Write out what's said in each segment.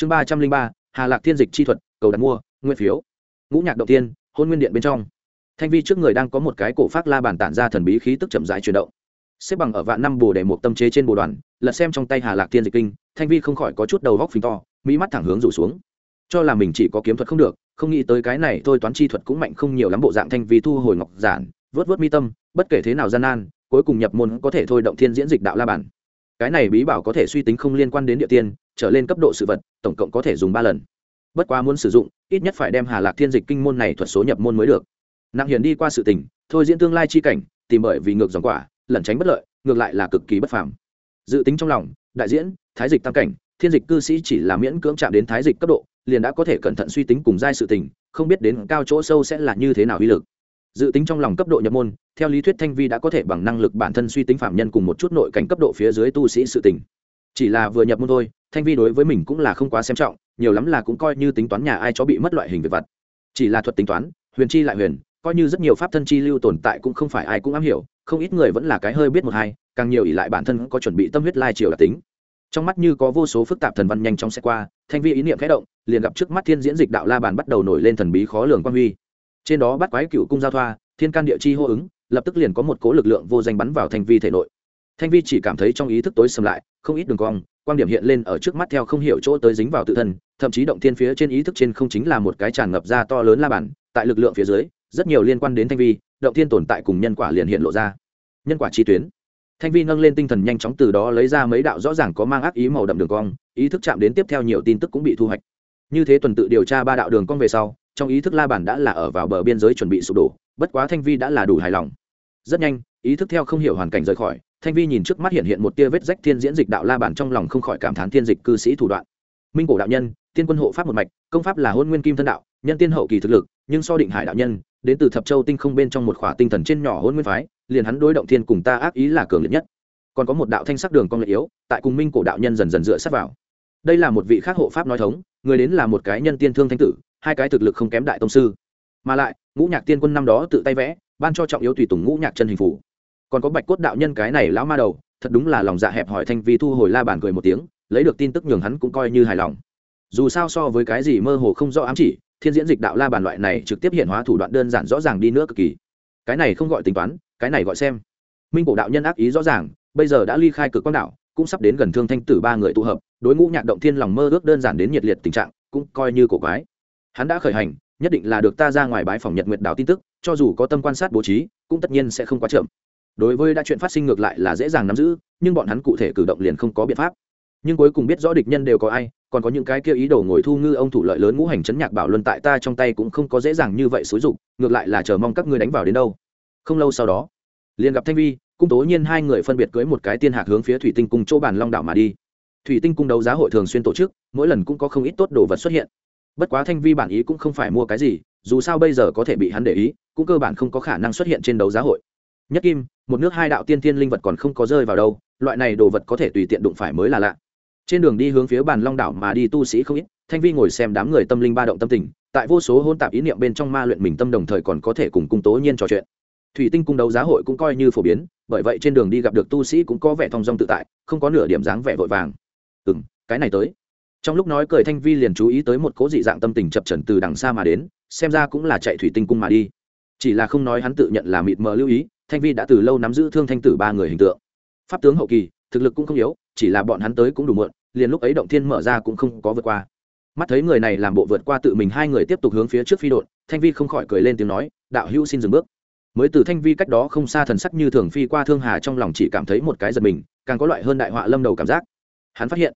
chương ba trăm linh ba, hà lạc thiên dịch chi thuật, cầu đặt mua, nguyên phiếu. Ngũ nhạc động tiên, hôn nguyên điện bên trong. Thanh vi trước người đang có một cái cổ phát la bàn tản ra thần bí khí tức chậm rãi chuyển động. Xếp bằng ở vạn năm bồ để một tâm chế trên bồ đoàn, lật xem trong tay hà lạc thiên dịch kinh, thanh vi không khỏi có chút đầu góc phình to, mỹ mắt thẳng hướng rủ xuống. Cho là mình chỉ có kiếm thuật không được, không nghĩ tới cái này thôi toán chi thuật cũng mạnh không nhiều lắm bộ dạng thanh vi thu hồi ngọc giản, vớt vớt mi tâm, bất kể thế nào gian nan, cuối cùng nhập môn có thể thôi động thiên diễn dịch đạo la bản cái này bí bảo có thể suy tính không liên quan đến địa tiên trở lên cấp độ sự vật, tổng cộng có thể dùng ba lần. Bất quá muốn sử dụng, ít nhất phải đem hà lạc thiên dịch kinh môn này thuật số nhập môn mới được. Nặng hiền đi qua sự tình, thôi diễn tương lai chi cảnh, tìm bởi vì ngược dòng quả, lẩn tránh bất lợi, ngược lại là cực kỳ bất phàm. Dự tính trong lòng, đại diễn, thái dịch tam cảnh, thiên dịch cư sĩ chỉ là miễn cưỡng chạm đến thái dịch cấp độ, liền đã có thể cẩn thận suy tính cùng giai sự tình, không biết đến cao chỗ sâu sẽ là như thế nào uy lực. Dự tính trong lòng cấp độ nhập môn, theo lý thuyết thanh vi đã có thể bằng năng lực bản thân suy tính phạm nhân cùng một chút nội cảnh cấp độ phía dưới tu sĩ sự tình chỉ là vừa nhập môn thôi, thanh vi đối với mình cũng là không quá xem trọng, nhiều lắm là cũng coi như tính toán nhà ai cho bị mất loại hình về vật chỉ là thuật tính toán, huyền chi lại huyền, coi như rất nhiều pháp thân chi lưu tồn tại cũng không phải ai cũng am hiểu, không ít người vẫn là cái hơi biết một hai, càng nhiều ỷ lại bản thân có chuẩn bị tâm huyết lai triều đặc tính. Trong mắt như có vô số phức tạp thần văn nhanh chóng xe qua, thanh vi ý niệm khẽ động, liền gặp trước mắt thiên diễn dịch đạo la bàn bắt đầu nổi lên thần bí khó lường quan huy. Trên đó bắt quái cựu cung giao thoa, thiên can địa chi hô ứng, lập tức liền có một cố lực lượng vô danh bắn vào thanh vi thể nội thanh vi chỉ cảm thấy trong ý thức tối sầm lại, không ít đường cong quan điểm hiện lên ở trước mắt theo không hiểu chỗ tới dính vào tự thân, thậm chí động thiên phía trên ý thức trên không chính là một cái tràn ngập ra to lớn la bản tại lực lượng phía dưới, rất nhiều liên quan đến thanh vi, động thiên tồn tại cùng nhân quả liền hiện lộ ra. Nhân quả chi tuyến. Thanh vi nâng lên tinh thần nhanh chóng từ đó lấy ra mấy đạo rõ ràng có mang ác ý màu đậm đường cong, ý thức chạm đến tiếp theo nhiều tin tức cũng bị thu hoạch. Như thế tuần tự điều tra ba đạo đường cong về sau, trong ý thức la bản đã là ở vào bờ biên giới chuẩn bị sụp đổ, bất quá thanh vi đã là đủ hài lòng. Rất nhanh, ý thức theo không hiểu hoàn cảnh rời khỏi thanh vi nhìn trước mắt hiện hiện một tia vết rách thiên diễn dịch đạo la bản trong lòng không khỏi cảm thán thiên dịch cư sĩ thủ đoạn. Minh cổ đạo nhân, tiên quân hộ pháp một mạch, công pháp là hôn nguyên kim thân đạo, nhân tiên hậu kỳ thực lực, nhưng so định hải đạo nhân, đến từ thập châu tinh không bên trong một khỏa tinh thần trên nhỏ hôn nguyên phái, liền hắn đối động thiên cùng ta ác ý là cường liệt nhất. Còn có một đạo thanh sắc đường con lệ yếu, tại cùng minh cổ đạo nhân dần dần dựa sát vào. Đây là một vị khác hộ pháp nói thống, người đến là một cái nhân tiên thương thanh tử, hai cái thực lực không kém đại tông sư. Mà lại, ngũ nhạc tiên quân năm đó tự tay vẽ, ban cho trọng yếu tùy tùng ngũ nhạc chân hình phủ còn có bạch cốt đạo nhân cái này lão ma đầu, thật đúng là lòng dạ hẹp hỏi thanh vi thu hồi la bàn cười một tiếng, lấy được tin tức nhường hắn cũng coi như hài lòng. Dù sao so với cái gì mơ hồ không rõ ám chỉ, thiên diễn dịch đạo la bàn loại này trực tiếp hiện hóa thủ đoạn đơn giản rõ ràng đi nữa cực kỳ. Cái này không gọi tính toán, cái này gọi xem. Minh cổ đạo nhân ác ý rõ ràng, bây giờ đã ly khai cực quang đạo, cũng sắp đến gần thương thanh tử ba người tụ hợp, đối ngũ nhạc động thiên lòng mơ ước đơn giản đến nhiệt liệt tình trạng, cũng coi như cổ quái. Hắn đã khởi hành, nhất định là được ta ra ngoài bái phòng nhật nguyệt đảo tin tức, cho dù có tâm quan sát bố trí, cũng tất nhiên sẽ không quá chậm đối với đã chuyện phát sinh ngược lại là dễ dàng nắm giữ, nhưng bọn hắn cụ thể cử động liền không có biện pháp. Nhưng cuối cùng biết rõ địch nhân đều có ai, còn có những cái kia ý đồ ngồi thu ngư ông thủ lợi lớn ngũ hành chấn nhạc bảo luân tại ta trong tay cũng không có dễ dàng như vậy xúi dục, ngược lại là chờ mong các ngươi đánh vào đến đâu. Không lâu sau đó, liền gặp thanh vi, cung tố nhiên hai người phân biệt cưới một cái tiên hạc hướng phía thủy tinh cung chỗ bàn long đảo mà đi. Thủy tinh cung đấu giá hội thường xuyên tổ chức, mỗi lần cũng có không ít tốt đồ vật xuất hiện. Bất quá thanh vi bản ý cũng không phải mua cái gì, dù sao bây giờ có thể bị hắn để ý, cũng cơ bản không có khả năng xuất hiện trên đấu giá hội nhất kim, một nước hai đạo tiên thiên linh vật còn không có rơi vào đâu, loại này đồ vật có thể tùy tiện đụng phải mới là lạ. Trên đường đi hướng phía bàn long đảo mà đi tu sĩ không ít, thanh vi ngồi xem đám người tâm linh ba động tâm tình, tại vô số hôn tạp ý niệm bên trong ma luyện mình tâm đồng thời còn có thể cùng cung tố nhiên trò chuyện. Thủy tinh cung đấu giá hội cũng coi như phổ biến, bởi vậy trên đường đi gặp được tu sĩ cũng có vẻ thong dong tự tại, không có nửa điểm dáng vẻ vội vàng. Ừ m cái này tới. Trong lúc nói cười thanh vi liền chú ý tới một cố dị dạng tâm tình chập trần từ đằng xa mà đến, xem ra cũng là chạy thủy tinh cung mà đi. Chỉ là không nói hắn tự nhận là mịt mờ lưu ý thanh vi đã từ lâu nắm giữ thương thanh tử ba người hình tượng. Pháp tướng hậu kỳ, thực lực cũng không yếu, chỉ là bọn hắn tới cũng đủ mượn liền lúc ấy động thiên mở ra cũng không có vượt qua. Mắt thấy người này làm bộ vượt qua tự mình, hai người tiếp tục hướng phía trước phi đội thanh vi không khỏi cười lên tiếng nói, đạo hữu xin dừng bước. Mới từ thanh vi cách đó không xa thần sắc như thường phi qua thương hà trong lòng chỉ cảm thấy một cái giật mình, càng có loại hơn đại họa lâm đầu cảm giác. Hắn phát hiện,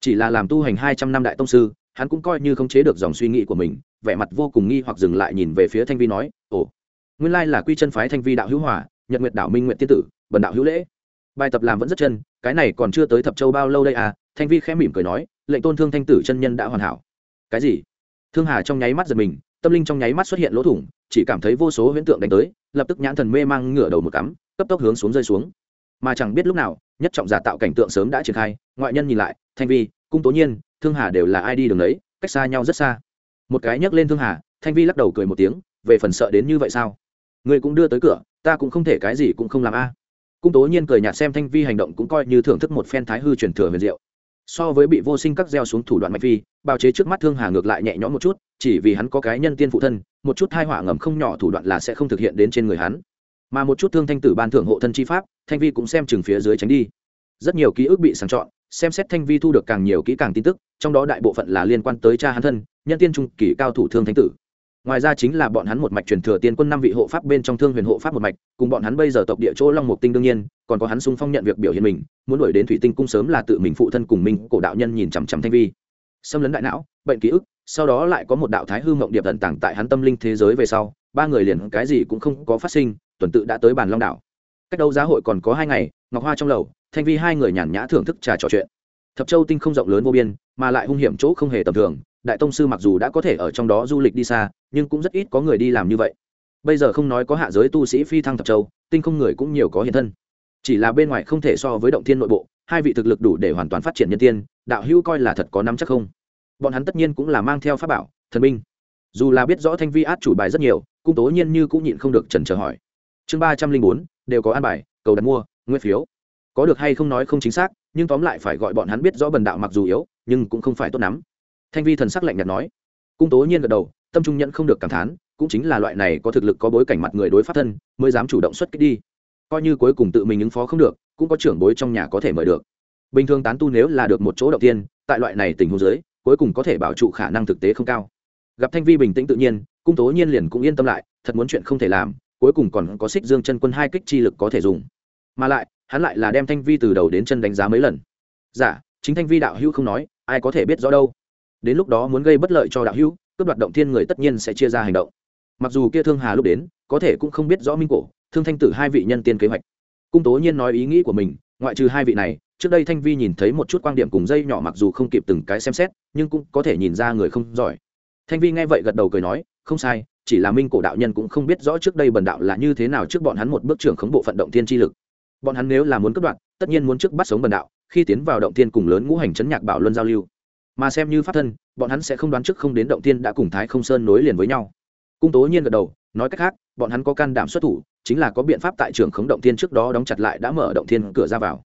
chỉ là làm tu hành hai trăm năm đại tông sư, hắn cũng coi như không chế được dòng suy nghĩ của mình, vẻ mặt vô cùng nghi hoặc dừng lại nhìn về phía thanh vi nói, ồ, nguyên lai là quy chân phái thanh vi đạo hữu hòa nhật nguyệt đảo minh nguyện tiên tử, bần đạo hữu lễ. Bài tập làm vẫn rất chân, cái này còn chưa tới thập châu bao lâu đây à? Thanh vi khẽ mỉm cười nói, lệnh tôn thương thanh tử chân nhân đã hoàn hảo. Cái gì? Thương hà trong nháy mắt giật mình, tâm linh trong nháy mắt xuất hiện lỗ thủng, chỉ cảm thấy vô số huyễn tượng đánh tới, lập tức nhãn thần mê mang ngửa đầu một cắm, cấp tốc hướng xuống rơi xuống. Mà chẳng biết lúc nào, nhất trọng giả tạo cảnh tượng sớm đã triển khai, ngoại nhân nhìn lại, thanh vi, cung tố nhiên, thương hà đều là ai đi đường đấy, cách xa nhau rất xa. Một cái nhấc lên thương hà, thanh vi lắc đầu cười một tiếng, về phần sợ đến như vậy sao? Người cũng đưa tới cửa ta cũng không thể cái gì cũng không làm a. Cung tố nhiên cười nhạt xem thanh vi hành động cũng coi như thưởng thức một phen thái hư truyền thừa huyền diệu. So với bị vô sinh các gieo xuống thủ đoạn mạnh phi, bào chế trước mắt thương hà ngược lại nhẹ nhõm một chút, chỉ vì hắn có cái nhân tiên phụ thân, một chút hai hỏa ngầm không nhỏ thủ đoạn là sẽ không thực hiện đến trên người hắn. Mà một chút thương thanh tử ban thưởng hộ thân chi pháp, thanh vi cũng xem chừng phía dưới tránh đi. Rất nhiều ký ức bị sàng chọn, xem xét thanh vi thu được càng nhiều kỹ càng tin tức, trong đó đại bộ phận là liên quan tới cha hắn thân, nhân tiên trung kỳ cao thủ thương thanh tử ngoài ra chính là bọn hắn một mạch truyền thừa tiên quân năm vị hộ pháp bên trong thương huyền hộ pháp một mạch, cùng bọn hắn bây giờ tộc địa chỗ long mục tinh đương nhiên, còn có hắn sung phong nhận việc biểu hiện mình, muốn đuổi đến thủy tinh cung sớm là tự mình phụ thân cùng mình, cổ đạo nhân nhìn chằm chằm thanh vi. Xâm lấn đại não, bệnh ký ức, sau đó lại có một đạo thái hư mộng điệp tận tàng tại hắn tâm linh thế giới về sau, ba người liền cái gì cũng không có phát sinh, tuần tự đã tới bàn long đảo. Cách đấu giá hội còn có hai ngày, ngọc hoa trong lầu, thanh vi hai người nhàn nhã thưởng thức trà trò chuyện. Thập châu tinh không rộng lớn vô biên, mà lại hung hiểm chỗ không hề tầm thường đại tông sư mặc dù đã có thể ở trong đó du lịch đi xa, nhưng cũng rất ít có người đi làm như vậy. Bây giờ không nói có hạ giới tu sĩ phi thăng thập châu, tinh không người cũng nhiều có hiện thân. Chỉ là bên ngoài không thể so với động thiên nội bộ, hai vị thực lực đủ để hoàn toàn phát triển nhân tiên, đạo hữu coi là thật có nắm chắc không? Bọn hắn tất nhiên cũng là mang theo pháp bảo, thần binh. Dù là biết rõ thanh vi át chủ bài rất nhiều cung tố nhiên như cũng nhịn không được trần chờ hỏi. Chương ba trăm linh bốn, đều có an bài, cầu đặt mua, nguyên phiếu. Có được hay không nói không chính xác, nhưng tóm lại phải gọi bọn hắn biết rõ bần đạo mặc dù yếu, nhưng cũng không phải tốt lắm thanh vi thần sắc lạnh nhạt nói. Cung tố nhiên gật đầu tâm trung nhận không được cảm thán cũng chính là loại này có thực lực có bối cảnh mặt người đối pháp thân mới dám chủ động xuất kích đi. Coi như cuối cùng tự mình ứng phó không được cũng có trưởng bối trong nhà có thể mời được. Bình thường tán tu nếu là được một chỗ đầu tiên tại loại này tình huống giới cuối cùng có thể bảo trụ khả năng thực tế không cao. Gặp thanh vi bình tĩnh tự nhiên cung tố nhiên liền cũng yên tâm lại thật muốn chuyện không thể làm cuối cùng còn có xích dương chân quân hai kích chi lực có thể dùng. Mà lại hắn lại là đem thanh vi từ đầu đến chân đánh giá mấy lần. Giả dạ, chính thanh vi đạo hữu không nói ai có thể biết rõ đâu đến lúc đó muốn gây bất lợi cho đạo hữu, cướp đoạt động thiên người tất nhiên sẽ chia ra hành động. Mặc dù kia thương hà lúc đến, có thể cũng không biết rõ minh cổ, thương thanh tử hai vị nhân tiên kế hoạch. Cung tố nhiên nói ý nghĩ của mình, ngoại trừ hai vị này, trước đây thanh vi nhìn thấy một chút quan điểm cùng dây nhỏ mặc dù không kịp từng cái xem xét, nhưng cũng có thể nhìn ra người không giỏi. Thanh vi nghe vậy gật đầu cười nói, không sai, chỉ là minh cổ đạo nhân cũng không biết rõ trước đây bần đạo là như thế nào trước bọn hắn một bước trưởng khống bộ phận động thiên chi lực. Bọn hắn nếu là muốn cất đoạn tất nhiên muốn trước bắt sống bần đạo, khi tiến vào động thiên cùng lớn ngũ hành chấn nhạc bảo luân giao lưu mà xem như pháp thân, bọn hắn sẽ không đoán trước không đến động thiên đã cùng thái không sơn nối liền với nhau. Cung tố nhiên gật đầu, nói cách khác, bọn hắn có can đảm xuất thủ, chính là có biện pháp tại trường khống động thiên trước đó đóng chặt lại đã mở động thiên cửa ra vào.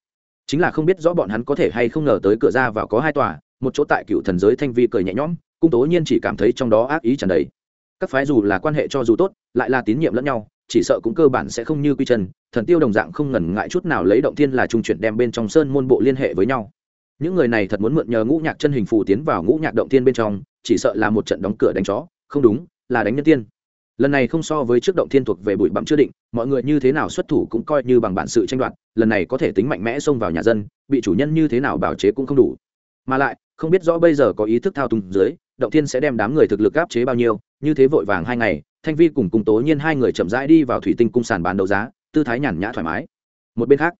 Chính là không biết rõ bọn hắn có thể hay không ngờ tới cửa ra vào có hai tòa, một chỗ tại cựu thần giới thanh vi cười nhẹ nhõm, cung tố nhiên chỉ cảm thấy trong đó ác ý tràn đầy. Các phái dù là quan hệ cho dù tốt, lại là tín nhiệm lẫn nhau, chỉ sợ cũng cơ bản sẽ không như quy chân, thần tiêu đồng dạng không ngần ngại chút nào lấy động thiên là trung chuyển đem bên trong sơn môn bộ liên hệ với nhau những người này thật muốn mượn nhờ ngũ nhạc chân hình phù tiến vào ngũ nhạc động thiên bên trong, chỉ sợ là một trận đóng cửa đánh chó. Không đúng, là đánh nhân tiên. Lần này không so với trước động thiên thuộc về bụi bặm chưa định, mọi người như thế nào xuất thủ cũng coi như bằng bản sự tranh đoạt, lần này có thể tính mạnh mẽ xông vào nhà dân, bị chủ nhân như thế nào bảo chế cũng không đủ. Mà lại, không biết rõ bây giờ có ý thức thao túng dưới, động thiên sẽ đem đám người thực lực áp chế bao nhiêu, như thế vội vàng hai ngày, thanh vi cùng cùng tố nhiên hai người chậm rãi đi vào thủy tinh cung sàn bán đấu giá, tư thái nhàn nhã thoải mái. Một bên khác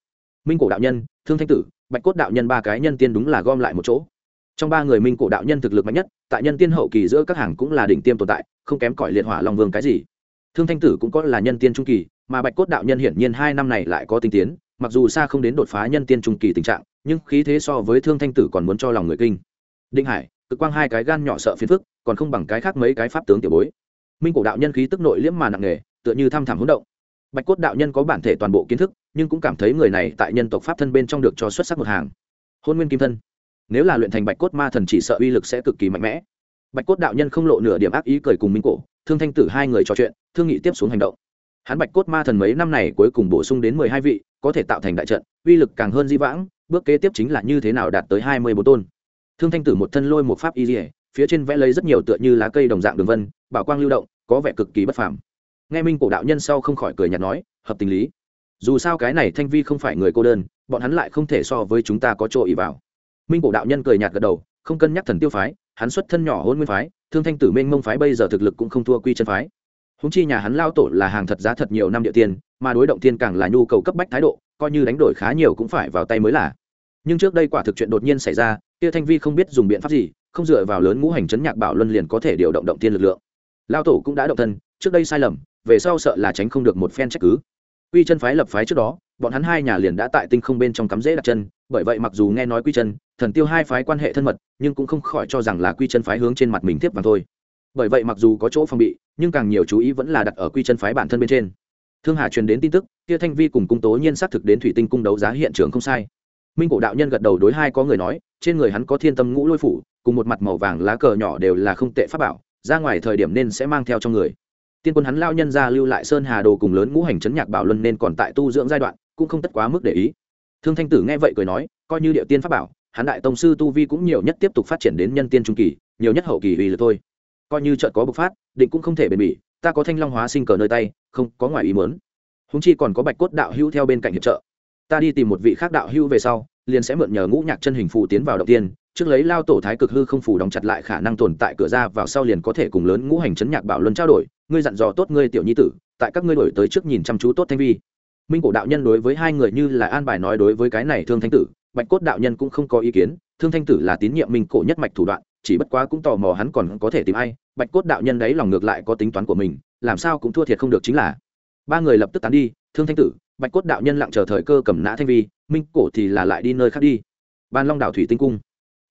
minh cổ đạo nhân, thương thanh tử, bạch cốt đạo nhân ba cái nhân tiên đúng là gom lại một chỗ. Trong ba người minh cổ đạo nhân thực lực mạnh nhất, tại nhân tiên hậu kỳ giữa các hàng cũng là đỉnh tiêm tồn tại, không kém cỏi liệt hỏa long vương cái gì. Thương thanh tử cũng có là nhân tiên trung kỳ, mà bạch cốt đạo nhân hiển nhiên hai năm này lại có tinh tiến, mặc dù xa không đến đột phá nhân tiên trung kỳ tình trạng, nhưng khí thế so với thương thanh tử còn muốn cho lòng người kinh. Đinh hải, cực quang hai cái gan nhỏ sợ phiền phức, còn không bằng cái khác mấy cái pháp tướng tiểu bối. Minh cổ đạo nhân khí tức nội liễm mà nặng nề, tựa như thăm thẳm hỗn động. Bạch cốt đạo nhân có bản thể toàn bộ kiến thức nhưng cũng cảm thấy người này tại nhân tộc pháp thân bên trong được cho xuất sắc một hàng. Hôn nguyên kim thân. Nếu là luyện thành bạch cốt ma thần chỉ sợ uy lực sẽ cực kỳ mạnh mẽ. Bạch cốt đạo nhân không lộ nửa điểm ác ý cười cùng minh cổ, thương thanh tử hai người trò chuyện, thương nghị tiếp xuống hành động. Hắn bạch cốt ma thần mấy năm này cuối cùng bổ sung đến mười hai vị, có thể tạo thành đại trận, uy lực càng hơn di vãng, bước kế tiếp chính là như thế nào đạt tới hai mươi bốn tôn. Thương thanh tử một thân lôi một pháp y dỉa phía trên vẽ lấy rất nhiều tựa như lá cây đồng dạng đường vân, bảo quang lưu động, có vẻ cực kỳ bất phàm. Nghe minh cổ đạo nhân sau không khỏi cười nhạt nói, hợp tình lý dù sao cái này thanh vi không phải người cô đơn, bọn hắn lại không thể so với chúng ta có chỗ ý vào. Minh cổ đạo nhân cười nhạt gật đầu, không cân nhắc thần tiêu phái, hắn xuất thân nhỏ hôn nguyên phái, thương thanh tử minh mông phái bây giờ thực lực cũng không thua quy chân phái. Húng chi nhà hắn lao tổ là hàng thật giá thật nhiều năm địa tiền mà đối động tiên càng là nhu cầu cấp bách thái độ, coi như đánh đổi khá nhiều cũng phải vào tay mới là. Nhưng trước đây quả thực chuyện đột nhiên xảy ra, kia thanh vi không biết dùng biện pháp gì, không dựa vào lớn ngũ hành chấn nhạc bảo luân liền có thể điều động động tiên lực lượng. Lao tổ cũng đã động thân, trước đây sai lầm, về sau sợ là tránh không được một phen trách cứ quy chân phái lập phái trước đó, bọn hắn hai nhà liền đã tại tinh không bên trong cắm rễ đặt chân, bởi vậy mặc dù nghe nói quy chân, thần tiêu hai phái quan hệ thân mật, nhưng cũng không khỏi cho rằng là quy chân phái hướng trên mặt mình tiếp vàng thôi. Bởi vậy mặc dù có chỗ phòng bị, nhưng càng nhiều chú ý vẫn là đặt ở quy chân phái bản thân bên trên. Thương hà truyền đến tin tức, kia thanh vi cùng cung tố nhiên xác thực đến thủy tinh cung đấu giá hiện trường không sai. Minh cổ đạo nhân gật đầu đối hai có người nói, trên người hắn có thiên tâm ngũ lôi phủ, cùng một mặt màu vàng lá cờ nhỏ đều là không tệ pháp bảo, ra ngoài thời điểm nên sẽ mang theo trong người tiên quân hắn lao nhân ra lưu lại sơn hà đồ cùng lớn ngũ hành chấn nhạc bảo luân nên còn tại tu dưỡng giai đoạn, cũng không tất quá mức để ý. Thương thanh tử nghe vậy cười nói, coi như địa tiên pháp bảo, hắn đại tông sư tu vi cũng nhiều nhất tiếp tục phát triển đến nhân tiên trung kỳ, nhiều nhất hậu kỳ vì là thôi. Coi như trận có bộc phát, định cũng không thể bền bỉ, ta có thanh long hóa sinh cờ nơi tay, không có ngoài ý muốn. Húng chi còn có bạch cốt đạo hữu theo bên cạnh hiệp trợ. Ta đi tìm một vị khác đạo hữu về sau, liền sẽ mượn nhờ ngũ nhạc chân hình phụ tiến vào đầu tiên trước lấy lao tổ thái cực hư không phủ đóng chặt lại khả năng tồn tại cửa ra vào sau liền có thể cùng lớn ngũ hành chấn nhạc bảo luân trao đổi, ngươi dặn dò tốt ngươi tiểu nhi tử, tại các ngươi đổi tới trước nhìn chăm chú tốt thanh vi. Minh cổ đạo nhân đối với hai người như là an bài nói đối với cái này thương thanh tử, bạch cốt đạo nhân cũng không có ý kiến, thương thanh tử là tín nhiệm minh cổ nhất mạch thủ đoạn, chỉ bất quá cũng tò mò hắn còn có thể tìm ai, bạch cốt đạo nhân đấy lòng ngược lại có tính toán của mình, làm sao cũng thua thiệt không được chính là. Ba người lập tức tán đi, thương thanh tử, bạch cốt đạo nhân lặng chờ thời cơ cầm nã thanh vi, minh cổ thì là lại đi nơi khác đi. Ban long đảo thủy tinh cung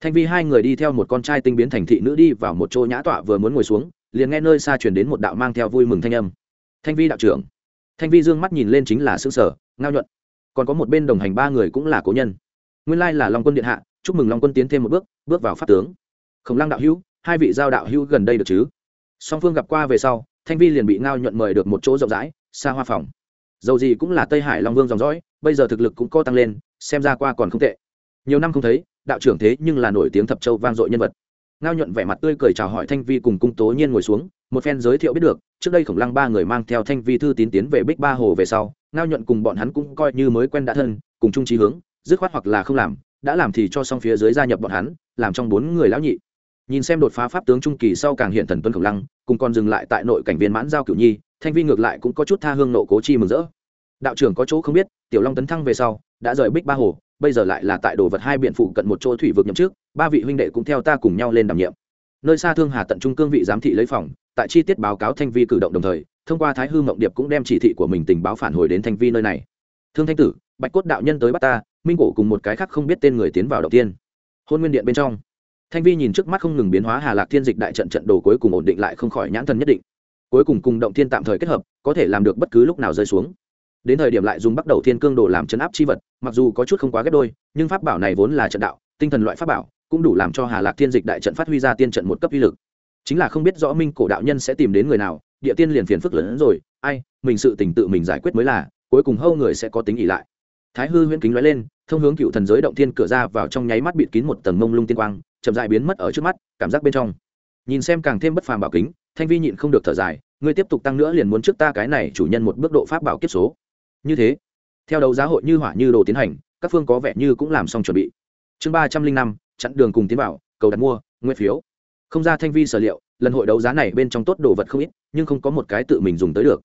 thanh vi hai người đi theo một con trai tinh biến thành thị nữ đi vào một chỗ nhã tọa vừa muốn ngồi xuống, liền nghe nơi xa truyền đến một đạo mang theo vui mừng thanh âm. Thanh vi đạo trưởng. Thanh vi dương mắt nhìn lên chính là xương sở ngao nhuận. Còn có một bên đồng hành ba người cũng là cố nhân. Nguyên lai là long quân điện hạ, chúc mừng long quân tiến thêm một bước bước vào pháp tướng. Khổng lăng đạo hữu, hai vị giao đạo hữu gần đây được chứ? Song phương gặp qua về sau, thanh vi liền bị ngao nhuận mời được một chỗ rộng rãi, xa hoa phòng. Dầu gì cũng là tây hải long vương dòng dõi, bây giờ thực lực cũng co tăng lên, xem ra qua còn không tệ nhiều năm không thấy, đạo trưởng thế nhưng là nổi tiếng thập châu vang dội nhân vật. Ngao nhuận vẻ mặt tươi cười chào hỏi thanh vi cùng cung tố nhiên ngồi xuống, một phen giới thiệu biết được, trước đây khổng lăng ba người mang theo thanh vi thư tín tiến về bích ba hồ về sau, ngao nhuận cùng bọn hắn cũng coi như mới quen đã thân, cùng chung trí hướng, dứt khoát hoặc là không làm, đã làm thì cho xong phía dưới gia nhập bọn hắn, làm trong bốn người lão nhị. Nhìn xem đột phá pháp tướng trung kỳ sau càng hiện thần tuân khổng lăng, cùng còn dừng lại tại nội cảnh viên mãn giao cửu nhi, thanh vi ngược lại cũng có chút tha hương nộ cố chi mừng rỡ. Đạo trưởng có chỗ không biết, tiểu long tấn thăng về sau, đã rời bích ba hồ bây giờ lại là tại đồ vật hai biện phụ cận một chỗ thủy vực nhậm trước, ba vị huynh đệ cũng theo ta cùng nhau lên đảm nhiệm. Nơi xa thương hà tận trung cương vị giám thị lấy phòng, tại chi tiết báo cáo thanh vi cử động đồng thời, thông qua thái hư mộng điệp cũng đem chỉ thị của mình tình báo phản hồi đến thanh vi nơi này. Thương thanh tử, bạch cốt đạo nhân tới bắt ta, minh cổ cùng một cái khác không biết tên người tiến vào đầu tiên. Hôn nguyên điện bên trong, thanh vi nhìn trước mắt không ngừng biến hóa hà lạc thiên dịch đại trận trận đồ cuối cùng ổn định lại không khỏi nhãn thần nhất định. Cuối cùng cùng động thiên tạm thời kết hợp, có thể làm được bất cứ lúc nào rơi xuống đến thời điểm lại dùng bắt đầu thiên cương đồ làm chấn áp chi vật, mặc dù có chút không quá ghép đôi, nhưng pháp bảo này vốn là trận đạo, tinh thần loại pháp bảo, cũng đủ làm cho hà lạc thiên dịch đại trận phát huy ra tiên trận một cấp uy lực. Chính là không biết rõ minh cổ đạo nhân sẽ tìm đến người nào, địa tiên liền phiền phức lớn hơn rồi, ai, mình sự tình tự mình giải quyết mới là, cuối cùng hâu người sẽ có tính ỉ lại. Thái hư huyễn kính nói lên, thông hướng cựu thần giới động thiên cửa ra vào trong nháy mắt bịt kín một tầng mông lung tiên quang, chậm dại biến mất ở trước mắt, cảm giác bên trong. Nhìn xem càng thêm bất phàm bảo kính, thanh vi nhịn không được thở dài, ngươi tiếp tục tăng nữa liền muốn trước ta cái này chủ nhân một bước độ pháp bảo kiếp số như thế theo đấu giá hội như hỏa như đồ tiến hành các phương có vẻ như cũng làm xong chuẩn bị. Chương ba trăm linh năm chặn đường cùng tiến bảo cầu đặt mua nguyên phiếu. Không ra thanh vi sở liệu lần hội đấu giá này bên trong tốt đồ vật không ít nhưng không có một cái tự mình dùng tới được.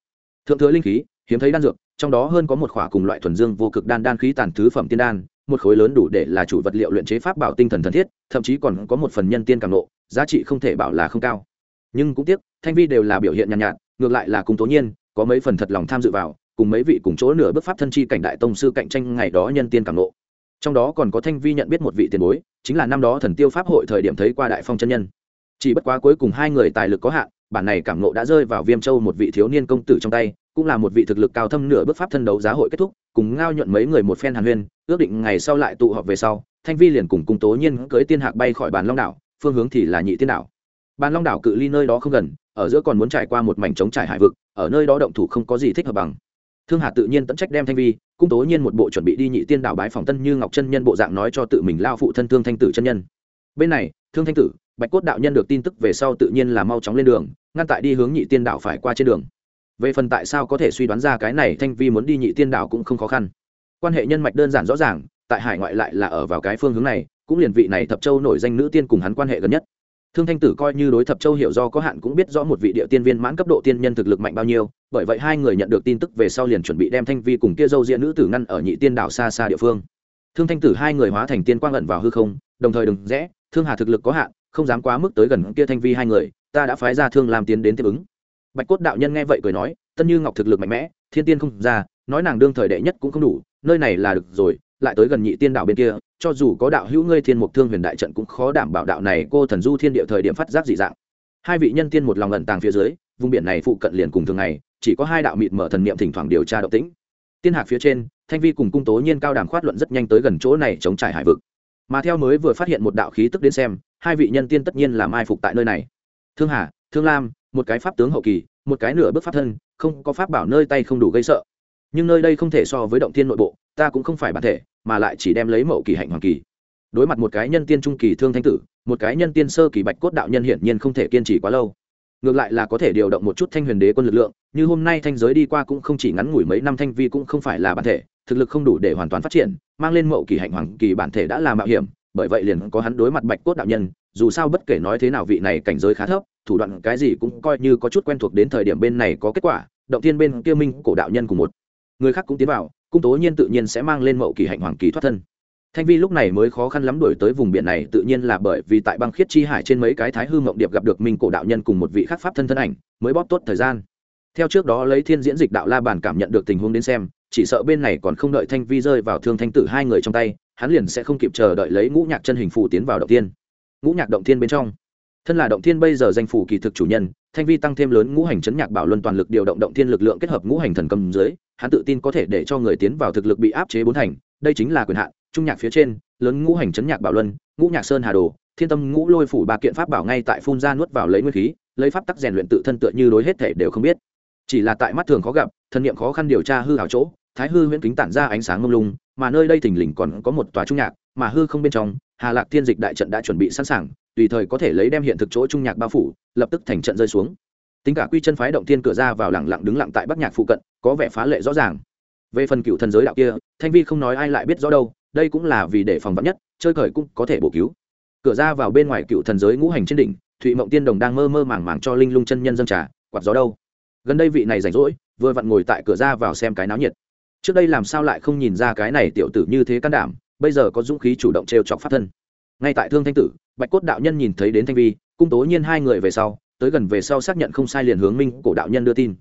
Thượng thừa linh khí hiếm thấy đan dược trong đó hơn có một khỏa cùng loại thuần dương vô cực đan đan khí tàn thứ phẩm tiên đan một khối lớn đủ để là chủ vật liệu luyện chế pháp bảo tinh thần thần thiết thậm chí còn có một phần nhân tiên càng lộ, giá trị không thể bảo là không cao. Nhưng cũng tiếc thanh vi đều là biểu hiện nhàn nhạt, nhạt ngược lại là cùng tố nhiên có mấy phần thật lòng tham dự vào cùng mấy vị cùng chỗ nửa bước pháp thân chi cảnh đại tông sư cạnh tranh ngày đó nhân tiên cảm nộ trong đó còn có thanh vi nhận biết một vị tiền bối, chính là năm đó thần tiêu pháp hội thời điểm thấy qua đại phong chân nhân. Chỉ bất quá cuối cùng hai người tài lực có hạn, bản này cảm nộ đã rơi vào viêm châu một vị thiếu niên công tử trong tay, cũng là một vị thực lực cao thâm nửa bước pháp thân đấu giá hội kết thúc, cùng ngao nhuận mấy người một phen hàn huyên, ước định ngày sau lại tụ họp về sau, thanh vi liền cùng cung tố nhiên cưới tiên hạc bay khỏi bàn long đảo, phương hướng thì là nhị tiên đảo. Bàn long đảo cự ly nơi đó không gần, ở giữa còn muốn trải qua một mảnh trống trải hải vực, ở nơi đó động thủ không có gì thích hợp bằng thương hà tự nhiên tận trách đem thanh vi cung tố nhiên một bộ chuẩn bị đi nhị tiên đảo bái phòng tân như ngọc chân nhân bộ dạng nói cho tự mình lao phụ thân thương thanh tử chân nhân. Bên này, thương thanh tử, bạch cốt đạo nhân được tin tức về sau tự nhiên là mau chóng lên đường, ngăn tại đi hướng nhị tiên đảo phải qua trên đường. Về phần tại sao có thể suy đoán ra cái này thanh vi muốn đi nhị tiên đảo cũng không khó khăn. Quan hệ nhân mạch đơn giản rõ ràng, tại hải ngoại lại là ở vào cái phương hướng này, cũng liền vị này thập châu nổi danh nữ tiên cùng hắn quan hệ gần nhất thương thanh tử coi như đối thập châu hiểu do có hạn cũng biết rõ một vị địa tiên viên mãn cấp độ tiên nhân thực lực mạnh bao nhiêu, bởi vậy hai người nhận được tin tức về sau liền chuẩn bị đem thanh vi cùng kia dâu diện nữ tử ngăn ở nhị tiên đảo xa xa địa phương. Thương thanh tử hai người hóa thành tiên quang ẩn vào hư không, đồng thời đừng rẽ, thương hà thực lực có hạn, không dám quá mức tới gần kia thanh vi hai người, ta đã phái ra thương làm tiến đến tiếp ứng. Bạch cốt đạo nhân nghe vậy cười nói, tân như ngọc thực lực mạnh mẽ, thiên tiên không ra, nói nàng đương thời đệ nhất cũng không đủ, nơi này là được rồi, lại tới gần nhị tiên đảo bên kia cho dù có đạo hữu ngươi thiên mục thương huyền đại trận cũng khó đảm bảo đạo này cô thần du thiên địa thời điểm phát giác dị dạng. Hai vị nhân tiên một lòng ẩn tàng phía dưới, vùng biển này phụ cận liền cùng thường ngày, chỉ có hai đạo mịt mở thần niệm thỉnh thoảng điều tra động tĩnh. Tiên hạc phía trên, thanh vi cùng cung tố nhiên cao đàm khoát luận rất nhanh tới gần chỗ này chống trải hải vực. Mà theo mới vừa phát hiện một đạo khí tức đến xem, hai vị nhân tiên tất nhiên là mai phục tại nơi này. Thương hà, thương lam, một cái pháp tướng hậu kỳ, một cái nửa bước pháp thân, không có pháp bảo nơi tay không đủ gây sợ. Nhưng nơi đây không thể so với động thiên nội bộ, ta cũng không phải bản thể mà lại chỉ đem lấy mậu kỳ hạnh hoàng kỳ. Đối mặt một cái nhân tiên trung kỳ thương thanh tử, một cái nhân tiên sơ kỳ bạch cốt đạo nhân hiển nhiên không thể kiên trì quá lâu. Ngược lại là có thể điều động một chút thanh huyền đế quân lực lượng, như hôm nay thanh giới đi qua cũng không chỉ ngắn ngủi mấy năm thanh vi cũng không phải là bản thể, thực lực không đủ để hoàn toàn phát triển, mang lên mậu kỳ hạnh hoàng kỳ bản thể đã là mạo hiểm, bởi vậy liền có hắn đối mặt bạch cốt đạo nhân, dù sao bất kể nói thế nào vị này cảnh giới khá thấp, thủ đoạn cái gì cũng coi như có chút quen thuộc đến thời điểm bên này có kết quả, động tiên bên kia minh cổ đạo nhân cùng một. Người khác cũng tiến vào cung tố nhiên tự nhiên sẽ mang lên mậu kỳ hạnh hoàng kỳ thoát thân. Thanh vi lúc này mới khó khăn lắm đổi tới vùng biển này, tự nhiên là bởi vì tại băng khiết chi hải trên mấy cái thái hư mộng điệp gặp được minh cổ đạo nhân cùng một vị khắc pháp thân thân ảnh, mới bóp tốt thời gian. Theo trước đó lấy thiên diễn dịch đạo la bản cảm nhận được tình huống đến xem, chỉ sợ bên này còn không đợi thanh vi rơi vào thương thanh tử hai người trong tay, hắn liền sẽ không kịp chờ đợi lấy ngũ nhạc chân hình phù tiến vào động tiên ngũ nhạc động thiên bên trong. Thân là động thiên bây giờ danh phủ kỳ thực chủ nhân, thanh vi tăng thêm lớn ngũ hành chấn nhạc bảo luân toàn lực điều động động thiên lực lượng kết hợp ngũ hành thần cầm dưới hắn tự tin có thể để cho người tiến vào thực lực bị áp chế bốn thành, đây chính là quyền hạn, trung nhạc phía trên, lớn ngũ hành chấn nhạc bảo luân, ngũ nhạc sơn hà đồ, thiên tâm ngũ lôi phủ ba kiện pháp bảo ngay tại phun ra nuốt vào lấy nguyên khí, lấy pháp tắc rèn luyện tự thân tựa như đối hết thể đều không biết. Chỉ là tại mắt thường khó gặp, thân nhiệm khó khăn điều tra hư hảo chỗ, thái hư huyễn kính tản ra ánh sáng mông lung, mà nơi đây thình lình còn có một tòa trung nhạc, mà hư không bên trong, hà lạc thiên dịch đại trận đã chuẩn bị sẵn sàng, tùy thời có thể lấy đem hiện thực chỗ trung nhạc bao phủ, lập tức thành trận rơi xuống. Tính cả quy chân phái động thiên cửa ra vào lẳng lặng đứng lặng tại bắc nhạc phụ cận có vẻ phá lệ rõ ràng. Về phần cựu thần giới đạo kia, thanh vi không nói ai lại biết rõ đâu, đây cũng là vì để phòng vắn nhất, chơi cởi cũng có thể bổ cứu. Cửa ra vào bên ngoài cựu thần giới ngũ hành trên đỉnh, thụy mộng tiên đồng đang mơ mơ màng màng cho linh lung chân nhân dân trà, quạt gió đâu. Gần đây vị này rảnh rỗi, vừa vặn ngồi tại cửa ra vào xem cái náo nhiệt. Trước đây làm sao lại không nhìn ra cái này tiểu tử như thế can đảm, bây giờ có dũng khí chủ động trêu chọc phát thân. Ngay tại thương thanh tử, bạch cốt đạo nhân nhìn thấy đến thanh vi, cung tố nhiên hai người về sau, tới gần về sau xác nhận không sai liền hướng minh cổ đạo nhân đưa tin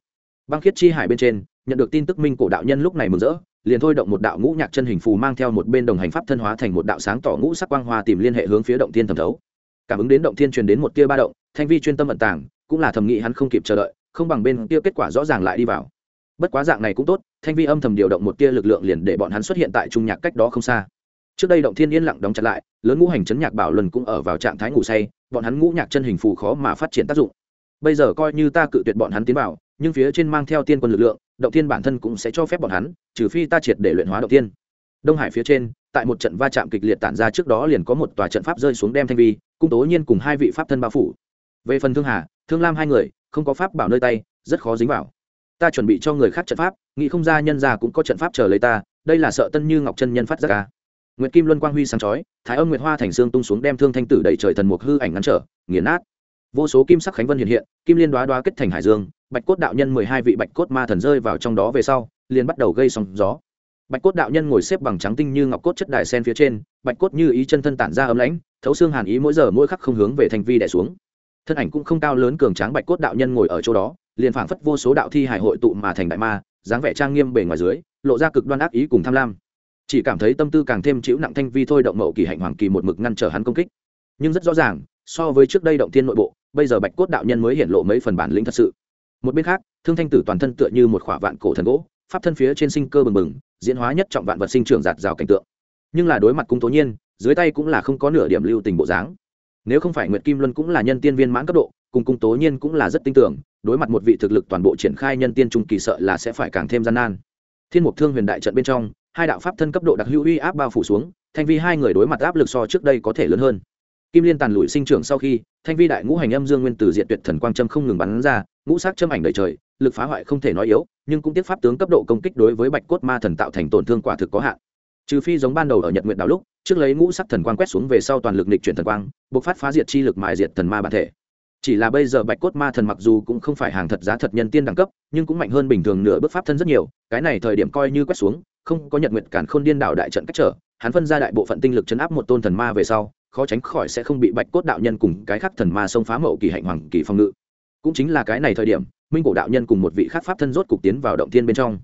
băng khiết chi hải bên trên, nhận được tin tức minh cổ đạo nhân lúc này mừng rỡ, liền thôi động một đạo ngũ nhạc chân hình phù mang theo một bên đồng hành pháp thân hóa thành một đạo sáng tỏ ngũ sắc quang hoa tìm liên hệ hướng phía động thiên thẩm thấu. Cảm ứng đến động thiên truyền đến một tia ba động, thanh vi chuyên tâm ẩn tàng, cũng là thầm nghĩ hắn không kịp chờ đợi, không bằng bên tia kết quả rõ ràng lại đi vào. Bất quá dạng này cũng tốt, thanh vi âm thầm điều động một tia lực lượng liền để bọn hắn xuất hiện tại trung nhạc cách đó không xa. Trước đây động thiên yên lặng đóng chặt lại, lớn ngũ hành chấn nhạc bảo luân cũng ở vào trạng thái ngủ say, bọn hắn ngũ nhạc chân hình phù khó mà phát triển tác dụng bây giờ coi như ta cự tuyệt bọn hắn tiến vào, nhưng phía trên mang theo tiên quân lực lượng, động tiên bản thân cũng sẽ cho phép bọn hắn, trừ phi ta triệt để luyện hóa động tiên đông hải phía trên, tại một trận va chạm kịch liệt tản ra trước đó liền có một tòa trận pháp rơi xuống đem thanh vi, cung tố nhiên cùng hai vị pháp thân bao phủ. Về phần thương hà, thương lam hai người, không có pháp bảo nơi tay, rất khó dính vào. Ta chuẩn bị cho người khác trận pháp, nghĩ không ra nhân ra cũng có trận pháp chờ lấy ta, đây là sợ tân như ngọc chân nhân phát ra ca. Nguyệt kim luân quang huy sáng chói, thái âm nguyệt hoa thành xương tung xuống đem thương thanh tử đẩy trời thần mục hư ảnh ngắn trở, nghiền nát vô số kim sắc khánh vân hiện hiện, kim liên đoá đoá kết thành hải dương, bạch cốt đạo nhân mười hai vị bạch cốt ma thần rơi vào trong đó về sau, liền bắt đầu gây sóng gió. Bạch cốt đạo nhân ngồi xếp bằng trắng tinh như ngọc cốt chất đài sen phía trên, bạch cốt như ý chân thân tản ra ấm lãnh, thấu xương hàn ý mỗi giờ mỗi khắc không hướng về thành vi đẻ xuống. Thân ảnh cũng không cao lớn cường tráng bạch cốt đạo nhân ngồi ở chỗ đó, liền phảng phất vô số đạo thi hải hội tụ mà thành đại ma, dáng vẻ trang nghiêm bề ngoài dưới, lộ ra cực đoan ác ý cùng tham lam. Chỉ cảm thấy tâm tư càng thêm chịu nặng thanh vi thôi động mậu kỳ hạnh hoàng kỳ một mực ngăn trở hắn công kích. Nhưng rất rõ ràng, so với trước đây động thiên nội bộ bây giờ bạch cốt đạo nhân mới hiện lộ mấy phần bản lĩnh thật sự. Một bên khác, thương thanh tử toàn thân tựa như một khỏa vạn cổ thần gỗ, pháp thân phía trên sinh cơ bừng bừng, diễn hóa nhất trọng vạn vật sinh trưởng giạt rào cảnh tượng. Nhưng là đối mặt cung tố nhiên, dưới tay cũng là không có nửa điểm lưu tình bộ dáng. Nếu không phải nguyệt kim luân cũng là nhân tiên viên mãn cấp độ, cùng cung tố nhiên cũng là rất tin tưởng, đối mặt một vị thực lực toàn bộ triển khai nhân tiên trung kỳ sợ là sẽ phải càng thêm gian nan. Thiên mục thương huyền đại trận bên trong, hai đạo pháp thân cấp độ đặc hữu uy áp bao phủ xuống, thanh vi hai người đối mặt áp lực so trước đây có thể lớn hơn kim liên tàn lụi sinh trưởng sau khi, thanh vi đại ngũ hành âm dương nguyên từ diện tuyệt thần quang trâm không ngừng bắn ra, ngũ sắc châm ảnh đầy trời, lực phá hoại không thể nói yếu, nhưng cũng tiếp pháp tướng cấp độ công kích đối với bạch cốt ma thần tạo thành tổn thương quả thực có hạn. Trừ phi giống ban đầu ở nhật nguyện đảo lúc, trước lấy ngũ sắc thần quang quét xuống về sau toàn lực nịch chuyển thần quang buộc phát phá diệt chi lực mại diệt thần ma bản thể. Chỉ là bây giờ bạch cốt ma thần mặc dù cũng không phải hàng thật giá thật nhân tiên đẳng cấp, nhưng cũng mạnh hơn bình thường nửa bước pháp thân rất nhiều, cái này thời điểm coi như quét xuống, không có nhật nguyện cản khôn điên đảo đại trận cách trở, hắn phân ra đại bộ phận tinh lực chấn áp một tôn thần ma về sau khó tránh khỏi sẽ không bị bạch cốt đạo nhân cùng cái khác thần ma xông phá mậu kỳ hạnh hoàng kỳ phòng ngự. Cũng chính là cái này thời điểm, minh cổ đạo nhân cùng một vị khác pháp thân rốt cục tiến vào động thiên bên trong.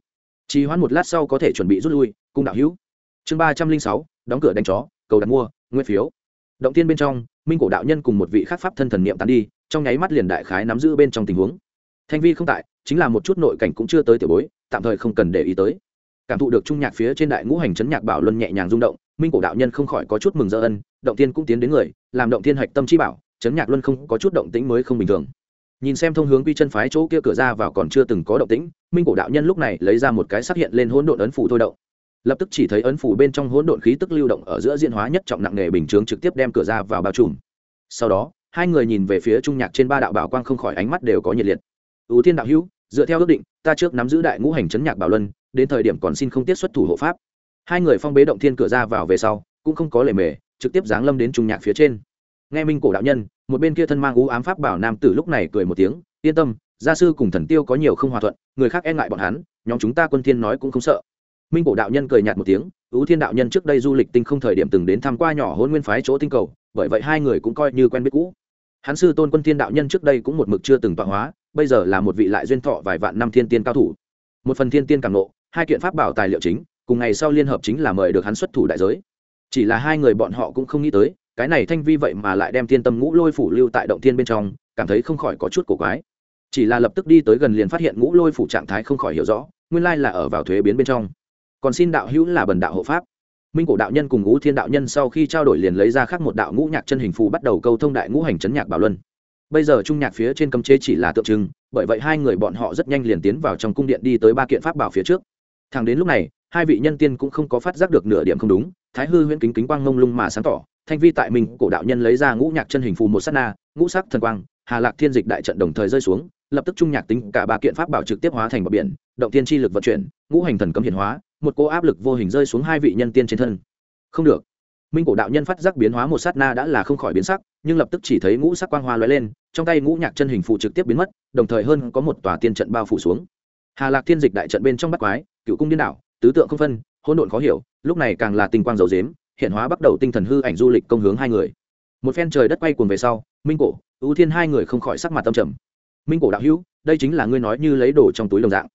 Trì hoãn một lát sau có thể chuẩn bị rút lui cung đạo hữu. Chương ba trăm linh sáu, đóng cửa đánh chó, cầu đặt mua, nguyên phiếu. Động thiên bên trong, minh cổ đạo nhân cùng một vị khác pháp thân thần niệm tán đi, trong nháy mắt liền đại khái nắm giữ bên trong tình huống. Thanh vi không tại, chính là một chút nội cảnh cũng chưa tới tiểu bối, tạm thời không cần để ý tới. Cảm thụ được trung nhạc phía trên đại ngũ hành chấn nhạc bảo luân nhẹ nhàng rung động, minh cổ đạo nhân không khỏi có chút mừng dỡ ân động Thiên cũng tiến đến người, làm động Thiên hạch tâm chi bảo, chấn nhạc luân không có chút động tĩnh mới không bình thường. Nhìn xem thông hướng quy chân phái chỗ kia cửa ra vào còn chưa từng có động tĩnh, minh cổ đạo nhân lúc này lấy ra một cái xác hiện lên hỗn độn ấn phủ thôi động. Lập tức chỉ thấy ấn phủ bên trong hỗn độn khí tức lưu động ở giữa diễn hóa nhất trọng nặng nghề bình chướng trực tiếp đem cửa ra vào bao trùm. Sau đó, hai người nhìn về phía trung nhạc trên ba đạo bảo quang không khỏi ánh mắt đều có nhiệt liệt. Ưu thiên đạo hữu, dựa theo ước định, ta trước nắm giữ đại ngũ hành chấn nhạc bảo luân, đến thời điểm còn xin không tiết xuất thủ hộ pháp. Hai người phong bế động thiên cửa ra vào về sau, cũng không có lề mề trực tiếp giáng lâm đến trung nhạc phía trên. Nghe minh cổ đạo nhân, một bên kia thân mang ú ám pháp bảo nam tử lúc này cười một tiếng, yên tâm, gia sư cùng thần tiêu có nhiều không hòa thuận, người khác e ngại bọn hắn, nhóm chúng ta quân thiên nói cũng không sợ. Minh cổ đạo nhân cười nhạt một tiếng, ú thiên đạo nhân trước đây du lịch tinh không thời điểm từng đến tham qua nhỏ hôn nguyên phái chỗ tinh cầu, bởi vậy hai người cũng coi như quen biết cũ. Hắn sư tôn quân thiên đạo nhân trước đây cũng một mực chưa từng tọa hóa, bây giờ là một vị lại duyên thọ vài vạn năm thiên tiên cao thủ. Một phần thiên tiên càng nộ hai kiện pháp bảo tài liệu chính, cùng ngày sau liên hợp chính là mời được hắn xuất thủ đại giới chỉ là hai người bọn họ cũng không nghĩ tới, cái này thanh vi vậy mà lại đem thiên tâm ngũ lôi phủ lưu tại động thiên bên trong, cảm thấy không khỏi có chút cổ quái. Chỉ là lập tức đi tới gần liền phát hiện ngũ lôi phủ trạng thái không khỏi hiểu rõ, nguyên lai là ở vào thuế biến bên trong. Còn xin đạo hữu là bần đạo hộ pháp. Minh cổ đạo nhân cùng ngũ thiên đạo nhân sau khi trao đổi liền lấy ra khác một đạo ngũ nhạc chân hình phù bắt đầu câu thông đại ngũ hành chấn nhạc bảo luân. Bây giờ trung nhạc phía trên cấm chế chỉ là tượng trưng, bởi vậy hai người bọn họ rất nhanh liền tiến vào trong cung điện đi tới ba kiện pháp bảo phía trước. Thẳng đến lúc này, hai vị nhân tiên cũng không có phát giác được nửa điểm không đúng thái hư huyễn kính kính quang ngông lung mà sáng tỏ, thanh vi tại mình, cổ đạo nhân lấy ra ngũ nhạc chân hình phù một sát na, ngũ sắc thần quang, hà lạc thiên dịch đại trận đồng thời rơi xuống, lập tức trung nhạc tính cả ba kiện pháp bảo trực tiếp hóa thành bờ biển, động tiên chi lực vận chuyển, ngũ hành thần cấm hiển hóa, một cô áp lực vô hình rơi xuống hai vị nhân tiên trên thân. Không được. Minh cổ đạo nhân phát giác biến hóa một sát na đã là không khỏi biến sắc, nhưng lập tức chỉ thấy ngũ sắc quang hoa lóe lên, trong tay ngũ nhạc chân hình phụ trực tiếp biến mất, đồng thời hơn có một tòa tiên trận bao phủ xuống. Hà lạc thiên dịch đại trận bên trong bắt quái, cựu cung điên đảo, tứ tượng không phân, hỗn độn khó hiểu lúc này càng là tinh quang dầu dếm, hiện hóa bắt đầu tinh thần hư ảnh du lịch công hướng hai người. Một phen trời đất quay cuồng về sau, minh cổ, ưu thiên hai người không khỏi sắc mặt tâm trầm. Minh cổ đạo hữu, đây chính là ngươi nói như lấy đồ trong túi đồng dạng.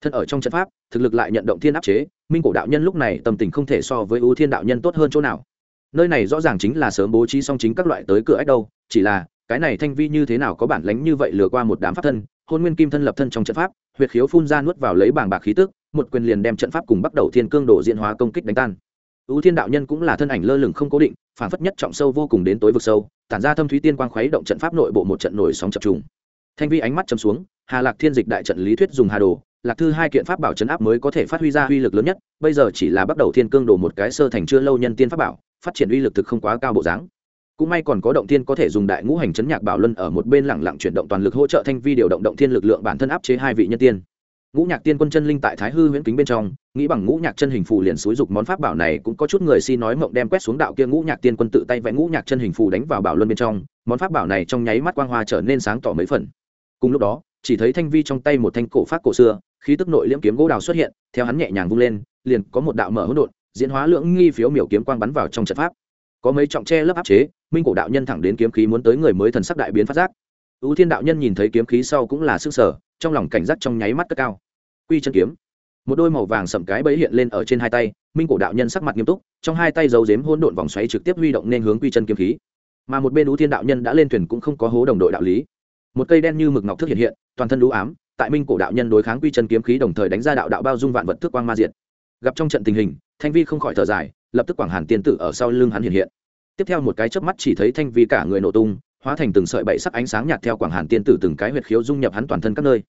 Thân ở trong trận pháp, thực lực lại nhận động thiên áp chế, minh cổ đạo nhân lúc này tâm tình không thể so với ưu thiên đạo nhân tốt hơn chỗ nào. Nơi này rõ ràng chính là sớm bố trí song chính các loại tới cửa ách đâu, chỉ là, cái này thanh vi như thế nào có bản lánh như vậy lừa qua một đám pháp thân, hôn nguyên kim thân lập thân trong trận pháp, huyệt khiếu phun ra nuốt vào lấy bảng bạc khí tức một quyền liền đem trận pháp cùng bắt đầu thiên cương đổ diện hóa công kích đánh tan. Ưu thiên đạo nhân cũng là thân ảnh lơ lửng không cố định, phản phất nhất trọng sâu vô cùng đến tối vực sâu, tản ra thâm thúy tiên quang khuấy động trận pháp nội bộ một trận nổi sóng chập trùng. Thanh vi ánh mắt chầm xuống, hà lạc thiên dịch đại trận lý thuyết dùng hà đồ, lạc thư hai kiện pháp bảo chấn áp mới có thể phát huy ra uy lực lớn nhất, bây giờ chỉ là bắt đầu thiên cương đổ một cái sơ thành chưa lâu nhân tiên pháp bảo, phát triển uy lực thực không quá cao bộ dáng. Cũng may còn có động thiên có thể dùng đại ngũ hành chấn nhạc bảo luân ở một bên lẳng lặng chuyển động toàn lực hỗ trợ thanh vi điều động động thiên lực lượng bản thân áp chế hai vị nhân tiên ngũ nhạc tiên quân chân linh tại thái hư huyễn kính bên trong, nghĩ bằng ngũ nhạc chân hình phù liền xúi dục món pháp bảo này, cũng có chút người si nói mộng đem quét xuống đạo kia ngũ nhạc tiên quân tự tay vẽ ngũ nhạc chân hình phù đánh vào bảo luân bên trong, món pháp bảo này trong nháy mắt quang hoa trở nên sáng tỏ mấy phần. Cùng lúc đó, chỉ thấy thanh vi trong tay một thanh cổ phát cổ xưa, khí tức nội liễm kiếm gỗ đào xuất hiện, theo hắn nhẹ nhàng vung lên, liền có một đạo mở hỗn độn, diễn hóa lưỡng nghi phiếu miểu kiếm quang bắn vào trong trận pháp. Có mấy trọng tre lớp áp chế, minh cổ đạo nhân thẳng đến kiếm khí muốn tới người mới thần sắc đại biến phát giác. Ưu thiên đạo nhân nhìn thấy kiếm khí sau cũng là sức sở trong lòng cảnh giác trong nháy mắt cất cao. Quy chân kiếm. Một đôi màu vàng sậm cái bẫy hiện lên ở trên hai tay, minh cổ đạo nhân sắc mặt nghiêm túc, trong hai tay giấu dếm hỗn độn vòng xoáy trực tiếp huy động nên hướng quy chân kiếm khí. Mà một bên ú thiên đạo nhân đã lên thuyền cũng không có hố đồng đội đạo lý. Một cây đen như mực ngọc thức hiện hiện, toàn thân lũ ám, tại minh cổ đạo nhân đối kháng quy chân kiếm khí đồng thời đánh ra đạo đạo bao dung vạn vật thước quang ma diện gặp trong trận tình hình, thanh vi không khỏi thở dài, lập tức quảng hàn tiên tử ở sau lưng hắn hiện hiện. Tiếp theo một cái chớp mắt chỉ thấy thanh vi cả người nổ tung hóa thành từng sợi bậy sắc ánh sáng nhạt theo quảng hàn tiên tử từng cái huyệt khiếu dung nhập hắn toàn thân các nơi.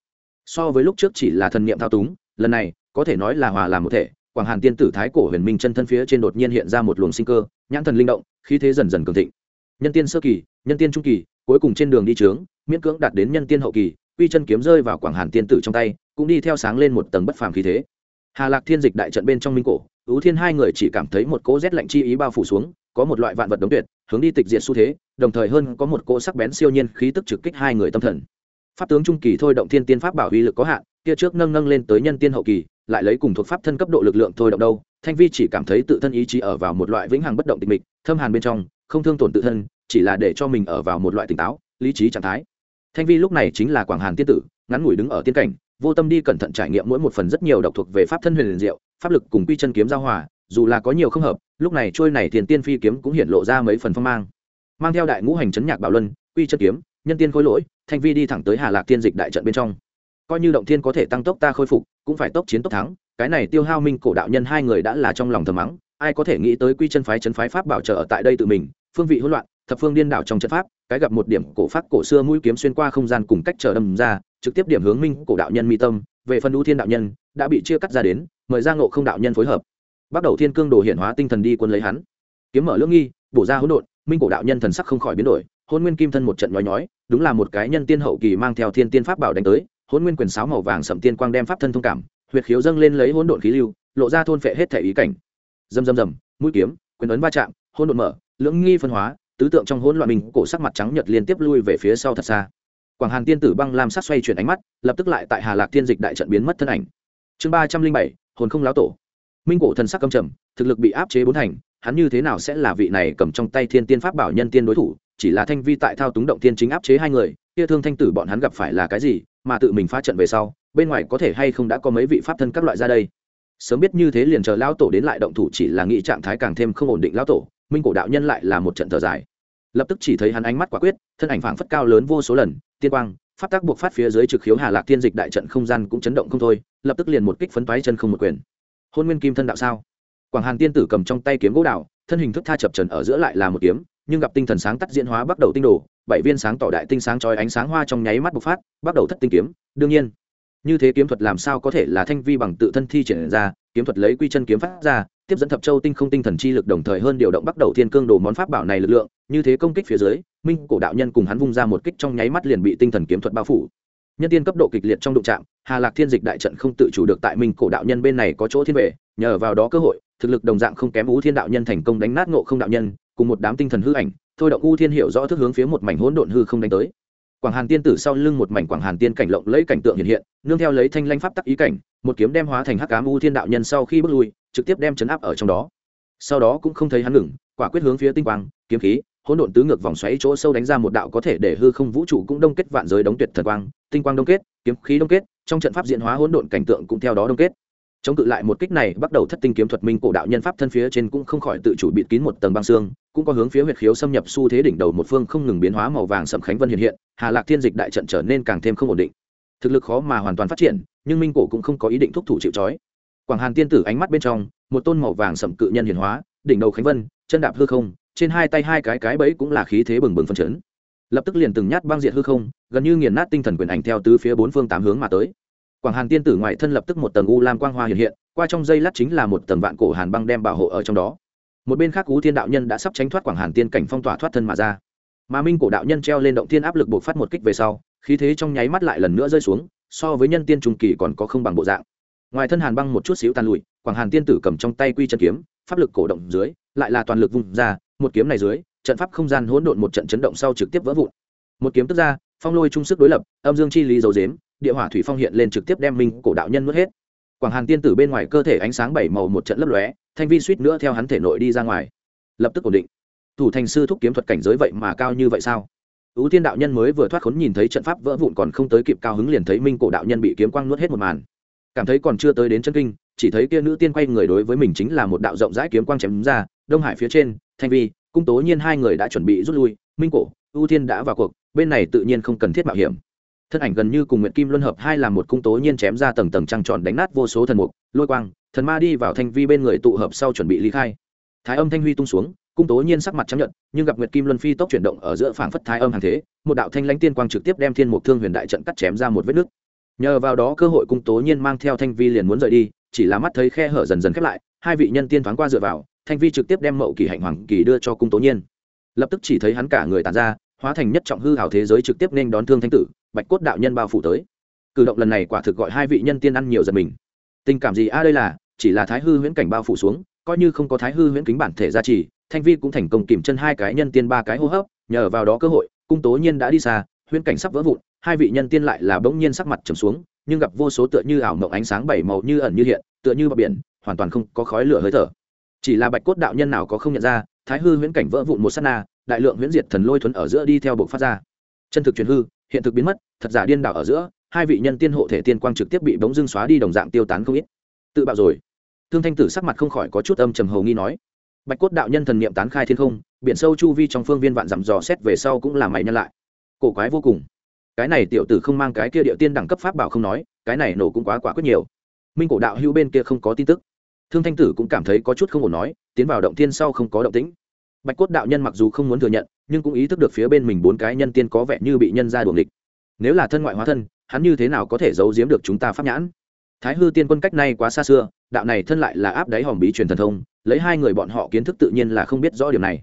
So với lúc trước chỉ là thần niệm thao túng, lần này, có thể nói là hòa làm một thể, quảng hàn tiên tử thái cổ huyền minh chân thân phía trên đột nhiên hiện ra một luồng sinh cơ, nhãn thần linh động, khí thế dần dần cường thịnh. Nhân tiên sơ kỳ, nhân tiên trung kỳ, cuối cùng trên đường đi trướng, miễn cưỡng đạt đến nhân tiên hậu kỳ, quy chân kiếm rơi vào quảng hàn tiên tử trong tay, cũng đi theo sáng lên một tầng bất phàm khí thế. Hà lạc thiên dịch đại trận bên trong minh cổ ứ thiên hai người chỉ cảm thấy một cỗ rét lạnh chi ý bao phủ xuống có một loại vạn vật đống tuyệt, hướng đi tịch diệt xu thế, đồng thời hơn có một cỗ sắc bén siêu nhiên khí tức trực kích hai người tâm thần. Pháp tướng trung kỳ thôi động thiên tiên pháp bảo uy lực có hạn, kia trước nâng nâng lên tới nhân tiên hậu kỳ, lại lấy cùng thuộc pháp thân cấp độ lực lượng thôi động đâu, thanh vi chỉ cảm thấy tự thân ý chí ở vào một loại vĩnh hằng bất động tịch mịch, thâm hàn bên trong, không thương tổn tự thân, chỉ là để cho mình ở vào một loại tỉnh táo, lý trí trạng thái. Thanh vi lúc này chính là quảng hàn tiên tử, ngắn ngủi đứng ở tiên cảnh, vô tâm đi cẩn thận trải nghiệm mỗi một phần rất nhiều độc thuộc về pháp thân huyền liền diệu, pháp lực cùng quy chân kiếm giao hòa dù là có nhiều không hợp, lúc này trôi này tiền tiên phi kiếm cũng hiện lộ ra mấy phần phong mang. Mang theo đại ngũ hành chấn nhạc bảo luân, quy chân kiếm, nhân tiên khối lỗi, thanh vi đi thẳng tới hà lạc tiên dịch đại trận bên trong. Coi như động thiên có thể tăng tốc ta khôi phục, cũng phải tốc chiến tốc thắng, cái này tiêu hao minh cổ đạo nhân hai người đã là trong lòng thầm mắng, ai có thể nghĩ tới quy chân phái chấn phái pháp bảo trợ ở tại đây tự mình, phương vị hỗn loạn, thập phương điên đảo trong trận pháp, cái gặp một điểm cổ pháp cổ xưa mũi kiếm xuyên qua không gian cùng cách trở đâm ra, trực tiếp điểm hướng minh cổ đạo nhân mi tâm, về phần ưu thiên đạo nhân, đã bị chia cắt ra đến, mời ra ngộ không đạo nhân phối hợp bắt đầu thiên cương đồ hiện hóa tinh thần đi quân lấy hắn. Kiếm mở lưỡng nghi, bổ ra hỗn độn, minh cổ đạo nhân thần sắc không khỏi biến đổi, hôn nguyên kim thân một trận nhói nhói, đúng là một cái nhân tiên hậu kỳ mang theo thiên tiên pháp bảo đánh tới, hôn nguyên quyền sáo màu vàng sậm tiên quang đem pháp thân thông cảm, huyệt khiếu dâng lên lấy hỗn độn khí lưu, lộ ra thôn phệ hết thể ý cảnh. Dầm dầm dầm mũi kiếm, quyền ấn va chạm, hỗn độn mở, lưỡng nghi phân hóa, tứ tượng trong hỗn loạn mình, cổ sắc mặt trắng nhật liên tiếp lui về phía sau thật xa. Quảng hàn tiên tử băng lam sắc xoay chuyển ánh mắt, lập tức lại tại hà lạc thiên dịch đại trận biến mất thân ảnh. Chương ba trăm linh bảy, hồn không láo tổ minh cổ thần sắc cầm trầm, thực lực bị áp chế bốn thành, hắn như thế nào sẽ là vị này cầm trong tay thiên tiên pháp bảo nhân tiên đối thủ, chỉ là thanh vi tại thao túng động tiên chính áp chế hai người, kia thương thanh tử bọn hắn gặp phải là cái gì, mà tự mình phá trận về sau, bên ngoài có thể hay không đã có mấy vị pháp thân các loại ra đây. Sớm biết như thế liền chờ lão tổ đến lại động thủ chỉ là nghĩ trạng thái càng thêm không ổn định lão tổ, minh cổ đạo nhân lại là một trận thở dài. Lập tức chỉ thấy hắn ánh mắt quả quyết, thân ảnh phảng phất cao lớn vô số lần, tiên quang, pháp tác buộc phát phía dưới trực khiếu hà lạc tiên dịch đại trận không gian cũng chấn động không thôi, lập tức liền một kích phấn toái chân không một quyền hôn nguyên kim thân đạo sao? Quảng hàn tiên tử cầm trong tay kiếm gỗ đạo thân hình thức tha chập trần ở giữa lại là một kiếm, nhưng gặp tinh thần sáng tắt diễn hóa bắt đầu tinh đồ, bảy viên sáng tỏ đại tinh sáng chói ánh sáng hoa trong nháy mắt bộc phát, bắt đầu thất tinh kiếm. Đương nhiên, như thế kiếm thuật làm sao có thể là thanh vi bằng tự thân thi triển ra, kiếm thuật lấy quy chân kiếm phát ra, tiếp dẫn thập châu tinh không tinh thần chi lực đồng thời hơn điều động bắt đầu thiên cương đồ món pháp bảo này lực lượng, như thế công kích phía dưới, minh cổ đạo nhân cùng hắn vung ra một kích trong nháy mắt liền bị tinh thần kiếm thuật bao phủ nhân tiên cấp độ kịch liệt trong đụng trạm hà lạc thiên dịch đại trận không tự chủ được tại minh cổ đạo nhân bên này có chỗ thiên vệ, nhờ vào đó cơ hội, thực lực đồng dạng không kém u thiên đạo nhân thành công đánh nát ngộ không đạo nhân, cùng một đám tinh thần hư ảnh, thôi động u thiên hiệu rõ thức hướng phía một mảnh hỗn độn hư không đánh tới. Quảng hàn tiên tử sau lưng một mảnh quảng hàn tiên cảnh lộng lấy cảnh tượng hiện hiện, nương theo lấy thanh lanh pháp tắc ý cảnh, một kiếm đem hóa thành hắc cám u thiên đạo nhân sau khi bước lui, trực tiếp đem chấn áp ở trong đó. Sau đó cũng không thấy hắn ngừng, quả quyết hướng phía tinh quang, kiếm khí hỗn độn tứ ngược vòng xoáy chỗ sâu đánh ra một đạo có thể để hư không vũ trụ cũng đông kết vạn giới đống tuyệt thần quang, tinh quang đông kết, kiếm khí đông kết, trong trận pháp diễn hóa hỗn độn cảnh tượng cũng theo đó đông kết. Chống cự lại một kích này, bắt đầu thất tinh kiếm thuật minh cổ đạo nhân pháp thân phía trên cũng không khỏi tự chủ bịt kín một tầng băng xương, cũng có hướng phía huyệt khiếu xâm nhập xu thế đỉnh đầu một phương không ngừng biến hóa màu vàng sẫm khánh vân hiện hiện, hà lạc thiên dịch đại trận trở nên càng thêm không ổn định. Thực lực khó mà hoàn toàn phát triển, nhưng minh cổ cũng không có ý định thúc thủ chịu trói. Quảng hàn tiên tử ánh mắt bên trong, một tôn màu vàng sẫm cự nhân hiển hóa, đỉnh đầu khánh vân, chân đạp hư không trên hai tay hai cái cái bẫy cũng là khí thế bừng bừng phân chấn. Lập tức liền từng nhát băng diệt hư không, gần như nghiền nát tinh thần quyền ảnh theo tứ phía bốn phương tám hướng mà tới. Quảng hàn tiên tử ngoại thân lập tức một tầng u lam quang hoa hiện hiện, qua trong dây lát chính là một tầng vạn cổ hàn băng đem bảo hộ ở trong đó. Một bên khác cú thiên đạo nhân đã sắp tránh thoát quảng hàn tiên cảnh phong tỏa thoát thân mà ra. Mà minh cổ đạo nhân treo lên động thiên áp lực buộc phát một kích về sau, khí thế trong nháy mắt lại lần nữa rơi xuống, so với nhân tiên trung kỳ còn có không bằng bộ dạng. Ngoài thân hàn băng một chút xíu tan lụi, quảng hàn tiên tử cầm trong tay quy chân kiếm, pháp lực cổ động dưới, lại là toàn lực vung ra một kiếm này dưới, trận pháp không gian hỗn độn một trận chấn động sau trực tiếp vỡ vụn. Một kiếm tức ra, phong lôi trung sức đối lập, âm dương chi lý dầu dếm, địa hỏa thủy phong hiện lên trực tiếp đem minh cổ đạo nhân mất hết. Quảng hàn tiên tử bên ngoài cơ thể ánh sáng bảy màu một trận lấp lóe, thanh vi suýt nữa theo hắn thể nội đi ra ngoài. Lập tức ổn định. Thủ thành sư thúc kiếm thuật cảnh giới vậy mà cao như vậy sao? Ưu tiên đạo nhân mới vừa thoát khốn nhìn thấy trận pháp vỡ vụn còn không tới kịp cao hứng liền thấy minh cổ đạo nhân bị kiếm quang nuốt hết một màn. Cảm thấy còn chưa tới đến chân kinh, chỉ thấy kia nữ tiên quay người đối với mình chính là một đạo rộng rãi kiếm quang chém ra, đông hải phía trên thanh vi, cung tố nhiên hai người đã chuẩn bị rút lui, minh cổ, ưu Thiên đã vào cuộc, bên này tự nhiên không cần thiết mạo hiểm. Thân ảnh gần như cùng nguyện kim luân hợp hai là một cung tố nhiên chém ra tầng tầng trăng tròn đánh nát vô số thần mục, lôi quang, thần ma đi vào thanh vi bên người tụ hợp sau chuẩn bị ly khai. Thái âm thanh huy tung xuống, cung tố nhiên sắc mặt chấp nhận nhưng gặp nguyệt kim luân phi tốc chuyển động ở giữa phảng phất thái âm hàng thế, một đạo thanh lãnh tiên quang trực tiếp đem thiên mục thương huyền đại trận cắt chém ra một vết nứt. Nhờ vào đó cơ hội cung tố nhiên mang theo thanh vi liền muốn rời đi, chỉ là mắt thấy khe hở dần dần khép lại, hai vị nhân tiên thoáng qua dựa vào thanh vi trực tiếp đem mậu kỳ hạnh hoàng kỳ đưa cho cung tố nhiên. Lập tức chỉ thấy hắn cả người tàn ra, hóa thành nhất trọng hư hảo thế giới trực tiếp nên đón thương thanh tử, bạch cốt đạo nhân bao phủ tới. Cử động lần này quả thực gọi hai vị nhân tiên ăn nhiều giật mình. Tình cảm gì a, đây là, chỉ là thái hư huyễn cảnh bao phủ xuống, coi như không có thái hư huyễn kính bản thể gia trì, thanh vi cũng thành công kìm chân hai cái nhân tiên ba cái hô hấp, nhờ vào đó cơ hội, cung tố nhiên đã đi xa, huyễn cảnh sắp vỡ vụn, hai vị nhân tiên lại là bỗng nhiên sắc mặt trầm xuống, nhưng gặp vô số tựa như ảo mộng ánh sáng bảy màu như ẩn như hiện, tựa như bờ biển, hoàn toàn không có khói lửa hơi thở chỉ là bạch cốt đạo nhân nào có không nhận ra, thái hư huyễn cảnh vỡ vụn một sát na, đại lượng huyễn diệt thần lôi thuấn ở giữa đi theo bộ phát ra. Chân thực truyền hư, hiện thực biến mất, thật giả điên đảo ở giữa, hai vị nhân tiên hộ thể tiên quang trực tiếp bị bóng dưng xóa đi đồng dạng tiêu tán không ít. Tự bạo rồi. Thương thanh tử sắc mặt không khỏi có chút âm trầm hầu nghi nói. Bạch cốt đạo nhân thần niệm tán khai thiên không, biển sâu chu vi trong phương viên vạn dặm dò xét về sau cũng là mày nhân lại. Cổ quái vô cùng. Cái này tiểu tử không mang cái kia địa tiên đẳng cấp pháp bảo không nói, cái này nổ cũng quá quả quyết nhiều. Minh cổ đạo hữu bên kia không có tin tức thương thanh tử cũng cảm thấy có chút không ổn nói, tiến vào động tiên sau không có động tĩnh. Bạch cốt đạo nhân mặc dù không muốn thừa nhận, nhưng cũng ý thức được phía bên mình bốn cái nhân tiên có vẻ như bị nhân ra đuồng địch nếu là thân ngoại hóa thân, hắn như thế nào có thể giấu giếm được chúng ta pháp nhãn? Thái hư tiên quân cách nay quá xa xưa, đạo này thân lại là áp đáy hòm bí truyền thần thông, lấy hai người bọn họ kiến thức tự nhiên là không biết rõ điều này.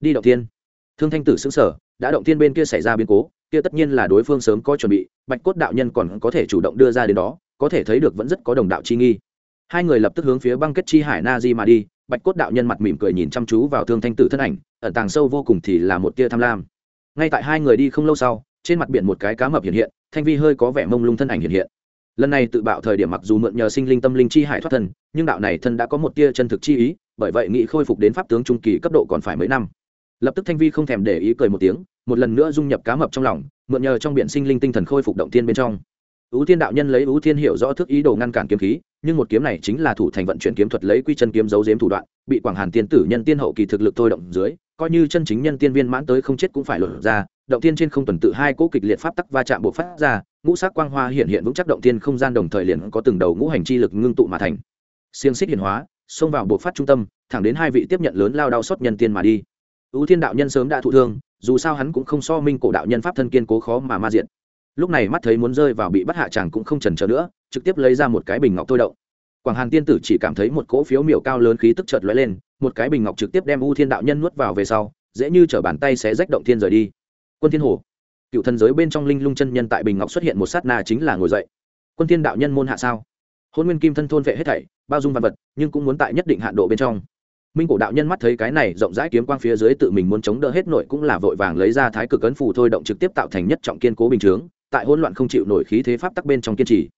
Đi động tiên. Thương thanh tử xứng sở đã động tiên bên kia xảy ra biến cố, kia tất nhiên là đối phương sớm có chuẩn bị, bạch cốt đạo nhân còn có thể chủ động đưa ra đến đó, có thể thấy được vẫn rất có đồng đạo chi nghi hai người lập tức hướng phía băng kết chi hải na di mà đi, bạch cốt đạo nhân mặt mỉm cười nhìn chăm chú vào thương thanh tử thân ảnh, ẩn tàng sâu vô cùng thì là một tia tham lam. Ngay tại hai người đi không lâu sau, trên mặt biển một cái cá mập hiện hiện, thanh vi hơi có vẻ mông lung thân ảnh hiện hiện. Lần này tự bạo thời điểm mặc dù mượn nhờ sinh linh tâm linh chi hải thoát thân, nhưng đạo này thân đã có một tia chân thực chi ý, bởi vậy nghị khôi phục đến pháp tướng trung kỳ cấp độ còn phải mấy năm. Lập tức thanh vi không thèm để ý cười một tiếng, một lần nữa dung nhập cá mập trong lòng, mượn nhờ trong biển sinh linh tinh thần khôi phục động tiên bên trong. Ưu thiên đạo nhân lấy ưu thiên hiểu rõ thức ý đồ ngăn cản kiếm khí nhưng một kiếm này chính là thủ thành vận chuyển kiếm thuật lấy quy chân kiếm giấu giếm thủ đoạn, bị quảng hàn tiên tử nhân tiên hậu kỳ thực lực thôi động dưới, coi như chân chính nhân tiên viên mãn tới không chết cũng phải lột ra, động tiên trên không tuần tự hai cỗ kịch liệt pháp tắc va chạm bộ phát ra, ngũ sắc quang hoa hiện hiện vững chắc động tiên không gian đồng thời liền có từng đầu ngũ hành chi lực ngưng tụ mà thành. Xiềng xích hiển hóa, xông vào bộ phát trung tâm, thẳng đến hai vị tiếp nhận lớn lao đau xót nhân tiên mà đi. Ưu thiên đạo nhân sớm đã thụ thương, dù sao hắn cũng không so minh cổ đạo nhân pháp thân kiên cố khó mà ma diện lúc này mắt thấy muốn rơi vào bị bắt hạ chàng cũng không trần trờ nữa, trực tiếp lấy ra một cái bình ngọc thôi động. Quảng hàn tiên tử chỉ cảm thấy một cỗ phiếu miểu cao lớn khí tức chợt lóe lên, một cái bình ngọc trực tiếp đem u thiên đạo nhân nuốt vào về sau, dễ như t bàn tay sẽ rách động thiên rời đi. Quân thiên hồ, cựu thần giới bên trong linh lung chân nhân tại bình ngọc xuất hiện một sát na chính là ngồi dậy. Quân thiên đạo nhân môn hạ sao? Hôn nguyên kim thân thôn vệ hết thảy, bao dung văn vật, nhưng cũng muốn tại nhất định hạn độ bên trong. Minh cổ đạo nhân mắt thấy cái này rộng rãi kiếm quang phía dưới tự mình muốn chống đỡ hết nội cũng là vội vàng lấy ra thái cực ấn phù thôi động trực tiếp tạo thành nhất trọng kiên cố bình chướng tại hỗn loạn không chịu nổi khí thế pháp tắc bên trong kiên trì.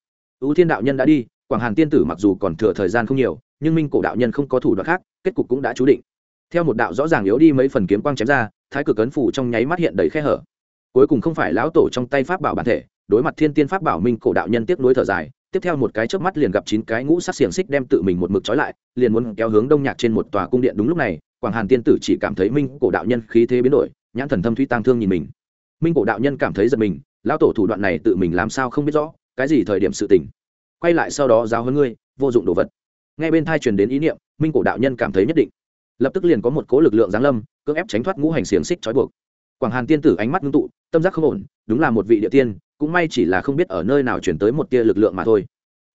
Ưu thiên đạo nhân đã đi, quảng hàn tiên tử mặc dù còn thừa thời gian không nhiều, nhưng minh cổ đạo nhân không có thủ đoạn khác, kết cục cũng đã chú định. Theo một đạo rõ ràng yếu đi mấy phần kiếm quang chém ra, thái cực ấn phủ trong nháy mắt hiện đầy khe hở. Cuối cùng không phải lão tổ trong tay pháp bảo bản thể, đối mặt thiên tiên pháp bảo minh cổ đạo nhân tiếp nối thở dài, tiếp theo một cái chớp mắt liền gặp chín cái ngũ sắc xiềng xích đem tự mình một mực trói lại, liền muốn kéo hướng đông nhạc trên một tòa cung điện đúng lúc này, quảng hàn tiên tử chỉ cảm thấy minh cổ đạo nhân khí thế biến đổi, nhãn thần thâm thủy tang thương nhìn mình. Minh cổ đạo nhân cảm thấy giật mình lão tổ thủ đoạn này tự mình làm sao không biết rõ, cái gì thời điểm sự tình. Quay lại sau đó giáo hơn ngươi, vô dụng đồ vật. Ngay bên thai truyền đến ý niệm, minh cổ đạo nhân cảm thấy nhất định. Lập tức liền có một cố lực lượng giáng lâm, cưỡng ép tránh thoát ngũ hành xiềng xích trói buộc. Quảng hàn tiên tử ánh mắt ngưng tụ, tâm giác không ổn, đúng là một vị địa tiên, cũng may chỉ là không biết ở nơi nào chuyển tới một tia lực lượng mà thôi.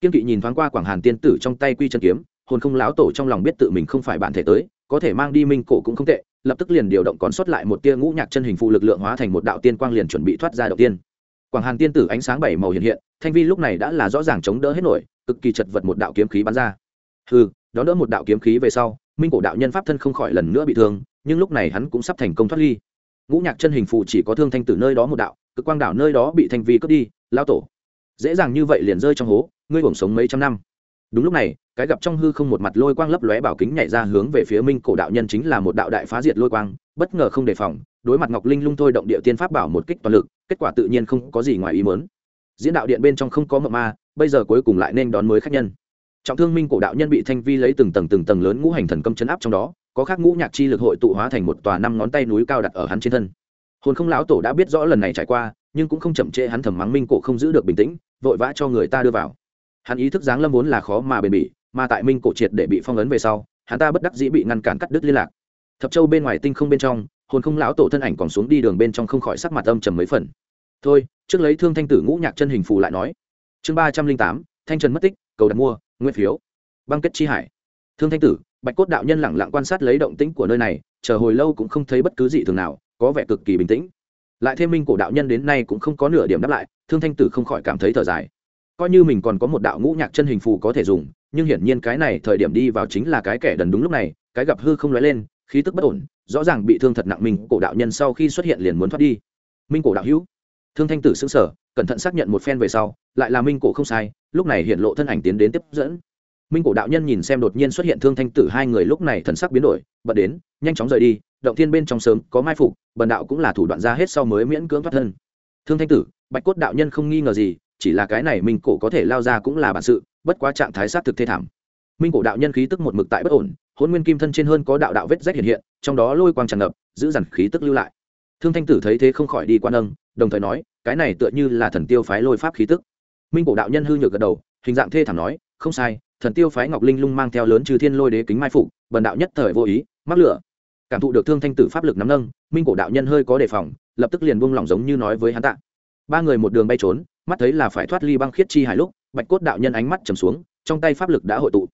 Kiên kỵ nhìn thoáng qua quảng hàn tiên tử trong tay quy chân kiếm, hồn không láo tổ trong lòng biết tự mình không phải bản thể tới, có thể mang đi minh cổ cũng không tệ, lập tức liền điều động còn sót lại một tia ngũ nhạc chân hình phụ lực lượng hóa thành một đạo tiên quang liền chuẩn bị thoát ra đầu tiên quảng hàn tiên tử ánh sáng bảy màu hiện hiện, thanh vi lúc này đã là rõ ràng chống đỡ hết nổi, cực kỳ chật vật một đạo kiếm khí bắn ra. Hừ, đón đỡ một đạo kiếm khí về sau, minh cổ đạo nhân pháp thân không khỏi lần nữa bị thương, nhưng lúc này hắn cũng sắp thành công thoát ly. Ngũ nhạc chân hình phụ chỉ có thương thanh tử nơi đó một đạo, cực quang đảo nơi đó bị thanh vi cướp đi lao tổ. Dễ dàng như vậy liền rơi trong hố, ngươi hưởng sống mấy trăm năm. Đúng lúc này, cái gặp trong hư không một mặt lôi quang lấp lóe bảo kính nhảy ra hướng về phía minh cổ đạo nhân chính là một đạo đại phá diệt lôi quang, bất ngờ không đề phòng đối mặt ngọc linh lung thôi động địa tiên pháp bảo một kích toàn lực, kết quả tự nhiên không có gì ngoài ý mớn diễn đạo điện bên trong không có mậm ma, bây giờ cuối cùng lại nên đón mới khách nhân. Trọng thương minh cổ đạo nhân bị thanh vi lấy từng tầng từng tầng lớn ngũ hành thần công chấn áp trong đó, có khác ngũ nhạc chi lực hội tụ hóa thành một tòa năm ngón tay núi cao đặt ở hắn trên thân. Hồn không lão tổ đã biết rõ lần này trải qua, nhưng cũng không chậm trễ hắn thầm mắng minh cổ không giữ được bình tĩnh, vội vã cho người ta đưa vào. Hắn ý thức dáng lâm vốn là khó mà bền bỉ, mà tại minh cổ triệt để bị phong ấn về sau, hắn ta bất đắc dĩ bị ngăn cản cắt đứt liên lạc. Thập châu bên ngoài tinh không bên trong hồn không lão tổ thân ảnh còn xuống đi đường bên trong không khỏi sắc mặt âm trầm mấy phần. Thôi, trước lấy thương thanh tử ngũ nhạc chân hình phù lại nói. Chương ba trăm linh tám, thanh trần mất tích, cầu đặt mua nguyên phiếu. Băng kết chi hải. Thương thanh tử, bạch cốt đạo nhân lẳng lặng quan sát lấy động tĩnh của nơi này, chờ hồi lâu cũng không thấy bất cứ gì thường nào, có vẻ cực kỳ bình tĩnh. Lại thêm minh cổ đạo nhân đến nay cũng không có nửa điểm đáp lại, thương thanh tử không khỏi cảm thấy thở dài. Coi như mình còn có một đạo ngũ nhạc chân hình phù có thể dùng, nhưng hiển nhiên cái này thời điểm đi vào chính là cái kẻ đần đúng lúc này, cái gặp hư không nói lên, khí tức bất ổn rõ ràng bị thương thật nặng minh cổ đạo nhân sau khi xuất hiện liền muốn thoát đi. Minh cổ đạo hữu, thương thanh tử xứng sở cẩn thận xác nhận một phen về sau, lại là minh cổ không sai, lúc này hiện lộ thân ảnh tiến đến tiếp dẫn. Minh cổ đạo nhân nhìn xem đột nhiên xuất hiện thương thanh tử hai người lúc này thần sắc biến đổi, bật đến, nhanh chóng rời đi, động thiên bên trong sớm, có mai phục, bần đạo cũng là thủ đoạn ra hết sau mới miễn cưỡng thoát thân. Thương thanh tử, bạch cốt đạo nhân không nghi ngờ gì, chỉ là cái này minh cổ có thể lao ra cũng là bản sự, bất quá trạng thái sát thực thê thảm. Minh cổ đạo nhân khí tức một mực tại bất ổn hôn nguyên kim thân trên hơn có đạo đạo vết rách hiện hiện, trong đó lôi quang tràn ngập, giữ dằn khí tức lưu lại. Thương thanh tử thấy thế không khỏi đi quan âng đồng thời nói, cái này tựa như là thần tiêu phái lôi pháp khí tức. Minh cổ đạo nhân hư nhược gật đầu, hình dạng thê thảm nói, không sai, thần tiêu phái ngọc linh lung mang theo lớn trừ thiên lôi đế kính mai phục, bần đạo nhất thời vô ý, mắc lửa. Cảm thụ được thương thanh tử pháp lực nắm nâng, minh cổ đạo nhân hơi có đề phòng, lập tức liền buông lỏng giống như nói với hắn tạ. Ba người một đường bay trốn, mắt thấy là phải thoát ly băng khiết chi hải lúc, bạch cốt đạo nhân ánh mắt trầm xuống, trong tay pháp lực đã hội tụ.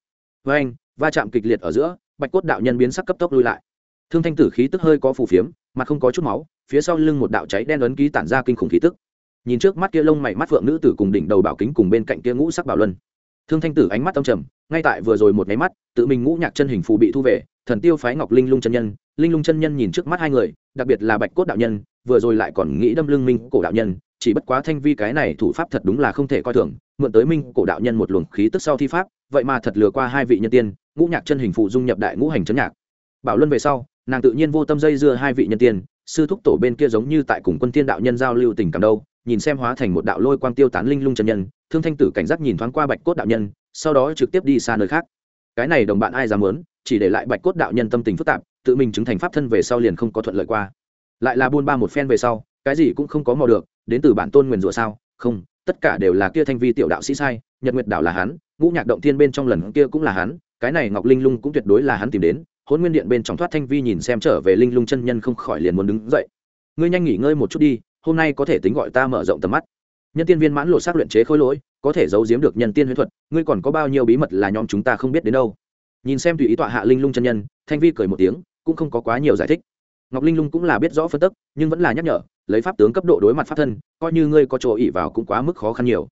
Với anh va chạm kịch liệt ở giữa, bạch cốt đạo nhân biến sắc cấp tốc lui lại. Thương thanh tử khí tức hơi có phù phiếm mà không có chút máu, phía sau lưng một đạo cháy đen ấn ký tản ra kinh khủng khí tức. Nhìn trước mắt kia lông mày mắt phượng nữ tử cùng đỉnh đầu bảo kính cùng bên cạnh kia ngũ sắc bảo luân. Thương thanh tử ánh mắt tông trầm, ngay tại vừa rồi một máy mắt, tự mình ngũ nhạc chân hình phù bị thu về, thần tiêu phái ngọc linh lung chân nhân. Linh lung chân nhân nhìn trước mắt hai người, đặc biệt là bạch cốt đạo nhân, vừa rồi lại còn nghĩ đâm lưng minh cổ đạo nhân, chỉ bất quá thanh vi cái này thủ pháp thật đúng là không thể coi thường, mượn tới minh cổ đạo nhân một luồng khí tức sau thi pháp vậy mà thật lừa qua hai vị nhân tiên, ngũ nhạc chân hình phụ dung nhập đại ngũ hành chấn nhạc. Bảo luân về sau, nàng tự nhiên vô tâm dây dưa hai vị nhân tiên, sư thúc tổ bên kia giống như tại cùng quân tiên đạo nhân giao lưu tình cảm đâu, nhìn xem hóa thành một đạo lôi quang tiêu tán linh lung chân nhân, thương thanh tử cảnh giác nhìn thoáng qua bạch cốt đạo nhân, sau đó trực tiếp đi xa nơi khác. Cái này đồng bạn ai dám muốn, chỉ để lại bạch cốt đạo nhân tâm tình phức tạp, tự mình chứng thành pháp thân về sau liền không có thuận lợi qua. Lại là buôn ba một phen về sau, cái gì cũng không có mò được, đến từ bản tôn nguyền rủa sao? Không, tất cả đều là kia thanh vi tiểu đạo sĩ sai, nhật nguyệt đảo là hắn ngũ nhạc động thiên bên trong lần kia cũng là hắn, cái này ngọc linh lung cũng tuyệt đối là hắn tìm đến hôn nguyên điện bên trong thoát thanh vi nhìn xem trở về linh lung chân nhân không khỏi liền muốn đứng dậy. Ngươi nhanh nghỉ ngơi một chút đi, hôm nay có thể tính gọi ta mở rộng tầm mắt. Nhân tiên viên mãn lộ xác luyện chế khối lỗi, có thể giấu giếm được nhân tiên huyễn thuật, ngươi còn có bao nhiêu bí mật là nhóm chúng ta không biết đến đâu. Nhìn xem tùy ý tọa hạ linh lung chân nhân, thanh vi cười một tiếng, cũng không có quá nhiều giải thích. Ngọc linh lung cũng là biết rõ phân tức, nhưng vẫn là nhắc nhở, lấy pháp tướng cấp độ đối mặt pháp thân, coi như ngươi có chỗ ỉ vào cũng quá mức khó khăn nhiều.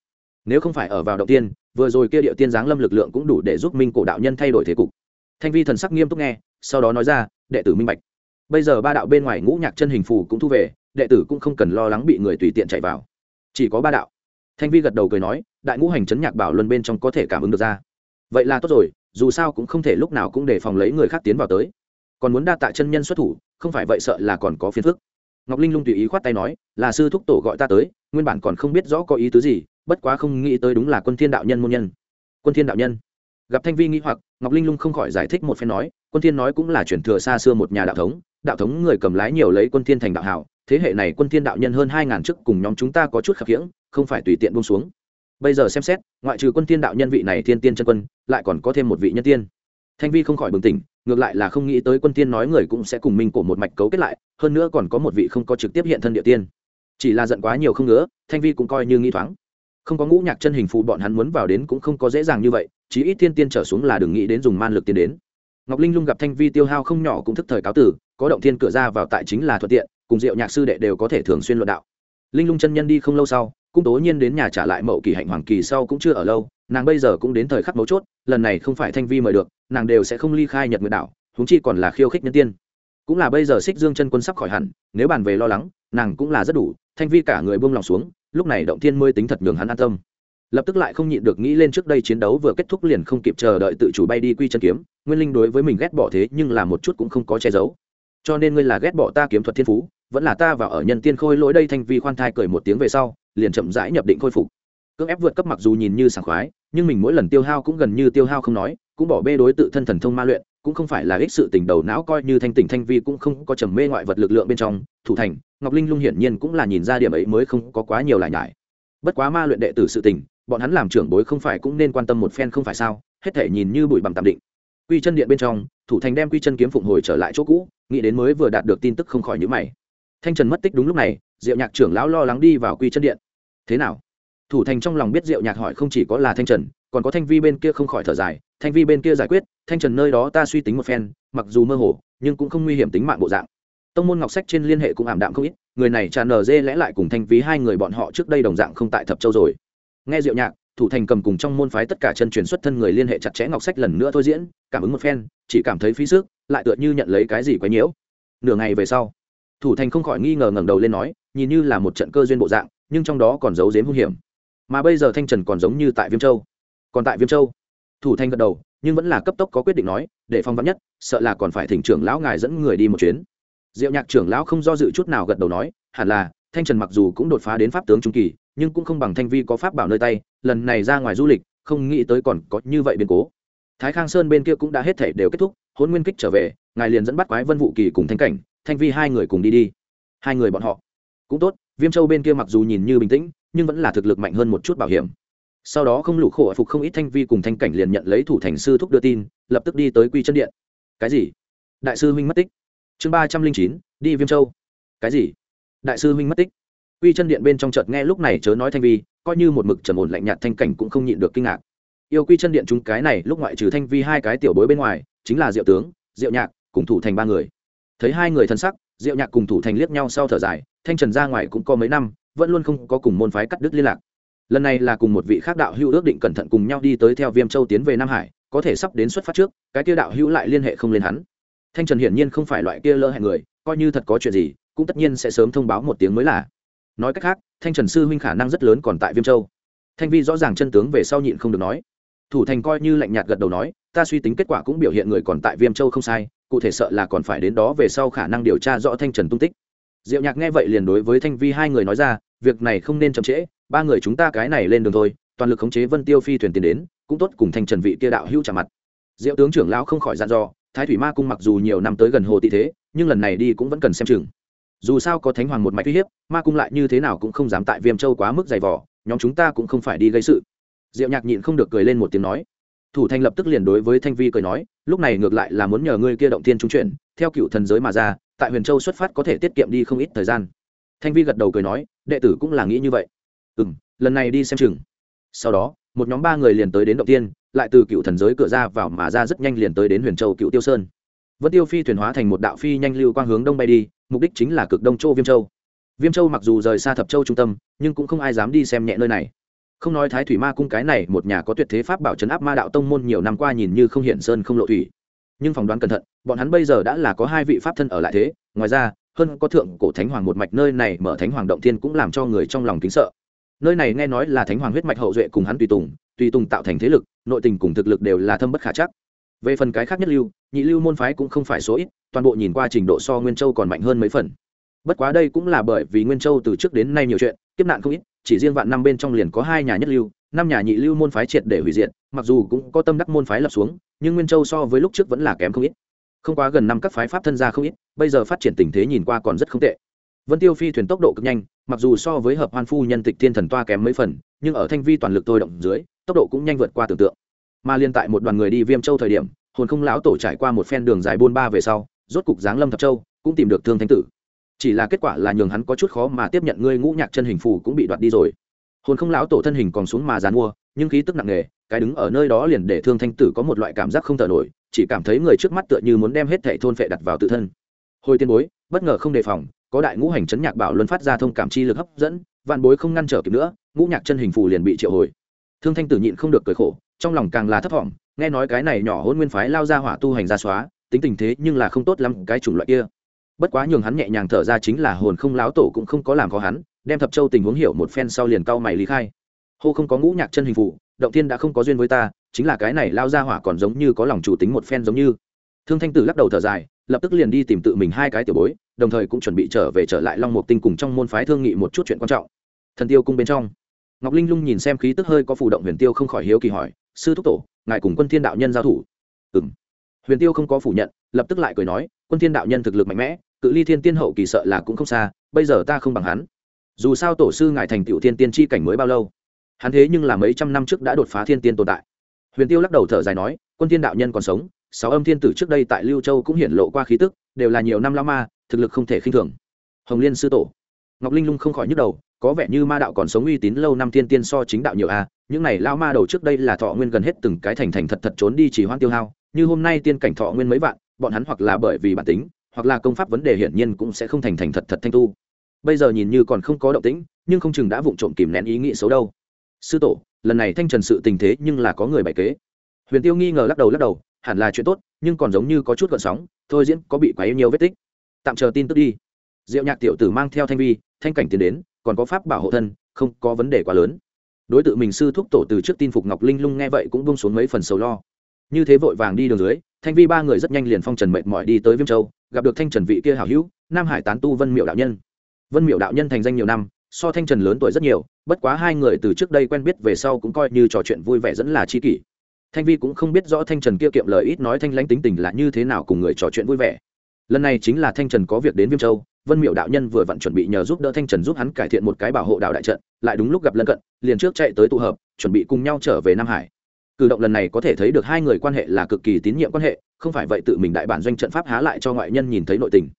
Nếu không phải ở vào động tiên vừa rồi kia địa tiên giáng lâm lực lượng cũng đủ để giúp minh cổ đạo nhân thay đổi thế cục. Thanh vi thần sắc nghiêm túc nghe, sau đó nói ra, đệ tử minh bạch. Bây giờ ba đạo bên ngoài ngũ nhạc chân hình phù cũng thu về, đệ tử cũng không cần lo lắng bị người tùy tiện chạy vào. Chỉ có ba đạo. Thanh vi gật đầu cười nói, đại ngũ hành chấn nhạc bảo luân bên trong có thể cảm ứng được ra. Vậy là tốt rồi, dù sao cũng không thể lúc nào cũng để phòng lấy người khác tiến vào tới. Còn muốn đa tạ chân nhân xuất thủ, không phải vậy sợ là còn có phiền phức. Ngọc linh lung tùy ý khoát tay nói, là sư thúc tổ gọi ta tới, nguyên bản còn không biết rõ có ý tứ gì bất quá không nghĩ tới đúng là quân thiên đạo nhân môn nhân. Quân thiên đạo nhân. Gặp thanh vi nghĩ hoặc, ngọc linh lung không khỏi giải thích một phen nói, quân thiên nói cũng là chuyển thừa xa xưa một nhà đạo thống đạo thống người cầm lái nhiều lấy quân thiên thành đạo hảo, thế hệ này quân thiên đạo nhân hơn hai ngàn trước cùng nhóm chúng ta có chút khập khiễng, không phải tùy tiện buông xuống. Bây giờ xem xét, ngoại trừ quân thiên đạo nhân vị này thiên tiên chân quân, lại còn có thêm một vị nhân tiên. Thanh vi không khỏi bừng tỉnh, ngược lại là không nghĩ tới quân tiên nói người cũng sẽ cùng minh cổ một mạch cấu kết lại, hơn nữa còn có một vị không có trực tiếp hiện thân địa tiên. Chỉ là giận quá nhiều không ngứa, thanh vi cũng coi như nghi thoáng không có ngũ nhạc chân hình phụ bọn hắn muốn vào đến cũng không có dễ dàng như vậy, chí ít thiên tiên trở xuống là đừng nghĩ đến dùng man lực tiến đến. Ngọc linh lung gặp thanh vi tiêu hao không nhỏ cũng thức thời cáo tử, có động thiên cửa ra vào tại chính là thuận tiện, cùng diệu nhạc sư đệ đều có thể thường xuyên luận đạo. Linh lung chân nhân đi không lâu sau cung tố nhiên đến nhà trả lại mậu kỳ hạnh hoàng kỳ sau cũng chưa ở lâu, nàng bây giờ cũng đến thời khắc mấu chốt, lần này không phải thanh vi mời được, nàng đều sẽ không ly khai nhật nguyệt đảo húng chi còn là khiêu khích nhân tiên. Cũng là bây giờ xích dương chân quân sắp khỏi hẳn, nếu bàn về lo lắng, nàng cũng là rất đủ thanh vi cả người buông lòng xuống, lúc này động thiên mới tính thật nhường hắn an tâm. Lập tức lại không nhịn được nghĩ lên trước đây chiến đấu vừa kết thúc liền không kịp chờ đợi tự chủ bay đi quy chân kiếm, nguyên linh đối với mình ghét bỏ thế nhưng là một chút cũng không có che giấu. Cho nên ngươi là ghét bỏ ta kiếm thuật thiên phú, vẫn là ta và ở nhân tiên khôi lỗi đây, thanh vi khoan thai cười một tiếng về sau, liền chậm rãi nhập định khôi phục. Cưỡng ép vượt cấp mặc dù nhìn như sảng khoái, nhưng mình mỗi lần tiêu hao cũng gần như tiêu hao không nói, cũng bỏ bê đối tự thân thần thông ma luyện cũng không phải là ích sự tình đầu não coi như thanh tỉnh thanh vi cũng không có trầm mê ngoại vật lực lượng bên trong, thủ thành, ngọc linh lung hiển nhiên cũng là nhìn ra điểm ấy mới không có quá nhiều lại nhải. Bất quá ma luyện đệ tử sự tình, bọn hắn làm trưởng bối không phải cũng nên quan tâm một phen không phải sao, hết thể nhìn như bụi bằng tạm định. Quy chân điện bên trong, thủ thành đem quy chân kiếm phụng hồi trở lại chỗ cũ, nghĩ đến mới vừa đạt được tin tức không khỏi nhữ mày. Thanh trần mất tích đúng lúc này, diệu nhạc trưởng lão lo lắng đi vào quy chân điện. Thế nào? Thủ thành trong lòng biết diệu nhạc hỏi không chỉ có là thanh trần còn có thanh vi bên kia không khỏi thở dài, thanh vi bên kia giải quyết, thanh trần nơi đó ta suy tính một phen, mặc dù mơ hồ, nhưng cũng không nguy hiểm tính mạng bộ dạng. Tông môn ngọc sách trên liên hệ cũng ảm đạm không ít, người này tràn nở dê lẽ lại cùng thanh ví hai người bọn họ trước đây đồng dạng không tại thập châu rồi. Nghe diệu nhạc, thủ thành cầm cùng trong môn phái tất cả chân truyền xuất thân người liên hệ chặt chẽ ngọc sách lần nữa thôi diễn, cảm ứng một phen, chỉ cảm thấy phí sức, lại tựa như nhận lấy cái gì quấy nhiễu. Nửa ngày về sau, thủ thành không khỏi nghi ngờ ngẩng đầu lên nói, nhìn như là một trận cơ duyên bộ dạng, nhưng trong đó còn giấu giếm hung hiểm. Mà bây giờ thanh trần còn giống như tại viêm châu còn tại viêm châu. Thủ thanh gật đầu, nhưng vẫn là cấp tốc có quyết định nói, để phong vắn nhất, sợ là còn phải thỉnh trưởng lão ngài dẫn người đi một chuyến. Diệu nhạc trưởng lão không do dự chút nào gật đầu nói, hẳn là, thanh trần mặc dù cũng đột phá đến pháp tướng trung kỳ, nhưng cũng không bằng thanh vi có pháp bảo nơi tay, lần này ra ngoài du lịch, không nghĩ tới còn có như vậy biến cố. Thái khang sơn bên kia cũng đã hết thể đều kết thúc hôn nguyên kích trở về, ngài liền dẫn bắt quái vân vụ kỳ cùng thanh cảnh, thanh vi hai người cùng đi đi. Hai người bọn họ. Cũng tốt, viêm châu bên kia mặc dù nhìn như bình tĩnh, nhưng vẫn là thực lực mạnh hơn một chút bảo hiểm sau đó không lũ khổ phục không ít thanh vi cùng thanh cảnh liền nhận lấy thủ thành sư thúc đưa tin, lập tức đi tới quy chân điện. Cái gì? Đại sư huynh mất tích. Chương ba trăm linh chín, đi viêm châu. Cái gì? Đại sư huynh mất tích. Quy chân điện bên trong chợt nghe lúc này chớ nói thanh vi, coi như một mực trầm ổn lạnh nhạt thanh cảnh cũng không nhịn được kinh ngạc. Yêu quy chân điện chúng cái này lúc ngoại trừ thanh vi hai cái tiểu bối bên ngoài, chính là diệu tướng, diệu nhạc, cùng thủ thành ba người. Thấy hai người thân sắc, diệu nhạc cùng thủ thành liếc nhau sau thở dài, thanh trần ra ngoài cũng có mấy năm, vẫn luôn không có cùng môn phái cắt đứt liên lạc lần này là cùng một vị khác đạo hữu ước định cẩn thận cùng nhau đi tới theo viêm châu tiến về nam hải, có thể sắp đến xuất phát trước, cái kia đạo hữu lại liên hệ không lên hắn. Thanh trần hiển nhiên không phải loại kia lỡ hẹn người, coi như thật có chuyện gì, cũng tất nhiên sẽ sớm thông báo một tiếng mới là. Nói cách khác, thanh trần sư huynh khả năng rất lớn còn tại viêm châu. Thanh vi rõ ràng chân tướng về sau nhịn không được nói. Thủ thành coi như lạnh nhạt gật đầu nói, ta suy tính kết quả cũng biểu hiện người còn tại viêm châu không sai, cụ thể sợ là còn phải đến đó về sau khả năng điều tra rõ thanh trần tung tích. Diệu nhạc nghe vậy liền đối với thanh vi hai người nói ra, việc này không nên chậm trễ ba người chúng ta cái này lên đường thôi, toàn lực khống chế vân tiêu phi thuyền tiến đến, cũng tốt cùng thanh trần vị kia đạo hữu trả mặt. Diệu tướng trưởng lão không khỏi dặn dò, thái thủy ma cung mặc dù nhiều năm tới gần hồ tị thế, nhưng lần này đi cũng vẫn cần xem chừng. Dù sao có thánh hoàng một mạch uy hiếp, ma cung lại như thế nào cũng không dám tại viêm châu quá mức dày vỏ nhóm chúng ta cũng không phải đi gây sự. Diệu nhạc nhịn không được cười lên một tiếng nói. Thủ thành lập tức liền đối với thanh vi cười nói, lúc này ngược lại là muốn nhờ ngươi kia động tiên trung chuyển, theo cựu thần giới mà ra, tại huyền châu xuất phát có thể tiết kiệm đi không ít thời gian. Thanh vi gật đầu cười nói, đệ tử cũng là nghĩ như vậy ừ m lần này đi xem chừng. Sau đó, một nhóm ba người liền tới đến động tiên, lại từ cựu thần giới cửa ra vào mà ra rất nhanh liền tới đến huyền châu cựu tiêu sơn. Vân tiêu phi thuyền hóa thành một đạo phi nhanh lưu quang hướng đông bay đi, mục đích chính là cực đông châu viêm châu. Viêm châu mặc dù rời xa thập châu trung tâm, nhưng cũng không ai dám đi xem nhẹ nơi này. Không nói thái thủy ma cung cái này một nhà có tuyệt thế pháp bảo chấn áp ma đạo tông môn nhiều năm qua nhìn như không hiện sơn không lộ thủy. Nhưng phỏng đoán cẩn thận, bọn hắn bây giờ đã là có hai vị pháp thân ở lại thế. Ngoài ra, hơn có thượng cổ thánh hoàng một mạch nơi này mở thánh hoàng động thiên cũng làm cho người trong lòng kính sợ nơi này nghe nói là thánh hoàng huyết mạch hậu duệ cùng hắn tùy tùng tùy tùng tạo thành thế lực, nội tình cùng thực lực đều là thâm bất khả chắc. Về phần cái khác nhất lưu, nhị lưu môn phái cũng không phải số ít, toàn bộ nhìn qua trình độ so nguyên châu còn mạnh hơn mấy phần. Bất quá đây cũng là bởi vì nguyên châu từ trước đến nay nhiều chuyện tiếp nạn không ít, chỉ riêng vạn năm bên trong liền có hai nhà nhất lưu, năm nhà nhị lưu môn phái triệt để hủy diệt, mặc dù cũng có tâm đắc môn phái lập xuống, nhưng nguyên châu so với lúc trước vẫn là kém không ít. Không quá gần năm các phái pháp thân gia không ít, bây giờ phát triển tình thế nhìn qua còn rất không tệ vân tiêu phi thuyền tốc độ cực nhanh, mặc dù so với hợp hoan phu nhân tịch thiên thần toa kém mấy phần, nhưng ở thanh vi toàn lực tôi động dưới, tốc độ cũng nhanh vượt qua tưởng tượng. Mà liên tại một đoàn người đi viêm châu thời điểm, hồn không lão tổ trải qua một phen đường dài buôn ba về sau, rốt cục giáng lâm thập châu, cũng tìm được thương thanh tử. Chỉ là kết quả là nhường hắn có chút khó mà tiếp nhận ngươi ngũ nhạc chân hình phù cũng bị đoạt đi rồi. Hồn không lão tổ thân hình còn xuống mà dàn mua, nhưng khí tức nặng nề, cái đứng ở nơi đó liền để thương thanh tử có một loại cảm giác không thở nổi, chỉ cảm thấy người trước mắt tựa như muốn đem hết thảy thôn phệ đặt vào tự thân. Hồi tiên bối, bất ngờ không đề phòng có đại ngũ hành chấn nhạc bảo luân phát ra thông cảm chi lực hấp dẫn, vạn bối không ngăn trở kịp nữa, ngũ nhạc chân hình phù liền bị triệu hồi. Thương thanh tử nhịn không được cười khổ, trong lòng càng là thấp thỏm, nghe nói cái này nhỏ hôn nguyên phái lao ra hỏa tu hành ra xóa, tính tình thế nhưng là không tốt lắm, cái chủng loại kia. Bất quá nhường hắn nhẹ nhàng thở ra chính là hồn không láo tổ cũng không có làm khó hắn, đem thập châu tình huống hiểu một phen sau liền cau mày lý khai. Hô không có ngũ nhạc chân hình phụ động thiên đã không có duyên với ta, chính là cái này lao ra hỏa còn giống như có lòng chủ tính một phen giống như. Thương thanh tử lắc đầu thở dài lập tức liền đi tìm tự mình hai cái tiểu bối, đồng thời cũng chuẩn bị trở về trở lại long mục tinh cùng trong môn phái thương nghị một chút chuyện quan trọng. Thần tiêu cung bên trong, ngọc linh lung nhìn xem khí tức hơi có phụ động huyền tiêu không khỏi hiếu kỳ hỏi, sư thúc tổ, ngài cùng quân thiên đạo nhân giao thủ? Ừ m huyền tiêu không có phủ nhận, lập tức lại cười nói, quân thiên đạo nhân thực lực mạnh mẽ, cự ly thiên tiên hậu kỳ sợ là cũng không xa, bây giờ ta không bằng hắn. Dù sao tổ sư ngài thành tựu thiên tiên chi cảnh mới bao lâu? Hắn thế nhưng là mấy trăm năm trước đã đột phá thiên tiên tồn tại. Huyền tiêu lắc đầu thở dài nói, quân thiên đạo nhân còn sống sáu âm thiên tử trước đây tại lưu châu cũng hiển lộ qua khí tức, đều là nhiều năm lao ma, thực lực không thể khinh thường. Hồng liên sư tổ. Ngọc linh lung không khỏi nhức đầu, có vẻ như ma đạo còn sống uy tín lâu năm thiên tiên so chính đạo nhiều a những này lao ma đầu trước đây là thọ nguyên gần hết từng cái thành thành thật thật trốn đi chỉ hoang tiêu hao, như hôm nay tiên cảnh thọ nguyên mấy vạn, bọn hắn hoặc là bởi vì bản tính, hoặc là công pháp vấn đề hiển nhiên cũng sẽ không thành thành thật thật thanh tu. Bây giờ nhìn như còn không có động tĩnh, nhưng không chừng đã vụng trộm kìm nén ý nghĩ xấu đâu. Sư tổ, lần này thanh trần sự tình thế nhưng là có người bày kế. Huyền tiêu nghi ngờ lắc đầu lắc đầu hẳn là chuyện tốt, nhưng còn giống như có chút gợn sóng, thôi diễn có bị quá yêu nhiều vết tích. Tạm chờ tin tức đi. Diệu nhạc tiểu tử mang theo thanh vi, thanh cảnh tiến đến, còn có pháp bảo hộ thân, không có vấn đề quá lớn. Đối tượng mình sư thúc tổ từ trước tin phục ngọc linh lung nghe vậy cũng bông xuống mấy phần sầu lo. Như thế vội vàng đi đường dưới, thanh vi ba người rất nhanh liền phong trần mệt mỏi đi tới viêm châu, gặp được thanh trần vị kia hảo hữu, nam hải tán tu vân miệu đạo nhân. Vân miệu đạo nhân thành danh nhiều năm, so thanh trần lớn tuổi rất nhiều, bất quá hai người từ trước đây quen biết về sau cũng coi như trò chuyện vui vẻ dẫn là chi kỷ thanh vi cũng không biết rõ thanh trần kia kiệm lời ít nói thanh lãnh tính tình là như thế nào cùng người trò chuyện vui vẻ. Lần này chính là thanh trần có việc đến viêm châu, vân miệu đạo nhân vừa vặn chuẩn bị nhờ giúp đỡ thanh trần giúp hắn cải thiện một cái bảo hộ đạo đại trận, lại đúng lúc gặp lân cận, liền trước chạy tới tụ hợp, chuẩn bị cùng nhau trở về nam hải. Cử động lần này có thể thấy được hai người quan hệ là cực kỳ tín nhiệm quan hệ, không phải vậy tự mình đại bản doanh trận pháp há lại cho ngoại nhân nhìn thấy nội tình.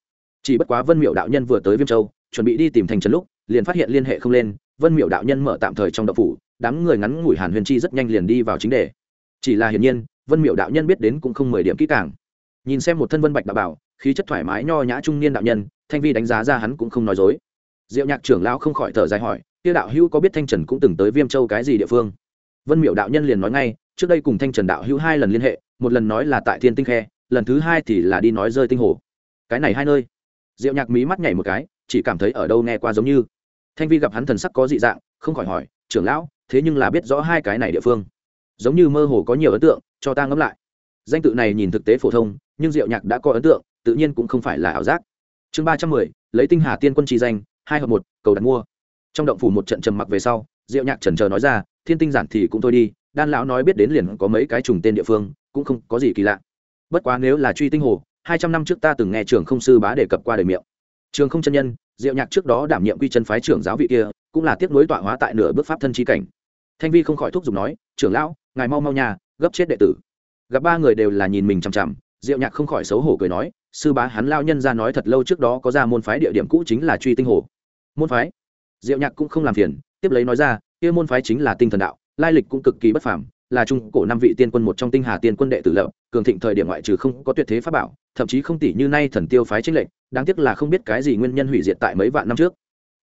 Chỉ bất quá vân miệu đạo nhân vừa tới viêm châu, chuẩn bị đi tìm thanh trần lúc, liền phát hiện liên hệ không lên, vân miệu đạo nhân mở tạm thời trong đậu phủ, đám người ngắn ngủi hàn huyền chi rất nhanh liền đi vào chính đề chỉ là hiển nhiên, vân miệu đạo nhân biết đến cũng không mười điểm kỹ càng. Nhìn xem một thân vân bạch đạo bảo, khí chất thoải mái nho nhã trung niên đạo nhân, thanh vi đánh giá ra hắn cũng không nói dối. Diệu nhạc trưởng lão không khỏi thở dài hỏi tiêu đạo hữu có biết thanh trần cũng từng tới viêm châu cái gì địa phương? Vân miệu đạo nhân liền nói ngay, trước đây cùng thanh trần đạo hữu hai lần liên hệ, một lần nói là tại thiên tinh khe, lần thứ hai thì là đi nói rơi tinh hồ. Cái này hai nơi? Diệu nhạc mí mắt nhảy một cái, chỉ cảm thấy ở đâu nghe qua giống như. Thanh vi gặp hắn thần sắc có dị dạng, không khỏi hỏi, trưởng lão, thế nhưng là biết rõ hai cái này địa phương giống như mơ hồ có nhiều ấn tượng, cho ta ngẫm lại. Danh tự này nhìn thực tế phổ thông, nhưng diệu nhạc đã có ấn tượng, tự nhiên cũng không phải là ảo giác. Chương ba trăm mười, lấy tinh hà tiên quân trì danh, hai hợp một, cầu đặt mua. Trong động phủ một trận trầm mặc về sau, diệu nhạc trần trờ nói ra, thiên tinh giản thì cũng thôi đi, đan lão nói biết đến liền có mấy cái trùng tên địa phương, cũng không có gì kỳ lạ. Bất quá nếu là truy tinh hồ, hai trăm năm trước ta từng nghe trường không sư bá đề cập qua đời miệng. Trường không chân nhân, diệu nhạc trước đó đảm nhiệm quy chân phái trưởng giáo vị kia, cũng là tiếp nối tọa hóa tại nửa bước pháp thân chi cảnh. Thanh vi không khỏi thúc giục nói, trưởng lão ngài mau mau nhà gấp chết đệ tử. Gặp ba người đều là nhìn mình chằm chằm, diệu nhạc không khỏi xấu hổ cười nói, sư bá hắn lao nhân ra nói thật lâu trước đó có ra môn phái địa điểm cũ chính là truy tinh hồ. Môn phái? Diệu nhạc cũng không làm phiền, tiếp lấy nói ra, kia môn phái chính là tinh thần đạo, lai lịch cũng cực kỳ bất phàm, là trung cổ năm vị tiên quân một trong tinh hà tiên quân đệ tử lập, cường thịnh thời điểm ngoại trừ không có tuyệt thế pháp bảo, thậm chí không tỷ như nay thần tiêu phái chính lệnh đáng tiếc là không biết cái gì nguyên nhân hủy diệt tại mấy vạn năm trước.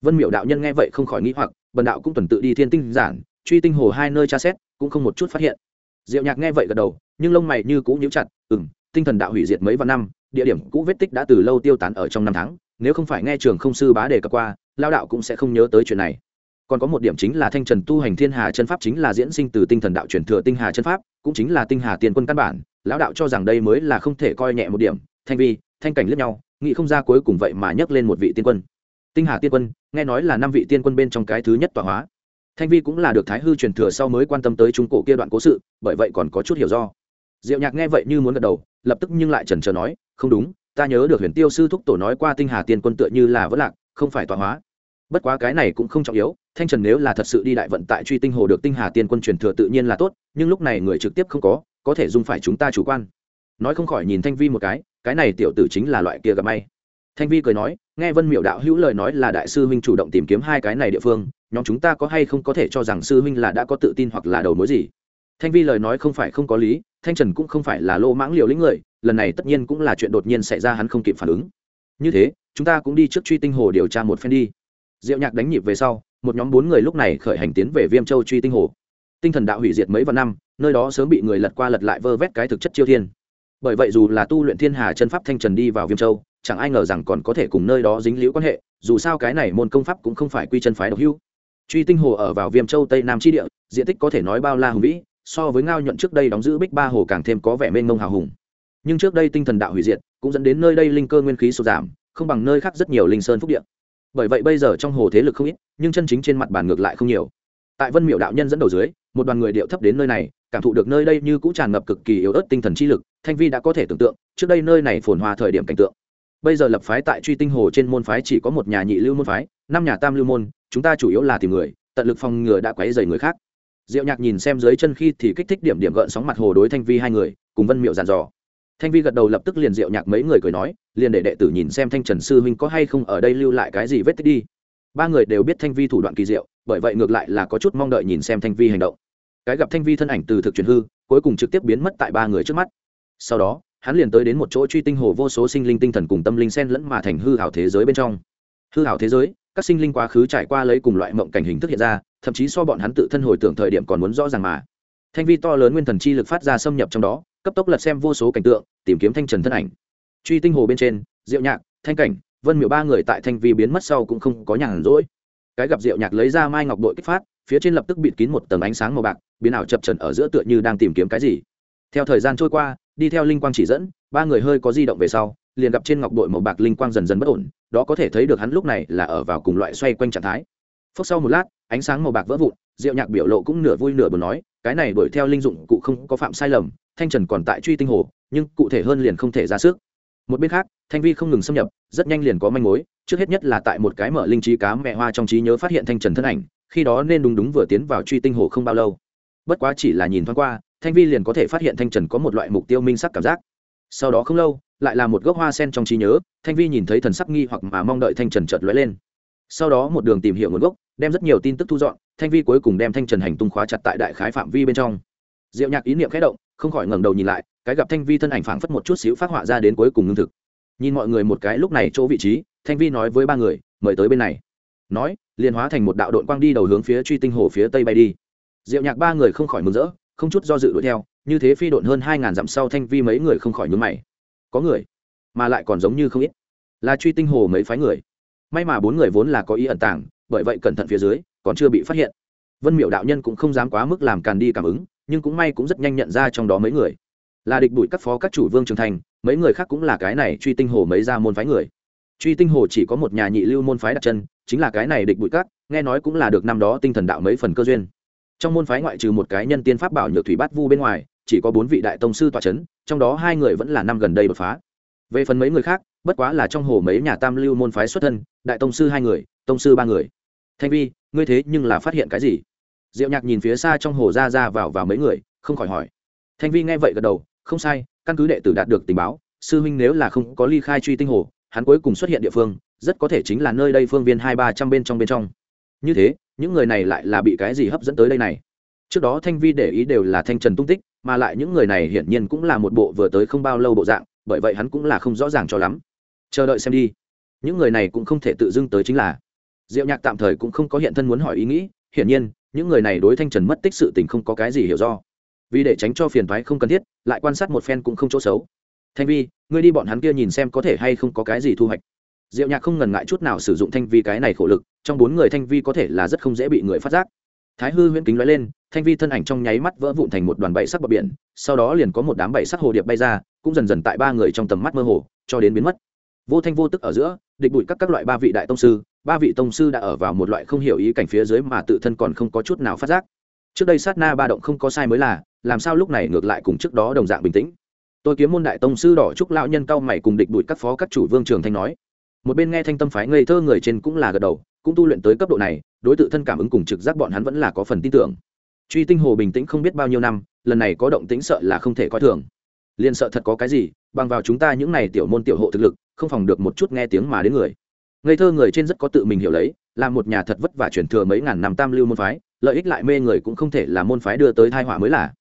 Vân miệu đạo nhân nghe vậy không khỏi nghĩ hoặc, bần đạo cũng tuần tự đi thiên tinh giản truy tinh hồ hai nơi tra xét, cũng không một chút phát hiện. Diệu nhạc nghe vậy gật đầu, nhưng lông mày như cũ nhíu chặt ừ m tinh thần đạo hủy diệt mấy vạn năm, địa điểm cũ vết tích đã từ lâu tiêu tán ở trong năm tháng, nếu không phải nghe trường không sư bá đề cập qua lao đạo cũng sẽ không nhớ tới chuyện này. Còn có một điểm chính là thanh trần tu hành thiên hà chân pháp chính là diễn sinh từ tinh thần đạo truyền thừa tinh hà chân pháp, cũng chính là tinh hà tiền quân căn bản, lão đạo cho rằng đây mới là không thể coi nhẹ một điểm, thanh vi, thanh cảnh lướt nhau, nghĩ không ra cuối cùng vậy mà nhấc lên một vị tiên quân. Tinh hà tiên quân, nghe nói là năm vị tiên quân bên trong cái thứ nhất tọa hóa thanh vi cũng là được thái hư truyền thừa sau mới quan tâm tới trung cổ kia đoạn cố sự, bởi vậy còn có chút hiểu do. Diệu nhạc nghe vậy như muốn gật đầu, lập tức nhưng lại trần trờ nói, không đúng, ta nhớ được huyền tiêu sư thúc tổ nói qua tinh hà tiên quân tựa như là vất lạc, không phải tọa hóa. Bất quá cái này cũng không trọng yếu, thanh trần nếu là thật sự đi đại vận tại truy tinh hồ được tinh hà tiên quân truyền thừa tự nhiên là tốt, nhưng lúc này người trực tiếp không có có thể dùng phải chúng ta chủ quan. Nói không khỏi nhìn thanh vi một cái cái này tiểu tử chính là loại kia gặp may. Thanh vi cười nói, nghe vân miệu đạo hữu lời nói là đại sư huynh chủ động tìm kiếm hai cái này địa phương nhóm chúng ta có hay không có thể cho rằng sư huynh là đã có tự tin hoặc là đầu mối gì? Thanh vi lời nói không phải không có lý, thanh trần cũng không phải là lô mãng liều lĩnh người, lần này tất nhiên cũng là chuyện đột nhiên xảy ra hắn không kịp phản ứng. Như thế, chúng ta cũng đi trước truy tinh hồ điều tra một phen đi. Diệu nhạc đánh nhịp về sau, một nhóm bốn người lúc này khởi hành tiến về viêm châu truy tinh hồ. Tinh thần đạo hủy diệt mấy vạn năm, nơi đó sớm bị người lật qua lật lại vơ vét cái thực chất chiêu thiên. Bởi vậy dù là tu luyện thiên hà chân pháp thanh trần đi vào viêm châu, chẳng ai ngờ rằng còn có thể cùng nơi đó dính liễu quan hệ, dù sao cái này môn công pháp cũng không phải quy chân phái độc hưu truy tinh hồ ở vào viêm châu tây nam tri địa, diện tích có thể nói bao la hùng vĩ, so với ngao nhuận trước đây đóng giữ bích ba hồ càng thêm có vẻ mênh mông hào hùng. Nhưng trước đây tinh thần đạo hủy diệt, cũng dẫn đến nơi đây linh cơ nguyên khí sụt giảm, không bằng nơi khác rất nhiều linh sơn phúc địa. bởi vậy bây giờ trong hồ thế lực không ít, nhưng chân chính trên mặt bàn ngược lại không nhiều. Tại vân miệu đạo nhân dẫn đầu dưới, một đoàn người điệu thấp đến nơi này, cảm thụ được nơi đây như cũng tràn ngập cực kỳ yếu ớt tinh thần chi lực, thanh vi đã có thể tưởng tượng, trước đây nơi này phồn hoa thời điểm cảnh tượng. Bây giờ lập phái tại truy tinh hồ trên môn phái chỉ có một nhà nhị lưu môn phái, năm nhà tam lưu môn chúng ta chủ yếu là tìm người, tận lực phòng ngừa đã quấy dày người khác. Diệu nhạc nhìn xem dưới chân khi thì kích thích điểm điểm gợn sóng mặt hồ đối thanh vi hai người, cùng vân miệu giàn dò. Thanh vi gật đầu lập tức liền diệu nhạc mấy người cười nói, liền để đệ tử nhìn xem thanh trần sư huynh có hay không ở đây lưu lại cái gì vết tích đi. Ba người đều biết thanh vi thủ đoạn kỳ diệu, bởi vậy ngược lại là có chút mong đợi nhìn xem thanh vi hành động. Cái gặp thanh vi thân ảnh từ thực truyền hư, cuối cùng trực tiếp biến mất tại ba người trước mắt. Sau đó, hắn liền tới đến một chỗ truy tinh hồ vô số sinh linh tinh thần cùng tâm linh sen lẫn mà thành hư hảo thế giới bên trong. Hư hảo thế giới các sinh linh quá khứ trải qua lấy cùng loại mộng cảnh hình thức hiện ra, thậm chí so bọn hắn tự thân hồi tưởng thời điểm còn muốn rõ ràng mà. Thanh vi to lớn nguyên thần chi lực phát ra xâm nhập trong đó, cấp tốc lật xem vô số cảnh tượng, tìm kiếm thanh trần thân ảnh. Truy tinh hồ bên trên, diệu nhạc, thanh cảnh, vân miểu ba người tại thanh vi biến mất sau cũng không có nhàn rỗi. Cái gặp diệu nhạc lấy ra mai ngọc đội kích phát, phía trên lập tức bịt kín một tầng ánh sáng màu bạc, biến ảo chập trần ở giữa tựa như đang tìm kiếm cái gì. Theo thời gian trôi qua, đi theo linh quang chỉ dẫn, ba người hơi có di động về sau liền gặp trên ngọc bội màu bạc linh quang dần dần bất ổn, đó có thể thấy được hắn lúc này là ở vào cùng loại xoay quanh trạng thái. Phốc sau một lát, ánh sáng màu bạc vỡ vụn, diệu nhạc biểu lộ cũng nửa vui nửa buồn nói, cái này đuổi theo linh dụng cụ không có phạm sai lầm, thanh trần còn tại truy tinh hồ, nhưng cụ thể hơn liền không thể ra sức. Một bên khác, thanh vi không ngừng xâm nhập, rất nhanh liền có manh mối, trước hết nhất là tại một cái mở linh trí cá mẹ hoa trong trí nhớ phát hiện thanh trần thân ảnh, khi đó nên đúng đúng vừa tiến vào truy tinh hồ không bao lâu. Bất quá chỉ là nhìn thoáng qua, thanh vi liền có thể phát hiện thanh trần có một loại mục tiêu minh sắc cảm giác sau đó không lâu, lại là một gốc hoa sen trong trí nhớ, thanh vi nhìn thấy thần sắc nghi hoặc mà mong đợi thanh trần chợt lóe lên. Sau đó một đường tìm hiểu nguồn gốc, đem rất nhiều tin tức thu dọn, thanh vi cuối cùng đem thanh trần hành tung khóa chặt tại đại khái phạm vi bên trong. Diệu nhạc ý niệm khẽ động, không khỏi ngẩng đầu nhìn lại, cái gặp thanh vi thân ảnh phảng phất một chút xíu phát họa ra đến cuối cùng ngưng thực. Nhìn mọi người một cái lúc này chỗ vị trí, thanh vi nói với ba người, mời tới bên này. Nói, liền hóa thành một đạo đội quang đi đầu hướng phía truy tinh hồ phía tây bay đi. Diệu nhạc ba người không khỏi mừng rỡ, không chút do dự đuổi theo như thế phi độn hơn hai ngàn dặm sau thanh vi mấy người không khỏi nhún mày. Có người, mà lại còn giống như không ít. Là truy tinh hồ mấy phái người. May mà bốn người vốn là có ý ẩn tàng, bởi vậy cẩn thận phía dưới, còn chưa bị phát hiện. Vân miệu đạo nhân cũng không dám quá mức làm càn đi cảm ứng, nhưng cũng may cũng rất nhanh nhận ra trong đó mấy người. Là địch bụi các phó các chủ vương trường thành, mấy người khác cũng là cái này truy tinh hồ mấy ra môn phái người. Truy tinh hồ chỉ có một nhà nhị lưu môn phái đặt chân, chính là cái này địch bụi các, nghe nói cũng là được năm đó tinh thần đạo mấy phần cơ duyên. Trong môn phái ngoại trừ một cái nhân tiên pháp bảo nhược thủy bát vu bên ngoài chỉ có bốn vị đại tông sư tọa c h ấ n trong đó hai người vẫn là năm gần đây đột phá. Về phần mấy người khác, bất quá là trong hồ mấy nhà tam lưu môn phái xuất thân, đại tông sư hai người, tông sư ba người. Thanh vi, ngươi thế nhưng là phát hiện cái gì? Diệu nhạc nhìn phía xa trong hồ ra ra vào vào mấy người, không khỏi hỏi. Thanh vi nghe vậy gật đầu, không sai, căn cứ đệ tử đạt được tình báo, sư huynh nếu là không có ly khai truy tinh hồ, hắn cuối cùng xuất hiện địa phương, rất có thể chính là nơi đây phương viên hai ba trăm bên trong bên trong. Như thế, những người này lại là bị cái gì hấp dẫn tới đây này? Trước đó thanh vi để ý đều là thanh trần tung tích mà lại những người này hiển nhiên cũng là một bộ vừa tới không bao lâu bộ dạng, bởi vậy hắn cũng là không rõ ràng cho lắm. Chờ đợi xem đi. Những người này cũng không thể tự dưng tới chính là. Diệu nhạc tạm thời cũng không có hiện thân muốn hỏi ý nghĩ, hiển nhiên, những người này đối thanh trần mất tích sự tình không có cái gì hiểu do. Vì để tránh cho phiền thoái không cần thiết, lại quan sát một phen cũng không chỗ xấu. Thanh vi, ngươi đi bọn hắn kia nhìn xem có thể hay không có cái gì thu hoạch. Diệu nhạc không ngần ngại chút nào sử dụng thanh vi cái này khổ lực, trong bốn người thanh vi có thể là rất không dễ bị người phát giác thái hư huyễn kính lóe lên, thanh vi thân ảnh trong nháy mắt vỡ vụn thành một đoàn bảy sắc bờ biển, sau đó liền có một đám bảy sắc hồ điệp bay ra, cũng dần dần tại ba người trong tầm mắt mơ hồ, cho đến biến mất. Vô thanh vô tức ở giữa, địch bụi các các loại ba vị đại tông sư, ba vị tông sư đã ở vào một loại không hiểu ý cảnh phía dưới mà tự thân còn không có chút nào phát giác. Trước đây sát na ba động không có sai mới là, làm sao lúc này ngược lại cùng trước đó đồng dạng bình tĩnh. Tôi kiếm môn đại tông sư đỏ trúc lão nhân cao mày cùng địch bụi các phó các chủ vương trường thanh nói một bên nghe thanh tâm phái ngây thơ người trên cũng là gật đầu, cũng tu luyện tới cấp độ này, đối tượng thân cảm ứng cùng trực giác bọn hắn vẫn là có phần tin tưởng. Truy tinh hồ bình tĩnh không biết bao nhiêu năm, lần này có động tĩnh sợ là không thể coi thường. Liền sợ thật có cái gì, bằng vào chúng ta những này tiểu môn tiểu hộ thực lực, không phòng được một chút nghe tiếng mà đến người. Ngây thơ người trên rất có tự mình hiểu lấy, là một nhà thật vất vả chuyển thừa mấy ngàn năm tam lưu môn phái, lợi ích lại mê người cũng không thể là môn phái đưa tới thai họa mới là.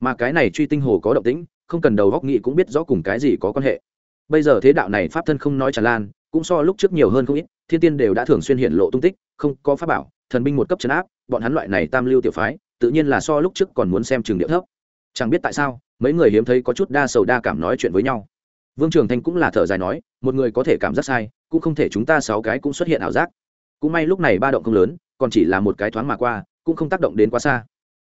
Mà cái này truy tinh hồ có động tĩnh, không cần đầu góc nghị cũng biết rõ cùng cái gì có quan hệ. Bây giờ thế đạo này pháp thân không nói tràn lan cũng so lúc trước nhiều hơn không ít, thiên tiên đều đã thường xuyên hiện lộ tung tích, không có pháp bảo, thần binh một cấp chấn áp, bọn hắn loại này tam lưu tiểu phái, tự nhiên là so lúc trước còn muốn xem trường địa thấp. Chẳng biết tại sao, mấy người hiếm thấy có chút đa sầu đa cảm nói chuyện với nhau. Vương trường thanh cũng là thở dài nói, một người có thể cảm giác sai, cũng không thể chúng ta sáu cái cũng xuất hiện ảo giác. Cũng may lúc này ba động không lớn, còn chỉ là một cái thoáng mà qua, cũng không tác động đến quá xa.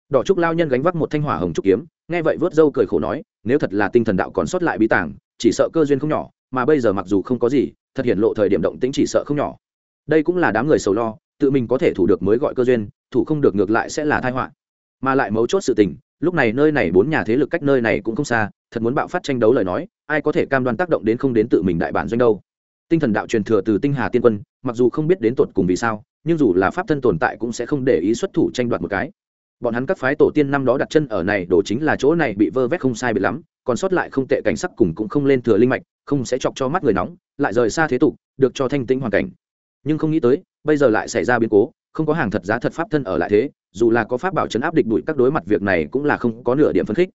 Đỏ trúc lao nhân gánh vác một thanh hỏa hồng trúc kiếm, nghe vậy vớt râu cười khổ nói, nếu thật là tinh thần đạo còn sót lại bí tàng, chỉ sợ cơ duyên không nhỏ, mà bây giờ mặc dù không có gì thật hiện lộ thời điểm động tĩnh chỉ sợ không nhỏ. Đây cũng là đám người sầu lo, tự mình có thể thủ được mới gọi cơ duyên, thủ không được ngược lại sẽ là tai họa. Mà lại mấu chốt sự tình, lúc này nơi này bốn nhà thế lực cách nơi này cũng không xa, thật muốn bạo phát tranh đấu lời nói, ai có thể cam đoan tác động đến không đến tự mình đại bản doanh đâu. Tinh thần đạo truyền thừa từ tinh hà tiên quân, mặc dù không biết đến tột cùng vì sao, nhưng dù là pháp thân tồn tại cũng sẽ không để ý xuất thủ tranh đoạt một cái. Bọn hắn các phái tổ tiên năm đó đặt chân ở này đổ chính là chỗ này bị vơ vét không sai bị lắm, còn sót lại không tệ cảnh sắc cùng cũng không lên thừa linh mạch, không sẽ chọc cho mắt người nóng lại rời xa thế tục, được cho thanh tĩnh hoàn cảnh. Nhưng không nghĩ tới, bây giờ lại xảy ra biến cố, không có hàng thật giá thật pháp thân ở lại thế, dù là có pháp bảo chấn áp địch đuổi các đối mặt việc này cũng là không có nửa điểm phấn khích.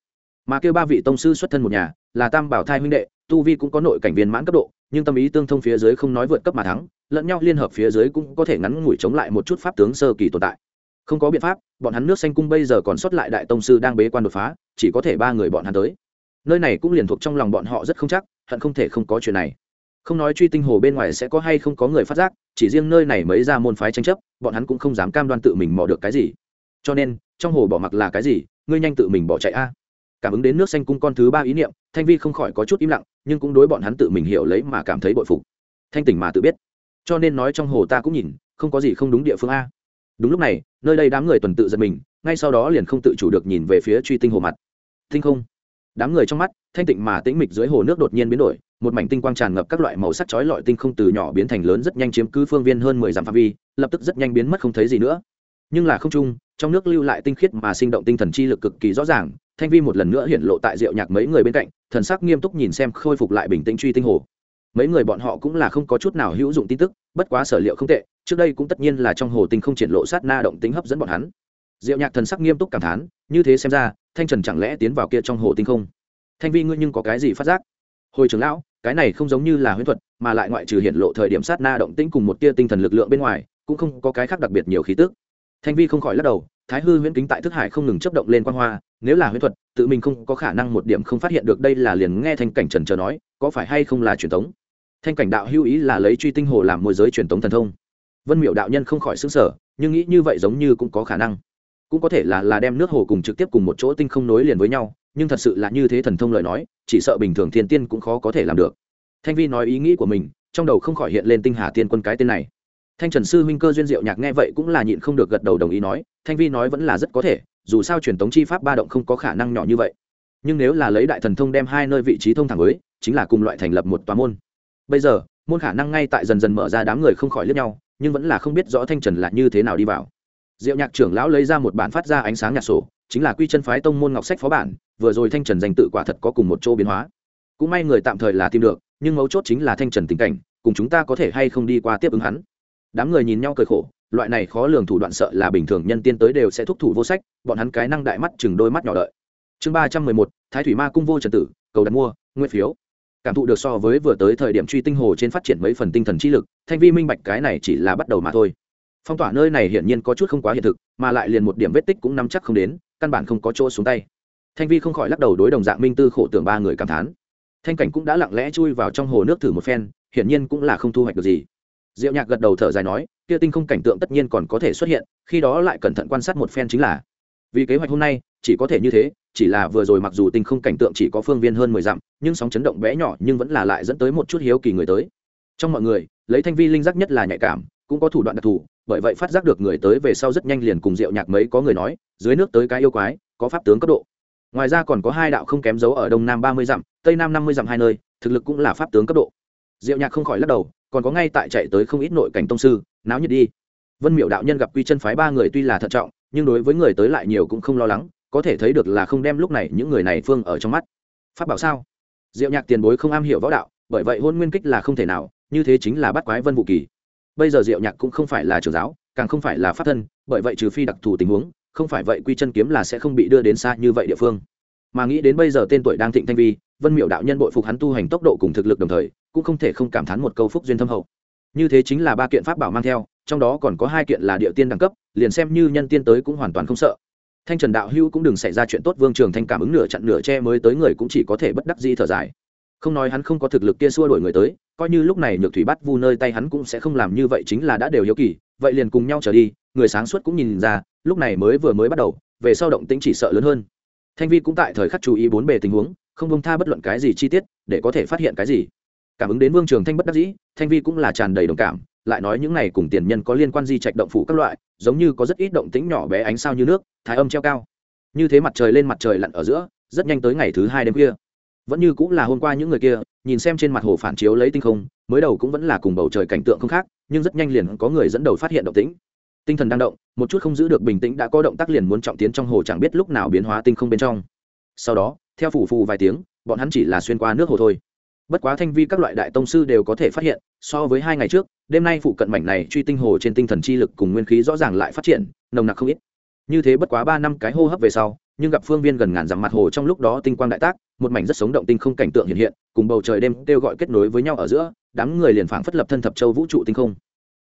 Mà kêu ba vị tông sư xuất thân một nhà, là tam bảo thai huynh đệ, tu vi cũng có nội cảnh viên mãn cấp độ, nhưng tâm ý tương thông phía dưới không nói vượt cấp mà thắng, lẫn nhau liên hợp phía dưới cũng có thể ngắn ngủi chống lại một chút pháp tướng sơ kỳ tồn tại. Không có biện pháp, bọn hắn nước xanh cung bây giờ còn sót lại đại tông sư đang bế quan đột phá, chỉ có thể ba người bọn hắn tới. Nơi này cũng liền thuộc trong lòng bọn họ rất không chắc, hận không thể không có chuyện này không nói truy tinh hồ bên ngoài sẽ có hay không có người phát giác, chỉ riêng nơi này mới ra môn phái tranh chấp, bọn hắn cũng không dám cam đoan tự mình mò được cái gì. Cho nên, trong hồ bỏ mặc là cái gì, ngươi nhanh tự mình bỏ chạy a. Cảm ứng đến nước xanh cung con thứ ba ý niệm, thanh vi không khỏi có chút im lặng, nhưng cũng đối bọn hắn tự mình hiểu lấy mà cảm thấy bội phục. Thanh tỉnh mà tự biết. Cho nên nói trong hồ ta cũng nhìn, không có gì không đúng địa phương a. Đúng lúc này, nơi đây đám người tuần tự giật mình, ngay sau đó liền không tự chủ được nhìn về phía truy tinh hồ mặt. Tinh không. Đám người trong mắt thanh tịnh mà tĩnh mịch dưới hồ nước đột nhiên biến đổi, một mảnh tinh quang tràn ngập các loại màu sắc chói lọi tinh không từ nhỏ biến thành lớn rất nhanh chiếm cứ phương viên hơn mười dặm phạm vi, lập tức rất nhanh biến mất không thấy gì nữa. Nhưng là không trung trong nước lưu lại tinh khiết mà sinh động tinh thần chi lực cực kỳ rõ ràng, thanh vi một lần nữa hiện lộ tại rượu nhạc mấy người bên cạnh, thần sắc nghiêm túc nhìn xem khôi phục lại bình tĩnh truy tinh hồ. Mấy người bọn họ cũng là không có chút nào hữu dụng tin tức, bất quá sở liệu không tệ, trước đây cũng tất nhiên là trong hồ tinh không triển lộ sát na động tính hấp dẫn bọn hắn. Diệu nhạc thần sắc nghiêm túc cảm thán, như thế xem ra, thanh trần chẳng lẽ tiến vào kia trong hồ tinh không? Thanh vi ngươi nhưng có cái gì phát giác? Hồi trưởng lão, cái này không giống như là huyễn thuật, mà lại ngoại trừ hiện lộ thời điểm sát na động tĩnh cùng một tia tinh thần lực lượng bên ngoài, cũng không có cái khác đặc biệt nhiều khí tức. Thanh vi không khỏi lắc đầu, thái hư huyễn kính tại thức hải không ngừng chấp động lên quan hoa, nếu là huyễn thuật, tự mình không có khả năng một điểm không phát hiện được đây là liền nghe thanh cảnh trần chờ nói, có phải hay không là truyền thống? Thanh cảnh đạo hưu ý là lấy truy tinh hồ làm môi giới truyền thống thần thông. Vân miệu đạo nhân không khỏi xứng sở nhưng nghĩ như vậy giống như cũng có khả năng. Cũng có thể là là đem nước hồ cùng trực tiếp cùng một chỗ tinh không nối liền với nhau nhưng thật sự là như thế thần thông lời nói, chỉ sợ bình thường thiên tiên cũng khó có thể làm được. Thanh vi nói ý nghĩ của mình, trong đầu không khỏi hiện lên tinh hà tiên quân cái tên này. Thanh trần sư huynh cơ duyên diệu nhạc nghe vậy cũng là nhịn không được gật đầu đồng ý nói, thanh vi nói vẫn là rất có thể, dù sao truyền thống chi pháp ba động không có khả năng nhỏ như vậy. Nhưng nếu là lấy đại thần thông đem hai nơi vị trí thông thẳng với, chính là cùng loại thành lập một tòa môn. Bây giờ, môn khả năng ngay tại dần dần mở ra đám người không khỏi lướt nhau, nhưng vẫn là không biết rõ thanh trần là như thế nào đi vào diệu nhạc trưởng lão lấy ra một bản phát ra ánh sáng nhạt sổ, chính là quy chân phái tông môn ngọc sách phó bản, vừa rồi thanh trần danh tự quả thật có cùng một chỗ biến hóa. Cũng may người tạm thời là tìm được, nhưng mấu chốt chính là thanh trần tình cảnh, cùng chúng ta có thể hay không đi qua tiếp ứng hắn. Đám người nhìn nhau cười khổ, loại này khó lường thủ đoạn sợ là bình thường nhân tiên tới đều sẽ thúc thủ vô sách, bọn hắn cái năng đại mắt chừng đôi mắt nhỏ đợi. Chương ba trăm mười một, thái thủy ma cung vô trần tử, cầu đặt mua, nguyên phiếu. Cảm thụ được so với vừa tới thời điểm truy tinh hồ trên phát triển mấy phần tinh thần trí lực, thanh vi minh bạch cái này chỉ là bắt đầu mà thôi phong tỏa nơi này hiển nhiên có chút không quá hiện thực, mà lại liền một điểm vết tích cũng nắm chắc không đến, căn bản không có chỗ xuống tay. Thanh vi không khỏi lắc đầu đối đồng dạng minh tư khổ tưởng ba người cảm thán. Thanh cảnh cũng đã lặng lẽ chui vào trong hồ nước thử một phen, hiển nhiên cũng là không thu hoạch được gì. Diệu nhạc gật đầu thở dài nói, kia tinh không cảnh tượng tất nhiên còn có thể xuất hiện, khi đó lại cẩn thận quan sát một phen chính là, vì kế hoạch hôm nay, chỉ có thể như thế, chỉ là vừa rồi mặc dù tinh không cảnh tượng chỉ có phương viên hơn mười dặm, nhưng sóng chấn động bé nhỏ nhưng vẫn là lại dẫn tới một chút hiếu kỳ người tới. Trong mọi người, lấy thanh vi linh giác nhất là nhạy cảm cũng có thủ đoạn đặc thù, bởi vậy phát giác được người tới về sau rất nhanh liền cùng diệu nhạc mấy có người nói, dưới nước tới cái yêu quái, có pháp tướng cấp độ. Ngoài ra còn có hai đạo không kém dấu ở đông nam ba mươi dặm, tây nam năm mươi dặm hai nơi, thực lực cũng là pháp tướng cấp độ. Diệu nhạc không khỏi lắc đầu, còn có ngay tại chạy tới không ít nội cảnh tông sư, náo nhiệt đi. Vân miệu đạo nhân gặp quy chân phái ba người tuy là thận trọng, nhưng đối với người tới lại nhiều cũng không lo lắng, có thể thấy được là không đem lúc này những người này phương ở trong mắt. Pháp bảo sao? Diệu nhạc tiền bối không am hiểu võ đạo, bởi vậy hôn nguyên kích là không thể nào, như thế chính là bắt quái vân vũ kỳ bây giờ diệu nhạc cũng không phải là trường giáo, càng không phải là pháp thân, bởi vậy trừ phi đặc thù tình huống, không phải vậy quy chân kiếm là sẽ không bị đưa đến xa như vậy địa phương. Mà nghĩ đến bây giờ tên tuổi đang thịnh thanh vi, vân miệu đạo nhân bội phục hắn tu hành tốc độ cùng thực lực đồng thời, cũng không thể không cảm thán một câu phúc duyên thâm hậu. Như thế chính là ba kiện pháp bảo mang theo, trong đó còn có hai kiện là địa tiên đẳng cấp, liền xem như nhân tiên tới cũng hoàn toàn không sợ. Thanh trần đạo hưu cũng đừng xảy ra chuyện tốt, vương trường thanh cảm ứng nửa chặn nửa che mới tới người cũng chỉ có thể bất đắc di thở dài không nói hắn không có thực lực kia xua đuổi người tới, coi như lúc này nhược thủy bắt vu nơi tay hắn cũng sẽ không làm như vậy chính là đã đều hiếu kỳ, vậy liền cùng nhau trở đi, người sáng suốt cũng nhìn ra, lúc này mới vừa mới bắt đầu, về sau động tĩnh chỉ sợ lớn hơn. Thanh vi cũng tại thời khắc chú ý bốn bề tình huống, không bông tha bất luận cái gì chi tiết, để có thể phát hiện cái gì. Cảm ứng đến vương trường thanh bất đắc dĩ, thanh vi cũng là tràn đầy đồng cảm, lại nói những này cùng tiền nhân có liên quan di trạch động phủ các loại, giống như có rất ít động tĩnh nhỏ bé ánh sao như nước, thái âm treo cao. Như thế mặt trời lên mặt trời lặn ở giữa, rất nhanh tới ngày thứ hai đêm kia vẫn như cũng là hôm qua những người kia, nhìn xem trên mặt hồ phản chiếu lấy tinh không, mới đầu cũng vẫn là cùng bầu trời cảnh tượng không khác, nhưng rất nhanh liền có người dẫn đầu phát hiện động tĩnh. Tinh thần đang động, một chút không giữ được bình tĩnh đã có động tác liền muốn trọng tiến trong hồ chẳng biết lúc nào biến hóa tinh không bên trong. Sau đó, theo phủ phù vài tiếng, bọn hắn chỉ là xuyên qua nước hồ thôi. Bất quá thanh vi các loại đại tông sư đều có thể phát hiện, so với hai ngày trước, đêm nay phụ cận mảnh này truy tinh hồ trên tinh thần chi lực cùng nguyên khí rõ ràng lại phát triển, nồng nặc không ít như thế bất quá ba năm cái hô hấp về sau, nhưng gặp phương viên gần ngàn dặm mặt hồ trong lúc đó tinh quang đại tác, một mảnh rất sống động tinh không cảnh tượng hiện hiện, cùng bầu trời đêm kêu gọi kết nối với nhau ở giữa, đám người liền phảng phất lập thân thập châu vũ trụ tinh không.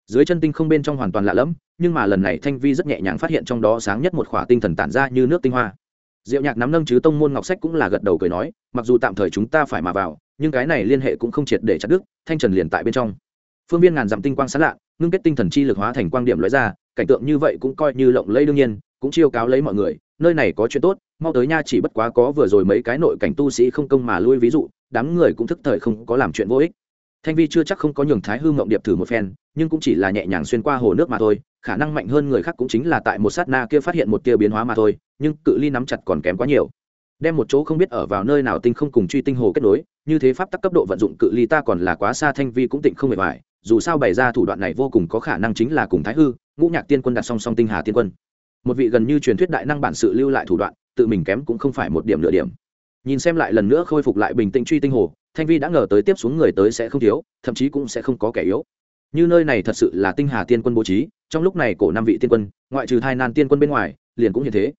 Dưới chân tinh không bên trong hoàn toàn lạ lẫm, nhưng mà lần này thanh vi rất nhẹ nhàng phát hiện trong đó sáng nhất một khỏa tinh thần tản ra như nước tinh hoa. Diệu nhạc nắm nâng chứ tông môn ngọc sách cũng là gật đầu cười nói, mặc dù tạm thời chúng ta phải mà vào, nhưng cái này liên hệ cũng không triệt để chặt đứt, thanh trần liền tại bên trong. Phương viên ngàn dặm tinh quang sáng lạ, ngưng kết tinh thần chi lực hóa thành quang điểm lóe ra, cảnh tượng như vậy cũng coi như lộng lẫy đương nhiên cũng chiêu cáo lấy mọi người, nơi này có chuyện tốt, mau tới nha, chỉ bất quá có vừa rồi mấy cái nội cảnh tu sĩ không công mà lui, ví dụ, đám người cũng thức thời không có làm chuyện vô ích. Thanh vi chưa chắc không có nhường thái hư mộng điệp thử một phen, nhưng cũng chỉ là nhẹ nhàng xuyên qua hồ nước mà thôi, khả năng mạnh hơn người khác cũng chính là tại một sát na kia phát hiện một tia biến hóa mà thôi, nhưng cự ly nắm chặt còn kém quá nhiều. Đem một chỗ không biết ở vào nơi nào tinh không cùng truy tinh hồ kết nối, như thế pháp tắc cấp độ vận dụng cự ly ta còn là quá xa, thanh vi cũng tịnh không hề hoài dù sao bày ra thủ đoạn này vô cùng có khả năng chính là cùng thái hư, ngũ nhạc tiên quân đặt song song tinh hà tiên quân một vị gần như truyền thuyết đại năng bản sự lưu lại thủ đoạn, tự mình kém cũng không phải một điểm nửa điểm. Nhìn xem lại lần nữa khôi phục lại bình tĩnh truy tinh hồ, thanh vi đã ngờ tới tiếp xuống người tới sẽ không thiếu, thậm chí cũng sẽ không có kẻ yếu. Như nơi này thật sự là tinh hà tiên quân bố trí, trong lúc này cổ năm vị tiên quân, ngoại trừ thai nan tiên quân bên ngoài, liền cũng như thế.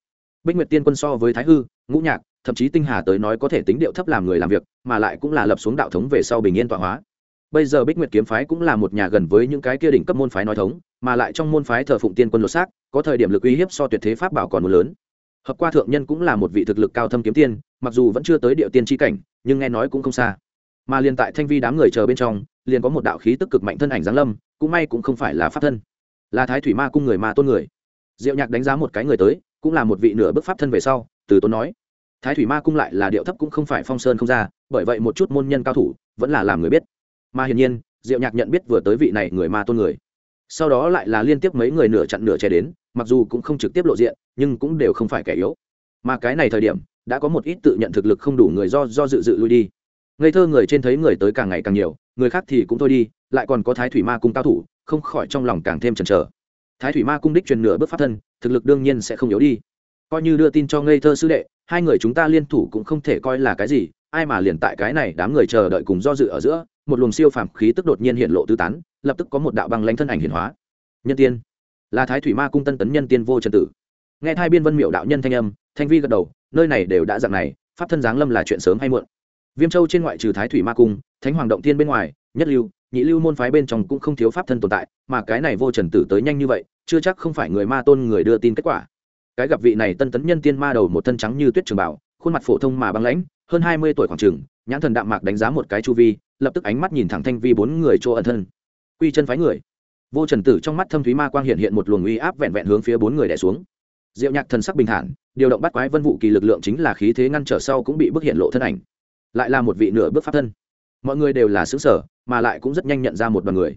Bích nguyệt tiên quân so với thái hư, ngũ nhạc, thậm chí tinh hà tới nói có thể tính điệu thấp làm người làm việc, mà lại cũng là lập xuống đạo thống về sau bình yên tọa hóa bây giờ bích nguyệt kiếm phái cũng là một nhà gần với những cái kia đỉnh cấp môn phái nói thống, mà lại trong môn phái thờ phụng tiên quân lột xác, có thời điểm lực uy hiếp so tuyệt thế pháp bảo còn một lớn. Hợp qua thượng nhân cũng là một vị thực lực cao thâm kiếm tiên, mặc dù vẫn chưa tới địa tiên tri cảnh, nhưng nghe nói cũng không xa. Mà liền tại thanh vi đám người chờ bên trong, liền có một đạo khí tức cực mạnh thân ảnh giáng lâm, cũng may cũng không phải là pháp thân. Là thái thủy ma cung người ma tôn người. Diệu nhạc đánh giá một cái người tới, cũng là một vị nửa bức pháp thân về sau, từ tôn nói, thái thủy ma cung lại là điệu thấp cũng không phải phong sơn không ra, bởi vậy một chút môn nhân cao thủ vẫn là làm người biết mà hiển nhiên, diệu nhạc nhận biết vừa tới vị này người ma tôn người. Sau đó lại là liên tiếp mấy người nửa chặn nửa che đến, mặc dù cũng không trực tiếp lộ diện, nhưng cũng đều không phải kẻ yếu. Mà cái này thời điểm, đã có một ít tự nhận thực lực không đủ người do do dự dự lui đi. Ngây thơ người trên thấy người tới càng ngày càng nhiều, người khác thì cũng thôi đi, lại còn có thái thủy ma cung cao thủ, không khỏi trong lòng càng thêm chần chờ. Thái thủy ma cung đích truyền nửa bước pháp thân, thực lực đương nhiên sẽ không yếu đi. Coi như đưa tin cho ngây thơ sư đệ, hai người chúng ta liên thủ cũng không thể coi là cái gì, ai mà liền tại cái này đám người chờ đợi cùng do dự ở giữa một luồng siêu phàm khí tức đột nhiên hiện lộ tứ tán, lập tức có một đạo băng lãnh thân ảnh hiển hóa. Nhân tiên. Là thái thủy ma cung tân tấn nhân tiên vô trần tử. Nghe hai biên vân miệu đạo nhân thanh âm, thanh vi gật đầu, nơi này đều đã dạng này, pháp thân giáng lâm là chuyện sớm hay muộn. Viêm châu trên ngoại trừ thái thủy ma cung, thánh hoàng động tiên bên ngoài, nhất lưu, nhị lưu môn phái bên trong cũng không thiếu pháp thân tồn tại, mà cái này vô trần tử tới nhanh như vậy, chưa chắc không phải người ma tôn người đưa tin kết quả. Cái gặp vị này tân tấn nhân tiên ma đầu một thân trắng như tuyết trường bảo, khuôn mặt phổ thông mà băng lãnh, hơn hai mươi tuổi khoảng trường, nhãn thần đạm mạc đánh giá một cái chu vi lập tức ánh mắt nhìn thẳng thanh vi bốn người chỗ ẩn thân. Quy chân phái người. Vô trần tử trong mắt thâm thúy ma quang hiện hiện một luồng uy áp vẹn vẹn hướng phía bốn người đẻ xuống. Diệu nhạc thần sắc bình thản, điều động bắt quái vân vụ kỳ lực lượng chính là khí thế ngăn trở sau cũng bị bức hiện lộ thân ảnh. Lại là một vị nửa bước pháp thân. Mọi người đều là xứ sở mà lại cũng rất nhanh nhận ra một đoàn người.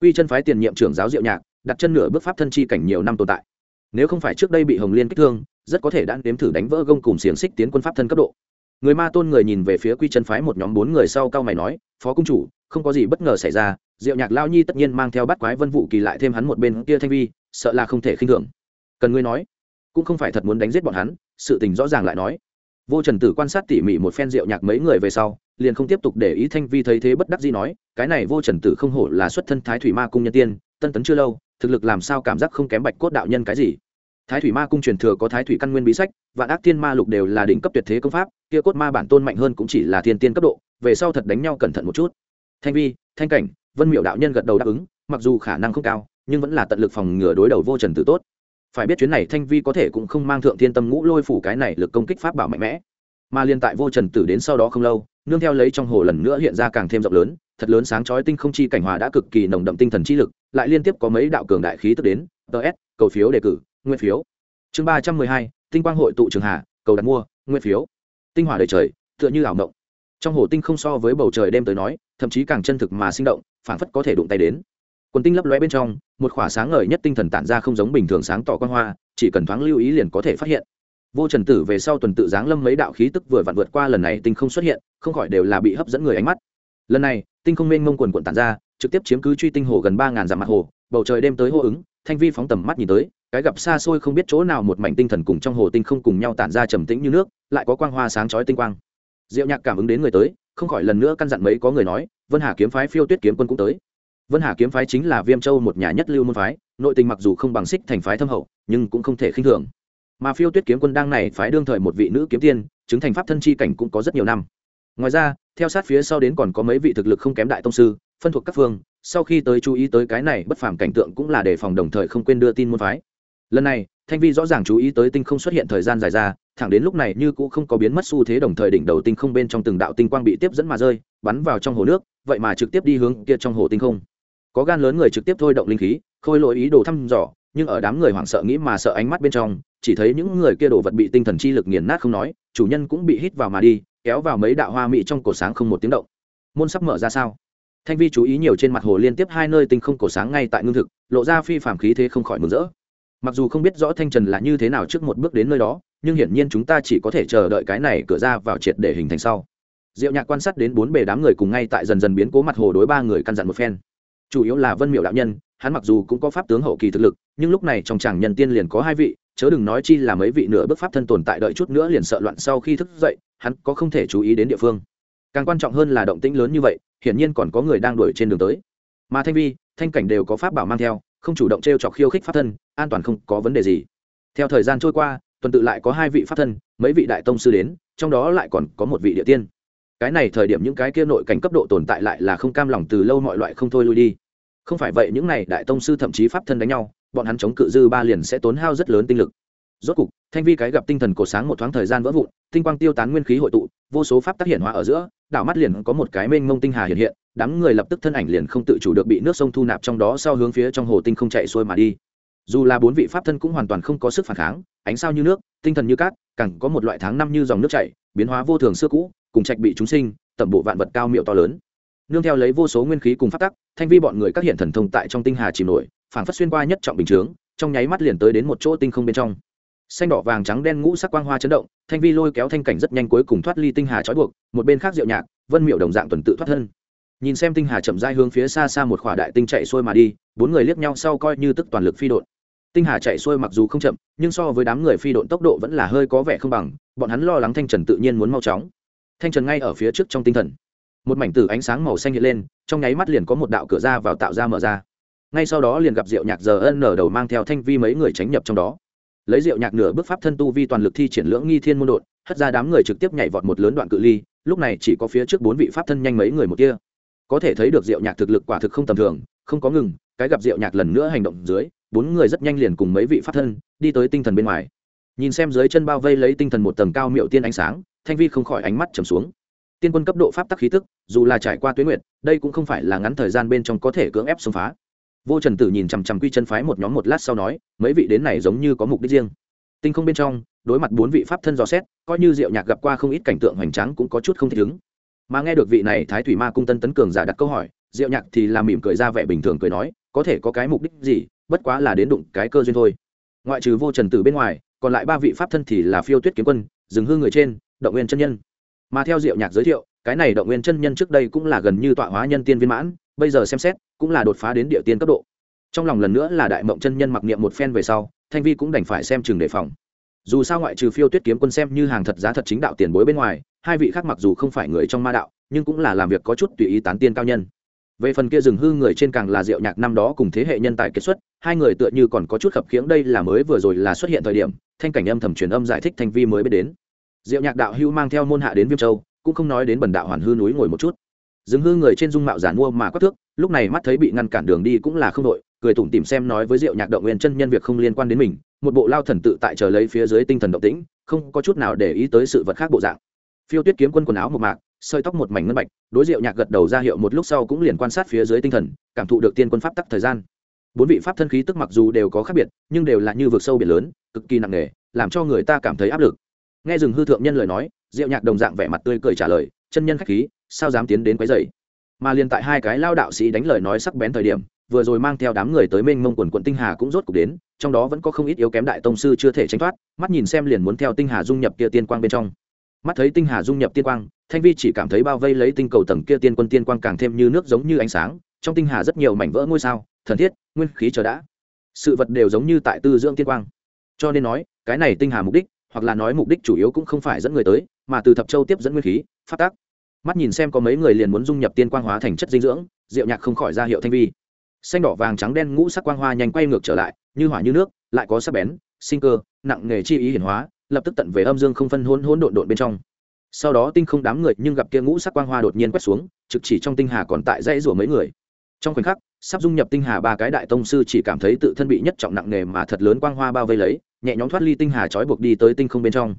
Quy chân phái tiền nhiệm trưởng giáo diệu nhạc, đặt chân nửa bước pháp thân chi cảnh nhiều năm tồn tại. Nếu không phải trước đây bị hồng liên kích thương, rất có thể đã nếm thử đánh vỡ gông cùng xiềng xích tiến quân pháp thân cấp độ người ma tôn người nhìn về phía quy chân phái một nhóm bốn người sau cao mày nói, phó cung chủ, không có gì bất ngờ xảy ra, diệu nhạc lao nhi tất nhiên mang theo bắt quái vân vụ kỳ lại thêm hắn một bên kia thanh vi, sợ là không thể khinh thường. Cần ngươi nói, cũng không phải thật muốn đánh giết bọn hắn, sự tình rõ ràng lại nói. Vô trần tử quan sát tỉ mỉ một phen rượu nhạc mấy người về sau, liền không tiếp tục để ý thanh vi thấy thế bất đắc gì nói, cái này vô trần tử không hổ là xuất thân thái thủy ma cung nhân tiên, tân tấn chưa lâu, thực lực làm sao cảm giác không kém bạch cốt đạo nhân cái gì? Thái thủy ma cung truyền thừa có thái thủy căn nguyên bí sách Vạn ác thiên ma lục đều là đỉnh cấp tuyệt thế công pháp, kia cốt ma bản tôn mạnh hơn cũng chỉ là thiên tiên cấp độ, về sau thật đánh nhau cẩn thận một chút. Thanh vi, thanh cảnh, vân miệu đạo nhân gật đầu đáp ứng, mặc dù khả năng không cao, nhưng vẫn là tận lực phòng ngừa đối đầu vô trần tử tốt. Phải biết chuyến này thanh vi có thể cũng không mang thượng thiên tâm ngũ lôi phủ cái này lực công kích pháp bảo mạnh mẽ. Mà liên tại vô trần tử đến sau đó không lâu, nương theo lấy trong hồ lần nữa hiện ra càng thêm rộng lớn, thật lớn sáng chói tinh không chi cảnh hòa đã cực kỳ nồng đậm tinh thần chi lực, lại liên tiếp có mấy đạo cường đại khí tức đến ts cầu phiếu đề cử nguyên phiếu. Chương ba trăm mười hai tinh quang hội tụ trường hạ, cầu đặt mua nguyên phiếu. Tinh hỏa đời trời tựa như ảo mộng. Trong hồ tinh không so với bầu trời đêm tới nói thậm chí càng chân thực mà sinh động phảng phất có thể đụng tay đến. Quần tinh lấp lóe bên trong một khỏa sáng ngời nhất tinh thần tản ra không giống bình thường sáng tỏ quan hoa chỉ cần thoáng lưu ý liền có thể phát hiện. Vô trần tử về sau tuần tự giáng lâm mấy đạo khí tức vừa vặn vượt qua lần này tinh không xuất hiện không khỏi đều là bị hấp dẫn người ánh mắt. Lần này tinh không mênh mông quần quần tản ra trực tiếp chiếm cứ truy tinh hồ gần ba ngàn dặm mặt hồ bầu trời đêm tới hô ứng thanh vi phóng tầm mắt nhìn tới cái gặp xa xôi không biết chỗ nào một mảnh tinh thần cùng trong hồ tinh không cùng nhau tản ra trầm tĩnh như nước, lại có quang hoa sáng chói tinh quang. Diệu nhạc cảm ứng đến người tới, không khỏi lần nữa căn dặn mấy có người nói, vân hà kiếm phái phiêu tuyết kiếm quân cũng tới. Vân hà kiếm phái chính là viêm châu một nhà nhất lưu môn phái, nội tình mặc dù không bằng xích thành phái thâm hậu, nhưng cũng không thể khinh thường. Mà phiêu tuyết kiếm quân đang này phái đương thời một vị nữ kiếm tiên, chứng thành pháp thân chi cảnh cũng có rất nhiều năm. Ngoài ra, theo sát phía sau đến còn có mấy vị thực lực không kém đại tông sư, phân thuộc các phương, sau khi tới chú ý tới cái này bất phàm cảnh tượng cũng là đề phòng đồng thời không quên đưa tin môn phái lần này, thanh vi rõ ràng chú ý tới tinh không xuất hiện thời gian dài ra, thẳng đến lúc này như cũng không có biến mất xu thế đồng thời đỉnh đầu tinh không bên trong từng đạo tinh quang bị tiếp dẫn mà rơi, bắn vào trong hồ nước, vậy mà trực tiếp đi hướng kia trong hồ tinh không. Có gan lớn người trực tiếp thôi động linh khí, khôi lỗi ý đồ thăm dò, nhưng ở đám người hoảng sợ nghĩ mà sợ ánh mắt bên trong, chỉ thấy những người kia đồ vật bị tinh thần chi lực nghiền nát không nói, chủ nhân cũng bị hít vào mà đi, kéo vào mấy đạo hoa mỹ trong cổ sáng không một tiếng động. Môn sắp mở ra sao? Thanh vi chú ý nhiều trên mặt hồ liên tiếp hai nơi tinh không cổ sáng ngay tại ngưng thực, lộ ra phi phạm khí thế không khỏi mừng rỡ mặc dù không biết rõ thanh trần là như thế nào trước một bước đến nơi đó, nhưng hiển nhiên chúng ta chỉ có thể chờ đợi cái này cửa ra vào triệt để hình thành sau. Diệu nhạc quan sát đến bốn bề đám người cùng ngay tại dần dần biến cố mặt hồ đối ba người căn dặn một phen. Chủ yếu là vân miệu đạo nhân, hắn mặc dù cũng có pháp tướng hậu kỳ thực lực, nhưng lúc này trong tràng nhân tiên liền có hai vị, chớ đừng nói chi là mấy vị nửa bước pháp thân tồn tại đợi chút nữa liền sợ loạn sau khi thức dậy, hắn có không thể chú ý đến địa phương. Càng quan trọng hơn là động tĩnh lớn như vậy, hiển nhiên còn có người đang đuổi trên đường tới. Mà thanh vi, thanh cảnh đều có pháp bảo mang theo không chủ động t r e o chọc khiêu khích pháp thân, an toàn không có vấn đề gì. Theo thời gian trôi qua, tuần tự lại có hai vị pháp thân, mấy vị đại tông sư đến, trong đó lại còn có một vị địa tiên. Cái này thời điểm những cái kia nội cảnh cấp độ tồn tại lại là không cam lòng từ lâu mọi loại không thôi lui đi. Không phải vậy những n à y đại tông sư thậm chí pháp thân đánh nhau, bọn hắn chống cự dư ba liền sẽ tốn hao rất lớn tinh lực. Rốt cục, thanh vi cái gặp tinh thần cổ sáng một thoáng thời gian vỡ vụn, tinh quang tiêu tán nguyên khí hội tụ, vô số pháp tác hiện hóa ở giữa, đảo mắt liền có một cái mênh mông tinh hà hiện hiện đám người lập tức thân ảnh liền không tự chủ được bị nước sông thu nạp trong đó sau hướng phía trong hồ tinh không chạy xuôi mà đi. Dù là bốn vị pháp thân cũng hoàn toàn không có sức phản kháng, ánh sao như nước, tinh thần như cát, càng có một loại tháng năm như dòng nước chảy, biến hóa vô thường xưa cũ, cùng trạch bị chúng sinh tẩm bộ vạn vật cao miệu to lớn. Nương theo lấy vô số nguyên khí cùng phát tắc, thanh vi bọn người các hiện thần thông tại trong tinh hà chìm nổi, phảng phất xuyên qua nhất trọng bình chướng, trong nháy mắt liền tới đến một chỗ tinh không bên trong. Xanh đỏ vàng trắng đen ngũ sắc quang hoa chấn động, thanh vi lôi kéo thanh cảnh rất nhanh cuối cùng thoát ly tinh hà trói buộc, một bên khác diệu nhạc, vân miệu đồng dạng tuần tự thoát thân nhìn xem tinh hà chậm rãi hướng phía xa xa một khỏa đại tinh chạy xuôi mà đi, bốn người liếc nhau sau coi như tức toàn lực phi độn. Tinh hà chạy xuôi mặc dù không chậm, nhưng so với đám người phi độn tốc độ vẫn là hơi có vẻ không bằng, bọn hắn lo lắng thanh trần tự nhiên muốn mau chóng. Thanh trần ngay ở phía trước trong tinh thần. Một mảnh tử ánh sáng màu xanh hiện lên, trong nháy mắt liền có một đạo cửa ra vào tạo ra mở ra. Ngay sau đó liền gặp diệu nhạc giờ ân nở đầu mang theo thanh vi mấy người tránh nhập trong đó. Lấy diệu nhạc nửa bước pháp thân tu vi toàn lực thi triển lưỡng nghi thiên môn đột hất ra đám người trực tiếp nhảy vọt một lớn đoạn cự ly, lúc này chỉ có phía trước bốn vị pháp thân nhanh mấy người một kia có thể thấy được rượu nhạc thực lực quả thực không tầm thường, không có ngừng, cái gặp rượu nhạc lần nữa hành động dưới, bốn người rất nhanh liền cùng mấy vị pháp thân đi tới tinh thần bên ngoài. Nhìn xem dưới chân bao vây lấy tinh thần một tầng cao miệu tiên ánh sáng, thanh vi không khỏi ánh mắt trầm xuống. Tiên quân cấp độ pháp tắc khí tức, dù là trải qua tuyến nguyệt, đây cũng không phải là ngắn thời gian bên trong có thể cưỡng ép xông phá. Vô trần tử nhìn chằm chằm quy chân phái một nhóm một lát sau nói, mấy vị đến này giống như có mục đích riêng. Tinh không bên trong, đối mặt bốn vị pháp thân dò xét, coi như diệu nhạc gặp qua không ít cảnh tượng hoành tráng cũng có chút không thể ứng mà nghe được vị này thái thủy ma cung tân tấn cường giả đặt câu hỏi, diệu nhạc thì làm mỉm cười ra vẻ bình thường cười nói, có thể có cái mục đích gì, bất quá là đến đụng cái cơ duyên thôi. Ngoại trừ vô trần tử bên ngoài, còn lại ba vị pháp thân thì là phiêu tuyết kiếm quân dừng hương người trên, động nguyên chân nhân. Mà theo diệu nhạc giới thiệu, cái này động nguyên chân nhân trước đây cũng là gần như tọa hóa nhân tiên viên mãn, bây giờ xem xét, cũng là đột phá đến địa tiên cấp độ. Trong lòng lần nữa là đại mộng chân nhân mặc niệm một phen về sau, thanh vi cũng đành phải xem chừng đề phòng. Dù sao ngoại trừ phiêu tuyết kiếm quân xem như hàng thật giá thật chính đạo tiền bối bên ngoài hai vị khác mặc dù không phải người trong ma đạo, nhưng cũng là làm việc có chút tùy ý tán tiên cao nhân. Về phần kia rừng hư người trên càng là diệu nhạc năm đó cùng thế hệ nhân tài kết xuất, hai người tựa như còn có chút khập khiễng đây là mới vừa rồi là xuất hiện thời điểm, thanh cảnh âm thầm truyền âm giải thích thanh vi mới biết đến. Diệu nhạc đạo hưu mang theo môn hạ đến viêm châu, cũng không nói đến bần đạo hoàn hư núi ngồi một chút. Dừng hư người trên dung mạo giản mua mà quát thước, lúc này mắt thấy bị ngăn cản đường đi cũng là không đội cười tủm tìm xem nói với diệu nhạc động nguyên chân nhân việc không liên quan đến mình, một bộ lao thần tự tại chờ lấy phía dưới tinh thần động tĩnh, không có chút nào để ý tới sự vật khác bộ dạng phiêu tuyết kiếm quân quần áo một mạc, sợi tóc một mảnh ngân bạch, đối diệu nhạc gật đầu ra hiệu một lúc sau cũng liền quan sát phía dưới tinh thần, cảm thụ được tiên quân pháp tắc thời gian. Bốn vị pháp thân khí tức mặc dù đều có khác biệt, nhưng đều là như vực sâu biển lớn, cực kỳ nặng nề, làm cho người ta cảm thấy áp lực. Nghe rừng hư thượng nhân lời nói, diệu nhạc đồng dạng vẻ mặt tươi cười trả lời, chân nhân khách khí, sao dám tiến đến quấy rầy? Mà liền tại hai cái lao đạo sĩ đánh lời nói sắc bén thời điểm, vừa rồi mang theo đám người tới mênh mông quần quận tinh hà cũng rốt cục đến, trong đó vẫn có không ít yếu kém đại tông sư chưa thể tránh thoát, mắt nhìn xem liền muốn theo tinh hà dung nhập kia tiên quang bên trong mắt thấy tinh hà dung nhập tiên quang, thanh vi chỉ cảm thấy bao vây lấy tinh cầu tầng kia tiên quân tiên quang càng thêm như nước giống như ánh sáng, trong tinh hà rất nhiều mảnh vỡ ngôi sao, thần thiết, nguyên khí chờ đã. Sự vật đều giống như tại tư dưỡng tiên quang. Cho nên nói, cái này tinh hà mục đích, hoặc là nói mục đích chủ yếu cũng không phải dẫn người tới, mà từ thập châu tiếp dẫn nguyên khí phát tác mắt nhìn xem có mấy người liền muốn dung nhập tiên quang hóa thành chất dinh dưỡng, diệu nhạc không khỏi ra hiệu thanh vi. Xanh đỏ vàng trắng đen ngũ sắc quang hoa nhanh quay ngược trở lại, như hỏa như nước, lại có sắc bén, sinh cơ, nặng nghề chi ý hiển hóa lập tức tận về âm dương không phân hỗn hỗn độn độn bên trong. Sau đó tinh không đám người nhưng gặp kia ngũ sắc quang hoa đột nhiên quét xuống, trực chỉ trong tinh hà còn tại dãy rủa mấy người. Trong khoảnh khắc, sắp dung nhập tinh hà ba cái đại tông sư chỉ cảm thấy tự thân bị nhất trọng nặng nề mà thật lớn quang hoa bao vây lấy, nhẹ nhõm thoát ly tinh hà trói buộc đi tới tinh không bên trong.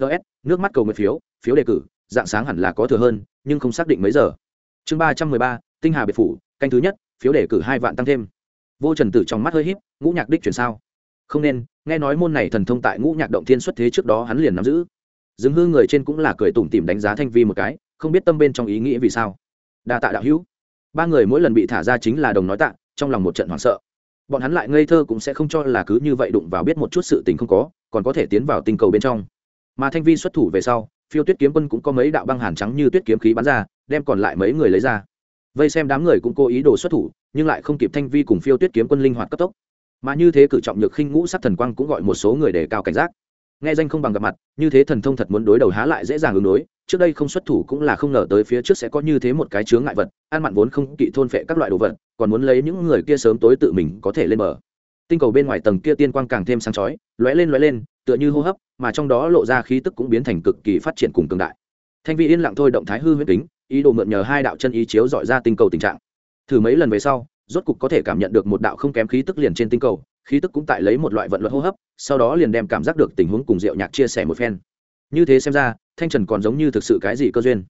Ts nước mắt cầu nguyện phiếu phiếu đề cử, dạng sáng hẳn là có thừa hơn, nhưng không xác định mấy giờ. Chương ba trăm mười ba, tinh hà biệt phủ, canh thứ nhất, phiếu đề cử hai vạn tăng thêm. Vô trần tử trong mắt hơi h í p ngũ nhạc đích chuyển sao? Không nên, nghe nói môn này thần thông tại ngũ nhạc động thiên xuất thế trước đó hắn liền nắm giữ. Dừng hư người trên cũng là cười tủm tìm đánh giá thanh vi một cái, không biết tâm bên trong ý nghĩ vì sao. Đa tạ đạo hữu. Ba người mỗi lần bị thả ra chính là đồng nói tạ, trong lòng một trận hoảng sợ. Bọn hắn lại ngây thơ cũng sẽ không cho là cứ như vậy đụng vào biết một chút sự tình không có, còn có thể tiến vào tinh cầu bên trong. Mà thanh vi xuất thủ về sau, phiêu tuyết kiếm quân cũng có mấy đạo băng hàn trắng như tuyết kiếm khí bắn ra, đem còn lại mấy người lấy ra. Vây xem đám người cũng cố ý đồ xuất thủ, nhưng lại không kịp thanh vi cùng phiêu tuyết kiếm quân linh hoạt cấp tốc mà như thế cử trọng nhược khinh ngũ sắc thần quang cũng gọi một số người để cao cảnh giác. Nghe danh không bằng gặp mặt, như thế thần thông thật muốn đối đầu há lại dễ dàng ứng đối, trước đây không xuất thủ cũng là không ngờ tới phía trước sẽ có như thế một cái chướng ngại vật, ăn mặn vốn không kỵ thôn phệ các loại đồ vật, còn muốn lấy những người kia sớm tối tự mình có thể lên bờ. Tinh cầu bên ngoài tầng kia tiên quang càng thêm sáng chói, lóe lên lóe lên, tựa như hô hấp, mà trong đó lộ ra khí tức cũng biến thành cực kỳ phát triển cùng cường đại. Thanh vi yên lặng thôi, động thái hư huyết tính, ý đồ mượn nhờ hai đạo chân ý chiếu dọi ra tinh cầu tình trạng. Thử mấy lần về sau rốt cục có thể cảm nhận được một đạo không kém khí tức liền trên tinh cầu, khí tức cũng tại lấy một loại vận luật hô hấp, sau đó liền đem cảm giác được tình huống cùng diệu nhạc chia sẻ một phen. Như thế xem ra, thanh trần còn giống như thực sự cái gì cơ duyên.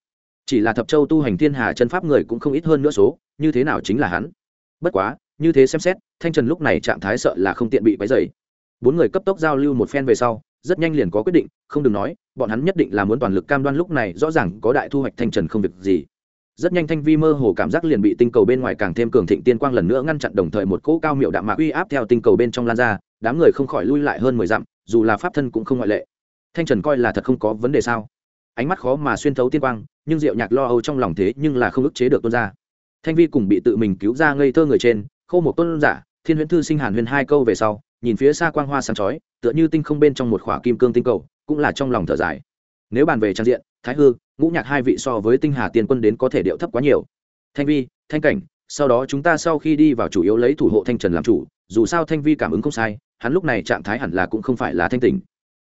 Chỉ là thập châu tu hành thiên hà chân pháp người cũng không ít hơn nữa số, như thế nào chính là hắn? Bất quá, như thế xem xét, thanh trần lúc này trạng thái sợ là không tiện bị váy dày bốn người cấp tốc giao lưu một phen về sau, rất nhanh liền có quyết định, không đừng nói, bọn hắn nhất định là muốn toàn lực cam đoan lúc này rõ ràng có đại thu hoạch thanh trần không việc gì rất nhanh thanh vi mơ hồ cảm giác liền bị tinh cầu bên ngoài càng thêm cường thịnh tiên quang lần nữa ngăn chặn đồng thời một cỗ cao miệu đạm mạc uy áp theo tinh cầu bên trong lan ra, đám người không khỏi lui lại hơn mười dặm, dù là pháp thân cũng không ngoại lệ. Thanh trần coi là thật không có vấn đề sao? Ánh mắt khó mà xuyên thấu tiên quang, nhưng diệu nhạc lo âu trong lòng thế nhưng là không ức chế được tuân ra. Thanh vi cùng bị tự mình cứu ra ngây thơ người trên khâu một tôn giả, thiên huyễn thư sinh hàn huyền hai câu về sau, nhìn phía xa quang hoa sáng chói, tựa như tinh không bên trong một khỏa kim cương tinh cầu, cũng là trong lòng thở dài. Nếu bàn về trang diện, thái hư ngũ nhạc hai vị so với tinh hà tiên quân đến có thể điệu thấp quá nhiều. Thanh vi, thanh cảnh, sau đó chúng ta sau khi đi vào chủ yếu lấy thủ hộ thanh trần làm chủ, dù sao thanh vi cảm ứng không sai, hắn lúc này trạng thái hẳn là cũng không phải là thanh tình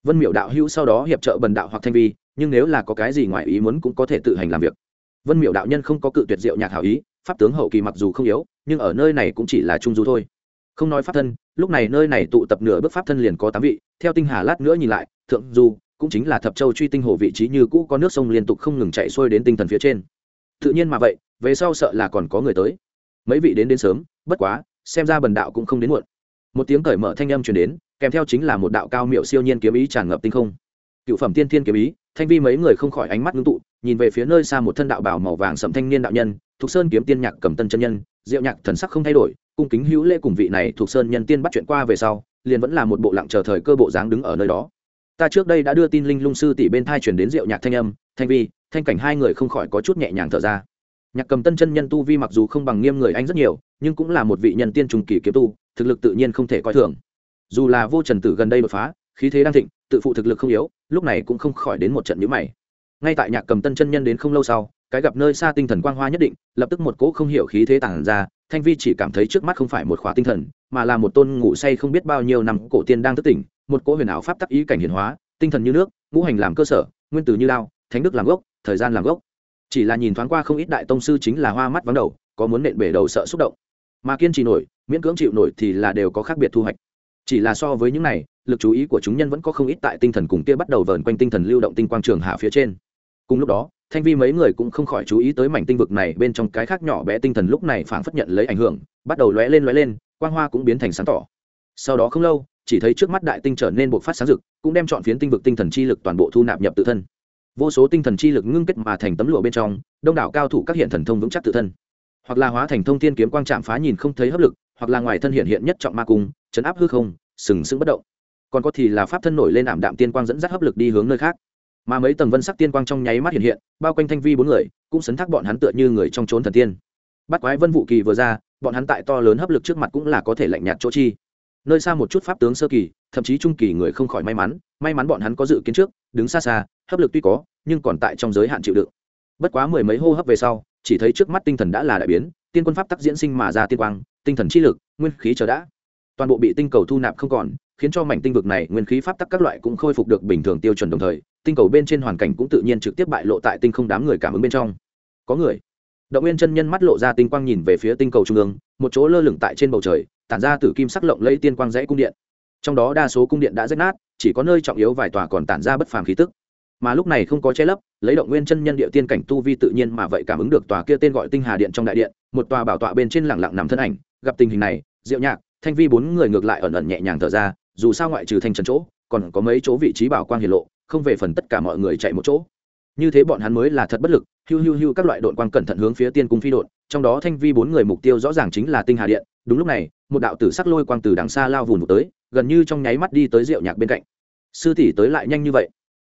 vân miệu đạo hữu sau đó hiệp trợ bần đạo hoặc thanh vi, nhưng nếu là có cái gì ngoài ý muốn cũng có thể tự hành làm việc. Vân miệu đạo nhân không có cự tuyệt diệu nhạc hảo ý, pháp tướng hậu kỳ mặc dù không yếu, nhưng ở nơi này cũng chỉ là trung du thôi. Không nói pháp thân, lúc này nơi này tụ tập nửa bước pháp thân liền có tám vị, theo tinh hà lát nữa nhìn lại, thượng du cũng chính là thập châu truy tinh hồ vị trí như cũ có nước sông liên tục không ngừng chạy xuôi đến tinh thần phía trên. Tự nhiên mà vậy, về sau sợ là còn có người tới. Mấy vị đến đến sớm, bất quá, xem ra bần đạo cũng không đến muộn. Một tiếng cởi mở thanh âm truyền đến, kèm theo chính là một đạo cao miệu siêu nhiên kiếm ý tràn ngập tinh không. Cựu phẩm tiên thiên kiếm ý, thanh vi mấy người không khỏi ánh mắt ngưng tụ, nhìn về phía nơi xa một thân đạo bảo màu vàng sầm thanh niên đạo nhân thuộc sơn kiếm tiên nhạc cầm tân chân nhân, diệu nhạc thần sắc không thay đổi, cung kính hữu lễ cùng vị này thuộc sơn nhân tiên bắt chuyện qua về sau, liền vẫn là một bộ lặng chờ thời cơ bộ dáng đứng ở nơi đó ta trước đây đã đưa tin linh lung sư tỷ bên thai chuyển đến diệu nhạc thanh âm, thanh vi, thanh cảnh hai người không khỏi có chút nhẹ nhàng thở ra. Nhạc cầm tân chân nhân tu vi mặc dù không bằng nghiêm người anh rất nhiều, nhưng cũng là một vị nhân tiên trùng kỳ kiếm tu, thực lực tự nhiên không thể coi thường. Dù là vô trần tử gần đây đột phá, khí thế đang thịnh, tự phụ thực lực không yếu, lúc này cũng không khỏi đến một trận nhữ mày. Ngay tại nhạc cầm tân chân nhân đến không lâu sau, cái gặp nơi xa tinh thần quang hoa nhất định, lập tức một cỗ không hiểu khí thế tản ra, thanh vi chỉ cảm thấy trước mắt không phải một khóa tinh thần, mà là một tôn ngủ say không biết bao nhiêu năm cổ tiên đang thức tỉnh một cỗ huyền ảo pháp tắc ý cảnh hiển hóa, tinh thần như nước, ngũ hành làm cơ sở, nguyên tử như lao thánh đức làm gốc, thời gian làm gốc. Chỉ là nhìn thoáng qua không ít đại tông sư chính là hoa mắt vắng đầu, có muốn nện bể đầu sợ xúc động. Mà kiên trì nổi, miễn cưỡng chịu nổi thì là đều có khác biệt thu hoạch. Chỉ là so với những này, lực chú ý của chúng nhân vẫn có không ít tại tinh thần cùng kia bắt đầu vờn quanh tinh thần lưu động tinh quang trường hạ phía trên. Cùng lúc đó, thanh vi mấy người cũng không khỏi chú ý tới mảnh tinh vực này bên trong cái khác nhỏ bé tinh thần lúc này phảng phất nhận lấy ảnh hưởng, bắt đầu lóe lên lóe lên, quang hoa cũng biến thành sáng tỏ. Sau đó không lâu chỉ thấy trước mắt đại tinh trở nên bộc phát sáng rực, cũng đem chọn phiến tinh vực tinh thần chi lực toàn bộ thu nạp nhập tự thân. Vô số tinh thần chi lực ngưng kết mà thành tấm lụa bên trong, đông đảo cao thủ các hiện thần thông vững chắc tự thân. Hoặc là hóa thành thông thiên kiếm quang chạm phá nhìn không thấy hấp lực, hoặc là ngoài thân hiện hiện nhất trọng ma cung, chấn áp hư không, sừng sững bất động. Còn có thì là pháp thân nổi lên ảm đạm tiên quang dẫn dắt hấp lực đi hướng nơi khác. Mà mấy tầng vân sắc tiên quang trong nháy mắt hiện hiện, bao quanh thanh vi bốn người, cũng sấn thác bọn hắn tựa như người trong trốn thần tiên. Bắt quái vân vũ kỳ vừa ra, bọn hắn tại to lớn hấp lực trước mặt cũng là có thể lạnh nhạt chỗ chi nơi xa một chút pháp tướng sơ kỳ, thậm chí trung kỳ người không khỏi may mắn may mắn bọn hắn có dự kiến trước, đứng xa xa, hấp lực tuy có, nhưng còn tại trong giới hạn chịu đựng. Bất quá mười mấy hô hấp về sau, chỉ thấy trước mắt tinh thần đã là đại biến, tiên quân pháp tắc diễn sinh mà ra tiên quang, tinh thần chi lực, nguyên khí chờ đã. Toàn bộ bị tinh cầu thu nạp không còn, khiến cho mảnh tinh vực này nguyên khí pháp tắc các loại cũng khôi phục được bình thường tiêu chuẩn đồng thời, tinh cầu bên trên hoàn cảnh cũng tự nhiên trực tiếp bại lộ tại tinh không đám người cảm ứng bên trong. Có người. Động nguyên chân nhân mắt lộ ra tinh quang nhìn về phía tinh cầu trung ương, một chỗ lơ lửng tại trên bầu trời tản ra từ kim sắc lộng lấy tiên quang dãy cung điện. Trong đó đa số cung điện đã rách nát, chỉ có nơi trọng yếu vài tòa còn tản ra bất phàm khí tức. Mà lúc này không có che lấp, lấy động nguyên chân nhân địa tiên cảnh tu vi tự nhiên mà vậy cảm ứng được tòa kia tên gọi tinh hà điện trong đại điện, một tòa bảo tọa bên trên lẳng lặng nằm thân ảnh, gặp tình hình này, diệu nhạc, thanh vi bốn người ngược lại ẩn ẩn nhẹ nhàng thở ra, dù sao ngoại trừ thanh trần chỗ, còn có mấy chỗ vị trí bảo quang hiển lộ, không về phần tất cả mọi người chạy một chỗ. Như thế bọn hắn mới là thật bất lực, hiu hiu hiu các loại đội quang cẩn thận hướng phía tiên cung phi đội trong đó thanh vi bốn người mục tiêu rõ ràng chính là tinh hà điện, đúng lúc này một đạo tử sắc lôi quang từ đằng xa lao vùn một tới, gần như trong nháy mắt đi tới rượu nhạc bên cạnh. Sư tỷ tới lại nhanh như vậy?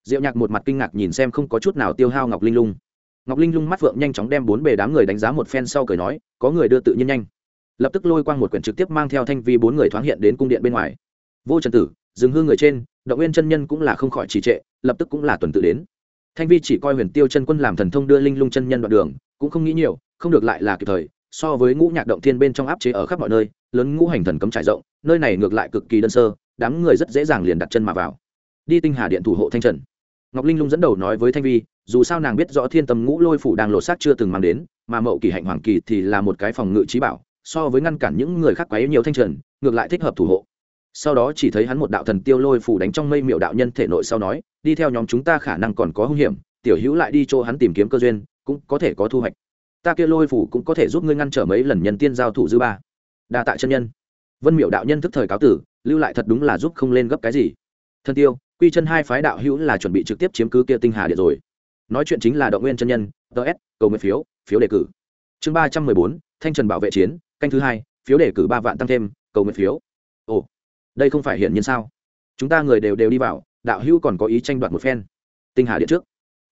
Diệu nhạc một mặt kinh ngạc nhìn xem không có chút nào tiêu hao ngọc linh lung. Ngọc linh lung mắt phượng nhanh chóng đem bốn bề đám người đánh giá một phen sau cười nói, có người đưa tự nhiên nhanh. Lập tức lôi quang một quyển trực tiếp mang theo thanh vi bốn người thoáng hiện đến cung điện bên ngoài. Vô trần tử, dừng hương người trên, động viên chân nhân cũng là không khỏi trì trệ, lập tức cũng là tuần tự đến. Thanh vi chỉ coi huyền tiêu chân quân làm thần thông đưa linh lung chân nhân đoạn đường, cũng không nghĩ nhiều, không được lại là kịp thời so với ngũ nhạc động thiên bên trong áp chế ở khắp mọi nơi, lớn ngũ hành thần cấm trải rộng, nơi này ngược lại cực kỳ đơn sơ, đám người rất dễ dàng liền đặt chân mà vào. Đi tinh hà điện thủ hộ thanh trần. Ngọc linh lung dẫn đầu nói với thanh vi, dù sao nàng biết rõ thiên tâm ngũ lôi phủ đang lột xác chưa từng mang đến, mà mậu kỳ hạnh hoàng kỳ thì là một cái phòng ngự trí bảo, so với ngăn cản những người khác quấy nhiều thanh trần, ngược lại thích hợp thủ hộ. Sau đó chỉ thấy hắn một đạo thần tiêu lôi phủ đánh trong mây miệu đạo nhân thể nội sau nói, đi theo nhóm chúng ta khả năng còn có hung hiểm, tiểu hữu lại đi chỗ hắn tìm kiếm cơ duyên, cũng có thể có thu hoạch ta kia lôi phủ cũng có thể giúp ngươi ngăn trở mấy lần nhân tiên giao thủ dư ba. Đa tạ chân nhân. Vân miệu đạo nhân thức thời cáo tử, lưu lại thật đúng là giúp không lên gấp cái gì. Thân tiêu, quy chân hai phái đạo hữu là chuẩn bị trực tiếp chiếm cứ kia tinh hà điện rồi. Nói chuyện chính là động nguyên chân nhân ts cầu nguyện phiếu phiếu đề cử. Chương ba trăm mười bốn, thanh trần bảo vệ chiến, canh thứ hai, phiếu đề cử ba vạn tăng thêm, cầu nguyện phiếu. Ồ, đây không phải hiển nhiên sao? Chúng ta người đều đều đi vào, đạo hữu còn có ý tranh đoạt một phen. Tinh hà điện trước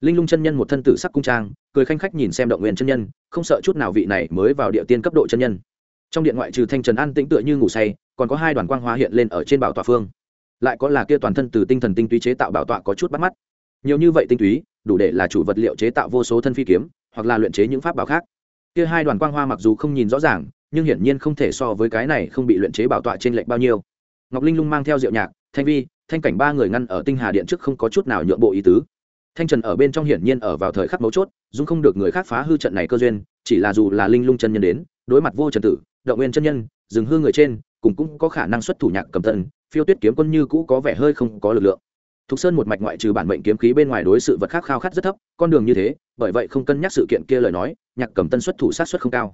linh lung chân nhân một thân tử sắc cung trang, cười khanh khách nhìn xem động nguyên chân nhân, không sợ chút nào vị này mới vào địa tiên cấp độ chân nhân. Trong điện ngoại trừ thanh trần an tĩnh tựa như ngủ say, còn có hai đoàn quang hoa hiện lên ở trên bảo tọa phương. Lại có là kia toàn thân từ tinh thần tinh túy chế tạo bảo tọa có chút bắt mắt. Nhiều như vậy tinh túy, đủ để là chủ vật liệu chế tạo vô số thân phi kiếm, hoặc là luyện chế những pháp bảo khác. Kia hai đoàn quang hoa mặc dù không nhìn rõ ràng, nhưng hiển nhiên không thể so với cái này không bị luyện chế bảo tọa trên lệnh bao nhiêu. Ngọc linh lung mang theo diệu nhạc, thanh vi, thanh cảnh ba người ngăn ở tinh hà điện trước không có chút nào nhượng bộ ý tứ thanh trần ở bên trong hiển nhiên ở vào thời khắc mấu chốt, dung không được người khác phá hư trận này cơ duyên, chỉ là dù là linh lung chân nhân đến, đối mặt vô trần tử, động nguyên chân nhân, dừng hư người trên, cùng cũng có khả năng xuất thủ nhạc cầm tần phiêu tuyết kiếm quân như cũ có vẻ hơi không có lực lượng. Thục sơn một mạch ngoại trừ bản mệnh kiếm khí bên ngoài đối sự vật khác khao khát rất thấp, con đường như thế, bởi vậy không cân nhắc sự kiện kia lời nói, nhạc cầm tân xuất thủ sát xuất không cao.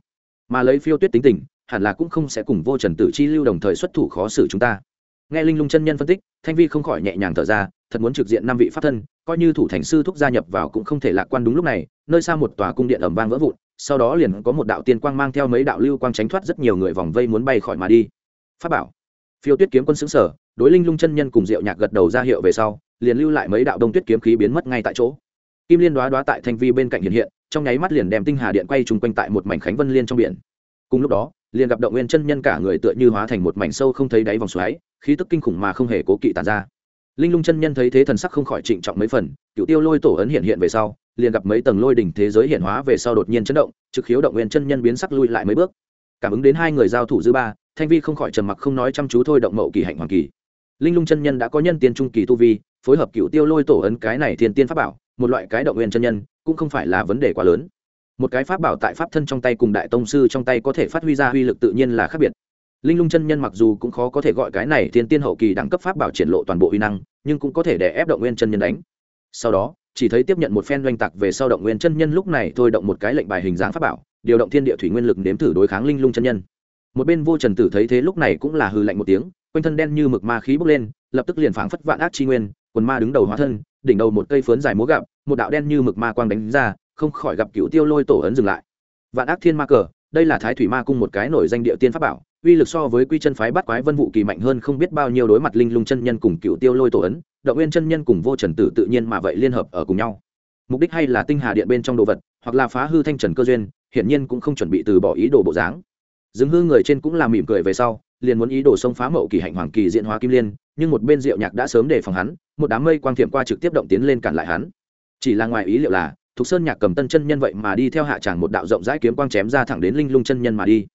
Mà lấy phiêu tuyết tính tình, hẳn là cũng không sẽ cùng vô trần tử chi lưu đồng thời xuất thủ khó xử chúng ta. Nghe linh lung chân nhân phân tích, thanh vi không khỏi nhẹ nhàng thở ra, thật muốn trực diện năm vị pháp thân coi như thủ thành sư thúc gia nhập vào cũng không thể lạc quan đúng lúc này, nơi xa một tòa cung điện ẩm vang vỡ vụn, sau đó liền có một đạo tiên quang mang theo mấy đạo lưu quang tránh thoát rất nhiều người vòng vây muốn bay khỏi mà đi. Pháp bảo. Phiêu tuyết kiếm quân xứng sở đối linh lung chân nhân cùng diệu nhạc gật đầu ra hiệu về sau, liền lưu lại mấy đạo đông tuyết kiếm khí biến mất ngay tại chỗ. Kim liên đoá đoá tại thanh vi bên cạnh hiện hiện, trong nháy mắt liền đem tinh hà điện quay trùng quanh tại một mảnh khánh vân liên trong biển. Cùng lúc đó, liền gặp động nguyên chân nhân cả người tựa như hóa thành một mảnh sâu không thấy đáy vòng xoáy, khí tức kinh khủng mà không hề cố kỵ tàn ra linh lung chân nhân thấy thế thần sắc không khỏi trịnh trọng mấy phần cựu tiêu lôi tổ ấn hiện hiện về sau, liền gặp mấy tầng lôi đỉnh thế giới hiện hóa về sau đột nhiên chấn động, trực khiếu động nguyên chân nhân biến sắc lui lại mấy bước. Cảm ứng đến hai người giao thủ dư ba, thanh vi không khỏi trầm mặc không nói chăm chú thôi động mậu kỳ hạnh hoàng kỳ. Linh lung chân nhân đã có nhân tiên trung kỳ tu vi, phối hợp cựu tiêu lôi tổ ấn cái này thiên tiên pháp bảo, một loại cái động nguyên chân nhân, cũng không phải là vấn đề quá lớn. Một cái pháp bảo tại pháp thân trong tay cùng đại tông sư trong tay có thể phát huy ra uy lực tự nhiên là khác biệt linh lung chân nhân mặc dù cũng khó có thể gọi cái này thiên tiên hậu kỳ đẳng cấp pháp bảo triển lộ toàn bộ uy năng, nhưng cũng có thể để ép động nguyên chân nhân đánh. Sau đó, chỉ thấy tiếp nhận một phen doanh tạc về sau động nguyên chân nhân lúc này thôi động một cái lệnh bài hình dáng pháp bảo, điều động thiên địa thủy nguyên lực nếm thử đối kháng linh lung chân nhân. Một bên vô trần tử thấy thế lúc này cũng là hư lạnh một tiếng, quanh thân đen như mực ma khí bốc lên, lập tức liền phảng phất vạn ác chi nguyên, quần ma đứng đầu hóa thân, đỉnh đầu một cây phớn dài múa gặp một đạo đen như mực ma quang đánh ra, không khỏi gặp cựu tiêu lôi tổ ấn dừng lại. Vạn ác thiên ma cờ, đây là thái thủy ma cung một cái nổi danh địa tiên pháp bảo uy lực so với quy chân phái bắt quái vân vụ kỳ mạnh hơn không biết bao nhiêu đối mặt linh lung chân nhân cùng cựu tiêu lôi tổ ấn, động nguyên chân nhân cùng vô trần tử tự nhiên mà vậy liên hợp ở cùng nhau. Mục đích hay là tinh hà điện bên trong đồ vật, hoặc là phá hư thanh trần cơ duyên, hiển nhiên cũng không chuẩn bị từ bỏ ý đồ bộ dáng. Dừng hư người trên cũng là mỉm cười về sau, liền muốn ý đồ xông phá mậu kỳ hạnh hoàng kỳ diện hóa kim liên, nhưng một bên diệu nhạc đã sớm đề phòng hắn, một đám mây quang thiệm qua trực tiếp động tiến lên cản lại hắn. Chỉ là ngoài ý liệu là, thục sơn nhạc cầm tân chân nhân vậy mà đi theo hạ tràng một đạo rộng rãi kiếm quang chém ra thẳng đến linh lung chân nhân mà đi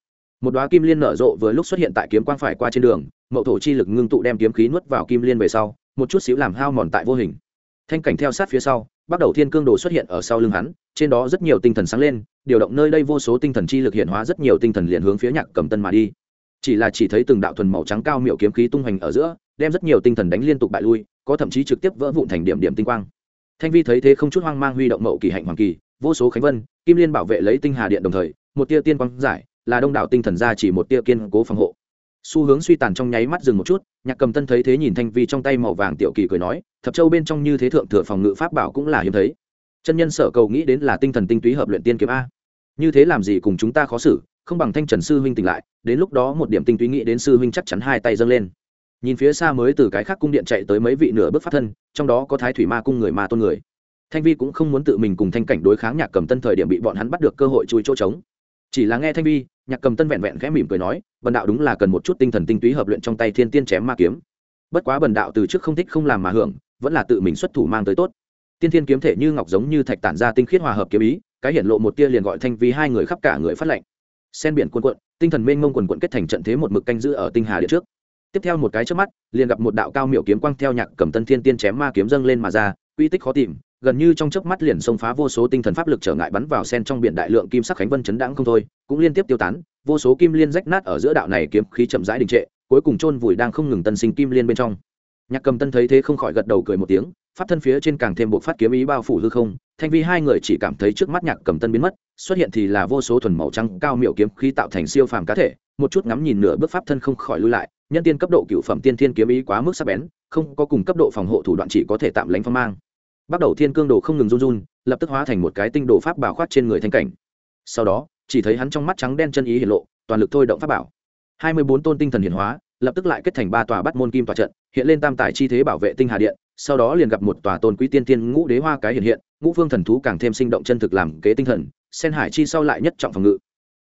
một đoá kim liên nở rộ vừa lúc xuất hiện tại kiếm quang phải qua trên đường, mậu thổ chi lực ngưng tụ đem kiếm khí nuốt vào kim liên về sau, một chút xíu làm hao mòn tại vô hình. Thanh cảnh theo sát phía sau, bắt đầu thiên cương đồ xuất hiện ở sau lưng hắn, trên đó rất nhiều tinh thần sáng lên, điều động nơi đây vô số tinh thần chi lực hiện hóa rất nhiều tinh thần liền hướng phía nhạc cầm tân mà đi. Chỉ là chỉ thấy từng đạo thuần màu trắng cao miệu kiếm khí tung hoành ở giữa, đem rất nhiều tinh thần đánh liên tục bại lui, có thậm chí trực tiếp vỡ vụn thành điểm điểm tinh quang. Thanh vi thấy thế không chút hoang mang huy động mậu kỳ hạnh hoàng kỳ, vô số khánh vân, kim liên bảo vệ lấy tinh hà điện đồng thời, một tia tiên quang giải là đông đảo tinh thần ra chỉ một tia kiên cố phòng hộ. Xu hướng suy tàn trong nháy mắt dừng một chút, nhạc cầm tân thấy thế nhìn thanh vi trong tay màu vàng tiểu kỳ cười nói, thập châu bên trong như thế thượng thừa phòng ngự pháp bảo cũng là hiếm thấy. Chân nhân sở cầu nghĩ đến là tinh thần tinh túy hợp luyện tiên kiếm a. Như thế làm gì cùng chúng ta khó xử, không bằng thanh trần sư huynh tỉnh lại, đến lúc đó một điểm tinh túy nghĩ đến sư huynh chắc chắn hai tay dâng lên. Nhìn phía xa mới từ cái khác cung điện chạy tới mấy vị nửa bước phát thân, trong đó có thái thủy ma cung người ma tôn người. Thanh vi cũng không muốn tự mình cùng thanh cảnh đối kháng nhạc cầm tân thời điểm bị bọn hắn bắt được cơ hội chui chỗ trống. Chỉ là nghe thanh vi nhạc cầm tân vẹn vẹn khẽ mỉm cười nói, bần đạo đúng là cần một chút tinh thần tinh túy hợp luyện trong tay thiên tiên chém ma kiếm. Bất quá bần đạo từ trước không thích không làm mà hưởng, vẫn là tự mình xuất thủ mang tới tốt. Tiên thiên kiếm thể như ngọc giống như thạch tản ra tinh khiết hòa hợp kiếm ý, cái hiện lộ một tia liền gọi thanh vi hai người khắp cả người phát lệnh. Sen biển quân cuộn, tinh thần mênh mông quần quận kết thành trận thế một mực canh giữ ở tinh hà điện trước. Tiếp theo một cái trước mắt, liền gặp một đạo cao miểu kiếm quang theo nhạc cầm tân thiên tiên chém ma kiếm dâng lên mà ra uy tích khó tìm gần như trong chớp mắt liền xông phá vô số tinh thần pháp lực trở ngại bắn vào sen trong biển đại lượng kim sắc khánh vân chấn đãng không thôi, cũng liên tiếp tiêu tán, vô số kim liên rách nát ở giữa đạo này kiếm khí chậm rãi đình trệ, cuối cùng chôn vùi đang không ngừng tân sinh kim liên bên trong. Nhạc cầm tân thấy thế không khỏi gật đầu cười một tiếng, pháp thân phía trên càng thêm bộ phát kiếm ý bao phủ hư không, thanh vi hai người chỉ cảm thấy trước mắt nhạc cầm tân biến mất, xuất hiện thì là vô số thuần màu trắng cao miệu kiếm khí tạo thành siêu phàm cá thể, một chút ngắm nhìn nửa bước pháp thân không khỏi lui lại, nhân tiên cấp độ cựu phẩm tiên thiên kiếm ý quá mức sắc bén, không có cùng cấp độ phòng hộ thủ đoạn chỉ có thể tạm lánh phong mang bắt đầu thiên cương đồ không ngừng run run, lập tức hóa thành một cái tinh đồ pháp bảo khoát trên người thanh cảnh. Sau đó, chỉ thấy hắn trong mắt trắng đen chân ý hiển lộ, toàn lực thôi động pháp bảo. Hai mươi bốn tôn tinh thần hiển hóa, lập tức lại kết thành ba tòa bắt môn kim tòa trận, hiện lên tam tài chi thế bảo vệ tinh hà điện, sau đó liền gặp một tòa tôn quý tiên tiên ngũ đế hoa cái hiện hiện, ngũ phương thần thú càng thêm sinh động chân thực làm kế tinh thần sen hải chi sau lại nhất trọng phòng ngự.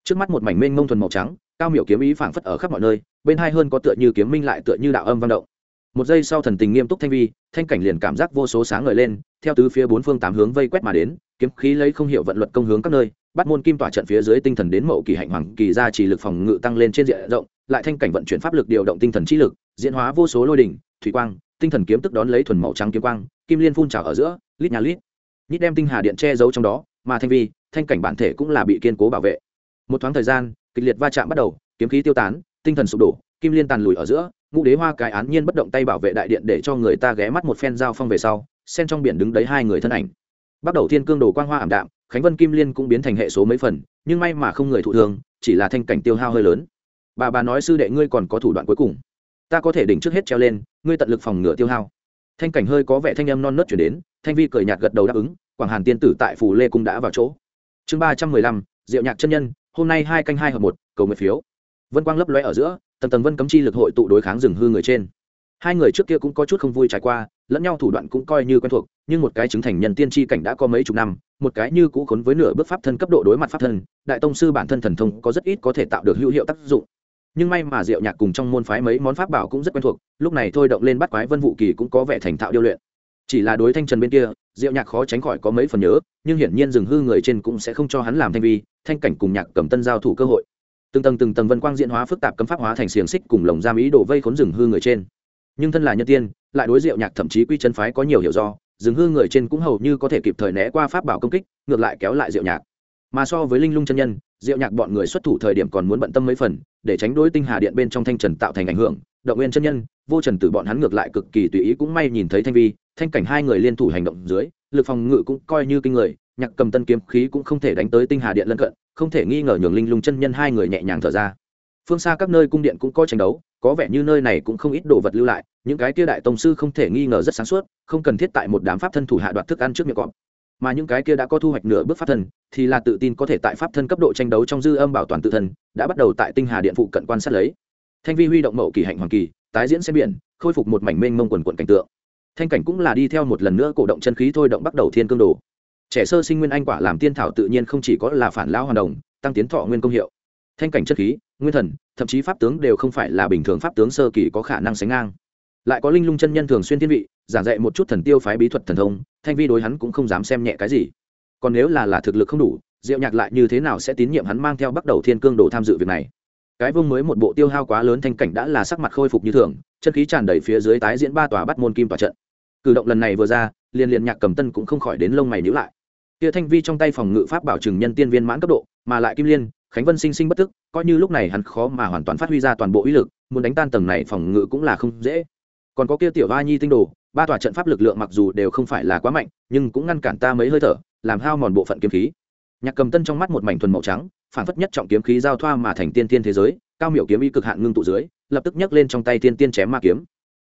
Trước mắt một mảnh mênh mông thuần màu trắng, cao miểu kiếm ý phảng phất ở khắp mọi nơi, bên hai hơn có tựa như kiếm minh lại tựa như đạo âm vang động. Một giây sau thần tình nghiêm túc thanh vi, thanh cảnh liền cảm giác vô số sáng ngời lên theo tứ phía bốn phương tám hướng vây quét mà đến, kiếm khí lấy không hiểu vận luật công hướng các nơi, bắt môn kim tỏa trận phía dưới tinh thần đến mậu kỳ hạnh hoàng, kỳ ra chỉ lực phòng ngự tăng lên trên diện rộng, lại thanh cảnh vận chuyển pháp lực điều động tinh thần trí lực, diễn hóa vô số lôi đỉnh, thủy quang, tinh thần kiếm tức đón lấy thuần màu trắng kiếm quang, kim liên phun trào ở giữa, lít nhà lít, nhít đem tinh hà điện che giấu trong đó, mà thanh vi, thanh cảnh bản thể cũng là bị kiên cố bảo vệ. Một thoáng thời gian, kịch liệt va chạm bắt đầu, kiếm khí tiêu tán, tinh thần sụp đổ, kim liên tàn lùi ở giữa, ngũ đế hoa cái án nhiên bất động tay bảo vệ đại điện để cho người ta ghé mắt một phen giao phong về sau sen trong biển đứng đấy hai người thân ảnh. Bắt đầu thiên cương đồ quang hoa ảm đạm, khánh vân kim liên cũng biến thành hệ số mấy phần, nhưng may mà không người thụ thương, chỉ là thanh cảnh tiêu hao hơi lớn. Bà bà nói sư đệ ngươi còn có thủ đoạn cuối cùng. Ta có thể đỉnh trước hết treo lên, ngươi tận lực phòng ngừa tiêu hao. Thanh cảnh hơi có vẻ thanh âm non nớt chuyển đến, thanh vi cười nhạt gật đầu đáp ứng, quảng hàn tiên tử tại phủ lê cung đã vào chỗ. Chương ba trăm mười lăm, diệu nhạc chân nhân, hôm nay hai canh hai hợp một, cầu nguyện phiếu. Vân quang lấp lóe ở giữa tầng tầng vân cấm chi lực hội tụ đối kháng rừng hư người trên hai người trước kia cũng có chút không vui trải qua, lẫn nhau thủ đoạn cũng coi như quen thuộc, nhưng một cái chứng thành nhân tiên tri cảnh đã có mấy chục năm, một cái như cũ khốn với nửa bước pháp thân cấp độ đối mặt pháp thân, đại tông sư bản thân thần thông có rất ít có thể tạo được hữu hiệu tác dụng. Nhưng may mà diệu nhạc cùng trong môn phái mấy món pháp bảo cũng rất quen thuộc, lúc này thôi động lên bắt quái vân vũ kỳ cũng có vẻ thành thạo điêu luyện. Chỉ là đối thanh trần bên kia, diệu nhạc khó tránh khỏi có mấy phần nhớ, nhưng hiển nhiên rừng hư người trên cũng sẽ không cho hắn làm thanh vi, thanh cảnh cùng nhạc cầm tân giao thủ cơ hội. Từng tầng từng tầng vân quang diễn hóa phức tạp cấm pháp hóa thành xiềng xích cùng lồng giam ý đồ vây khốn rừng hư người trên nhưng thân là nhân tiên, lại đối diệu nhạc thậm chí quy chân phái có nhiều hiểu do, rừng hư người trên cũng hầu như có thể kịp thời né qua pháp bảo công kích, ngược lại kéo lại diệu nhạc. Mà so với linh lung chân nhân, diệu nhạc bọn người xuất thủ thời điểm còn muốn bận tâm mấy phần, để tránh đối tinh hà điện bên trong thanh trần tạo thành ảnh hưởng, động nguyên chân nhân, vô trần từ bọn hắn ngược lại cực kỳ tùy ý cũng may nhìn thấy thanh vi, thanh cảnh hai người liên thủ hành động dưới, lực phòng ngự cũng coi như kinh người, nhạc cầm tân kiếm khí cũng không thể đánh tới tinh hà điện lân cận, không thể nghi ngờ nhường linh lung chân nhân hai người nhẹ nhàng thở ra. Phương xa các nơi cung điện cũng có tranh đấu có vẻ như nơi này cũng không ít đồ vật lưu lại, những cái kia đại tông sư không thể nghi ngờ rất sáng suốt, không cần thiết tại một đám pháp thân thủ hạ đoạt thức ăn trước miệng cọp. Mà những cái kia đã có thu hoạch nửa bước pháp thân, thì là tự tin có thể tại pháp thân cấp độ tranh đấu trong dư âm bảo toàn tự thân, đã bắt đầu tại tinh hà điện phụ cận quan sát lấy. Thanh vi huy động mậu kỳ hạnh hoàng kỳ, tái diễn xe biển, khôi phục một mảnh mênh mông quần quận cảnh tượng. Thanh cảnh cũng là đi theo một lần nữa cổ động chân khí thôi động bắt đầu thiên cương đồ. Trẻ sơ sinh nguyên anh quả làm tiên thảo tự nhiên không chỉ có là phản lão hoàn đồng, tăng tiến thọ nguyên công hiệu thanh cảnh chất khí, nguyên thần, thậm chí pháp tướng đều không phải là bình thường pháp tướng sơ kỳ có khả năng sánh ngang. Lại có linh lung chân nhân thường xuyên thiên vị, giảng dạy một chút thần tiêu phái bí thuật thần thông, thanh vi đối hắn cũng không dám xem nhẹ cái gì. Còn nếu là là thực lực không đủ, diệu nhạc lại như thế nào sẽ tín nhiệm hắn mang theo bắt đầu thiên cương đồ tham dự việc này? Cái vương mới một bộ tiêu hao quá lớn thanh cảnh đã là sắc mặt khôi phục như thường, chân khí tràn đầy phía dưới tái diễn ba tòa bắt môn kim tòa trận. Cử động lần này vừa ra, liền liền nhạc cầm tân cũng không khỏi đến lông mày nhữ lại. Kia thanh vi trong tay phòng ngự pháp bảo trừng nhân tiên viên mãn cấp độ, mà lại kim liên khánh vân sinh sinh bất tức, coi như lúc này hắn khó mà hoàn toàn phát huy ra toàn bộ ý lực, muốn đánh tan tầng này phòng ngự cũng là không dễ. Còn có kia tiểu Ba nhi tinh đồ, ba tòa trận pháp lực lượng mặc dù đều không phải là quá mạnh, nhưng cũng ngăn cản ta mấy hơi thở, làm hao mòn bộ phận kiếm khí. Nhạc cầm tân trong mắt một mảnh thuần màu trắng, phản phất nhất trọng kiếm khí giao thoa mà thành tiên tiên thế giới, cao miểu kiếm y cực hạn ngưng tụ dưới, lập tức nhấc lên trong tay tiên tiên chém ma kiếm.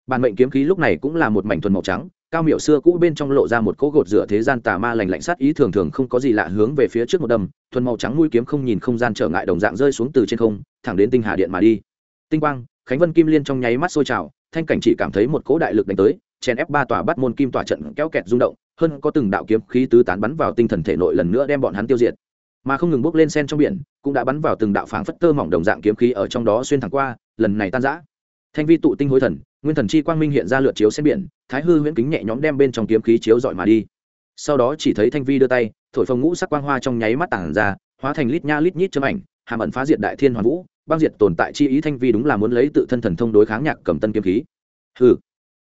Bản mệnh kiếm khí lúc này cũng là một mảnh thuần màu trắng cao miểu xưa cũ bên trong lộ ra một cỗ gột rửa thế gian tà ma lành lạnh sát ý thường thường không có gì lạ hướng về phía trước một đầm, thuần màu trắng mũi kiếm không nhìn không gian trở ngại đồng dạng rơi xuống từ trên không, thẳng đến tinh hà điện mà đi. Tinh quang, khánh vân kim liên trong nháy mắt sôi trào, thanh cảnh chỉ cảm thấy một cỗ đại lực đánh tới, chèn ép ba tòa bắt môn kim tòa trận kéo kẹt rung động, hơn có từng đạo kiếm khí tứ tán bắn vào tinh thần thể nội lần nữa đem bọn hắn tiêu diệt. Mà không ngừng bước lên sen trong biển, cũng đã bắn vào từng đạo phảng phất tơ mỏng đồng dạng kiếm khí ở trong đó xuyên thẳng qua, lần này tan rã thanh vi tụ tinh hối thần, nguyên thần chi quang minh hiện ra lượt chiếu xét biển, thái hư huyễn kính nhẹ nhõm đem bên trong kiếm khí chiếu dọi mà đi. Sau đó chỉ thấy thanh vi đưa tay, thổi phồng ngũ sắc quang hoa trong nháy mắt tảng ra, hóa thành lít nha lít nhít chấm ảnh, hàm ẩn phá diệt đại thiên hoàn vũ, băng diệt tồn tại chi ý thanh vi đúng là muốn lấy tự thân thần thông đối kháng nhạc cầm tân kiếm khí. Hừ,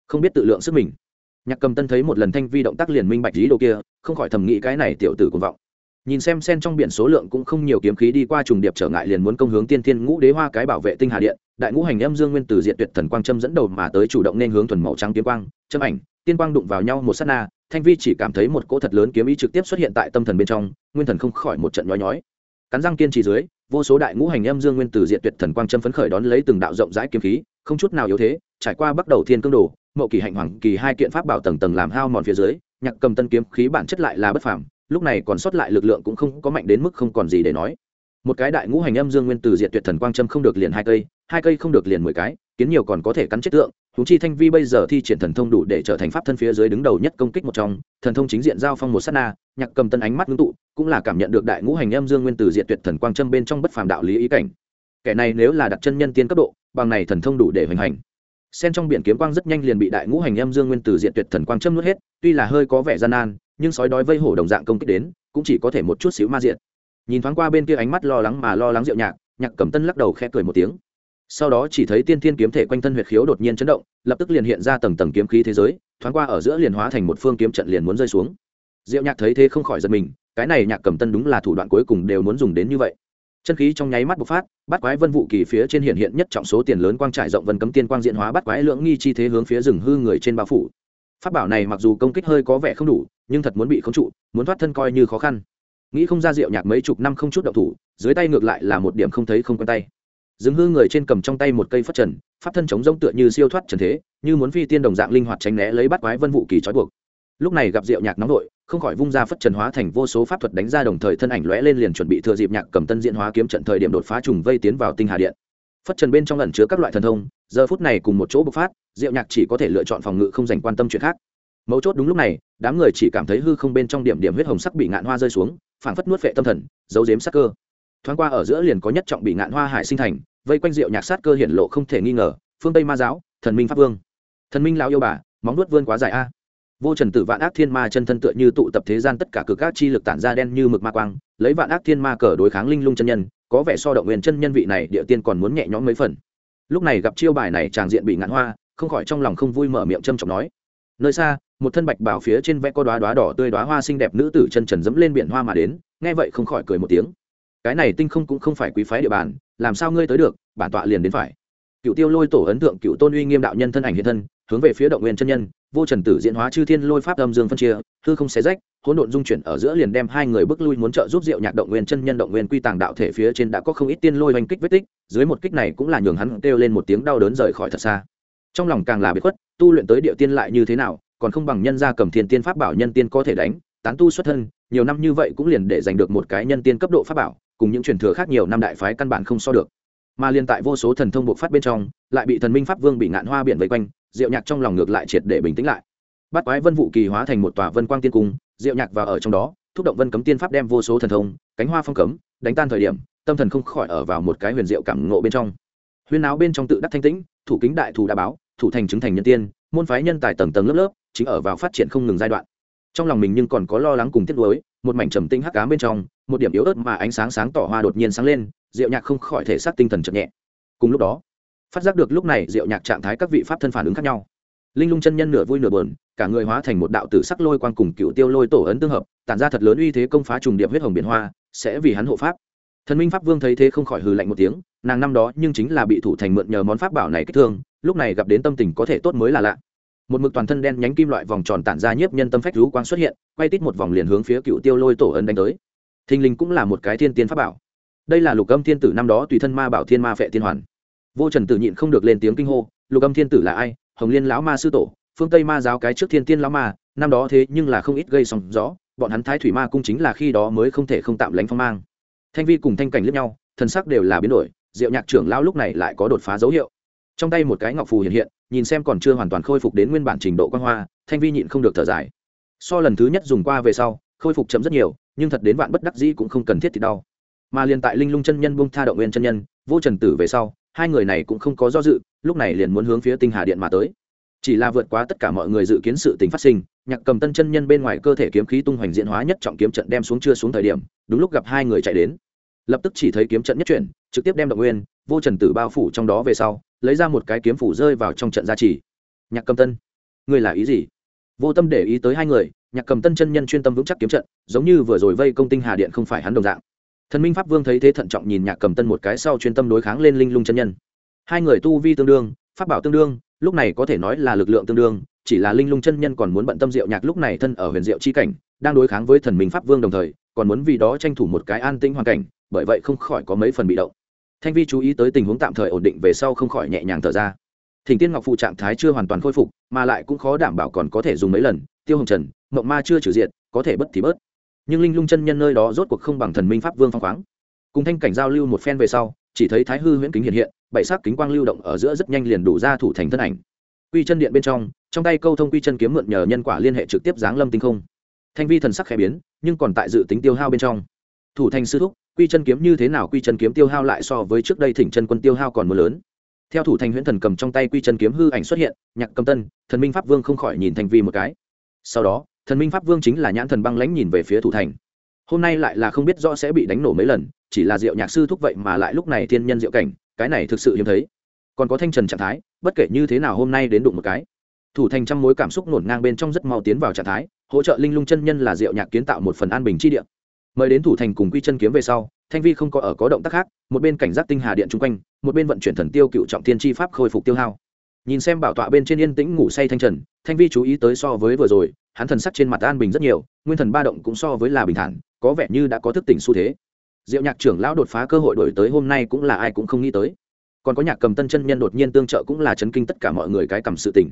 không biết tự lượng sức mình. Nhạc cầm tân thấy một lần thanh vi động tác liền minh bạch lý đồ kia, không khỏi thầm nghĩ cái này tiểu tử cuồng vọng. Nhìn xem sen trong biển số lượng cũng không nhiều kiếm khí đi qua trùng điệp trở ngại liền muốn công hướng tiên thiên ngũ đế hoa cái bảo vệ tinh hà điện đại ngũ hành âm dương nguyên từ diện tuyệt thần quang châm dẫn đầu mà tới chủ động nên hướng thuần màu trắng kiếm quang, châm ảnh, tiên quang đụng vào nhau một sát na, thanh vi chỉ cảm thấy một cỗ thật lớn kiếm ý trực tiếp xuất hiện tại tâm thần bên trong, nguyên thần không khỏi một trận nhói nhói. Cắn răng kiên trì dưới, vô số đại ngũ hành âm dương nguyên từ diện tuyệt thần quang châm phấn khởi đón lấy từng đạo rộng rãi kiếm khí, không chút nào yếu thế, trải qua bắt đầu thiên cương đồ, mậu kỳ hạnh hoàng kỳ hai kiện pháp bảo tầng tầng làm hao mòn phía dưới, nhạc cầm tân kiếm khí bản chất lại là bất phàm, lúc này còn sót lại lực lượng cũng không có mạnh đến mức không còn gì để nói. Một cái đại ngũ hành âm dương nguyên từ diện tuyệt thần quang châm không được liền hai cây hai cây không được liền mười cái, kiến nhiều còn có thể cắn chết tượng. Húng chi thanh vi bây giờ thi triển thần thông đủ để trở thành pháp thân phía dưới đứng đầu nhất công kích một trong. Thần thông chính diện giao phong một s á t na, nhạc cầm tân ánh mắt ngưng tụ, cũng là cảm nhận được đại ngũ hành âm dương nguyên từ diện tuyệt thần quang châm bên trong bất phàm đạo lý ý cảnh. Kẻ này nếu là đặt chân nhân tiên cấp độ, bằng này thần thông đủ để hoành hành. Sen trong biển kiếm quang rất nhanh liền bị đại ngũ hành âm dương nguyên từ diện tuyệt thần quang châm nuốt hết, tuy là hơi có vẻ gian nan, nhưng sói đói vây hổ đồng dạng công kích đến, cũng chỉ có thể một chút xíu ma diện nhìn thoáng qua bên kia ánh mắt lo lắng mà lo lắng rượu nhạc nhạc cầm tân lắc đầu khẽ cười một tiếng sau đó chỉ thấy tiên thiên kiếm thể quanh thân huyệt khiếu đột nhiên chấn động, lập tức liền hiện ra tầng tầng kiếm khí thế giới, thoáng qua ở giữa liền hóa thành một phương kiếm trận liền muốn rơi xuống. Diệu nhạc thấy thế không khỏi giật mình, cái này nhạc cầm tân đúng là thủ đoạn cuối cùng đều muốn dùng đến như vậy. Chân khí trong nháy mắt bộc phát, bắt quái vân vụ kỳ phía trên hiện hiện nhất trọng số tiền lớn quang trải rộng vân cấm tiên quang diện hóa bắt quái lưỡng nghi chi thế hướng phía rừng hư người trên bao phủ. Pháp bảo này mặc dù công kích hơi có vẻ không đủ, nhưng thật muốn bị khống trụ, muốn thoát thân coi như khó khăn. Nghĩ không ra diệu nhạc mấy chục năm không chút động thủ, dưới tay ngược lại là một điểm không thấy không quen tay dừng hư người trên cầm trong tay một cây phất trần, pháp thân chống rông tựa như siêu thoát trần thế, như muốn phi tiên đồng dạng linh hoạt tránh né lấy bắt quái vân vụ kỳ trói buộc. Lúc này gặp rượu nhạc nóng nội, không khỏi vung ra phất trần hóa thành vô số pháp thuật đánh ra đồng thời thân ảnh lóe lên liền chuẩn bị thừa dịp nhạc cầm tân diễn hóa kiếm trận thời điểm đột phá trùng vây tiến vào tinh hà điện. Phất trần bên trong lần chứa các loại thần thông, giờ phút này cùng một chỗ bộc phát, diệu nhạc chỉ có thể lựa chọn phòng ngự không dành quan tâm chuyện khác. Mấu chốt đúng lúc này, đám người chỉ cảm thấy hư không bên trong điểm điểm huyết hồng sắc bị ngạn hoa rơi xuống, phảng phất nuốt vệ tâm thần, giấu giếm sắc cơ. Thoáng qua ở giữa liền có nhất trọng bị ngạn hoa hải sinh thành vây quanh rượu nhạc sát cơ hiển lộ không thể nghi ngờ, phương tây ma giáo, thần minh pháp vương. Thần minh lão yêu bà, móng nuốt vươn quá dài a. Vô trần tử vạn ác thiên ma chân thân tựa như tụ tập thế gian tất cả cực các chi lực tản ra đen như mực ma quang, lấy vạn ác thiên ma cờ đối kháng linh lung chân nhân, có vẻ so động nguyên chân nhân vị này địa tiên còn muốn nhẹ nhõm mấy phần. Lúc này gặp chiêu bài này tràng diện bị ngạn hoa, không khỏi trong lòng không vui mở miệng châm trọng nói. Nơi xa, một thân bạch bảo phía trên vẽ có đoá đoá đỏ tươi đoá hoa xinh đẹp nữ tử chân trần dẫm lên biển hoa mà đến, nghe vậy không khỏi cười một tiếng. Cái này tinh không cũng không phải quý phái địa bàn làm sao ngươi tới được, bản tọa liền đến phải. Cựu tiêu lôi tổ ấn tượng cựu tôn uy nghiêm đạo nhân thân ảnh hiện thân, hướng về phía động nguyên chân nhân, vô trần tử diễn hóa chư thiên lôi pháp âm dương phân chia, hư không xé rách, hỗn độn dung chuyển ở giữa liền đem hai người bước lui muốn trợ giúp diệu nhạc động nguyên chân nhân động nguyên quy tàng đạo thể phía trên đã có không ít tiên lôi oanh kích vết tích, dưới một kích này cũng là nhường hắn kêu lên một tiếng đau đớn rời khỏi thật xa. Trong lòng càng là bị khuất, tu luyện tới địa tiên lại như thế nào, còn không bằng nhân gia cầm thiên tiên pháp bảo nhân tiên có thể đánh, tán tu xuất thân, nhiều năm như vậy cũng liền để giành được một cái nhân tiên cấp độ pháp bảo cùng những truyền thừa khác nhiều năm đại phái căn bản không so được. Mà liên tại vô số thần thông bộc phát bên trong, lại bị thần minh pháp vương bị ngạn hoa biển vây quanh, diệu nhạc trong lòng ngược lại triệt để bình tĩnh lại. Bắt quái vân vụ kỳ hóa thành một tòa vân quang tiên cung, diệu nhạc vào ở trong đó, thúc động vân cấm tiên pháp đem vô số thần thông, cánh hoa phong cấm, đánh tan thời điểm, tâm thần không khỏi ở vào một cái huyền diệu cảm ngộ bên trong. Huyền áo bên trong tự đắc thanh tĩnh, thủ kính đại thù đã báo, thủ thành chứng thành nhân tiên, môn phái nhân tài tầng tầng lớp lớp, chính ở vào phát triển không ngừng giai đoạn. Trong lòng mình nhưng còn có lo lắng cùng tiếc nuối một mảnh trầm tinh hắc ám bên trong, một điểm yếu ớt mà ánh sáng sáng tỏ hoa đột nhiên sáng lên diệu nhạc không khỏi thể xác tinh thần chậm nhẹ. Cùng lúc đó, phát giác được lúc này diệu nhạc trạng thái các vị pháp thân phản ứng khác nhau. Linh lung chân nhân nửa vui nửa bờn cả người hóa thành một đạo tử sắc lôi quang cùng cựu tiêu lôi tổ ấn tương hợp, tản ra thật lớn uy thế công phá trùng điệp huyết hồng biển hoa, sẽ vì hắn hộ pháp. Thần minh pháp vương thấy thế không khỏi hừ lạnh một tiếng, nàng năm đó nhưng chính là bị thủ thành mượn nhờ món pháp bảo này kích thương, lúc này gặp đến tâm tình có thể tốt mới là lạ một mực toàn thân đen nhánh kim loại vòng tròn tản ra nhiếp nhân tâm phách rú quang xuất hiện quay tít một vòng liền hướng phía cựu tiêu lôi tổ ấn đánh tới. Thình linh cũng là một cái thiên tiên pháp bảo. Đây là lục âm thiên tử năm đó tùy thân ma bảo thiên ma phệ thiên hoàn. Vô trần tử nhịn không được lên tiếng kinh hô lục âm thiên tử là ai? Hồng liên lão ma sư tổ phương tây ma giáo cái trước thiên tiên lão ma năm đó thế nhưng là không ít gây sóng rõ, bọn hắn thái thủy ma cung chính là khi đó mới không thể không tạm lánh phong mang. Thanh vi cùng thanh cảnh lướt nhau thần sắc đều là biến đổi diệu nhạc trưởng lão lúc này lại có đột phá dấu hiệu trong tay một cái ngọc phù hiện hiện, nhìn xem còn chưa hoàn toàn khôi phục đến nguyên bản trình độ quan hoa, thanh vi nhịn không được thở dài. So lần thứ nhất dùng qua về sau, khôi phục chậm rất nhiều, nhưng thật đến vạn bất đắc dĩ cũng không cần thiết thì đau. Mà liền tại linh lung chân nhân bung tha động nguyên chân nhân, vô trần tử về sau, hai người này cũng không có do dự, lúc này liền muốn hướng phía tinh hà điện mà tới. Chỉ là vượt qua tất cả mọi người dự kiến sự tình phát sinh, nhạc cầm tân chân nhân bên ngoài cơ thể kiếm khí tung hoành diễn hóa nhất trọng kiếm trận đem xuống chưa xuống thời điểm, đúng lúc gặp hai người chạy đến. Lập tức chỉ thấy kiếm trận nhất chuyển, trực tiếp đem động nguyên, vô trần tử bao phủ trong đó về sau lấy ra một cái kiếm phủ rơi vào trong trận gia trì. Nhạc cầm tân, ngươi là ý gì? Vô tâm để ý tới hai người, nhạc cầm tân chân nhân chuyên tâm vững chắc kiếm trận, giống như vừa rồi vây công tinh hà điện không phải hắn đồng dạng. Thần minh pháp vương thấy thế thận trọng nhìn nhạc cầm tân một cái sau chuyên tâm đối kháng lên linh lung chân nhân. Hai người tu vi tương đương, pháp bảo tương đương, lúc này có thể nói là lực lượng tương đương, chỉ là linh lung chân nhân còn muốn bận tâm diệu nhạc lúc này thân ở huyền diệu chi cảnh, đang đối kháng với thần minh pháp vương đồng thời, còn muốn vì đó tranh thủ một cái an tĩnh hoàn cảnh, bởi vậy không khỏi có mấy phần bị động thanh vi chú ý tới tình huống tạm thời ổn định về sau không khỏi nhẹ nhàng thở ra. Thỉnh tiên ngọc phụ trạng thái chưa hoàn toàn khôi phục, mà lại cũng khó đảm bảo còn có thể dùng mấy lần. Tiêu hồng trần, mộng ma chưa trừ diện có thể bất thì bớt. Nhưng linh lung chân nhân nơi đó rốt cuộc không bằng thần minh pháp vương phong khoáng. Cùng thanh cảnh giao lưu một phen về sau, chỉ thấy thái hư huyễn kính hiện hiện, bảy sắc kính quang lưu động ở giữa rất nhanh liền đủ ra thủ thành thân ảnh. Quy chân điện bên trong trong tay câu thông quy chân kiếm mượn nhờ nhân quả liên hệ trực tiếp giáng lâm tinh không. Thanh vi thần sắc khẽ biến, nhưng còn tại dự tính tiêu hao bên trong. Thủ thành sư thúc quy chân kiếm như thế nào quy chân kiếm tiêu hao lại so với trước đây thỉnh chân quân tiêu hao còn mưa lớn. Theo thủ thành huyễn thần cầm trong tay quy chân kiếm hư ảnh xuất hiện, nhạc cầm tân, thần minh pháp vương không khỏi nhìn thanh vi một cái. Sau đó, thần minh pháp vương chính là nhãn thần băng lãnh nhìn về phía thủ thành. Hôm nay lại là không biết rõ sẽ bị đánh nổ mấy lần, chỉ là diệu nhạc sư thúc vậy mà lại lúc này thiên nhân diệu cảnh, cái này thực sự hiếm thấy. Còn có thanh trần trạng thái, bất kể như thế nào hôm nay đến đụng một cái. Thủ thành trăm mối cảm xúc nổn ngang bên trong rất mau tiến vào trạng thái, hỗ trợ linh lung chân nhân là diệu nhạc kiến tạo một phần an bình chi địa mời đến thủ thành cùng quy chân kiếm về sau, thanh vi không có ở có động tác khác, một bên cảnh giác tinh hà điện chung quanh, một bên vận chuyển thần tiêu cựu trọng thiên chi pháp khôi phục tiêu hao. Nhìn xem bảo tọa bên trên yên tĩnh ngủ say thanh trần, thanh vi chú ý tới so với vừa rồi, hắn thần sắc trên mặt an bình rất nhiều, nguyên thần ba động cũng so với là bình thản, có vẻ như đã có thức tỉnh xu thế. Diệu nhạc trưởng lão đột phá cơ hội đổi tới hôm nay cũng là ai cũng không nghĩ tới. Còn có nhạc cầm tân chân nhân đột nhiên tương trợ cũng là chấn kinh tất cả mọi người cái cầm sự tỉnh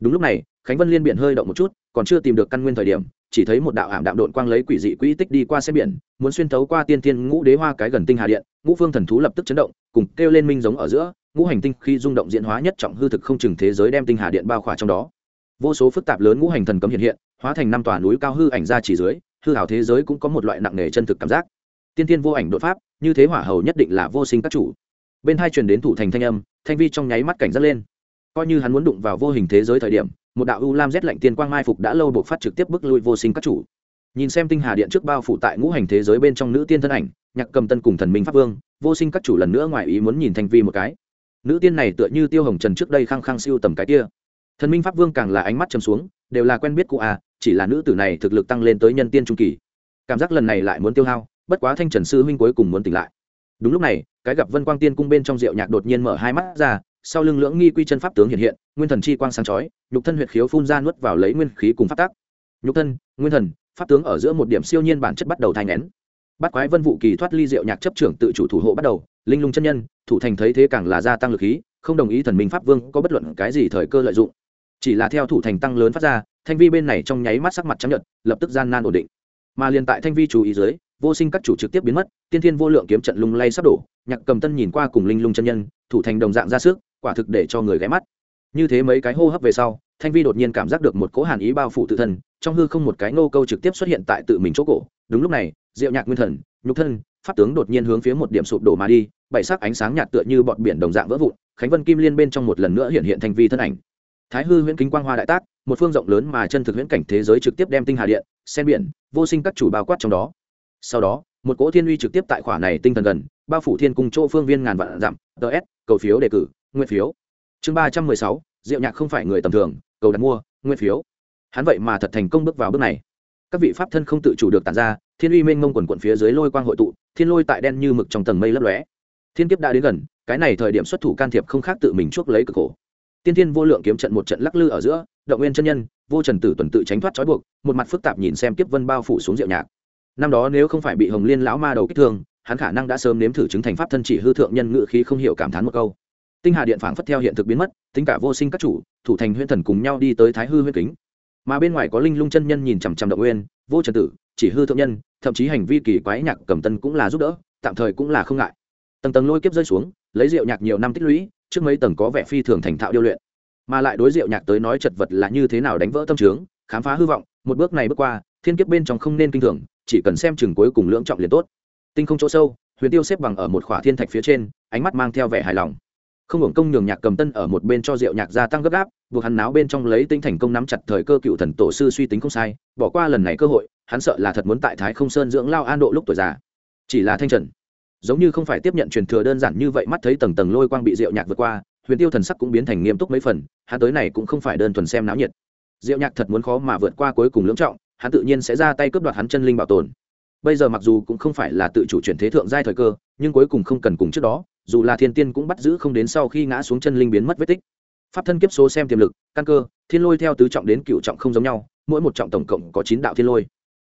đúng lúc này, khánh vân liên biển hơi động một chút, còn chưa tìm được căn nguyên thời điểm, chỉ thấy một đạo ảm đạm đội quang lấy quỷ dị quỹ tích đi qua xe biển, muốn xuyên thấu qua tiên thiên ngũ đế hoa cái gần tinh hà điện, ngũ phương thần thú lập tức chấn động, cùng kêu lên minh giống ở giữa, ngũ hành tinh khi rung động diễn hóa nhất trọng hư thực không chừng thế giới đem tinh hà điện bao khỏa trong đó. Vô số phức tạp lớn ngũ hành thần cấm hiện hiện, hóa thành năm tòa núi cao hư ảnh ra chỉ dưới, hư hảo thế giới cũng có một loại nặng nề chân thực cảm giác. Tiên tiên vô ảnh đột pháp, như thế hỏa hầu nhất định là vô sinh các chủ. Bên hai truyền đến thủ thành thanh âm, thanh vi trong nháy mắt cảnh giác lên coi như hắn muốn đụng vào vô hình thế giới thời điểm, một đạo u lam rét lạnh tiên quang mai phục đã lâu buộc phát trực tiếp bức lui vô sinh các chủ. Nhìn xem tinh hà điện trước bao phủ tại ngũ hành thế giới bên trong nữ tiên thân ảnh, nhạc cầm tân cùng thần minh pháp vương, vô sinh các chủ lần nữa ngoài ý muốn nhìn thanh vi một cái. Nữ tiên này tựa như tiêu hồng trần trước đây khăng khăng siêu tầm cái kia. Thần minh pháp vương càng là ánh mắt chầm xuống, đều là quen biết cụ à chỉ là nữ tử này thực lực tăng lên tới nhân tiên trung kỳ. Cảm giác lần này lại muốn tiêu hao, bất quá thanh trần sư huynh cuối cùng muốn tỉnh lại. Đúng lúc này, cái gặp vân quang tiên cung bên trong rượu nhạc đột nhiên mở hai mắt ra sau lưng lưỡng nghi quy chân pháp tướng hiện hiện, nguyên thần chi quang sáng chói, nhục thân huyệt khiếu phun ra nuốt vào lấy nguyên khí cùng phát tác nhục thân, nguyên thần, pháp tướng ở giữa một điểm siêu nhiên bản chất bắt đầu thai nén bắt quái vân vụ kỳ thoát ly diệu nhạc chấp trưởng tự chủ thủ hộ bắt đầu, linh lung chân nhân, thủ thành thấy thế càng là gia tăng lực khí, không đồng ý thần minh pháp vương có bất luận cái gì thời cơ lợi dụng. Chỉ là theo thủ thành tăng lớn phát ra, thanh vi bên này trong nháy mắt sắc mặt chấp nhận lập tức gian nan ổn định. Mà liền tại thanh vi chú ý dưới, vô sinh các chủ trực tiếp biến mất, tiên thiên vô lượng kiếm trận lung lay sắp đổ, nhạc cầm tân nhìn qua cùng linh lung chân nhân, thủ thành đồng dạng ra sức quả thực để cho người ghé mắt. Như thế mấy cái hô hấp về sau, thanh vi đột nhiên cảm giác được một cỗ hàn ý bao phủ tự thân, trong hư không một cái nô câu trực tiếp xuất hiện tại tự mình chỗ cổ. Đúng lúc này, diệu nhạc nguyên thần, nhục thân, pháp tướng đột nhiên hướng phía một điểm sụp đổ mà đi, bảy sắc ánh sáng nhạt tựa như bọn biển đồng dạng vỡ vụn, khánh vân kim liên bên trong một lần nữa hiện hiện thanh vi thân ảnh. Thái hư huyễn kính quang hoa đại tác, một phương rộng lớn mà chân thực huyễn cảnh thế giới trực tiếp đem tinh hà điện, sen biển, vô sinh các chủ bao quát trong đó. Sau đó, một cỗ thiên uy trực tiếp tại khỏa này tinh thần gần, bao phủ thiên cung chỗ phương viên ngàn vạn dặm ts cầu phiếu đề cử nguyên phiếu. Chương ba trăm mười sáu, diệu nhạc không phải người tầm thường, cầu đặt mua, nguyên phiếu. Hắn vậy mà thật thành công bước vào bước này. Các vị pháp thân không tự chủ được tàn ra, thiên uy mênh mông quần quận phía dưới lôi quang hội tụ, thiên lôi tại đen như mực trong tầng mây lấp lóe. Thiên kiếp đã đến gần, cái này thời điểm xuất thủ can thiệp không khác tự mình chuốc lấy cực khổ. Tiên thiên vô lượng kiếm trận một trận lắc lư ở giữa, động nguyên chân nhân, vô trần tử tuần tự tránh thoát trói buộc, một mặt phức tạp nhìn xem kiếp vân bao phủ xuống diệu nhạc. Năm đó nếu không phải bị hồng liên lão ma đầu kích thương, hắn khả năng đã sớm nếm thử chứng thành pháp thân chỉ hư thượng nhân ngự khí không hiểu cảm thán một câu tinh hà điện phảng phất theo hiện thực biến mất, tính cả vô sinh các chủ, thủ thành huyên thần cùng nhau đi tới thái hư huyên kính. Mà bên ngoài có linh lung chân nhân nhìn chằm chằm động nguyên, vô trần tử, chỉ hư thượng nhân, thậm chí hành vi kỳ quái nhạc cầm tân cũng là giúp đỡ, tạm thời cũng là không ngại. Tầng tầng lôi kiếp rơi xuống, lấy rượu nhạc nhiều năm tích lũy, trước mấy tầng có vẻ phi thường thành thạo điêu luyện. Mà lại đối rượu nhạc tới nói chật vật là như thế nào đánh vỡ tâm trướng, khám phá hư vọng, một bước này bước qua, thiên kiếp bên trong không nên kinh thường, chỉ cần xem chừng cuối cùng lưỡng trọng liền tốt. Tinh không chỗ sâu, huyền tiêu xếp bằng ở một khỏa thiên thạch phía trên, ánh mắt mang theo vẻ hài lòng không hưởng công nhường nhạc cầm tân ở một bên cho rượu nhạc gia tăng gấp gáp, buộc hắn náo bên trong lấy tinh thành công nắm chặt thời cơ cựu thần tổ sư suy tính không sai, bỏ qua lần này cơ hội, hắn sợ là thật muốn tại thái không sơn dưỡng lao an độ lúc tuổi già. Chỉ là thanh trần, giống như không phải tiếp nhận truyền thừa đơn giản như vậy mắt thấy tầng tầng lôi quang bị rượu nhạc vượt qua, huyền tiêu thần sắc cũng biến thành nghiêm túc mấy phần, hắn tới này cũng không phải đơn thuần xem náo nhiệt. Diệu nhạc thật muốn khó mà vượt qua cuối cùng lưỡng trọng, hắn tự nhiên sẽ ra tay cướp đoạt hắn chân linh bảo tồn. Bây giờ mặc dù cũng không phải là tự chủ chuyển thế thượng giai thời cơ, nhưng cuối cùng không cần cùng trước đó dù là thiên tiên cũng bắt giữ không đến sau khi ngã xuống chân linh biến mất vết tích. Pháp thân kiếp số xem tiềm lực, căn cơ, thiên lôi theo tứ trọng đến cựu trọng không giống nhau, mỗi một trọng tổng cộng có chín đạo thiên lôi.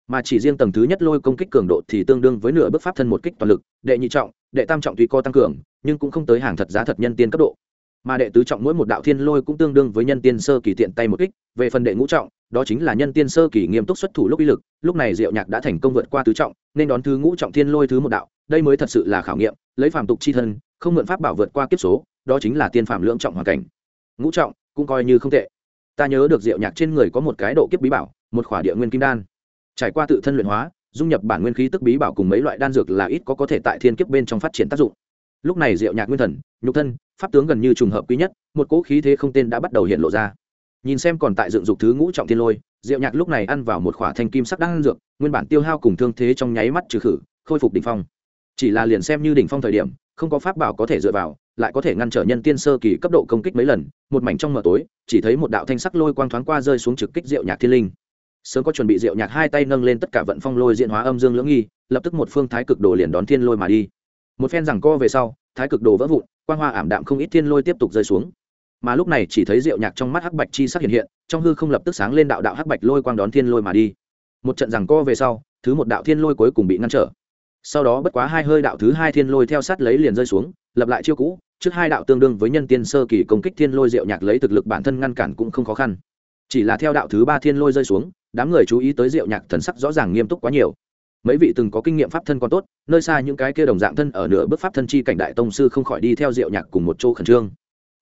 Mà chỉ riêng tầng thứ nhất lôi công kích cường độ thì tương đương với nửa bước pháp thân một kích toàn lực, đệ nhị trọng, đệ tam trọng tuy co tăng cường, nhưng cũng không tới hàng thật giá thật nhân tiên cấp độ. Mà đệ tứ trọng mỗi một đạo thiên lôi cũng tương đương với nhân tiên sơ kỳ tiện tay một kích, về phần đệ ngũ trọng, đó chính là nhân tiên sơ kỳ nghiêm túc xuất thủ lúc uy lực, lúc này diệu nhạc đã thành công vượt qua tứ trọng, nên đón thứ ngũ trọng thiên lôi thứ một đạo, đây mới thật sự là khảo nghiệm, lấy phàm tục chi thân không mượn pháp bảo vượt qua kiếp số, đó chính là tiên phạm lưỡng trọng hoàn cảnh. Ngũ trọng cũng coi như không tệ. Ta nhớ được diệu nhạc trên người có một cái độ kiếp bí bảo, một khỏa địa nguyên kim đan. Trải qua tự thân luyện hóa, dung nhập bản nguyên khí tức bí bảo cùng mấy loại đan dược là ít có có thể tại thiên kiếp bên trong phát triển tác dụng. Lúc này diệu nhạc nguyên thần, nhục thân, pháp tướng gần như trùng hợp quý nhất, một cỗ khí thế không tên đã bắt đầu hiện lộ ra. Nhìn xem còn tại dựng dục thứ ngũ trọng thiên lôi, diệu nhạc lúc này ăn vào một khỏa thanh kim sắc đan dược, nguyên bản tiêu hao cùng thương thế trong nháy mắt trừ khử, khôi phục đỉnh phong. Chỉ là liền xem như đỉnh phong thời điểm không có pháp bảo có thể dựa vào, lại có thể ngăn trở nhân tiên sơ kỳ cấp độ công kích mấy lần, một mảnh trong mờ tối, chỉ thấy một đạo thanh sắc lôi quang thoáng qua rơi xuống trực kích diệu nhạc thiên linh. Sớm có chuẩn bị diệu nhạc hai tay nâng lên tất cả vận phong lôi diện hóa âm dương lưỡng nghi, lập tức một phương thái cực đồ liền đón thiên lôi mà đi. Một phen rằng co về sau, thái cực đồ vỡ vụn, quang hoa ảm đạm không ít thiên lôi tiếp tục rơi xuống. Mà lúc này chỉ thấy diệu nhạc trong mắt hắc bạch chi sắc hiện hiện, trong hư không lập tức sáng lên đạo đạo hắc bạch lôi quang đón thiên lôi mà đi. Một trận rằng co về sau, thứ một đạo thiên lôi cuối cùng bị ngăn trở sau đó bất quá hai hơi đạo thứ hai thiên lôi theo sát lấy liền rơi xuống, lập lại chiêu cũ, trước hai đạo tương đương với nhân tiên sơ kỳ công kích thiên lôi diệu nhạc lấy thực lực bản thân ngăn cản cũng không khó khăn. Chỉ là theo đạo thứ ba thiên lôi rơi xuống, đám người chú ý tới diệu nhạc thần sắc rõ ràng nghiêm túc quá nhiều. Mấy vị từng có kinh nghiệm pháp thân còn tốt, nơi xa những cái kia đồng dạng thân ở nửa bước pháp thân chi cảnh đại tông sư không khỏi đi theo diệu nhạc cùng một chỗ khẩn trương.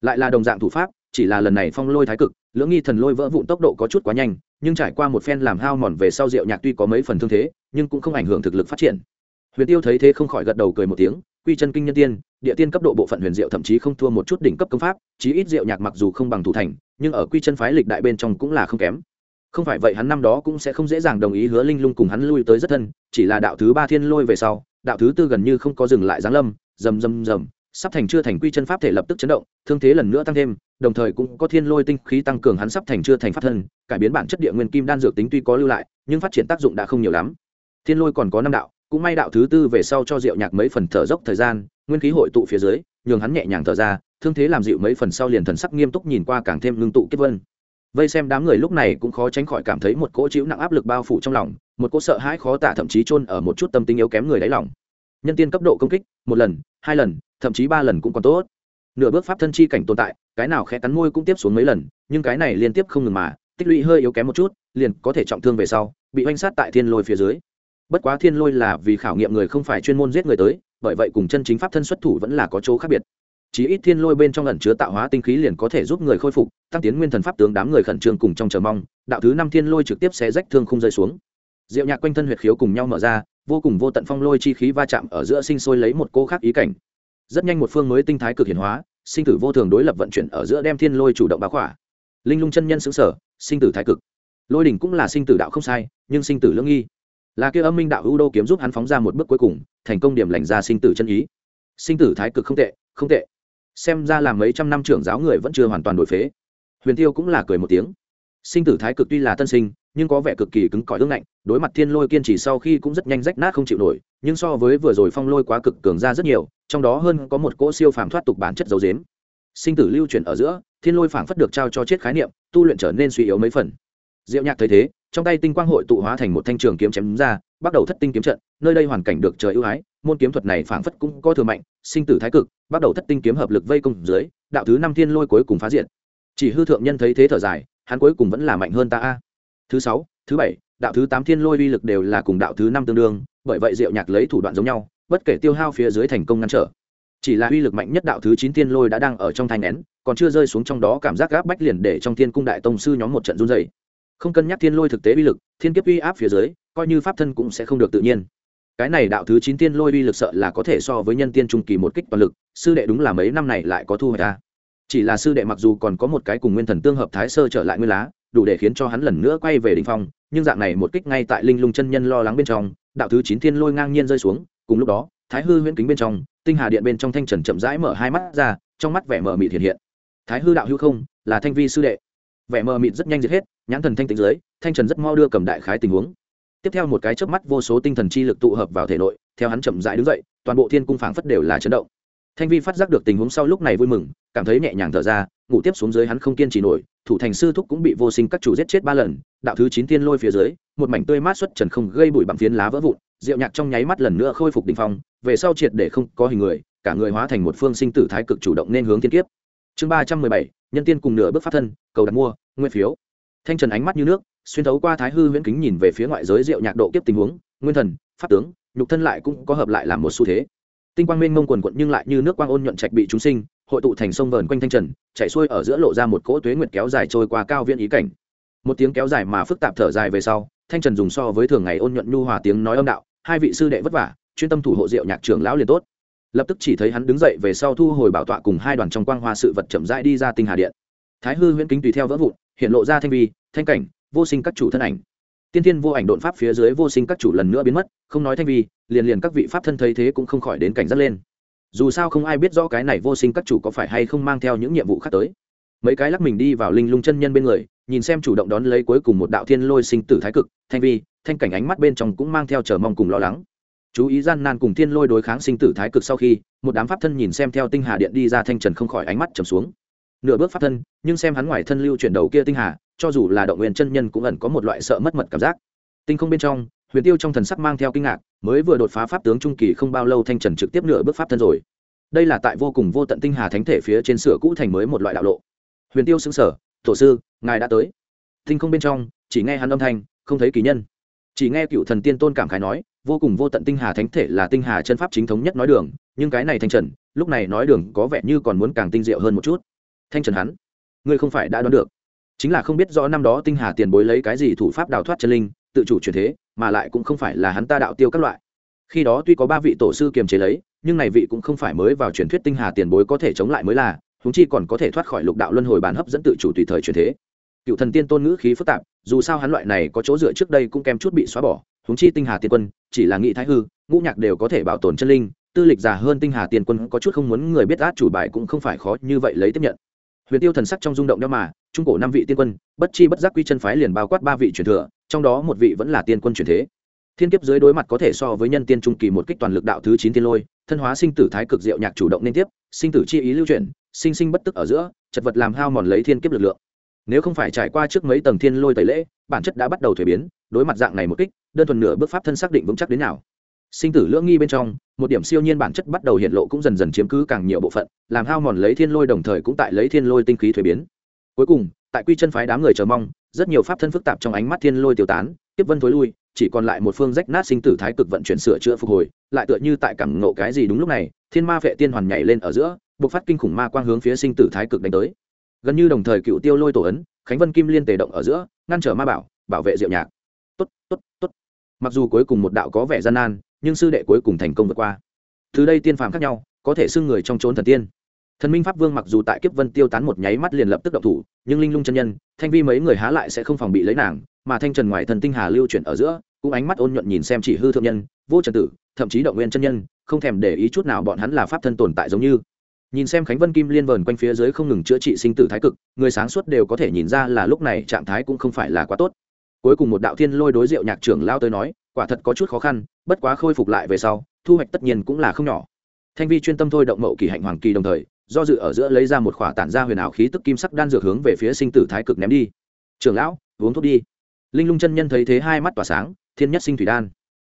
Lại là đồng dạng thủ pháp, chỉ là lần này phong lôi thái cực, lưỡng nghi thần lôi vỡ vụn tốc độ có chút quá nhanh, nhưng trải qua một phen làm hao mòn về sau diệu nhạc tuy có mấy phần thương thế, nhưng cũng không ảnh hưởng thực lực phát triển huyền tiêu thấy thế không khỏi gật đầu cười một tiếng, quy chân kinh nhân tiên, địa tiên cấp độ bộ phận huyền diệu thậm chí không thua một chút đỉnh cấp công pháp, chí ít diệu nhạc mặc dù không bằng thủ thành, nhưng ở quy chân phái lịch đại bên trong cũng là không kém. Không phải vậy hắn năm đó cũng sẽ không dễ dàng đồng ý hứa linh lung cùng hắn lui tới rất thân, chỉ là đạo thứ ba thiên lôi về sau, đạo thứ tư gần như không có dừng lại giáng lâm, rầm rầm rầm, sắp thành chưa thành quy chân pháp thể lập tức chấn động, thương thế lần nữa tăng thêm, đồng thời cũng có thiên lôi tinh khí tăng cường hắn sắp thành chưa thành pháp thân, cải biến bản chất địa nguyên kim đan dược tính tuy có lưu lại, nhưng phát triển tác dụng đã không nhiều lắm. Thiên lôi còn có năm đạo cũng may đạo thứ tư về sau cho diệu nhạc mấy phần thở dốc thời gian, nguyên khí hội tụ phía dưới, nhường hắn nhẹ nhàng thở ra, thương thế làm dịu mấy phần sau liền thần sắc nghiêm túc nhìn qua càng thêm ngưng tụ kết vân. Vây xem đám người lúc này cũng khó tránh khỏi cảm thấy một cỗ chịu nặng áp lực bao phủ trong lòng, một cỗ sợ hãi khó tả thậm chí chôn ở một chút tâm tính yếu kém người đáy lòng. Nhân tiên cấp độ công kích, một lần, hai lần, thậm chí ba lần cũng còn tốt. Nửa bước pháp thân chi cảnh tồn tại, cái nào khẽ cắn môi cũng tiếp xuống mấy lần, nhưng cái này liên tiếp không ngừng mà, tích lũy hơi yếu kém một chút, liền có thể trọng thương về sau, bị oanh sát tại thiên lôi phía dưới bất quá thiên lôi là vì khảo nghiệm người không phải chuyên môn giết người tới, bởi vậy cùng chân chính pháp thân xuất thủ vẫn là có chỗ khác biệt. Chỉ ít thiên lôi bên trong ẩn chứa tạo hóa tinh khí liền có thể giúp người khôi phục, tăng tiến nguyên thần pháp tướng đám người khẩn trương cùng trong chờ mong, đạo thứ năm thiên lôi trực tiếp sẽ rách thương không rơi xuống. Diệu nhạc quanh thân huyệt khiếu cùng nhau mở ra, vô cùng vô tận phong lôi chi khí va chạm ở giữa sinh sôi lấy một cô khác ý cảnh. Rất nhanh một phương mới tinh thái cực hiển hóa, sinh tử vô thường đối lập vận chuyển ở giữa đem thiên lôi chủ động báo khỏa. Linh lung chân nhân xứng sở sinh tử thái cực. Lôi đỉnh cũng là sinh tử đạo không sai, nhưng sinh tử lương nghi là kia âm minh đạo hữu đô kiếm giúp hắn phóng ra một bước cuối cùng, thành công điểm lành ra sinh tử chân ý. Sinh tử thái cực không tệ không tệ. Xem ra là mấy trăm năm trưởng giáo người vẫn chưa hoàn toàn đổi phế. Huyền tiêu cũng là cười một tiếng. Sinh tử thái cực tuy là tân sinh, nhưng có vẻ cực kỳ cứng cỏi ương ngạnh, đối mặt thiên lôi kiên trì sau khi cũng rất nhanh rách nát không chịu nổi, nhưng so với vừa rồi phong lôi quá cực cường ra rất nhiều, trong đó hơn có một cỗ siêu phàm thoát tục bản chất dấu dếm. Sinh tử lưu chuyển ở giữa, thiên lôi phảng phất được trao cho chết khái niệm, tu luyện trở nên suy yếu mấy phần diệu nhạc thấy thế, trong tay tinh quang hội tụ hóa thành một thanh trường kiếm chém ra, bắt đầu thất tinh kiếm trận, nơi đây hoàn cảnh được trời ưu ái, môn kiếm thuật này phảng phất cũng có thừa mạnh, sinh tử thái cực, bắt đầu thất tinh kiếm hợp lực vây công dưới, đạo thứ năm thiên lôi cuối cùng phá diện chỉ hư thượng nhân thấy thế thở dài, hắn cuối cùng vẫn là mạnh hơn ta a. Thứ sáu, thứ bảy, đạo thứ tám thiên lôi uy lực đều là cùng đạo thứ năm tương đương, bởi vậy diệu nhạc lấy thủ đoạn giống nhau, bất kể tiêu hao phía dưới thành công ngăn trở. Chỉ là uy lực mạnh nhất đạo thứ chín thiên lôi đã đang ở trong thanh nén, còn chưa rơi xuống trong đó cảm giác gáp bách liền để trong thiên cung đại tông sư nhóm một trận run dày không cân nhắc thiên lôi thực tế uy lực, thiên kiếp uy áp phía dưới, coi như pháp thân cũng sẽ không được tự nhiên. Cái này đạo thứ chín tiên lôi uy lực sợ là có thể so với nhân tiên trung kỳ một kích toàn lực, sư đệ đúng là mấy năm này lại có thu hoạch ta. Chỉ là sư đệ mặc dù còn có một cái cùng nguyên thần tương hợp thái sơ trở lại nguyên lá, đủ để khiến cho hắn lần nữa quay về đ ỉ n h phong, nhưng dạng này một kích ngay tại linh lung chân nhân lo lắng bên trong, đạo thứ chín thiên lôi ngang nhiên rơi xuống, cùng lúc đó, thái hư huyễn kính bên trong, tinh hà điện bên trong thanh trần chậm rãi mở hai mắt ra, trong mắt vẻ mờ mịt hiện hiện. Thái hư đạo hữu không, là thanh vi sư đệ. Vẻ mờ mịt rất nhanh diệt hết nhãn thần thanh tĩnh dưới, thanh trần rất mo đưa cầm đại khái tình huống. Tiếp theo một cái chớp mắt vô số tinh thần chi lực tụ hợp vào thể nội, theo hắn chậm rãi đứng dậy, toàn bộ thiên cung phảng phất đều là chấn động. Thanh vi phát giác được tình huống sau lúc này vui mừng, cảm thấy nhẹ nhàng thở ra, ngủ tiếp xuống dưới hắn không kiên trì nổi, thủ thành sư thúc cũng bị vô sinh các chủ giết chết ba lần, đạo thứ chín tiên lôi phía dưới, một mảnh tươi mát xuất trần không gây bụi bằng phiến lá vỡ vụn, rượu nhạc trong nháy mắt lần nữa khôi phục đình phong, về sau triệt để không có hình người, cả người hóa thành một phương sinh tử thái cực chủ động nên hướng thiên kiếp. Chương ba trăm mười bảy, nhân tiên cùng nửa bước phát thân, cầu đặt mua nguyên phiếu thanh trần ánh mắt như nước, xuyên thấu qua thái hư huyễn kính nhìn về phía ngoại giới rượu nhạc độ kiếp tình huống, nguyên thần, pháp tướng, nhục thân lại cũng có hợp lại làm một xu thế. Tinh quang minh mông quần quận nhưng lại như nước quang ôn nhuận trạch bị chúng sinh, hội tụ thành sông vờn quanh thanh trần chạy xuôi ở giữa lộ ra một cỗ tuế nguyệt kéo dài trôi qua cao viên ý cảnh. Một tiếng kéo dài mà phức tạp thở dài về sau, thanh trần dùng so với thường ngày ôn nhuận nhu hòa tiếng nói âm đạo, hai vị sư đệ vất vả, chuyên tâm thủ hộ rượu nhạc trưởng lão liền tốt. Lập tức chỉ thấy hắn đứng dậy về sau thu hồi bảo tọa cùng hai đoàn trong quang hoa sự vật chậm rãi đi ra tinh hà điện. Thái hư huyễn kính tùy theo vỡ vụn hiện lộ ra thanh vi, thanh cảnh, vô sinh các chủ thân ảnh. Tiên tiên vô ảnh đột pháp phía dưới vô sinh các chủ lần nữa biến mất, không nói thanh vi, liền liền các vị pháp thân thấy thế cũng không khỏi đến cảnh giác lên. Dù sao không ai biết rõ cái này vô sinh các chủ có phải hay không mang theo những nhiệm vụ khác tới. Mấy cái lắc mình đi vào linh lung chân nhân bên người, nhìn xem chủ động đón lấy cuối cùng một đạo thiên lôi sinh tử thái cực, thanh vi, thanh cảnh ánh mắt bên trong cũng mang theo chờ mong cùng lo lắng. Chú ý gian nan cùng thiên lôi đối kháng sinh tử thái cực sau khi, một đám pháp thân nhìn xem theo tinh hà điện đi ra thanh trần không khỏi ánh mắt trầm xuống nửa bước pháp thân, nhưng xem hắn ngoài thân lưu chuyển đầu kia tinh hà, cho dù là động nguyên chân nhân cũng ẩn có một loại sợ mất mật cảm giác. Tinh không bên trong, huyền tiêu trong thần sắc mang theo kinh ngạc, mới vừa đột phá pháp tướng trung kỳ không bao lâu thanh trần trực tiếp nửa bước pháp thân rồi. Đây là tại vô cùng vô tận tinh hà thánh thể phía trên sửa cũ thành mới một loại đạo lộ. Huyền tiêu xứng sở tổ sư, ngài đã tới. Tinh không bên trong, chỉ nghe hắn âm thanh, không thấy kỳ nhân. Chỉ nghe cựu thần tiên tôn cảm khái nói, vô cùng vô tận tinh hà thánh thể là tinh hà chân pháp chính thống nhất nói đường, nhưng cái này thanh trần, lúc này nói đường có vẻ như còn muốn càng tinh diệu hơn một chút thanh trần hắn. Ngươi không phải đã đoán được. Chính là không biết rõ năm đó tinh hà tiền bối lấy cái gì thủ pháp đào thoát chân linh, tự chủ truyền thế, mà lại cũng không phải là hắn ta đạo tiêu các loại. Khi đó tuy có ba vị tổ sư kiềm chế lấy, nhưng này vị cũng không phải mới vào truyền thuyết tinh hà tiền bối có thể chống lại mới là húng chi còn có thể thoát khỏi lục đạo luân hồi bàn hấp dẫn tự chủ tùy thời truyền thế. Cựu thần tiên tôn ngữ khí phức tạp, dù sao hắn loại này có chỗ dựa trước đây cũng kém chút bị xóa bỏ húng chi tinh hà tiên quân, chỉ là nghị thái hư, ngũ nhạc đều có thể bảo tồn chân linh, tư lịch già hơn tinh hà tiên quân có chút không muốn người biết át chủ bài cũng không phải khó như vậy lấy tiếp nhận huyền tiêu thần sắc trong rung động đeo mà, trung cổ năm vị tiên quân, bất chi bất giác quy chân phái liền bao quát ba vị truyền thừa, trong đó một vị vẫn là tiên quân truyền thế. Thiên kiếp dưới đối mặt có thể so với nhân tiên trung kỳ một kích toàn lực đạo thứ chín tiên lôi, thân hóa sinh tử thái cực diệu nhạc chủ động nên tiếp, sinh tử chi ý lưu chuyển, sinh sinh bất tức ở giữa, chật vật làm hao mòn lấy thiên kiếp lực lượng. Nếu không phải trải qua trước mấy tầng thiên lôi tẩy lễ, bản chất đã bắt đầu thuế biến, đối mặt dạng này một kích, đơn thuần nửa bước pháp thân xác định vững chắc đến nào sinh tử lưỡng nghi bên trong, một điểm siêu nhiên bản chất bắt đầu hiện lộ cũng dần dần chiếm cứ càng nhiều bộ phận, làm hao mòn lấy thiên lôi đồng thời cũng tại lấy thiên lôi tinh khí thuế biến. Cuối cùng, tại quy chân phái đám người chờ mong, rất nhiều pháp thân phức tạp trong ánh mắt thiên lôi tiêu tán tiếp vân thối lui, chỉ còn lại một phương rách nát sinh tử thái cực vận chuyển sửa chữa phục hồi, lại tựa như tại cảm ngộ cái gì đúng lúc này, thiên ma vệ tiên hoàn nhảy lên ở giữa, bộc phát kinh khủng ma quang hướng phía sinh tử thái cực đánh tới. Gần như đồng thời cựu tiêu lôi tổ ấn, khánh vân kim liên tề động ở giữa, ngăn trở ma bảo bảo vệ diệu nhạc. Tốt tốt tốt. Mặc dù cuối cùng một đạo có vẻ gian nan nhưng sư đệ cuối cùng thành công vượt qua. Từ đây tiên phàm khác nhau, có thể xưng người trong trốn thần tiên. Thần minh pháp vương mặc dù tại kiếp vân tiêu tán một nháy mắt liền lập tức động thủ, nhưng linh lung chân nhân, thanh vi mấy người há lại sẽ không phòng bị lấy nàng, mà thanh trần ngoài thần tinh hà lưu chuyển ở giữa, cũng ánh mắt ôn nhuận nhìn xem chỉ hư thượng nhân, vô trần tử, thậm chí động nguyên chân nhân, không thèm để ý chút nào bọn hắn là pháp thân tồn tại giống như. Nhìn xem khánh vân kim liên vờn quanh phía dưới không ngừng chữa trị sinh tử thái cực, người sáng suốt đều có thể nhìn ra là lúc này trạng thái cũng không phải là quá tốt. Cuối cùng một đạo thiên lôi đối diệu nhạc trưởng lao tới nói quả thật có chút khó khăn, bất quá khôi phục lại về sau, thu hoạch tất nhiên cũng là không nhỏ. Thanh vi chuyên tâm thôi động mậu kỳ hạnh hoàng kỳ đồng thời, do dự ở giữa lấy ra một khỏa tản ra huyền ảo khí tức kim sắc đan dược hướng về phía sinh tử thái cực ném đi. Trưởng lão, uống thuốc đi. Linh lung chân nhân thấy thế hai mắt tỏa sáng, thiên nhất sinh thủy đan.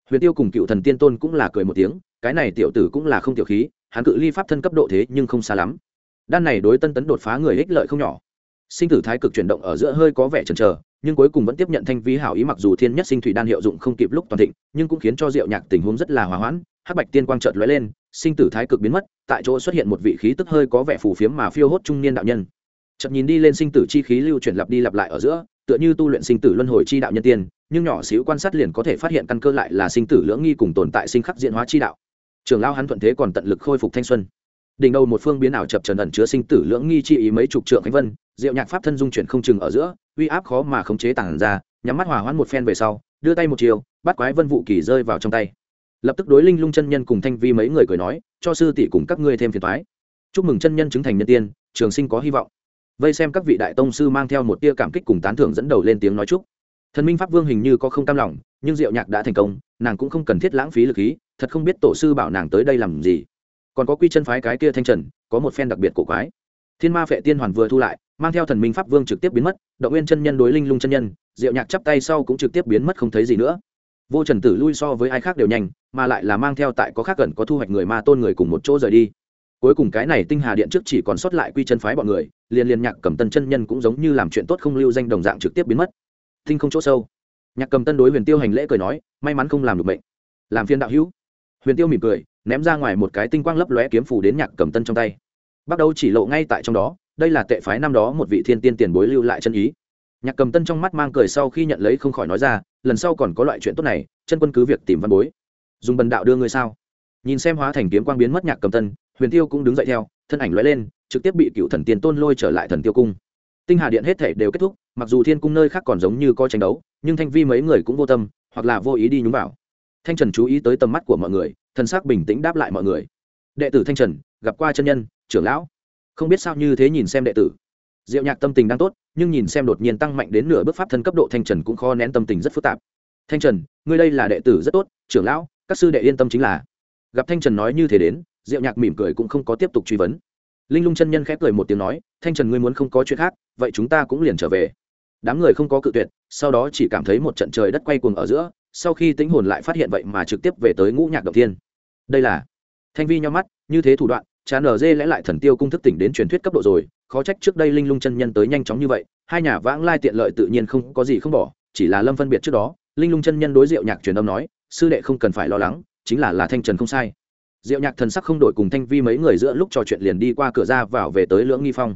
Huyền tiêu cùng cựu thần tiên tôn cũng là cười một tiếng, cái này tiểu tử cũng là không tiểu khí, hắn cự ly pháp thân cấp độ thế nhưng không xa lắm. Đan này đối tân tấn đột phá người ích lợi không nhỏ. Sinh tử thái cực chuyển động ở giữa hơi có vẻ chần chờ nhưng cuối cùng vẫn tiếp nhận thanh vi hảo ý mặc dù thiên nhất sinh thủy đan hiệu dụng không kịp lúc toàn thịnh, nhưng cũng khiến cho diệu nhạc tình huống rất là hòa hoãn, hắc bạch tiên quang trợt lóe lên, sinh tử thái cực biến mất, tại chỗ xuất hiện một vị khí tức hơi có vẻ phù phiếm mà phiêu hốt trung niên đạo nhân. Chợt nhìn đi lên sinh tử chi khí lưu chuyển lặp đi lặp lại ở giữa, tựa như tu luyện sinh tử luân hồi chi đạo nhân tiên, nhưng nhỏ xíu quan sát liền có thể phát hiện căn cơ lại là sinh tử lưỡng nghi cùng tồn tại sinh khắc diễn hóa chi đạo. Trường lao hắn thuận thế còn tận lực khôi phục thanh xuân. Đỉnh đầu một phương biến ảo chập trần ẩn chứa sinh tử lưỡng nghi chi ý mấy chục trượng khánh vân diệu nhạc pháp thân dung chuyển không chừng ở giữa uy áp khó mà khống chế tản ra, nhắm mắt hòa hoãn một phen về sau, đưa tay một chiều, bắt quái vân vụ kỳ rơi vào trong tay. Lập tức đối linh lung chân nhân cùng thanh vi mấy người cười nói, cho sư tỷ cùng các ngươi thêm phiền toái. Chúc mừng chân nhân chứng thành nhân tiên, trường sinh có hy vọng. Vây xem các vị đại tông sư mang theo một tia cảm kích cùng tán thưởng dẫn đầu lên tiếng nói chúc. Thần minh pháp vương hình như có không cam lòng, nhưng diệu nhạc đã thành công, nàng cũng không cần thiết lãng phí lực khí, thật không biết tổ sư bảo nàng tới đây làm gì. Còn có quy chân phái cái kia thanh trần, có một phen đặc biệt cổ quái thiên ma phệ tiên hoàn vừa thu lại, mang theo thần minh pháp vương trực tiếp biến mất, động nguyên chân nhân đối linh lung chân nhân, diệu nhạc chắp tay sau cũng trực tiếp biến mất không thấy gì nữa. Vô trần tử lui so với ai khác đều nhanh, mà lại là mang theo tại có khác gần có thu hoạch người ma tôn người cùng một chỗ rời đi. Cuối cùng cái này tinh hà điện trước chỉ còn sót lại quy chân phái bọn người, liền liền nhạc cầm tân chân nhân cũng giống như làm chuyện tốt không lưu danh đồng dạng trực tiếp biến mất. Tinh không chỗ sâu. Nhạc cầm tân đối huyền tiêu hành lễ cười nói, may mắn không làm được bệnh. Làm phiên đạo hữu. Huyền tiêu mỉm cười, ném ra ngoài một cái tinh quang lấp lóe kiếm phủ đến nhạc cầm tân trong tay bắt đầu chỉ lộ ngay tại trong đó, đây là tệ phái năm đó một vị thiên tiên tiền bối lưu lại chân ý. Nhạc cầm tân trong mắt mang cười sau khi nhận lấy không khỏi nói ra, lần sau còn có loại chuyện tốt này, chân quân cứ việc tìm văn bối. Dùng bần đạo đưa ngươi sao? Nhìn xem hóa thành kiếm quang biến mất nhạc cầm tân, huyền tiêu cũng đứng dậy theo, thân ảnh lóe lên, trực tiếp bị cựu thần tiền tôn lôi trở lại thần tiêu cung. Tinh hà điện hết thể đều kết thúc, mặc dù thiên cung nơi khác còn giống như có tranh đấu, nhưng thanh vi mấy người cũng vô tâm, hoặc là vô ý đi nhúng vào. Thanh trần chú ý tới tầm mắt của mọi người thân xác bình tĩnh đáp lại mọi người. Đệ tử thanh trần, gặp qua chân nhân trưởng lão, không biết sao như thế nhìn xem đệ tử. Diệu nhạc tâm tình đang tốt, nhưng nhìn xem đột nhiên tăng mạnh đến nửa bước pháp thân cấp độ thanh trần cũng khó nén tâm tình rất phức tạp. Thanh trần, ngươi đây là đệ tử rất tốt, trưởng lão, các sư đệ yên tâm chính là. Gặp thanh trần nói như thế đến, diệu nhạc mỉm cười cũng không có tiếp tục truy vấn. Linh lung chân nhân khép cười một tiếng nói, thanh trần ngươi muốn không có chuyện khác, vậy chúng ta cũng liền trở về. Đám người không có cự tuyệt, sau đó chỉ cảm thấy một trận trời đất quay cuồng ở giữa, sau khi tính hồn lại phát hiện vậy mà trực tiếp về tới ngũ nhạc động thiên. Đây là thanh vi nhau mắt, như thế thủ đoạn chán ở dê lẽ lại thần tiêu cung thức tỉnh đến truyền thuyết cấp độ rồi, khó trách trước đây linh lung chân nhân tới nhanh chóng như vậy, hai nhà vãng lai tiện lợi tự nhiên không có gì không bỏ, chỉ là lâm phân biệt trước đó, linh lung chân nhân đối diệu nhạc truyền âm nói, sư đệ không cần phải lo lắng, chính là là thanh trần không sai. Diệu nhạc thần sắc không đổi cùng thanh vi mấy người giữa lúc trò chuyện liền đi qua cửa ra vào về tới lưỡng nghi phong.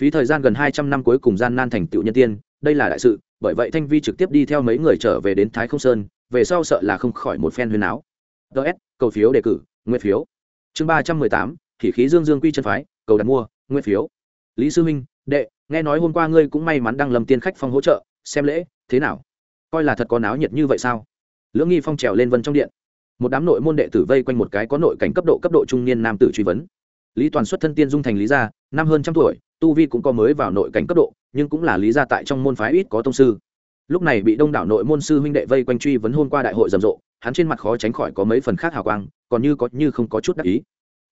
Phí thời gian gần hai trăm năm cuối cùng gian nan thành tựu nhân tiên, đây là đại sự, bởi vậy thanh vi trực tiếp đi theo mấy người trở về đến thái không sơn, về sau sợ là không khỏi một phen huyền áo. Ts cầu phiếu đề cử nguyên phiếu. Chương ba trăm mười tám thì khí dương dương quy chân phái, cầu đặt mua nguyên phiếu. Lý sư minh, đệ, nghe nói hôm qua ngươi cũng may mắn đăng lầm tiên khách phong hỗ trợ, xem lễ, thế nào? Coi là thật có náo nhiệt như vậy sao? Lưỡng nghi phong trèo lên vân trong điện. Một đám nội môn đệ tử vây quanh một cái có nội cảnh cấp độ cấp độ trung niên nam tử truy vấn. Lý toàn xuất thân tiên dung thành lý gia, năm hơn trăm tuổi, tu vi cũng có mới vào nội cảnh cấp độ, nhưng cũng là lý gia tại trong môn phái ít có tông sư. Lúc này bị đông đảo nội môn sư huynh đệ vây quanh truy vấn hôn qua đại hội rầm rộ, hắn trên mặt khó tránh khỏi có mấy phần khác hào quang, còn như có như không có chút đắc ý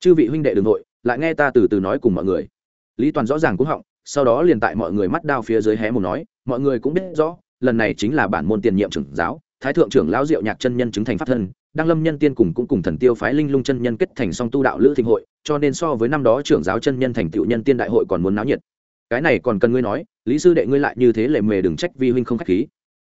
chư vị huynh đệ đường nội lại nghe ta từ từ nói cùng mọi người. Lý toàn rõ ràng cũng họng, sau đó liền tại mọi người mắt đao phía dưới hé một nói, mọi người cũng biết rõ, lần này chính là bản môn tiền nhiệm trưởng giáo, thái thượng trưởng lão diệu nhạc chân nhân chứng thành pháp thân, đăng lâm nhân tiên cùng cũng cùng thần tiêu phái linh lung chân nhân kết thành song tu đạo lữ thịnh hội, cho nên so với năm đó trưởng giáo chân nhân thành tựu nhân tiên đại hội còn muốn náo nhiệt. Cái này còn cần ngươi nói, lý sư đệ ngươi lại như thế lệ mề đừng trách vi huynh không khách khí.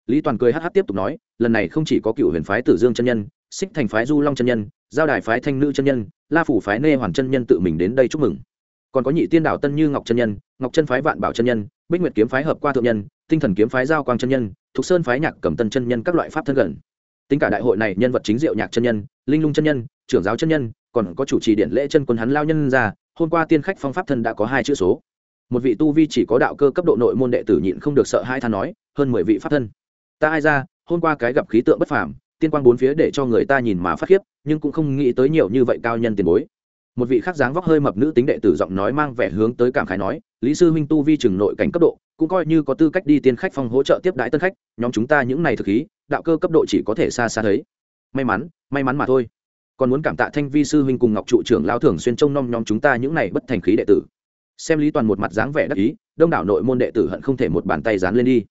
Lý toàn cười hh tiếp tục nói, lần này không chỉ có cựu huyền phái tử dương chân nhân, xích thành phái du long chân nhân giao đài phái thanh nữ chân nhân, la phủ phái nê hoàn chân nhân tự mình đến đây chúc mừng. Còn có nhị tiên đảo tân như ngọc chân nhân, ngọc chân phái vạn bảo chân nhân, bích nguyệt kiếm phái hợp qua thượng nhân, tinh thần kiếm phái giao quang chân nhân, thục sơn phái nhạc cầm tân chân nhân các loại pháp thân gần. Tính cả đại hội này nhân vật chính diệu nhạc chân nhân, linh lung chân nhân, trưởng giáo chân nhân, còn có chủ trì điện lễ chân quân hắn lao nhân ra, hôm qua tiên khách phong pháp thân đã có hai chữ số. Một vị tu vi chỉ có đạo cơ cấp độ nội môn đệ tử nhịn không được sợ hai than nói, hơn mười vị pháp thân. Ta ai ra, hôm qua cái gặp khí tượng bất phàm tiên quang bốn phía để cho người ta nhìn mà phát khiếp, nhưng cũng không nghĩ tới nhiều như vậy cao nhân tiền bối. Một vị khác dáng vóc hơi mập nữ tính đệ tử giọng nói mang vẻ hướng tới cảm khái nói, lý sư huynh tu vi chừng nội cảnh cấp độ, cũng coi như có tư cách đi tiên khách phong hỗ trợ tiếp đãi tân khách, nhóm chúng ta những này thực khí, đạo cơ cấp độ chỉ có thể xa xa thấy. May mắn may mắn mà thôi. Còn muốn cảm tạ thanh vi sư huynh cùng ngọc trụ trưởng lao thường xuyên trông nom nhóm chúng ta những này bất thành khí đệ tử. Xem lý toàn một mặt dáng vẻ đắc ý, đông đảo nội môn đệ tử hận không thể một bàn tay dán lên đi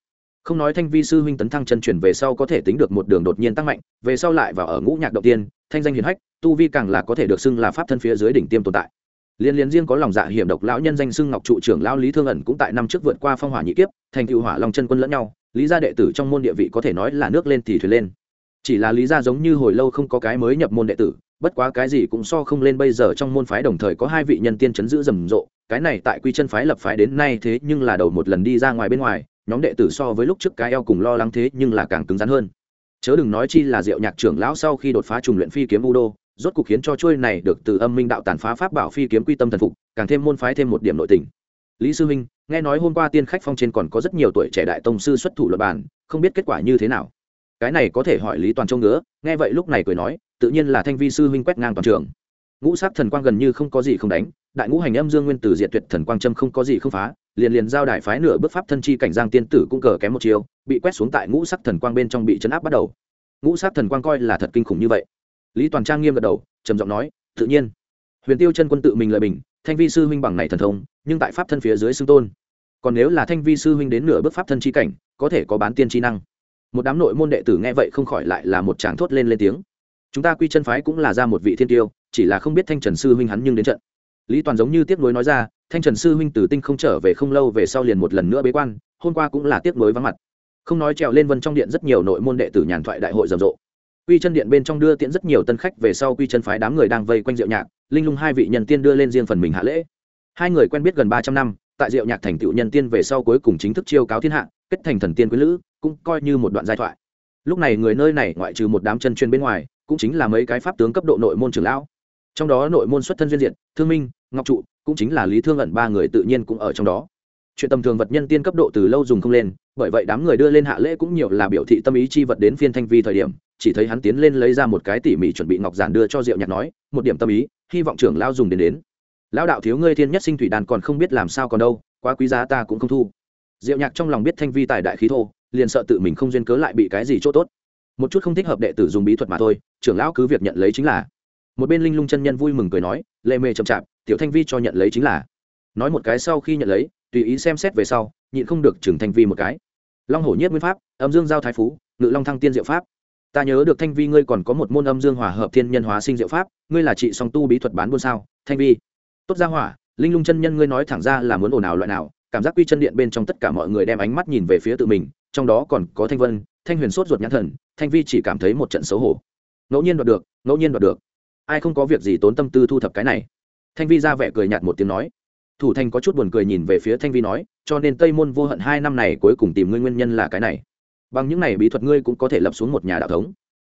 không nói thanh vi sư huynh tấn thăng chân chuyển về sau có thể tính được một đường đột nhiên tăng mạnh, về sau lại vào ở ngũ nhạc đầu tiên, thanh danh hiền hách, tu vi càng là có thể được xưng là pháp thân phía dưới đỉnh tiêm tồn tại. Liên liên riêng có lòng dạ hiểm độc lão nhân danh xưng ngọc trụ trưởng lão lý thương ẩn cũng tại năm trước vượt qua phong hỏa nhị kiếp, thành cựu hỏa long chân quân lẫn nhau, lý gia đệ tử trong môn địa vị có thể nói là nước lên thì thuyền lên. Chỉ là lý gia giống như hồi lâu không có cái mới nhập môn đệ tử, bất quá cái gì cũng so không lên bây giờ trong môn phái đồng thời có hai vị nhân tiên chấn giữ rầm rộ, cái này tại quy chân phái lập phái đến nay thế nhưng là đầu một lần đi ra ngoài bên ngoài nhóm đệ tử so với lúc trước cái eo cùng lo lắng thế nhưng là càng cứng rắn hơn. Chớ đừng nói chi là diệu nhạc trưởng lão sau khi đột phá trùng luyện phi kiếm u đô, rốt cục khiến cho chuôi này được từ âm minh đạo tàn phá pháp bảo phi kiếm quy tâm thần phục, càng thêm môn phái thêm một điểm nội tình. Lý sư huynh nghe nói hôm qua tiên khách phong trên còn có rất nhiều tuổi trẻ đại tông sư xuất thủ luật bản không biết kết quả như thế nào? Cái này có thể hỏi lý toàn châu ngứa, nghe vậy lúc này cười nói, tự nhiên là thanh vi sư huynh quét ngang toàn trường. Ngũ sắc thần quang gần như không có gì không đánh, đại ngũ hành âm dương nguyên tử diệt tuyệt thần quang trâm không có gì không phá liền liền giao đại phái nửa bước pháp thân chi cảnh giang tiên tử cũng cờ kém một chiều bị quét xuống tại ngũ sắc thần quang bên trong bị chấn áp bắt đầu. Ngũ sắc thần quang coi là thật kinh khủng như vậy. Lý toàn trang nghiêm gật đầu, trầm giọng nói, tự nhiên. Huyền tiêu chân quân tự mình lời bình, thanh vi sư huynh bằng này thần thông, nhưng tại pháp thân phía dưới xưng tôn. Còn nếu là thanh vi sư huynh đến nửa bước pháp thân chi cảnh, có thể có bán tiên chi năng. Một đám nội môn đệ tử nghe vậy không khỏi lại là một tràng thốt lên lên tiếng. Chúng ta quy chân phái cũng là ra một vị thiên tiêu, chỉ là không biết thanh trần sư huynh hắn nhưng đến trận. Lý toàn giống như tiếc nuối nói ra thanh trần sư huynh từ tinh không trở về không lâu về sau liền một lần nữa bế quan, hôm qua cũng là tiếc nối vắng mặt. Không nói trèo lên vân trong điện rất nhiều nội môn đệ tử nhàn thoại đại hội rầm rộ. Quy chân điện bên trong đưa tiễn rất nhiều tân khách về sau quy chân phái đám người đang vây quanh diệu nhạc, linh lung hai vị nhân tiên đưa lên riêng phần mình hạ lễ. Hai người quen biết gần ba trăm năm, tại diệu nhạc thành tựu nhân tiên về sau cuối cùng chính thức chiêu cáo thiên hạ, kết thành thần tiên quý lữ, cũng coi như một đoạn giai thoại. Lúc này người nơi này ngoại trừ một đám chân chuyên bên ngoài, cũng chính là mấy cái pháp tướng cấp độ nội môn trưởng lão. Trong đó nội môn xuất thân duyên diện, thương minh, ngọc trụ cũng chính là lý thương ẩn ba người tự nhiên cũng ở trong đó. Chuyện tầm thường vật nhân tiên cấp độ từ lâu dùng không lên, bởi vậy đám người đưa lên hạ lễ cũng nhiều là biểu thị tâm ý chi vật đến phiên thanh vi thời điểm, chỉ thấy hắn tiến lên lấy ra một cái tỉ mỉ chuẩn bị ngọc giản đưa cho diệu nhạc nói, một điểm tâm ý, hy vọng trưởng lao dùng đến đến. Lão đạo thiếu ngươi thiên nhất sinh thủy đàn còn không biết làm sao còn đâu, quá quý giá ta cũng không thu. Diệu nhạc trong lòng biết thanh vi tài đại khí thô, liền sợ tự mình không duyên cớ lại bị cái gì chỗ tốt. Một chút không thích hợp đệ tử dùng bí thuật mà thôi, trưởng lão cứ việc nhận lấy chính là một bên linh lung chân nhân vui mừng cười nói, lệ mề chậm chạp, tiểu thanh vi cho nhận lấy chính là. Nói một cái sau khi nhận lấy, tùy ý xem xét về sau, nhịn không được trừng thanh vi một cái. Long hổ nhất nguyên pháp, âm dương giao thái phú, ngự long thăng tiên diệu pháp. Ta nhớ được thanh vi ngươi còn có một môn âm dương hòa hợp thiên nhân hóa sinh diệu pháp, ngươi là chị song tu bí thuật bán buôn sao? Thanh vi. Tốt ra hỏa, linh lung chân nhân ngươi nói thẳng ra là muốn ồn ào loại nào, cảm giác quy chân điện bên trong tất cả mọi người đem ánh mắt nhìn về phía tự mình, trong đó còn có thanh vân, thanh huyền sốt ruột nhãn thần, thanh vi chỉ cảm thấy một trận xấu hổ. Ngẫu nhiên đoạt được, ngẫu nhiên đoạt được ai không có việc gì tốn tâm tư thu thập cái này. Thanh vi ra vẻ cười nhạt một tiếng nói. Thủ thanh có chút buồn cười nhìn về phía thanh vi nói cho nên tây môn vô hận hai năm này cuối cùng tìm ngươi nguyên nhân là cái này. Bằng những này bí thuật ngươi cũng có thể lập xuống một nhà đạo thống.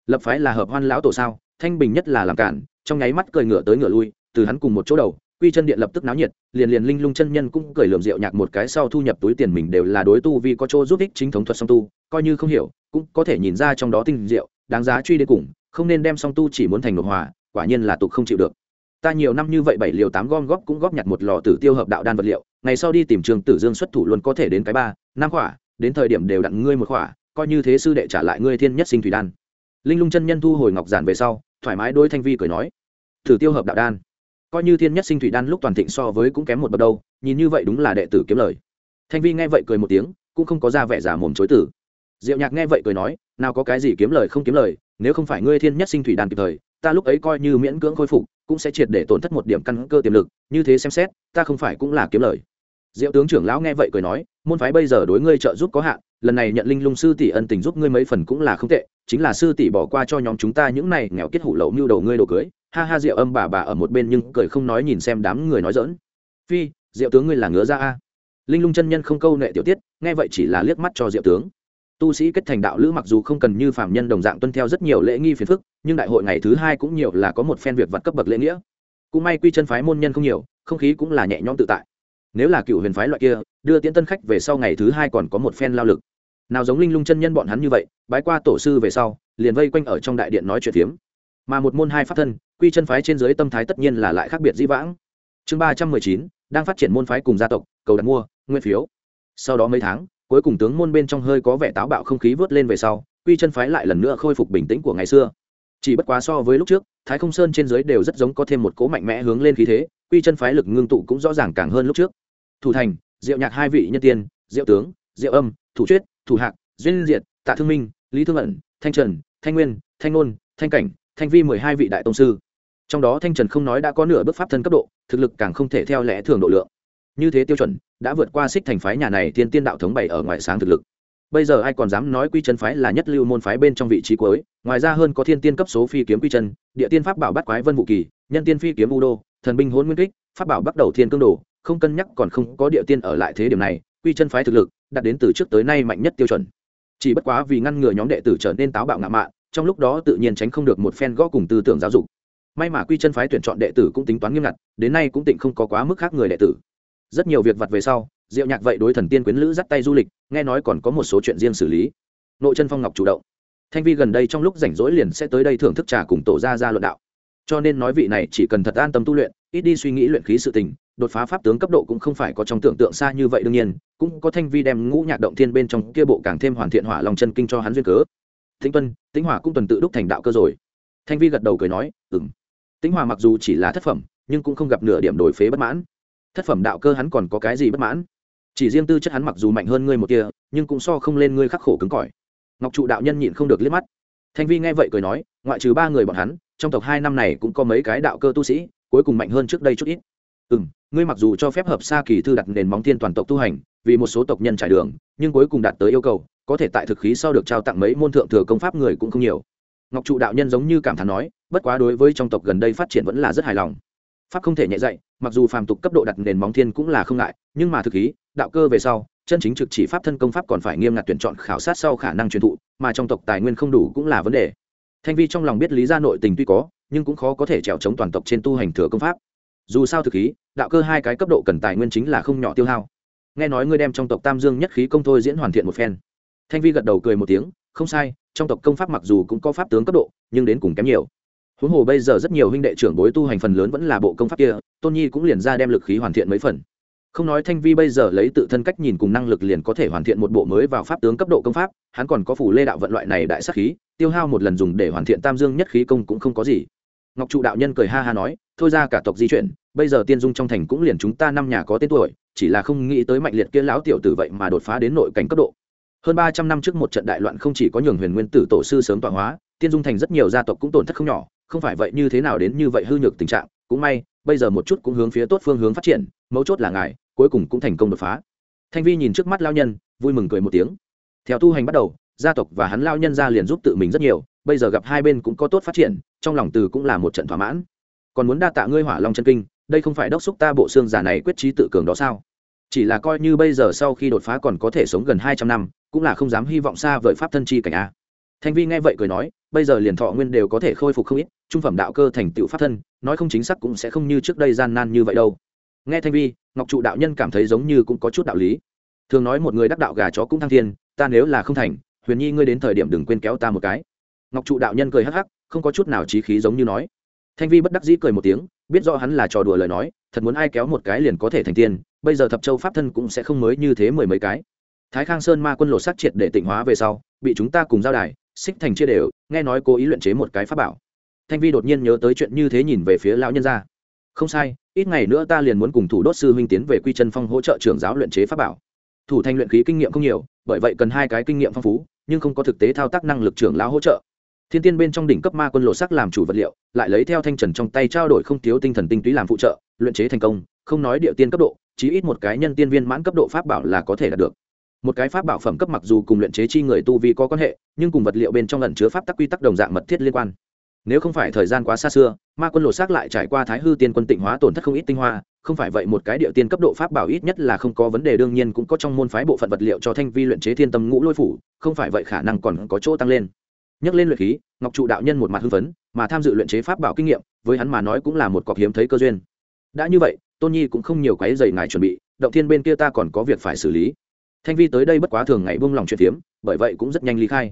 Lập phái là hợp hoan lão tổ sao? Thanh bình nhất là làm cản trong nháy mắt cười ngựa tới ngựa lui từ hắn cùng một chỗ đầu quy chân điện lập tức náo nhiệt liền liền linh lung chân nhân cũng cười lườm rượu nhạc một cái sau thu nhập túi tiền mình đều là đối tu vì có chỗ giúp ích chính thống thuật song tu coi như không hiểu cũng có thể nhìn ra trong đó tinh rượu, đáng giá truy đến cùng không nên đem song tu chỉ muốn thành nội hòa quả nhiên là tục không chịu được. Ta nhiều năm như vậy bảy liều tám gom góp cũng góp nhặt một lò tử tiêu hợp đạo đan vật liệu, ngày sau đi tìm trường tử dương xuất thủ luôn có thể đến cái ba, năm khỏa đến thời điểm đều đặn ngươi một khỏa coi như thế sư đệ trả lại ngươi thiên nhất sinh thủy đan. Linh lung chân nhân thu hồi ngọc giản về sau, thoải mái đôi thanh vi cười nói thử tiêu hợp đạo đan, coi như thiên nhất sinh thủy đan lúc toàn thịnh so với cũng kém một bậc đâu, nhìn như vậy đúng là đệ tử kiếm lời. Thanh vi nghe vậy cười một tiếng, cũng không có ra vẻ giả mồm chối tử diệu nhạc nghe vậy cười nói, nào có cái gì kiếm lời không kiếm lời, nếu không phải ngươi thiên nhất sinh thủy đan kịp thời ta lúc ấy coi như miễn cưỡng khôi phục, cũng sẽ triệt để tổn thất một điểm căn cơ tiềm lực, như thế xem xét, ta không phải cũng là kiếm lời. Diệu tướng trưởng lão nghe vậy cười nói, môn phái bây giờ đối ngươi trợ giúp có hạn, lần này nhận linh lung sư tỷ ân tình giúp ngươi mấy phần cũng là không tệ, chính là sư tỷ bỏ qua cho nhóm chúng ta những này nghèo kết hủ lậu mưu đầu ngươi đồ cưới. Ha ha, diệu âm bà bà ở một bên nhưng cười không nói nhìn xem đám người nói dỡn phi, diệu tướng ngươi là ngứa ra a? Linh lung chân nhân không câu nệ tiểu tiết, nghe vậy chỉ là liếc mắt cho diệu tướng tu sĩ kết thành đạo lữ mặc dù không cần như phạm nhân đồng dạng tuân theo rất nhiều lễ nghi phiền phức, nhưng đại hội ngày thứ hai cũng nhiều là có một phen việc vật cấp bậc lễ nghĩa. Cũng may quy chân phái môn nhân không nhiều, không khí cũng là nhẹ nhõm tự tại. Nếu là cựu huyền phái loại kia, đưa tiễn tân khách về sau ngày thứ hai còn có một phen lao lực. Nào giống linh lung chân nhân bọn hắn như vậy, bái qua tổ sư về sau, liền vây quanh ở trong đại điện nói chuyện phiếm. Mà một môn hai pháp thân, quy chân phái trên dưới tâm thái tất nhiên là lại khác biệt dĩ vãng. Chương ba trăm mười chín, đang phát triển môn phái cùng gia tộc, cầu đặt mua, nguyên phiếu. Sau đó mấy tháng cuối cùng tướng môn bên trong hơi có vẻ táo bạo không khí vớt lên về sau, quy chân phái lại lần nữa khôi phục bình tĩnh của ngày xưa. Chỉ bất quá so với lúc trước, thái không sơn trên dưới đều rất giống có thêm một cố mạnh mẽ hướng lên khí thế, quy chân phái lực ngưng tụ cũng rõ ràng càng hơn lúc trước. Thủ thành, diệu nhạc hai vị nhân tiên, diệu tướng, diệu âm, thủ chuyết, thủ hạc, duyên diệt, tạ thương minh, lý thương ẩn, thanh trần, thanh nguyên, thanh nôn, thanh cảnh, thanh vi mười hai vị đại tông sư. Trong đó thanh trần không nói đã có nửa bước pháp thân cấp độ, thực lực càng không thể theo lẽ thường độ lượng như thế tiêu chuẩn, đã vượt qua xích thành phái nhà này thiên tiên đạo thống bày ở ngoại sáng thực lực. Bây giờ ai còn dám nói quy chân phái là nhất lưu môn phái bên trong vị trí cuối, ngoài ra hơn có thiên tiên cấp số phi kiếm quy chân, địa tiên pháp bảo bắt quái vân vũ kỳ, nhân tiên phi kiếm u đô, thần binh hôn nguyên kích, pháp bảo bắt đầu thiên cương đồ không cân nhắc còn không có địa tiên ở lại thế điểm này, quy chân phái thực lực đạt đến từ trước tới nay mạnh nhất tiêu chuẩn. Chỉ bất quá vì ngăn ngừa nhóm đệ tử trở nên táo bạo ngạo mạn, trong lúc đó tự nhiên tránh không được một phen gõ cùng tư tưởng giáo dục. May mà quy chân phái tuyển chọn đệ tử cũng tính toán nghiêm ngặt, đến nay cũng tịnh không có quá mức khác người đệ tử rất nhiều việc vặt về sau, diệu nhạc vậy đối thần tiên quyến lữ dắt tay du lịch, nghe nói còn có một số chuyện riêng xử lý. Nội chân phong ngọc chủ động. Thanh vi gần đây trong lúc rảnh rỗi liền sẽ tới đây thưởng thức trà cùng tổ ra ra luận đạo. Cho nên nói vị này chỉ cần thật an tâm tu luyện, ít đi suy nghĩ luyện khí sự tình, đột phá pháp tướng cấp độ cũng không phải có trong tưởng tượng xa như vậy đương nhiên, cũng có thanh vi đem ngũ nhạc động thiên bên trong kia bộ càng thêm hoàn thiện hỏa lòng chân kinh cho hắn duyên cớ. Thính tuân tính hỏa cũng tuần tự đúc thành đạo cơ rồi. Thanh vi gật đầu cười nói ừng tính hỏa mặc dù chỉ là thất phẩm, nhưng cũng không gặp nửa điểm đổi phế bất mãn thất phẩm đạo cơ hắn còn có cái gì bất mãn? Chỉ riêng tư chất hắn mặc dù mạnh hơn ngươi một kia, nhưng cũng so không lên ngươi khắc khổ cứng cỏi. Ngọc trụ đạo nhân nhịn không được liếc mắt. Thanh vi nghe vậy cười nói, ngoại trừ ba người bọn hắn, trong tộc hai năm này cũng có mấy cái đạo cơ tu sĩ, cuối cùng mạnh hơn trước đây chút ít. Ừ m ngươi mặc dù cho phép hợp xa kỳ thư đặt nền móng thiên toàn tộc tu hành, vì một số tộc nhân trải đường, nhưng cuối cùng đạt tới yêu cầu, có thể tại thực khí sau được trao tặng mấy môn thượng thừa công pháp người cũng không nhiều. Ngọc trụ đạo nhân giống như cảm thán nói, bất quá đối với trong tộc gần đây phát triển vẫn là rất hài lòng pháp không thể nhẹ dạy, mặc dù phàm tục cấp độ đặt nền móng thiên cũng là không ngại, nhưng mà thực khí, đạo cơ về sau, chân chính trực chỉ pháp thân công pháp còn phải nghiêm ngặt tuyển chọn khảo sát sau khả năng truyền thụ, mà trong tộc tài nguyên không đủ cũng là vấn đề. Thanh vi trong lòng biết lý gia nội tình tuy có, nhưng cũng khó có thể trèo chống toàn tộc trên tu hành thừa công pháp. Dù sao thực khí, đạo cơ hai cái cấp độ cần tài nguyên chính là không nhỏ tiêu hao. Nghe nói ngươi đem trong tộc tam dương nhất khí công thôi diễn hoàn thiện một phen. Thanh vi gật đầu cười một tiếng, không sai, trong tộc công pháp mặc dù cũng có pháp tướng cấp độ, nhưng đến cùng kém nhiều huống hồ bây giờ rất nhiều huynh đệ trưởng bối tu hành phần lớn vẫn là bộ công pháp kia, tôn nhi cũng liền ra đem lực khí hoàn thiện mấy phần. Không nói thanh vi bây giờ lấy tự thân cách nhìn cùng năng lực liền có thể hoàn thiện một bộ mới vào pháp tướng cấp độ công pháp, hắn còn có phủ lê đạo vận loại này đại sắc khí, tiêu hao một lần dùng để hoàn thiện tam dương nhất khí công cũng không có gì. Ngọc trụ đạo nhân cười ha ha nói, thôi ra cả tộc di chuyển, bây giờ tiên dung trong thành cũng liền chúng ta năm nhà có tên tuổi, chỉ là không nghĩ tới mạnh liệt kia lão tiểu tử vậy mà đột phá đến nội cảnh cấp độ. Hơn ba trăm năm trước một trận đại loạn không chỉ có nhường huyền nguyên tử tổ sư sớm tọa hóa, tiên dung thành rất nhiều gia tộc cũng tổn thất không nhỏ không phải vậy, như thế nào đến như vậy hư nhược tình trạng, cũng may, bây giờ một chút cũng hướng phía tốt phương hướng phát triển, mấu chốt là ngài, cuối cùng cũng thành công đột phá. Thanh vi nhìn trước mắt lao nhân, vui mừng cười một tiếng. Theo tu hành bắt đầu, gia tộc và hắn lao nhân ra liền giúp tự mình rất nhiều, bây giờ gặp hai bên cũng có tốt phát triển, trong lòng từ cũng là một trận thỏa mãn. Còn muốn đa tạ ngươi hỏa long chân kinh, đây không phải đốc xúc ta bộ xương giả này quyết trí tự cường đó sao? Chỉ là coi như bây giờ sau khi đột phá còn có thể sống gần hai trăm năm, cũng là không dám hy vọng xa vời pháp thân chi cảnh a thanh vi nghe vậy cười nói, bây giờ liền thọ nguyên đều có thể khôi phục không ít, trung phẩm đạo cơ thành tựu pháp thân, nói không chính xác cũng sẽ không như trước đây gian nan như vậy đâu. Nghe thanh vi, ngọc trụ đạo nhân cảm thấy giống như cũng có chút đạo lý. Thường nói một người đắc đạo gà chó cũng thăng thiên, ta nếu là không thành, huyền nhi ngươi đến thời điểm đừng quên kéo ta một cái. Ngọc trụ đạo nhân cười hắc hắc, không có chút nào trí khí giống như nói. Thanh vi bất đắc dĩ cười một tiếng, biết rõ hắn là trò đùa lời nói, thật muốn ai kéo một cái liền có thể thành tiên, bây giờ thập châu pháp thân cũng sẽ không mới như thế mười mấy cái. Thái khang sơn ma quân lột sát triệt để tịnh hóa về sau, bị chúng ta cùng giao đài xích thành chia đều, nghe nói cố ý luyện chế một cái pháp bảo. Thanh vi đột nhiên nhớ tới chuyện như thế nhìn về phía lão nhân gia. Không sai, ít ngày nữa ta liền muốn cùng thủ đốt sư huynh tiến về quy chân phong hỗ trợ trưởng giáo luyện chế pháp bảo. Thủ thanh luyện khí kinh nghiệm không nhiều, bởi vậy cần hai cái kinh nghiệm phong phú, nhưng không có thực tế thao tác năng lực trưởng lão hỗ trợ. Thiên tiên bên trong đỉnh cấp ma quân lộ sắc làm chủ vật liệu, lại lấy theo thanh trần trong tay trao đổi không thiếu tinh thần tinh túy làm phụ trợ, luyện chế thành công, không nói địa tiên cấp độ, chí ít một cái nhân tiên viên mãn cấp độ pháp bảo là có thể đạt được một cái pháp bảo phẩm cấp mặc dù cùng luyện chế chi người tu vi có quan hệ, nhưng cùng vật liệu bên trong lần chứa pháp tắc quy tắc đồng dạng mật thiết liên quan. Nếu không phải thời gian quá xa xưa, ma quân lộ xác lại trải qua thái hư tiên quân tịnh hóa tổn thất không ít tinh hoa, không phải vậy một cái địa tiên cấp độ pháp bảo ít nhất là không có vấn đề, đương nhiên cũng có trong môn phái bộ phận vật liệu cho thanh vi luyện chế thiên tâm ngũ lôi phủ, không phải vậy khả năng còn có chỗ tăng lên. Nhắc lên luyện khí, ngọc trụ đạo nhân một mặt hưng phấn, mà tham dự luyện chế pháp bảo kinh nghiệm, với hắn mà nói cũng là một cọc hiếm thấy cơ duyên. Đã như vậy, tôn nhi cũng không nhiều quái dày ngài chuẩn bị, động thiên bên kia ta còn có việc phải xử lý thanh vi tới đây bất quá thường ngày buông lòng chuyện phiếm, bởi vậy cũng rất nhanh ly khai.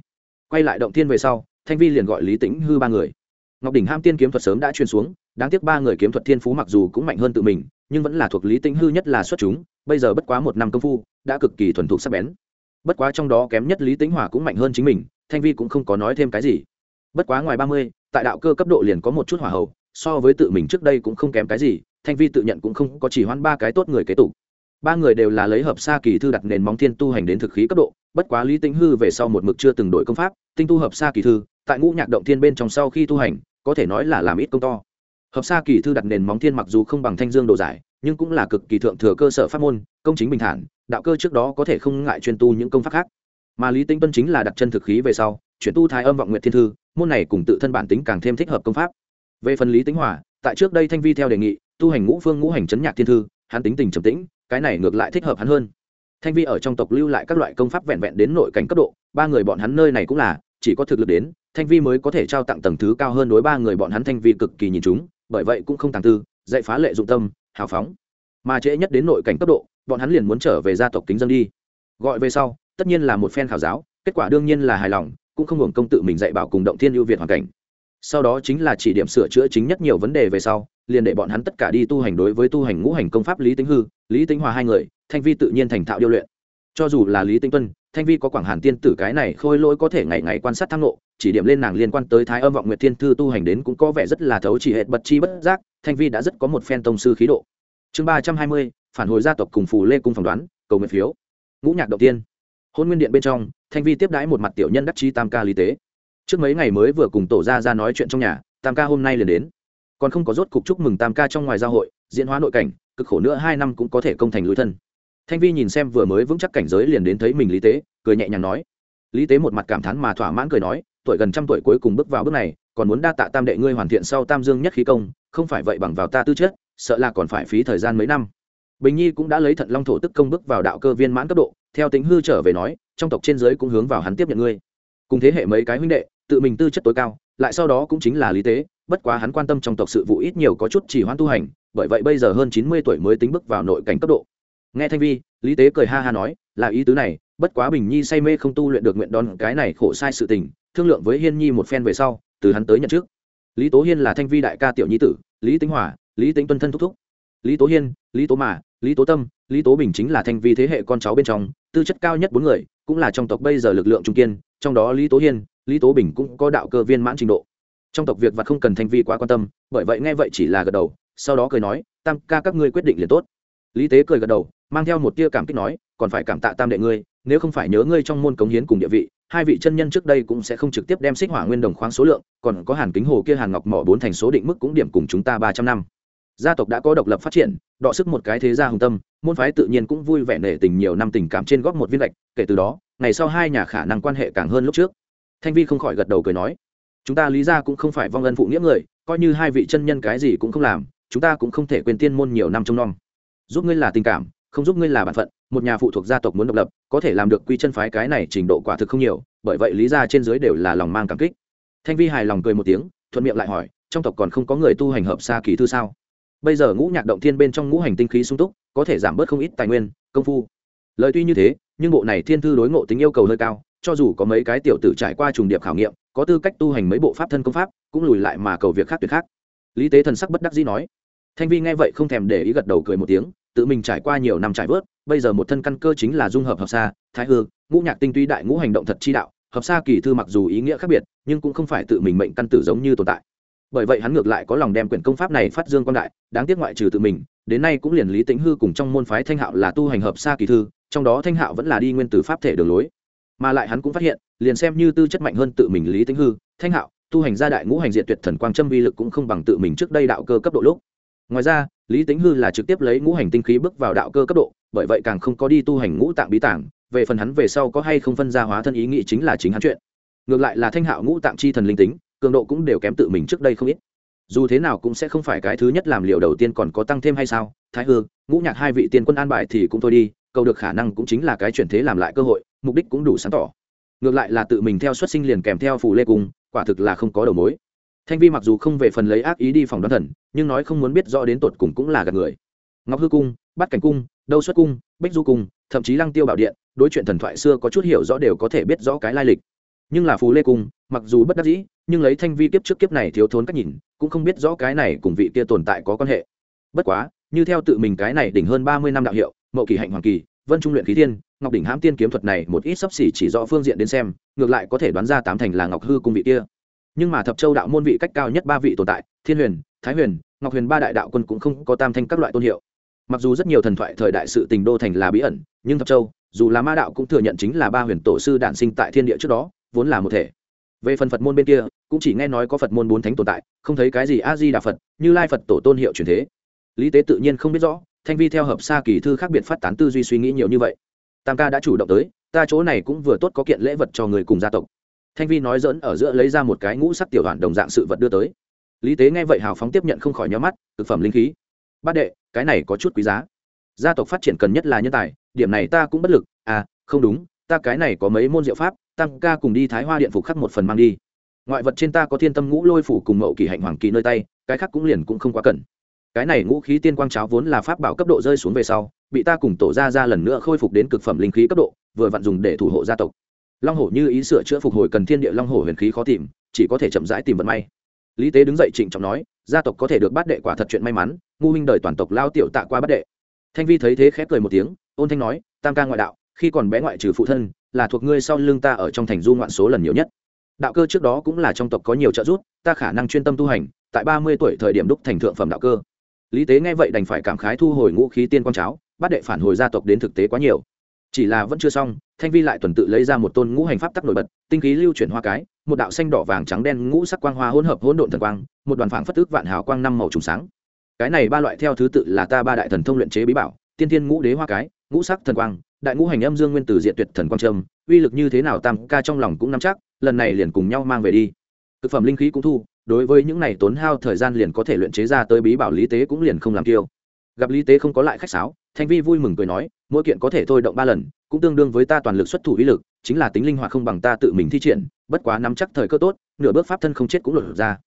Quay lại động thiên về sau, thanh vi liền gọi lý tĩnh hư ba người. Ngọc đỉnh ham tiên kiếm thuật sớm đã truyền xuống, đáng tiếc ba người kiếm thuật thiên phú mặc dù cũng mạnh hơn tự mình, nhưng vẫn là thuộc lý tĩnh hư nhất là xuất chúng, bây giờ bất quá một năm công phu, đã cực kỳ thuần thục sắc bén. Bất quá trong đó kém nhất lý tĩnh Hòa cũng mạnh hơn chính mình, thanh vi cũng không có nói thêm cái gì. Bất quá ngoài ba mươi, tại đạo cơ cấp độ liền có một chút hỏa hậu so với tự mình trước đây cũng không kém cái gì, thanh vi tự nhận cũng không có chỉ hoãn ba cái tốt người kế tục ba người đều là lấy hợp sa kỳ thư đặt nền móng thiên tu hành đến thực khí cấp độ, bất quá lý tĩnh hư về sau một mực chưa từng đổi công pháp, tinh tu hợp sa kỳ thư, tại ngũ nhạc động thiên bên trong sau khi tu hành, có thể nói là làm ít công to. Hợp sa kỳ thư đặt nền móng thiên mặc dù không bằng thanh dương độ giải, nhưng cũng là cực kỳ thượng thừa cơ sở pháp môn, công chính bình thản, đạo cơ trước đó có thể không ngại chuyên tu những công pháp khác. Mà lý tĩnh tuân chính là đặt chân thực khí về sau, chuyển tu thái âm vọng nguyện thiên thư, môn này cùng tự thân bản tính càng thêm thích hợp công pháp. Về phần lý tính hòa tại trước đây thanh vi theo đề nghị, tu hành ngũ phương ngũ hành chấn nhạc thiên thư, hắn tính tình trầm tĩnh cái này ngược lại thích hợp hắn hơn. Thanh vi ở trong tộc lưu lại các loại công pháp vẹn vẹn đến nội cảnh cấp độ, ba người bọn hắn nơi này cũng là, chỉ có thực lực đến, thanh vi mới có thể trao tặng tầng thứ cao hơn đối ba người bọn hắn thanh vi cực kỳ nhìn chúng, bởi vậy cũng không tàng tư, dạy phá lệ dụng tâm, hào phóng. Mà trễ nhất đến nội cảnh cấp độ, bọn hắn liền muốn trở về gia tộc kính dân đi. Gọi về sau, tất nhiên là một phen khảo giáo, kết quả đương nhiên là hài lòng, cũng không hưởng công tự mình dạy bảo cùng động thiên ưu việt hoàn cảnh sau đó chính là chỉ điểm sửa chữa chính nhất nhiều vấn đề về sau liền để bọn hắn tất cả đi tu hành đối với tu hành ngũ hành công pháp lý tính hư lý tính hòa hai người thanh vi tự nhiên thành thạo điêu luyện. Cho dù là lý tinh tuân thanh vi có quảng hàn tiên tử cái này khôi lỗi có thể ngày ngày quan sát tham lộ, chỉ điểm lên nàng liên quan tới thái âm vọng nguyệt thiên thư tu hành đến cũng có vẻ rất là thấu chỉ hệ bật chi bất giác thanh vi đã rất có một phen tông sư khí độ. Chương ba trăm hai mươi phản hồi gia tộc cùng phù lê cung phỏng đoán cầu nguyện phiếu. Ngũ nhạc đầu tiên. Hôn nguyên điện bên trong thanh vi tiếp đãi một mặt tiểu nhân đắc chi tam ca lý tế trước mấy ngày mới vừa cùng tổ ra ra nói chuyện trong nhà, tam ca hôm nay liền đến. Còn không có rốt cục chúc mừng tam ca trong ngoài gia hội, diễn hóa nội cảnh, cực khổ nữa hai năm cũng có thể công thành lối thân. Thanh vi nhìn xem vừa mới vững chắc cảnh giới liền đến thấy mình lý tế, cười nhẹ nhàng nói. Lý tế một mặt cảm thán mà thỏa mãn cười nói, tuổi gần trăm tuổi cuối cùng bước vào bước này, còn muốn đa tạ tam đệ ngươi hoàn thiện sau tam dương nhất khí công, không phải vậy bằng vào ta tư chất, sợ là còn phải phí thời gian mấy năm. Bình nhi cũng đã lấy thận long thổ tức công bước vào đạo cơ viên mãn cấp độ, theo tính hư trở về nói, trong tộc trên giới cũng hướng vào hắn tiếp nhận ngươi. Cùng thế hệ mấy cái huynh đệ tự mình tư chất tối cao, lại sau đó cũng chính là lý tế, bất quá hắn quan tâm trong tộc sự vụ ít nhiều có chút chỉ hoãn tu hành, bởi vậy bây giờ hơn chín mươi tuổi mới tính bước vào nội cảnh cấp độ. Nghe thanh vi, lý tế cười ha ha nói, là ý tứ này, bất quá bình nhi say mê không tu luyện được nguyện đón cái này khổ sai sự tình, thương lượng với hiên nhi một phen về sau, từ hắn tới nhận trước. Lý tố hiên là thanh vi đại ca tiểu nhi tử, lý tính hòa, lý tính tuân thân thúc thúc. Lý tố hiên, lý tố mà, lý tố tâm, lý tố bình chính là thanh vi thế hệ con cháu bên trong, tư chất cao nhất bốn người, cũng là trong tộc bây giờ lực lượng trung kiên, trong đó lý tố hiên lý tố bình cũng có đạo cơ viên mãn trình độ. Trong tộc việc và không cần thanh vi quá quan tâm, bởi vậy nghe vậy chỉ là gật đầu, sau đó cười nói, tam ca các ngươi quyết định liền tốt. Lý tế cười gật đầu, mang theo một tia cảm kích nói, còn phải cảm tạ tam đệ ngươi, nếu không phải nhớ ngươi trong môn cống hiến cùng địa vị, hai vị chân nhân trước đây cũng sẽ không trực tiếp đem xích hỏa nguyên đồng khoáng số lượng, còn có hàn kính hồ kia hàn ngọc mỏ bốn thành số định mức cũng điểm cùng chúng ta ba trăm năm. Gia tộc đã có độc lập phát triển, đọ sức một cái thế gia hùng tâm, môn phái tự nhiên cũng vui vẻ nể tình nhiều năm tình cảm trên góp một viên lệch, kể từ đó, ngày sau hai nhà khả năng quan hệ càng hơn lúc trước thanh vi không khỏi gật đầu cười nói, chúng ta lý ra cũng không phải vong ân phụ nghĩa người, coi như hai vị chân nhân cái gì cũng không làm, chúng ta cũng không thể quên tiên môn nhiều năm trong nom. Giúp ngươi là tình cảm, không giúp ngươi là bản phận, một nhà phụ thuộc gia tộc muốn độc lập, có thể làm được quy chân phái cái này trình độ quả thực không nhiều, bởi vậy lý ra trên dưới đều là lòng mang cảm kích. Thanh vi hài lòng cười một tiếng, thuận miệng lại hỏi, trong tộc còn không có người tu hành hợp xa kỳ thư sao? Bây giờ ngũ nhạc động thiên bên trong ngũ hành tinh khí sung túc, có thể giảm bớt không ít tài nguyên, công phu. Lời tuy như thế, nhưng bộ này thiên thư đối ngộ tính yêu cầu hơi cao cho dù có mấy cái tiểu tử trải qua trùng điệp khảo nghiệm, có tư cách tu hành mấy bộ pháp thân công pháp, cũng lùi lại mà cầu việc khác tuyệt khác. Lý tế thần sắc bất đắc dĩ nói. Thanh vi nghe vậy không thèm để ý gật đầu cười một tiếng, tự mình trải qua nhiều năm trải vớt, bây giờ một thân căn cơ chính là dung hợp hợp xa thái hư, ngũ nhạc tinh tuy đại ngũ hành động thật chi đạo, hợp xa kỳ thư mặc dù ý nghĩa khác biệt, nhưng cũng không phải tự mình mệnh căn tử giống như tồn tại. Bởi vậy hắn ngược lại có lòng đem quyển công pháp này phát dương quan đại, đáng tiếc ngoại trừ tự mình, đến nay cũng liền lý tĩnh hư cùng trong môn phái thanh hạo là tu hành hợp xa kỳ thư, trong đó thanh hạo vẫn là đi nguyên tử pháp thể đường lối mà lại hắn cũng phát hiện, liền xem như tư chất mạnh hơn tự mình lý tính hư, thanh hạo, tu hành gia đại ngũ hành diện tuyệt thần quang châm vi lực cũng không bằng tự mình trước đây đạo cơ cấp độ lúc. Ngoài ra, lý tính hư là trực tiếp lấy ngũ hành tinh khí bước vào đạo cơ cấp độ, bởi vậy càng không có đi tu hành ngũ tạng bí tảng, về phần hắn về sau có hay không phân ra hóa thân ý nghĩ chính là chính hắn chuyện. Ngược lại là thanh hạo ngũ tạng chi thần linh tính, cường độ cũng đều kém tự mình trước đây không ít. Dù thế nào cũng sẽ không phải cái thứ nhất làm liều đầu tiên còn có tăng thêm hay sao? Thái hư, ngũ nhạc hai vị tiên quân an bài thì cũng thôi đi cầu được khả năng cũng chính là cái chuyển thế làm lại cơ hội, mục đích cũng đủ sáng tỏ. Ngược lại là tự mình theo xuất sinh liền kèm theo phù lê cung, quả thực là không có đầu mối. Thanh vi mặc dù không về phần lấy ác ý đi phòng đoán thần, nhưng nói không muốn biết rõ đến tột cùng cũng là gạt người. Ngọc hư cung bắt cảnh cung, đâu xuất cung, bích du cung, thậm chí lăng tiêu bảo điện, đối chuyện thần thoại xưa có chút hiểu rõ đều có thể biết rõ cái lai lịch. Nhưng là phù lê cung, mặc dù bất đắc dĩ, nhưng lấy thanh vi kiếp trước kiếp này thiếu thốn cách nhìn, cũng không biết rõ cái này cùng vị kia tồn tại có quan hệ. Bất quá, như theo tự mình cái này đỉnh hơn ba mươi năm đạo hiệu mậu kỳ hạnh hoàng kỳ, vân trung luyện khí thiên, ngọc đỉnh hãm tiên kiếm thuật này một ít sấp xỉ chỉ rõ phương diện đến xem, ngược lại có thể đoán ra tám thành là ngọc hư cung vị kia. Nhưng mà thập châu đạo môn vị cách cao nhất ba vị tồn tại, thiên huyền, thái huyền, ngọc huyền ba đại đạo quân cũng không có tam thanh các loại tôn hiệu. Mặc dù rất nhiều thần thoại thời đại sự tình đô thành là bí ẩn, nhưng thập châu, dù là ma đạo cũng thừa nhận chính là ba huyền tổ sư đản sinh tại thiên địa trước đó, vốn là một thể. Về phần phật môn bên kia, cũng chỉ nghe nói có phật môn bốn thánh tồn tại, không thấy cái gì a di đà phật, như lai phật tổ tôn hiệu truyền thế. Lý tế tự nhiên không biết rõ thanh vi theo hợp xa kỳ thư khác biệt phát tán tư duy suy nghĩ nhiều như vậy. Tam ca đã chủ động tới, ta chỗ này cũng vừa tốt có kiện lễ vật cho người cùng gia tộc. Thanh vi nói dỡn ở giữa lấy ra một cái ngũ sắc tiểu đoạn đồng dạng sự vật đưa tới. Lý tế nghe vậy hào phóng tiếp nhận không khỏi nhó mắt thực phẩm linh khí. Bát đệ, cái này có chút quý giá. Gia tộc phát triển cần nhất là nhân tài, điểm này ta cũng bất lực. À không đúng, ta cái này có mấy môn diệu pháp, tam ca cùng đi thái hoa điện phục khắc một phần mang đi. Ngoại vật trên ta có thiên tâm ngũ lôi phủ cùng mậu kỳ hạnh hoàng kỳ nơi tay, cái khác cũng liền cũng không quá cần cái này ngũ khí tiên quang cháo vốn là pháp bảo cấp độ rơi xuống về sau, bị ta cùng tổ ra ra lần nữa khôi phục đến cực phẩm linh khí cấp độ, vừa vặn dùng để thủ hộ gia tộc. Long hổ như ý sửa chữa phục hồi cần thiên địa long hổ huyền khí khó tìm, chỉ có thể chậm rãi tìm vận may. Lý tế đứng dậy trịnh trọng nói, gia tộc có thể được bát đệ quả thật chuyện may mắn, ngu minh đời toàn tộc lao tiểu tạ qua bát đệ. Thanh vi thấy thế khép cười một tiếng, ôn thanh nói, tam ca ngoại đạo, khi còn bé ngoại trừ phụ thân, là thuộc ngươi sau lưng ta ở trong thành du ngoạn số lần nhiều nhất. Đạo cơ trước đó cũng là trong tộc có nhiều trợ giúp, ta khả năng chuyên tâm tu hành, tại ba mươi tuổi thời điểm đúc thành thượng phẩm đạo cơ lý tế nghe vậy đành phải cảm khái thu hồi ngũ khí tiên quang cháo, bắt đệ phản hồi gia tộc đến thực tế quá nhiều. Chỉ là vẫn chưa xong, thanh vi lại tuần tự lấy ra một tôn ngũ hành pháp tắc nổi bật, tinh khí lưu chuyển hoa cái, một đạo xanh đỏ vàng trắng đen ngũ sắc quang hoa hỗn hợp hỗn độn thần quang, một đoàn phảng phất tức vạn hào quang năm màu trùng sáng. Cái này ba loại theo thứ tự là ta ba đại thần thông luyện chế bí bảo, tiên thiên ngũ đế hoa cái, ngũ sắc thần quang, đại ngũ hành âm dương nguyên tử diện tuyệt thần quang trâm, uy lực như thế nào tam ca trong lòng cũng nắm chắc, lần này liền cùng nhau mang về đi. Thực phẩm linh khí cũng thu đối với những này tốn hao thời gian liền có thể luyện chế ra tới bí bảo lý tế cũng liền không làm tiêu gặp lý tế không có lại khách sáo, thanh vi vui mừng cười nói, mỗi kiện có thể thôi động ba lần, cũng tương đương với ta toàn lực xuất thủ uy lực, chính là tính linh hoạt không bằng ta tự mình thi triển, bất quá nắm chắc thời cơ tốt, nửa bước pháp thân không chết cũng lột ra.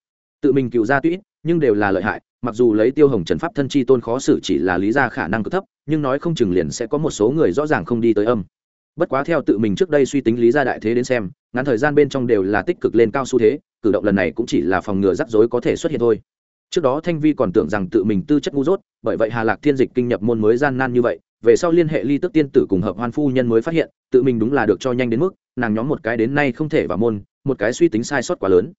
Tự mình cựu ra tuy nhưng đều là lợi hại, mặc dù lấy tiêu hồng trần pháp thân chi tôn khó xử chỉ là lý ra khả năng cực thấp, nhưng nói không chừng liền sẽ có một số người rõ ràng không đi tới âm bất quá theo tự mình trước đây suy tính lý ra đại thế đến xem, ngắn thời gian bên trong đều là tích cực lên cao xu thế, cử động lần này cũng chỉ là phòng ngừa rắc rối có thể xuất hiện thôi. Trước đó thanh vi còn tưởng rằng tự mình tư chất ngu dốt, bởi vậy hà lạc thiên dịch kinh nhập môn mới gian nan như vậy, về sau liên hệ ly tức tiên tử cùng hợp hoan phu nhân mới phát hiện, tự mình đúng là được cho nhanh đến mức, nàng nhóm một cái đến nay không thể vào môn, một cái suy tính sai sót quá lớn.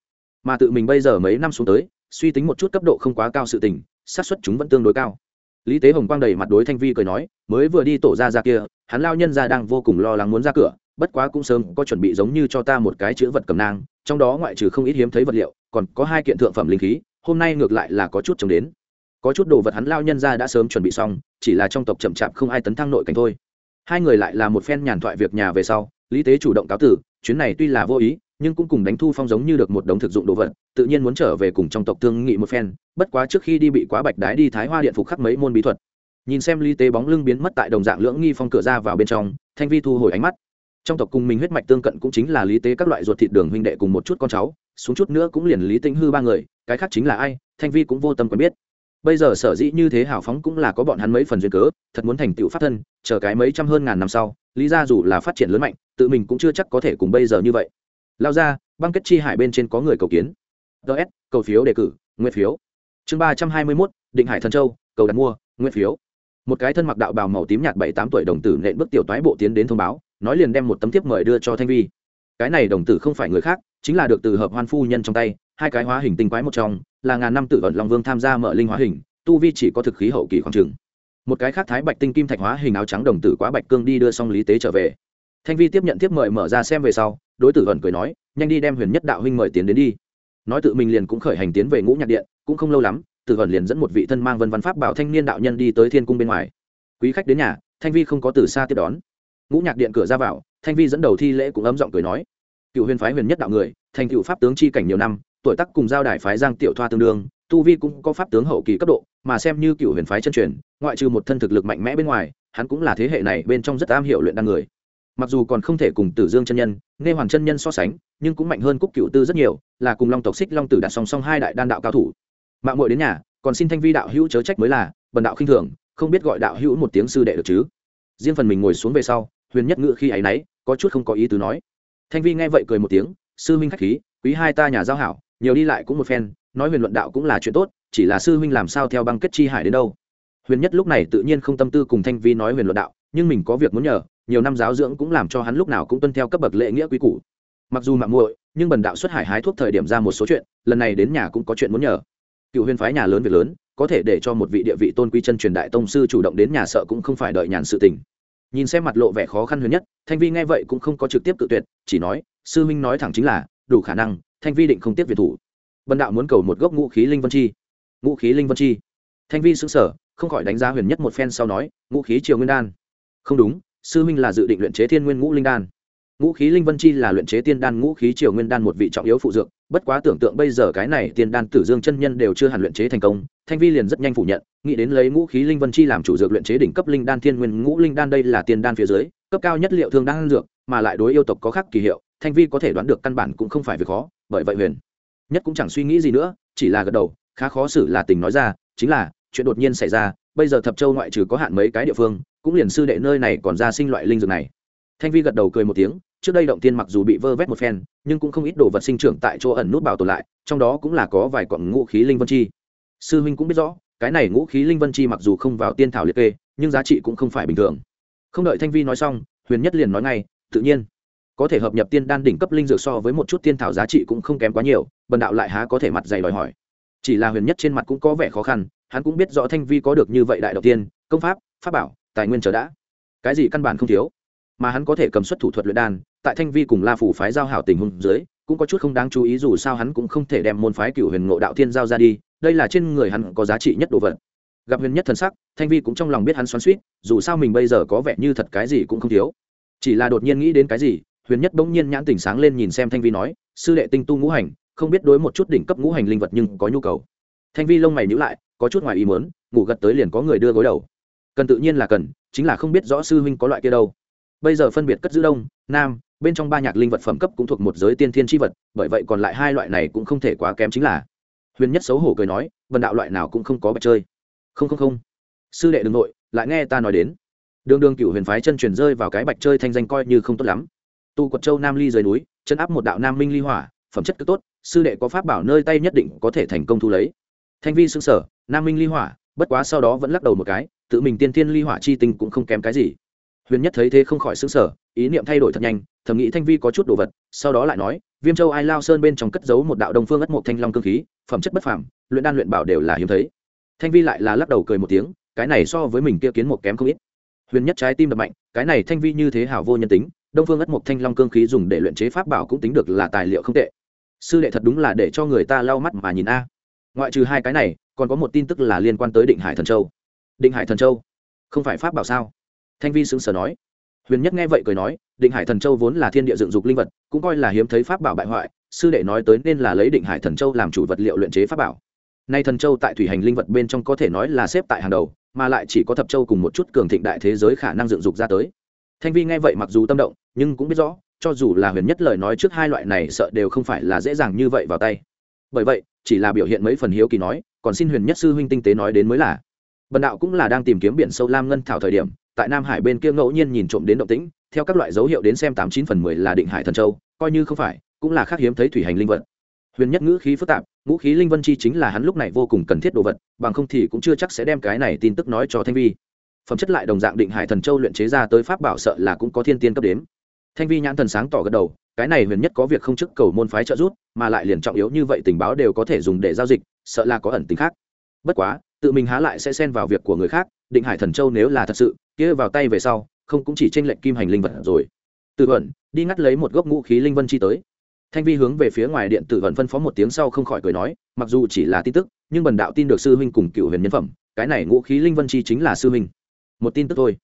Mà tự mình bây giờ mấy năm xuống tới, suy tính một chút cấp độ không quá cao sự tình, xác suất chúng vẫn tương đối cao lý tế hồng quang đầy mặt đối thanh vi cười nói, mới vừa đi tổ ra ra kia, hắn lao nhân ra đang vô cùng lo lắng muốn ra cửa, bất quá cũng sớm có chuẩn bị giống như cho ta một cái chữ vật cầm nang, trong đó ngoại trừ không ít hiếm thấy vật liệu, còn có hai kiện thượng phẩm linh khí, hôm nay ngược lại là có chút chống đến. Có chút đồ vật hắn lao nhân ra đã sớm chuẩn bị xong, chỉ là trong tộc chậm chạp không ai tấn thăng nội cảnh thôi. Hai người lại là một phen nhàn thoại việc nhà về sau, lý tế chủ động cáo tử, chuyến này tuy là vô ý nhưng cũng cùng đánh thu phong giống như được một đống thực dụng đồ vật, tự nhiên muốn trở về cùng trong tộc thương nghị một phen, bất quá trước khi đi bị quá bạch đái đi thái hoa điện phục khắc mấy môn bí thuật. Nhìn xem lý tế bóng lưng biến mất tại đồng dạng lưỡng nghi phong cửa ra vào bên trong, thanh vi thu hồi ánh mắt. Trong tộc cùng mình huyết mạch tương cận cũng chính là lý tế các loại ruột thịt đường huynh đệ cùng một chút con cháu, xuống chút nữa cũng liền lý tĩnh hư ba người, cái khác chính là ai, thanh vi cũng vô tâm quen biết. Bây giờ sở dĩ như thế hào phóng cũng là có bọn hắn mấy phần duyên cớ, thật muốn thành tựu pháp thân, chờ cái mấy trăm hơn ngàn năm sau, lý ra dù là phát triển lớn mạnh, tự mình cũng chưa chắc có thể cùng bây giờ như vậy lao ra, băng kết chi hải bên trên có người cầu kiến. Ts cầu phiếu đề cử nguyên phiếu. Chương ba trăm hai mươi mốt, định hải thần châu, cầu đặt mua nguyên phiếu. Một cái thân mặc đạo bào màu tím nhạt bảy tám tuổi đồng tử nện bước tiểu toái bộ tiến đến thông báo, nói liền đem một tấm thiếp mời đưa cho thanh vi. Cái này đồng tử không phải người khác, chính là được từ hợp hoan phu nhân trong tay, hai cái hóa hình tinh quái một trong, là ngàn năm tự ẩn long vương tham gia mở linh hóa hình, tu vi chỉ có thực khí hậu kỳ khoảng trường. một cái khác thái bạch tinh kim thạch hóa hình áo trắng đồng tử quá bạch cương đi đưa xong lý tế trở về thanh vi tiếp nhận tiếp mời mở ra xem về sau, đối tử ẩn cười nói, nhanh đi đem huyền nhất đạo huynh mời tiến đến đi. Nói tự mình liền cũng khởi hành tiến về ngũ nhạc điện, cũng không lâu lắm, tử ẩn liền dẫn một vị thân mang vân văn pháp bảo thanh niên đạo nhân đi tới thiên cung bên ngoài. Quý khách đến nhà, thanh vi không có từ xa tiếp đón. Ngũ nhạc điện cửa ra vào, thanh vi dẫn đầu thi lễ cũng ấm giọng cười nói, cựu huyền phái huyền nhất đạo người, thành cựu pháp tướng chi cảnh nhiều năm, tuổi tác cùng giao đài phái giang tiểu thoa tương đương, tu vi cũng có pháp tướng hậu kỳ cấp độ, mà xem như cựu huyền phái chân truyền, ngoại trừ một thân thực lực mạnh mẽ bên ngoài, hắn cũng là thế hệ này bên trong rất am hiểu luyện đan người mặc dù còn không thể cùng tử dương chân nhân, nghe hoàng chân nhân so sánh, nhưng cũng mạnh hơn cúc cựu tư rất nhiều, là cùng long tộc xích long tử đặt song song hai đại đan đạo cao thủ. Mạng muội đến nhà, còn xin thanh vi đạo hữu chớ trách mới là, bần đạo khinh thường, không biết gọi đạo hữu một tiếng sư đệ được chứ? Riêng phần mình ngồi xuống về sau, huyền nhất ngự khi ấy nấy, có chút không có ý tứ nói. Thanh vi nghe vậy cười một tiếng, sư minh khách khí, quý hai ta nhà giao hảo, nhiều đi lại cũng một phen, nói huyền luận đạo cũng là chuyện tốt, chỉ là sư huynh làm sao theo băng kết chi hải đến đâu? Huyền nhất lúc này tự nhiên không tâm tư cùng thanh vi nói huyền luận đạo, nhưng mình có việc muốn nhờ nhiều năm giáo dưỡng cũng làm cho hắn lúc nào cũng tuân theo cấp bậc lễ nghĩa quý củ. Mặc dù mạng muội, nhưng bần đạo xuất hải hái thuốc thời điểm ra một số chuyện, lần này đến nhà cũng có chuyện muốn nhờ. Cựu huyền phái nhà lớn việc lớn, có thể để cho một vị địa vị tôn quý chân truyền đại tông sư chủ động đến nhà sợ cũng không phải đợi nhàn sự tình. Nhìn xem mặt lộ vẻ khó khăn huyền nhất, thanh vi nghe vậy cũng không có trực tiếp cự tuyệt, chỉ nói, sư minh nói thẳng chính là, đủ khả năng, thanh vi định không tiếp việt thủ. Bần đạo muốn cầu một gốc ngũ khí linh vân chi. Ngũ khí linh vân chi. Thanh vi xứng sở không khỏi đánh giá huyền nhất một phen sau nói, ngũ khí triều nguyên đan. Không đúng sư minh là dự định luyện chế thiên nguyên ngũ linh đan. Ngũ khí linh vân chi là luyện chế tiên đan, ngũ khí triều nguyên đan một vị trọng yếu phụ dược. Bất quá tưởng tượng bây giờ cái này tiên đan tử dương chân nhân đều chưa hẳn luyện chế thành công, thanh vi liền rất nhanh phủ nhận, nghĩ đến lấy ngũ khí linh vân chi làm chủ dược luyện chế đỉnh cấp linh đan, thiên nguyên ngũ linh đan đây là tiên đan phía dưới, cấp cao nhất liệu thương đan dược, mà lại đối yêu tộc có khác kỳ hiệu, thanh vi có thể đoán được căn bản cũng không phải việc khó, bởi vậy huyền nhất cũng chẳng suy nghĩ gì nữa, chỉ là gật đầu, khá khó xử là tình nói ra, chính là, chuyện đột nhiên xảy ra, bây giờ thập châu ngoại trừ có hạn mấy cái địa phương cũng liền sư đệ nơi này còn ra sinh loại linh dược này. Thanh vi gật đầu cười một tiếng, trước đây động tiên mặc dù bị vơ vét một phen, nhưng cũng không ít đồ vật sinh trưởng tại chỗ ẩn nút bảo tồn lại, trong đó cũng là có vài cọn ngũ khí linh vân chi. Sư huynh cũng biết rõ, cái này ngũ khí linh vân chi mặc dù không vào tiên thảo liệt kê, nhưng giá trị cũng không phải bình thường. Không đợi thanh vi nói xong, huyền nhất liền nói ngay, tự nhiên, có thể hợp nhập tiên đan đỉnh cấp linh dược so với một chút tiên thảo giá trị cũng không kém quá nhiều, bần đạo lại há có thể mặt dày đòi hỏi. Chỉ là huyền nhất trên mặt cũng có vẻ khó khăn, hắn cũng biết rõ thanh vi có được như vậy đại đầu tiên, công pháp pháp bảo tài nguyên chờ đã. Cái gì căn bản không thiếu. Mà hắn có thể cầm xuất thủ thuật luyện đan, tại thanh vi cùng la phủ phái giao hảo tình hùng dưới, cũng có chút không đáng chú ý dù sao hắn cũng không thể đem môn phái cửu huyền ngộ đạo thiên giao ra đi, đây là trên người hắn có giá trị nhất đồ vật. Gặp huyền nhất thần sắc, thanh vi cũng trong lòng biết hắn xoắn suýt dù sao mình bây giờ có vẻ như thật cái gì cũng không thiếu. Chỉ là đột nhiên nghĩ đến cái gì, huyền nhất bỗng nhiên nhãn tỉnh sáng lên nhìn xem thanh vi nói, sư đệ tinh tu ngũ hành, không biết đối một chút đỉnh cấp ngũ hành linh vật nhưng có nhu cầu. Thanh vi lông mày nhữ lại, có chút ngoài ý mớn ngủ gật tới liền có người đưa gối đầu cần tự nhiên là cần, chính là không biết rõ sư huynh có loại kia đâu. Bây giờ phân biệt cất giữ đông, nam, bên trong ba nhạc linh vật phẩm cấp cũng thuộc một giới tiên thiên tri vật, bởi vậy còn lại hai loại này cũng không thể quá kém chính là. Huyền nhất xấu hổ cười nói vần đạo loại nào cũng không có bạch chơi. Không không không. Sư đệ đ n g nội, lại nghe ta nói đến. Đường đường cựu huyền phái chân truyền rơi vào cái bạch chơi thanh danh coi như không tốt lắm. Tu quật châu nam ly dưới núi, chân áp một đạo nam minh ly hỏa, phẩm chất cứ tốt, sư đệ có pháp bảo nơi tay nhất định có thể thành công thu lấy. Thanh vi xương sở nam minh ly hỏa, bất quá sau đó vẫn lắc đầu một cái tự mình tiên tiên ly hỏa chi tinh cũng không kém cái gì. Huyền nhất thấy thế không khỏi xứng sở ý niệm thay đổi thật nhanh, thầm nghĩ thanh vi có chút đồ vật, sau đó lại nói, viêm châu ai lao sơn bên trong cất giấu một đạo đông phương ất mộc thanh long cơ khí, phẩm chất bất phàm, luyện đan luyện bảo đều là hiếm thấy. Thanh vi lại là lắc đầu cười một tiếng, cái này so với mình kia kiến một kém không ít. Huyền nhất trái tim đập mạnh, cái này thanh vi như thế hảo vô nhân tính, đông phương ất mộc thanh long cương khí dùng để luyện chế pháp bảo cũng tính được là tài liệu không tệ. Sư đệ thật đúng là để cho người ta lau mắt mà nhìn a. Ngoại trừ hai cái này, còn có một tin tức là liên quan tới định hải thần châu định hải thần châu. Không phải pháp bảo sao? Thanh vi xứng sở nói. Huyền nhất nghe vậy cười nói, định hải thần châu vốn là thiên địa dựng dục linh vật, cũng coi là hiếm thấy pháp bảo bại hoại, sư đệ nói tới nên là lấy định hải thần châu làm chủ vật liệu luyện chế pháp bảo. Nay thần châu tại thủy hành linh vật bên trong có thể nói là xếp tại hàng đầu, mà lại chỉ có thập châu cùng một chút cường thịnh đại thế giới khả năng dựng dục ra tới. Thanh vi nghe vậy mặc dù tâm động, nhưng cũng biết rõ, cho dù là huyền nhất lời nói trước hai loại này sợ đều không phải là dễ dàng như vậy vào tay. Bởi vậy, chỉ là biểu hiện mấy phần hiếu kỳ nói, còn xin huyền nhất sư huynh tinh tế nói đến mới là bần đạo cũng là đang tìm kiếm biển sâu lam ngân thảo thời điểm, tại nam hải bên kia ngẫu nhiên nhìn trộm đến động tĩnh, theo các loại dấu hiệu đến xem tám chín phần mười là định hải thần châu, coi như không phải, cũng là khác hiếm thấy thủy hành linh vật. Huyền nhất ngữ khí phức tạp, ngũ khí linh vân chi chính là hắn lúc này vô cùng cần thiết đồ vật, bằng không thì cũng chưa chắc sẽ đem cái này tin tức nói cho thanh vi. Phẩm chất lại đồng dạng định hải thần châu luyện chế ra tới pháp bảo sợ là cũng có thiên tiên cấp đến. Thanh vi nhãn thần sáng tỏ gật đầu, cái này huyền nhất có việc không chức cầu môn phái trợ giúp, mà lại liền trọng yếu như vậy tình báo đều có thể dùng để giao dịch, sợ là có ẩn tính khác. Bất quá tự mình há lại sẽ xen vào việc của người khác, định hải thần châu nếu là thật sự, kia vào tay về sau, không cũng chỉ tranh lệnh kim hành linh vật rồi. Tự vận, đi ngắt lấy một gốc ngũ khí linh vân chi tới. Thanh vi hướng về phía ngoài điện tự vận phân phó một tiếng sau không khỏi cười nói, mặc dù chỉ là tin tức, nhưng bần đạo tin được sư huynh cùng cựu huyền nhân phẩm, cái này ngũ khí linh vân chi chính là sư huynh. Một tin tức thôi.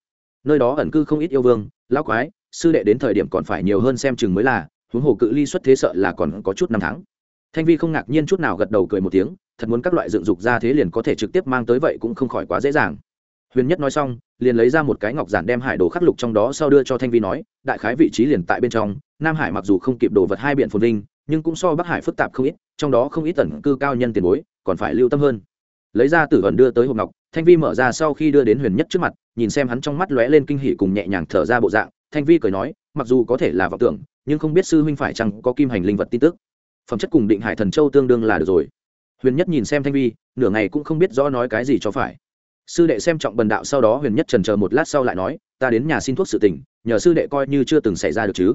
Nơi đó ẩn cư không ít yêu vương, lão quái, sư đệ đến thời điểm còn phải nhiều hơn xem chừng mới là, huống hồ cự ly xuất thế sợ là còn có chút năm tháng. Thanh vi không ngạc nhiên chút nào gật đầu cười một tiếng thật muốn các loại dựng dục ra thế liền có thể trực tiếp mang tới vậy cũng không khỏi quá dễ dàng. Huyền nhất nói xong, liền lấy ra một cái ngọc giản đem hải đồ khắc lục trong đó sau đưa cho thanh vi nói, đại khái vị trí liền tại bên trong, nam hải mặc dù không kịp đồ vật hai biển phồn vinh, nhưng cũng so bắc hải phức tạp không ít, trong đó không ít tần cư cao nhân tiền bối, còn phải lưu tâm hơn. Lấy ra tử ẩn đưa tới hộp ngọc, thanh vi mở ra sau khi đưa đến huyền nhất trước mặt, nhìn xem hắn trong mắt lóe lên kinh hỉ cùng nhẹ nhàng thở ra bộ dạng, thanh vi cười nói, mặc dù có thể là vọng tưởng, nhưng không biết sư huynh phải chăng có kim hành linh vật tin tức. Phẩm chất cùng định hải thần châu tương đương là được rồi huyền nhất nhìn xem thanh vi, nửa ngày cũng không biết rõ nói cái gì cho phải. Sư đệ xem trọng bần đạo sau đó huyền nhất trần chờ một lát sau lại nói, ta đến nhà xin thuốc sự tình, nhờ sư đệ coi như chưa từng xảy ra được chứ.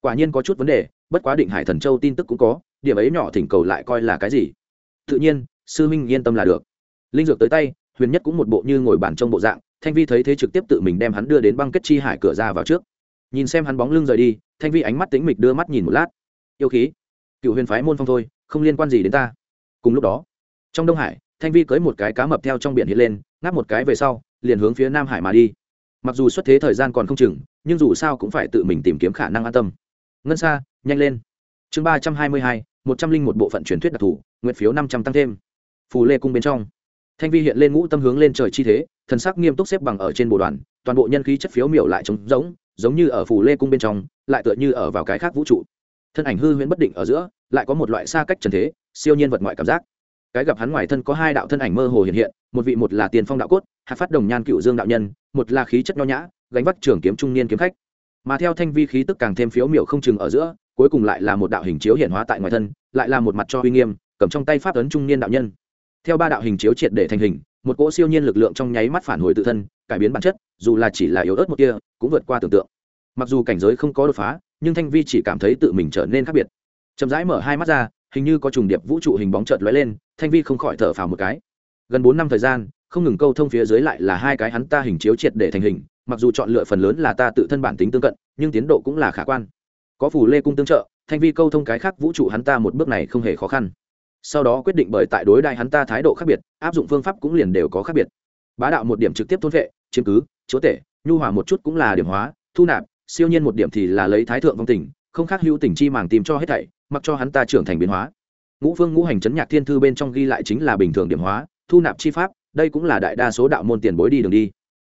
Quả nhiên có chút vấn đề, bất quá định hải thần châu tin tức cũng có, điểm ấy nhỏ thỉnh cầu lại coi là cái gì. Tự nhiên, sư minh yên tâm là được. Linh dược tới tay, huyền nhất cũng một bộ như ngồi bàn trong bộ dạng, thanh vi thấy thế trực tiếp tự mình đem hắn đưa đến băng kết chi hải cửa ra vào trước. Nhìn xem hắn bóng lưng rời đi, thanh vi ánh mắt tính mịch đưa mắt nhìn một lát. Yêu khí cựu huyền phái môn phong thôi, không liên quan gì đến ta cùng lúc đó, trong đông hải, thanh vi cưới một cái cá mập theo trong biển hiện lên, ngáp một cái về sau, liền hướng phía nam hải mà đi. Mặc dù xuất thế thời gian còn không chừng, nhưng dù sao cũng phải tự mình tìm kiếm khả năng an tâm. Ngân xa nhanh lên. Chương ba trăm hai mươi hai, một trăm linh một bộ phận truyền thuyết đặc thù, nguyện phiếu năm trăm tăng thêm. Phù lê cung bên trong. Thanh vi hiện lên ngũ tâm hướng lên trời chi thế, thần sắc nghiêm túc xếp bằng ở trên bộ đoàn, toàn bộ nhân khí chất phiếu miểu lại trống giống giống như ở phù lê cung bên trong, lại tựa như ở vào cái khác vũ trụ. Thân ảnh hư huyễn bất định ở giữa, lại có một loại xa cách trần thế siêu nhiên vật ngoại cảm giác. Cái gặp hắn ngoài thân có hai đạo thân ảnh mơ hồ hiện hiện, một vị một là tiền phong đạo cốt, hạt phát đồng nhan cựu dương đạo nhân, một là khí chất nho nhã, gánh vác trường kiếm trung niên kiếm khách. Mà theo thanh vi khí tức càng thêm phiếu miểu không chừng ở giữa, cuối cùng lại là một đạo hình chiếu hiện hóa tại ngoài thân, lại là một mặt cho uy nghiêm, cầm trong tay pháp ấn trung niên đạo nhân. Theo ba đạo hình chiếu triệt để thành hình, một cỗ siêu nhiên lực lượng trong nháy mắt phản hồi tự thân, cải biến bản chất, dù là chỉ là yếu ớt một kia, cũng vượt qua tưởng tượng. Mặc dù cảnh giới không có đột phá, nhưng thanh vi chỉ cảm thấy tự mình trở nên khác biệt. Chậm rãi mở hai mắt ra hình như có trùng điệp vũ trụ hình bóng chợt lóe lên, thanh vi không khỏi thở phào một cái. Gần bốn năm thời gian, không ngừng câu thông phía dưới lại là hai cái hắn ta hình chiếu triệt để thành hình, mặc dù chọn lựa phần lớn là ta tự thân bản tính tương cận, nhưng tiến độ cũng là khả quan. Có phủ lê cung tương trợ, thanh vi câu thông cái khác vũ trụ hắn ta một bước này không hề khó khăn. Sau đó quyết định bởi tại đối đại hắn ta thái độ khác biệt, áp dụng phương pháp cũng liền đều có khác biệt. Bá đạo một điểm trực tiếp thôn vệ, chiếm cứ, chúa tể, nhu hòa một chút cũng là điểm hóa, thu nạp, siêu nhiên một điểm thì là lấy thái thượng vong tình không khác hữu tình chi màng tìm cho hết thảy, mặc cho hắn ta trưởng thành biến hóa. Ngũ phương ngũ hành chấn nhạc thiên thư bên trong ghi lại chính là bình thường điểm hóa, thu nạp chi pháp, đây cũng là đại đa số đạo môn tiền bối đi đường đi.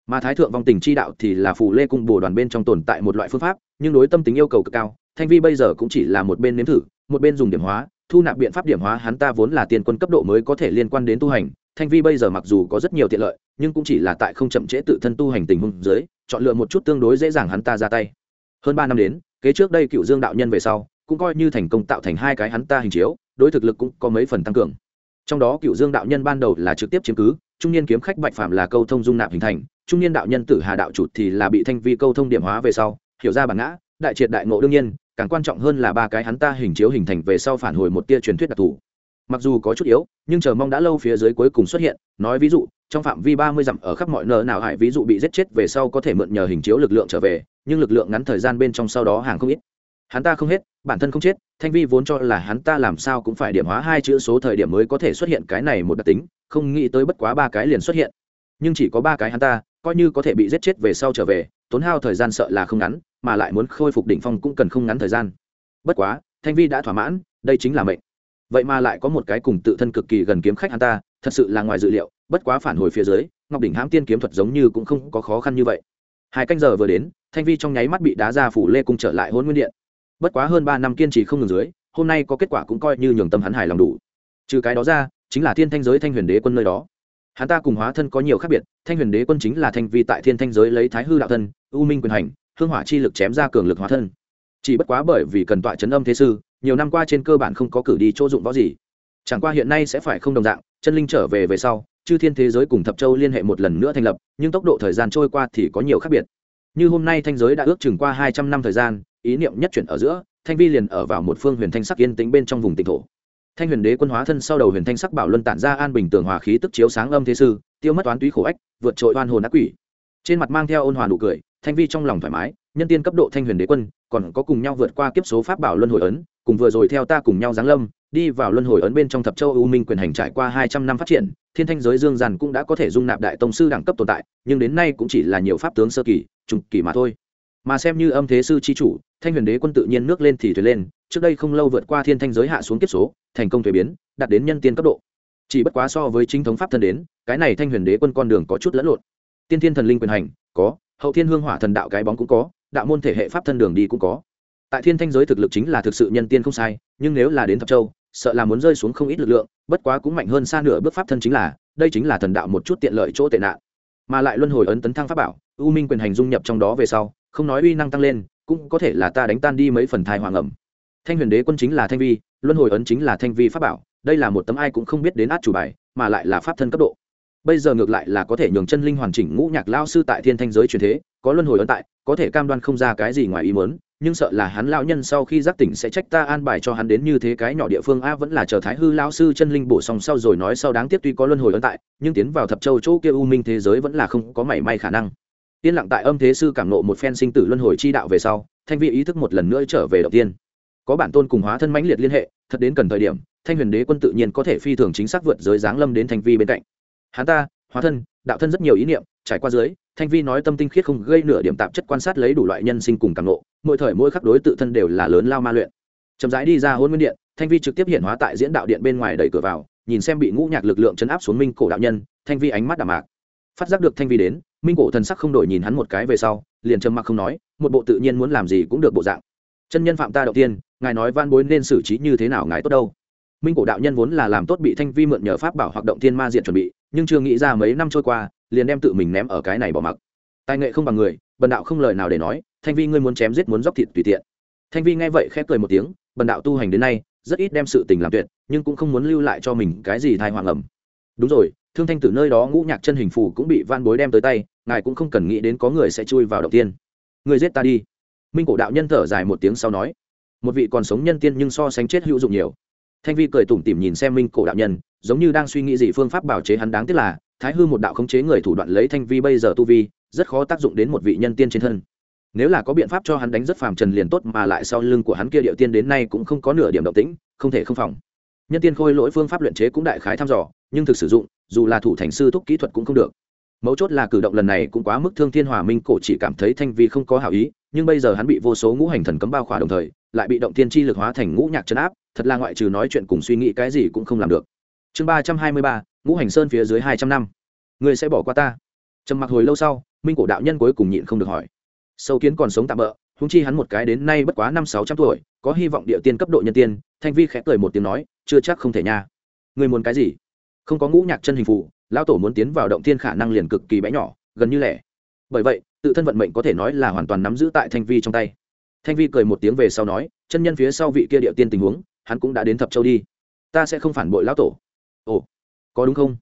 Mà thái thượng vong tình chi đạo thì là phù lê cung bồ đoàn bên trong tồn tại một loại phương pháp, nhưng đối tâm tính yêu cầu cực cao, thanh vi bây giờ cũng chỉ là một bên nếm thử, một bên dùng điểm hóa, thu nạp biện pháp điểm hóa hắn ta vốn là tiền quân cấp độ mới có thể liên quan đến tu hành. Thanh vi bây giờ mặc dù có rất nhiều tiện lợi, nhưng cũng chỉ là tại không chậm trễ tự thân tu hành tình huống dưới, chọn lựa một chút tương đối dễ dàng hắn ta ra tay. Hơn ba năm đến kế trước đây cựu dương đạo nhân về sau, cũng coi như thành công tạo thành hai cái hắn ta hình chiếu, đối thực lực cũng có mấy phần tăng cường. Trong đó cựu dương đạo nhân ban đầu là trực tiếp chiếm cứ, trung niên kiếm khách bạch phạm là câu thông dung nạp hình thành, trung niên đạo nhân tử hà đạo chụt thì là bị thanh vi câu thông điểm hóa về sau, hiểu ra bản ngã, đại triệt đại ngộ đương nhiên, càng quan trọng hơn là ba cái hắn ta hình chiếu hình thành về sau phản hồi một tia truyền thuyết đặc thù. Mặc dù có chút yếu, nhưng chờ mong đã lâu phía dưới cuối cùng xuất hiện, nói ví dụ, trong phạm vi ba mươi dặm ở khắp mọi nơi nào hại ví dụ bị giết chết về sau có thể mượn nhờ hình chiếu lực lượng trở về nhưng lực lượng ngắn thời gian bên trong sau đó hàng không ít. Hắn ta không hết, bản thân không chết, thanh vi vốn cho là hắn ta làm sao cũng phải điểm hóa hai chữ số thời điểm mới có thể xuất hiện cái này một đặc tính, không nghĩ tới bất quá ba cái liền xuất hiện. Nhưng chỉ có ba cái hắn ta, coi như có thể bị giết chết về sau trở về, tốn hao thời gian sợ là không ngắn, mà lại muốn khôi phục đỉnh phong cũng cần không ngắn thời gian. Bất quá, thanh vi đã thỏa mãn, đây chính là mệnh. Vậy mà lại có một cái cùng tự thân cực kỳ gần kiếm khách hắn ta, thật sự là ngoài dự liệu, bất quá phản hồi phía dưới, ngọc đỉnh hãm tiên kiếm thuật giống như cũng không có khó khăn như vậy hai canh giờ vừa đến, thanh vi trong nháy mắt bị đá ra phủ lê cung trở lại hôn nguyên điện. Bất quá hơn ba năm kiên trì không ngừng dưới, hôm nay có kết quả cũng coi như nhường tâm hắn hài lòng đủ. Trừ cái đó ra, chính là thiên thanh giới thanh huyền đế quân nơi đó. Hắn ta cùng hóa thân có nhiều khác biệt, thanh huyền đế quân chính là thanh vi tại thiên thanh giới lấy thái hư đạo thân, u minh quyền hành, hương hỏa chi lực chém ra cường lực hóa thân. Chỉ bất quá bởi vì cần tọa chấn âm thế sư, nhiều năm qua trên cơ bản không có cử đi chỗ dụng võ gì. Chẳng qua hiện nay sẽ phải không đồng dạng, chân linh trở về về sau chư thiên thế giới cùng thập châu liên hệ một lần nữa thành lập, nhưng tốc độ thời gian trôi qua thì có nhiều khác biệt. Như hôm nay thanh giới đã ước chừng qua hai trăm năm thời gian, ý niệm nhất chuyển ở giữa, thanh vi liền ở vào một phương huyền thanh sắc yên tĩnh bên trong vùng tịnh thổ. Thanh huyền đế quân hóa thân sau đầu huyền thanh sắc bảo luân tản ra an bình tường hòa khí tức chiếu sáng âm thế sư, tiêu mất toán túy khổ ách, vượt trội oan hồn ác quỷ. Trên mặt mang theo ôn hòa nụ cười, thanh vi trong lòng thoải mái, nhân tiên cấp độ thanh huyền đế quân, còn có cùng nhau vượt qua kiếp số pháp bảo luân hồi ấn, cùng vừa rồi theo ta cùng nhau giáng lâm, đi vào luân hồi ấn bên trong thập châu u minh quyền hành trải qua hai trăm năm phát triển thiên thanh giới dương giàn cũng đã có thể dung nạp đại tông sư đẳng cấp tồn tại, nhưng đến nay cũng chỉ là nhiều pháp tướng sơ kỳ, trung kỳ mà thôi. Mà xem như âm thế sư chi chủ, thanh huyền đế quân tự nhiên nước lên thì thuyền lên, trước đây không lâu vượt qua thiên thanh giới hạ xuống kiếp số, thành công thuế biến, đạt đến nhân tiên cấp độ. Chỉ bất quá so với chính thống pháp thân đến, cái này thanh huyền đế quân con đường có chút lẫn lộn. Tiên thiên thần linh quyền hành, có, hậu thiên hương hỏa thần đạo cái bóng cũng có, đạo môn thể hệ pháp thân đường đi cũng có. Tại thiên thanh giới thực lực chính là thực sự nhân tiên không sai, nhưng nếu là đến thập châu, sợ là muốn rơi xuống không ít lực lượng bất quá cũng mạnh hơn xa nửa bước pháp thân chính là, đây chính là thần đạo một chút tiện lợi chỗ tệ nạn. Mà lại luân hồi ấn tấn thăng pháp bảo, u minh quyền hành dung nhập trong đó về sau, không nói uy năng tăng lên, cũng có thể là ta đánh tan đi mấy phần thai hoàng ẩm. Thanh huyền đế quân chính là thanh vi, luân hồi ấn chính là thanh vi pháp bảo, đây là một tấm ai cũng không biết đến át chủ bài, mà lại là pháp thân cấp độ. Bây giờ ngược lại là có thể nhường chân linh hoàn chỉnh ngũ nhạc lao sư tại thiên thanh giới truyền thế, có luân hồi ấn tại, có thể cam đoan không ra cái gì ngoài ý muốn nhưng sợ là hắn lão nhân sau khi giác tỉnh sẽ trách ta an bài cho hắn đến như thế cái nhỏ địa phương a, vẫn là chờ thái hư lão sư chân linh bổ sung sau rồi nói sau đáng tiếc tuy có luân hồi ấn tại, nhưng tiến vào thập châu chỗ kia u minh thế giới vẫn là không có mảy may khả năng. Yên lặng tại âm thế sư cảm nộ một phen sinh tử luân hồi chi đạo về sau, thanh vi ý thức một lần nữa trở về đầu tiên. Có bản tôn cùng hóa thân mãnh liệt liên hệ, thật đến cần thời điểm, thanh huyền đế quân tự nhiên có thể phi thường chính xác vượt giới giáng lâm đến thanh vi bên cạnh. Hắn ta, hóa thân, đạo thân rất nhiều ý niệm, trải qua dưới thanh vi nói tâm tinh khiết không gây nửa điểm tạp chất quan sát lấy đủ loại nhân sinh cùng càng nộ, mỗi thời mỗi khắc đối tự thân đều là lớn lao ma luyện. Chậm rãi đi ra hôn nguyên điện, thanh vi trực tiếp hiện hóa tại diễn đạo điện bên ngoài đẩy cửa vào, nhìn xem bị ngũ nhạc lực lượng chấn áp xuống minh cổ đạo nhân, thanh vi ánh mắt đạm mạc. Phát giác được thanh vi đến, minh cổ thần sắc không đổi nhìn hắn một cái về sau, liền trầm mặc không nói, một bộ tự nhiên muốn làm gì cũng được bộ dạng. Chân nhân phạm ta đầu tiên, ngài nói van bối nên xử trí như thế nào ngài tốt đâu? Minh cổ đạo nhân vốn là làm tốt bị thanh vi mượn nhờ pháp bảo hoạt động thiên ma diện chuẩn bị, nhưng chưa nghĩ ra mấy năm trôi qua liền đem tự mình ném ở cái này bỏ mặc. Tài nghệ không bằng người, bần đạo không lời nào để nói, thanh vi ngươi muốn chém giết muốn dóc thịt tùy tiện. Thanh vi nghe vậy khép cười một tiếng, bần đạo tu hành đến nay, rất ít đem sự tình làm tuyệt, nhưng cũng không muốn lưu lại cho mình cái gì thai hoàng ẩm. Đúng rồi, thương thanh tử nơi đó ngũ nhạc chân hình phù cũng bị van bối đem tới tay, ngài cũng không cần nghĩ đến có người sẽ chui vào đầu tiên. Người giết ta đi. Minh cổ đạo nhân thở dài một tiếng sau nói, một vị còn sống nhân tiên nhưng so sánh chết hữu dụng nhiều. Thanh vi cười tủm tỉm nhìn xem minh cổ đạo nhân, giống như đang suy nghĩ gì phương pháp bảo chế hắn đáng tiếc là thái hư một đạo khống chế người thủ đoạn lấy thanh vi bây giờ tu vi, rất khó tác dụng đến một vị nhân tiên trên thân. Nếu là có biện pháp cho hắn đánh rất phàm trần liền tốt mà lại sau lưng của hắn kia điệu tiên đến nay cũng không có nửa điểm động tĩnh, không thể không phòng. Nhân tiên khôi lỗi phương pháp luyện chế cũng đại khái thăm dò, nhưng thực sử dụng, dù là thủ thành sư thúc kỹ thuật cũng không được. Mấu chốt là cử động lần này cũng quá mức thương thiên hòa minh, cổ chỉ cảm thấy thanh vi không có hảo ý, nhưng bây giờ hắn bị vô số ngũ hành thần cấm bao khỏa đồng thời, lại bị động tiên chi lực hóa thành ngũ nhạc chấn áp, thật là ngoại trừ nói chuyện cùng suy nghĩ cái gì cũng không làm được. Chương ba trăm hai mươi ba ngũ hành sơn phía dưới hai trăm năm. Người sẽ bỏ qua ta. Trầm mặc hồi lâu sau, minh cổ đạo nhân cuối cùng nhịn không được hỏi. Sâu kiến còn sống tạm bỡ húng chi hắn một cái đến nay bất quá năm sáu trăm tuổi, có hy vọng địa tiên cấp độ nhân tiên, thanh vi khẽ cười một tiếng nói, chưa chắc không thể nha. Người muốn cái gì? Không có ngũ nhạc chân hình phụ lão tổ muốn tiến vào động tiên khả năng liền cực kỳ bé nhỏ, gần như lẻ. Bởi vậy, tự thân vận mệnh có thể nói là hoàn toàn nắm giữ tại thanh vi trong tay. Thanh vi cười một tiếng về sau nói, chân nhân phía sau vị kia địa tiên tình huống, hắn cũng đã đến thập châu đi. Ta sẽ không phản bội lão tổ. Ồ có đúng không?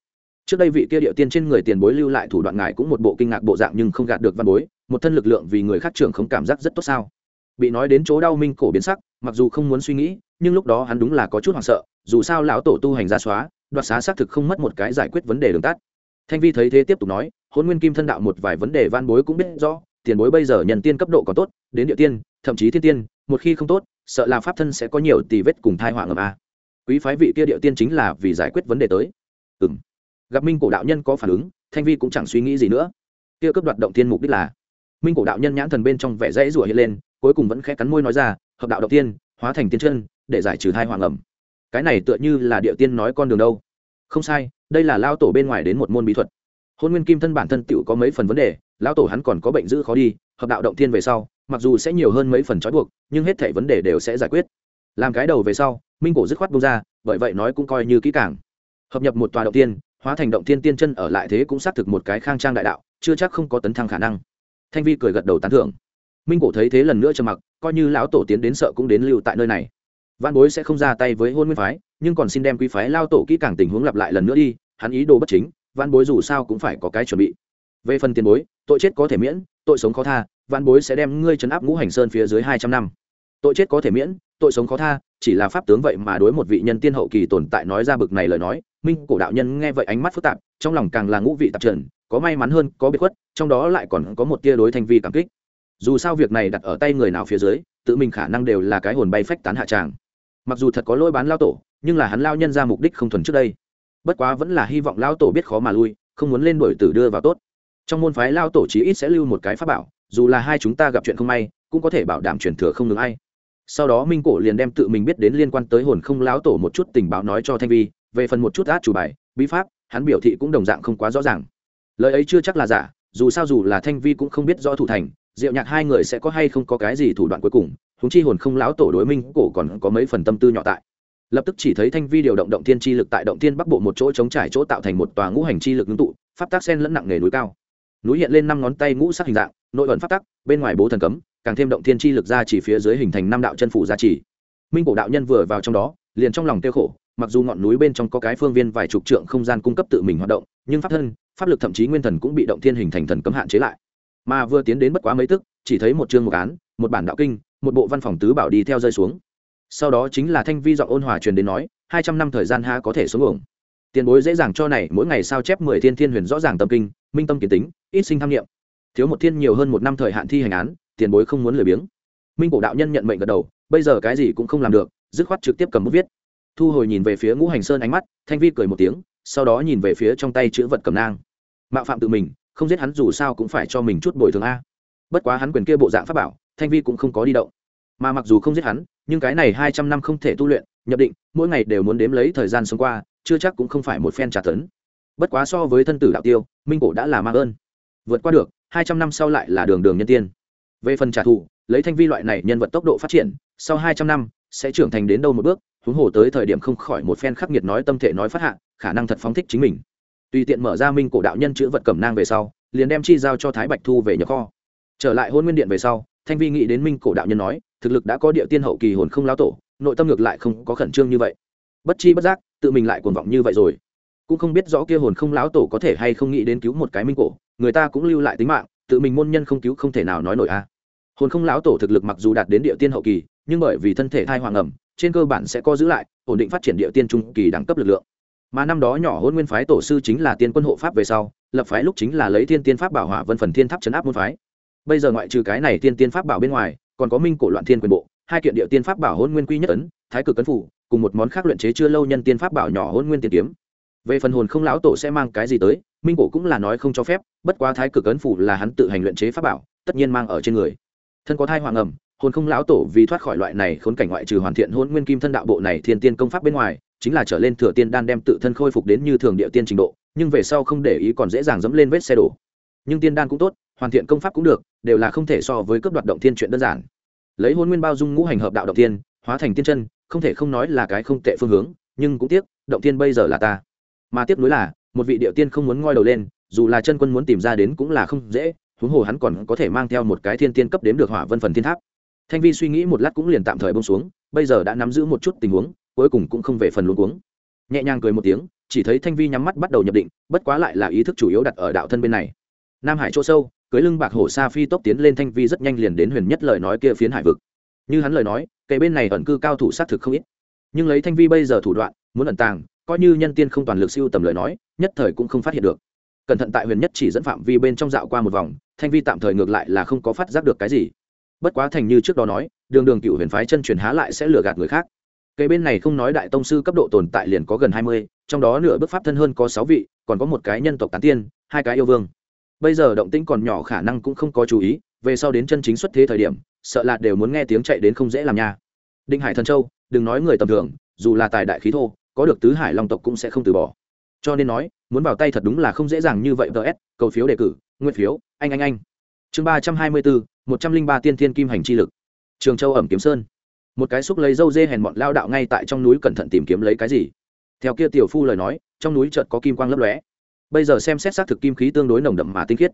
Trước đây vị kia địa tiên trên người tiền bối lưu lại thủ đoạn ngài cũng một bộ kinh ngạc bộ dạng nhưng không gạt được văn bối, một thân lực lượng vì người khác trưởng không cảm giác rất tốt sao? Bị nói đến chỗ đau minh cổ biến sắc, mặc dù không muốn suy nghĩ, nhưng lúc đó hắn đúng là có chút hoảng sợ, dù sao lão tổ tu hành ra xóa, đoạt xá xác thực không mất một cái giải quyết vấn đề đường tắt. Thanh vi thấy thế tiếp tục nói, hôn nguyên kim thân đạo một vài vấn đề van bối cũng biết rõ, tiền bối bây giờ nhận tiên cấp độ còn tốt, đến địa tiên, thậm chí thiên tiên, một khi không tốt, sợ là pháp thân sẽ có nhiều tì vết cùng thai họa ngầm a. Quý phái vị kia địa tiên chính là vì giải quyết vấn đề tới ừ m gặp minh cổ đạo nhân có phản ứng, thanh vi cũng chẳng suy nghĩ gì nữa. Kia cấp đoạt động tiên mục đích là, minh cổ đạo nhân nhãn thần bên trong vẻ dãy rủa hiện lên, cuối cùng vẫn khẽ cắn môi nói ra, hợp đạo động tiên hóa thành tiên chân, để giải trừ thai hoàng ẩm. Cái này tựa như là địa tiên nói con đường đâu. Không sai, đây là lao tổ bên ngoài đến một môn bí thuật. Hôn nguyên kim thân bản thân tựu có mấy phần vấn đề, lao tổ hắn còn có bệnh giữ khó đi, hợp đạo động tiên về sau, mặc dù sẽ nhiều hơn mấy phần trói buộc, nhưng hết thể vấn đề đều sẽ giải quyết. Làm cái đầu về sau, minh cổ dứt khoát bông ra, bởi vậy nói cũng coi như kỹ càng hợp nhập một tòa động tiên, hóa thành động tiên tiên chân ở lại thế cũng xác thực một cái khang trang đại đạo, chưa chắc không có tấn thăng khả năng. Thanh vi cười gật đầu tán thưởng. Minh cổ thấy thế lần nữa trầm mặc, coi như lão tổ tiến đến sợ cũng đến lưu tại nơi này. Văn bối sẽ không ra tay với hôn nguyên phái, nhưng còn xin đem quý phái lao tổ kỹ càng tình huống lặp lại lần nữa đi, hắn ý đồ bất chính văn bối dù sao cũng phải có cái chuẩn bị. Về phần tiền bối, tội chết có thể miễn, tội sống khó tha văn bối sẽ đem ngươi chấn áp ngũ hành sơn phía dưới hai trăm năm. Tội chết có thể miễn, tội sống khó tha, chỉ là pháp tướng vậy mà đối một vị nhân tiên hậu kỳ tồn tại nói ra bực này lời nói minh cổ đạo nhân nghe vậy ánh mắt phức tạp, trong lòng càng là ngũ vị tạp trần, có may mắn hơn, có biệt khuất, trong đó lại còn có một tia đối thanh vi cảm kích. Dù sao việc này đặt ở tay người nào phía dưới, tự mình khả năng đều là cái hồn bay phách tán hạ tràng. Mặc dù thật có lỗi bán lao tổ, nhưng là hắn lao nhân ra mục đích không thuần trước đây. Bất quá vẫn là hy vọng lao tổ biết khó mà lui, không muốn lên đổi tử đưa vào tốt. Trong môn phái lao tổ chí ít sẽ lưu một cái pháp bảo, dù là hai chúng ta gặp chuyện không may, cũng có thể bảo đảm truyền thừa không ngừng ai. Sau đó minh cổ liền đem tự mình biết đến liên quan tới hồn không lão tổ một chút tình báo nói cho thanh vi về phần một chút át chủ bài, bí pháp, hắn biểu thị cũng đồng dạng không quá rõ ràng. Lời ấy chưa chắc là giả, dù sao dù là thanh vi cũng không biết rõ thủ thành, diệu nhạc hai người sẽ có hay không có cái gì thủ đoạn cuối cùng húng chi hồn không lão tổ đối minh cổ còn có mấy phần tâm tư nhỏ tại. Lập tức chỉ thấy thanh vi điều động động thiên chi lực tại động thiên bắc bộ một chỗ chống trải chỗ tạo thành một tòa ngũ hành chi lực ngưng tụ, pháp tác sen lẫn nặng nghề núi cao. Núi hiện lên năm ngón tay ngũ sắc hình dạng, nội ẩn pháp tắc, bên ngoài bố thần cấm, càng thêm động thiên chi lực ra chỉ phía dưới hình thành năm đạo chân phủ gia trì. Minh cổ đạo nhân vừa vào trong đó, liền trong lòng tiêu khổ mặc dù ngọn núi bên trong có cái phương viên vài chục trượng không gian cung cấp tự mình hoạt động, nhưng pháp thân, pháp lực thậm chí nguyên thần cũng bị động thiên hình thành thần cấm hạn chế lại. Mà vừa tiến đến bất quá mấy tức, chỉ thấy một chương một án, một bản đạo kinh, một bộ văn phòng tứ bảo đi theo rơi xuống. Sau đó chính là thanh vi giọng ôn hòa truyền đến nói, hai trăm năm thời gian ha có thể xuống ổng tiền bối dễ dàng cho này, mỗi ngày sao chép mười thiên thiên huyền rõ ràng tâm kinh, minh tâm kiến tính, ít sinh tham niệm. Thiếu một thiên nhiều hơn một năm thời hạn thi hành án, tiền bối không muốn lười biếng. Minh cổ đạo nhân nhận mệnh gật đầu, bây giờ cái gì cũng không làm được, dứt khoát trực tiếp cầm bút viết thu hồi nhìn về phía ngũ hành sơn ánh mắt, thanh vi cười một tiếng, sau đó nhìn về phía trong tay chữ vật cầm nang. Mạo phạm tự mình, không giết hắn dù sao cũng phải cho mình chút bồi thường a. Bất quá hắn quyền kia bộ dạng pháp bảo, thanh vi cũng không có đi động. Mà mặc dù không giết hắn, nhưng cái này hai trăm năm không thể tu luyện, nhập định, mỗi ngày đều muốn đếm lấy thời gian sống qua, chưa chắc cũng không phải một phen trả tấn. Bất quá so với thân tử đạo tiêu, minh cổ đã là mạng ơn. Vượt qua được, hai trăm năm sau lại là đường đường nhân tiên. Về phần trả thù, lấy thanh vi loại này nhân vật tốc độ phát triển, sau hai trăm năm, sẽ trưởng thành đến đâu một bước huống hồ tới thời điểm không khỏi một phen khắc nghiệt nói tâm thể nói phát hạ, khả năng thật phóng thích chính mình. Tùy tiện mở ra minh cổ đạo nhân chữ vật cẩm nang về sau, liền đem chi giao cho thái bạch thu về nhập kho. Trở lại hôn nguyên điện về sau, thanh vi nghĩ đến minh cổ đạo nhân nói, thực lực đã có địa tiên hậu kỳ hồn không lao tổ, nội tâm ngược lại không có khẩn trương như vậy. Bất chi bất giác, tự mình lại cuồng vọng như vậy rồi. Cũng không biết rõ kia hồn không lão tổ có thể hay không nghĩ đến cứu một cái minh cổ, người ta cũng lưu lại tính mạng, tự mình môn nhân không cứu không thể nào nói nổi a. Hồn không lão tổ thực lực mặc dù đạt đến địa tiên hậu kỳ, nhưng bởi vì thân thể thai hoàng ẩm trên cơ bản sẽ có giữ lại, ổn định phát triển địa tiên trung kỳ đẳng cấp lực lượng. Mà năm đó nhỏ hôn nguyên phái tổ sư chính là tiên quân hộ pháp về sau, lập phái lúc chính là lấy thiên tiên pháp bảo hỏa vân phần thiên tháp chấn áp môn phái. Bây giờ ngoại trừ cái này thiên tiên pháp bảo bên ngoài, còn có minh cổ loạn thiên quyền bộ, hai kiện địa tiên pháp bảo hôn nguyên quy nhất ấn, thái cực ấn phủ, cùng một món khác luyện chế chưa lâu nhân tiên pháp bảo nhỏ hôn nguyên tiên kiếm. Về phần hồn không lão tổ sẽ mang cái gì tới, minh cổ cũng là nói không cho phép, bất quá thái cực ấn phủ là hắn tự hành luyện chế pháp bảo, tất nhiên mang ở trên người. Thân có thai hoàng ẩm hồn không lão tổ vì thoát khỏi loại này khốn cảnh ngoại trừ hoàn thiện hôn nguyên kim thân đạo bộ này thiên tiên công pháp bên ngoài, chính là trở lên thừa tiên đan đem tự thân khôi phục đến như thường địa tiên trình độ, nhưng về sau không để ý còn dễ dàng dẫm lên vết xe đổ. Nhưng tiên đan cũng tốt, hoàn thiện công pháp cũng được, đều là không thể so với cấp đoạt động thiên chuyện đơn giản. Lấy hôn nguyên bao dung ngũ hành hợp đạo động tiên hóa thành tiên chân, không thể không nói là cái không tệ phương hướng, nhưng cũng tiếc, động tiên bây giờ là ta. Mà tiếp nối là, một vị địa tiên không muốn ngoi đầu lên, dù là chân quân muốn tìm ra đến cũng là không dễ, huống hồ hắn còn có thể mang theo một cái thiên tiên cấp đếm được hỏa vân phần thiên tháp thanh vi suy nghĩ một lát cũng liền tạm thời bông xuống, bây giờ đã nắm giữ một chút tình huống, cuối cùng cũng không về phần luống cuống. Nhẹ nhàng cười một tiếng, chỉ thấy thanh vi nhắm mắt bắt đầu nhập định, bất quá lại là ý thức chủ yếu đặt ở đạo thân bên này. Nam hải chỗ sâu, cưới lưng bạc hổ sa phi tốc tiến lên thanh vi rất nhanh liền đến huyền nhất lời nói kia phiến hải vực. Như hắn lời nói kề bên này ẩn cư cao thủ xác thực không ít. Nhưng lấy thanh vi bây giờ thủ đoạn, muốn ẩn tàng, coi như nhân tiên không toàn lực siêu tầm lời nói, nhất thời cũng không phát hiện được. Cẩn thận tại huyền nhất chỉ dẫn phạm vi bên trong dạo qua một vòng, thanh vi tạm thời ngược lại là không có phát giác được cái gì bất quá thành như trước đó nói, đường đường cựu huyền phái chân truyền há lại sẽ lừa gạt người khác. Cây bên này không nói đại tông sư cấp độ tồn tại liền có gần hai mươi, trong đó nửa bước pháp thân hơn có sáu vị, còn có một cái nhân tộc tán tiên, hai cái yêu vương. Bây giờ động tĩnh còn nhỏ khả năng cũng không có chú ý, về sau đến chân chính xuất thế thời điểm, sợ là đều muốn nghe tiếng chạy đến không dễ làm nha. Đinh hải thần châu, đừng nói người tầm thường, dù là tài đại khí thô, có được tứ hải long tộc cũng sẽ không từ bỏ. Cho nên nói, muốn vào tay thật đúng là không dễ dàng như vậy ts cầu phiếu đề cử nguyên phiếu, anh anh anh chương ba trăm hai mươi bốn, một trăm linh ba tiên thiên kim hành chi lực. Trường châu ẩm kiếm sơn. Một cái xúc lấy dâu dê hèn bọn lao đạo ngay tại trong núi cẩn thận tìm kiếm lấy cái gì? Theo kia tiểu phu lời nói, trong núi chợt có kim quang lấp lóe. Bây giờ xem xét xác thực kim khí tương đối nồng đậm mà tinh khiết.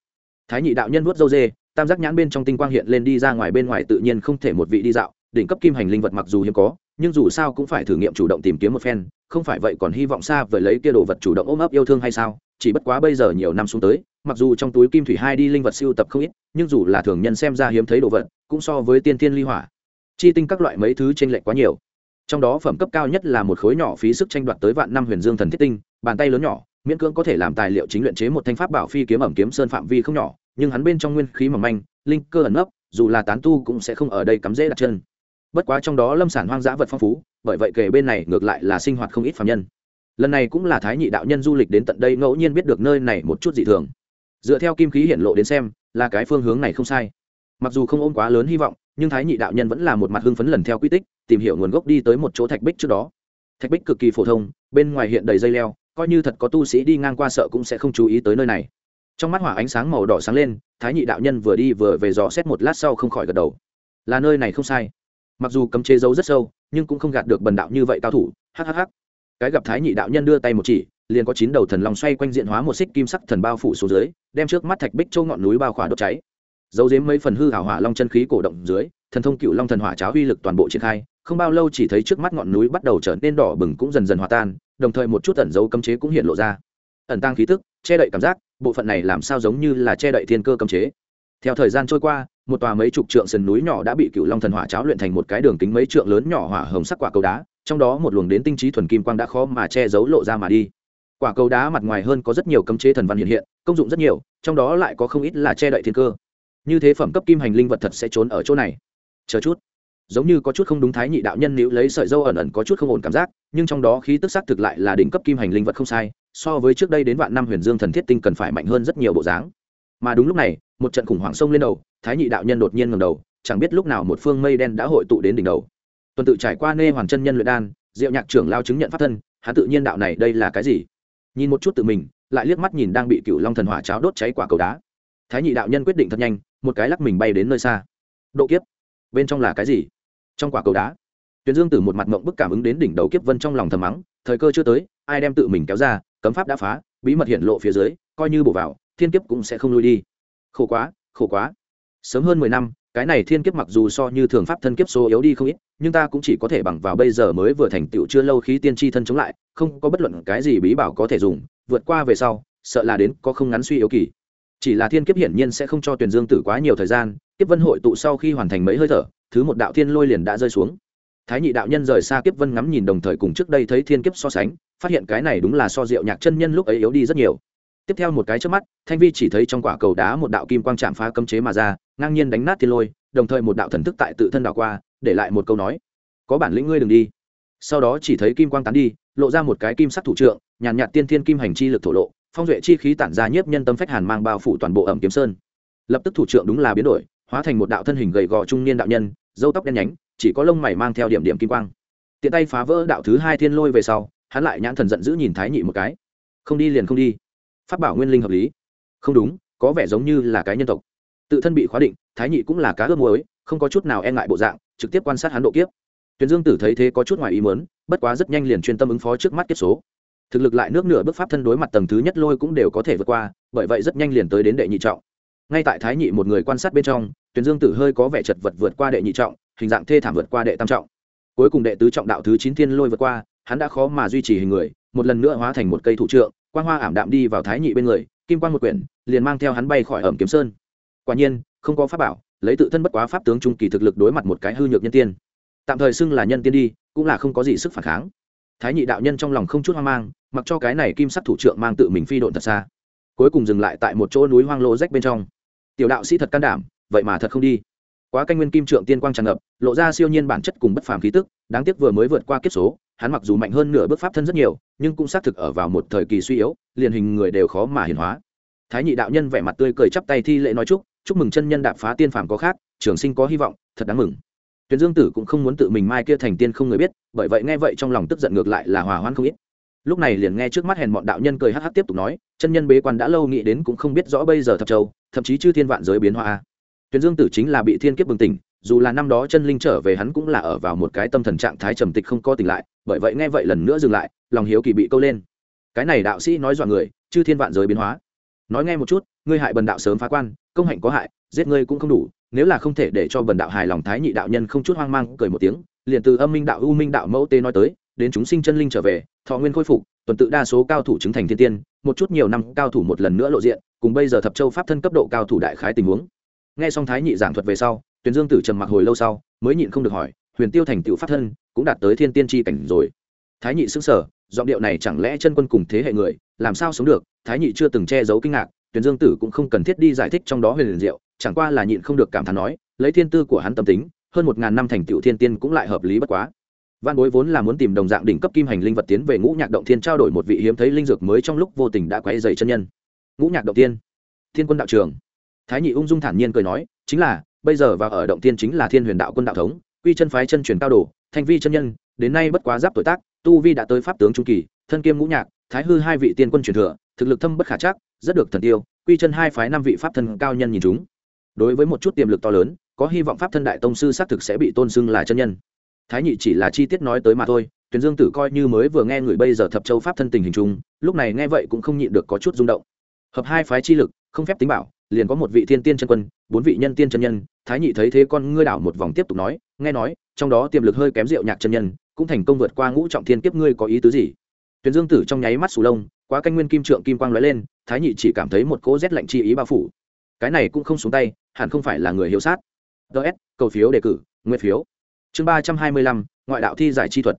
Thái nhị đạo nhân vuốt dâu dê, tam giác nhãn bên trong tinh quang hiện lên đi ra ngoài bên ngoài tự nhiên không thể một vị đi dạo, đỉnh cấp kim hành linh vật mặc dù hiếm có, nhưng dù sao cũng phải thử nghiệm chủ động tìm kiếm một phen, không phải vậy còn hy vọng xa với lấy kia đồ vật chủ động ôm ấp yêu thương hay sao? Chỉ bất quá bây giờ nhiều năm xuống tới mặc dù trong túi kim thủy hai đi linh vật siêu tập không ít, nhưng dù là thường nhân xem ra hiếm thấy đồ vật, cũng so với tiên tiên ly hỏa, chi tinh các loại mấy thứ trên lệch quá nhiều. Trong đó phẩm cấp cao nhất là một khối nhỏ phí sức tranh đoạt tới vạn năm huyền dương thần thiết tinh, bàn tay lớn nhỏ, miễn cưỡng có thể làm tài liệu chính luyện chế một thanh pháp bảo phi kiếm ẩm kiếm sơn phạm vi không nhỏ, nhưng hắn bên trong nguyên khí mỏng manh, linh cơ ẩn nấp, dù là tán tu cũng sẽ không ở đây cắm dễ đặt chân. Bất quá trong đó lâm sản hoang dã vật phong phú, bởi vậy kể bên này ngược lại là sinh hoạt không ít phạm nhân. Lần này cũng là thái nhị đạo nhân du lịch đến tận đây ngẫu nhiên biết được nơi này một chút dị thường dựa theo kim khí hiện lộ đến xem, là cái phương hướng này không sai. Mặc dù không ôm quá lớn hy vọng, nhưng thái nhị đạo nhân vẫn là một mặt hưng phấn lần theo quy tích, tìm hiểu nguồn gốc đi tới một chỗ thạch bích trước đó. Thạch bích cực kỳ phổ thông, bên ngoài hiện đầy dây leo, coi như thật có tu sĩ đi ngang qua sợ cũng sẽ không chú ý tới nơi này. Trong mắt hỏa ánh sáng màu đỏ sáng lên, thái nhị đạo nhân vừa đi vừa về dò xét một lát sau không khỏi gật đầu. Là nơi này không sai. Mặc dù cấm chế giấu rất sâu, nhưng cũng không gạt được bần đạo như vậy cao thủ. Hhh cái gặp thái nhị đạo nhân đưa tay một chỉ liền có chín đầu thần long xoay quanh diện hóa một xích kim sắc thần bao phủ xuống dưới, đem trước mắt thạch bích châu ngọn núi bao khỏa đốt cháy. Dấu dếm mấy phần hư hảo hỏa long chân khí cổ động dưới, thần thông cựu long thần hỏa cháo uy lực toàn bộ triển khai, không bao lâu chỉ thấy trước mắt ngọn núi bắt đầu trở nên đỏ bừng cũng dần dần hòa tan, đồng thời một chút ẩn dấu cấm chế cũng hiện lộ ra. Ẩn tăng khí tức, che đậy cảm giác, bộ phận này làm sao giống như là che đậy thiên cơ cấm chế. Theo thời gian trôi qua, một tòa mấy chục trượng sườn núi nhỏ đã bị cựu long thần hỏa cháo luyện thành một cái đường kính mấy trượng lớn nhỏ hỏa hồng sắc quả cầu đá, trong đó một luồng đến tinh trí thuần kim quang đã khó mà che giấu lộ ra mà đi quả cầu đá mặt ngoài hơn có rất nhiều cấm chế thần văn hiện hiện, công dụng rất nhiều, trong đó lại có không ít là che đậy thiên cơ. Như thế phẩm cấp kim hành linh vật thật sẽ trốn ở chỗ này. Chờ chút. Giống như có chút không đúng thái nhị đạo nhân nữ lấy sợi dâu ẩn ẩn có chút không ổn cảm giác, nhưng trong đó khí tức xác thực lại là đỉnh cấp kim hành linh vật không sai, so với trước đây đến vạn năm huyền dương thần thiết tinh cần phải mạnh hơn rất nhiều bộ dáng. Mà đúng lúc này, một trận khủng hoảng sông lên đầu, thái nhị đạo nhân đột nhiên ngầm đầu, chẳng biết lúc nào một phương mây đen đã hội tụ đến đỉnh đầu. Tuần tự trải qua nê hoàn chân nhân luyện đan, diệu nhạc trưởng lao chứng nhận pháp thân, hắn tự nhiên đạo này đây là cái gì? Nhìn một chút tự mình, lại liếc mắt nhìn đang bị cựu long thần hỏa cháo đốt cháy quả cầu đá. Thái nhị đạo nhân quyết định thật nhanh, một cái lắc mình bay đến nơi xa. Độ kiếp? Bên trong là cái gì? Trong quả cầu đá. Tuyền dương từ một mặt mộng bức cảm ứng đến đỉnh đầu kiếp vân trong lòng thầm mắng, thời cơ chưa tới, ai đem tự mình kéo ra, cấm pháp đã phá, bí mật hiện lộ phía dưới, coi như bổ vào, thiên kiếp cũng sẽ không lui đi. Khổ quá khổ quá. Sớm hơn mười năm cái này thiên kiếp mặc dù so như thường pháp thân kiếp số yếu đi không ít, nhưng ta cũng chỉ có thể bằng vào bây giờ mới vừa thành tựu chưa lâu khí tiên tri thân chống lại, không có bất luận cái gì bí bảo có thể dùng, vượt qua về sau, sợ là đến có không ngắn suy yếu kỳ. Chỉ là thiên kiếp hiển nhiên sẽ không cho tuyển dương tử quá nhiều thời gian, kiếp vân hội tụ sau khi hoàn thành mấy hơi thở, thứ một đạo thiên lôi liền đã rơi xuống. Thái nhị đạo nhân rời xa kiếp vân ngắm nhìn đồng thời cùng trước đây thấy thiên kiếp so sánh, phát hiện cái này đúng là so diệu nhạc chân nhân lúc ấy yếu đi rất nhiều. Tiếp theo một cái trước mắt, thanh vi chỉ thấy trong quả cầu đá một đạo kim quang chạm phá cấm chế mà ra ngang nhiên đánh nát thiên lôi, đồng thời một đạo thần thức tại tự thân đảo qua, để lại một câu nói. Có bản lĩnh ngươi đừng đi. Sau đó chỉ thấy kim quang tán đi, lộ ra một cái kim sắc thủ trượng, nhàn nhạt tiên thiên kim hành chi lực thổ lộ, phong duệ chi khí tản ra nhiếp nhân tâm phách hàn mang bao phủ toàn bộ ẩm kiếm sơn. Lập tức thủ trượng đúng là biến đổi, hóa thành một đạo thân hình gầy gò trung niên đạo nhân dâu tóc đen nhánh, chỉ có lông mày mang theo điểm điểm kim quang. Tiện tay phá vỡ đạo thứ hai thiên lôi về sau, hắn lại nhãn thần giận dữ nhìn thái nhị một cái. Không đi liền không đi. Phát bảo nguyên linh hợp lý. Không đúng, có vẻ giống như là cái nhân tộc tự thân bị khóa định, thái nhị cũng là cá ướp muối, không có chút nào e ngại bộ dạng, trực tiếp quan sát hắn độ kiếp. Tuyền dương tử thấy thế có chút ngoài ý mớn bất quá rất nhanh liền chuyên tâm ứng phó trước mắt kiếp số. Thực lực lại nước nửa bước pháp thân đối mặt tầng thứ nhất lôi cũng đều có thể vượt qua, bởi vậy rất nhanh liền tới đến đệ nhị trọng. Ngay tại thái nhị một người quan sát bên trong, tuyền dương tử hơi có vẻ chật vật vượt qua đệ nhị trọng, hình dạng thê thảm vượt qua đệ tam trọng. Cuối cùng đệ tứ trọng đạo thứ chín thiên lôi vượt qua, hắn đã khó mà duy trì hình người, một lần nữa hóa thành một cây thủ trượng, quang hoa ảm đạm đi vào thái nhị bên người, kim quan một quyển, liền mang theo hắn bay khỏi ẩm kiếm sơn quả nhiên, không có pháp bảo, lấy tự thân bất quá pháp tướng trung kỳ thực lực đối mặt một cái hư nhược nhân tiên. Tạm thời xưng là nhân tiên đi, cũng là không có gì sức phản kháng. Thái nhị đạo nhân trong lòng không chút hoang mang, mặc cho cái này kim sắc thủ trượng mang tự mình phi độn thật xa. Cuối cùng dừng lại tại một chỗ núi hoang lô rách bên trong. Tiểu đạo sĩ thật can đảm, vậy mà thật không đi. Quá canh nguyên kim trượng tiên quang tràn ngập, lộ ra siêu nhiên bản chất cùng bất phàm khí tức, đáng tiếc vừa mới vượt qua kiếp số, hắn mặc dù mạnh hơn nửa bước pháp thân rất nhiều, nhưng cũng xác thực ở vào một thời kỳ suy yếu, liền hình người đều khó mà hiền hóa. Thái nhị đạo nhân vẻ mặt tươi cười chắp tay thi lễ nói chúc chúc mừng chân nhân đạp phá tiên phàm có khác, trường sinh có hy vọng, thật đáng mừng. Tuyền dương tử cũng không muốn tự mình mai kia thành tiên không người biết, bởi vậy nghe vậy trong lòng tức giận ngược lại là hòa hoan không ít. Lúc này liền nghe trước mắt hèn bọn đạo nhân cười hắc hắc tiếp tục nói, chân nhân bế quan đã lâu nghĩ đến cũng không biết rõ bây giờ thập châu, thậm chí chư thiên vạn giới biến hóa tuyền dương tử chính là bị thiên kiếp bừng tỉnh, dù là năm đó chân linh trở về hắn cũng là ở vào một cái tâm thần trạng thái trầm tịch không có tỉnh lại, bởi vậy nghe vậy lần nữa dừng lại, lòng hiếu kỳ bị câu lên. Cái này đạo sĩ nói dọa người, chư thiên vạn giới biến hóa. Nói nghe một chút, ngươi hại bần đạo sớm phá quan công hạnh có hại, giết ngươi cũng không đủ, nếu là không thể để cho bần đạo hài lòng thái nhị đạo nhân không chút hoang mang cười một tiếng, liền từ âm minh đạo, u minh đạo mẫu tê nói tới, đến chúng sinh chân linh trở về, thọ nguyên khôi phục, tuần tự đa số cao thủ chứng thành thiên tiên, một chút nhiều năm cao thủ một lần nữa lộ diện, cùng bây giờ thập châu pháp thân cấp độ cao thủ đại khái tình huống. Nghe xong thái nhị giảng thuật về sau, tuyền dương tử trầm mặc hồi lâu sau, mới nhịn không được hỏi, huyền tiêu thành tựu pháp thân, cũng đạt tới thiên tiên tri cảnh rồi. Thái nhị xứng sở giọng điệu này chẳng lẽ chân quân cùng thế hệ người, làm sao sống được? Thái nhị chưa từng che giấu kinh ngạc tuyền dương tử cũng không cần thiết đi giải thích trong đó huyền liền diệu, chẳng qua là nhịn không được cảm thán nói, lấy thiên tư của hắn tâm tính, hơn một ngàn năm thành tựu thiên tiên cũng lại hợp lý bất quá. Văn bối vốn là muốn tìm đồng dạng đỉnh cấp kim hành linh vật tiến về ngũ nhạc động thiên trao đổi một vị hiếm thấy linh dược mới trong lúc vô tình đã quay dày chân nhân. Ngũ nhạc động tiên thiên quân đạo trường. Thái nhị ung dung thản nhiên cười nói, chính là, bây giờ và ở động tiên chính là thiên huyền đạo quân đạo thống, quy chân phái chân truyền cao đồ, thanh vi chân nhân, đến nay bất quá giáp tuổi tác, tu vi đã tới pháp tướng trung kỳ, thân kiêm ngũ nhạc, thái hư hai vị tiên quân truyền thừa thực lực thâm bất khả chắc, rất được thần tiêu, quy chân hai phái năm vị pháp thân cao nhân nhìn chúng. Đối với một chút tiềm lực to lớn, có hy vọng pháp thân đại tông sư xác thực sẽ bị tôn xưng là chân nhân. Thái nhị chỉ là chi tiết nói tới mà thôi, tuyền dương tử coi như mới vừa nghe người bây giờ thập châu pháp thân tình hình chung, lúc này nghe vậy cũng không nhịn được có chút rung động. Hợp hai phái chi lực, không phép tính bảo, liền có một vị thiên tiên chân quân, bốn vị nhân tiên chân nhân, thái nhị thấy thế con ngươi đảo một vòng tiếp tục nói, nghe nói, trong đó tiềm lực hơi kém rượu nhạc chân nhân, cũng thành công vượt qua ngũ trọng thiên kiếp, ngươi có ý tứ gì? Tuyền dương tử trong nháy mắt sù lông quá canh nguyên kim trượng kim quang lóe lên, thái nhị chỉ cảm thấy một cỗ rét lạnh chi ý bao phủ. Cái này cũng không xuống tay, hẳn không phải là người hiếu sát. Ts cầu phiếu đề cử, nguyên phiếu. Chương ba trăm hai mươi lăm, ngoại đạo thi giải chi thuật.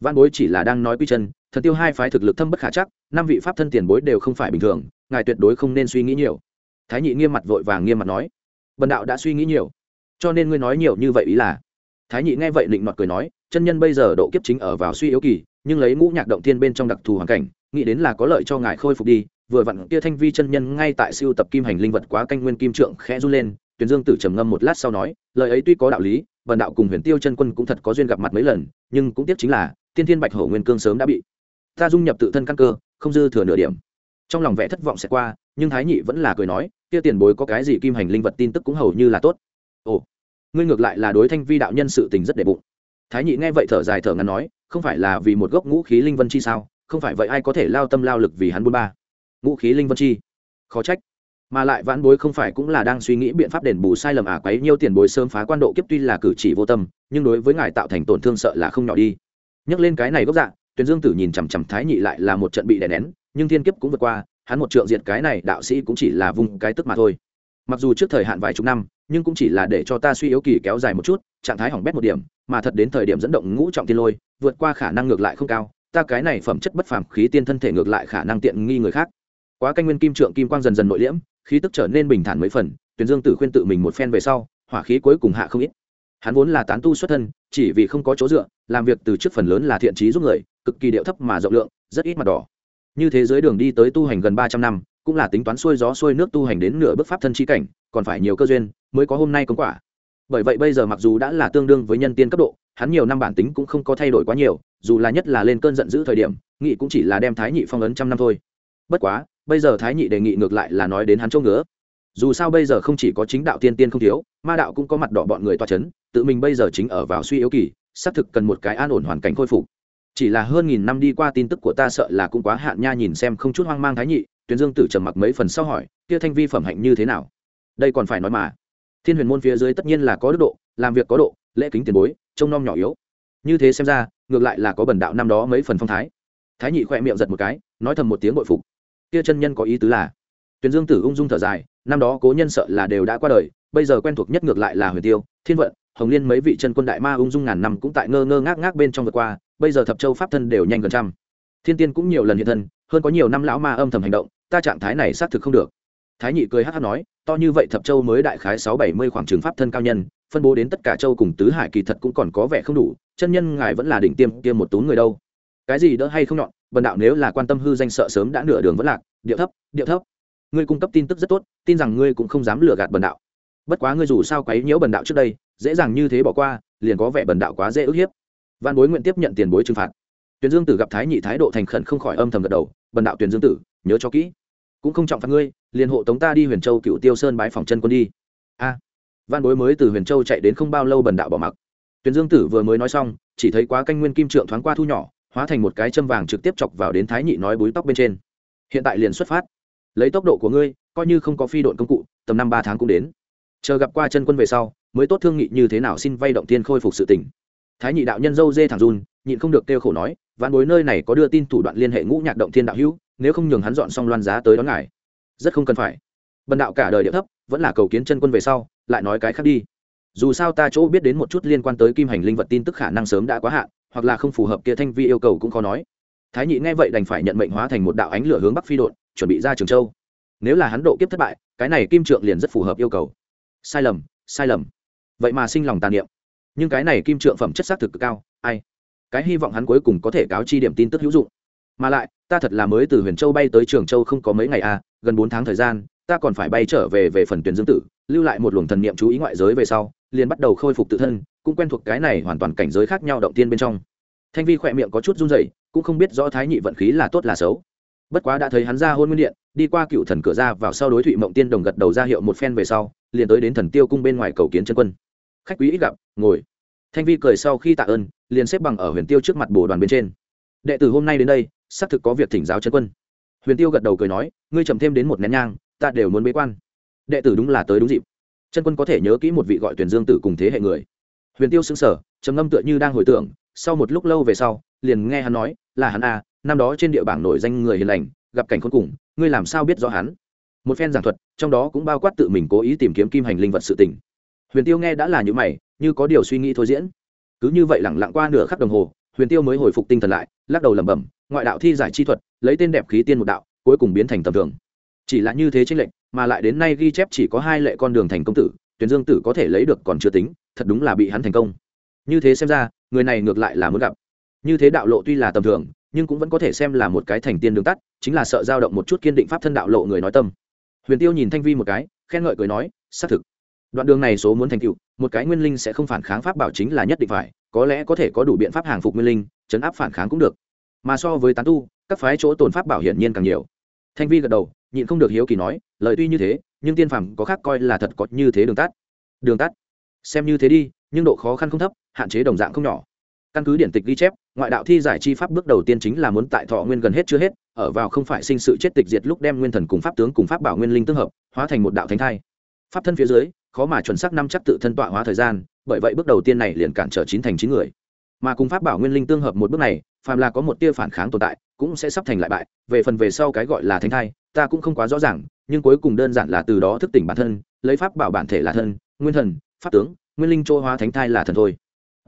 Văn bối chỉ là đang nói quy chân, thần tiêu hai phái thực lực thâm bất khả chắc, năm vị pháp thân tiền bối đều không phải bình thường, ngài tuyệt đối không nên suy nghĩ nhiều. Thái nhị nghiêm mặt vội vàng nghiêm mặt nói, bần đạo đã suy nghĩ nhiều, cho nên ngươi nói nhiều như vậy ý là? Thái nhị nghe vậy định nọt cười nói, chân nhân bây giờ độ kiếp chính ở vào suy yếu kỳ, nhưng lấy ngũ nhạc động thiên bên trong đặc thù hoàn cảnh nghĩ đến là có lợi cho ngài khôi phục đi, vừa vặn kia thanh vi chân nhân ngay tại siêu tập kim hành linh vật quá canh nguyên kim trượng khẽ run lên, tuyền dương tử trầm ngâm một lát sau nói, lời ấy tuy có đạo lý, vần đạo cùng huyền tiêu chân quân cũng thật có duyên gặp mặt mấy lần, nhưng cũng tiếc chính là, tiên thiên bạch hổ nguyên cương sớm đã bị ta dung nhập tự thân căn cơ, không dư thừa nửa điểm. Trong lòng vẽ thất vọng sẽ qua, nhưng thái nhị vẫn là cười nói, kia tiền bối có cái gì kim hành linh vật tin tức cũng hầu như là tốt. Ồ, ngươi ngược lại là đối thanh vi đạo nhân sự tình rất đệ bụng. Thái nhị nghe vậy thở dài thở ngắn nói, không phải là vì một gốc ngũ khí linh vân chi sao? Không phải vậy ai có thể lao tâm lao lực vì hắn buôn ba? Ngũ khí linh vân chi. Khó trách. Mà lại vãn bối không phải cũng là đang suy nghĩ biện pháp đền bù sai lầm à quấy nhiêu tiền bối sớm phá quan độ kiếp tuy là cử chỉ vô tâm, nhưng đối với ngài tạo thành tổn thương sợ là không nhỏ đi. Nhắc lên cái này gốc dạ tuyền dương tử nhìn chằm chằm thái nhị lại là một trận bị đè nén, nhưng thiên kiếp cũng vượt qua, hắn một trượng diệt cái này đạo sĩ cũng chỉ là vùng cái tức mà thôi. Mặc dù trước thời hạn vài chục năm, nhưng cũng chỉ là để cho ta suy yếu kỳ kéo dài một chút, trạng thái hỏng bét một điểm, mà thật đến thời điểm dẫn động ngũ trọng tiên lôi, vượt qua khả năng ngược lại không cao ta cái này phẩm chất bất phàm, khí tiên thân thể ngược lại khả năng tiện nghi người khác. Quá canh nguyên kim trượng kim quang dần dần nội liễm, khí tức trở nên bình thản mấy phần, tuyền dương tử khuyên tự mình một phen về sau, hỏa khí cuối cùng hạ không ít. Hắn vốn là tán tu xuất thân, chỉ vì không có chỗ dựa, làm việc từ trước phần lớn là thiện trí giúp người, cực kỳ điệu thấp mà rộng lượng, rất ít mặt đỏ. Như thế giới đường đi tới tu hành gần ba trăm năm, cũng là tính toán xuôi gió xuôi nước tu hành đến nửa bước pháp thân chi cảnh, còn phải nhiều cơ duyên, mới có hôm nay công quả bởi vậy bây giờ mặc dù đã là tương đương với nhân tiên cấp độ, hắn nhiều năm bản tính cũng không có thay đổi quá nhiều, dù là nhất là lên cơn giận dữ thời điểm nghị cũng chỉ là đem thái nhị phong ấn trăm năm thôi. Bất quá, bây giờ thái nhị đề nghị ngược lại là nói đến hắn chỗ ngứa. Dù sao bây giờ không chỉ có chính đạo tiên tiên không thiếu, ma đạo cũng có mặt đỏ bọn người toa c h ấ n tự mình bây giờ chính ở vào suy yếu kỳ, xác thực cần một cái an ổn hoàn cảnh khôi phục. Chỉ là hơn nghìn năm đi qua tin tức của ta sợ là cũng quá hạn nha, nhìn xem không chút hoang mang thái nhị tuyến dương tử trầm mặc mấy phần sau hỏi, kia thanh vi phẩm hạnh như thế nào? Đây còn phải nói mà thiên huyền môn phía dưới tất nhiên là có đức độ, làm việc có độ, lễ kính tiền bối, trông nom nhỏ yếu. Như thế xem ra, ngược lại là có bần đạo năm đó mấy phần phong thái. Thái nhị khỏe miệng giật một cái, nói thầm một tiếng bội phục. Kia chân nhân có ý tứ là, tuyền dương tử ung dung thở dài, năm đó cố nhân sợ là đều đã qua đời, bây giờ quen thuộc nhất ngược lại là huyền tiêu, thiên vận, hồng liên mấy vị chân quân đại ma ung dung ngàn năm cũng tại ngơ ngơ ngác ngác bên trong vượt qua, bây giờ thập châu pháp thân đều nhanh gần trăm. Thiên tiên cũng nhiều lần hiện thân, hơn có nhiều năm lão ma âm thầm hành động, ta trạng thái này xác thực không được thái nhị cười hát hát nói, to như vậy thập châu mới đại khái sáu bảy mươi khoảng trường pháp thân cao nhân, phân bố đến tất cả châu cùng tứ hải kỳ thật cũng còn có vẻ không đủ, chân nhân ngài vẫn là đỉnh tiêm tiêm một tú người đâu. Cái gì đỡ hay không nhọn, bần đạo nếu là quan tâm hư danh sợ sớm đã nửa đường vẫn lạc, điệu thấp điệu thấp. Ngươi cung cấp tin tức rất tốt, tin rằng ngươi cũng không dám lừa gạt bần đạo. Bất quá ngươi dù sao quấy nhiễu bần đạo trước đây, dễ dàng như thế bỏ qua, liền có vẻ bần đạo quá dễ ức hiếp. Văn bối nguyện tiếp nhận tiền bối trừng phạt. Tuyền dương tử gặp thái nhị thái độ thành khẩn không khỏi âm thầm gật đầu, bần đạo tuyền dương tử, nhớ cho kỹ, cũng không trọng phạt ngươi liền hộ tống ta đi huyền châu cựu tiêu sơn bái phòng chân quân đi. A. Văn bối mới từ huyền châu chạy đến không bao lâu bần đạo bỏ mặc. Tuyền dương tử vừa mới nói xong, chỉ thấy quá canh nguyên kim trượng thoáng qua thu nhỏ, hóa thành một cái châm vàng trực tiếp chọc vào đến thái nhị nói búi tóc bên trên. Hiện tại liền xuất phát. Lấy tốc độ của ngươi, coi như không có phi đội công cụ, tầm năm ba tháng cũng đến. Chờ gặp qua chân quân về sau, mới tốt thương nghị như thế nào xin vay động tiên khôi phục sự tỉnh thái nhị đạo nhân dâu dê thẳng run, nhịn không được kêu khổ nói, văn bối nơi này có đưa tin thủ đoạn liên hệ ngũ nhạc động thiên đạo hữu, nếu không nhường hắn dọn xong loan giá tới đón ngài rất không cần phải. Bần đạo cả đời địa thấp, vẫn là cầu kiến chân quân về sau, lại nói cái khác đi. Dù sao ta chỗ biết đến một chút liên quan tới kim hành linh vật tin tức khả năng sớm đã quá hạn, hoặc là không phù hợp kia thanh vi yêu cầu cũng khó nói. Thái nhị nghe vậy đành phải nhận mệnh hóa thành một đạo ánh lửa hướng bắc phi đột chuẩn bị ra trường châu. Nếu là hắn độ kiếp thất bại, cái này kim trượng liền rất phù hợp yêu cầu. Sai lầm sai lầm. Vậy mà sinh lòng tàn niệm. Nhưng cái này kim trượng phẩm chất xác thực cực cao, ai? Cái hy vọng hắn cuối cùng có thể cáo chi điểm tin tức hữu dụng. Mà lại, ta thật là mới từ huyền châu bay tới trường châu không có mấy ngày à gần bốn tháng thời gian, ta còn phải bay trở về về phần tuyển dương tử, lưu lại một luồng thần niệm chú ý ngoại giới về sau, liền bắt đầu khôi phục tự thân, cũng quen thuộc cái này hoàn toàn cảnh giới khác nhau động tiên bên trong. Thanh vi khỏe miệng có chút run rẩy, cũng không biết rõ thái nhị vận khí là tốt là xấu. Bất quá đã thấy hắn ra hôn nguyên điện, đi qua cựu thần cửa ra vào sau đối thụy mộng tiên đồng gật đầu ra hiệu một phen về sau, liền tới đến thần tiêu cung bên ngoài cầu kiến chân quân. Khách quý ít gặp, ngồi. Thanh vi cười sau khi tạ ơn, liền xếp bằng ở huyền tiêu trước mặt bồ đoàn bên trên. Đệ tử hôm nay đến đây, xác thực có việc thỉnh giáo chân quân huyền tiêu gật đầu cười nói, ngươi chậm thêm đến một nén nhang, ta đều muốn bế quan. Đệ tử đúng là tới đúng dịp. Chân quân có thể nhớ kỹ một vị gọi tuyển dương tử cùng thế hệ người. Huyền tiêu xứng sở trầm ngâm tựa như đang hồi tưởng, sau một lúc lâu về sau, liền nghe hắn nói, là hắn a năm đó trên địa bảng nổi danh người hiền lành, gặp cảnh khốn cùng, ngươi làm sao biết rõ hắn? Một phen giảng thuật, trong đó cũng bao quát tự mình cố ý tìm kiếm kim hành linh vật sự tình. Huyền tiêu nghe đã là những mày, như có điều suy nghĩ thôi diễn. Cứ như vậy lẳng lặng qua nửa khắc đồng hồ, huyền tiêu mới hồi phục tinh thần lại, lắc đầu lẩm bẩm ngoại đạo thi giải chi thuật, lấy tên đẹp khí tiên một đạo, cuối cùng biến thành tầm thường. Chỉ là như thế tranh lệnh mà lại đến nay ghi chép chỉ có hai lệ con đường thành công tử tuyển dương tử có thể lấy được còn chưa tính, thật đúng là bị hắn thành công. Như thế xem ra, người này ngược lại là muốn gặp. Như thế đạo lộ tuy là tầm thường, nhưng cũng vẫn có thể xem là một cái thành tiên đường tắt, chính là sợ dao động một chút kiên định pháp thân đạo lộ người nói tâm. Huyền tiêu nhìn thanh vi một cái, khen ngợi cười nói, xác thực. Đoạn đường này số muốn thành cựu một cái nguyên linh sẽ không phản kháng pháp bảo chính là nhất định phải, có lẽ có thể có đủ biện pháp hàng phục nguyên linh, chấn áp phản kháng cũng được mà so với tán tu, các phái chỗ tồn pháp bảo hiển nhiên càng nhiều. Thanh vi gật đầu, nhịn không được hiếu kỳ nói, lời tuy như thế, nhưng tiên phàm có khác coi là thật có như thế đường tắt. Đường tắt? Xem như thế đi, nhưng độ khó khăn không thấp, hạn chế đồng dạng không nhỏ. Căn cứ điển tịch ghi chép, ngoại đạo thi giải chi pháp bước đầu tiên chính là muốn tại thọ nguyên gần hết chưa hết, ở vào không phải sinh sự chết tịch diệt lúc đem nguyên thần cùng pháp tướng cùng pháp bảo nguyên linh tương hợp, hóa thành một đạo thánh thai. Pháp thân phía dưới, khó mà chuẩn xác năm chắc tự thân tọa hóa thời gian, bởi vậy bước đầu tiên này liền cản trở chín thành chín người mà cùng pháp bảo nguyên linh tương hợp một bước này, phàm là có một tia phản kháng tồn tại, cũng sẽ sắp thành lại bại. Về phần về sau cái gọi là thánh thai, ta cũng không quá rõ ràng, nhưng cuối cùng đơn giản là từ đó thức tỉnh bản thân, lấy pháp bảo bản thể là thân, nguyên thần, pháp tướng, nguyên linh chỗ hóa thánh thai là thần thôi.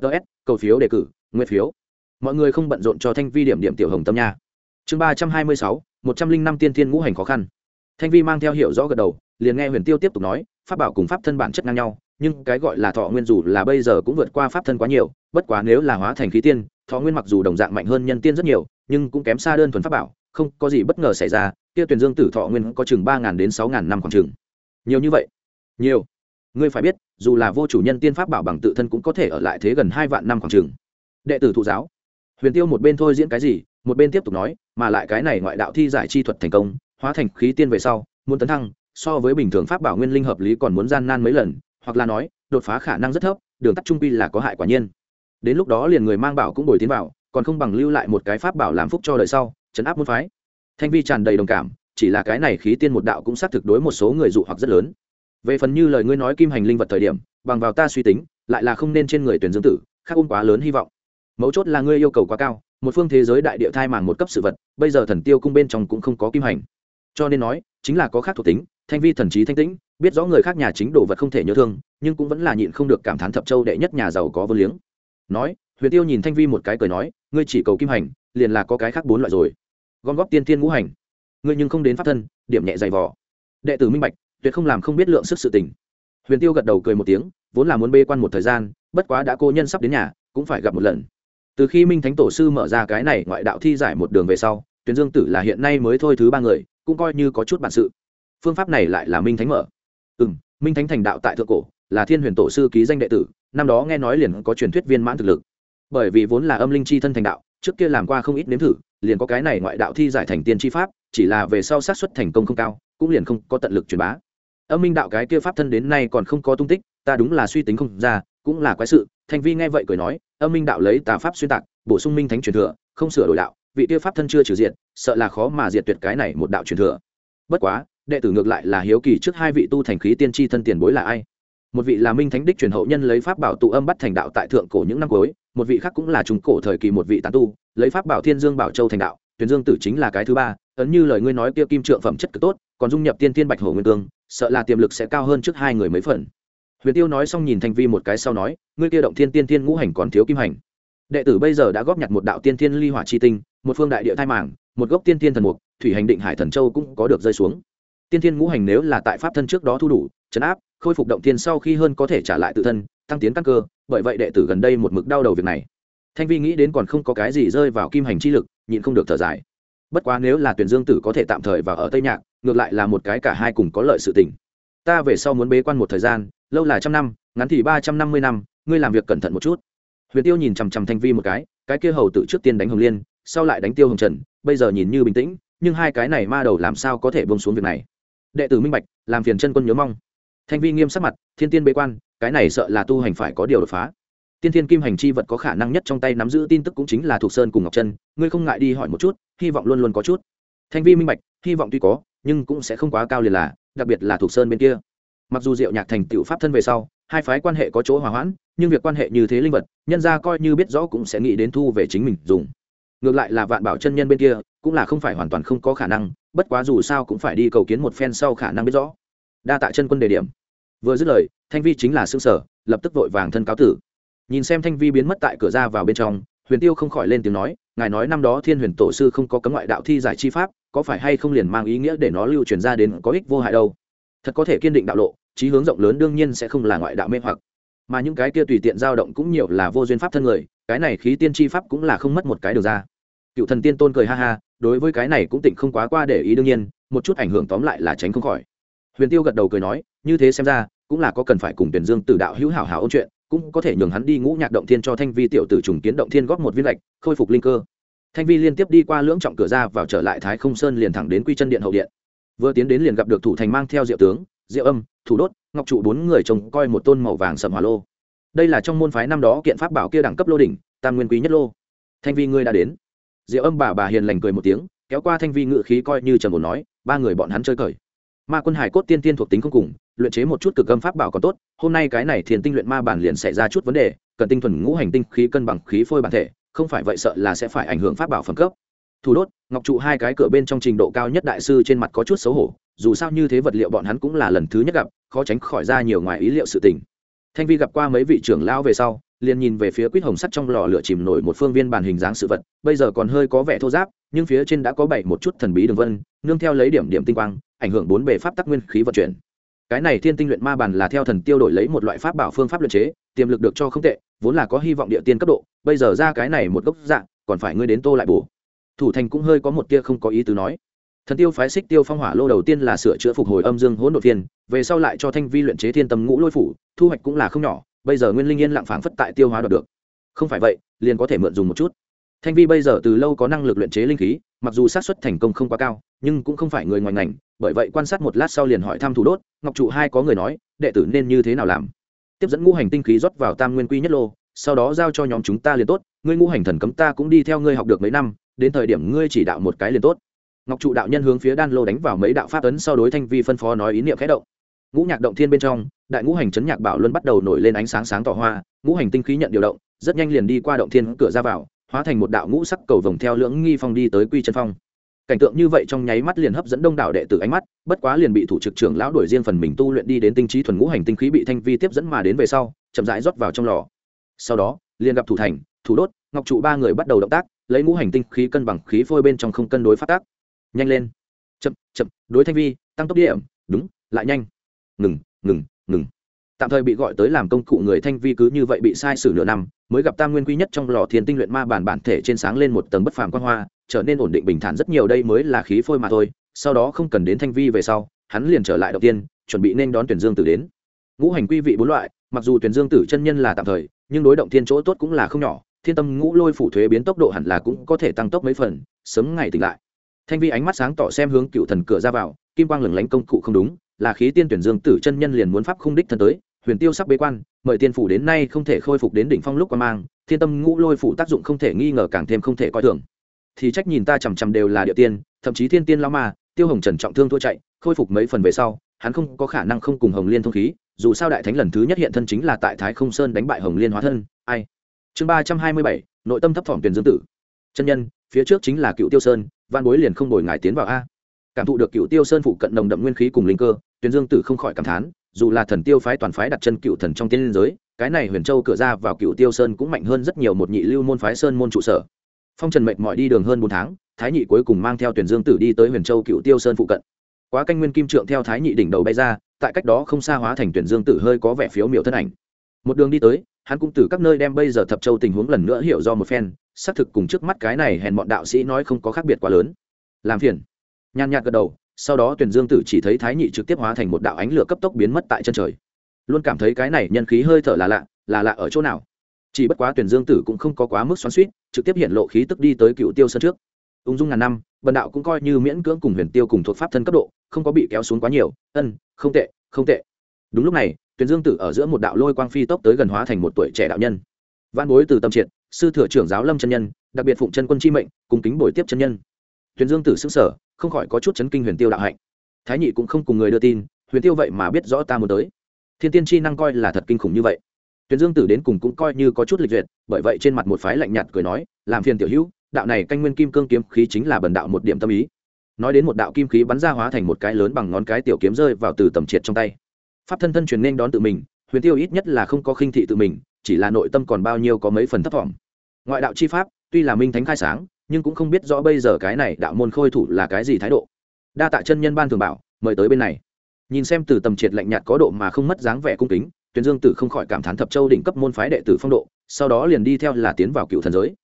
Ts cầu phiếu đề cử nguyên phiếu. Mọi người không bận rộn cho thanh vi điểm điểm tiểu hồng tâm nha. Chương ba trăm hai mươi sáu, một trăm linh năm tiên thiên ngũ hành khó khăn. Thanh vi mang theo hiệu rõ gật đầu, liền nghe huyền tiêu tiếp tục nói, pháp bảo cùng pháp thân bản chất ngang nhau nhưng cái gọi là thọ nguyên dù là bây giờ cũng vượt qua pháp thân quá nhiều, bất quá nếu là hóa thành khí tiên, thọ nguyên mặc dù đồng dạng mạnh hơn nhân tiên rất nhiều, nhưng cũng kém xa đơn thuần pháp bảo, không có gì bất ngờ xảy ra, kia tuyển dương tử thọ nguyên có chừng ba đến sáu năm khoảng chừng. Nhiều như vậy? Nhiều. Ngươi phải biết, dù là vô chủ nhân tiên pháp bảo bằng tự thân cũng có thể ở lại thế gần hai vạn năm khoảng chừng. Đệ tử thụ giáo. Huyền tiêu một bên thôi diễn cái gì, một bên tiếp tục nói, mà lại cái này ngoại đạo thi giải chi thuật thành công, hóa thành khí tiên về sau, muốn tấn thăng, so với bình thường pháp bảo nguyên linh hợp lý còn muốn gian nan mấy lần hoặc là nói, đột phá khả năng rất thấp, đường tắt trung pi là có hại quả nhiên. Đến lúc đó liền người mang bảo cũng bồi tiến vào, còn không bằng lưu lại một cái pháp bảo làm phúc cho đời sau, chấn áp môn phái. Thanh vi tràn đầy đồng cảm, chỉ là cái này khí tiên một đạo cũng xác thực đối một số người dụ hoặc rất lớn. Về phần như lời ngươi nói kim hành linh vật thời điểm, bằng vào ta suy tính, lại là không nên trên người tuyển dương tử, khác ôm quá lớn hy vọng. Mấu chốt là ngươi yêu cầu quá cao, một phương thế giới đại địa thai màng một cấp sự vật, bây giờ thần tiêu cung bên trong cũng không có kim hành. Cho nên nói, chính là có khác thuộc tính thanh vi thần trí thanh tĩnh, biết rõ người khác nhà chính đồ vật không thể nhớ thương, nhưng cũng vẫn là nhịn không được cảm thán thập châu đệ nhất nhà giàu có vô liếng. Nói, huyền tiêu nhìn thanh vi một cái cười nói, ngươi chỉ cầu kim hành, liền là có cái khác bốn loại rồi. Gom góp tiên tiên ngũ hành. Ngươi nhưng không đến pháp thân, điểm nhẹ dày vỏ đệ tử minh bạch, tuyệt không làm không biết lượng sức sự tình. Huyền tiêu gật đầu cười một tiếng, vốn là muốn bê quan một thời gian, bất quá đã cô nhân sắp đến nhà, cũng phải gặp một lần. Từ khi minh thánh tổ sư mở ra cái này ngoại đạo thi giải một đường về sau tuyến dương tử là hiện nay mới thôi thứ ba người, cũng coi như có chút bản sự phương pháp này lại là minh thánh mở. Ừ m minh thánh thành đạo tại thượng cổ, là thiên huyền tổ sư ký danh đệ tử, năm đó nghe nói liền có truyền thuyết viên mãn thực lực. Bởi vì vốn là âm linh chi thân thành đạo, trước kia làm qua không ít nếm thử, liền có cái này ngoại đạo thi giải thành tiên tri pháp, chỉ là về sau sát xuất thành công không cao, cũng liền không có tận lực truyền bá. Âm minh đạo cái kia pháp thân đến nay còn không có tung tích, ta đúng là suy tính không ra, cũng là quái sự, thanh vi nghe vậy cười nói, âm minh đạo lấy tà pháp xuyên tạc, bổ sung minh thánh truyền thừa, không sửa đổi đạo, vị kia pháp thân chưa trừ diện sợ là khó mà diệt tuyệt cái này một đạo truyền thừa. Bất quá đệ tử ngược lại là hiếu kỳ trước hai vị tu thành khí tiên tri thân tiền bối là ai. Một vị là minh thánh đích truyền hậu nhân lấy pháp bảo tụ âm bắt thành đạo tại thượng cổ những năm cuối, một vị khác cũng là trung cổ thời kỳ một vị tán tu, lấy pháp bảo thiên dương bảo châu thành đạo tuyển dương tử chính là cái thứ ba, ấn như lời ngươi nói kia kim trượng phẩm chất cực tốt, còn dung nhập tiên tiên bạch hổ nguyên tương sợ là tiềm lực sẽ cao hơn trước hai người mấy phần. Huyền tiêu nói xong nhìn thanh vi một cái sau nói, ngươi kia động thiên tiên tiên ngũ hành còn thiếu kim hành. Đệ tử bây giờ đã góp nhặt một đạo tiên tiên ly hỏa chi tinh, một phương đại địa thai mảng một gốc tiên tiên thần mục, thủy hành định hải thần châu cũng có được rơi xuống tiên Thiên ngũ hành nếu là tại pháp thân trước đó thu đủ, chấn áp, khôi phục động tiên sau khi hơn có thể trả lại tự thân, tăng tiến căn cơ, bởi vậy đệ tử gần đây một mực đau đầu việc này. Thanh vi nghĩ đến còn không có cái gì rơi vào kim hành chi lực, nhịn không được thở dài. Bất quá nếu là tuyển dương tử có thể tạm thời vào ở tây nhạc, ngược lại là một cái cả hai cùng có lợi sự tình. Ta về sau muốn bế quan một thời gian, lâu là trăm năm, ngắn thì ba trăm năm mươi năm, ngươi làm việc cẩn thận một chút. Huyền tiêu nhìn chằm chằm thanh vi một cái cái kia hầu tự trước tiên đánh hồng liên, sau lại đánh tiêu hồng trần, bây giờ nhìn như bình tĩnh, nhưng hai cái này ma đầu làm sao có thể bông xuống việc này? Đệ tử minh bạch, làm phiền chân quân nhớ mong. Thanh vi nghiêm sắc mặt, thiên tiên bế quan, cái này sợ là tu hành phải có điều đột phá. Tiên thiên kim hành chi vật có khả năng nhất trong tay nắm giữ tin tức cũng chính là thuộc sơn cùng ngọc chân, ngươi không ngại đi hỏi một chút, hy vọng luôn luôn có chút. Thanh vi minh bạch, hy vọng tuy có, nhưng cũng sẽ không quá cao liền là, đặc biệt là thuộc sơn bên kia. Mặc dù diệu nhạc thành tựu pháp thân về sau, hai phái quan hệ có chỗ hòa hoãn, nhưng việc quan hệ như thế linh vật, nhân ra coi như biết rõ cũng sẽ nghĩ đến thu về chính mình dùng. Ngược lại là vạn bảo chân nhân bên kia, cũng là không phải hoàn toàn không có khả năng bất quá dù sao cũng phải đi cầu kiến một phen sau khả năng biết rõ. Đa tạ chân quân đề điểm. Vừa dứt lời, thanh vi chính là xương sở, lập tức vội vàng thân cáo tử. Nhìn xem thanh vi biến mất tại cửa ra vào bên trong, huyền tiêu không khỏi lên tiếng nói, ngài nói năm đó thiên huyền tổ sư không có cấm ngoại đạo thi giải chi pháp, có phải hay không liền mang ý nghĩa để nó lưu truyền ra đến có ích vô hại đâu? Thật có thể kiên định đạo lộ trí hướng rộng lớn đương nhiên sẽ không là ngoại đạo mê hoặc. Mà những cái kia tùy tiện dao động cũng nhiều là vô duyên pháp thân người, cái này khí tiên chi pháp cũng là không mất một cái được ra. Cựu thần tiên tôn cười ha ha đối với cái này cũng tỉnh không quá qua để ý đương nhiên, một chút ảnh hưởng tóm lại là tránh không khỏi. Huyền tiêu gật đầu cười nói, như thế xem ra, cũng là có cần phải cùng tuyển dương tử đạo hữu hảo hảo ôn chuyện, cũng có thể nhường hắn đi ngũ nhạc động thiên cho thanh vi tiểu tử trùng kiến động thiên góp một viên lạch khôi phục linh cơ. Thanh vi liên tiếp đi qua lưỡng trọng cửa ra vào trở lại thái không sơn liền thẳng đến quy chân điện hậu điện. Vừa tiến đến liền gặp được thủ thành mang theo diệu tướng, diệu âm, thủ đốt, ngọc trụ bốn người trông coi một tôn màu vàng sầm hỏa lô. Đây là trong môn phái năm đó kiện pháp bảo kia đẳng cấp lô đỉnh, tam nguyên quý nhất lô. Thanh vi ngươi đã đến diệu âm bà bà hiền lành cười một tiếng, kéo qua thanh vi ngự khí coi như trần bồn nói, ba người bọn hắn chơi cởi. Ma quân hải cốt tiên tiên thuộc tính không cùng, luyện chế một chút cực âm pháp bảo còn tốt, hôm nay cái này thiền tinh luyện ma bản liền xảy ra chút vấn đề, cần tinh thuần ngũ hành tinh khí cân bằng khí phôi bản thể, không phải vậy sợ là sẽ phải ảnh hưởng pháp bảo phẩm cấp. Thủ đốt, ngọc trụ hai cái cửa bên trong trình độ cao nhất đại sư trên mặt có chút xấu hổ, dù sao như thế vật liệu bọn hắn cũng là lần thứ nhất gặp, khó tránh khỏi ra nhiều ngoài ý liệu sự tình thanh vi gặp qua mấy vị trưởng lão về sau, liền nhìn về phía quýt hồng sắt trong lò lửa chìm nổi một phương viên bản hình dáng sự vật, bây giờ còn hơi có vẻ thô giáp, nhưng phía trên đã có bảy một chút thần bí đường vân, nương theo lấy điểm điểm tinh quang, ảnh hưởng bốn bề pháp tắc nguyên khí vận chuyển. Cái này thiên tinh luyện ma bản là theo thần tiêu đổi lấy một loại pháp bảo phương pháp luyện chế, tiềm lực được cho không tệ, vốn là có hy vọng địa tiên cấp độ, bây giờ ra cái này một gốc dạng còn phải ngươi đến tô lại bổ. Thủ thành cũng hơi có một tia không có ý tứ nói thần tiêu phái xích tiêu phong hỏa lô đầu tiên là sửa chữa phục hồi âm dương hỗn độn thiên về sau lại cho thanh vi luyện chế thiên tâm ngũ lôi phủ, thu hoạch cũng là không nhỏ, bây giờ nguyên linh yên lặng phảng phất tại tiêu hóa đoạt được. Không phải vậy, liền có thể mượn dùng một chút. Thanh vi bây giờ từ lâu có năng lực luyện chế linh khí, mặc dù xác suất thành công không quá cao, nhưng cũng không phải người ngoài ngành, bởi vậy quan sát một lát sau liền hỏi thăm thủ đốt, ngọc trụ hai có người nói, đệ tử nên như thế nào làm? Tiếp dẫn ngũ hành tinh khí rót vào tam nguyên quy nhất lô, sau đó giao cho nhóm chúng ta liền tốt, ngươi ngũ hành thần cấm ta cũng đi theo ngươi học được mấy năm, đến thời điểm ngươi chỉ đạo một cái liền tốt ngọc trụ đạo nhân hướng phía đan lô đánh vào mấy đạo pháp ấn sau đối thanh vi phân phó nói ý niệm khẽ động. Ngũ nhạc động thiên bên trong, đại ngũ hành chấn nhạc bảo luân bắt đầu nổi lên ánh sáng sáng tỏ hoa, ngũ hành tinh khí nhận điều động, rất nhanh liền đi qua động thiên cửa ra vào, hóa thành một đạo ngũ sắc cầu vồng theo lưỡng nghi phong đi tới quy chân phong. Cảnh tượng như vậy trong nháy mắt liền hấp dẫn đông đảo đệ tử ánh mắt, bất quá liền bị thủ trực trưởng lão đuổi riêng phần mình tu luyện đi đến tinh trí thuần ngũ hành tinh khí bị thanh vi tiếp dẫn mà đến về sau, chậm rãi rót vào trong lò. Sau đó, liền gặp thủ thành, thủ đốt, ngọc trụ ba người bắt đầu động tác, lấy ngũ hành tinh khí cân bằng khí phôi bên trong không cân đối phát tác nhanh lên. Chậm chậm, đối thanh vi, tăng tốc điểm đúng, lại nhanh. Ngừng ngừng ngừng. Tạm thời bị gọi tới làm công cụ người thanh vi cứ như vậy bị sai sử nửa năm, mới gặp tam nguyên quy nhất trong lò thiền tinh luyện ma bản bản thể trên sáng lên một tầng bất phàm quan hoa, trở nên ổn định bình thản rất nhiều đây mới là khí phôi mà thôi. Sau đó không cần đến thanh vi về sau, hắn liền trở lại đầu tiên, chuẩn bị nên đón tuyển dương tử đến. Ngũ hành quy vị bốn loại, mặc dù tuyển dương tử chân nhân là tạm thời, nhưng đối động thiên chỗ tốt cũng là không nhỏ, thiên tâm ngũ lôi phủ thuế biến tốc độ hẳn là cũng có thể tăng tốc mấy phần, sớm ngày tỉnh lại thanh vi ánh mắt sáng tỏ xem hướng cựu thần cửa ra vào, kim quang lửng lánh công cụ không đúng, là khí tiên tuyển dương tử chân nhân liền muốn pháp khung đích thân tới, huyền tiêu sắc bế quan, mời tiên phủ đến nay không thể khôi phục đến đỉnh phong lúc qua mang, thiên tâm ngũ lôi phủ tác dụng không thể nghi ngờ càng thêm không thể coi thường. Thì trách nhìn ta chằm chằm đều là địa tiên, thậm chí thiên tiên lao ma, tiêu hồng trần trọng thương thua chạy, khôi phục mấy phần về sau, hắn không có khả năng không cùng hồng liên thông khí, dù sao đại thánh lần thứ nhất hiện thân chính là tại thái không sơn đánh bại hồng liên hóa thân, ai? Chương ba trăm hai mươi bảy, nội tâm thấp thỏm tuyển dương tử. Chân nhân phía trước chính là cựu tiêu sơn, văn bối liền không đổi ngài tiến vào a. Cảm thụ được cựu tiêu sơn phụ cận nồng đậm nguyên khí cùng linh cơ tuyển dương tử không khỏi cảm thán, dù là thần tiêu phái toàn phái đặt chân cựu thần trong tiên liên giới, cái này huyền châu cửa ra vào cựu tiêu sơn cũng mạnh hơn rất nhiều một nhị lưu môn phái sơn môn trụ sở. Phong trần mệnh mọi đi đường hơn bốn tháng, thái nhị cuối cùng mang theo tuyển dương tử đi tới huyền châu cựu tiêu sơn phụ cận. Quá canh nguyên kim trượng theo thái nhị đỉnh đầu bay ra, tại cách đó không xa hóa thành tuyển dương tử hơi có vẻ phiếu miểu thân ảnh. Một đường đi tới hắn cũng từ các nơi đem bây giờ thập châu tình huống lần nữa hiểu do một phen, xác thực cùng trước mắt cái này hèn bọn đạo sĩ nói không có khác biệt quá lớn. Làm phiền. Nhàn nhạt gật đầu, sau đó tuyển dương tử chỉ thấy thái nhị trực tiếp hóa thành một đạo ánh lửa cấp tốc biến mất tại chân trời. Luôn cảm thấy cái này nhân khí hơi thở là lạ là lạ ở chỗ nào? Chỉ bất quá tuyển dương tử cũng không có quá mức xoắn suýt trực tiếp hiện lộ khí tức đi tới cựu tiêu sân trước. Ung dung ngàn năm, bần đạo cũng coi như miễn cưỡng cùng huyền tiêu cùng thuộc pháp thân cấp độ, không có bị kéo xuống quá nhiều. Ân, không tệ không tệ. Đúng lúc này tuyền dương tử ở giữa một đạo lôi quang phi tốc tới gần hóa thành một tuổi trẻ đạo nhân. Văn bối từ tâm triệt, sư thừa trưởng giáo lâm chân nhân, đặc biệt phụng chân quân chi mệnh, cùng kính bồi tiếp chân nhân. Tuyền dương tử xứng sở không khỏi có chút chấn kinh huyền tiêu đạo hạnh. Thái nhị cũng không cùng người đưa tin, huyền tiêu vậy mà biết rõ ta muốn tới. Thiên tiên chi năng coi là thật kinh khủng như vậy. Tuyền dương tử đến cùng cũng coi như có chút lịch duyệt, bởi vậy trên mặt một phái lạnh nhạt cười nói, làm phiền tiểu hữu, đạo này canh nguyên kim cương kiếm khí chính là bần đạo một điểm tâm ý. Nói đến một đạo kim khí bắn ra hóa thành một cái lớn bằng ngón cái tiểu kiếm rơi vào từ tầm triệt trong tay pháp thân thân truyền nên đón tự mình, huyền tiêu ít nhất là không có khinh thị tự mình, chỉ là nội tâm còn bao nhiêu có mấy phần thấp thỏm. Ngoại đạo chi pháp, tuy là minh thánh khai sáng, nhưng cũng không biết rõ bây giờ cái này đạo môn khôi thủ là cái gì thái độ. Đa tạ chân nhân ban thường bảo, mời tới bên này. Nhìn xem từ tầm triệt lạnh nhạt có độ mà không mất dáng vẻ cung kính tuyển dương tử không khỏi cảm thán thập châu đỉnh cấp môn phái đệ tử phong độ, sau đó liền đi theo là tiến vào cựu thần giới.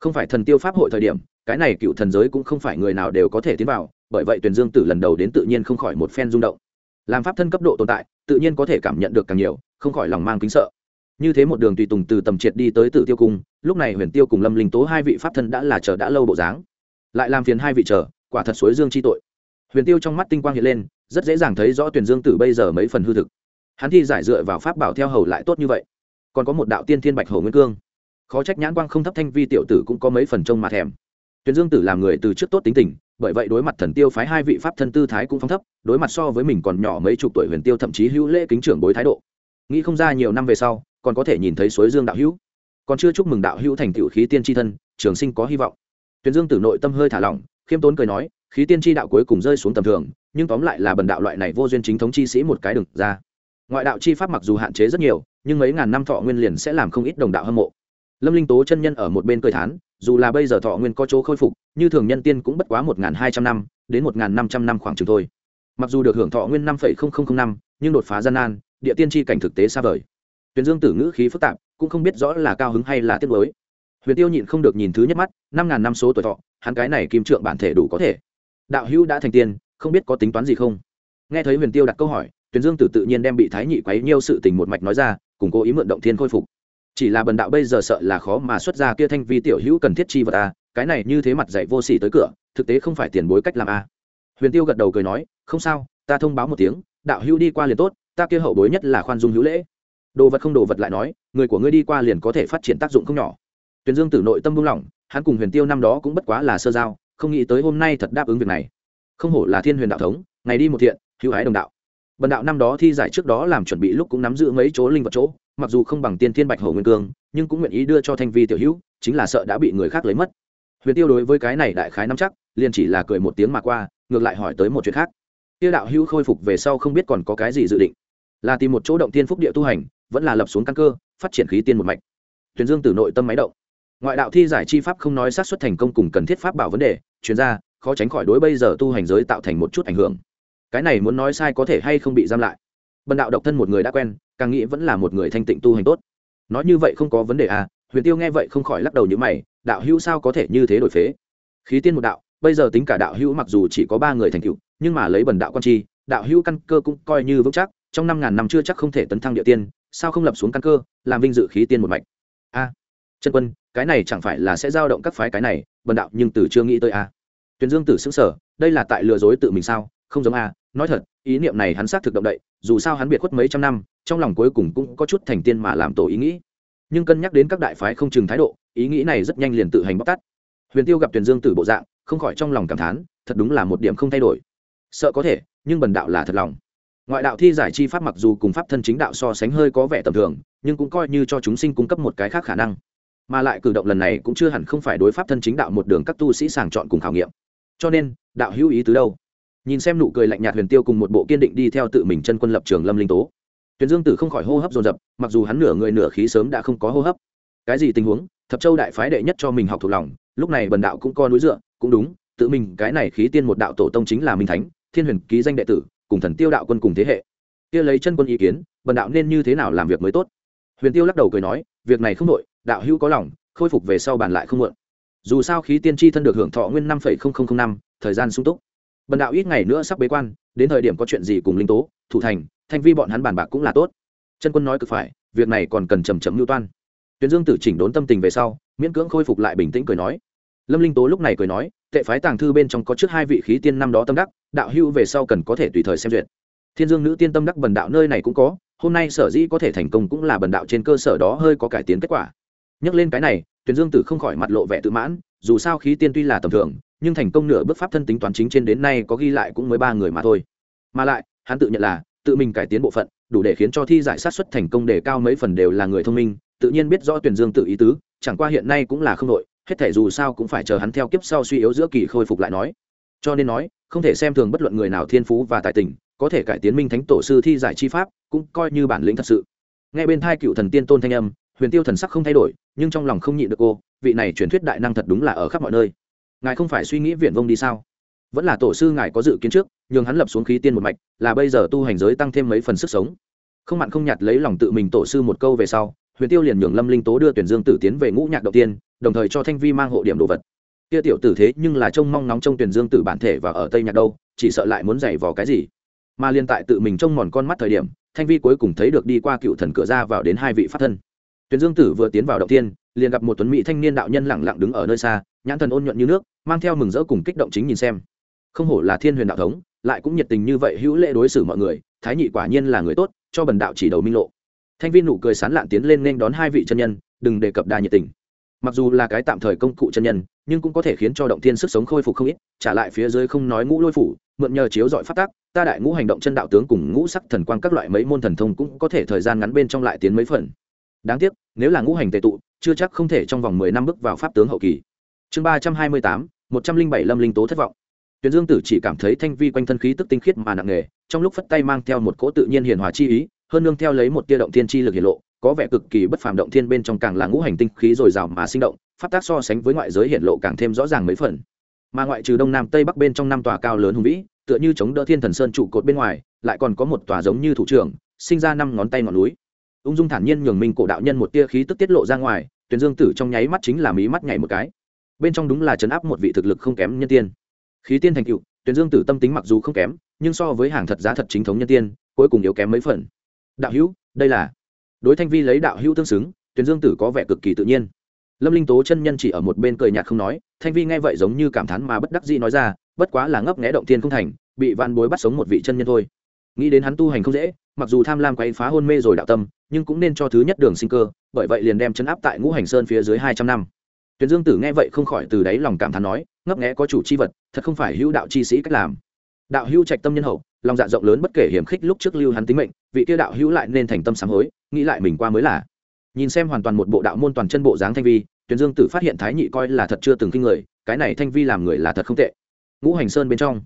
Không phải thần tiêu pháp hội thời điểm, cái này cựu thần giới cũng không phải người nào đều có thể tiến vào, bởi vậy tuyển dương tử lần đầu đến tự nhiên không khỏi một phen rung động làm pháp thân cấp độ tồn tại, tự nhiên có thể cảm nhận được càng nhiều, không khỏi lòng mang kính sợ. Như thế một đường tùy tùng từ tầm triệt đi tới tự tiêu cung, lúc này huyền tiêu cùng lâm linh tố hai vị pháp thân đã là chờ đã lâu bộ dáng. Lại làm phiền hai vị chờ, quả thật suối dương chi tội. Huyền tiêu trong mắt tinh quang hiện lên, rất dễ dàng thấy rõ tuyển dương tử bây giờ mấy phần hư thực. Hắn thi giải dựa vào pháp bảo theo hầu lại tốt như vậy. Còn có một đạo tiên thiên bạch hầu nguyên cương. Khó trách nhãn quang không thấp thanh vi tiểu tử cũng có mấy phần trông mà thèm. Tuyển dương tử làm người từ trước tốt tính tình bởi vậy đối mặt thần tiêu phái hai vị pháp thân tư thái cũng phong thấp, đối mặt so với mình còn nhỏ mấy chục tuổi huyền tiêu thậm chí hữu lễ kính trưởng bối thái độ. Nghĩ không ra nhiều năm về sau, còn có thể nhìn thấy suối dương đạo hữu. Còn chưa chúc mừng đạo hữu thành tựu khí tiên tri thân, trường sinh có hy vọng. Tuyền dương tử nội tâm hơi thả lỏng, khiêm tốn cười nói, khí tiên tri đạo cuối cùng rơi xuống tầm thường, nhưng tóm lại là bần đạo loại này vô duyên chính thống chi sĩ một cái đừng ra. Ngoại đạo chi pháp mặc dù hạn chế rất nhiều, nhưng mấy ngàn năm thọ nguyên liền sẽ làm không ít đồng đạo hâm mộ lâm linh tố chân nhân ở một bên cười thán, dù là bây giờ thọ nguyên có chỗ khôi phục, như thường nhân tiên cũng bất quá một hai trăm năm, đến một năm trăm năm khoảng chừng thôi. Mặc dù được hưởng thọ nguyên năm năm, nhưng đột phá gian nan, địa tiên tri cảnh thực tế xa vời. Tuyền dương tử ngữ khí phức tạp, cũng không biết rõ là cao hứng hay là tiếc mới huyền tiêu nhịn không được nhìn thứ nhất mắt, năm ngàn năm số tuổi thọ, hắn cái này kim trượng bản thể đủ có thể. Đạo hữu đã thành tiên, không biết có tính toán gì không? Nghe thấy huyền tiêu đặt câu hỏi tuyền dương tử tự nhiên đem bị thái nhị quấy nhiêu sự tình một mạch nói ra, cùng cố ý mượn động thiên khôi phục chỉ là bần đạo bây giờ sợ là khó mà xuất ra kia thanh vi tiểu hữu cần thiết chi vật a à, cái này như thế mặt dạy vô sỉ tới cửa thực tế không phải tiền bối cách làm a à. huyền tiêu gật đầu cười nói không sao ta thông báo một tiếng đạo hữu đi qua liền tốt ta kia hậu bối nhất là khoan dung hữu lễ. Đồ vật không đồ vật lại nói người của ngươi đi qua liền có thể phát triển tác dụng không nhỏ. Tuyền dương tử nội tâm buông lỏng hắn cùng huyền tiêu năm đó cũng bất quá là sơ giao không nghĩ tới hôm nay thật đáp ứng việc này. Không hổ là thiên huyền đạo thống ngày đi một thiện hữu ái đồng đạo. Bần đạo năm đó thi giải trước đó làm chuẩn bị lúc cũng nắm giữ mấy chỗ linh vật chỗ mặc dù không bằng tiên thiên bạch hổ nguyên cương, nhưng cũng nguyện ý đưa cho thanh vi tiểu hữu, chính là sợ đã bị người khác lấy mất. Huyền tiêu đối với cái này đại khái nắm chắc, liền chỉ là cười một tiếng mà qua, ngược lại hỏi tới một chuyện khác. Tiêu đạo hữu khôi phục về sau không biết còn có cái gì dự định. Là tìm một chỗ động tiên phúc địa tu hành, vẫn là lập xuống căn cơ, phát triển khí tiên một mạch. Tuyền dương từ nội tâm máy động. Ngoại đạo thi giải chi pháp không nói sát xuất thành công cùng cần thiết pháp bảo vấn đề, chuyên gia, khó tránh khỏi đối bây giờ tu hành giới tạo thành một chút ảnh hưởng. Cái này muốn nói sai có thể hay không bị giam lại bần đạo độc thân một người đã quen càng nghĩ vẫn là một người thanh tịnh tu hành tốt. Nói như vậy không có vấn đề à huyền tiêu nghe vậy không khỏi lắc đầu như mày đạo hữu sao có thể như thế đổi phế? Khí tiên một đạo bây giờ tính cả đạo hữu mặc dù chỉ có ba người thành cựu nhưng mà lấy bần đạo quan chi đạo hữu căn cơ cũng coi như vững chắc trong năm ngàn năm chưa chắc không thể tấn thăng địa tiên sao không lập xuống căn cơ làm vinh dự khí tiên một mạch? A à, chân quân cái này chẳng phải là sẽ giao động các phái cái này bần đạo nhưng từ chưa nghĩ tới a à. tuyền dương tử xứng sở đây là tại lừa dối tự mình sao? Không giống a nói thật ý niệm này hắn xác thực động đậy dù sao hắn biệt khuất mấy trăm năm, trong lòng cuối cùng cũng có chút thành tiên mà làm tổ ý nghĩ. Nhưng cân nhắc đến các đại phái không chừng thái độ, ý nghĩ này rất nhanh liền tự hành bóc tắt huyền tiêu gặp tuyền dương tử bộ dạng, không khỏi trong lòng cảm thán, thật đúng là một điểm không thay đổi. Sợ có thể, nhưng bần đạo là thật lòng. Ngoại đạo thi giải chi pháp mặc dù cùng pháp thân chính đạo so sánh hơi có vẻ tầm thường, nhưng cũng coi như cho chúng sinh cung cấp một cái khác khả năng. Mà lại cử động lần này cũng chưa hẳn không phải đối pháp thân chính đạo một đường các tu sĩ sàng chọn cùng khảo nghiệm. Cho nên, đạo hữu ý từ đâu? Nhìn xem nụ cười lạnh nhạt huyền tiêu cùng một bộ kiên định đi theo tự mình chân quân lập trường lâm linh tố. Tuyền dương tử không khỏi hô hấp dồn dập, mặc dù hắn nửa người nửa khí sớm đã không có hô hấp. Cái gì tình huống? Thập châu đại phái đệ nhất cho mình học thuộc lòng, lúc này bần đạo cũng co núi dựa, cũng đúng, tự mình, cái này khí tiên một đạo tổ tông chính là minh thánh, thiên huyền ký danh đệ tử, cùng thần tiêu đạo quân cùng thế hệ. Kia lấy chân quân ý kiến, bần đạo nên như thế nào làm việc mới tốt? Huyền tiêu lắc đầu cười nói, việc này không đội đạo hữu có lòng, khôi phục về sau bàn lại không muộn. Dù sao khí tiên tri thân được hưởng thọ nguyên năm năm, thời gian sung túc bần đạo ít ngày nữa sắp bế quan, đến thời điểm có chuyện gì cùng linh tố, thủ thành, thanh vi bọn hắn bàn bạc cũng là tốt. Chân quân nói cực phải, việc này còn cần chầm chậm lưu toan. Tuyến dương tử chỉnh đốn tâm tình về sau, miễn cưỡng khôi phục lại bình tĩnh cười nói. Lâm linh tố lúc này cười nói, tệ phái tàng thư bên trong có trước hai vị khí tiên năm đó tâm đắc, đạo hưu về sau cần có thể tùy thời xem duyệt. Thiên dương nữ tiên tâm đắc bần đạo nơi này cũng có, hôm nay sở dĩ có thể thành công cũng là bần đạo trên cơ sở đó hơi có cải tiến kết quả. Nhắc lên cái này, tuyển dương tử không khỏi mặt lộ vẻ tự mãn, dù sao khí tiên tuy là tầm thường nhưng thành công nửa bước pháp thân tính toán chính trên đến nay có ghi lại cũng mới ba người mà thôi. Mà lại, hắn tự nhận là, tự mình cải tiến bộ phận, đủ để khiến cho thi giải sát xuất thành công đề cao mấy phần đều là người thông minh, tự nhiên biết rõ tuyển dương tự ý tứ, chẳng qua hiện nay cũng là không đội hết thể dù sao cũng phải chờ hắn theo kiếp sau suy yếu giữa kỳ khôi phục lại nói. Cho nên nói, không thể xem thường bất luận người nào thiên phú và tài tình, có thể cải tiến minh thánh tổ sư thi giải chi pháp, cũng coi như bản lĩnh thật sự. Ngay bên thai cựu thần tiên tôn thanh âm, huyền tiêu thần sắc không thay đổi, nhưng trong lòng không nhịn được cô, vị này truyền thuyết đại năng thật đúng là ở khắp mọi nơi ngài không phải suy nghĩ viển vông đi sao? Vẫn là tổ sư ngài có dự kiến trước, nhường hắn lập xuống khí tiên một mạch, là bây giờ tu hành giới tăng thêm mấy phần sức sống. Không mặn không nhạt lấy lòng tự mình tổ sư một câu về sau, huyền tiêu liền nhường lâm linh tố đưa tuyển dương tử tiến về ngũ nhạc đầu tiên, đồng thời cho thanh vi mang hộ điểm đồ vật. Kia tiểu tử thế nhưng là trông mong nóng trong tuyển dương tử bản thể và ở tây nhạc đâu, chỉ sợ lại muốn giày vò cái gì. Mà liên tại tự mình trông mòn con mắt thời điểm, thanh vi cuối cùng thấy được đi qua cựu thần cửa ra vào đến hai vị pháp thân. Tuyền dương tử vừa tiến vào động tiên, liền gặp một tuấn mỹ thanh niên đạo nhân lẳng lặng đứng ở nơi xa nhãn thần ôn nhuận như nước, mang theo mừng rỡ cùng kích động chính nhìn xem. Không hổ là thiên huyền đạo thống, lại cũng nhiệt tình như vậy hữu lễ đối xử mọi người, thái nhị quả nhiên là người tốt, cho bần đạo chỉ đầu minh lộ. Thanh viên nụ cười sán lạn tiến lên nên đón hai vị chân nhân, đừng đề cập đa nhiệt tình. Mặc dù là cái tạm thời công cụ chân nhân, nhưng cũng có thể khiến cho động thiên sức sống khôi phục không ít, trả lại phía dưới không nói ngũ lôi phủ, mượn nhờ chiếu dọi phát tác ta đại ngũ hành động chân đạo tướng cùng ngũ sắc thần quang các loại mấy môn thần thông cũng có thể thời gian ngắn bên trong lại tiến mấy phần. Đáng tiếc, nếu là ngũ hành tệ tụ, chưa chắc không thể trong vòng mười năm bước vào pháp tướng hậu kỳ chương ba trăm hai mươi tám, một trăm linh bảy lâm linh tố thất vọng. Tuyền dương tử chỉ cảm thấy thanh vi quanh thân khí tức tinh khiết mà nặng nề, trong lúc phất tay mang theo một cỗ tự nhiên hiền hòa chi ý, hơn nương theo lấy một tia động thiên chi lực hiển lộ, có vẻ cực kỳ bất phàm động thiên bên trong càng là ngũ hành tinh khí dồi dào mà sinh động, pháp tác so sánh với ngoại giới hiện lộ càng thêm rõ ràng mấy phần. Mà ngoại trừ đông nam tây bắc bên trong năm tòa cao lớn hùng vĩ, tựa như chống đỡ thiên thần sơn trụ cột bên ngoài, lại còn có một tòa giống như thủ trưởng, sinh ra năm ngón tay ngọn núi. Ung dung thản nhiên nhường minh cổ đạo nhân một tia khí tức tiết lộ ra ngoài tuyền dương tử trong nháy mắt chính là mí mắt nhảy một cái bên trong đúng là chấn áp một vị thực lực không kém nhân tiên. Khí tiên thành cựu tuyển dương tử tâm tính mặc dù không kém, nhưng so với hàng thật giá thật chính thống nhân tiên, cuối cùng yếu kém mấy phần. Đạo hữu, đây là đối thanh vi lấy đạo hữu tương xứng tuyển dương tử có vẻ cực kỳ tự nhiên. Lâm linh tố chân nhân chỉ ở một bên cười nhạt không nói, thanh vi nghe vậy giống như cảm thán mà bất đắc dĩ nói ra, bất quá là ngấp nghẽ động tiên không thành, bị van bối bắt sống một vị chân nhân thôi. Nghĩ đến hắn tu hành không dễ, mặc dù tham lam quấy phá hôn mê rồi đạo tâm, nhưng cũng nên cho thứ nhất đường sinh cơ, bởi vậy liền đem chấn áp tại ngũ hành sơn phía dưới hai trăm năm huyền dương tử nghe vậy không khỏi từ đáy lòng cảm thán nói, ngấp nghẽ có chủ c h i vật, thật không phải hữu đạo chi sĩ cách làm. Đạo hữu trạch tâm nhân hậu, lòng dạ rộng lớn bất kể hiểm khích lúc trước lưu hắn tính mệnh, vị kia đạo hữu lại nên thành tâm sáng hối, nghĩ lại mình qua mới là. Nhìn xem hoàn toàn một bộ đạo môn toàn chân bộ dáng thanh vi tuyền dương tử phát hiện thái nhị coi là thật chưa từng kinh người, cái này thanh vi làm người là thật không tệ. Ngũ hành sơn bên trong,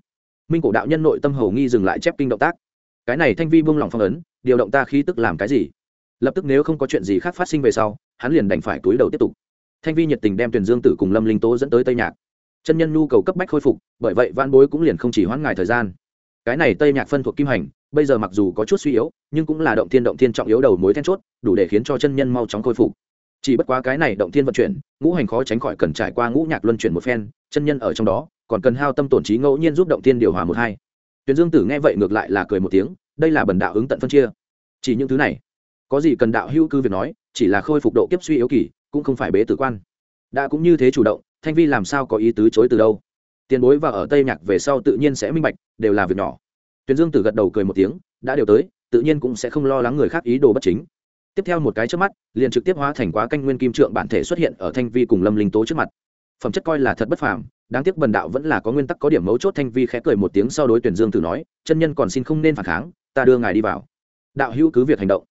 minh cổ đạo nhân nội tâm hầu nghi dừng lại chép kinh động tác. Cái này thanh vi buông lỏng phong ấn, điều động ta khí tức làm cái gì? Lập tức nếu không có chuyện gì khác phát sinh về sau, hắn liền đành phải túi đầu tiếp tục thanh vi nhiệt tình đem tuyển dương tử cùng lâm linh tố dẫn tới tây nhạc. Chân nhân nhu cầu cấp bách khôi phục, bởi vậy van bối cũng liền không chỉ hoãn ngài thời gian. Cái này tây nhạc phân thuộc kim hành, bây giờ mặc dù có chút suy yếu, nhưng cũng là động thiên động thiên trọng yếu đầu mối then chốt, đủ để khiến cho chân nhân mau chóng khôi phục. Chỉ bất quá cái này động thiên vận chuyển, ngũ hành khó tránh khỏi cần trải qua ngũ nhạc luân chuyển một phen, chân nhân ở trong đó, còn cần hao tâm tổn trí ngẫu nhiên giúp động thiên điều hòa một hai. Tuyển dương tử nghe vậy ngược lại là cười một tiếng, đây là bần đạo ứng tận phân chia. Chỉ những thứ này, có gì cần đạo hữu cư việc nói, chỉ là khôi phục độ kiếp suy yếu kỳ cũng không phải bế tử quan. Đã cũng như thế chủ động, thanh vi làm sao có ý tứ chối từ đâu? Tiền bối và ở tây nhạc về sau tự nhiên sẽ minh bạch, đều là việc nhỏ. Tuyền dương tử gật đầu cười một tiếng, đã đều tới, tự nhiên cũng sẽ không lo lắng người khác ý đồ bất chính. Tiếp theo một cái trước mắt, liền trực tiếp hóa thành quá canh nguyên kim trượng bản thể xuất hiện ở thanh vi cùng lâm linh tố trước mặt. Phẩm chất coi là thật bất phàm, đáng tiếc bần đạo vẫn là có nguyên tắc có điểm mấu chốt, thanh vi khẽ cười một tiếng sau đối tuyển dương tử nói, chân nhân còn xin không nên phản kháng, ta đưa ngài đi vào. Đạo hữu cứ việc hành động.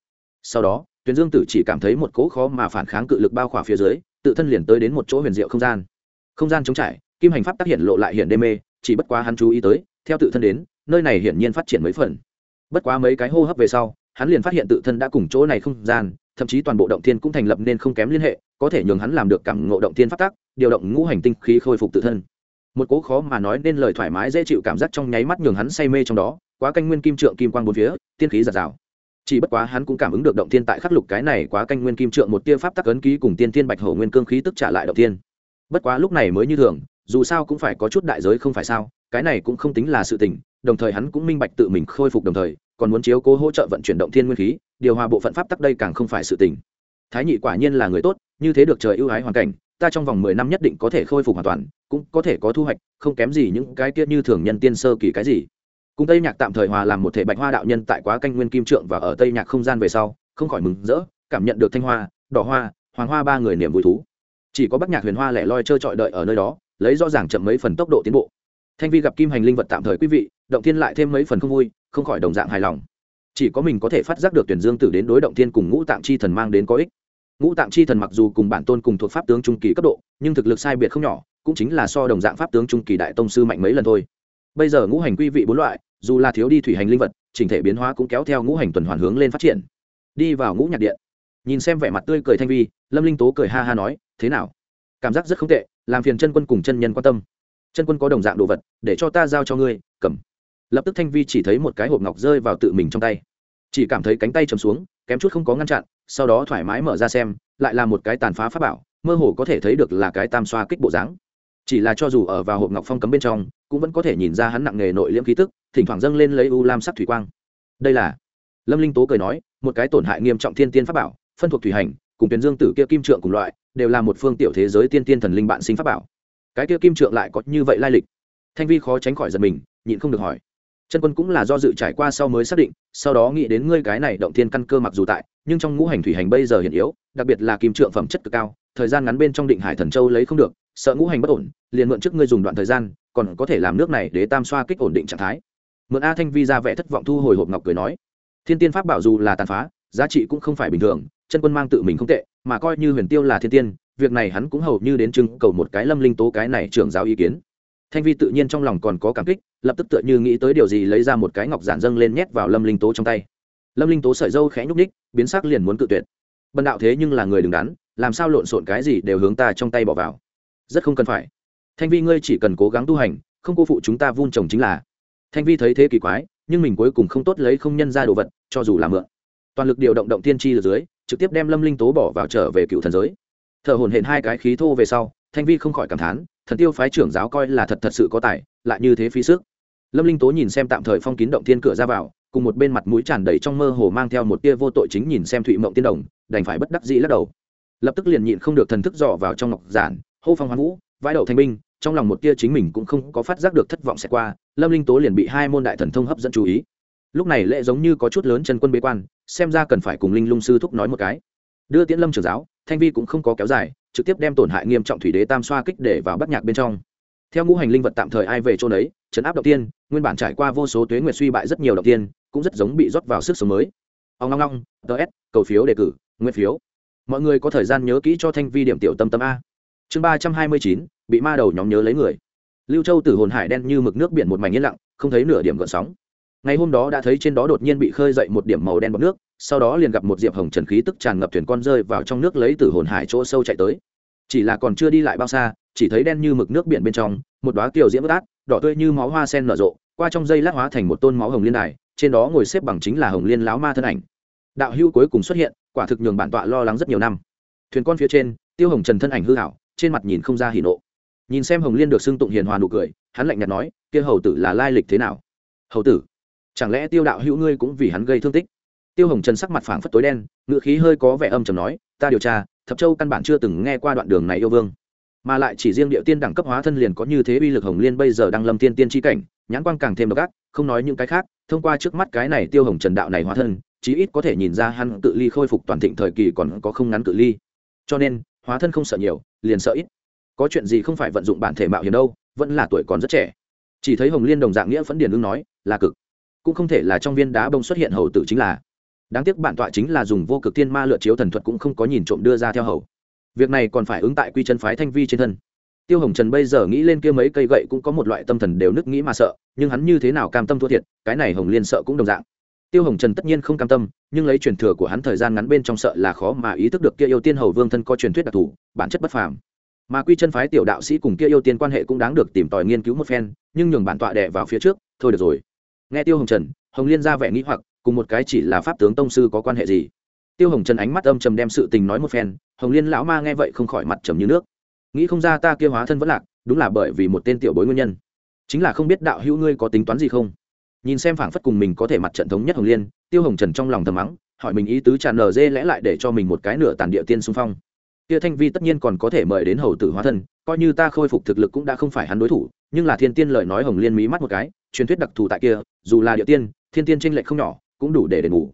Sau đó tuyển dương tử chỉ cảm thấy một cỗ khó mà phản kháng cự lực bao khỏa phía dưới, tự thân liền tới đến một chỗ huyền diệu không gian. Không gian trống trải, kim hành pháp tác hiện lộ lại hiện đê mê, chỉ bất quá hắn chú ý tới, theo tự thân đến, nơi này hiển nhiên phát triển mấy phần. Bất quá mấy cái hô hấp về sau, hắn liền phát hiện tự thân đã cùng chỗ này không gian, thậm chí toàn bộ động thiên cũng thành lập nên không kém liên hệ, có thể nhường hắn làm được cảm ngộ động thiên pháp tác, điều động ngũ hành tinh khí khôi phục tự thân. Một cố khó mà nói nên lời thoải mái dễ chịu cảm giác trong nháy mắt nhường hắn say mê trong đó, quá canh nguyên kim trượng kim quang bốn phía, tiên khí giật rào chỉ bất quá hắn cũng cảm ứng được động thiên tại khắc lục cái này quá canh nguyên kim trượng một tia pháp tắc ấn ký cùng tiên thiên bạch hổ nguyên cương khí tức trả lại động thiên. Bất quá lúc này mới như thường, dù sao cũng phải có chút đại giới không phải sao, cái này cũng không tính là sự tình, đồng thời hắn cũng minh bạch tự mình khôi phục đồng thời, còn muốn chiếu cố hỗ trợ vận chuyển động thiên nguyên khí, điều hòa bộ phận pháp tắc đây càng không phải sự tình. Thái nhị quả nhiên là người tốt, như thế được trời ưu ái hoàn cảnh, ta trong vòng mười năm nhất định có thể khôi phục hoàn toàn, cũng có thể có thu hoạch, không kém gì những cái kia như thường nhân tiên sơ kỳ cái gì cùng tây nhạc tạm thời hòa làm một thể bạch hoa đạo nhân tại quá canh nguyên kim trượng và ở tây nhạc không gian về sau, không khỏi mừng rỡ, cảm nhận được thanh hoa, đỏ hoa, hoàng hoa ba người niềm vui thú. Chỉ có bắc nhạc huyền hoa lẻ loi trơ trọi đợi ở nơi đó, lấy rõ ràng chậm mấy phần tốc độ tiến bộ. Thanh vi gặp kim hành linh vật tạm thời quý vị, động thiên lại thêm mấy phần không vui, không khỏi đồng dạng hài lòng. Chỉ có mình có thể phát giác được tuyển dương tử đến đối động thiên cùng ngũ tạng chi thần mang đến có ích. Ngũ tạng chi thần mặc dù cùng bản tôn cùng thuộc pháp tướng trung kỳ cấp độ, nhưng thực lực sai biệt không nhỏ, cũng chính là so đồng dạng pháp tướng trung kỳ đại tông sư mạnh mấy lần thôi. Bây giờ ngũ hành quy vị bốn loại dù là thiếu đi thủy hành linh vật, chỉnh thể biến hóa cũng kéo theo ngũ hành tuần hoàn hướng lên phát triển. Đi vào ngũ nhạc điện, nhìn xem vẻ mặt tươi cười thanh vi, lâm linh tố cười ha ha nói, thế nào? Cảm giác rất không tệ, làm phiền chân quân cùng chân nhân quan tâm. Chân quân có đồng dạng đồ vật, để cho ta giao cho ngươi, cầm. Lập tức thanh vi chỉ thấy một cái hộp ngọc rơi vào tự mình trong tay. Chỉ cảm thấy cánh tay chầm xuống, kém chút không có ngăn chặn, sau đó thoải mái mở ra xem, lại là một cái tàn phá pháp bảo, mơ hồ có thể thấy được là cái tam xoa kích bộ dáng. Chỉ là cho dù ở vào hộp ngọc phong cấm bên trong cũng vẫn có thể nhìn ra hắn nặng nghề nội liễm khí tức, thỉnh thoảng dâng lên lấy u lam sắc thủy quang. Đây là, lâm linh tố cười nói, một cái tổn hại nghiêm trọng thiên tiên pháp bảo, phân thuộc thủy hành, cùng tuyến dương tử kia kim trượng cùng loại, đều là một phương tiểu thế giới tiên tiên thần linh bạn sinh pháp bảo. Cái kia kim trượng lại có như vậy lai lịch. Thanh vi khó tránh khỏi giật mình, nhịn không được hỏi. Chân quân cũng là do dự trải qua sau mới xác định, sau đó nghĩ đến ngươi cái này động thiên căn cơ mặc dù tại, nhưng trong ngũ hành thủy hành bây giờ hiện yếu, đặc biệt là kim trượng phẩm chất cực cao, thời gian ngắn bên trong định hải thần châu lấy không được, sợ ngũ hành bất ổn, liền mượn trước ngươi dùng đoạn thời gian còn có thể làm nước này để tam xoa kích ổn định trạng thái. Mượn a thanh vi ra vẻ thất vọng thu hồi hộp ngọc cười nói, thiên tiên pháp bảo dù là tàn phá, giá trị cũng không phải bình thường, chân quân mang tự mình không tệ, mà coi như huyền tiêu là thiên tiên, việc này hắn cũng hầu như đến trưng cầu một cái lâm linh tố cái này trưởng giáo ý kiến. Thanh vi tự nhiên trong lòng còn có cảm kích, lập tức tựa như nghĩ tới điều gì lấy ra một cái ngọc giản dâng lên nhét vào lâm linh tố trong tay. Lâm linh tố sợi dâu khẽ nhúc ních biến sắc liền muốn cự tuyệt. Bần đạo thế nhưng là người đứng đắn, làm sao lộn xộn cái gì đều hướng ta trong tay bỏ vào. Rất không cần phải thanh vi, ngươi chỉ cần cố gắng tu hành, không cô phụ chúng ta vun trồng chính là. Thanh vi thấy thế kỳ quái, nhưng mình cuối cùng không tốt lấy không nhân ra đồ vật, cho dù là mượn. Toàn lực điều động động tiên tri ở dưới, trực tiếp đem lâm linh tố bỏ vào trở về cựu thần giới. Thở hồn hển hai cái khí thô về sau, thanh vi không khỏi cảm thán, thần tiêu phái trưởng giáo coi là thật thật sự có tài, lại như thế phí sức. Lâm linh tố nhìn xem tạm thời phong kín động thiên cửa ra vào, cùng một bên mặt mũi tràn đầy trong mơ hồ mang theo một tia vô tội chính nhìn xem thụy mộng tiên đồng, đành phải bất đắc dĩ lắc đầu. Lập tức liền nhịn không được thần thức dò vào trong ngọc giản, hô phong hoán vũ, vãi đậu thanh binh trong lòng một tia chính mình cũng không có phát giác được thất vọng sẽ qua, lâm linh tố liền bị hai môn đại thần thông hấp dẫn chú ý. Lúc này lệ giống như có chút lớn chân quân bế quan, xem ra cần phải cùng linh lung sư thúc nói một cái. Đưa tiễn lâm trưởng giáo, thanh vi cũng không có kéo dài, trực tiếp đem tổn hại nghiêm trọng thủy đế tam xoa kích để vào bắt nhạc bên trong. Theo ngũ hành linh vật tạm thời ai về chỗ đấy trấn áp đầu tiên, nguyên bản trải qua vô số tuế nguyệt suy bại rất nhiều đầu tiên, cũng rất giống bị rót vào sức sống mới. Ông long long ts cầu phiếu đề cử nguyên phiếu. Mọi người có thời gian nhớ kỹ cho thanh vi điểm tiểu tâm tâm a. Chương ba trăm hai mươi chín bị ma đầu nhóm nhớ lấy người. Lưu châu từ hồn hải đen như mực nước biển một mảnh yên lặng, không thấy nửa điểm gợn sóng. Ngày hôm đó đã thấy trên đó đột nhiên bị khơi dậy một điểm màu đen bọc nước, sau đó liền gặp một diệp hồng trần khí tức tràn ngập thuyền con rơi vào trong nước lấy từ hồn hải chỗ sâu chạy tới. Chỉ là còn chưa đi lại bao xa, chỉ thấy đen như mực nước biển bên trong, một đoá kiều diễm bất át, đỏ tươi như máu hoa sen nở rộ, qua trong dây lát hóa thành một tôn máu hồng liên đài, trên đó ngồi xếp bằng chính là hồng liên lão ma thân ảnh. Đạo hưu cuối cùng xuất hiện, quả thực nhường bản tọa lo lắng rất nhiều năm. Thuyền con phía trên, tiêu hồng trần thân ảnh hư hảo, trên mặt nhìn không ra hỉ nộ nhìn xem hồng liên được xưng tụng hiền hòa nụ cười, hắn lạnh nhạt nói, kia hầu tử là lai lịch thế nào? Hầu tử, chẳng lẽ tiêu đạo hữu ngươi cũng vì hắn gây thương tích? Tiêu hồng trần sắc mặt phảng phất tối đen ngự khí hơi có vẻ âm trầm nói, ta điều tra, thập châu căn bản chưa từng nghe qua đoạn đường này yêu vương. Mà lại chỉ riêng địa tiên đẳng cấp hóa thân liền có như thế uy lực hồng liên bây giờ đang lâm tiên tiên tri cảnh, nhãn quang càng thêm độc ác, không nói những cái khác, thông qua trước mắt cái này tiêu hồng trần đạo này hóa thân, chí ít có thể nhìn ra hắn tự ly khôi phục toàn thịnh thời kỳ còn có không ngắn cự ly. Cho nên, hóa thân không sợ nhiều, liền sợ ít có chuyện gì không phải vận dụng bản thể mạo hiểm đâu, vẫn là tuổi còn rất trẻ. Chỉ thấy hồng liên đồng dạng nghĩa phấn điền ưng nói, là cực. Cũng không thể là trong viên đá bông xuất hiện hầu tử chính là. Đáng tiếc bản tọa chính là dùng vô cực tiên ma lựa chiếu thần thuật cũng không có nhìn trộm đưa ra theo hầu. Việc này còn phải ứng tại quy chân phái thanh vi trên thân. Tiêu hồng trần bây giờ nghĩ lên kia mấy cây gậy cũng có một loại tâm thần đều nức nghĩ mà sợ, nhưng hắn như thế nào cam tâm thua thiệt, cái này hồng liên sợ cũng đồng dạng. Tiêu hồng trần tất nhiên không cam tâm, nhưng lấy truyền thừa của hắn thời gian ngắn bên trong sợ là khó mà ý thức được kia yêu tiên hầu vương thân có truyền thuyết đặc thù, bản chất bất phàm mà quy chân phái tiểu đạo sĩ cùng kia yêu tiên quan hệ cũng đáng được tìm tòi nghiên cứu một phen, nhưng nhường bản tọa đẻ vào phía trước, thôi được rồi. Nghe tiêu hồng trần, hồng liên ra vẻ nghĩ hoặc, cùng một cái chỉ là pháp tướng tông sư có quan hệ gì? Tiêu hồng trần ánh mắt âm trầm đem sự tình nói một phen, hồng liên lão ma nghe vậy không khỏi mặt trầm như nước. Nghĩ không ra ta kia hóa thân vẫn lạc, đúng là bởi vì một tên tiểu bối nguyên nhân. Chính là không biết đạo hữu ngươi có tính toán gì không? Nhìn xem phảng phất cùng mình có thể mặt trận thống nhất hồng liên, tiêu hồng trần trong lòng thầm mắng, hỏi mình ý tứ tràn nở dê lẽ lại để cho mình một cái nửa tàn địa tiên xung phong kia thanh vi tất nhiên còn có thể mời đến hầu tử hóa thân, coi như ta khôi phục thực lực cũng đã không phải hắn đối thủ, nhưng là thiên tiên lời nói hồng liên mí mắt một cái, truyền thuyết đặc thù tại kia, dù là địa tiên, thiên tiên tranh lệch không nhỏ, cũng đủ để đền bù.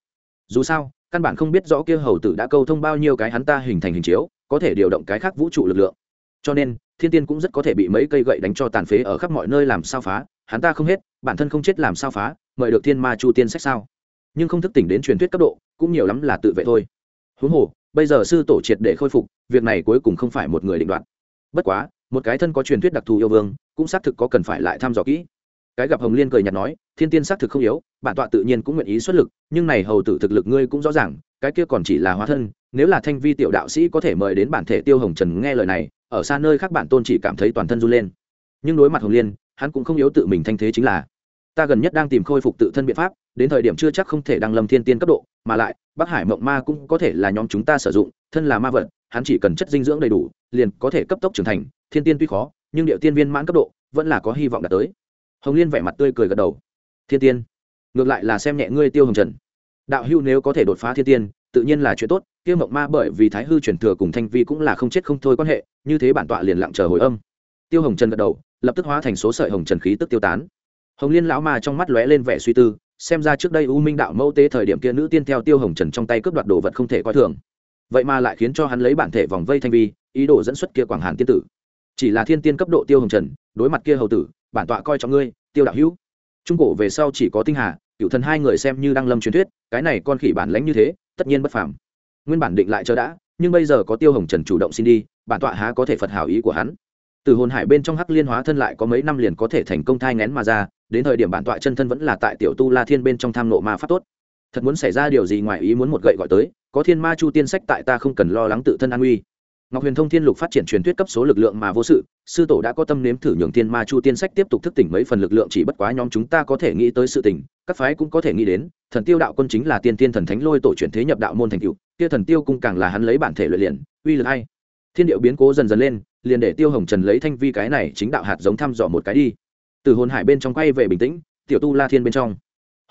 Dù sao, căn bản không biết rõ kia hầu tử đã câu thông bao nhiêu cái hắn ta hình thành hình chiếu, có thể điều động cái khác vũ trụ lực lượng. Cho nên, thiên tiên cũng rất có thể bị mấy cây gậy đánh cho tàn phế ở khắp mọi nơi làm sao phá, hắn ta không hết, bản thân không chết làm sao phá, mời được thiên ma chu tiên sách sao. Nhưng không thức tỉnh đến truyền thuyết cấp độ, cũng nhiều lắm là tự vệ thôi. Huống hồ bây giờ sư tổ triệt để khôi phục, việc này cuối cùng không phải một người định đoạt. Bất quá, một cái thân có truyền thuyết đặc thù yêu vương, cũng xác thực có cần phải lại thăm dò kỹ. Cái gặp hồng liên cười nhạt nói, thiên tiên xác thực không yếu, bản tọa tự nhiên cũng nguyện ý xuất lực, nhưng này hầu tử thực lực ngươi cũng rõ ràng, cái kia còn chỉ là hóa thân, nếu là thanh vi tiểu đạo sĩ có thể mời đến bản thể tiêu hồng trần nghe lời này, ở xa nơi khác bản tôn chỉ cảm thấy toàn thân run lên. Nhưng đối mặt hồng liên, hắn cũng không yếu tự mình thanh thế chính là. Ta gần nhất đang tìm khôi phục tự thân biện pháp đến thời điểm chưa chắc không thể đăng lâm thiên tiên cấp độ, mà lại, bắc hải mộng ma cũng có thể là nhóm chúng ta sử dụng, thân là ma vật, hắn chỉ cần chất dinh dưỡng đầy đủ, liền có thể cấp tốc trưởng thành, thiên tiên tuy khó, nhưng điệu tiên viên mãn cấp độ, vẫn là có hy vọng đạt tới. Hồng liên vẻ mặt tươi cười gật đầu. Thiên tiên. Ngược lại là xem nhẹ ngươi tiêu hồng trần. Đạo hưu nếu có thể đột phá thiên tiên, tự nhiên là chuyện tốt, tiêu mộng ma bởi vì thái hư chuyển thừa cùng thanh vi cũng là không chết không thôi quan hệ, như thế bản tọa liền lặng chờ hồi âm. Tiêu hồng trần gật đầu, lập tức hóa thành số sợi hồng trần khí tức tiêu tán. Hồng liên lão ma trong mắt lóe lên vẻ suy tư xem ra trước đây u minh đạo mẫu tế thời điểm kia nữ tiên theo tiêu hồng trần trong tay cướp đoạt đồ vật không thể coi thường. Vậy mà lại khiến cho hắn lấy bản thể vòng vây thanh vi, ý đồ dẫn xuất kia quảng hàn tiên tử. Chỉ là thiên tiên cấp độ tiêu hồng trần, đối mặt kia hầu tử, bản tọa coi trọng ngươi, tiêu đạo hữu. Trung cổ về sau chỉ có tinh hà cựu thần hai người xem như đang lâm truyền thuyết, cái này con khỉ bản lãnh như thế, tất nhiên bất phàm. Nguyên bản định lại chờ đã, nhưng bây giờ có tiêu hồng trần chủ động xin đi, bản tọa há có thể phật hảo ý của hắn. Từ hồn hải bên trong hắc liên hóa thân lại có mấy năm liền có thể thành công thai ngén mà ra đến thời điểm bản tọa chân thân vẫn là tại tiểu tu la thiên bên trong tham nộ ma pháp tốt. Thật muốn xảy ra điều gì ngoài ý muốn một gậy gọi tới, có thiên ma chu tiên sách tại ta không cần lo lắng tự thân an nguy. Ngọc huyền thông thiên lục phát triển truyền thuyết cấp số lực lượng mà vô sự, sư tổ đã có tâm nếm thử nhường thiên ma chu tiên sách tiếp tục thức tỉnh mấy phần lực lượng chỉ bất quá nhóm chúng ta có thể nghĩ tới sự tỉnh các phái cũng có thể nghĩ đến, thần tiêu đạo quân chính là tiên tiên thần thánh lôi tổ chuyển thế nhập đạo môn thành cựu kia thần tiêu cung càng là hắn lấy bản thể luyện liền, uy lực hay. Thiên điệu biến cố dần dần lên, liền để tiêu hồng trần lấy thanh vi cái này chính đạo hạt giống thăm dò một cái đi từ hồn hải bên trong quay về bình tĩnh, tiểu tu la thiên bên trong.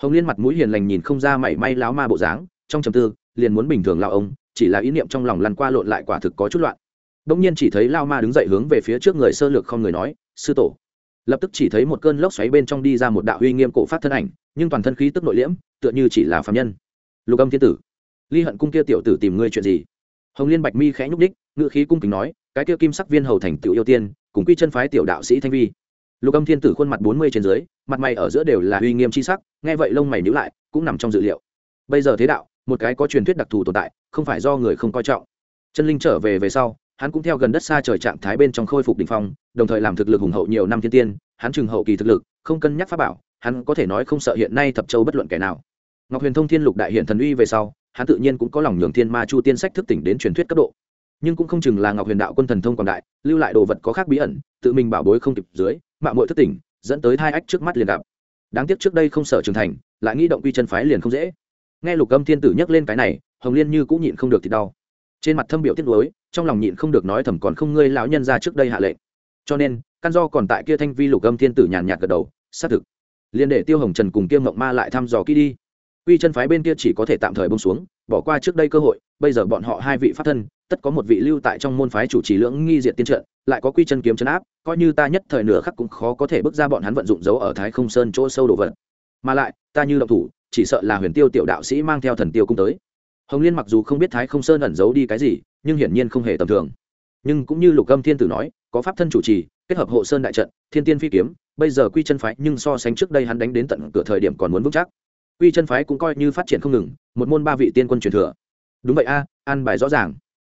Hồng liên mặt mũi hiền lành nhìn không ra mảy may láo ma bộ dáng, trong trầm tư, liền muốn bình thường lao ông, chỉ là ý niệm trong lòng lăn qua lộn lại quả thực có chút loạn. Đông nhiên chỉ thấy lao ma đứng dậy hướng về phía trước người sơ lược không người nói, sư tổ. Lập tức chỉ thấy một cơn lốc xoáy bên trong đi ra một đạo huy nghiêm cổ phát thân ảnh, nhưng toàn thân khí tức nội liễm, tựa như chỉ là phạm nhân. Lục âm thiên tử, ly hận cung kia tiểu tử tìm ngươi chuyện gì? Hồng liên bạch mi khẽ nhúc đích ngự khí cung kính nói, cái kia kim sắc viên hầu thành tiểu yêu tiên, cùng quy chân phái tiểu đạo sĩ thanh vi lục âm thiên tử khuôn mặt bốn mươi trên dưới, mặt mày ở giữa đều là uy nghiêm c h i sắc, nghe vậy lông mày nhữ lại, cũng nằm trong dự liệu. Bây giờ thế đạo, một cái có truyền thuyết đặc thù tồn tại, không phải do người không coi trọng. Chân linh trở về về sau, hắn cũng theo gần đất xa trời trạng thái bên trong khôi phục đ ỉ n h phong, đồng thời làm thực lực hùng hậu nhiều năm thiên tiên, hắn trừng hậu kỳ thực lực, không cân nhắc pháp bảo, hắn có thể nói không sợ hiện nay thập châu bất luận kẻ nào. Ngọc huyền thông thiên lục đại hiện thần uy về sau, hắn tự nhiên cũng có lòng nhường thiên ma chu tiên sách thức tỉnh đến truyền thuyết cấp độ. Nhưng cũng không chừng là ngọc huyền đạo quân thần thông quảng đại, lưu lại đồ vật có khác bí ẩn, tự mình bảo bối không kịp dưới mạng mội thức tỉnh dẫn tới hai ách trước mắt liền gặp. Đáng tiếc trước đây không sở trưởng thành, lại nghĩ động quy chân phái liền không dễ. Nghe lục âm thiên tử nhắc lên cái này, hồng liên như cũng nhịn không được thì đau. Trên mặt thâm biểu tiết lối trong lòng nhịn không được nói thầm còn không ngươi lão nhân ra trước đây hạ lệnh. Cho nên, căn do còn tại kia thanh vi lục âm thiên tử nhàn nhạt gật đầu, xác thực. Liền để tiêu hồng trần cùng kia mộng ma lại thăm dò kỹ đi. Quy chân phái bên kia chỉ có thể tạm thời bông xuống, bỏ qua trước đây cơ hội, bây giờ bọn họ hai vị pháp thân tất có một vị lưu tại trong môn phái chủ trì lưỡng nghi diện tiên trận lại có quy chân kiếm chấn áp coi như ta nhất thời nửa khắc cũng khó có thể bước ra bọn hắn vận dụng dấu ở thái không sơn chỗ sâu đồ vật. Mà lại ta như động thủ chỉ sợ là huyền tiêu tiểu đạo sĩ mang theo thần tiêu cung tới. Hồng liên mặc dù không biết thái không sơn ẩn giấu đi cái gì nhưng hiển nhiên không hề tầm thường. Nhưng cũng như lục âm thiên tử nói có pháp thân chủ trì kết hợp hộ sơn đại trận thiên tiên phi kiếm bây giờ quy chân phái nhưng so sánh trước đây hắn đánh đến tận cửa thời điểm còn muốn vững chắc. Quy chân phái cũng coi như phát triển không ngừng một môn ba vị tiên quân truyền thừa. Đúng vậy a à, an bài rõ ràng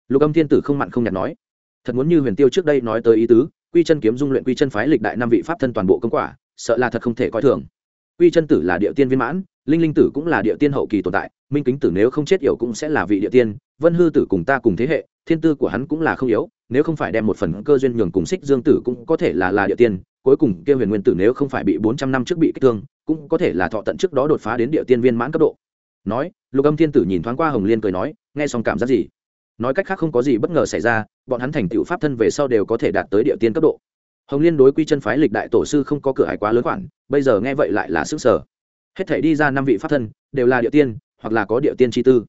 lục âm thiên tử không mặn không nhạt nói, thật muốn như huyền tiêu trước đây nói tới ý tứ, quy chân kiếm dung luyện quy chân phái lịch đại năm vị pháp thân toàn bộ công quả, sợ là thật không thể coi thường. Quy chân tử là địa tiên viên mãn, linh linh tử cũng là địa tiên hậu kỳ tồn tại, minh kính tử nếu không chết yểu cũng sẽ là vị địa tiên, vân hư tử cùng ta cùng thế hệ, thiên tư của hắn cũng là không yếu, nếu không phải đem một phần cơ duyên nhường cùng xích dương tử cũng có thể là là địa tiên, cuối cùng kia huyền nguyên tử nếu không phải bị bốn trăm năm trước bị kích thương, cũng có thể là thọ tận trước đó đột phá đến địa tiên viên mãn cấp độ. Nói, lục âm thiên tử nhìn thoáng qua hồng liên cười nói, nghe xong cảm giác gì? Nói cách khác không có gì bất ngờ xảy ra, bọn hắn thành tựu pháp thân về sau đều có thể đạt tới địa tiên cấp độ. Hồng liên đối quy chân phái lịch đại tổ sư không có cửa hải quá lớn khoản, bây giờ nghe vậy lại là sức sở. Hết thể đi ra năm vị pháp thân, đều là địa tiên, hoặc là có địa tiên chi tư.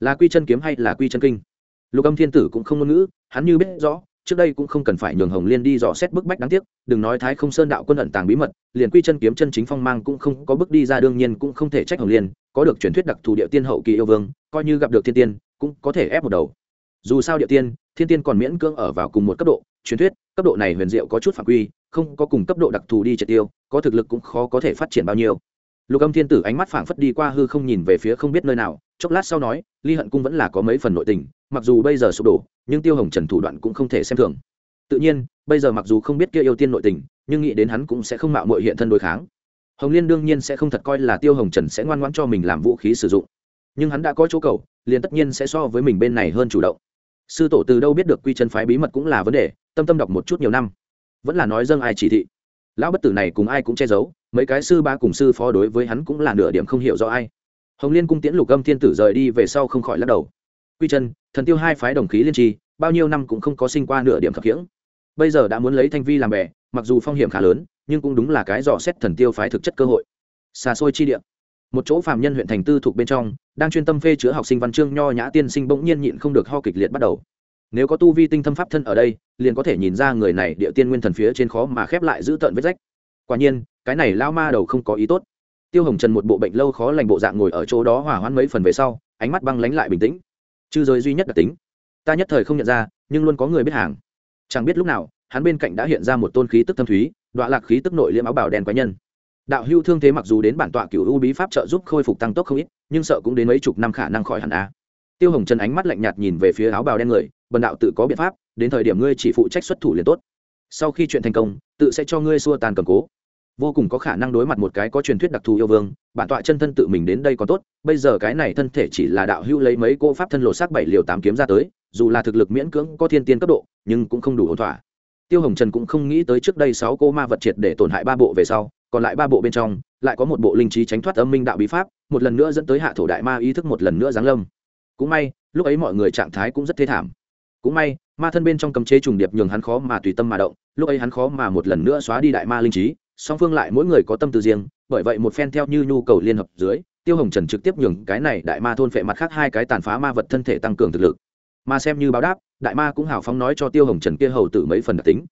Là quy chân kiếm hay là quy chân kinh? Lục âm thiên tử cũng không ngôn ngữ, hắn như biết rõ, trước đây cũng không cần phải nhường hồng liên đi dò xét bức bách đáng tiếc, đừng nói thái không sơn đạo quân ẩn tàng bí mật, liền quy chân kiếm chân chính phong mang cũng không có bước đi ra đương nhiên cũng không thể trách hồng liên, có được truyền thuyết đặc thù địa tiên hậu kỳ yêu vương, coi như gặp được thiên tiên, cũng có thể ép một đầu dù sao địa tiên, thiên tiên còn miễn cưỡng ở vào cùng một cấp độ, truyền thuyết, cấp độ này huyền diệu có chút phạm quy, không có cùng cấp độ đặc thù đi triệt tiêu, có thực lực cũng khó có thể phát triển bao nhiêu. Lục âm thiên tử ánh mắt phảng phất đi qua hư không nhìn về phía không biết nơi nào, chốc lát sau nói, ly hận cung vẫn là có mấy phần nội tình, mặc dù bây giờ sụp đổ, nhưng tiêu hồng trần thủ đoạn cũng không thể xem thường. Tự nhiên, bây giờ mặc dù không biết kia yêu tiên nội tình, nhưng nghĩ đến hắn cũng sẽ không mạo mội hiện thân đối kháng. Hồng liên đương nhiên sẽ không thật coi là tiêu hồng trần sẽ ngoan ngoãn cho mình làm vũ khí sử dụng. Nhưng hắn đã có chỗ cầu, liền tất nhiên sẽ so với mình bên này hơn chủ động sư tổ từ đâu biết được quy chân phái bí mật cũng là vấn đề, tâm tâm đọc một chút nhiều năm. Vẫn là nói dâng ai chỉ thị. Lão bất tử này cùng ai cũng che giấu, mấy cái sư ba cùng sư phó đối với hắn cũng là nửa điểm không hiểu rõ ai. Hồng liên cung tiễn lục âm thiên tử rời đi về sau không khỏi lắc đầu. Quy chân, thần tiêu hai phái đồng khí liên tri, bao nhiêu năm cũng không có sinh qua nửa điểm khập khiễng. Bây giờ đã muốn lấy thanh vi làm bè, mặc dù phong hiểm khá lớn, nhưng cũng đúng là cái dò xét thần tiêu phái thực chất cơ hội. Xa xôi chi địa một chỗ phàm nhân huyện thành tư thuộc bên trong, đang chuyên tâm phê chữa học sinh văn chương nho nhã tiên sinh bỗng nhiên nhịn không được ho kịch liệt bắt đầu. Nếu có tu vi tinh thâm pháp thân ở đây, liền có thể nhìn ra người này địa tiên nguyên thần phía trên khó mà khép lại giữ tợn vết rách. Quả nhiên, cái này lao ma đầu không có ý tốt. Tiêu hồng trần một bộ bệnh lâu khó lành bộ dạng ngồi ở chỗ đó hỏa hoãn mấy phần về sau, ánh mắt băng lánh lại bình tĩnh. Chư giới duy nhất đặc tính, ta nhất thời không nhận ra, nhưng luôn có người biết hàng. Chẳng biết lúc nào, hắn bên cạnh đã hiện ra một tôn khí tức thâm thúy, đọa lạc khí tức nội liễm áo bảo đen quái nhân đạo hưu thương thế mặc dù đến bản tọa cựu u bí pháp trợ giúp khôi phục tăng tốc không ít, nhưng sợ cũng đến mấy chục năm khả năng khỏi hẳn a. Tiêu hồng trần ánh mắt lạnh nhạt nhìn về phía áo bào đen người, bần đạo tự có biện pháp, đến thời điểm ngươi chỉ phụ trách xuất thủ liền tốt. Sau khi chuyện thành công, tự sẽ cho ngươi xua tàn cầm cố. Vô cùng có khả năng đối mặt một cái có truyền thuyết đặc thù yêu vương, bản tọa chân thân tự mình đến đây còn tốt, bây giờ cái này thân thể chỉ là đạo hưu lấy mấy cô pháp thân lộ xác bảy liều tám kiếm ra tới, dù là thực lực miễn cưỡng có thiên tiên cấp độ, nhưng cũng không đủ ổn thỏa tiêu hồng trần cũng không nghĩ tới trước đây sáu cô ma vật triệt để tổn hại ba bộ về sau, còn lại ba bộ bên trong, lại có một bộ linh trí tránh thoát âm minh đạo bí pháp, một lần nữa dẫn tới hạ thổ đại ma ý thức một lần nữa giáng lâm. Cũng may, lúc ấy mọi người trạng thái cũng rất thê thảm. Cũng may, ma thân bên trong cầm chế trùng điệp nhường hắn khó mà tùy tâm mà động, lúc ấy hắn khó mà một lần nữa xóa đi đại ma linh trí, song phương lại mỗi người có tâm tư riêng, bởi vậy một phen theo như nhu cầu liên hợp dưới, tiêu hồng trần trực tiếp nhường cái này đại ma thôn phệ mặt khác hai cái tàn phá ma vật thân thể tăng cường thực lực. Mà xem như báo đáp đại ma cũng hào phóng nói cho tiêu hồng trần kia hầu tử mấy phần đặc tính.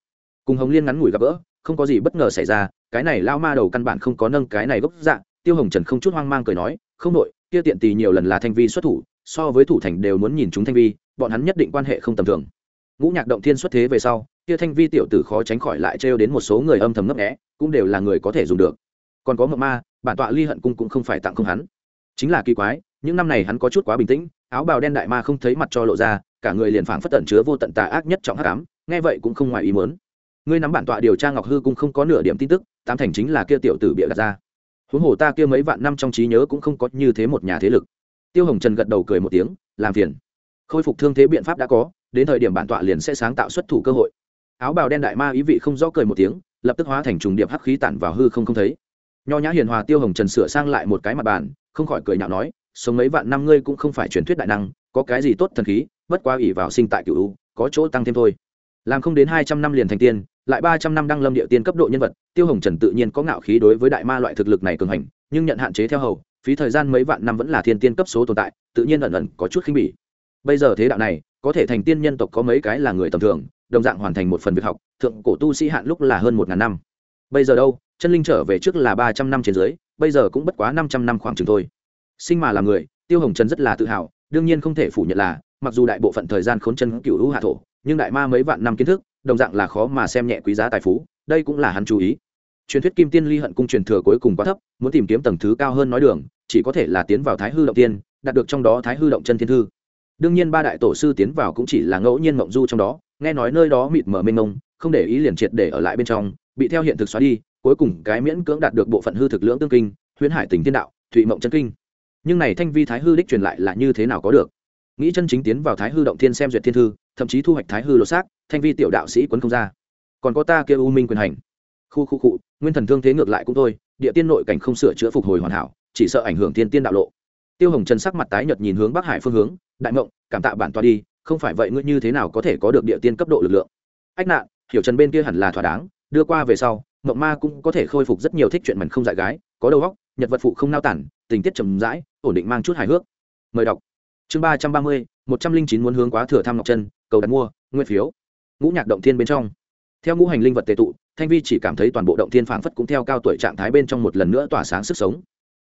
Cùng hồng liên ngắn ngủi gặp gỡ không có gì bất ngờ xảy ra cái này lao ma đầu căn bản không có nâng cái này gốc dạng tiêu hồng trần không chút hoang mang cười nói không nội, kia tiện tì nhiều lần là thanh vi xuất thủ so với thủ thành đều muốn nhìn chúng thanh vi bọn hắn nhất định quan hệ không tầm thường. Ngũ nhạc động thiên xuất thế về sau kia thanh vi tiểu tử khó tránh khỏi lại trêu đến một số người âm thầm ngấp nghẽ cũng đều là người có thể dùng được. Còn có mộng ma bản tọa ly hận cung cũng không phải tặng không hắn. Chính là kỳ quái những năm này hắn có chút quá bình tĩnh áo bào đen đại ma không thấy mặt cho lộ ra cả người liền phảng phất tận chứa vô tận tà ác nhất trọng hắc ám, nghe vậy cũng không ngoài ý muốn. Ngươi nắm bản tọa điều tra ngọc hư cung không có nửa điểm tin tức, tám thành chính là kia tiểu tử bịa đặt ra. Huống hồ ta kia mấy vạn năm trong trí nhớ cũng không có như thế một nhà thế lực. Tiêu hồng trần gật đầu cười một tiếng, làm phiền. Khôi phục thương thế biện pháp đã có, đến thời điểm bản tọa liền sẽ sáng tạo xuất thủ cơ hội. Áo bào đen đại ma ý vị không rõ cười một tiếng, lập tức hóa thành trùng điệp hắc khí tản vào hư không không thấy. Nho nhã hiền hòa tiêu hồng trần sửa sang lại một cái mặt bàn, không khỏi cười nhạo nói, sống mấy vạn năm ngươi cũng không phải truyền thuyết đại năng, có cái gì tốt thần khí bất quá ỷ vào sinh tại cựu u, có chỗ tăng thêm thôi. Làm không đến hai trăm năm liền thành tiên, lại ba trăm năm đăng lâm địa tiên cấp độ nhân vật, tiêu hồng trần tự nhiên có ngạo khí đối với đại ma loại thực lực này cường hành, nhưng nhận hạn chế theo hầu, phí thời gian mấy vạn năm vẫn là thiên tiên cấp số tồn tại, tự nhiên ẩn ẩn có chút khinh bỉ. Bây giờ thế đạo này, có thể thành tiên nhân tộc có mấy cái là người tầm thường, đồng dạng hoàn thành một phần việc học, thượng cổ tu sĩ hạn lúc là hơn một ngàn năm. Bây giờ đâu, chân linh trở về trước là ba trăm năm trên dưới, bây giờ cũng bất quá năm trăm năm khoảng chừng thôi. Sinh mà là người, tiêu hồng trần rất là tự hào, đương nhiên không thể phủ nhận là mặc dù đại bộ phận thời gian khốn chân cựu hữu hạ thổ, nhưng đại ma mấy vạn năm kiến thức, đồng dạng là khó mà xem nhẹ quý giá tài phú, đây cũng là hắn chú ý. Truyền thuyết kim tiên ly hận cung truyền thừa cuối cùng quá thấp, muốn tìm kiếm tầng thứ cao hơn nói đường, chỉ có thể là tiến vào thái hư động tiên, đạt được trong đó thái hư động chân thiên thư. Đương nhiên ba đại tổ sư tiến vào cũng chỉ là ngẫu nhiên mộng du trong đó, nghe nói nơi đó mịt mờ mênh mông, không để ý liền triệt để ở lại bên trong, bị theo hiện thực xóa đi, cuối cùng cái miễn cưỡng đạt được bộ phận hư thực lưỡng tương kinh, huyễn hải tình thiên đạo, thụy mộng chân kinh. Nhưng này thanh vi thái hư đích truyền lại là như thế nào có được? Nghĩ chân chính tiến vào thái hư động thiên xem duyệt thiên thư, thậm chí thu hoạch thái hư lột xác, thanh vi tiểu đạo sĩ quấn không ra. Còn có ta kêu u minh quyền hành. Khu khu cụ nguyên thần thương thế ngược lại cũng thôi, địa tiên nội cảnh không sửa chữa phục hồi hoàn hảo, chỉ sợ ảnh hưởng thiên tiên đạo lộ. Tiêu hồng trần sắc mặt tái nhợt nhìn hướng bắc hải phương hướng, đại mộng, cảm tạ bản toa đi, không phải vậy ngươi như thế nào có thể có được địa tiên cấp độ lực lượng? Ách nạn, hiểu trần bên kia hẳn là thỏa đáng, đưa qua về sau, mộng ma cũng có thể khôi phục rất nhiều thích chuyện mình không dại gái, có đầu óc, nhật vật phụ không nao tản, tình tiết trầm rãi, ổn định mang chút hài hước. Mời đọc chương ba trăm ba mươi, một trăm linh chín muốn hướng quá thừa thăm ngọc chân, cầu đặt mua, nguyên phiếu. Ngũ nhạc động thiên bên trong. Theo ngũ hành linh vật tệ tụ, thanh vi chỉ cảm thấy toàn bộ động thiên phảng phất cũng theo cao tuổi trạng thái bên trong một lần nữa tỏa sáng sức sống.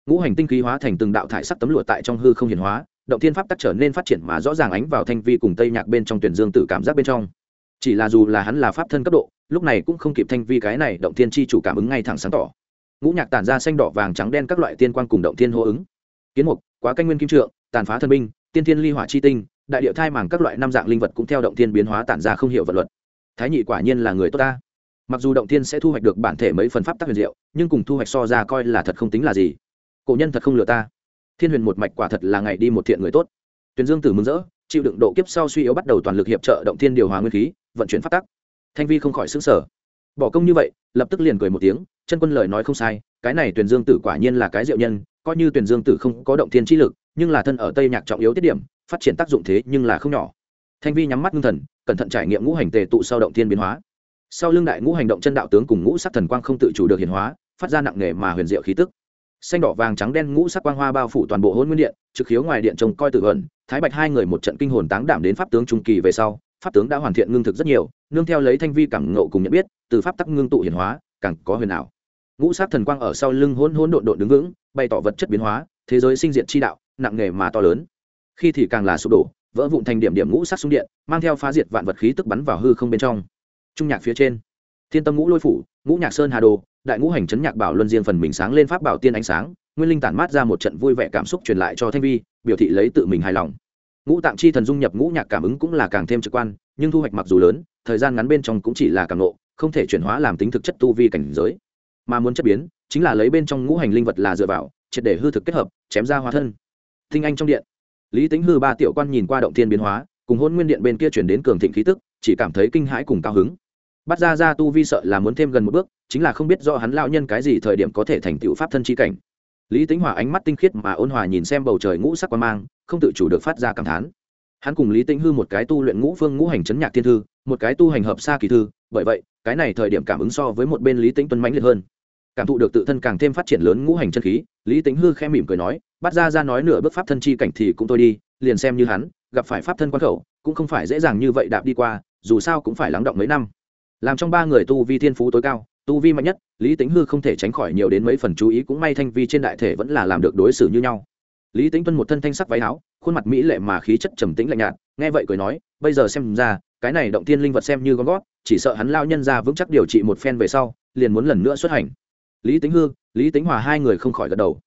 Ngũ hành tinh khí hóa thành từng đạo thải sắc tấm lụa tại trong hư không hiển hóa, động thiên pháp tắc trở nên phát triển mà rõ ràng ánh vào thanh vi cùng tây nhạc bên trong tuyển dương tử cảm giác bên trong. Chỉ là dù là hắn là pháp thân cấp độ, lúc này cũng không kịp thanh vi cái này động thiên chi chủ cảm ứng ngay thẳng sáng tỏ. Ngũ nhạc tản ra xanh đỏ vàng trắng đen các loại tiên quan cùng động thiên hô ứng. Kiến mục, quá canh nguyên kim trượng, tàn phá thân binh tiên thiên ly hỏa chi tinh, đại điệu thai màng các loại năm dạng linh vật cũng theo động thiên biến hóa tản ra không hiểu vật luật. Thái nhị quả nhiên là người tốt ta. Mặc dù động thiên sẽ thu hoạch được bản thể mấy phần pháp tác huyền diệu, nhưng cùng thu hoạch so ra coi là thật không tính là gì. Cổ nhân thật không lừa ta. Thiên huyền một mạch quả thật là ngày đi một thiện người tốt. Tuyền dương tử mừng rỡ, chịu đựng độ kiếp sau suy yếu bắt đầu toàn lực hiệp trợ động thiên điều hòa nguyên khí, vận chuyển pháp tắc. Thanh vi không khỏi xứng sở bỏ công như vậy, lập tức liền cười một tiếng, chân quân lời nói không sai, cái này tuyền dương tử quả nhiên là cái diệu nhân, coi như tuyền dương tử không có động thiên trí lực nhưng là thân ở tây nhạc trọng yếu tiết điểm, phát triển tác dụng thế nhưng là không nhỏ. Thanh vi nhắm mắt ngưng thần, cẩn thận trải nghiệm ngũ hành tề tụ sau động thiên biến hóa. Sau lưng đại ngũ hành động chân đạo tướng cùng ngũ sắc thần quang không tự chủ được hiển hóa, phát ra nặng nề mà huyền diệu khí tức. Xanh đỏ vàng trắng đen ngũ sắc quang hoa bao phủ toàn bộ hôn nguyên điện, trực khiếu ngoài điện trông coi tự ẩn thái bạch hai người một trận kinh hồn táng đảm đến pháp tướng trung kỳ về sau, pháp tướng đã hoàn thiện ngưng thực rất nhiều, nương theo lấy thanh vi cảm ngộ cùng nhận biết, từ pháp tắc ngưng tụ hiển hóa, càng có huyền ảo. Ngũ sắc thần quang ở sau lưng hỗn hỗn độn độn đứng vững, bày tỏ vật chất biến hóa, thế giới sinh diện chi đạo nặng nề mà to lớn. Khi thì càng là sụp đổ, vỡ vụn thành điểm điểm ngũ sắc súng điện, mang theo phá diệt vạn vật khí tức bắn vào hư không bên trong. Trung nhạc phía trên, thiên tâm ngũ lôi phủ, ngũ nhạc sơn hà đồ, đại ngũ hành chấn nhạc bảo luân riêng phần mình sáng lên pháp bảo tiên ánh sáng, nguyên linh tản mát ra một trận vui vẻ cảm xúc truyền lại cho thanh vi, biểu thị lấy tự mình hài lòng. Ngũ tạng chi thần dung nhập ngũ nhạc cảm ứng cũng là càng thêm trực quan, nhưng thu hoạch mặc dù lớn, thời gian ngắn bên trong cũng chỉ là càng nộ không thể chuyển hóa làm tính thực chất tu vi cảnh giới. Mà muốn chất biến, chính là lấy bên trong ngũ hành linh vật là dựa vào, triệt để hư thực kết hợp, chém ra hóa thân tinh anh trong điện. Lý tính hư ba tiểu quan nhìn qua động thiên biến hóa, cùng hôn nguyên điện bên kia chuyển đến cường thịnh khí tức, chỉ cảm thấy kinh hãi cùng cao hứng. Bắt ra ra tu vi sợ là muốn thêm gần một bước, chính là không biết do hắn lao nhân cái gì thời điểm có thể thành tựu pháp thân chi cảnh. Lý tính hòa ánh mắt tinh khiết mà ôn hòa nhìn xem bầu trời ngũ sắc quan mang, không tự chủ được phát ra cảm thán. Hắn cùng lý tĩnh hư một cái tu luyện ngũ phương ngũ hành chấn nhạc thiên thư, một cái tu hành hợp xa kỳ thư, bởi vậy, cái này thời điểm cảm ứng so với một bên lý tĩnh tuấn mãnh liệt hơn. Cảm thụ được tự thân càng thêm phát triển lớn ngũ hành chân khí, lý tĩnh hư khẽ mỉm cười nói bắt ra ra nói nửa bước pháp thân chi cảnh thì cũng tôi đi, liền xem như hắn, gặp phải pháp thân quan khẩu, cũng không phải dễ dàng như vậy đạp đi qua, dù sao cũng phải lắng động mấy năm. Làm trong ba người tu vi thiên phú tối cao, tu vi mạnh nhất, lý tính hư không thể tránh khỏi nhiều đến mấy phần chú ý, cũng may thanh vi trên đại thể vẫn là làm được đối xử như nhau. Lý tính tuân một thân thanh sắc váy áo, khuôn mặt mỹ lệ mà khí chất trầm tĩnh lạnh nhạt, nghe vậy cười nói, bây giờ xem ra, cái này động tiên linh vật xem như con gót, chỉ sợ hắn lao nhân ra vững chắc điều trị một phen về sau, liền muốn lần nữa xuất hành. Lý tính hư, lý tính hòa hai người không khỏi gật đầu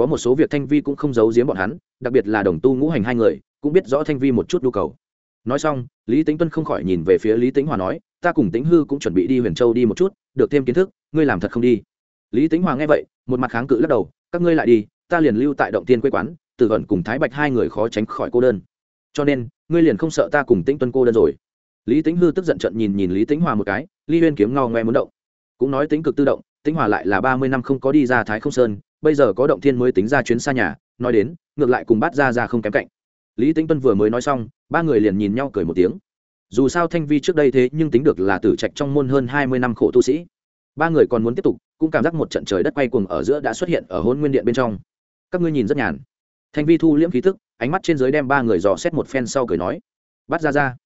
có một số việc thanh vi cũng không giấu giếm bọn hắn, đặc biệt là đồng tu ngũ hành hai người, cũng biết rõ thanh vi một chút nhu cầu. Nói xong, lý tính tuân không khỏi nhìn về phía lý tính hòa nói, ta cùng tính hư cũng chuẩn bị đi huyền châu đi một chút, được thêm kiến thức, ngươi làm thật không đi? Lý tính hòa nghe vậy, một mặt kháng cự lắc đầu, các ngươi lại đi, ta liền lưu tại động tiên quê quán từ vận cùng thái bạch hai người khó tránh khỏi cô đơn. Cho nên, ngươi liền không sợ ta cùng tĩnh tuân cô đơn rồi? Lý tính hư tức giận trận nhìn nhìn lý tính hòa một cái, ly huyên kiếm ngao ngoe muốn động. Cũng nói tính cực tự động tính hòa lại là ba mươi năm không có đi ra thái không sơn bây giờ có động thiên mới tính ra chuyến xa nhà, nói đến, ngược lại cùng bát ra ra không kém cạnh. Lý tính tuân vừa mới nói xong, ba người liền nhìn nhau cười một tiếng. Dù sao thanh vi trước đây thế nhưng tính được là tử trạch trong môn hơn hai mươi năm khổ tu sĩ. Ba người còn muốn tiếp tục, cũng cảm giác một trận trời đất quay cuồng ở giữa đã xuất hiện ở hôn nguyên điện bên trong. Các ngươi nhìn rất nhàn. Thanh vi thu liễm khí thức, ánh mắt trên dưới đem ba người dò xét một phen sau cười nói bắt ra ra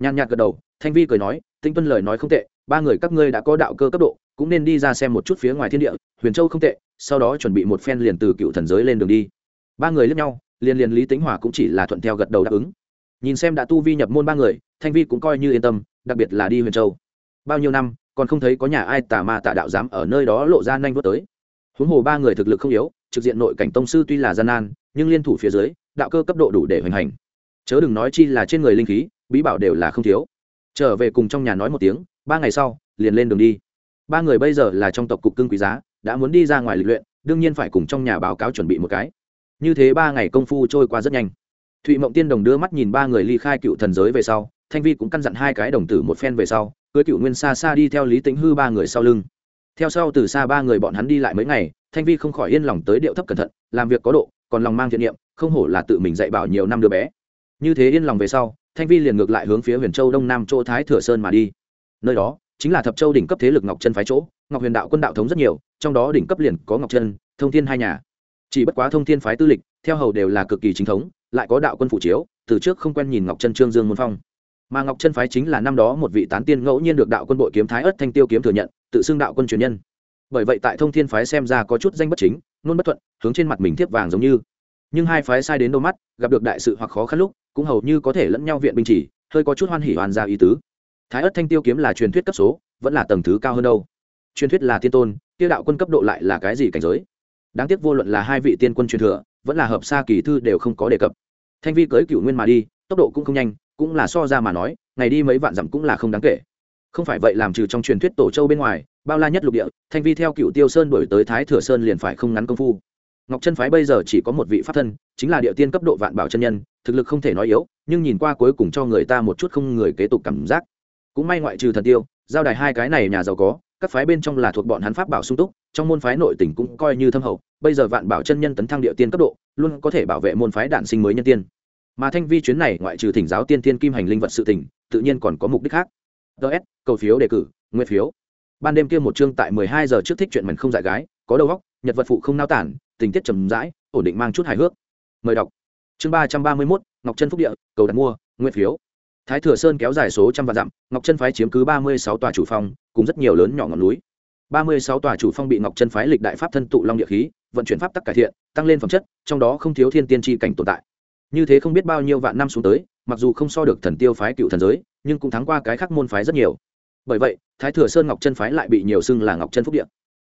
nhàn nhạt gật đầu, thanh vi cười nói tinh tuân lời nói không tệ, ba người các ngươi đã có đạo cơ cấp độ, cũng nên đi ra xem một chút phía ngoài thiên địa, huyền châu không tệ, sau đó chuẩn bị một phen liền từ cựu thần giới lên đường đi. Ba người lướt nhau, liền liền lý tính hòa cũng chỉ là thuận theo gật đầu đáp ứng. Nhìn xem đã tu vi nhập môn ba người, thanh vi cũng coi như yên tâm, đặc biệt là đi huyền châu. Bao nhiêu năm, còn không thấy có nhà ai tà ma tà đạo dám ở nơi đó lộ ra nhanh vớt tới. Huống hồ ba người thực lực không yếu, trực diện nội cảnh tông sư tuy là gian nan, nhưng liên thủ phía dưới, đạo cơ cấp độ đủ để hoành hành. Chớ đừng nói chi là trên người linh khí, bí bảo đều là không thiếu trở về cùng trong nhà nói một tiếng, ba ngày sau, liền lên đường đi. Ba người bây giờ là trong tộc cục cưng quý giá, đã muốn đi ra ngoài lịch luyện, đương nhiên phải cùng trong nhà báo cáo chuẩn bị một cái. Như thế ba ngày công phu trôi qua rất nhanh. Thụy mộng tiên đồng đưa mắt nhìn ba người ly khai cựu thần giới về sau, thanh vi cũng căn dặn hai cái đồng tử một phen về sau cưới cựu nguyên xa xa đi theo lý tính hư ba người sau lưng. Theo sau từ xa ba người bọn hắn đi lại mấy ngày, thanh vi không khỏi yên lòng tới điệu thấp cẩn thận, làm việc có độ, còn lòng mang thiện niệm, không hổ là tự mình dạy bảo nhiều năm đứa bé. Như thế yên lòng về sau thanh vi liền ngược lại hướng phía huyền châu đông nam chỗ thái thừa sơn mà đi nơi đó chính là thập châu đỉnh cấp thế lực ngọc chân phái chỗ ngọc huyền đạo quân đạo thống rất nhiều trong đó đỉnh cấp liền có ngọc chân thông thiên hai nhà chỉ bất quá thông thiên phái tư lịch theo hầu đều là cực kỳ chính thống lại có đạo quân phụ chiếu từ trước không quen nhìn ngọc chân trương dương môn phong mà ngọc chân phái chính là năm đó một vị tán tiên ngẫu nhiên được đạo quân bội kiếm thái ất thanh tiêu kiếm thừa nhận tự xưng đạo quân truyền nhân bởi vậy tại thông thiên phái xem ra có chút danh bất chính nôn bất thuận hướng trên mặt mình thiếp vàng giống như nhưng hai phái sai đến đôi mắt gặp được đại sự hoặc khó khăn lúc cũng hầu như có thể lẫn nhau viện binh chỉ, hơi có chút hoan hỉ hoàn ra ý tứ. Thái ất thanh tiêu kiếm là truyền thuyết cấp số, vẫn là tầng thứ cao hơn đâu. Truyền thuyết là tiên tôn tiêu đạo quân cấp độ lại là cái gì cảnh giới? Đáng tiếc vô luận là hai vị tiên quân truyền thừa, vẫn là hợp xa kỳ thư đều không có đề cập. Thanh vi cưới cựu nguyên mà đi, tốc độ cũng không nhanh, cũng là so ra mà nói, ngày đi mấy vạn dặm cũng là không đáng kể. Không phải vậy làm trừ trong truyền thuyết tổ châu bên ngoài, bao la nhất lục địa, thanh vi theo cựu tiêu sơn đổi tới thái thừa sơn liền phải không ngắn công phu. Ngọc chân phái bây giờ chỉ có một vị pháp thân, chính là địa tiên cấp độ vạn bảo chân nhân thực lực không thể nói yếu, nhưng nhìn qua cuối cùng cho người ta một chút không người kế tục cảm giác. Cũng may ngoại trừ thần tiêu, giao đài hai cái này nhà giàu có, các phái bên trong là thuộc bọn hắn pháp bảo sung túc, trong môn phái nội tỉnh cũng coi như thâm hậu, bây giờ vạn bảo chân nhân tấn thăng địa tiên cấp độ, luôn có thể bảo vệ môn phái đản sinh mới nhân tiên. Mà thanh vi chuyến này ngoại trừ thỉnh giáo tiên tiên kim hành linh vật sự tỉnh tự nhiên còn có mục đích khác. Ts cầu phiếu đề cử nguyên phiếu. Ban đêm kia một chương tại mười hai giờ trước thích chuyện mình không dại gái, có đầu óc, nhật vật phụ không nao tản, tình tiết trầm rãi, ổn định mang chút hài hước. Mời đọc chương ba trăm ba mươi mốt, ngọc chân phúc địa, cầu đặt mua nguyên phiếu. Thái thừa sơn kéo dài số trăm vạn dặm, ngọc chân phái chiếm cứ ba mươi sáu tòa chủ phong cùng rất nhiều lớn nhỏ ngọn núi. Ba mươi sáu tòa chủ phong bị ngọc chân phái lịch đại pháp thân tụ long địa khí, vận chuyển pháp tắc cải thiện, tăng lên phẩm chất, trong đó không thiếu thiên tiên tri cảnh tồn tại. Như thế không biết bao nhiêu vạn năm xuống tới, mặc dù không so được thần tiêu phái cựu thần giới, nhưng cũng thắng qua cái khác môn phái rất nhiều. Bởi vậy, thái thừa sơn ngọc chân phái lại bị nhiều xưng là ngọc chân phúc điện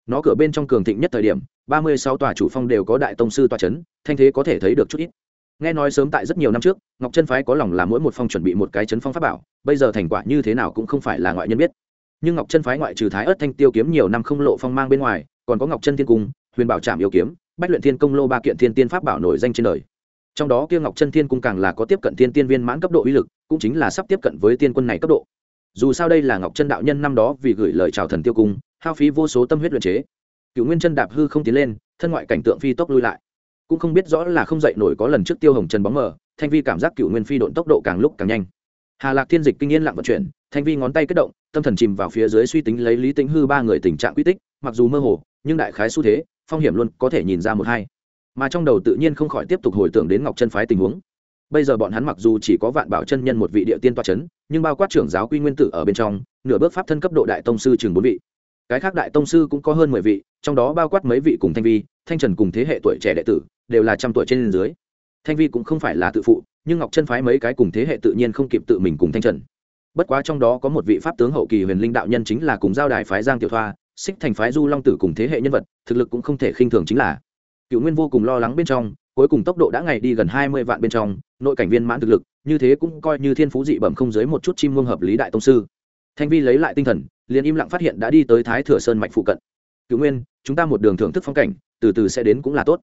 nó cửa bên trong cường thịnh nhất thời điểm, ba mươi sáu tòa chủ phong đều có đại tông sư tòa c h ấ n thanh thế có thể thấy được chút ít nghe nói sớm tại rất nhiều năm trước, ngọc chân phái có lòng là mỗi một phong chuẩn bị một cái chấn phong pháp bảo, bây giờ thành quả như thế nào cũng không phải là ngoại nhân biết. Nhưng ngọc chân phái ngoại trừ thái ớt thanh tiêu kiếm nhiều năm không lộ phong mang bên ngoài, còn có ngọc chân thiên cung, huyền bảo trạm yêu kiếm, bách luyện thiên công lô ba kiện thiên tiên pháp bảo nổi danh trên đời. Trong đó kia ngọc chân thiên cung càng là có tiếp cận thiên tiên viên mãn cấp độ uy lực, cũng chính là sắp tiếp cận với tiên quân này cấp độ. Dù sao đây là ngọc chân đạo nhân năm đó vì gửi lời chào thần tiêu cung, hao phí vô số tâm huyết luyện chế. Cựu nguyên chân đạp hư không tiến lên, thân ngoại cảnh tượng phi tốc lui lại cũng không biết rõ là không dậy nổi có lần trước tiêu hồng chân bóng mờ, thanh vi cảm giác cựu nguyên phi độn tốc độ càng lúc càng nhanh. Hà lạc thiên dịch kinh yên lặng vận chuyển, thanh vi ngón tay kết động, tâm thần chìm vào phía dưới suy tính lấy lý tính hư ba người tình trạng quy tích, mặc dù mơ hồ, nhưng đại khái xu thế, phong hiểm luôn có thể nhìn ra một hai. Mà trong đầu tự nhiên không khỏi tiếp tục hồi tưởng đến ngọc chân phái tình huống. Bây giờ bọn hắn mặc dù chỉ có vạn bảo chân nhân một vị địa tiên toa c h ấ n nhưng bao quát trưởng giáo quy nguyên tử ở bên trong, nửa bước pháp thân cấp độ đại tông sư chừng bốn vị. Cái khác đại tông sư cũng có hơn mười vị, trong đó bao quát mấy vị cùng thanh vi, thanh trần cùng thế hệ tuổi trẻ đệ tử đều là trăm tuổi trên dưới. Thanh vi cũng không phải là tự phụ, nhưng ngọc chân phái mấy cái cùng thế hệ tự nhiên không kịp tự mình cùng thanh trần. Bất quá trong đó có một vị pháp tướng hậu kỳ huyền linh đạo nhân chính là cùng giao đài phái giang tiểu thoa xích thành phái du long tử cùng thế hệ nhân vật, thực lực cũng không thể khinh thường chính là. Cựu nguyên vô cùng lo lắng bên trong, cuối cùng tốc độ đã ngày đi gần hai mươi vạn bên trong, nội cảnh viên mãn thực lực, như thế cũng coi như thiên phú dị bẩm không dưới một chút chim muông hợp lý đại tông sư. Thanh vi lấy lại tinh thần, liền im lặng phát hiện đã đi tới thái thừa sơn mạch phụ cận. Cựu nguyên, chúng ta một đường thưởng thức phong cảnh, từ từ sẽ đến cũng là tốt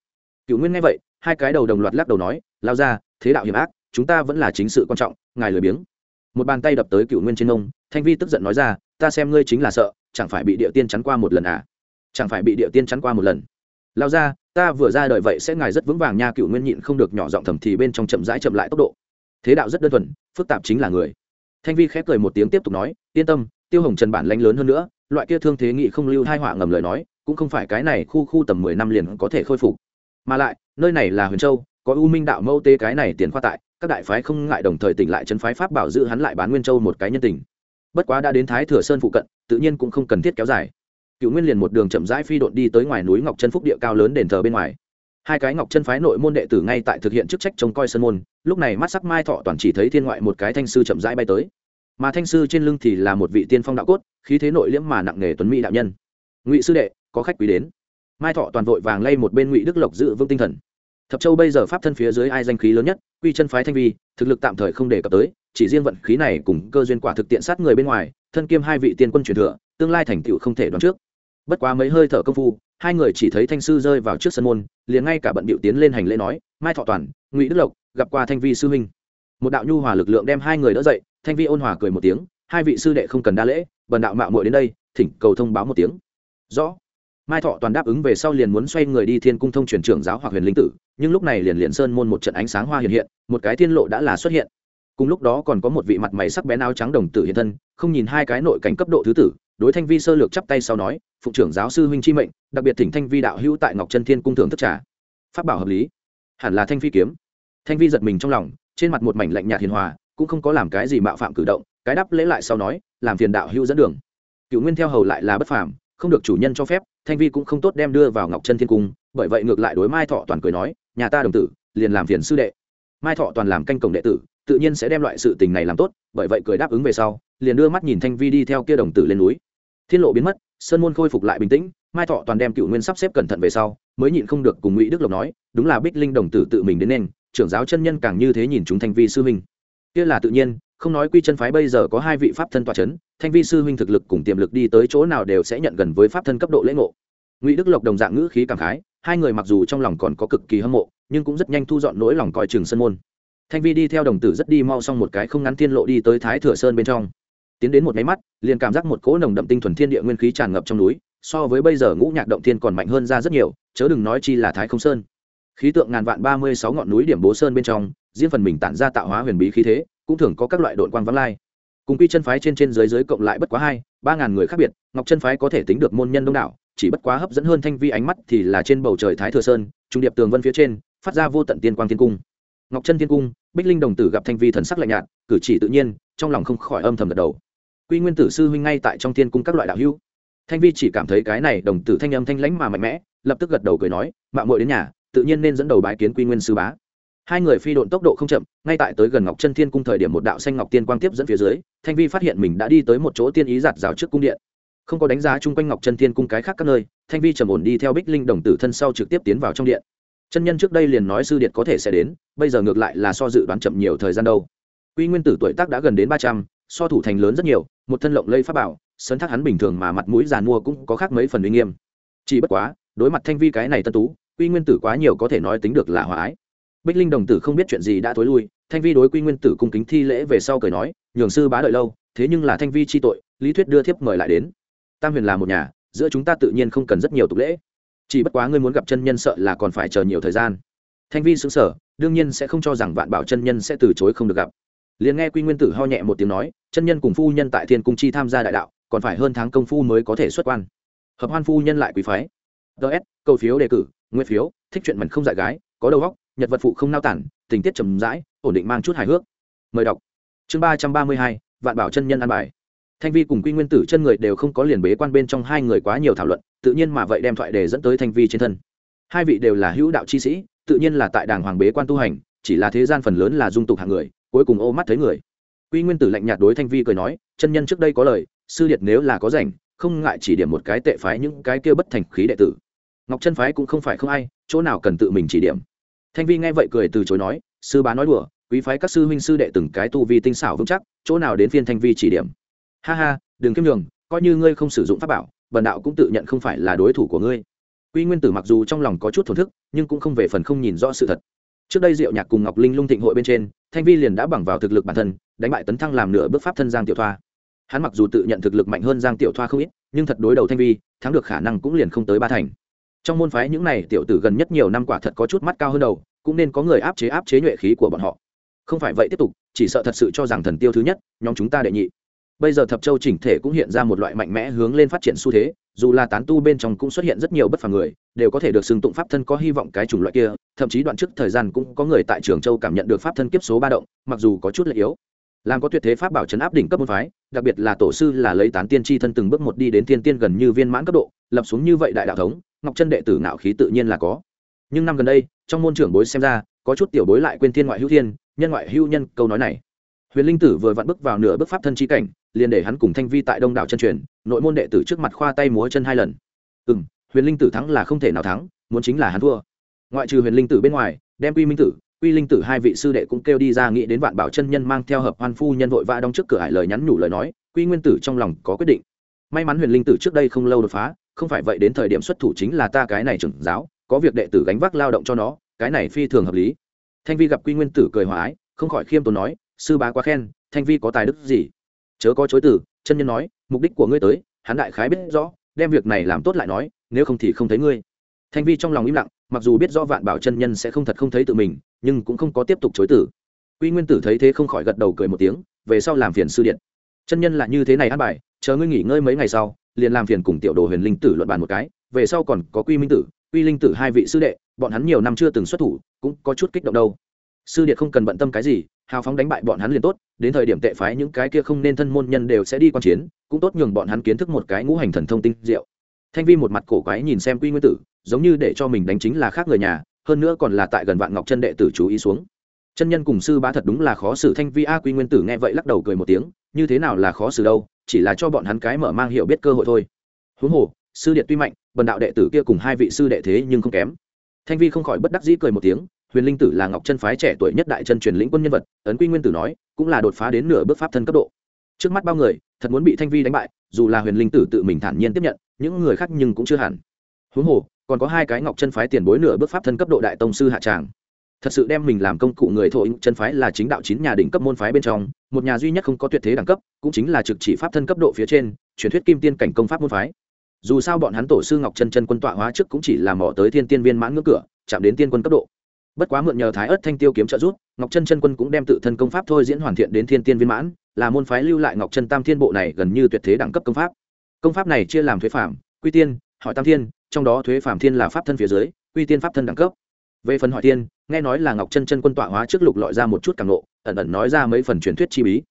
cựu nguyên nghe vậy, hai cái đầu đồng loạt lắc đầu nói, lao ra, thế đạo hiểm ác, chúng ta vẫn là chính sự quan trọng, ngài lười biếng. Một bàn tay đập tới cựu nguyên trên nông thanh vi tức giận nói ra, ta xem ngươi chính là sợ, chẳng phải bị địa tiên chắn qua một lần à? Chẳng phải bị địa tiên chắn qua một lần? Lao ra, ta vừa ra đời vậy sẽ ngài rất vững vàng nha. Cựu nguyên nhịn không được nhỏ giọng thầm thì bên trong chậm rãi chậm lại tốc độ. Thế đạo rất đơn thuần, phức tạp chính là người. Thanh vi khép cười một tiếng tiếp tục nói, yên tâm, tiêu hồng trần bản lánh lớn hơn nữa, loại kia thương thế nghị không lưu hai họa ngầm lời nói, cũng không phải cái này khu khu tầm mười năm liền có thể khôi phục mà lại, nơi này là huyền châu, có u minh đạo mâu tê cái này tiền khoa tại, các đại phái không ngại đồng thời tỉnh lại chân phái pháp bảo giữ hắn lại bán nguyên châu một cái nhân tình. Bất quá đã đến thái thừa sơn phụ cận, tự nhiên cũng không cần thiết kéo dài. Cựu nguyên liền một đường chậm rãi phi đội đi tới ngoài núi ngọc chân phúc địa cao lớn đền thờ bên ngoài. Hai cái ngọc chân phái nội môn đệ tử ngay tại thực hiện chức trách trông coi sân môn, lúc này mắt sắc mai thọ toàn chỉ thấy thiên ngoại một cái thanh sư chậm rãi bay tới. Mà thanh sư trên lưng thì là một vị tiên phong đạo cốt, khí thế nội liễm mà nặng nghề tuấn mỹ đạo nhân. Ngụy sư đệ, có khách quý đến mai thọ toàn vội vàng lay một bên ngụy đức lộc giữ vững tinh thần. Thập châu bây giờ pháp thân phía dưới ai danh khí lớn nhất, quy chân phái thanh vi, thực lực tạm thời không đề cập tới, chỉ riêng vận khí này cùng cơ duyên quả thực tiện sát người bên ngoài, thân kiêm hai vị tiên quân truyền thừa, tương lai thành tựu không thể đoán trước. Bất quá mấy hơi thở công phu, hai người chỉ thấy thanh sư rơi vào trước sân môn, liền ngay cả bận điệu tiến lên hành lễ nói, mai thọ toàn, ngụy đức lộc, gặp qua thanh vi sư huynh. Một đạo nhu hòa lực lượng đem hai người đỡ dậy, thanh vi ôn hòa cười một tiếng, hai vị sư đệ không cần đa lễ, bần đạo mạo muội đến đây, thỉnh cầu thông báo một tiếng. Rõ mai thọ toàn đáp ứng về sau liền muốn xoay người đi thiên cung thông truyền trưởng giáo hoặc huyền linh tử, nhưng lúc này liền liền sơn môn một trận ánh sáng hoa hiện hiện, một cái thiên lộ đã là xuất hiện. Cùng lúc đó còn có một vị mặt mày sắc bén áo trắng đồng tử hiện thân, không nhìn hai cái nội cảnh cấp độ thứ tử, đối thanh vi sơ lược chắp tay sau nói phụ trưởng giáo sư huynh chi mệnh, đặc biệt thỉnh thanh vi đạo hữu tại ngọc chân thiên cung thưởng thức trà. Phát bảo hợp lý. Hẳn là thanh vi kiếm. Thanh vi giật mình trong lòng, trên mặt một mảnh lạnh nhạt hiền hòa, cũng không có làm cái gì mạo phạm cử động, cái đáp lễ lại sau nói, làm phiền đạo hữu dẫn đường. Cựu nguyên theo hầu lại là bất phàm, không được chủ nhân cho phép thanh vi cũng không tốt đem đưa vào ngọc chân thiên cung, bởi vậy ngược lại đối mai thọ toàn cười nói, nhà ta đồng tử, liền làm phiền sư đệ. Mai thọ toàn làm canh cổng đệ tử, tự nhiên sẽ đem loại sự tình này làm tốt, bởi vậy cười đáp ứng về sau, liền đưa mắt nhìn thanh vi đi theo kia đồng tử lên núi. Thiên lộ biến mất, sơn môn khôi phục lại bình tĩnh, mai thọ toàn đem cựu nguyên sắp xếp cẩn thận về sau, mới nhịn không được cùng ngụy đức lộc nói, đúng là bích linh đồng tử tự mình đến nên, trưởng giáo chân nhân càng như thế nhìn chúng thanh vi sư minh kia là tự nhiên, không nói quy chân phái bây giờ có hai vị pháp thân tọa c h ấ n thanh vi sư huynh thực lực cùng tiềm lực đi tới chỗ nào đều sẽ nhận gần với pháp thân cấp độ lễ ngộ. Ngụy đức lộc đồng dạng ngữ khí cảm khái, hai người mặc dù trong lòng còn có cực kỳ hâm mộ, nhưng cũng rất nhanh thu dọn nỗi lòng coi chừng sân môn. Thanh vi đi theo đồng tử rất đi mau xong một cái không ngắn thiên lộ đi tới thái thừa sơn bên trong. Tiến đến một máy mắt, liền cảm giác một cỗ nồng đậm tinh thuần thiên địa nguyên khí tràn ngập trong núi, so với bây giờ ngũ nhạc động thiên còn mạnh hơn ra rất nhiều, chớ đừng nói chi là thái không sơn. Khí tượng ngàn vạn ba mươi sáu ngọn núi điểm bố sơn bên trong, riêng phần mình tản ra tạo hóa huyền bí khí thế, cũng thường có các loại đội quang vắng lai cùng quy chân phái trên trên dưới dưới cộng lại bất quá hai, ba ngàn người khác biệt, ngọc chân phái có thể tính được môn nhân đông đảo, chỉ bất quá hấp dẫn hơn thanh vi ánh mắt thì là trên bầu trời thái thừa sơn, trung điệp tường vân phía trên, phát ra vô tận tiên quang thiên cung. Ngọc chân thiên cung, bích linh đồng tử gặp thanh vi thần sắc lạnh nhạt, cử chỉ tự nhiên, trong lòng không khỏi âm thầm gật đầu. Quy nguyên tử sư huynh ngay tại trong thiên cung các loại đạo hữu. Thanh vi chỉ cảm thấy cái này đồng tử thanh âm thanh lãnh mà mạnh mẽ, lập tức gật đầu cười nói mạng muội đến nhà, tự nhiên nên dẫn đầu bái kiến quy nguyên sư bá hai người phi độn tốc độ không chậm, ngay tại tới gần ngọc chân thiên cung thời điểm một đạo xanh ngọc tiên quang tiếp dẫn phía dưới, thanh vi phát hiện mình đã đi tới một chỗ tiên ý giạt rào trước cung điện. Không có đánh giá chung quanh ngọc chân thiên cung cái khác các nơi, thanh vi trầm ổn đi theo bích linh đồng tử thân sau trực tiếp tiến vào trong điện. Chân nhân trước đây liền nói sư điện có thể sẽ đến, bây giờ ngược lại là so dự đoán chậm nhiều thời gian đâu. Quy nguyên tử tuổi tác đã gần đến ba trăm, so thủ thành lớn rất nhiều, một thân lộng lây pháp bảo, sấn thác hắn bình thường mà mặt mũi giàn mua cũng có khác mấy phần uy nghiêm. Chỉ bất quá, đối mặt thanh vi cái này tân tú, quy nguyên tử quá nhiều có thể nói tính được là hòa ái bích linh đồng tử không biết chuyện gì đã tối lui, thanh vi đối quy nguyên tử cung kính thi lễ về sau cười nói, nhường sư bá đợi lâu, thế nhưng là thanh vi chi tội, lý thuyết đưa thiếp mời lại đến. Tam huyền là một nhà, giữa chúng ta tự nhiên không cần rất nhiều tục lễ. Chỉ bất quá ngươi muốn gặp chân nhân sợ là còn phải chờ nhiều thời gian. Thanh vi xứng sở đương nhiên sẽ không cho rằng vạn bảo chân nhân sẽ từ chối không được gặp. Liền nghe quy nguyên tử ho nhẹ một tiếng nói, chân nhân cùng phu nhân tại thiên cung chi tham gia đại đạo, còn phải hơn tháng công phu mới có thể xuất quan. Hợp hoan phu nhân lại quý phái. Ts cầu phiếu đề cử nguyên phiếu, thích chuyện mình không dạy gái, có đầu óc nhật vật phụ không nao tản, tình tiết trầm rãi, ổn định mang chút hài hước. Mời đọc. Chương ba trăm ba mươi hai, vạn bảo chân nhân an bài. Thanh vi cùng quy nguyên tử chân người đều không có liền bế quan bên trong hai người quá nhiều thảo luận, tự nhiên mà vậy đem thoại đề dẫn tới thanh vi trên thân. Hai vị đều là hữu đạo chi sĩ, tự nhiên là tại đàng hoàng bế quan tu hành, chỉ là thế gian phần lớn là dung tục hạng người, cuối cùng ô mắt thấy người. Quy nguyên tử lạnh nhạt đối thanh vi cười nói, chân nhân trước đây có lời, sư điệt nếu là có rảnh, không ngại chỉ điểm một cái tệ phái những cái kia bất thành khí đệ tử. Ngọc chân phái cũng không phải không ai, chỗ nào cần tự mình chỉ điểm thanh vi nghe vậy cười từ chối nói, sư bá nói đùa, quý phái các sư huynh sư đệ từng cái tu vi tinh xảo vững chắc, chỗ nào đến phiên thanh vi chỉ điểm. Ha ha, đừng kiêm nhường, coi như ngươi không sử dụng pháp bảo, bần đạo cũng tự nhận không phải là đối thủ của ngươi. Quy nguyên tử mặc dù trong lòng có chút thổn thức, nhưng cũng không về phần không nhìn rõ sự thật. Trước đây diệu nhạc cùng ngọc linh lung thịnh hội bên trên, thanh vi liền đã bằng vào thực lực bản thân, đánh bại tấn thăng làm nửa bước pháp thân giang tiểu thoa. Hắn mặc dù tự nhận thực lực mạnh hơn giang tiểu thoa không ít, nhưng thật đối đầu thanh vi, thắng được khả năng cũng liền không tới ba thành trong môn phái những này tiểu tử gần nhất nhiều năm quả thật có chút mắt cao hơn đầu, cũng nên có người áp chế áp chế nhuệ khí của bọn họ. Không phải vậy tiếp tục, chỉ sợ thật sự cho rằng thần tiêu thứ nhất, nhóm chúng ta đệ nhị. Bây giờ thập châu chỉnh thể cũng hiện ra một loại mạnh mẽ hướng lên phát triển xu thế, dù là tán tu bên trong cũng xuất hiện rất nhiều bất phàm người, đều có thể được xưng tụng pháp thân có hy vọng cái chủng loại kia, thậm chí đoạn trước thời gian cũng có người tại trường châu cảm nhận được pháp thân kiếp số ba động, mặc dù có chút lệ yếu. Làm có tuyệt thế pháp bảo chấn áp đỉnh cấp môn phái, đặc biệt là tổ sư là lấy tán tiên tri thân từng bước một đi đến tiên tiên gần như viên mãn cấp độ, lập xuống như vậy đại đạo thống ngọc chân đệ tử ngạo khí tự nhiên là có. Nhưng năm gần đây, trong môn trưởng bối xem ra, có chút tiểu bối lại quên thiên ngoại hữu thiên, nhân ngoại hữu nhân, câu nói này. Huyền linh tử vừa vặn bước vào nửa bước pháp thân chi cảnh, liền để hắn cùng thanh vi tại đông đảo chân truyền, nội môn đệ tử trước mặt khoa tay múa chân hai lần. Ừ m huyền linh tử thắng là không thể nào thắng, muốn chính là hắn thua. Ngoại trừ huyền linh tử bên ngoài, đem quy minh tử, quy linh tử hai vị sư đệ cũng kêu đi ra nghĩ đến vạn bảo chân nhân mang theo hợp hoan phu nhân vội vã đóng trước cửa hải lời nhắn nhủ lời nói, quy nguyên tử trong lòng có quyết định. May mắn huyền linh tử trước đây không lâu đột phá không phải vậy đến thời điểm xuất thủ chính là ta cái này trưởng giáo, có việc đệ tử gánh vác lao động cho nó, cái này phi thường hợp lý. Thanh vi gặp quy nguyên tử cười hòa ái, không khỏi khiêm tốn nói, sư bá quá khen, thanh vi có tài đức gì? Chớ có chối từ, chân nhân nói, mục đích của ngươi tới, hắn đại khái biết rõ, đem việc này làm tốt lại nói, nếu không thì không thấy ngươi. Thanh vi trong lòng im lặng, mặc dù biết rõ vạn bảo chân nhân sẽ không thật không thấy tự mình, nhưng cũng không có tiếp tục chối từ. Quy nguyên tử thấy thế không khỏi gật đầu cười một tiếng, về sau làm phiền sư điện. Chân nhân là như thế này ăn bài, chờ ngươi nghỉ ngơi mấy ngày sau liền làm phiền cùng tiểu đồ huyền linh tử luận bàn một cái, về sau còn có quy minh tử, quy linh tử hai vị sư đệ, bọn hắn nhiều năm chưa từng xuất thủ, cũng có chút kích động đâu. Sư đệ không cần bận tâm cái gì, hào phóng đánh bại bọn hắn liền tốt, đến thời điểm tệ phái những cái kia không nên thân môn nhân đều sẽ đi quan chiến, cũng tốt nhường bọn hắn kiến thức một cái ngũ hành thần thông tinh diệu. Thanh vi một mặt cổ quái nhìn xem quy nguyên tử, giống như để cho mình đánh chính là khác người nhà, hơn nữa còn là tại gần vạn ngọc chân đệ tử chú ý xuống. Chân nhân cùng sư bá thật đúng là khó xử thanh vi a quy nguyên tử nghe vậy lắc đầu cười một tiếng, như thế nào là khó xử đâu chỉ là cho bọn hắn cái mở mang hiểu biết cơ hội thôi. Huống hồ, sư điện tuy mạnh, bần đạo đệ tử kia cùng hai vị sư đệ thế nhưng không kém. Thanh vi không khỏi bất đắc dĩ cười một tiếng, huyền linh tử là ngọc chân phái trẻ tuổi nhất đại chân truyền lĩnh quân nhân vật, ấn quy nguyên tử nói, cũng là đột phá đến nửa bước pháp thân cấp độ. Trước mắt bao người, thật muốn bị thanh vi đánh bại, dù là huyền linh tử tự mình thản nhiên tiếp nhận, những người khác nhưng cũng chưa hẳn. Huống hồ, còn có hai cái ngọc chân phái tiền bối nửa bước pháp thân cấp độ đại tông sư hạ tràng thật sự đem mình làm công cụ người thổ chân phái là chính đạo chín nhà đỉnh cấp môn phái bên trong, một nhà duy nhất không có tuyệt thế đẳng cấp, cũng chính là trực chỉ pháp thân cấp độ phía trên, truyền thuyết kim tiên cảnh công pháp môn phái. Dù sao bọn hắn tổ sư ngọc chân chân quân tọa hóa trước cũng chỉ là mỏ tới thiên tiên viên mãn ngưỡng cửa, chạm đến tiên quân cấp độ. Bất quá mượn nhờ thái ớt thanh tiêu kiếm trợ giúp, ngọc chân chân quân cũng đem tự thân công pháp thôi diễn hoàn thiện đến thiên tiên viên mãn, là môn phái lưu lại ngọc chân tam thiên bộ này gần như tuyệt thế đẳng cấp công pháp. Công pháp này chia làm thuế phạm quy tiên, hỏi tam thiên, trong đó thuế phạm thiên là pháp thân phía dưới, quy tiên pháp thân đẳng cấp. Về phần hỏi tiên nghe nói là ngọc chân chân quân tọa hóa trước lục lọi ra một chút càng nộ ẩn ẩn nói ra mấy phần truyền thuyết chi bí.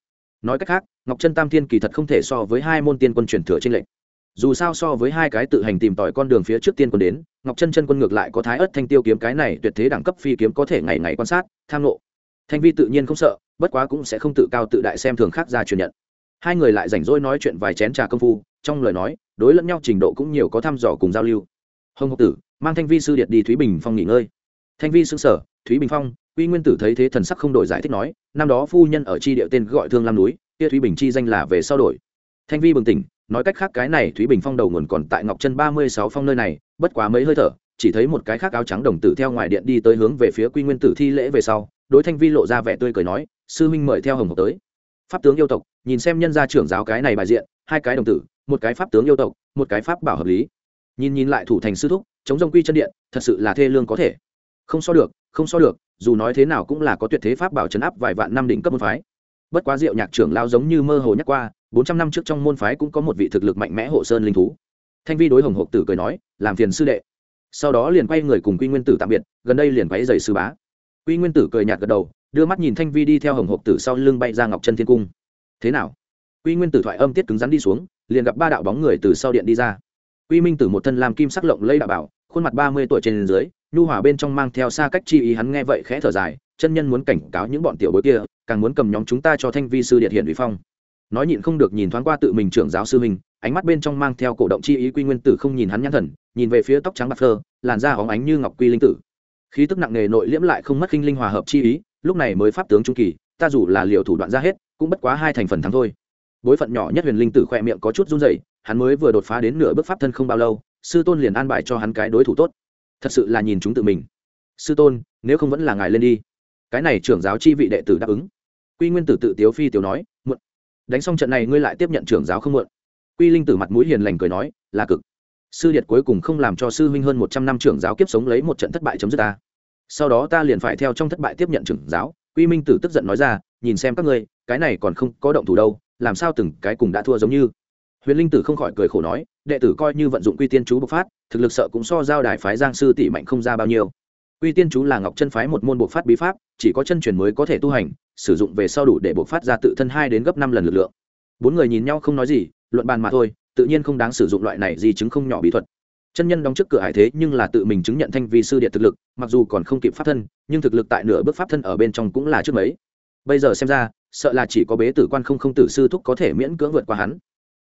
Nói cách khác, ngọc chân tam thiên kỳ thật không thể so với hai môn tiên quân truyền thừa trên lệnh dù sao so với hai cái tự hành tìm tòi con đường phía trước tiên quân đến, ngọc chân chân quân ngược lại có thái ớt thanh tiêu kiếm cái này tuyệt thế đẳng cấp phi kiếm có thể ngày ngày quan sát, tham lộ. Thanh vi tự nhiên không sợ, bất quá cũng sẽ không tự cao tự đại xem thường khác ra truyền nhận. Hai người lại rảnh rỗi nói chuyện vài chén trà công phu, trong lời nói, đối lẫn nhau trình độ cũng nhiều có thăm dò cùng giao lưu. Hồng ngọc tử, mang thanh vi sư điện đi thúy bình phong nghỉ ngơi thanh vi xưng sở thúy bình phong, Quy nguyên tử thấy thế thần sắc không đổi giải thích nói, năm đó phu nhân ở tri địa tên gọi thương lam núi, kia thúy bình chi danh là về sau đổi. Thanh vi bừng tỉnh, nói cách khác cái này thúy bình phong đầu nguồn còn tại ngọc chân ba mươi sáu phong nơi này, bất quá mấy hơi thở, chỉ thấy một cái khác áo trắng đồng tử theo ngoài điện đi tới hướng về phía quy nguyên tử thi lễ về sau, đối thanh vi lộ ra vẻ tươi cười nói, sư huynh mời theo hồng hộc tới. Pháp tướng yêu tộc, nhìn xem nhân gia trưởng giáo cái này bài diện, hai cái đồng tử, một cái pháp tướng yêu tộc, một cái pháp bảo hợp lý. Nhìn nhìn lại thủ thành sư thúc, chống dông quy chân điện, thật sự là thê lương có thể không so được, không so được, dù nói thế nào cũng là có tuyệt thế pháp bảo chấn áp vài vạn năm đỉnh cấp môn phái. Bất quá diệu nhạc trưởng lao giống như mơ hồ nhắc qua, bốn trăm năm trước trong môn phái cũng có một vị thực lực mạnh mẽ hộ sơn linh thú. Thanh vi đối hồng hộp tử cười nói, làm phiền sư đệ. Sau đó liền quay người cùng quy nguyên tử tạm biệt, gần đây liền quay giày sư bá. Quy nguyên tử cười nhạt gật đầu, đưa mắt nhìn thanh vi đi theo hồng hộp tử sau lưng bay ra ngọc chân thiên cung. Thế nào? Quy nguyên tử thoại âm tiết cứng rắn đi xuống, liền gặp ba đạo bóng người từ sau điện đi ra. Quy minh tử một thân làm kim sắc lộng lây đạo bảo, khuôn mặt ba mươi tuổi trên dưới nhu hòa bên trong mang theo xa cách chi ý hắn nghe vậy khẽ thở dài, chân nhân muốn cảnh cáo những bọn tiểu bối kia, càng muốn cầm nhóm chúng ta cho thanh vi sư điện hiện ủy phong. Nói nhịn không được nhìn thoáng qua tự mình trưởng giáo sư mình ánh mắt bên trong mang theo cổ động chi ý quy nguyên tử không nhìn hắn nhãn thần, nhìn về phía tóc trắng bạc phơ, làn da hóng ánh như ngọc quy linh tử. Khí tức nặng nề nội liễm lại không mất khinh linh hòa hợp chi ý, lúc này mới pháp tướng trung kỳ, ta dù là liệu thủ đoạn ra hết, cũng bất quá hai thành phần thắng thôi. Bối phận nhỏ nhất huyền linh tử khỏe miệng có chút run rẩy, hắn mới vừa đột phá đến nửa bước pháp thân không bao lâu, sư tôn liền an bài cho hắn cái đối thủ tốt thật sự là nhìn chúng tự mình. Sư tôn, nếu không vẫn là ngài lên đi. Cái này trưởng giáo chi vị đệ tử đáp ứng. Quy nguyên tử tự tiếu phi tiểu nói, muộn. Đánh xong trận này ngươi lại tiếp nhận trưởng giáo không muộn. Quy linh tử mặt mũi hiền lành cười nói, là cực. Sư điệt cuối cùng không làm cho sư huynh hơn một trăm năm trưởng giáo kiếp sống lấy một trận thất bại chấm dứt ta. Sau đó ta liền phải theo trong thất bại tiếp nhận trưởng giáo. Quy minh tử tức giận nói ra, nhìn xem các ngươi, cái này còn không có động thủ đâu, làm sao từng cái cùng đã thua giống như? Huyền linh tử không khỏi cười khổ nói, đệ tử coi như vận dụng quy tiên chú bộc phát, thực lực sợ cũng so giao đài phái giang sư tỷ mạnh không ra bao nhiêu. Quy tiên chú là ngọc chân phái một môn bộc phát bí pháp, chỉ có chân truyền mới có thể tu hành, sử dụng về sau đủ để bộc phát ra tự thân hai đến gấp năm lần lực lượng. Bốn người nhìn nhau không nói gì, luận bàn mà thôi, tự nhiên không đáng sử dụng loại này gì chứng không nhỏ bí thuật. Chân nhân đóng trước cửa hải thế nhưng là tự mình chứng nhận thanh vi sư điện thực lực, mặc dù còn không kịp pháp thân, nhưng thực lực tại nửa bước pháp thân ở bên trong cũng là trước mấy. Bây giờ xem ra, sợ là chỉ có bế tử quan không không tử sư thúc có thể miễn cưỡng vượt qua hắn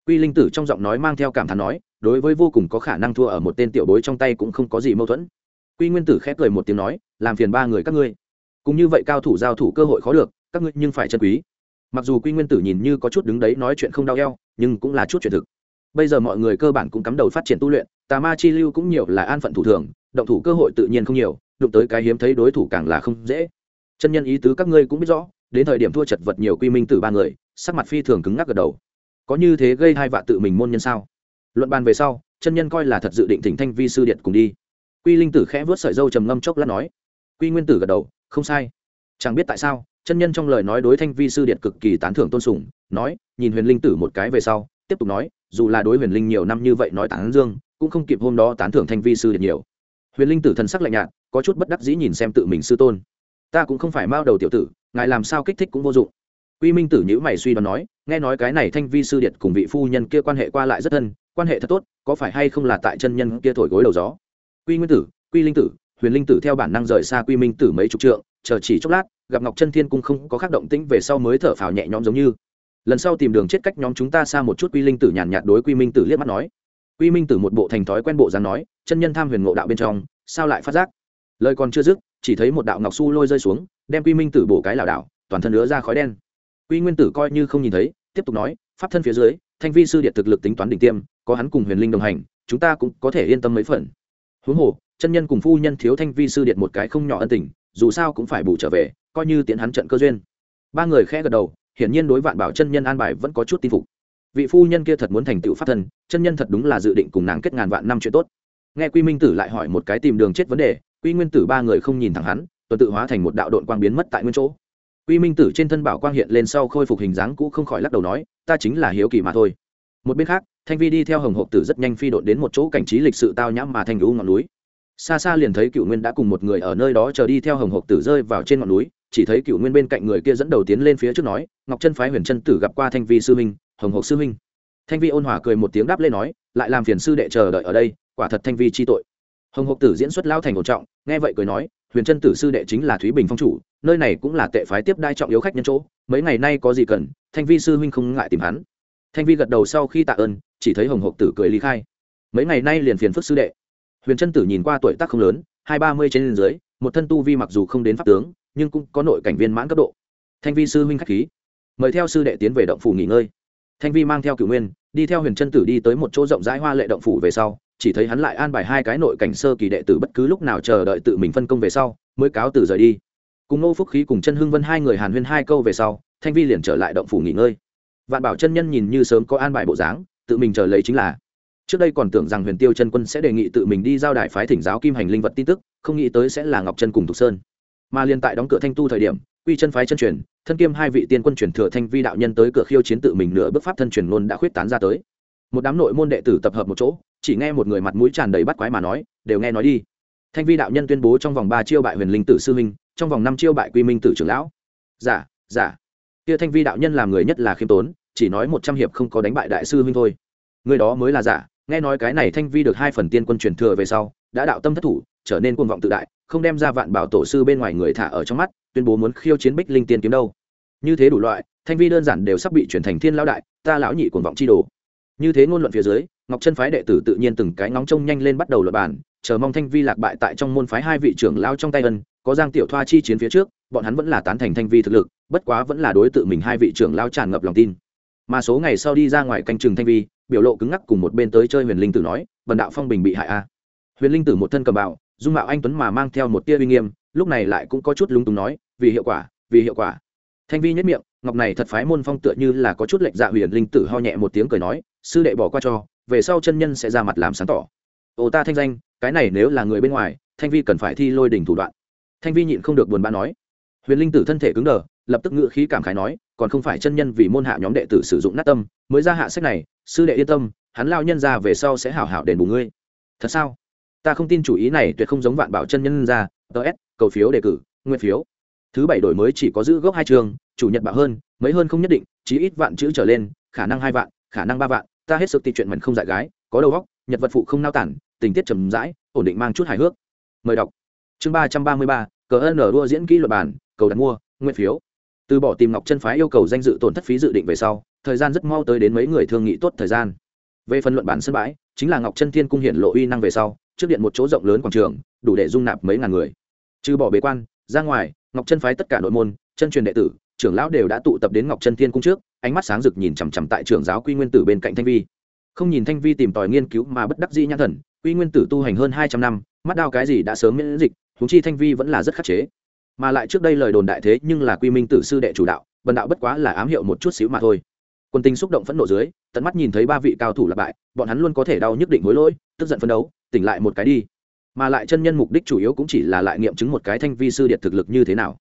quy linh tử trong giọng nói mang theo cảm thán nói, đối với vô cùng có khả năng thua ở một tên tiểu bối trong tay cũng không có gì mâu thuẫn. Quy nguyên tử khép cười một tiếng nói, làm phiền ba người các ngươi. Cũng như vậy cao thủ giao thủ cơ hội khó được, các ngươi nhưng phải chân quý. Mặc dù quy nguyên tử nhìn như có chút đứng đấy nói chuyện không đau eo, nhưng cũng là chút chuyện thực. Bây giờ mọi người cơ bản cũng cắm đầu phát triển tu luyện, tà ma chi lưu cũng nhiều là an phận thủ thường, động thủ cơ hội tự nhiên không nhiều, đụng tới cái hiếm thấy đối thủ càng là không dễ. Chân nhân ý tứ các ngươi cũng biết rõ, đến thời điểm thua chật vật nhiều quy minh Tử ba người, sắc mặt phi thường cứng ngắc gật đầu có như thế gây hai vạ tự mình môn nhân sao? Luận bàn về sau, chân nhân coi là thật dự định thỉnh thanh vi sư điện cùng đi. Quy linh tử khẽ vớt sợi dâu trầm ngâm chốc lát nói. Quy nguyên tử gật đầu, không sai. Chẳng biết tại sao, chân nhân trong lời nói đối thanh vi sư điện cực kỳ tán thưởng tôn sùng, nói, nhìn huyền linh tử một cái về sau, tiếp tục nói, dù là đối huyền linh nhiều năm như vậy nói tán dương, cũng không kịp hôm đó tán thưởng thanh vi sư điện nhiều. Huyền linh tử thần sắc lạnh nhạt, có chút bất đắc dĩ nhìn xem tự mình sư tôn. Ta cũng không phải mao đầu tiểu tử, ngài làm sao kích thích cũng vô dụng quy minh tử nhíu mày suy đoán nói, nghe nói cái này thanh vi sư điệt cùng vị phu nhân kia quan hệ qua lại rất thân, quan hệ thật tốt, có phải hay không là tại chân nhân kia thổi gối đầu gió? Quy nguyên tử, quy linh tử, huyền linh tử theo bản năng rời xa quy minh tử mấy chục trượng, chờ chỉ chốc lát, gặp ngọc chân thiên cung không có khác động tĩnh về sau mới thở phào nhẹ nhõm giống như. Lần sau tìm đường chết cách nhóm chúng ta xa một chút, quy linh tử nhàn nhạt đối quy minh tử liếc mắt nói. Quy minh tử một bộ thành thói quen bộ dáng nói, chân nhân tham huyền ngộ đạo bên trong, sao lại phát giác? Lời còn chưa dứt, chỉ thấy một đạo ngọc su lôi rơi xuống, đem quy minh tử bổ cái lảo đảo, toàn thân lứa ra khói đen quy nguyên tử coi như không nhìn thấy, tiếp tục nói, pháp thân phía dưới, thanh vi sư điện thực lực tính toán đỉnh tiêm, có hắn cùng huyền linh đồng hành, chúng ta cũng có thể yên tâm mấy phần. Huống hồ, chân nhân cùng phu nhân thiếu thanh vi sư điện một cái không nhỏ ân tình, dù sao cũng phải bù trở về, coi như tiến hắn trận cơ duyên. Ba người khẽ gật đầu, hiển nhiên đối vạn bảo chân nhân an bài vẫn có chút tin phục. Vị phu nhân kia thật muốn thành tựu pháp thân, chân nhân thật đúng là dự định cùng nàng kết ngàn vạn năm chuyện tốt. Nghe quy minh tử lại hỏi một cái tìm đường chết vấn đề, quy nguyên tử ba người không nhìn thẳng hắn, tuần tự hóa thành một đạo đội quang biến mất tại nguyên chỗ quy minh tử trên thân bảo quang hiện lên sau khôi phục hình dáng cũ không khỏi lắc đầu nói, ta chính là hiếu kỳ mà thôi. Một bên khác, thanh vi đi theo hồng hộp tử rất nhanh phi đội đến một chỗ cảnh trí lịch sự tao nhãm mà thành u ngọn núi. Xa xa liền thấy cựu nguyên đã cùng một người ở nơi đó chờ đi theo hồng hộp tử rơi vào trên ngọn núi, chỉ thấy cựu nguyên bên cạnh người kia dẫn đầu tiến lên phía trước nói, ngọc chân phái huyền chân tử gặp qua thanh vi sư huynh, hồng hộp sư huynh. Thanh vi ôn hòa cười một tiếng đáp lên nói, lại làm phiền sư đệ chờ đợi ở đây, quả thật thanh vi chi tội. Hồng hộp tử diễn xuất lao thành ổn trọng, nghe vậy cười nói, huyền chân tử sư đệ chính là thúy bình phong chủ nơi này cũng là tệ phái tiếp đai trọng yếu khách nhân chỗ, mấy ngày nay có gì cần, thanh vi sư huynh không ngại tìm hắn. Thanh vi gật đầu sau khi tạ ơn, chỉ thấy hồng hộp tử cười ly khai. Mấy ngày nay liền phiền phức sư đệ. Huyền chân tử nhìn qua tuổi tác không lớn, hai ba mươi trên dưới, một thân tu vi mặc dù không đến pháp tướng, nhưng cũng có nội cảnh viên mãn cấp độ. Thanh vi sư huynh k h á c h khí. Mời theo sư đệ tiến về động phủ nghỉ ngơi. Thanh vi mang theo cửu nguyên, đi theo huyền chân tử đi tới một chỗ rộng rãi hoa lệ động phủ về sau, chỉ thấy hắn lại an bài hai cái nội cảnh sơ kỳ đệ tử bất cứ lúc nào chờ đợi tự mình phân công về sau, mới cáo từ rời đi cùng ngô phúc khí cùng chân hưng vân hai người hàn huyên hai câu về sau, thanh vi liền trở lại động phủ nghỉ ngơi. Vạn bảo chân nhân nhìn như sớm có an bài bộ dáng, tự mình chờ lấy chính là. Trước đây còn tưởng rằng huyền tiêu chân quân sẽ đề nghị tự mình đi giao đại phái thỉnh giáo kim hành linh vật tin tức, không nghĩ tới sẽ là ngọc chân cùng thục sơn. Mà liền tại đóng cửa thanh tu thời điểm, quy chân phái chân truyền, thân kiêm hai vị tiên quân truyền thừa thanh vi đạo nhân tới cửa khiêu chiến tự mình nửa bước pháp thân truyền luôn đã khuyết tán ra tới. Một đám nội môn đệ tử tập hợp một chỗ, chỉ nghe một người mặt mũi tràn đầy bắt quái mà nói, đều nghe nói đi. Thanh vi đạo nhân tuyên bố trong vòng ba chiêu bại huyền linh tử sư minh trong vòng năm chiêu bại quy minh tử trưởng lão. Giả giả. Kia thanh vi đạo nhân làm người nhất là khiêm tốn, chỉ nói một trăm hiệp không có đánh bại đại sư huynh thôi. Người đó mới là giả, nghe nói cái này thanh vi được hai phần tiên quân truyền thừa về sau, đã đạo tâm thất thủ, trở nên cuồng vọng tự đại, không đem ra vạn bảo tổ sư bên ngoài người thả ở trong mắt, tuyên bố muốn khiêu chiến bích linh tiên kiếm đâu. Như thế đủ loại, thanh vi đơn giản đều sắp bị chuyển thành thiên lão đại, ta lão nhị cuồng vọng chi đồ. Như thế ngôn luận phía dưới, ngọc chân phái đệ tử tự nhiên từng cái ngóng trông nhanh lên bắt đầu luật bản chờ mong thanh vi lạc bại tại trong môn phái hai vị trưởng lao trong tay ân, có giang tiểu thoa chi chiến phía trước, bọn hắn vẫn là tán thành thanh vi thực lực, bất quá vẫn là đối tự mình hai vị trưởng lao tràn ngập lòng tin. Mà số ngày sau đi ra ngoài canh chừng thanh vi, biểu lộ cứng ngắc cùng một bên tới chơi huyền linh tử nói vần đạo phong bình bị hại a. Huyền linh tử một thân cầm bạo dung mạo anh tuấn mà mang theo một tia uy nghiêm, lúc này lại cũng có chút lúng túng nói, vì hiệu quả, vì hiệu quả. Thanh vi nhất miệng, ngọc này thật phái môn phong tựa như là có chút lệnh dạ huyền linh tử ho nhẹ một tiếng cười nói, sư đệ bỏ qua cho, về sau chân nhân sẽ ra mặt làm sáng tỏ. Ồ ta thanh danh cái này nếu là người bên ngoài, thanh vi cần phải thi lôi đỉnh thủ đoạn. Thanh vi nhịn không được buồn bã nói. Huyền linh tử thân thể cứng đờ, lập tức ngự khí cảm khái nói, còn không phải chân nhân vì môn hạ nhóm đệ tử sử dụng nát tâm, mới ra hạ sách này, sư đệ yên tâm, hắn lao nhân ra về sau sẽ hảo hảo đền bù ngươi. Thật sao? Ta không tin chủ ý này tuyệt không giống vạn bảo chân nhân ra. Ts cầu phiếu đề cử nguyên phiếu. Thứ bảy đổi mới chỉ có giữ gốc hai trường, chủ nhật bạo hơn, mấy hơn không nhất định, chí ít vạn chữ trở lên, khả năng hai vạn, khả năng ba vạn, ta hết sức tì chuyện mần không dại gái, có đầu góc nhật vật phụ không nao tản tình tiết trầm rãi, ổn định mang chút hài hước. Mời đọc. Chương ba trăm ba mươi ba, cờ ân ở đua diễn kỹ luật bản cầu đặt mua nguyên phiếu. Từ bỏ tìm ngọc chân phái yêu cầu danh dự tổn thất phí dự định về sau, thời gian rất mau tới đến mấy người thương nghị tốt thời gian. Về phần luận bản sân bãi, chính là ngọc chân thiên cung hiện lộ uy năng về sau, trước điện một chỗ rộng lớn quảng trường, đủ để dung nạp mấy ngàn người. Trừ bỏ bế quan, ra ngoài, ngọc chân phái tất cả nội môn, chân truyền đệ tử, trưởng lão đều đã tụ tập đến ngọc chân thiên cung trước, ánh mắt sáng rực nhìn chằm chằm tại trưởng giáo quy nguyên tử bên cạnh thanh vi. Không nhìn thanh vi tìm tòi nghiên cứu mà bất đắc dĩ nhãn thần quy nguyên tử tu hành hơn hai trăm năm, mắt đao cái gì đã sớm miễn dịch húng chi thanh vi vẫn là rất khắc chế. Mà lại trước đây lời đồn đại thế nhưng là quy minh tử sư đệ chủ đạo, bần đạo bất quá là ám hiệu một chút xíu mà thôi. Quân tinh xúc động phẫn nộ dưới, tận mắt nhìn thấy ba vị cao thủ lặp bại, bọn hắn luôn có thể đau nhất định hối lỗi, tức giận phấn đấu, tỉnh lại một cái đi. Mà lại chân nhân mục đích chủ yếu cũng chỉ là lại nghiệm chứng một cái thanh vi sư điện thực lực như thế nào.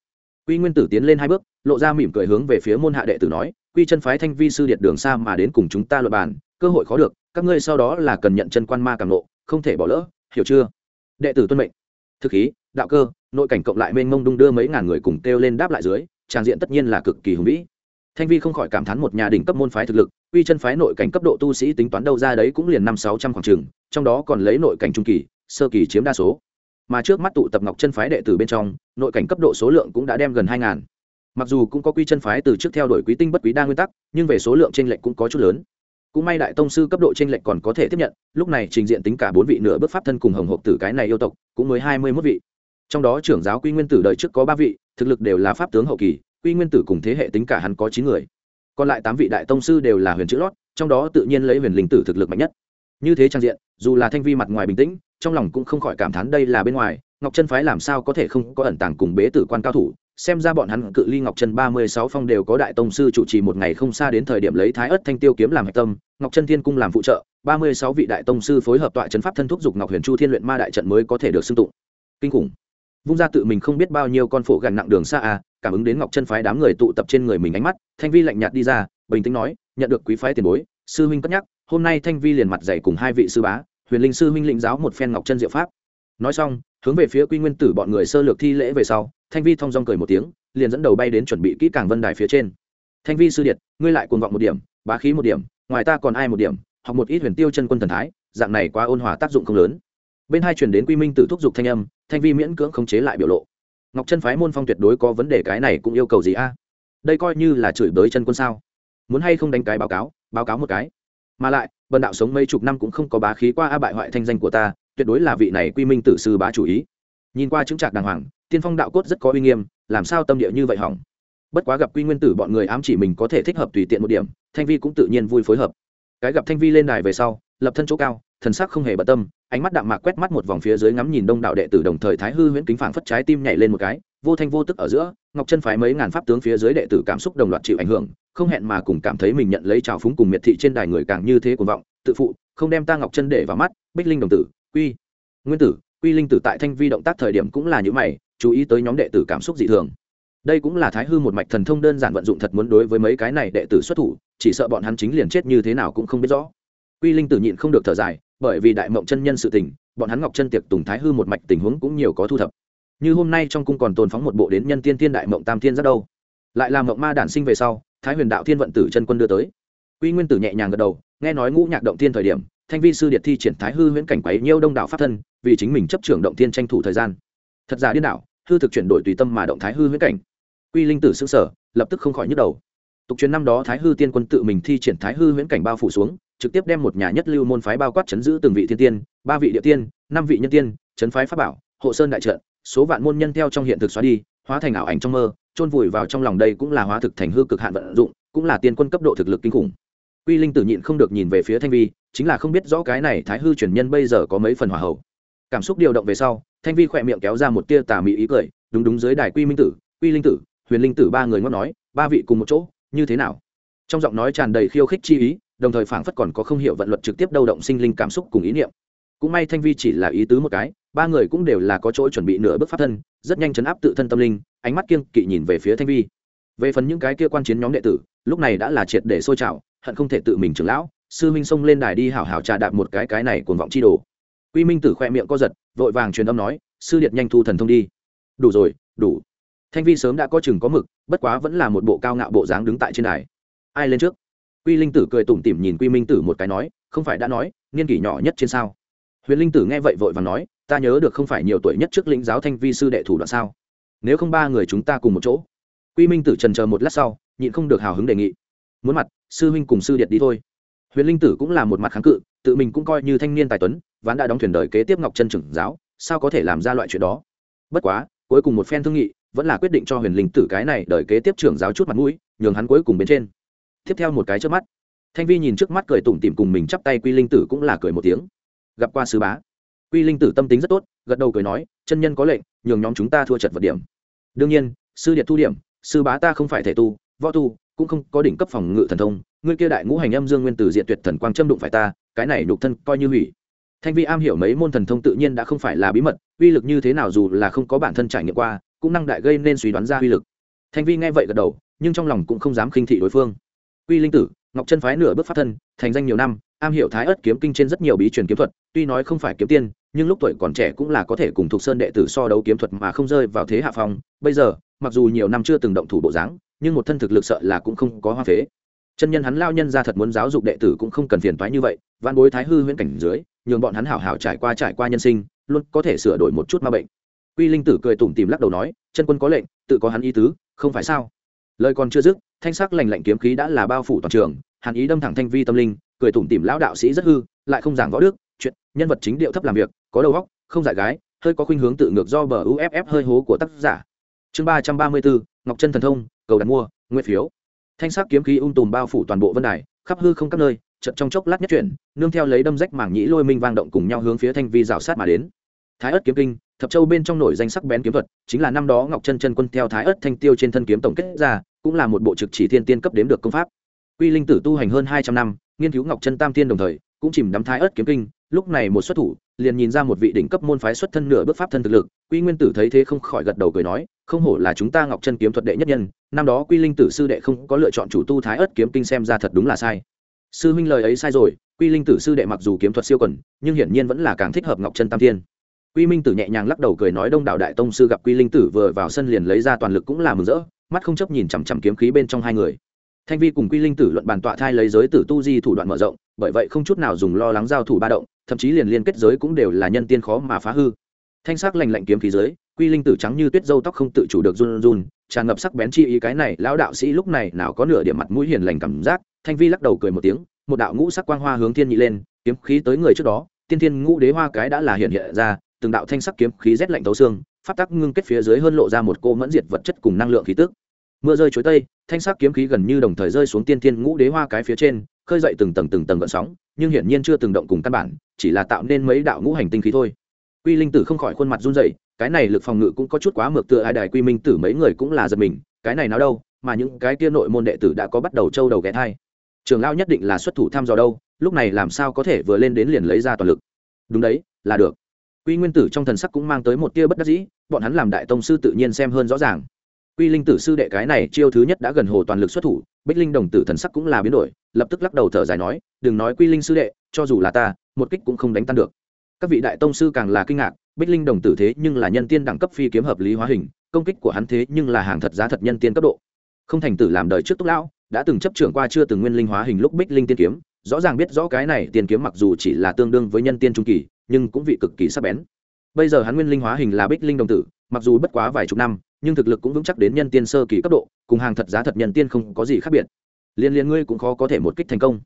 Quy nguyên tử tiến lên hai bước, lộ ra mỉm cười hướng về phía môn hạ đệ tử nói, quy chân phái thanh vi sư điện đường xa mà đến cùng chúng ta luật bàn, cơ hội khó được, các ngươi sau đó là cần nhận chân quan ma càng nộ không thể bỏ lỡ, hiểu chưa? Đệ tử tuân mệnh. Thực khí, đạo cơ, nội cảnh cộng lại mênh mông đung đưa mấy ngàn người cùng kêu lên đáp lại dưới trang diện tất nhiên là cực kỳ hùng vĩ. Thanh vi không khỏi cảm thán một nhà đỉnh cấp môn phái thực lực, uy chân phái nội cảnh cấp độ tu sĩ tính toán đâu ra đấy cũng liền năm sáu trăm khoảng trường trong đó còn lấy nội cảnh trung kỳ, sơ kỳ chiếm đa số. Mà trước mắt tụ tập ngọc chân phái đệ tử bên trong, nội cảnh cấp độ số lượng cũng đã đem gần hai ngàn. Mặc dù cũng có quy chân phái từ trước theo đuổi quý tinh bất quý đa nguyên tắc, nhưng về số lượng t r ê n lệch cũng có chút lớn cũng may đại tông sư cấp độ t r ê n lệch còn có thể tiếp nhận, lúc này trình diện tính cả bốn vị nửa bước pháp thân cùng hồng hộp tử cái này yêu tộc, cũng mới hai mươi mốt vị. Trong đó trưởng giáo quy nguyên tử đời trước có ba vị, thực lực đều là pháp tướng hậu kỳ, quy nguyên tử cùng thế hệ tính cả hắn có chín người. Còn lại tám vị đại tông sư đều là huyền chữ lót, trong đó tự nhiên lấy huyền linh tử thực lực mạnh nhất. Như thế trang diện, dù là thanh vi mặt ngoài bình tĩnh, trong lòng cũng không khỏi cảm thán đây là bên ngoài, ngọc chân phái làm sao có thể không có ẩn tàng cùng bế tử quan cao thủ xem ra bọn hắn cự ly ngọc chân ba mươi sáu phong đều có đại tông sư chủ trì một ngày không xa đến thời điểm lấy thái ất thanh tiêu kiếm làm hạch tâm, ngọc chân thiên cung làm phụ trợ, ba mươi sáu vị đại tông sư phối hợp tọa trấn pháp thân thúc dục ngọc huyền chu thiên luyện ma đại trận mới có thể được xưng tụng. Kinh khủng. Vung ra tự mình không biết bao nhiêu con phổ gành nặng đường xa à cảm ứng đến ngọc chân phái đám người tụ tập trên người mình ánh mắt, thanh vi lạnh nhạt đi ra, bình tĩnh nói, nhận được quý phái tiền bối, sư huynh cất nhắc, hôm nay thanh vi liền mặt dày cùng hai vị sư bá, huyền linh sư huynh lĩnh giáo một phen ngọc chân diệu pháp. Nói xong, hướng về phía quy nguyên tử bọn người sơ lược thi lễ về sau thanh vi thong dong cười một tiếng, liền dẫn đầu bay đến chuẩn bị kỹ càng vân đài phía trên. Thanh vi sư điệt, ngươi lại cuồng vọng một điểm, bá khí một điểm, ngoài ta còn ai một điểm, học một ít huyền tiêu chân quân thần thái, dạng này quá ôn hòa tác dụng không lớn. Bên hai chuyển đến quy minh tự thúc giục thanh âm, thanh vi miễn cưỡng khống chế lại biểu lộ. Ngọc chân phái môn phong tuyệt đối có vấn đề cái này cũng yêu cầu gì a? Đây coi như là chửi bới chân quân sao? Muốn hay không đánh cái báo cáo báo cáo một cái? Mà lại, bần đạo sống mấy chục năm cũng không có bá khí qua a bại hoại thanh danh của ta, tuyệt đối là vị này quy minh tử sư bá chủ ý nhìn qua chứng trạc đàng hoàng, tiên phong đạo cốt rất có uy nghiêm, làm sao tâm địa như vậy hỏng? Bất quá gặp quy nguyên tử bọn người ám chỉ mình có thể thích hợp tùy tiện một điểm, thanh vi cũng tự nhiên vui phối hợp. Cái gặp thanh vi lên đài về sau, lập thân chỗ cao, thần sắc không hề bận tâm, ánh mắt đạm mạc quét mắt một vòng phía dưới ngắm nhìn đông đạo đệ tử đồng thời thái hư huyễn kính phảng phất trái tim nhảy lên một cái, vô thanh vô tức ở giữa, ngọc chân phái mấy ngàn pháp tướng phía dưới đệ tử cảm xúc đồng loạt chịu ảnh hưởng, không hẹn mà cùng cảm thấy mình nhận lấy trào phúng cùng miệt thị trên đài người càng như thế cuồng vọng, tự phụ, không đem ta ngọc chân để vào mắt, bích linh đồng tử, quy nguyên tử quy linh tử tại thanh vi động tác thời điểm cũng là những mày, chú ý tới nhóm đệ tử cảm xúc dị thường. Đây cũng là thái hư một mạch thần thông đơn giản vận dụng thật muốn đối với mấy cái này đệ tử xuất thủ, chỉ sợ bọn hắn chính liền chết như thế nào cũng không biết rõ. Quy linh tử nhịn không được thở dài, bởi vì đại mộng chân nhân sự tình, bọn hắn ngọc chân tiệc tùng thái hư một mạch tình huống cũng nhiều có thu thập. Như hôm nay trong cung còn tồn phóng một bộ đến nhân tiên tiên đại mộng tam thiên rất đâu. Lại làm mộng ma đản sinh về sau, thái huyền đạo thiên vận tử chân quân đưa tới. Quy nguyên tử nhẹ nhàng gật đầu, nghe nói ngũ nhạc động thiên thời điểm thanh vi sư điệt thi triển thái hư huyễn cảnh quấy nhiêu đông đảo pháp thân, vì chính mình chấp trưởng động thiên tranh thủ thời gian. Thật giả điên đảo, hư thực chuyển đổi tùy tâm mà động thái hư huyễn cảnh. Quy linh tử xương sở lập tức không khỏi nhức đầu. Tục truyền năm đó thái hư tiên quân tự mình thi triển thái hư huyễn cảnh bao phủ xuống, trực tiếp đem một nhà nhất lưu môn phái bao quát chấn giữ từng vị thiên tiên, ba vị địa tiên, năm vị nhân tiên, chấn phái pháp bảo, hộ sơn đại trận, số vạn môn nhân theo trong hiện thực xóa đi, hóa thành ảo ảnh trong mơ, chôn vùi vào trong lòng đây cũng là hóa thực thành hư cực hạn vận dụng, cũng là tiên quân cấp độ thực lực kinh khủng quy linh tử nhịn không được nhìn về phía thanh vi, chính là không biết rõ cái này thái hư truyền nhân bây giờ có mấy phần hỏa hậu. Cảm xúc điều động về sau, thanh vi khỏe miệng kéo ra một tia tà mị ý cười, đúng đúng dưới đài quy minh tử, quy linh tử, huyền linh tử ba người ngót nói, ba vị cùng một chỗ, như thế nào? Trong giọng nói tràn đầy khiêu khích chi ý, đồng thời phảng phất còn có không hiểu vận luật trực tiếp đâu động sinh linh cảm xúc cùng ý niệm. Cũng may thanh vi chỉ là ý tứ một cái, ba người cũng đều là có chỗ chuẩn bị nửa bước pháp thân, rất nhanh chấn áp tự thân tâm linh, ánh mắt kiêng kỵ nhìn về phía thanh vi. Về phần những cái kia quan chiến nhóm đệ tử lúc này đã là triệt để sôi trào, hận không thể tự mình trưởng lão, sư minh xông lên đài đi hảo hảo trà đạp một cái cái này cuồng vọng chi đồ. Quy minh tử khoe miệng co giật, vội vàng truyền âm nói, sư điệt nhanh thu thần thông đi. Đủ rồi, đủ. Thanh vi sớm đã có chừng có mực, bất quá vẫn là một bộ cao ngạo bộ dáng đứng tại trên đài. Ai lên trước? Quy linh tử cười tủm tỉm nhìn quy minh tử một cái nói, không phải đã nói, niên kỷ nhỏ nhất trên sao? Huyền linh tử nghe vậy vội và nói, ta nhớ được không phải nhiều tuổi nhất trước lĩnh giáo thanh vi sư đệ thủ đoạn sao? Nếu không ba người chúng ta cùng một chỗ. Quy minh tử trần chờ một lát sau nhịn không được hào hứng đề nghị. Muốn mặt, sư huynh cùng sư điệt đi thôi. Huyền linh tử cũng là một mặt kháng cự, tự mình cũng coi như thanh niên tài tuấn, ván đã đóng thuyền đời kế tiếp ngọc chân trưởng giáo, sao có thể làm ra loại chuyện đó? Bất quá, cuối cùng một phen thương nghị, vẫn là quyết định cho huyền linh tử cái này đời kế tiếp trưởng giáo chút mặt mũi, nhường hắn cuối cùng bên trên. Tiếp theo một cái trước mắt, thanh vi nhìn trước mắt cười tủm tỉm cùng mình chắp tay quy linh tử cũng là cười một tiếng. Gặp qua sứ bá. Quy linh tử tâm tính rất tốt, gật đầu cười nói, chân nhân có lệnh, nhường nhóm chúng ta thua chật vật điểm. Đương nhiên, sư điệt thu điểm, sư bá ta không phải thể tu võ tu, cũng không có đỉnh cấp phòng ngự thần thông, ngươi kia đại ngũ hành âm dương nguyên tử diện tuyệt thần quang châm đụng phải ta, cái này nhục thân coi như hủy. Thanh vi am hiểu mấy môn thần thông tự nhiên đã không phải là bí mật, uy lực như thế nào dù là không có bản thân trải nghiệm qua, cũng năng đại gây nên suy đoán ra uy lực. Thanh vi nghe vậy gật đầu, nhưng trong lòng cũng không dám khinh thị đối phương. Quy linh tử, ngọc chân phái nửa bước phát thân, thành danh nhiều năm, am hiểu thái ớt kiếm kinh trên rất nhiều bí truyền kiếm thuật, tuy nói không phải kiếm tiên, nhưng lúc tuổi còn trẻ cũng là có thể cùng thuộc sơn đệ tử so đấu kiếm thuật mà không rơi vào thế hạ phong. Bây giờ, mặc dù nhiều năm chưa từng động thủ bộ dáng nhưng một thân thực lực sợ là cũng không có hoa phế. Chân nhân hắn lao nhân ra thật muốn giáo dục đệ tử cũng không cần phiền toái như vậy văn bối thái hư huyễn cảnh dưới, nhường bọn hắn hảo hảo trải qua trải qua nhân sinh, luôn có thể sửa đổi một chút ma bệnh. Quy linh tử cười tủm tìm lắc đầu nói, chân quân có lệnh, tự có hắn ý tứ, không phải sao? Lời còn chưa dứt, thanh sắc lành lạnh kiếm khí đã là bao phủ toàn trường hàn ý đâm thẳng thanh vi tâm linh, cười tủm tìm lão đạo sĩ rất hư, lại không giảng võ đức, chuyện, nhân vật chính điệu thấp làm việc, có đầu óc, không dại gái, hơi có khuynh hướng tự ngược do bờ uff hơi hố của tác giả chương ba trăm ba mươi bốn ngọc chân thần thông, cầu đặt mua nguyên phiếu. Thanh sắc kiếm khí ung tùm bao phủ toàn bộ vân đài, khắp hư không các nơi chật trong chốc lát nhất chuyển, nương theo lấy đâm rách mảng nhĩ lôi minh vang động cùng nhau hướng phía thanh vi rào sát mà đến. Thái ất kiếm kinh, thập châu bên trong nổi danh sắc bén kiếm thuật, chính là năm đó ngọc chân chân quân theo thái ất thanh tiêu trên thân kiếm tổng kết ra, cũng là một bộ trực chỉ thiên tiên cấp đếm được công pháp. Quy linh tử tu hành hơn hai trăm năm, nghiên cứu ngọc chân tam tiên đồng thời, cũng chìm đắm thái ớt kiếm kinh, lúc này một xuất thủ liền nhìn ra một vị đỉnh cấp môn phái xuất thân nửa bước pháp thân thực lực, quy nguyên tử thấy thế không khỏi gật đầu cười nói, không hổ là chúng ta ngọc chân kiếm thuật đệ nhất nhân, năm đó quy linh tử sư đệ không có lựa chọn chủ tu thái ớt kiếm kinh xem ra thật đúng là sai. Sư huynh lời ấy sai rồi, quy linh tử sư đệ mặc dù kiếm thuật siêu quẩn, nhưng hiển nhiên vẫn là càng thích hợp ngọc chân tam thiên. Quy minh tử nhẹ nhàng lắc đầu cười nói, đông đạo đại tông sư gặp quy linh tử vừa vào sân liền lấy ra toàn lực cũng là mừng rỡ, mắt không chấp nhìn chằm chằm kiếm khí bên trong hai người. Thanh vi cùng quy linh tử luận bàn tọa thai lấy giới tử tu di thủ đoạn mở rộng, bởi vậy không chút nào dùng lo lắng giao thủ ba động thậm chí liền liên kết giới cũng đều là nhân tiên khó mà phá hư. Thanh sắc lành lạnh kiếm khí giới, quy linh tử trắng như tuyết dâu tóc không tự chủ được run run, tràn ngập sắc bén chi ý cái này, lão đạo sĩ lúc này nào có nửa điểm mặt mũi hiền lành cảm giác, thanh vi lắc đầu cười một tiếng, một đạo ngũ sắc quang hoa hướng thiên nhị lên, kiếm khí tới người trước đó, tiên thiên ngũ đế hoa cái đã là hiện hiện ra, từng đạo thanh sắc kiếm khí rét lạnh tấu xương phát tắc ngưng kết phía dưới hơn lộ ra một cô mẫn diệt vật chất cùng năng lượng khí tức. Mưa rơi chuối tây, thanh sắc kiếm khí gần như đồng thời rơi xuống tiên thiên ngũ đế hoa cái phía trên, khơi dậy từng tầng từng tầng gợn sóng, nhưng hiển nhiên chưa từng động cùng căn bản chỉ là tạo nên mấy đạo ngũ hành tinh khí thôi. Quy linh tử không khỏi khuôn mặt run rẩy, cái này lực phòng ngự cũng có chút quá mượt tựa, ai đài quy minh tử mấy người cũng là giật mình, cái này nào đâu, mà những cái kia nội môn đệ tử đã có bắt đầu trâu đầu ghé thai. Trường lao nhất định là xuất thủ thăm dò đâu, lúc này làm sao có thể vừa lên đến liền lấy ra toàn lực. Đúng đấy, là được. Quy nguyên tử trong thần sắc cũng mang tới một tia bất đắc dĩ, bọn hắn làm đại tông sư tự nhiên xem hơn rõ ràng. Quy linh tử sư đệ cái này chiêu thứ nhất đã gần hồ toàn lực xuất thủ, bích linh đồng tử thần sắc cũng là biến đổi, lập tức lắc đầu thở dài nói, đừng nói quy linh sư đệ, cho dù là ta một kích cũng không đánh tan được. Các vị đại tông sư càng là kinh ngạc, bích linh đồng tử thế nhưng là nhân tiên đẳng cấp phi kiếm hợp lý hóa hình, công kích của hắn thế nhưng là hàng thật giá thật nhân tiên cấp độ. Không thành tử làm đời trước túc lão, đã từng chấp trưởng qua chưa từng nguyên linh hóa hình lúc bích linh tiên kiếm, rõ ràng biết rõ cái này tiên kiếm mặc dù chỉ là tương đương với nhân tiên trung kỳ, nhưng cũng vị cực kỳ sắc bén. Bây giờ hắn nguyên linh hóa hình là bích linh đồng tử, mặc dù bất quá vài chục năm, nhưng thực lực cũng vững chắc đến nhân tiên sơ kỳ cấp độ, cùng hàng thật giá thật nhân tiên không có gì khác biệt. Liên liên ngươi cũng khó có thể một kích thành công.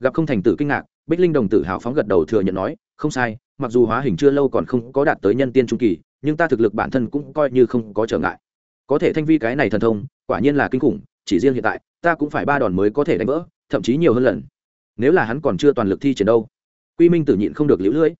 Gặp không thành tử kinh ngạc bích linh đồng tử hào phóng gật đầu thừa nhận nói, không sai, mặc dù hóa hình chưa lâu còn không có đạt tới nhân tiên trung kỳ, nhưng ta thực lực bản thân cũng coi như không có trở ngại. Có thể thanh vi cái này thần thông, quả nhiên là kinh khủng, chỉ riêng hiện tại, ta cũng phải ba đòn mới có thể đánh vỡ, thậm chí nhiều hơn lần. Nếu là hắn còn chưa toàn lực thi triển đâu, quy minh tử nhịn không được liễu lưỡi.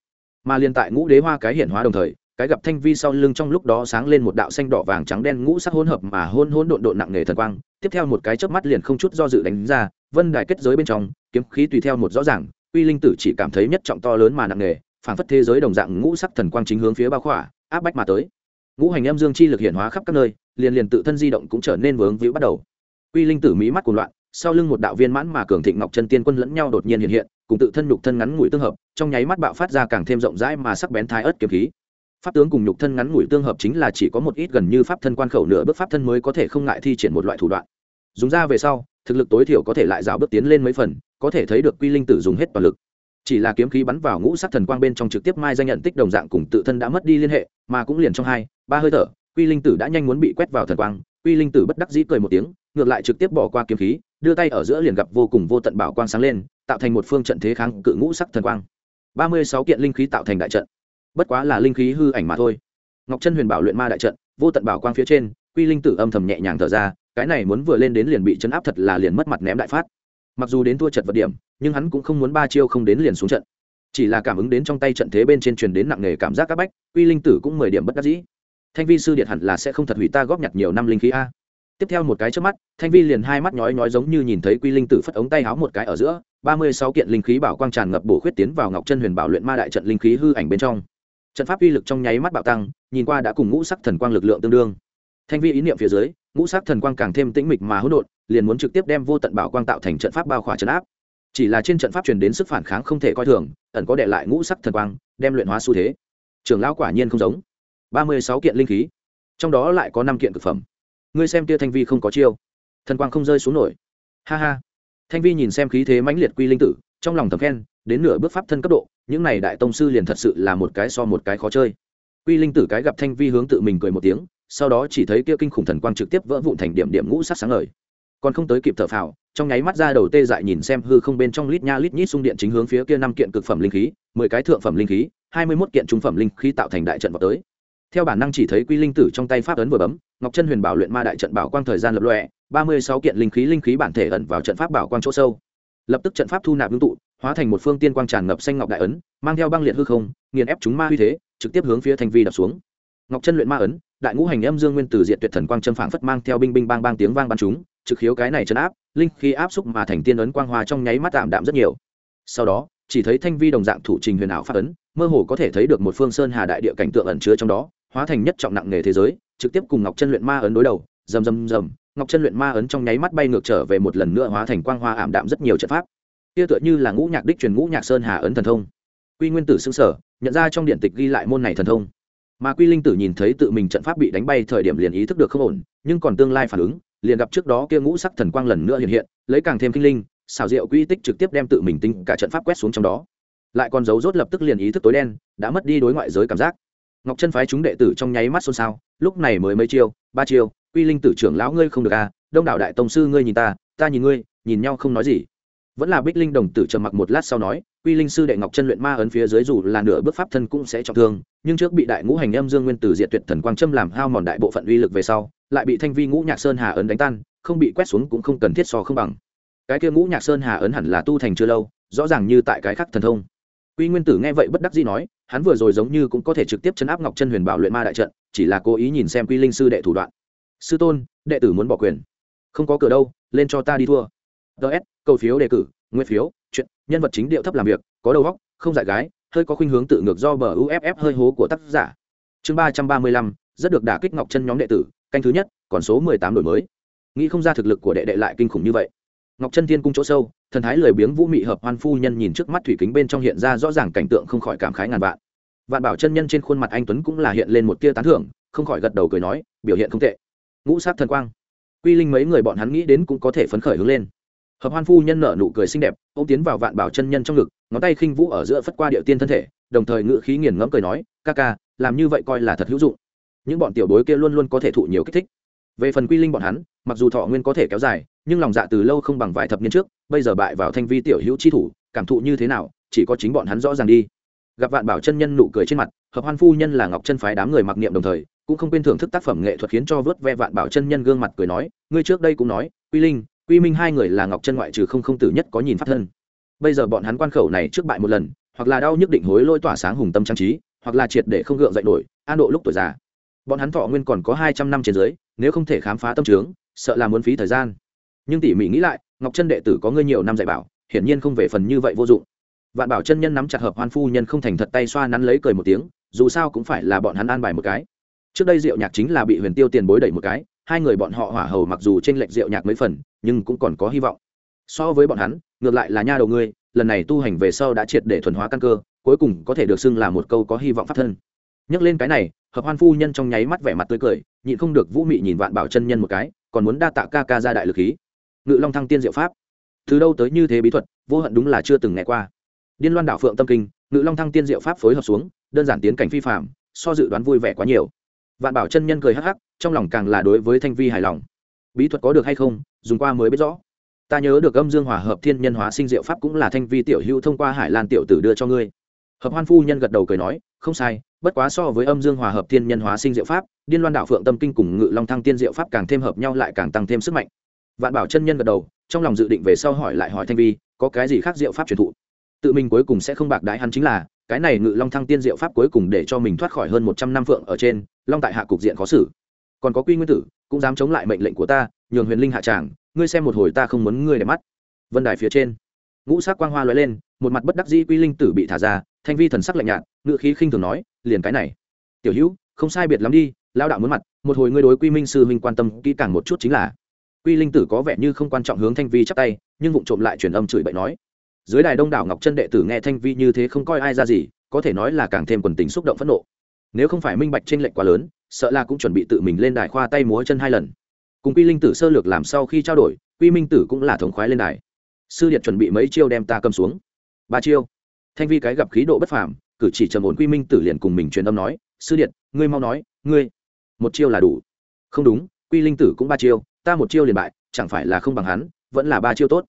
Mà liền tại ngũ đế hoa cái hiển hóa đồng thời, cái gặp thanh vi sau lưng trong lúc đó sáng lên một đạo xanh đỏ vàng trắng đen ngũ sắc hỗn hợp mà hôn hôn độn độn nặng nề thần quang, tiếp theo một cái chớp mắt liền không chút do dự đánh ra, vân đài kết giới bên trong, kiếm khí tùy theo một rõ ràng uy linh tử chỉ cảm thấy nhất trọng to lớn mà nặng nề, phảng phất thế giới đồng dạng ngũ sắc thần quang chính hướng phía bao khỏa, áp bách mà tới. Ngũ hành âm dương chi lực hiển hóa khắp các nơi, liền liền tự thân di động cũng trở nên vướng víu bắt đầu. Uy linh tử mỹ mắt cuồng loạn, sau lưng một đạo viên mãn mà cường thịnh ngọc chân tiên quân lẫn nhau đột nhiên hiện hiện, cùng tự thân nhục thân ngắn ngủi tương hợp, trong nháy mắt bạo phát ra càng thêm rộng rãi mà sắc bén thái ớt kiếm khí. Pháp tướng cùng nhục thân ngắn ngủi tương hợp chính là chỉ có một ít gần như pháp thân quan khẩu nửa bước pháp thân mới có thể không ngại thi triển một loại thủ đoạn. Dùng ra về sau, thực lực tối thiểu có thể lại rào bước tiến lên mấy phần có thể thấy được quy linh tử dùng hết toàn lực. Chỉ là kiếm khí bắn vào ngũ sắc thần quang bên trong trực tiếp mai danh nhận tích đồng dạng cùng tự thân đã mất đi liên hệ, mà cũng liền trong hai, ba hơi thở, quy linh tử đã nhanh muốn bị quét vào thần quang. Quy linh tử bất đắc dĩ cười một tiếng, ngược lại trực tiếp bỏ qua kiếm khí, đưa tay ở giữa liền gặp vô cùng vô tận bảo quang sáng lên, tạo thành một phương trận thế kháng cự ngũ sắc thần quang. Ba mươi sáu kiện linh khí tạo thành đại trận. Bất quá là linh khí hư ảnh mà thôi. Ngọc chân huyền bảo luyện ma đại trận, vô tận bảo quang phía trên, quy linh tử âm thầm nhẹ nhàng thở ra, cái này muốn vừa lên đến liền bị chấn áp thật là liền mất mặt ném đại phát mặc dù đến thua trận vật điểm, nhưng hắn cũng không muốn ba chiêu không đến liền xuống trận. Chỉ là cảm ứng đến trong tay trận thế bên trên truyền đến nặng nề cảm giác các bách, quy linh tử cũng mười điểm bất đắc dĩ. Thanh vi sư điện hẳn là sẽ không thật hủy ta góp nhặt nhiều năm linh khí a. Tiếp theo một cái trước mắt, thanh vi liền hai mắt nhói nhói giống như nhìn thấy quy linh tử phất ống tay háo một cái ở giữa, ba mươi sáu kiện linh khí bảo quang tràn ngập bổ khuyết tiến vào ngọc chân huyền bảo luyện ma đại trận linh khí hư ảnh bên trong. Trận pháp uy lực trong nháy mắt bạo tăng, nhìn qua đã cùng ngũ sắc thần quang lực lượng tương đương. Thanh vi ý niệm phía dưới ngũ sắc thần quang càng thêm tĩnh mịch mà hỗn độn, liền muốn trực tiếp đem vô tận bảo quang tạo thành trận pháp bao khỏa trận áp. Chỉ là trên trận pháp truyền đến sức phản kháng không thể coi thường, ẩn có đệ lại ngũ sắc thần quang, đem luyện hóa xu thế. Trường lão quả nhiên không giống. Ba mươi sáu kiện linh khí, trong đó lại có năm kiện cực phẩm. Ngươi xem tia thanh vi không có chiêu. Thần quang không rơi xuống nổi. Ha ha. Thanh vi nhìn xem khí thế mãnh liệt quy linh tử, trong lòng thầm khen, đến nửa bước pháp thân cấp độ, những này đại tông sư liền thật sự là một cái so một cái khó chơi. Quy linh tử cái gặp thanh vi hướng tự mình cười một tiếng sau đó chỉ thấy kia kinh khủng thần quang trực tiếp vỡ vụn thành điểm điểm ngũ sắc sáng ngời. Còn không tới kịp thở phào, trong nháy mắt ra đầu tê dại nhìn xem hư không bên trong lít nha lít nhít xung điện chính hướng phía kia năm kiện cực phẩm linh khí, mười cái thượng phẩm linh khí, hai mươi mốt kiện trung phẩm linh khí tạo thành đại trận vào tới. Theo bản năng chỉ thấy quy linh tử trong tay pháp ấn vừa bấm, ngọc chân huyền bảo luyện ma đại trận bảo quang thời gian lập lọe ba mươi sáu kiện linh khí linh khí bản thể ẩn vào trận pháp bảo quang chỗ sâu. Lập tức trận pháp thu nạp ngưng tụ, hóa thành một phương tiên quang tràn ngập xanh ngọc đại ấn, mang theo băng liệt hư không, nghiền ép chúng ma uy thế, trực tiếp hướng phía thanh vi đập xuống. Ngọc chân luyện ma ấn đại ngũ hành âm dương nguyên tử diện tuyệt thần quang châm phảng phất mang theo binh binh bang bang tiếng vang bắn chúng, trực khiếu cái này chấn áp, linh khí áp xúc mà thành tiên ấn quang hoa trong nháy mắt tạm đạm rất nhiều. Sau đó, chỉ thấy thanh vi đồng dạng thủ trình huyền ảo phát ấn, mơ hồ có thể thấy được một phương sơn hà đại địa cảnh tượng ẩn chứa trong đó, hóa thành nhất trọng nặng nghề thế giới, trực tiếp cùng ngọc chân luyện ma ấn đối đầu, rầm rầm rầm, ngọc chân luyện ma ấn trong nháy mắt bay ngược trở về một lần nữa hóa thành quang hoa ảm đạm rất nhiều trận pháp. Kia tựa như là ngũ nhạc đích truyền ngũ nhạc sơn hà ấn thần thông. Quy nguyên tử xương sở, nhận ra trong điện tịch ghi lại môn này thần thông mà quy linh tử nhìn thấy tự mình trận pháp bị đánh bay thời điểm liền ý thức được không ổn, nhưng còn tương lai phản ứng, liền gặp trước đó kia ngũ sắc thần quang lần nữa hiện hiện, lấy càng thêm kinh linh xào rượu quy tích trực tiếp đem tự mình tinh cả trận pháp quét xuống trong đó. Lại còn giấu rốt lập tức liền ý thức tối đen, đã mất đi đối ngoại giới cảm giác. Ngọc chân phái chúng đệ tử trong nháy mắt xôn xao, lúc này mới mấy chiêu, ba chiêu, quy linh tử trưởng lão ngươi không được à đông đảo đại tông sư ngươi nhìn ta ta nhìn ngươi, nhìn nhau không nói gì vẫn là bích linh đồng tử trầm mặc một lát sau nói, quy linh sư đệ ngọc chân luyện ma ấn phía dưới dù là nửa bước pháp thân cũng sẽ trọng thương, nhưng trước bị đại ngũ hành âm dương nguyên tử diệt tuyệt thần quang châm làm hao mòn đại bộ phận uy lực về sau, lại bị thanh vi ngũ nhạc sơn hà ấn đánh tan, không bị quét xuống cũng không cần thiết so không bằng. Cái kia ngũ nhạc sơn hà ấn hẳn là tu thành chưa lâu, rõ ràng như tại cái khắc thần thông. Quy nguyên tử nghe vậy bất đắc dĩ nói, hắn vừa rồi giống như cũng có thể trực tiếp chấn áp ngọc chân huyền bảo luyện ma đại trận, chỉ là cố ý nhìn xem quy linh sư đệ thủ đoạn. Sư tôn, đệ tử muốn bỏ quyền. Không có cửa đâu, lên cho ta đi thua ts cầu phiếu đề cử nguyên phiếu, chuyện, nhân vật chính điệu thấp làm việc, có đầu óc, không dại gái, hơi có khuynh hướng tự ngược do bờ uff hơi hố của tác giả. Chương ba trăm ba mươi lăm, rất được đả kích ngọc chân nhóm đệ tử, canh thứ nhất, còn số mười tám đổi mới. Nghĩ không ra thực lực của đệ đệ lại kinh khủng như vậy. Ngọc chân thiên cung chỗ sâu, thần thái lười biếng vũ mị hợp hoan phu nhân nhìn trước mắt thủy kính bên trong hiện ra rõ ràng cảnh tượng không khỏi cảm khái ngàn vạn. Vạn bảo chân nhân trên khuôn mặt anh tuấn cũng là hiện lên một tia tán thưởng, không khỏi gật đầu cười nói, biểu hiện không tệ. Ngũ sát thần quang. Quy linh mấy người bọn hắn nghĩ đến cũng có thể phấn khởi hướng lên hợp hoan phu nhân nở nụ cười xinh đẹp ô m tiến vào vạn bảo chân nhân trong ngực, ngón tay khinh vũ ở giữa phất qua điệu tiên thân thể, đồng thời ngự khí nghiền ngẫm cười nói, ca ca, làm như vậy coi là thật hữu dụng. Những bọn tiểu bối kia luôn luôn có thể thụ nhiều kích thích. Về phần quy linh bọn hắn, mặc dù thọ nguyên có thể kéo dài, nhưng lòng dạ từ lâu không bằng vài thập niên trước, bây giờ bại vào thanh vi tiểu hữu chi thủ, cảm thụ như thế nào, chỉ có chính bọn hắn rõ ràng đi. Gặp vạn bảo chân nhân nụ cười trên mặt, hợp hoan phu nhân là ngọc chân phái đám người mặc niệm đồng thời, cũng không quên thưởng thức tác phẩm nghệ thuật khiến cho vớt ve vạn bảo chân nhân gương mặt cười nói, ngươi trước đây cũng nói, quy linh quy minh hai người là ngọc chân ngoại trừ không không tử nhất có nhìn phát thân. Bây giờ bọn hắn quan khẩu này trước bại một lần, hoặc là đau nhức định hối lôi tỏa sáng hùng tâm trang trí, hoặc là triệt để không gượng dậy nổi, an độ lúc tuổi già. Bọn hắn thọ nguyên còn có hai trăm năm trên dưới, nếu không thể khám phá tâm trướng, sợ là muốn phí thời gian. Nhưng tỉ mỉ nghĩ lại, ngọc chân đệ tử có ngươi nhiều năm dạy bảo, hiển nhiên không về phần như vậy vô dụng. Vạn bảo chân nhân nắm chặt hợp hoan phu nhân không thành thật tay xoa nắn lấy cười một tiếng, dù sao cũng phải là bọn hắn an bài một cái. Trước đây diệu nhạc chính là bị huyền tiêu tiền bối đẩy một cái hai người bọn họ hỏa hầu mặc dù t r ê n lệch diệu nhạc mấy phần, nhưng cũng còn có hy vọng. So với bọn hắn, ngược lại là nha đầu ngươi, lần này tu hành về sau đã triệt để thuần hóa căn cơ, cuối cùng có thể được xưng là một câu có hy vọng pháp thân. Nhắc lên cái này, hợp hoan phu nhân trong nháy mắt vẻ mặt tươi cười, nhịn không được vũ mị nhìn vạn bảo chân nhân một cái, còn muốn đa tạ ca ca ra đại lực khí. Ngự long thăng tiên diệu pháp. Từ đâu tới như thế bí thuật, vô hận đúng là chưa từng nghe qua. Điên loan đảo phượng tâm kinh, ngự long thăng tiên diệu pháp phối hợp xuống, đơn giản tiến cảnh phi phạm so dự đoán vui vẻ quá nhiều vạn bảo chân nhân cười hắc hắc, trong lòng càng là đối với thanh vi hài lòng. Bí thuật có được hay không, dùng qua mới biết rõ. Ta nhớ được âm dương hòa hợp thiên nhân hóa sinh diệu pháp cũng là thanh vi tiểu hữu thông qua hải lan tiểu tử đưa cho ngươi. Hợp hoan phu nhân gật đầu cười nói, không sai, bất quá so với âm dương hòa hợp thiên nhân hóa sinh diệu pháp, điên loan đạo phượng tâm kinh cùng ngự long thăng tiên diệu pháp càng thêm hợp nhau lại càng tăng thêm sức mạnh. Vạn bảo chân nhân gật đầu, trong lòng dự định về sau hỏi lại hỏi thanh vi, có cái gì khác diệu pháp truyền thụ? Tự mình cuối cùng sẽ không bạc đái hắn chính là cái này ngự long thăng tiên diệu pháp cuối cùng để cho mình thoát khỏi hơn một trăm năm phượng ở trên, long tại hạ cục diện khó xử. Còn có quy nguyên tử, cũng dám chống lại mệnh lệnh của ta, nhường huyền linh hạ tràng, ngươi xem một hồi ta không muốn ngươi để mắt. Vân đài phía trên, ngũ sắc quang hoa lóe lên, một mặt bất đắc dĩ quy linh tử bị thả ra, thanh vi thần sắc lạnh nhạt ngự khí khinh thường nói, liền cái này. Tiểu hữu, không sai biệt lắm đi lao đạo muốn mặt, một hồi ngươi đối quy minh sư huynh quan tâm kỹ càng một chút chính là. Quy linh tử có vẻ như không quan trọng hướng thanh vi chắp tay, nhưng vụng trộm lại truyền âm chửi bậy nói dưới đài đông đảo ngọc chân đệ tử nghe thanh vi như thế không coi ai ra gì, có thể nói là càng thêm quần tính xúc động phẫn nộ. Nếu không phải minh bạch tranh lệch quá lớn, sợ là cũng chuẩn bị tự mình lên đài khoa tay múa chân hai lần. Cùng quy linh tử sơ lược làm sau khi trao đổi, quy minh tử cũng là thống khoái lên đài. Sư điện chuẩn bị mấy chiêu đem ta cầm xuống. Ba chiêu. Thanh vi cái gặp khí độ bất phàm, cử chỉ trầm ổn quy minh tử liền cùng mình truyền âm nói, sư điện ngươi mau nói, ngươi, một chiêu là đủ. Không đúng, quy linh tử cũng ba chiêu, ta một chiêu liền bại, chẳng phải là không bằng hắn, vẫn là ba chiêu tốt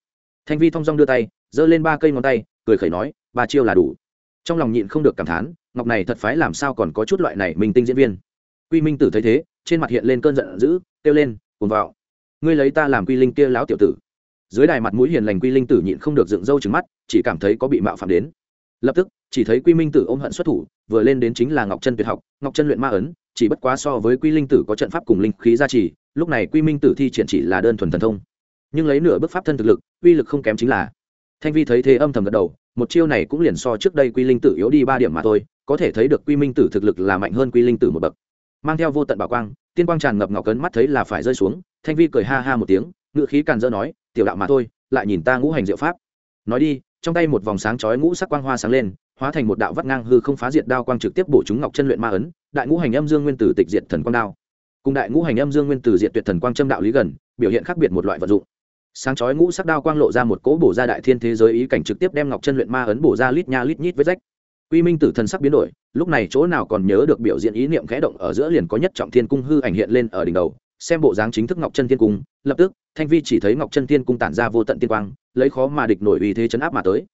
thanh vi thong dong đưa tay, giơ lên ba cây ngón tay, cười khẩy nói, ba chiêu là đủ. Trong lòng nhịn không được cảm thán, ngọc này thật phái làm sao còn có chút loại này minh tinh diễn viên. Quy minh tử thấy thế, trên mặt hiện lên cơn giận dữ, kêu lên cùng vào ngươi lấy ta làm quy linh kia láo tiểu tử. Dưới đài mặt mũi hiền lành quy linh tử nhịn không được dựng râu trừng mắt, chỉ cảm thấy có bị mạo phạm đến. Lập tức, chỉ thấy quy minh tử ôm hận xuất thủ, vừa lên đến chính là ngọc chân tuyệt học, ngọc chân luyện ma ấn, chỉ bất quá so với quy linh tử có trận pháp cùng linh khí gia trì, lúc này quy minh tử thi triển chỉ là đơn thuần thần thông nhưng lấy nửa bức pháp thân thực lực, uy lực không kém chính là. Thanh vi thấy thế âm thầm gật đầu, một chiêu này cũng liền so trước đây quy linh tử yếu đi ba điểm mà thôi, có thể thấy được quy minh tử thực lực là mạnh hơn quy linh tử một bậc. Mang theo vô tận bảo quang, tiên quang tràn ngập ngọc cấn mắt thấy là phải rơi xuống, thanh vi cười ha ha một tiếng ngự khí càn dỡ nói, tiểu đạo mà thôi, lại nhìn ta ngũ hành diệu pháp. Nói đi, trong tay một vòng sáng chói ngũ sắc quang hoa sáng lên, hóa thành một đạo vắt ngang hư không phá diệt đao quang trực tiếp bổ chúng ngọc chân luyện ma ấn, đại ngũ hành âm dương nguyên tử tịch diệt thần quang đao. Cùng đại ngũ hành âm dương nguyên tử diệt tuyệt thần quang châm đạo lý gần, biểu hiện khác biệt một loại vật dụng sáng chói ngũ sắc đao quang lộ ra một cỗ bổ ra đại thiên thế giới ý cảnh trực tiếp đem ngọc chân luyện ma ấn bổ ra lít nha lít nhít với rách. Quy minh tử thần sắc biến đổi, lúc này chỗ nào còn nhớ được biểu diễn ý niệm khẽ động ở giữa liền có nhất trọng thiên cung hư ảnh hiện lên ở đỉnh đầu, xem bộ dáng chính thức ngọc chân thiên cung, lập tức, thanh vi chỉ thấy ngọc chân thiên cung tản ra vô tận tiên quang, lấy khó mà địch nổi uy thế chấn áp mà tới.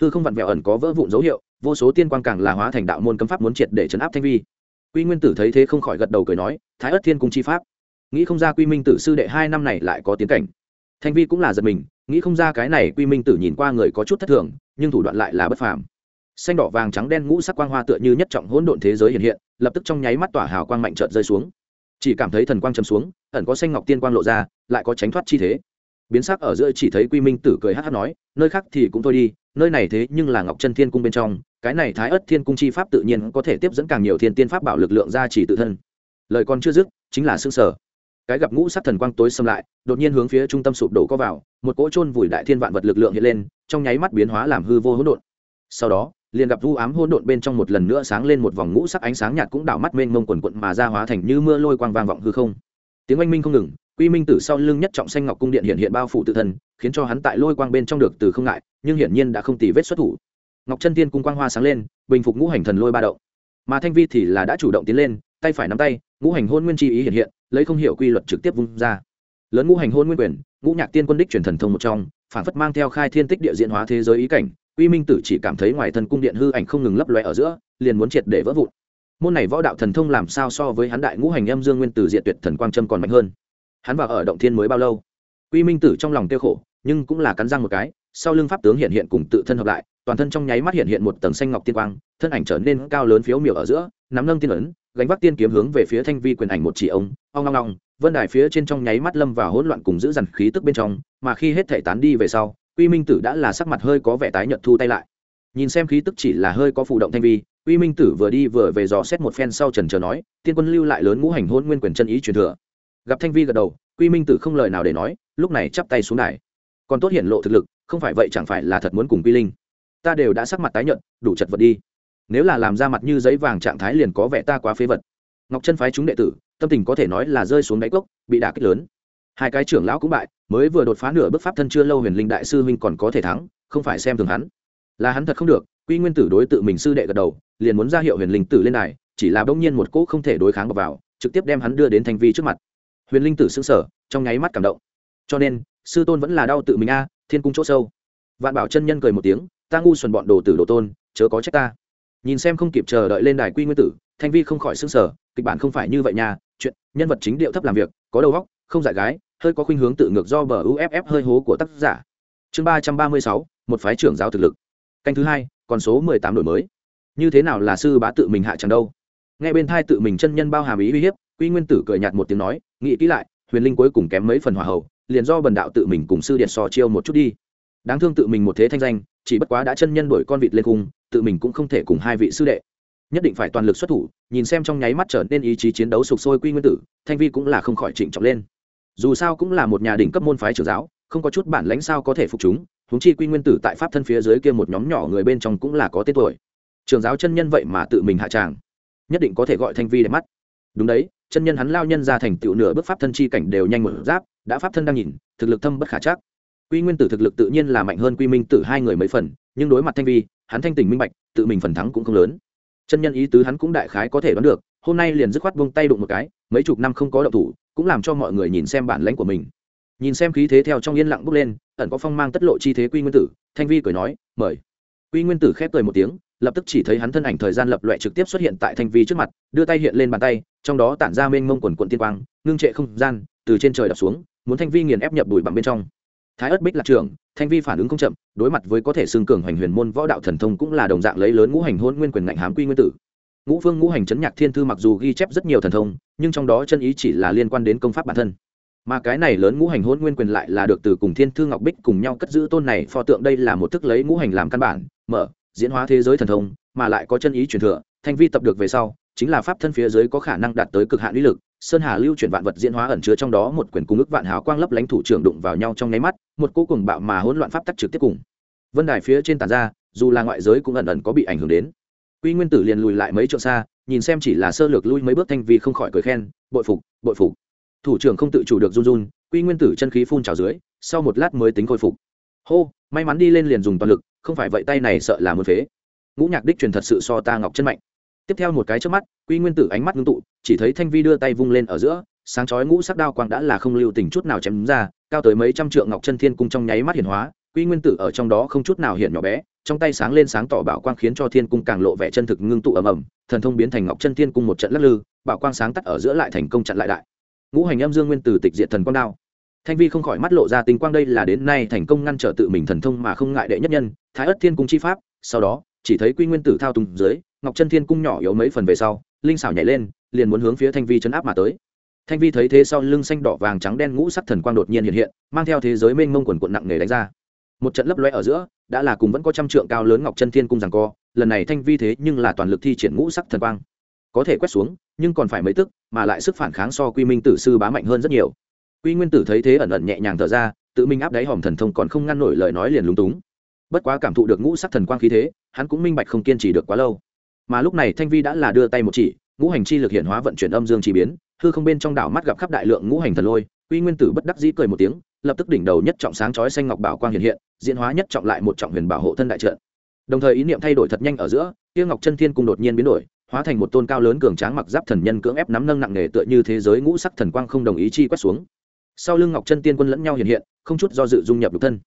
Hư không vặn vẹo ẩn có vỡ vụn dấu hiệu, vô số tiên quang càng là hóa thành đạo môn cấm pháp muốn triệt để chấn áp thanh vi. Quy nguyên tử thấy thế không khỏi gật đầu cười nói, thái ất thiên cung chi pháp. Nghĩ không ra quy minh tử sư đệ hai năm này lại có tiến cảnh thanh vi cũng là giật mình, nghĩ không ra cái này quy minh tử nhìn qua người có chút thất thường, nhưng thủ đoạn lại là bất phàm. Xanh đỏ vàng trắng đen ngũ sắc quang hoa tựa như nhất trọng hỗn độn thế giới hiện hiện, lập tức trong nháy mắt tỏa hào quang mạnh trợt rơi xuống. Chỉ cảm thấy thần quang chấm xuống, ẩn có xanh ngọc tiên quang lộ ra, lại có tránh thoát chi thế. Biến sắc ở giữa chỉ thấy quy minh tử cười hát hát nói, nơi khác thì cũng thôi đi, nơi này thế nhưng là ngọc chân thiên cung bên trong, cái này thái ất thiên cung chi pháp tự nhiên có thể tiếp dẫn càng nhiều thiên tiên pháp bảo lực lượng ra chỉ tự thân. Lời còn chưa dứt, chính là xương sở cái gặp ngũ sắc thần quang tối xâm lại, đột nhiên hướng phía trung tâm sụp đổ có vào, một cỗ trôn vùi đại thiên vạn vật lực lượng hiện lên, trong nháy mắt biến hóa làm hư vô hỗn độn. Sau đó, liền gặp vu ám hỗn độn bên trong một lần nữa sáng lên một vòng ngũ sắc ánh sáng nhạt cũng đảo mắt mênh mông quần quận mà ra hóa thành như mưa lôi quang vang vọng hư không. Tiếng oanh minh không ngừng, quy minh tử sau lưng nhất trọng xanh ngọc cung điện hiện hiện bao phủ tự thân, khiến cho hắn tại lôi quang bên trong được từ không ngại, nhưng hiển nhiên đã không tì vết xuất thủ. Ngọc chân tiên cung quang hoa sáng lên, bình phục ngũ hành thần lôi ba động. Mà thanh vi thì là đã chủ động tiến lên tay phải nắm tay, ngũ hành hôn nguyên chi ý hiện hiện, lấy không hiểu quy luật trực tiếp vung ra. Lớn ngũ hành hôn nguyên quyền, ngũ nhạc tiên quân đích truyền thần thông một trong, phản phất mang theo khai thiên tích địa diện hóa thế giới ý cảnh, quy minh tử chỉ cảm thấy ngoài thân cung điện hư ảnh không ngừng lấp loe ở giữa, liền muốn triệt để vỡ vụn. Môn này võ đạo thần thông làm sao so với hắn đại ngũ hành âm dương nguyên tử diện tuyệt thần quang trâm còn mạnh hơn? Hắn vào ở động thiên mới bao lâu? Quy minh tử trong lòng tiêu khổ, nhưng cũng là cắn răng một cái, sau lưng pháp tướng hiện hiện cùng tự thân hợp lại, toàn thân trong nháy mắt hiện hiện một tầng xanh ngọc tiên quang, thân ảnh trở nên cao lớn phiếu miểu ở giữa, nắm nâng tiên ấn gánh vác tiên kiếm hướng về phía thanh vi quyền ảnh một chỉ ông, ong long long vân đài phía trên trong nháy mắt lâm vào hỗn loạn cùng giữ dằn khí tức bên trong, mà khi hết thể tán đi về sau, quy minh tử đã là sắc mặt hơi có vẻ tái nhợt thu tay lại. Nhìn xem khí tức chỉ là hơi có phụ động thanh vi, quy minh tử vừa đi vừa về dò xét một phen sau trần chờ nói, tiên quân lưu lại lớn ngũ hành hôn nguyên quyền chân ý truyền thừa. Gặp thanh vi gật đầu, quy minh tử không lời nào để nói, lúc này chắp tay xuống đài. Còn tốt hiển lộ thực lực, không phải vậy chẳng phải là thật muốn cùng quy linh. Ta đều đã sắc mặt tái nhợt, đủ chật vật đi nếu là làm ra mặt như giấy vàng trạng thái liền có vẻ ta quá phế vật. Ngọc chân phái chúng đệ tử tâm tình có thể nói là rơi xuống đáy cốc bị đả kích lớn. Hai cái trưởng lão cũng bại mới vừa đột phá nửa bước pháp thân chưa lâu huyền linh đại sư huynh còn có thể thắng không phải xem thường hắn. Là hắn thật không được quy nguyên tử đối tự mình sư đệ gật đầu liền muốn ra hiệu huyền linh tử lên này chỉ là bỗng nhiên một cỗ không thể đối kháng vào, vào trực tiếp đem hắn đưa đến thành vi trước mặt. Huyền linh tử xứng sở trong nháy mắt cảm động. Cho nên sư tôn vẫn là đau tự mình a thiên cung chỗ sâu. Vạn bảo chân nhân cười một tiếng ta ngu xuẩn bọn đồ tử đồ tôn chớ có trách ta nhìn xem không kịp chờ đợi lên đài quy nguyên tử, thanh vi không khỏi xứng sở kịch bản không phải như vậy nha, chuyện, nhân vật chính điệu thấp làm việc, có đầu óc, không dại gái, hơi có khuynh hướng tự ngược do bờ uff hơi hố của tác giả. Chương ba trăm ba mươi sáu, một phái trưởng giáo thực lực. Canh thứ hai còn số mười tám đổi mới. Như thế nào là sư bá tự mình hạ chẳng đâu? Nghe bên thai tự mình chân nhân bao hàm ý uy hiếp, quy nguyên tử cười nhạt một tiếng nói, nghĩ kỹ lại, huyền linh cuối cùng kém mấy phần hòa hậu, liền do bần đạo tự mình cùng sư điện sò chiêu một chút đi. Đáng thương tự mình một thế thanh danh chỉ bất quá đã chân nhân đổi con vịt lên cung tự mình cũng không thể cùng hai vị sư đệ. Nhất định phải toàn lực xuất thủ, nhìn xem trong nháy mắt trở nên ý chí chiến đấu sục sôi quy nguyên tử, thanh vi cũng là không khỏi trịnh trọng lên. Dù sao cũng là một nhà đỉnh cấp môn phái trưởng giáo, không có chút bản lãnh sao có thể phục chúng, huống chi quy nguyên tử tại pháp thân phía dưới kia một nhóm nhỏ người bên trong cũng là có tên tuổi. Trưởng giáo chân nhân vậy mà tự mình hạ tràng. Nhất định có thể gọi thanh vi để mắt. Đúng đấy, chân nhân hắn lao nhân ra thành tựu nửa bước pháp thân chi cảnh đều nhanh một giáp, đã pháp thân đang nhìn, thực lực thâm bất khả chắc quy nguyên tử thực lực tự nhiên là mạnh hơn quy minh tử hai người mấy phần, nhưng đối mặt thanh vi, hắn thanh tỉnh minh bạch, tự mình phần thắng cũng không lớn. Chân nhân ý tứ hắn cũng đại khái có thể đoán được, hôm nay liền dứt khoát vung tay đụng một cái, mấy chục năm không có động thủ, cũng làm cho mọi người nhìn xem bản lãnh của mình. Nhìn xem khí thế theo trong yên lặng bước lên, ẩn có phong mang tất lộ chi thế quy nguyên tử, thanh vi cười nói, mời. Quy nguyên tử khép cười một tiếng, lập tức chỉ thấy hắn thân ảnh thời gian lập loại trực tiếp xuất hiện tại thanh vi trước mặt, đưa tay hiện lên bàn tay, trong đó tản ra mênh mông quần quận tiên quang, ngưng trệ không gian, từ trên trời đập xuống, muốn thanh vi nghiền ép nhập đùi bằng bên trong thái ất bích lạc trường, thanh vi phản ứng không chậm, đối mặt với có thể xương cường hoành huyền môn võ đạo thần thông cũng là đồng dạng lấy lớn ngũ hành hôn nguyên quyền ngạnh hám quy nguyên tử. Ngũ phương ngũ hành chấn nhạc thiên thư mặc dù ghi chép rất nhiều thần thông, nhưng trong đó chân ý chỉ là liên quan đến công pháp bản thân. Mà cái này lớn ngũ hành hôn nguyên quyền lại là được từ cùng thiên thư ngọc bích cùng nhau cất giữ tôn này pho tượng đây là một thức lấy ngũ hành làm căn bản, mở, diễn hóa thế giới thần thông, mà lại có chân ý truyền thừa, thanh vi tập được về sau, chính là pháp thân phía dưới có khả năng đạt tới cực hạn uy lực sơn hà lưu chuyển vạn vật diễn hóa ẩn chứa trong đó một quyển cung ức vạn hào quang lấp lánh thủ trưởng đụng vào nhau trong nháy mắt, một cô cùng bạo mà hỗn loạn pháp tắc trực tiếp cùng. Vân đài phía trên tàn ra, dù là ngoại giới cũng ẩn ẩn có bị ảnh hưởng đến. Quy nguyên tử liền lùi lại mấy chỗ xa, nhìn xem chỉ là sơ lược lui mấy bước thanh vi không khỏi cười khen, bội phục bội phục. Thủ trưởng không tự chủ được run run, quy nguyên tử chân khí phun trào dưới, sau một lát mới tính khôi phục. Hô, may mắn đi lên liền dùng toàn lực, không phải vậy tay này sợ là muốn phế. Ngũ nhạc đích truyền thật sự so ta ngọc chân mạnh. Tiếp theo một cái trước mắt quy nguyên tử ánh mắt ngưng tụ, chỉ thấy thanh vi đưa tay vung lên ở giữa, sáng chói ngũ sắc đao quang đã là không lưu tình chút nào chém ra, cao tới mấy trăm trượng ngọc chân thiên cung trong nháy mắt hiển hóa, quy nguyên tử ở trong đó không chút nào hiện nhỏ bé, trong tay sáng lên sáng tỏ bảo quang khiến cho thiên cung càng lộ vẻ chân thực ngưng tụ ầm ầm, thần thông biến thành ngọc chân thiên cung một trận lắc lư, bảo quang sáng tắt ở giữa lại thành công chặn lại đại. Ngũ hành âm dương nguyên tử tịch diệt thần quang đao. Thanh vi không khỏi mắt lộ ra tinh quang đây là đến nay thành công ngăn trở tự mình thần thông mà không ngại đệ nhất nhân, thái ất thiên cung chi pháp, sau đó, chỉ thấy quy nguyên tử thao tùng dưới ngọc chân thiên cung nhỏ yếu mấy phần về sau, linh xảo nhảy lên, liền muốn hướng phía thanh vi chấn áp mà tới. Thanh vi thấy thế sau lưng xanh đỏ vàng trắng đen ngũ sắc thần quang đột nhiên hiện hiện, mang theo thế giới mênh mông quần quận nặng nề đánh ra. Một trận lấp loe ở giữa, đã là cùng vẫn có trăm trượng cao lớn ngọc chân thiên cung rằng co, lần này thanh vi thế nhưng là toàn lực thi triển ngũ sắc thần quang. Có thể quét xuống, nhưng còn phải mấy tức, mà lại sức phản kháng so quy minh tử sư bá mạnh hơn rất nhiều. Quy nguyên tử thấy thế ẩn ẩn nhẹ nhàng thở ra, tự mình áp đáy hòm thần thông còn không ngăn nổi lời nói liền lúng túng. Bất quá cảm thụ được ngũ sắc thần quang khí thế, hắn cũng minh bạch không kiên trì được quá lâu mà lúc này thanh vi đã là đưa tay một chỉ, ngũ hành chi lực hiện hóa vận chuyển âm dương chỉ biến, hư không bên trong đảo mắt gặp khắp đại lượng ngũ hành thần lôi, quy nguyên tử bất đắc dĩ cười một tiếng, lập tức đỉnh đầu nhất trọng sáng chói xanh ngọc bảo quang hiện hiện, diễn hóa nhất trọng lại một trọng huyền bảo hộ thân đại trận. Đồng thời ý niệm thay đổi thật nhanh ở giữa tiêu ngọc chân thiên cung đột nhiên biến đổi, hóa thành một tôn cao lớn cường tráng mặc giáp thần nhân cưỡng ép nắm nâng nặng nề tựa như thế giới ngũ sắc thần quang không đồng ý chi quét xuống. Sau lưng ngọc chân tiên quân lẫn nhau hiện hiện, không chút do dự dung nhập nhục thân.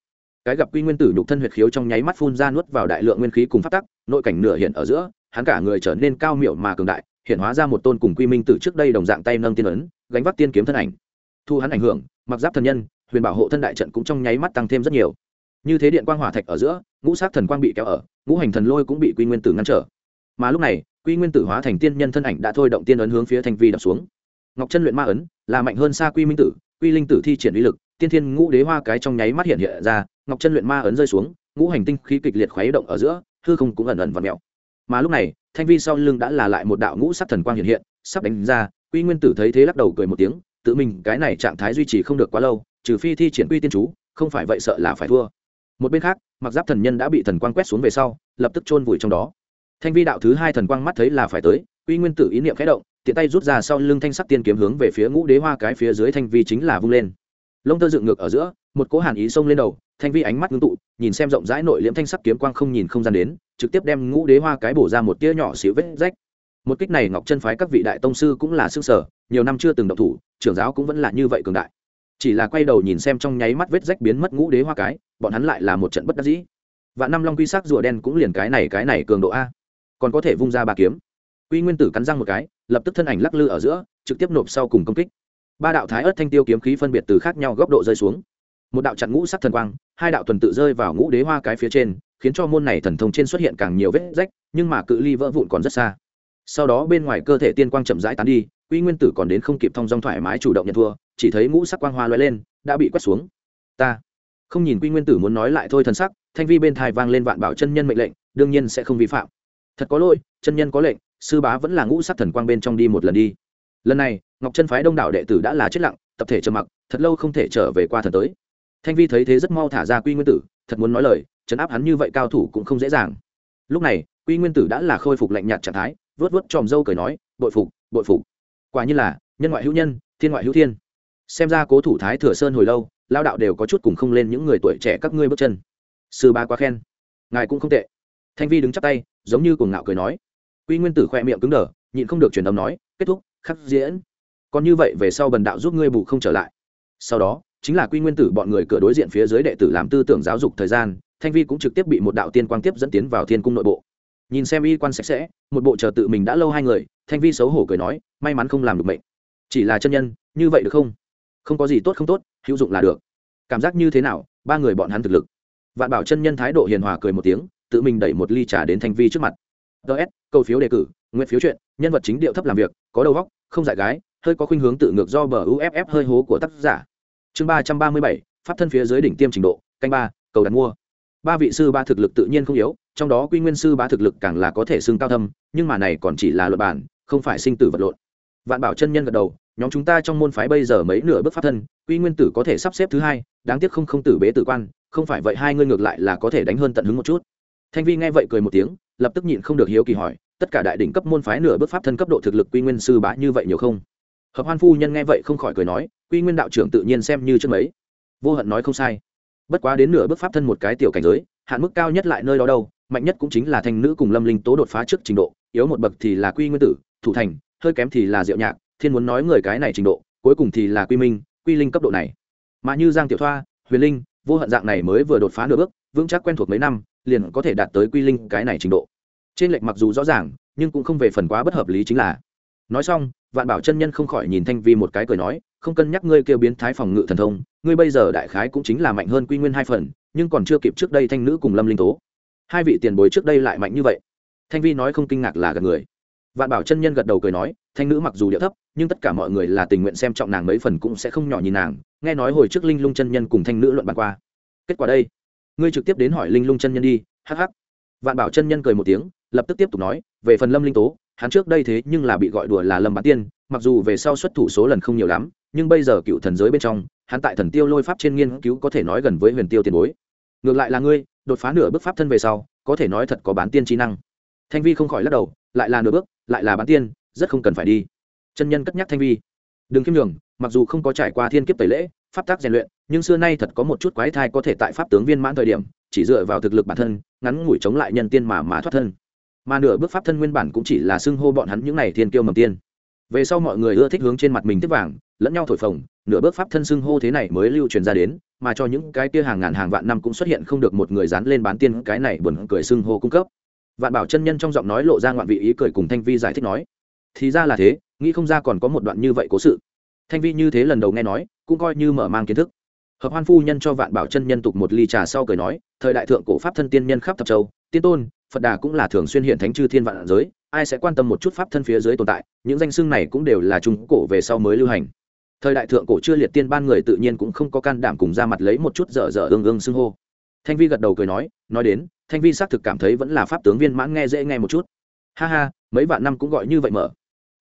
Cái gặp quy nguyên tử nhục thân huyệt khiếu trong nháy mắt phun ra nuốt vào đại lượng nguyên khí cùng phát tắc, nội cảnh nửa hiện ở giữa hắn cả người trở nên cao miệu mà cường đại, hiện hóa ra một tôn cùng quy minh tử trước đây đồng dạng tay nâng tiên ấn, gánh vác tiên kiếm thân ảnh. Thu hắn ảnh hưởng, mặc giáp thần nhân, huyền bảo hộ thân đại trận cũng trong nháy mắt tăng thêm rất nhiều. Như thế điện quang hỏa thạch ở giữa, ngũ sát thần quang bị kéo ở, ngũ hành thần lôi cũng bị quy nguyên tử ngăn trở. Mà lúc này, quy nguyên tử hóa thành tiên nhân thân ảnh đã thôi động tiên ấn hướng phía thanh vi đập xuống. Ngọc chân luyện ma ấn, là mạnh hơn xa quy minh tử, quy linh tử thi triển uy lực, tiên thiên ngũ đế hoa cái trong nháy mắt hiện hiện ra, ngọc chân luyện ma ấn rơi xuống, ngũ hành tinh khí kịch liệt khuấy động ở giữa, hư không cũng ẩn ẩn và mèo mà lúc này, thanh vi sau lưng đã là lại một đạo ngũ sắc thần quang hiện hiện, sắp đánh ra, quy nguyên tử thấy thế lắc đầu cười một tiếng, tự mình, cái này trạng thái duy trì không được quá lâu, trừ phi thi triển quy tiên chú, không phải vậy sợ là phải thua. Một bên khác, mặc giáp thần nhân đã bị thần quang quét xuống về sau, lập tức chôn vùi trong đó. Thanh vi đạo thứ hai thần quang mắt thấy là phải tới, quy nguyên tử ý niệm khẽ động, tiện tay rút ra sau lưng thanh sắc tiên kiếm hướng về phía ngũ đế hoa cái phía dưới thanh vi chính là vung lên lông tơ dựng ngược ở giữa, một cỗ hàn ý xông lên đầu, thanh vi ánh mắt ngưng tụ, nhìn xem rộng rãi nội liễm thanh sắc kiếm quang không nhìn không gian đến, trực tiếp đem ngũ đế hoa cái bổ ra một tia nhỏ xíu vết rách. Một kích này ngọc chân phái các vị đại tông sư cũng là sức sở, nhiều năm chưa từng độc thủ, trưởng giáo cũng vẫn là như vậy cường đại. Chỉ là quay đầu nhìn xem trong nháy mắt vết rách biến mất ngũ đế hoa cái, bọn hắn lại là một trận bất đắc dĩ. Và năm long quy sắc rùa đen cũng liền cái này cái này cường độ a. Còn có thể vung ra ba kiếm. Quy nguyên tử cắn răng một cái, lập tức thân ảnh lắc lư ở giữa, trực tiếp nộp sau cùng công kích ba đạo thái ớt thanh tiêu kiếm khí phân biệt từ khác nhau góc độ rơi xuống. Một đạo chặn ngũ sắc thần quang, hai đạo tuần tự rơi vào ngũ đế hoa cái phía trên, khiến cho môn này thần thông trên xuất hiện càng nhiều vết rách, nhưng mà cự ly vỡ vụn còn rất xa. Sau đó bên ngoài cơ thể tiên quang chậm rãi tán đi, quy nguyên tử còn đến không kịp thông dong thoải mái chủ động nhận thua, chỉ thấy ngũ sắc quang hoa loay lên, đã bị quét xuống. Ta không nhìn quy nguyên tử muốn nói lại thôi thần sắc, thanh vi bên thai vang lên vạn bảo chân nhân mệnh lệnh, đương nhiên sẽ không vi phạm. Thật có lỗi, chân nhân có lệnh, sư bá vẫn là ngũ sắc thần quang bên trong đi một lần đi. Lần này ngọc chân phái đông đảo đệ tử đã là chết lặng, tập thể trầm mặc, thật lâu không thể trở về qua thần tới. Thanh vi thấy thế rất mau thả ra quy nguyên tử, thật muốn nói lời chấn áp hắn như vậy cao thủ cũng không dễ dàng. Lúc này, quy nguyên tử đã là khôi phục lạnh nhạt trạng thái vớt vớt tròm dâu cười nói, bội phục bội phục. Quả như là, nhân ngoại hữu nhân, thiên ngoại hữu thiên. Xem ra cố thủ thái thừa sơn hồi lâu lao đạo đều có chút cùng không lên những người tuổi trẻ các ngươi bước chân. Sư ba quá khen. Ngài cũng không tệ. Thanh vi đứng chắp tay, giống như cuồng ngạo cười nói. Quy nguyên tử khoe miệng cứng đờ, nhịn không được truyền âm nói, kết thúc, khắc diễn còn như vậy về sau bần đạo giúp ngươi bù không trở lại. Sau đó, chính là quy nguyên tử bọn người cửa đối diện phía dưới đệ tử làm tư tưởng giáo dục thời gian, thanh vi cũng trực tiếp bị một đạo tiên quang tiếp dẫn tiến vào thiên cung nội bộ. Nhìn xem y quan sạch sẽ, một bộ chờ tự mình đã lâu hai người, thanh vi xấu hổ cười nói, may mắn không làm được mệnh. Chỉ là chân nhân, như vậy được không? Không có gì tốt không tốt, hữu dụng là được. Cảm giác như thế nào? Ba người bọn hắn thực lực. Vạn bảo chân nhân thái độ hiền hòa cười một tiếng, tự mình đẩy một ly trà đến thanh vi trước mặt. Ts câu phiếu đề cử, nguyện phiếu chuyện, nhân vật chính điệu thấp làm việc, có đầu góc không dại gái hơi có khuynh hướng tự ngược do bờ uff hơi hố của tác giả. Chương ba trăm ba mươi bảy, pháp thân phía dưới đỉnh tiêm trình độ, canh ba, cầu đặt mua. Ba vị sư ba thực lực tự nhiên không yếu, trong đó quy nguyên sư ba thực lực càng là có thể xưng cao thâm, nhưng mà này còn chỉ là luật bản không phải sinh tử vật lộn. Vạn bảo chân nhân gật đầu, nhóm chúng ta trong môn phái bây giờ mấy nửa bước pháp thân, quy nguyên tử có thể sắp xếp thứ hai, đáng tiếc không không tử bế tử quan, không phải vậy hai ngươi ngược lại là có thể đánh hơn tận hứng một chút. Thanh vi nghe vậy cười một tiếng, lập tức nhịn không được hiếu kỳ hỏi, tất cả đại đỉnh cấp môn phái nửa bước pháp thân cấp độ thực lực quy nguyên sư bá như vậy nhiều không? Hợp hoan phu nhân nghe vậy không khỏi cười nói, quy nguyên đạo trưởng tự nhiên xem như trước mấy. Vô hận nói không sai. Bất quá đến nửa bước pháp thân một cái tiểu cảnh giới, hạn mức cao nhất lại nơi đó đâu, mạnh nhất cũng chính là thanh nữ cùng lâm linh tố đột phá trước trình độ, yếu một bậc thì là quy nguyên tử, thủ thành, hơi kém thì là diệu nhạc, thiên muốn nói người cái này trình độ, cuối cùng thì là quy minh, quy linh cấp độ này. Mà như giang tiểu thoa, huyền linh, vô hận dạng này mới vừa đột phá nửa bước, vững chắc quen thuộc mấy năm, liền có thể đạt tới quy linh cái này trình độ. Trên lệch mặc dù rõ ràng, nhưng cũng không về phần quá bất hợp lý chính là nói xong, vạn bảo chân nhân không khỏi nhìn thanh vi một cái cười nói, không cân nhắc ngươi kêu biến thái phòng ngự thần thông, ngươi bây giờ đại khái cũng chính là mạnh hơn quy nguyên hai phần, nhưng còn chưa kịp trước đây thanh nữ cùng lâm linh tố. Hai vị tiền bối trước đây lại mạnh như vậy. Thanh vi nói không kinh ngạc là gần người. Vạn bảo chân nhân gật đầu cười nói, thanh nữ mặc dù điệu thấp, nhưng tất cả mọi người là tình nguyện xem trọng nàng mấy phần cũng sẽ không nhỏ nhìn nàng. Nghe nói hồi trước linh lung chân nhân cùng thanh nữ luận bàn qua. Kết quả đây, ngươi trực tiếp đến hỏi linh lung chân nhân đi hh vạn bảo chân nhân cười một tiếng, lập tức tiếp tục nói, về phần lâm linh tố hắn trước đây thế nhưng là bị gọi đùa là lâm bán tiên, mặc dù về sau xuất thủ số lần không nhiều lắm, nhưng bây giờ cựu thần giới bên trong, hắn tại thần tiêu lôi pháp trên nghiên cứu có thể nói gần với huyền tiêu tiền bối. Ngược lại là ngươi, đột phá nửa bước pháp thân về sau, có thể nói thật có bán tiên trí năng. Thanh vi không khỏi lắc đầu, lại là nửa bước, lại là bán tiên, rất không cần phải đi. Chân nhân cất nhắc thanh vi. Đừng kiêm đường mặc dù không có trải qua thiên kiếp tẩy lễ, pháp tác rèn luyện, nhưng xưa nay thật có một chút quái thai có thể tại pháp tướng viên mãn thời điểm, chỉ dựa vào thực lực bản thân, ngắn ngủi chống lại nhân tiên mà mà thoát thân mà nửa bước pháp thân nguyên bản cũng chỉ là xưng hô bọn hắn những này thiên kiêu mầm tiên. Về sau mọi người ưa thích hướng trên mặt mình tiếp vàng, lẫn nhau thổi phồng, nửa bước pháp thân xưng hô thế này mới lưu truyền ra đến, mà cho những cái kia hàng ngàn hàng vạn năm cũng xuất hiện không được một người dán lên bán tiên cái này buồn cười xưng hô cung cấp. Vạn bảo chân nhân trong giọng nói lộ ra ngoạn vị ý cười cùng thanh vi giải thích nói, thì ra là thế, nghĩ không ra còn có một đoạn như vậy cố sự. Thanh vi như thế lần đầu nghe nói, cũng coi như mở mang kiến thức. Hợp hoan phu nhân cho vạn bảo chân nhân tục một ly trà sau cười nói, thời đại thượng cổ pháp thân tiên nhân khắp thập châu, tiên tôn phật đà cũng là thường xuyên hiện thánh chư thiên vạn giới, ai sẽ quan tâm một chút pháp thân phía dưới tồn tại, những danh xưng này cũng đều là trung cổ về sau mới lưu hành. Thời đại thượng cổ chưa liệt tiên ban người tự nhiên cũng không có can đảm cùng ra mặt lấy một chút dở dở ương ương xưng hô. Thanh vi gật đầu cười nói nói đến, thanh vi xác thực cảm thấy vẫn là pháp tướng viên mãn nghe dễ nghe một chút. Ha ha, mấy vạn năm cũng gọi như vậy mở.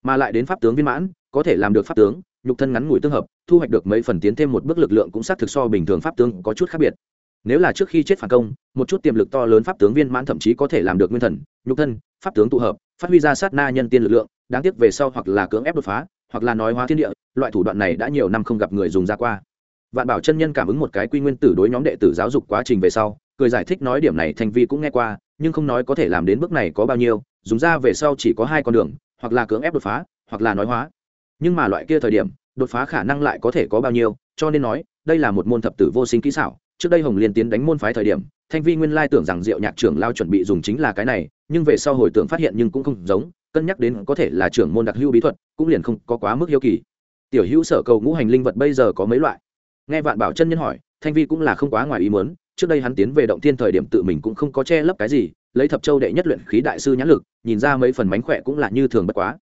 Mà lại đến pháp tướng viên mãn, có thể làm được pháp tướng, nhục thân ngắn ngủi tương hợp, thu hoạch được mấy phần tiến thêm một bước lực lượng cũng xác thực so bình thường pháp tướng có chút khác biệt nếu là trước khi chết phản công, một chút tiềm lực to lớn pháp tướng viên mãn thậm chí có thể làm được nguyên thần, nhục thân, pháp tướng tụ hợp, phát huy ra sát na nhân tiên lực lượng, đáng tiếc về sau hoặc là cưỡng ép đột phá, hoặc là nói hóa thiên địa, loại thủ đoạn này đã nhiều năm không gặp người dùng ra qua. Vạn bảo chân nhân cảm ứng một cái quy nguyên tử đối nhóm đệ tử giáo dục quá trình về sau, cười giải thích nói điểm này thành vi cũng nghe qua, nhưng không nói có thể làm đến bước này có bao nhiêu, dùng ra về sau chỉ có hai con đường, hoặc là cưỡng ép đột phá, hoặc là nói hóa. Nhưng mà loại kia thời điểm, đột phá khả năng lại có thể có bao nhiêu, cho nên nói, đây là một môn thập tử vô sinh kỹ xảo trước đây hồng liên tiến đánh môn phái thời điểm, thanh vi nguyên lai tưởng rằng diệu nhạc trưởng lao chuẩn bị dùng chính là cái này, nhưng về sau hồi tưởng phát hiện nhưng cũng không giống, cân nhắc đến có thể là trưởng môn đặc hữu bí thuật, cũng liền không có quá mức hiếu kỳ. Tiểu hữu sở cầu ngũ hành linh vật bây giờ có mấy loại? Nghe vạn bảo chân nhân hỏi, thanh vi cũng là không quá ngoài ý muốn, trước đây hắn tiến về động thiên thời điểm tự mình cũng không có che lấp cái gì, lấy thập châu đệ nhất luyện khí đại sư nhãn lực, nhìn ra mấy phần mánh khỏe cũng là như thường bất quá.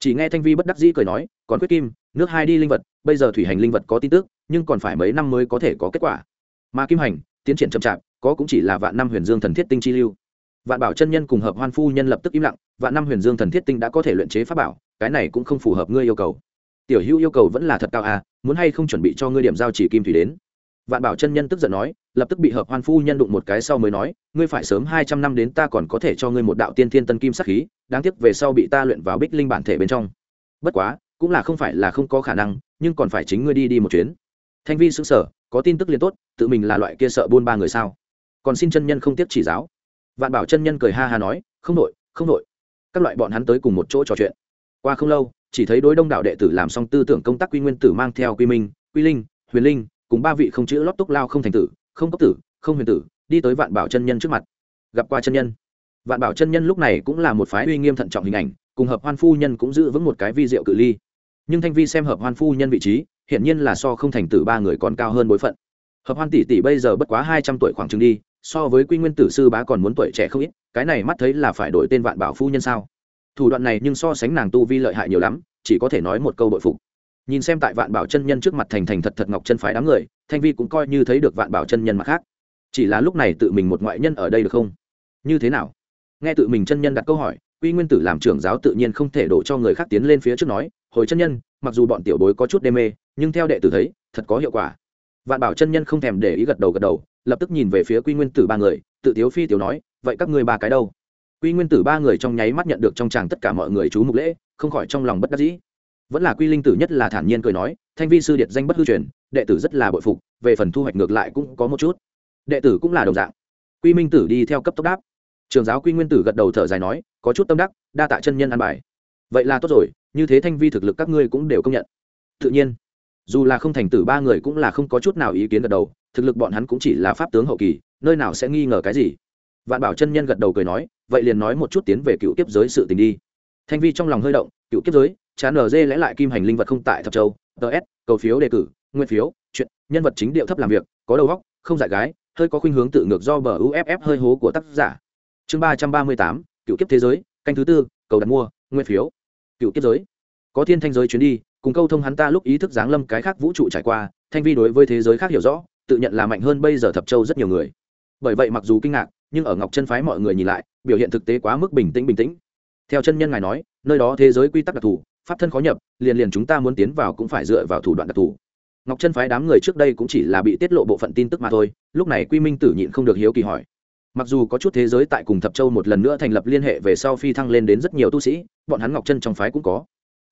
Chỉ nghe thanh vi bất đắc dĩ cười nói, còn quyết kim, nước hai đi linh vật, bây giờ thủy hành linh vật có tin tức, nhưng còn phải mấy năm mới có thể có kết quả mà kim hành, tiến triển chậm chạp, có cũng chỉ là vạn năm huyền dương thần thiết tinh chi lưu. Vạn bảo chân nhân cùng hợp hoan phu nhân lập tức im lặng, vạn năm huyền dương thần thiết tinh đã có thể luyện chế pháp bảo, cái này cũng không phù hợp ngươi yêu cầu. Tiểu hữu yêu cầu vẫn là thật cao à muốn hay không chuẩn bị cho ngươi điểm giao chỉ kim thủy đến. Vạn bảo chân nhân tức giận nói, lập tức bị hợp hoan phu nhân đụng một cái sau mới nói, ngươi phải sớm hai trăm năm đến ta còn có thể cho ngươi một đạo tiên thiên tân kim sắc khí, đáng tiếc về sau bị ta luyện vào bích linh bản thể bên trong. Bất quá, cũng là không phải là không có khả năng, nhưng còn phải chính ngươi đi đi một chuyến. Thanh vi xứng sở có tin tức liền tốt, tự mình là loại kia sợ buôn ba người sao? Còn xin chân nhân không tiếp chỉ giáo. Vạn bảo chân nhân cười ha ha nói, không đội không đội. Các loại bọn hắn tới cùng một chỗ trò chuyện. Qua không lâu, chỉ thấy đối đông đạo đệ tử làm xong tư tưởng công tác quy nguyên tử mang theo quy minh, quy linh, huyền linh, cùng ba vị không chữ lót túc lao không thành tử, không cốc tử, không huyền tử, đi tới vạn bảo chân nhân trước mặt. Gặp qua chân nhân. Vạn bảo chân nhân lúc này cũng là một phái uy nghiêm thận trọng hình ảnh, cùng hợp hoan phu nhân cũng giữ vững một cái vi diệu cự ly. Nhưng thanh vi xem hợp hoan phu nhân vị trí hiện nhiên là so không thành tử ba người còn cao hơn bối phận. Hợp hoan tỷ tỷ bây giờ bất quá hai trăm tuổi khoảng chừng đi, so với quy nguyên tử sư bá còn muốn tuổi trẻ không ít, cái này mắt thấy là phải đổi tên vạn bảo phu nhân sao? Thủ đoạn này nhưng so sánh nàng tu vi lợi hại nhiều lắm, chỉ có thể nói một câu bội phục. Nhìn xem tại vạn bảo chân nhân trước mặt thành thành thật thật ngọc chân phái đám người, thanh vi cũng coi như thấy được vạn bảo chân nhân mặt khác. Chỉ là lúc này tự mình một ngoại nhân ở đây được không? Như thế nào? Nghe tự mình chân nhân đặt câu hỏi, quy nguyên tử làm trưởng giáo tự nhiên không thể đổ cho người khác tiến lên phía trước nói, hồi chân nhân, mặc dù bọn tiểu bối có chút đê mê nhưng theo đệ tử thấy, thật có hiệu quả. Vạn bảo chân nhân không thèm để ý gật đầu gật đầu, lập tức nhìn về phía quy nguyên tử ba người, tự tiếu phi tiểu nói, vậy các ngươi ba cái đâu? Quy nguyên tử ba người trong nháy mắt nhận được trong tràng tất cả mọi người chú mục lễ, không khỏi trong lòng bất đắc dĩ. Vẫn là quy linh tử nhất là thản nhiên cười nói, thanh vi sư điệt danh bất hư truyền, đệ tử rất là bội phục, về phần thu hoạch ngược lại cũng có một chút. Đệ tử cũng là đồng dạng. Quy minh tử đi theo cấp tốc đáp. Trường giáo quy nguyên tử gật đầu thở dài nói, có chút tâm đắc, đa tạ chân nhân an bài. Vậy là tốt rồi, như thế thanh vi thực lực các ngươi cũng đều công nhận. Tự nhiên dù là không thành tử ba người cũng là không có chút nào ý kiến gật đầu, thực lực bọn hắn cũng chỉ là pháp tướng hậu kỳ, nơi nào sẽ nghi ngờ cái gì? Vạn bảo chân nhân gật đầu cười nói, vậy liền nói một chút tiến về cựu kiếp giới sự tình đi. Thanh vi trong lòng hơi động, cựu kiếp giới chán nở dê lẽ lại kim hành linh vật không tại thập châu ts cầu phiếu đề cử, nguyên phiếu, chuyện, nhân vật chính điệu thấp làm việc, có đầu góc không dại gái, hơi có khuynh hướng tự ngược do bờ uff hơi hố của tác giả. Chương ba trăm ba mươi tám, cựu kiếp thế giới, canh thứ tư, cầu đặt mua, nguyên phiếu. Cựu kiếp giới. Có thiên thanh giới chuyến đi cùng câu thông hắn ta lúc ý thức giáng lâm cái khác vũ trụ trải qua, thanh vi đối với thế giới khác hiểu rõ, tự nhận là mạnh hơn bây giờ thập châu rất nhiều người. Bởi vậy mặc dù kinh ngạc, nhưng ở ngọc chân phái mọi người nhìn lại, biểu hiện thực tế quá mức bình tĩnh bình tĩnh. Theo chân nhân ngài nói, nơi đó thế giới quy tắc đặc thù, pháp thân khó nhập, liền liền chúng ta muốn tiến vào cũng phải dựa vào thủ đoạn đặc thù. Ngọc chân phái đám người trước đây cũng chỉ là bị tiết lộ bộ phận tin tức mà thôi, lúc này quy minh tử nhịn không được hiếu kỳ hỏi. Mặc dù có chút thế giới tại cùng thập châu một lần nữa thành lập liên hệ về sau phi thăng lên đến rất nhiều tu sĩ, bọn hắn ngọc chân trong phái cũng có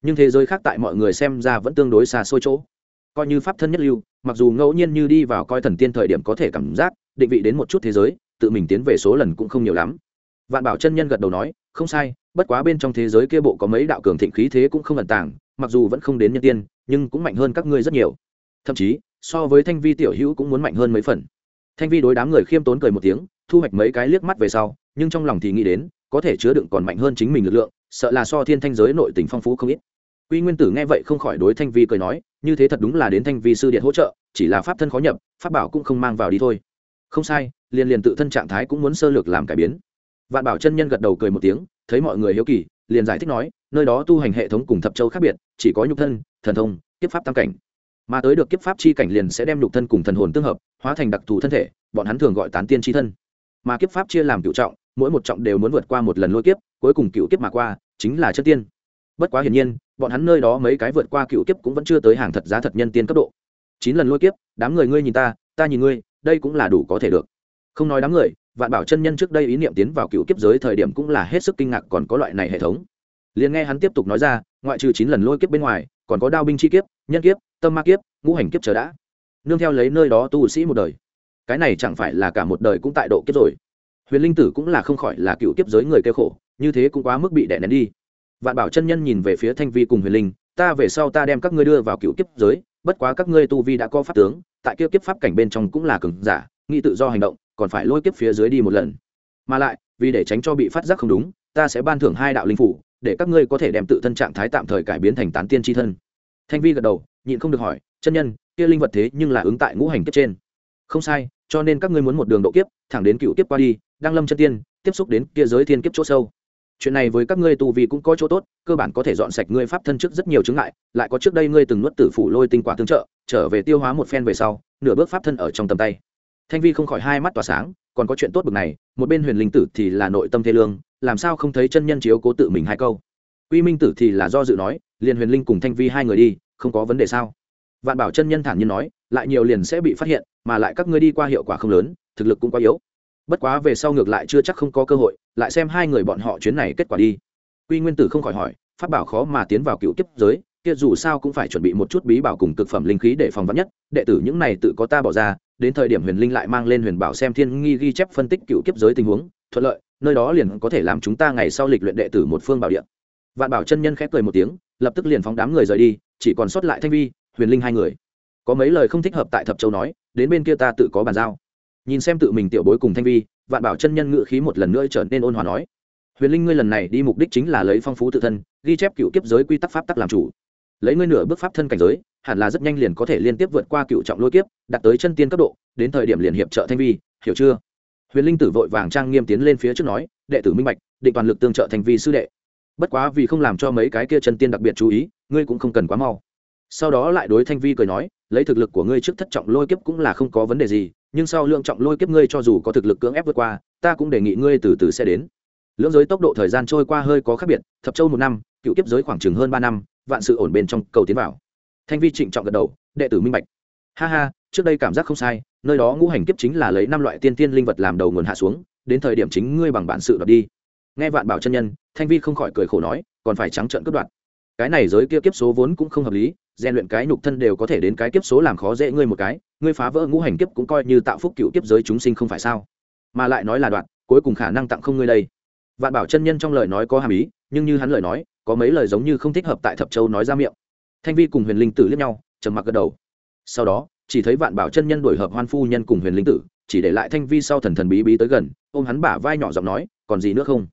nhưng thế giới khác tại mọi người xem ra vẫn tương đối xa xôi chỗ. Coi như pháp thân nhất lưu, mặc dù ngẫu nhiên như đi vào coi thần tiên thời điểm có thể cảm giác, định vị đến một chút thế giới, tự mình tiến về số lần cũng không nhiều lắm. Vạn bảo chân nhân gật đầu nói, không sai, bất quá bên trong thế giới kia bộ có mấy đạo cường thịnh khí thế cũng không ẩn tàng, mặc dù vẫn không đến nhân tiên, nhưng cũng mạnh hơn các ngươi rất nhiều. Thậm chí, so với thanh vi tiểu hữu cũng muốn mạnh hơn mấy phần. Thanh vi đối đám người khiêm tốn cười một tiếng, thu hoạch mấy cái liếc mắt về sau, nhưng trong lòng thì nghĩ đến, có thể chứa đựng còn mạnh hơn chính mình lực lượng sợ là so thiên thanh giới nội tình phong phú không ít. Quy nguyên tử nghe vậy không khỏi đối thanh vi cười nói, như thế thật đúng là đến thanh vi sư điện hỗ trợ, chỉ là pháp thân khó nhập, pháp bảo cũng không mang vào đi thôi. Không sai, liền liền tự thân trạng thái cũng muốn sơ lược làm cải biến. Vạn bảo chân nhân gật đầu cười một tiếng, thấy mọi người hiếu kỳ, liền giải thích nói, nơi đó tu hành hệ thống cùng thập châu khác biệt, chỉ có nhục thân, thần thông, kiếp pháp tam cảnh. Mà tới được kiếp pháp chi cảnh liền sẽ đem nhục thân cùng thần hồn tương hợp, hóa thành đặc thù thân thể, bọn hắn thường gọi tán tiên chi thân. Mà kiếp pháp chia làm cựu trọng, mỗi một trọng đều muốn vượt qua một lần lôi kiếp cuối cùng cựu kiếp mà qua, chính là chân tiên. Bất quá hiển nhiên, bọn hắn nơi đó mấy cái vượt qua cựu kiếp cũng vẫn chưa tới hàng thật giá thật nhân tiên cấp độ. Chín lần lôi kiếp, đám người ngươi nhìn ta ta nhìn ngươi, đây cũng là đủ có thể được. Không nói đám người, vạn bảo chân nhân trước đây ý niệm tiến vào cựu kiếp giới thời điểm cũng là hết sức kinh ngạc còn có loại này hệ thống. Liền nghe hắn tiếp tục nói ra, ngoại trừ chín lần lôi kiếp bên ngoài, còn có đao binh chi kiếp, nhân kiếp, tâm ma kiếp, ngũ hành kiếp chờ đã. Nương theo lấy nơi đó tu sĩ một đời. Cái này chẳng phải là cả một đời cũng tại độ kiếp rồi. Huyền linh tử cũng là không khỏi là cựu kiếp giới người kêu khổ như thế cũng quá mức bị đè nén đi. Vạn bảo chân nhân nhìn về phía thanh vi cùng huyền linh, ta về sau ta đem các ngươi đưa vào cựu kiếp giới, bất quá các ngươi tu vi đã có pháp tướng, tại kia kiếp pháp cảnh bên trong cũng là cường giả, nghĩ tự do hành động, còn phải lôi kiếp phía dưới đi một lần. Mà lại, vì để tránh cho bị phát giác không đúng, ta sẽ ban thưởng hai đạo linh phủ, để các ngươi có thể đem tự thân trạng thái tạm thời cải biến thành tán tiên tri thân. Thanh vi gật đầu, nhịn không được hỏi, chân nhân, kia linh vật thế nhưng là ứng tại ngũ hành kiếp trên. Không sai, cho nên các ngươi muốn một đường độ kiếp, thẳng đến cựu kiếp qua đi đang lâm chân tiên, tiếp xúc đến kia giới thiên kiếp chỗ sâu chuyện này với các ngươi tu vi cũng có chỗ tốt, cơ bản có thể dọn sạch ngươi pháp thân trước rất nhiều chứng ngại, lại có trước đây ngươi từng nuốt tử phủ lôi tinh quả tương trợ, trở về tiêu hóa một phen về sau, nửa bước pháp thân ở trong tầm tay. Thanh vi không khỏi hai mắt tỏa sáng, còn có chuyện tốt bực này, một bên huyền linh tử thì là nội tâm thê lương, làm sao không thấy chân nhân chiếu cố tự mình hai câu? Quy minh tử thì là do dự nói, liền huyền linh cùng thanh vi hai người đi, không có vấn đề sao? Vạn bảo chân nhân thản nhiên nói, lại nhiều liền sẽ bị phát hiện, mà lại các ngươi đi qua hiệu quả không lớn, thực lực cũng quá yếu. Bất quá về sau ngược lại chưa chắc không có cơ hội lại xem hai người bọn họ chuyến này kết quả đi. Quy nguyên tử không khỏi hỏi, pháp bảo khó mà tiến vào cựu kiếp giới, kia dù sao cũng phải chuẩn bị một chút bí bảo cùng cực phẩm linh khí để phòng vắn nhất, đệ tử những này tự có ta bỏ ra, đến thời điểm huyền linh lại mang lên huyền bảo xem thiên nghi ghi chép phân tích cựu kiếp giới tình huống, thuận lợi, nơi đó liền có thể làm chúng ta ngày sau lịch luyện đệ tử một phương bảo điện vạn bảo chân nhân khép cười một tiếng, lập tức liền phóng đám người rời đi, chỉ còn sót lại thanh vi, huyền linh hai người. Có mấy lời không thích hợp tại thập châu nói, đến bên kia ta tự có bàn giao. Nhìn xem tự mình tiểu bối cùng thanh vi vạn bảo chân nhân ngự khí một lần nữa trở nên ôn hòa nói, huyền linh ngươi lần này đi mục đích chính là lấy phong phú tự thân, ghi chép cựu kiếp giới quy tắc pháp tắc làm chủ. Lấy ngươi nửa bước pháp thân cảnh giới, hẳn là rất nhanh liền có thể liên tiếp vượt qua cựu trọng lôi kiếp, đạt tới chân tiên cấp độ, đến thời điểm liền hiệp trợ thanh vi, hiểu chưa? Huyền linh tử vội vàng trang nghiêm tiến lên phía trước nói, đệ tử minh bạch, định toàn lực tương trợ thanh vi sư đệ. Bất quá vì không làm cho mấy cái kia chân tiên đặc biệt chú ý, ngươi cũng không cần quá mau sau đó lại đối thanh vi cười nói, lấy thực lực của ngươi trước thất trọng lôi kiếp cũng là không có vấn đề gì, nhưng sau lượng trọng lôi kiếp ngươi cho dù có thực lực cưỡng ép vượt qua, ta cũng đề nghị ngươi từ từ sẽ đến. Lưỡng giới tốc độ thời gian trôi qua hơi có khác biệt, thập châu một năm, cựu kiếp giới khoảng chừng hơn ba năm, vạn sự ổn bên trong cầu tiến vào. Thanh vi trịnh trọng gật đầu, đệ tử minh bạch. Ha ha, trước đây cảm giác không sai, nơi đó ngũ hành kiếp chính là lấy năm loại tiên tiên linh vật làm đầu nguồn hạ xuống, đến thời điểm chính ngươi bằng bản sự đoạt đi. Nghe vạn bảo chân nhân, thanh vi không khỏi cười khổ nói, còn phải trắng trợn cướp đoạt cái này giới kia kiếp số vốn cũng không hợp lý, rèn luyện cái nhục thân đều có thể đến cái kiếp số làm khó dễ ngươi một cái, ngươi phá vỡ ngũ hành kiếp cũng coi như tạo phúc cựu kiếp giới chúng sinh không phải sao? Mà lại nói là đoạn, cuối cùng khả năng tặng không ngươi đây. Vạn bảo chân nhân trong lời nói có hàm ý, nhưng như hắn lời nói, có mấy lời giống như không thích hợp tại thập châu nói ra miệng. Thanh vi cùng huyền linh tử liếc nhau, trầm mặc gật đầu. Sau đó, chỉ thấy vạn bảo chân nhân đổi hợp hoan phu nhân cùng huyền linh tử, chỉ để lại thanh vi sau thần thần bí bí tới gần, ôm hắn bả vai nhỏ giọng nói, còn gì nữa không?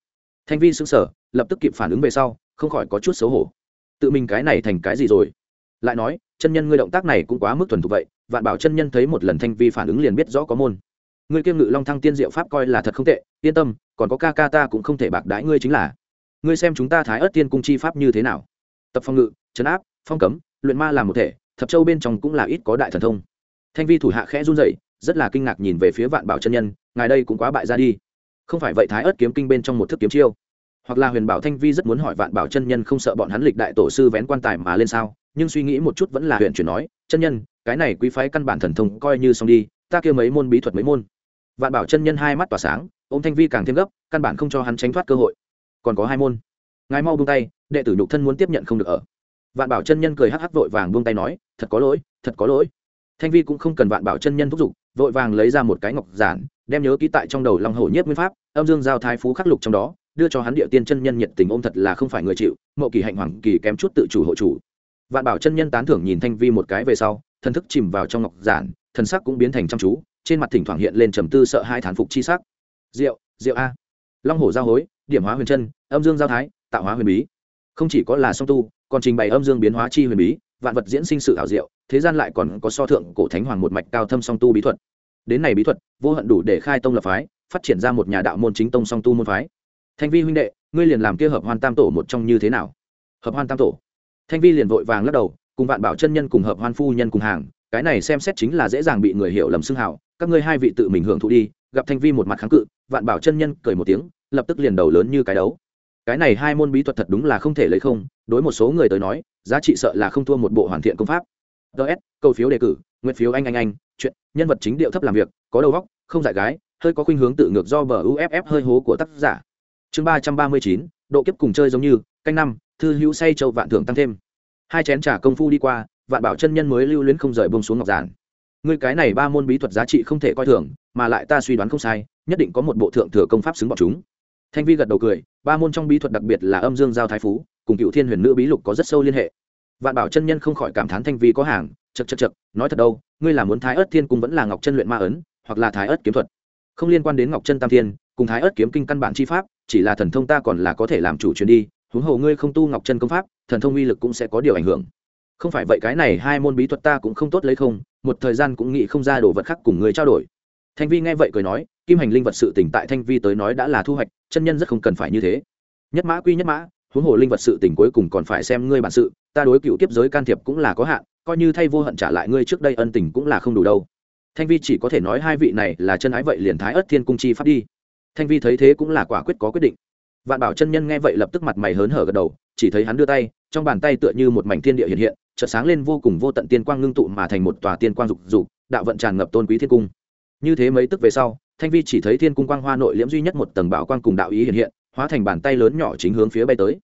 Thanh vi sững sờ, lập tức kịp phản ứng về sau, không khỏi có chút xấu hổ tự mình cái này thành cái gì rồi? Lại nói, chân nhân ngươi động tác này cũng quá mức thuần thục vậy, vạn bảo chân nhân thấy một lần thanh vi phản ứng liền biết rõ có môn. Ngươi kiêm ngự long thăng tiên diệu pháp coi là thật không tệ, yên tâm, còn có ca ca ta cũng không thể bạc đãi ngươi chính là. Ngươi xem chúng ta thái ớt tiên cung chi pháp như thế nào? Tập phong ngự, trấn áp, phong cấm, luyện ma làm một thể, thập châu bên trong cũng là ít có đại thần thông. Thanh vi thủ hạ khẽ run rẩy, rất là kinh ngạc nhìn về phía vạn bảo chân nhân, ngài đây cũng quá bại ra đi. Không phải vậy thái ớt kiếm kinh bên trong một thức kiếm chiêu hoặc là huyền bảo thanh vi rất muốn hỏi vạn bảo chân nhân không sợ bọn hắn lịch đại tổ sư vén quan tài mà lên sao, nhưng suy nghĩ một chút vẫn là huyện chuyển nói, chân nhân, cái này quý phái căn bản thần thông coi như xong đi, ta kêu mấy môn bí thuật mấy môn. Vạn bảo chân nhân hai mắt tỏa sáng ô m thanh vi càng thêm gấp, căn bản không cho hắn tránh thoát cơ hội. Còn có hai môn. Ngài mau buông tay, đệ tử nhục thân muốn tiếp nhận không được ở. Vạn bảo chân nhân cười hắc hắc vội vàng buông tay nói, thật có lỗi, thật có lỗi. Thanh vi cũng không cần vạn bảo chân nhân thúc giục, vội vàng lấy ra một cái ngọc giản, đem nhớ ký tại trong đầu long hổ nhất nguyên pháp, âm dương giao thái phú khắc lục trong đó đưa cho hắn địa tiên chân nhân nhiệt tình ôm thật là không phải người chịu, mậu kỳ hạnh hoàng kỳ kém chút tự chủ hộ chủ. Vạn bảo chân nhân tán thưởng nhìn thanh vi một cái về sau, thần thức chìm vào trong ngọc giản, thần sắc cũng biến thành chăm chú, trên mặt thỉnh thoảng hiện lên trầm tư sợ hai thán phục chi sắc. Rượu rượu a. Long hổ giao hối, điểm hóa huyền chân, âm dương giao thái, tạo hóa huyền bí. Không chỉ có là song tu, còn trình bày âm dương biến hóa chi huyền bí, vạn vật diễn sinh sự ảo diệu, thế gian lại còn có so thượng cổ thánh hoàng một mạch cao thâm song tu bí thuật. Đến này bí thuật, vô hận đủ để khai tông lập phái, phát triển ra một nhà đạo môn chính tông song tu môn phái thanh vi huynh đệ, ngươi liền làm kia hợp hoan tam tổ một trong như thế nào? Hợp hoan tam tổ. Thanh vi liền vội vàng lắc đầu, cùng vạn bảo chân nhân cùng hợp hoan phu nhân cùng hàng, cái này xem xét chính là dễ dàng bị người hiểu lầm xưng hào, các ngươi hai vị tự mình hưởng thụ đi, gặp thanh vi một mặt kháng cự, vạn bảo chân nhân cười một tiếng, lập tức liền đầu lớn như cái đấu. Cái này hai môn bí thuật thật đúng là không thể lấy không, đối một số người tới nói, giá trị sợ là không thua một bộ hoàn thiện công pháp. Ts câu phiếu đề cử, nguyện phiếu anh anh anh, chuyện, nhân vật chính điệu thấp làm việc, có đầu góc không dại gái, hơi có khuynh hướng tự ngược do bờ uff hơi hố của tác giả chương ba trăm ba mươi chín, độ kiếp cùng chơi giống như, canh năm, thư hữu say châu vạn thưởng tăng thêm. Hai chén trà công phu đi qua, vạn bảo chân nhân mới lưu luyến không rời bông xuống ngọc giản. Ngươi cái này ba môn bí thuật giá trị không thể coi thường, mà lại ta suy đoán không sai, nhất định có một bộ thượng thừa công pháp xứng bọc chúng. Thanh vi gật đầu cười, ba môn trong bí thuật đặc biệt là âm dương giao thái phú, cùng cựu thiên huyền nữ bí lục có rất sâu liên hệ. Vạn bảo chân nhân không khỏi cảm thán thanh vi có hàng chật chật chật nói thật đâu, ngươi là muốn thái ớt thiên cung vẫn là ngọc chân luyện ma ấn, hoặc là thái ớt kiếm thuật. Không liên quan đến ngọc chân tam thiên, cùng thái ớt kiếm kinh căn bản chi pháp chỉ là thần thông ta còn là có thể làm chủ chuyến đi, huống hồ ngươi không tu ngọc chân công pháp, thần thông uy lực cũng sẽ có điều ảnh hưởng. Không phải vậy cái này hai môn bí thuật ta cũng không tốt lấy không, một thời gian cũng nghĩ không ra đồ vật khác cùng người trao đổi. Thanh vi nghe vậy cười nói, kim hành linh vật sự tỉnh tại thanh vi tới nói đã là thu hoạch, chân nhân rất không cần phải như thế. Nhất mã quy nhất mã, huống hồ linh vật sự tỉnh cuối cùng còn phải xem ngươi bản sự, ta đối cựu tiếp giới can thiệp cũng là có hạn, coi như thay vô hận trả lại ngươi trước đây ân tình cũng là không đủ đâu. Thanh vi chỉ có thể nói hai vị này là chân ái vậy liền thái ớt thiên cung chi pháp đi thanh vi thấy thế cũng là quả quyết có quyết định. Vạn bảo chân nhân nghe vậy lập tức mặt mày hớn hở gật đầu, chỉ thấy hắn đưa tay, trong bàn tay tựa như một mảnh thiên địa hiện hiện, chợt sáng lên vô cùng vô tận tiên quang ngưng tụ mà thành một tòa tiên quang dục dục, đạo vận tràn ngập tôn quý thiên cung. Như thế mấy tức về sau, thanh vi chỉ thấy thiên cung quang hoa nội liễm duy nhất một tầng bảo quang cùng đạo ý hiện hiện, hóa thành bàn tay lớn nhỏ chính hướng phía bay tới.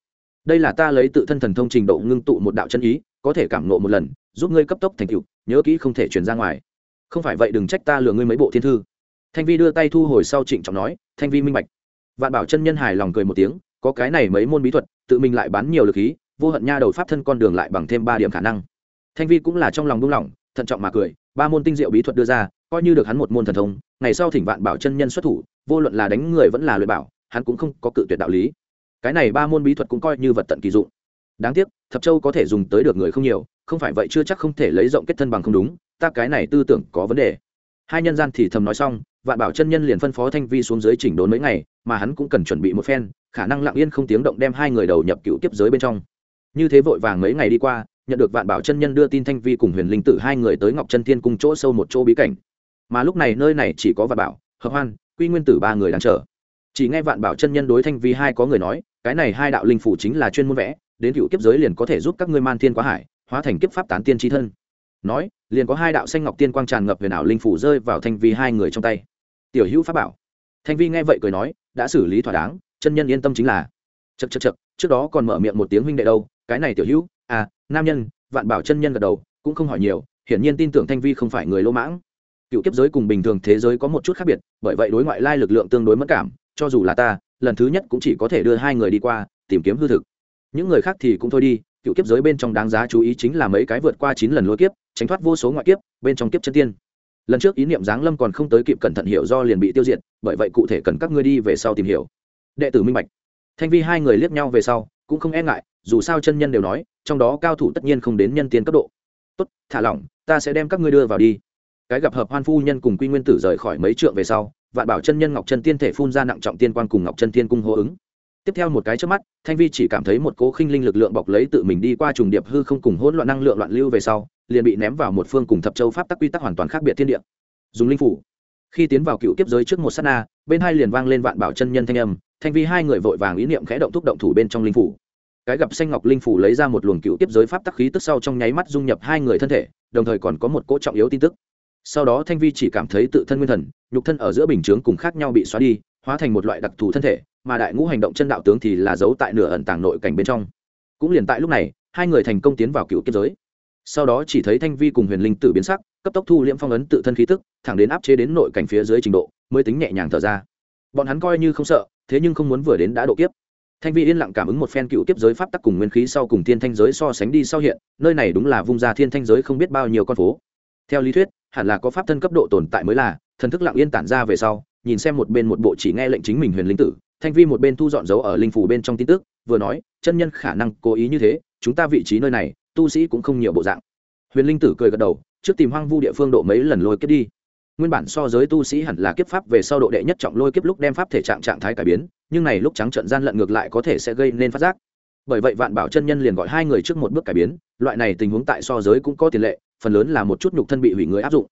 Đây là ta lấy tự thân thần thông trình độ ngưng tụ một đạo chân ý, có thể cảm nộ một lần, giúp ngươi cấp tốc thành tựu, nhớ kỹ không thể truyền ra ngoài. Không phải vậy đừng trách ta lừa ngươi mấy bộ thiên thư thanh vi đưa tay thu hồi sau trịnh trọng nói, thanh vi minh bạch. Vạn bảo chân nhân hài lòng cười một tiếng, có cái này mấy môn bí thuật, tự mình lại bán nhiều lực khí, vô hận nha đầu pháp thân con đường lại bằng thêm ba điểm khả năng. Thanh vi cũng là trong lòng buông lỏng, thận trọng mà cười, ba môn tinh diệu bí thuật đưa ra, coi như được hắn một môn thần thông, ngày sau thỉnh vạn bảo chân nhân xuất thủ, vô luận là đánh người vẫn là luyện bảo, hắn cũng không có cự tuyệt đạo lý. Cái này ba môn bí thuật cũng coi như vật tận kỳ dụng. Đáng tiếc, thập châu có thể dùng tới được người không nhiều, không phải vậy chưa chắc không thể lấy rộng kết thân bằng không đúng, ta cái này tư tưởng có vấn đề hai nhân gian thì thầm nói xong, vạn bảo chân nhân liền phân phó thanh vi xuống dưới chỉnh đốn mấy ngày, mà hắn cũng cần chuẩn bị một phen, khả năng lặng yên không tiếng động đem hai người đầu nhập cựu tiếp giới bên trong. Như thế vội vàng mấy ngày đi qua, nhận được vạn bảo chân nhân đưa tin thanh vi cùng huyền linh tử hai người tới ngọc chân thiên cung chỗ sâu một chỗ bí cảnh. Mà lúc này nơi này chỉ có vạn bảo, hợp hoan, quy nguyên tử ba người đang chờ. Chỉ nghe vạn bảo chân nhân đối thanh vi hai có người nói, cái này hai đạo linh phủ chính là chuyên môn vẽ, đến cựu kiếp giới liền có thể giúp các ngươi man thiên quá hải, hóa thành kiếp pháp tán tiên tri thân. Nói liền có hai đạo xanh ngọc tiên quang tràn ngập huyền ảo linh phủ rơi vào thanh vi hai người trong tay. Tiểu hữu pháp bảo. Thanh vi nghe vậy cười nói, đã xử lý thỏa đáng, chân nhân yên tâm chính là. Chật chật chật trước đó còn mở miệng một tiếng huynh đệ đâu, cái này tiểu hữu à nam nhân, vạn bảo chân nhân gật đầu, cũng không hỏi nhiều, hiển nhiên tin tưởng thanh vi không phải người lỗ mãng. Cựu kiếp giới cùng bình thường thế giới có một chút khác biệt, bởi vậy đối ngoại lai lực lượng tương đối mất cảm, cho dù là ta, lần thứ nhất cũng chỉ có thể đưa hai người đi qua, tìm kiếm hư thực. Những người khác thì cũng thôi đi cựu kiếp giới bên trong đáng giá chú ý chính là mấy cái vượt qua chín lần lối kiếp, tránh thoát vô số ngoại kiếp, bên trong kiếp chân tiên. Lần trước ý niệm giáng lâm còn không tới kịp cẩn thận hiểu do liền bị tiêu diệt, bởi vậy cụ thể cần các ngươi đi về sau tìm hiểu. Đệ tử minh bạch. Thanh vi hai người liếc nhau về sau, cũng không e ngại, dù sao chân nhân đều nói, trong đó cao thủ tất nhiên không đến nhân tiên cấp độ. Tốt, thả lỏng, ta sẽ đem các ngươi đưa vào đi. Cái gặp hợp hoan phu nhân cùng quy nguyên tử rời khỏi mấy trượng về sau, vạn bảo chân nhân ngọc chân tiên thể phun ra nặng trọng tiên quan cùng ngọc chân tiên cung hô ứng tiếp theo một cái trước mắt, thanh vi chỉ cảm thấy một cố khinh linh lực lượng bọc lấy tự mình đi qua trùng điệp hư không cùng hỗn loạn năng lượng loạn lưu về sau, liền bị ném vào một phương cùng thập châu pháp tắc quy tắc hoàn toàn khác biệt thiên địa. Dùng linh phủ. Khi tiến vào cựu kiếp giới trước một s á t na, bên hai liền vang lên vạn bảo chân nhân thanh âm, thanh vi hai người vội vàng ý niệm khẽ động thúc động thủ bên trong linh phủ. Cái gặp xanh ngọc linh phủ lấy ra một luồng cựu kiếp giới pháp tắc khí tức sau trong nháy mắt dung nhập hai người thân thể, đồng thời còn có một cỗ trọng yếu tin tức. Sau đó thanh vi chỉ cảm thấy tự thân nguyên thần, nhục thân ở giữa bình chướng cùng khác nhau bị xóa đi hóa thành một loại đặc thù thân thể, mà đại ngũ hành động chân đạo tướng thì là giấu tại nửa ẩn tàng nội cảnh bên trong. Cũng liền tại lúc này, hai người thành công tiến vào cựu kiếp giới. Sau đó chỉ thấy thanh vi cùng huyền linh tử biến sắc, cấp tốc thu liễm phong ấn tự thân khí tức, thẳng đến áp chế đến nội cảnh phía dưới trình độ, mới tính nhẹ nhàng thở ra. Bọn hắn coi như không sợ, thế nhưng không muốn vừa đến đã độ kiếp. Thanh vi yên lặng cảm ứng một phen cựu kiếp giới pháp tắc cùng nguyên khí sau cùng thiên thanh giới so sánh đi sau hiện, nơi này đúng là vung ra thiên thanh giới không biết bao nhiêu con phố. Theo lý thuyết, hẳn là có pháp thân cấp độ tồn tại mới là, thần thức lặng yên tản ra về sau nhìn xem một bên một bộ chỉ nghe lệnh chính mình huyền linh tử, thanh vi một bên thu dọn dấu ở linh phủ bên trong tin tức, vừa nói, chân nhân khả năng cố ý như thế, chúng ta vị trí nơi này, tu sĩ cũng không nhiều bộ dạng. Huyền linh tử cười gật đầu, trước tìm hoang vu địa phương độ mấy lần lôi kiếp đi. Nguyên bản so giới tu sĩ hẳn là kiếp pháp về sau độ đệ nhất trọng lôi kiếp lúc đem pháp thể trạng trạng thái cải biến, nhưng này lúc trắng trận gian lận ngược lại có thể sẽ gây nên phát giác. Bởi vậy vạn bảo chân nhân liền gọi hai người trước một bước cải biến, loại này tình huống tại so giới cũng có tiền lệ, phần lớn là một chút nhục thân bị hủy người áp dụng.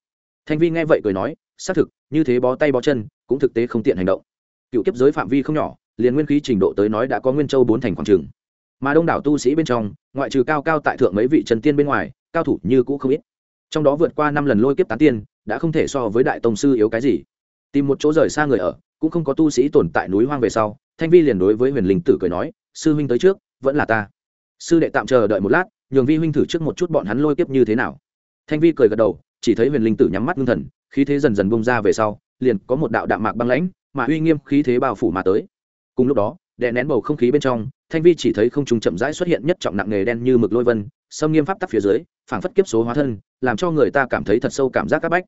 Thanh vi nghe vậy cười nói, xác thực, như thế bó tay bó chân cũng thực tế không tiện hành động. Cựu kiếp giới phạm vi không nhỏ, liền nguyên khí trình độ tới nói đã có nguyên châu bốn thành khoảng trường mà đông đảo tu sĩ bên trong, ngoại trừ cao cao tại thượng mấy vị trần tiên bên ngoài, cao thủ như cũ không ít. Trong đó vượt qua năm lần lôi kiếp tán tiên, đã không thể so với đại tông sư yếu cái gì. Tìm một chỗ rời xa người ở, cũng không có tu sĩ tồn tại núi hoang về sau, thanh vi liền đối với huyền linh tử cười nói, sư huynh tới trước, vẫn là ta. Sư đệ tạm chờ đợi một lát, nhường vi huynh thử trước một chút bọn hắn lôi kiếp như thế nào. Thanh vi cười gật đầu, chỉ thấy huyền linh tử nhắm mắt ngưng thần, khí thế dần dần bông ra về sau liền có một đạo đạm mạc băng lãnh, mà uy nghiêm khí thế bao phủ mà tới. Cùng lúc đó, đè nén bầu không khí bên trong, thanh vi chỉ thấy không trùng chậm rãi xuất hiện nhất trọng nặng nghề đen như mực lôi vân xâm nghiêm pháp tắc phía dưới, phảng phất kiếp số hóa thân, làm cho người ta cảm thấy thật sâu cảm giác c áp bách.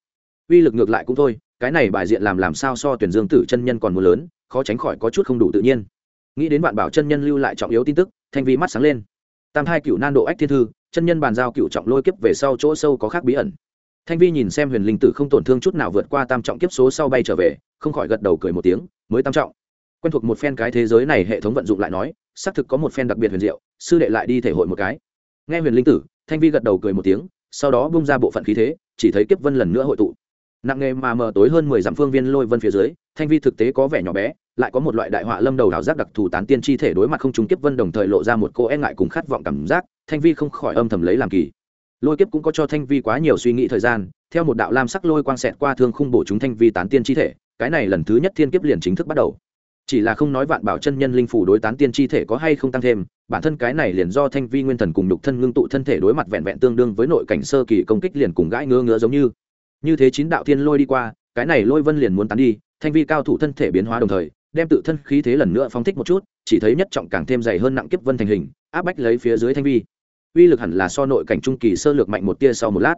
Uy lực ngược lại cũng thôi, cái này bài diện làm làm sao so tuyển dương tử chân nhân còn mưa lớn, khó tránh khỏi có chút không đủ tự nhiên. Nghĩ đến bạn bảo chân nhân lưu lại trọng yếu tin tức, thanh vi mắt sáng lên. Tam hai cựu nan độ ách thiên thư, chân nhân bàn giao cựu trọng lôi kiếp về sau chỗ sâu có khác bí ẩn thanh vi nhìn xem huyền linh tử không tổn thương chút nào vượt qua tam trọng kiếp số sau bay trở về, không khỏi gật đầu cười một tiếng, mới tam trọng. Quen thuộc một phen cái thế giới này hệ thống vận dụng lại nói, xác thực có một phen đặc biệt huyền diệu, sư đệ lại đi thể hội một cái. Nghe huyền linh tử, thanh vi gật đầu cười một tiếng, sau đó bung ra bộ phận khí thế, chỉ thấy kiếp vân lần nữa hội tụ. Nặng nghề mà mờ tối hơn mười dặm phương viên lôi vân phía dưới, thanh vi thực tế có vẻ nhỏ bé, lại có một loại đại họa lâm đầu đảo giác đặc thù tán tiên chi thể đối mặt không trùng kiếp vân đồng thời lộ ra một cô e ngại cùng khát vọng cảm giác, thanh vi không khỏi âm thầm lấy làm kỳ lôi kiếp cũng có cho thanh vi quá nhiều suy nghĩ thời gian, theo một đạo lam sắc lôi quang xẹt qua thương khung bổ chúng thanh vi tán tiên chi thể, cái này lần thứ nhất thiên kiếp liền chính thức bắt đầu. Chỉ là không nói vạn bảo chân nhân linh phủ đối tán tiên chi thể có hay không tăng thêm, bản thân cái này liền do thanh vi nguyên thần cùng nhục thân ngưng tụ thân thể đối mặt vẹn vẹn tương đương với nội cảnh sơ kỳ công kích liền cùng gãi ngứa ngứa giống như. Như thế chín đạo thiên lôi đi qua, cái này lôi vân liền muốn tán đi, thanh vi cao thủ thân thể biến hóa đồng thời, đem tự thân khí thế lần nữa phóng thích một chút, chỉ thấy nhất trọng càng thêm dày hơn nặng kiếp vân thành hình, áp bách lấy phía dưới thanh vi uy lực hẳn là so nội cảnh trung kỳ sơ lược mạnh một tia sau một lát.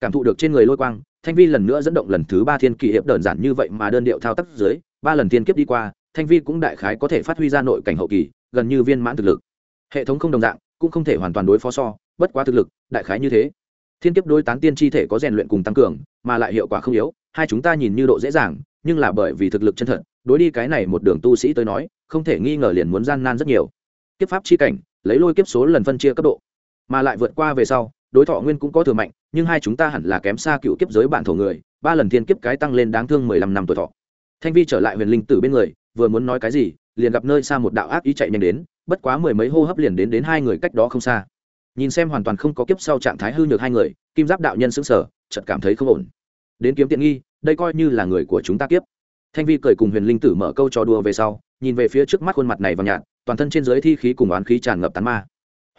Cảm thụ được trên người lôi quang, thanh vi lần nữa dẫn động lần thứ ba thiên kỳ hiệp đơn giản như vậy mà đơn điệu thao tác dưới, ba lần thiên kiếp đi qua, thanh vi cũng đại khái có thể phát huy ra nội cảnh hậu kỳ, gần như viên mãn thực lực. Hệ thống không đồng dạng, cũng không thể hoàn toàn đối phó so, bất quá thực lực, đại khái như thế. Thiên kiếp đối tán tiên chi thể có rèn luyện cùng tăng cường, mà lại hiệu quả không yếu, hai chúng ta nhìn như độ dễ dàng, nhưng là bởi vì thực lực chân thật, đối đi cái này một đường tu sĩ tới nói, không thể nghi ngờ liền muốn gian nan rất nhiều. Kiếp pháp chi cảnh, lấy lôi kiếp số lần phân chia cấp độ mà lại vượt qua về sau, đối thọ nguyên cũng có thừa mạnh, nhưng hai chúng ta hẳn là kém xa cựu kiếp giới bản thổ người, ba lần thiên kiếp cái tăng lên đáng thương mười lăm năm tuổi thọ. Thanh vi trở lại huyền linh tử bên người, vừa muốn nói cái gì, liền gặp nơi xa một đạo ác ý chạy nhanh đến, bất quá mười mấy hô hấp liền đến đến hai người cách đó không xa. Nhìn xem hoàn toàn không có kiếp sau trạng thái hư nhược hai người, kim giáp đạo nhân sững sờ, chợt cảm thấy không ổn. Đến kiếm tiện nghi, đây coi như là người của chúng ta kiếp. Thanh vi cười cùng huyền linh tử mở câu trò đùa về sau, nhìn về phía trước mắt khuôn mặt này vào nhạt, toàn thân trên dưới thi khí cùng oán khí tràn ngập tán ma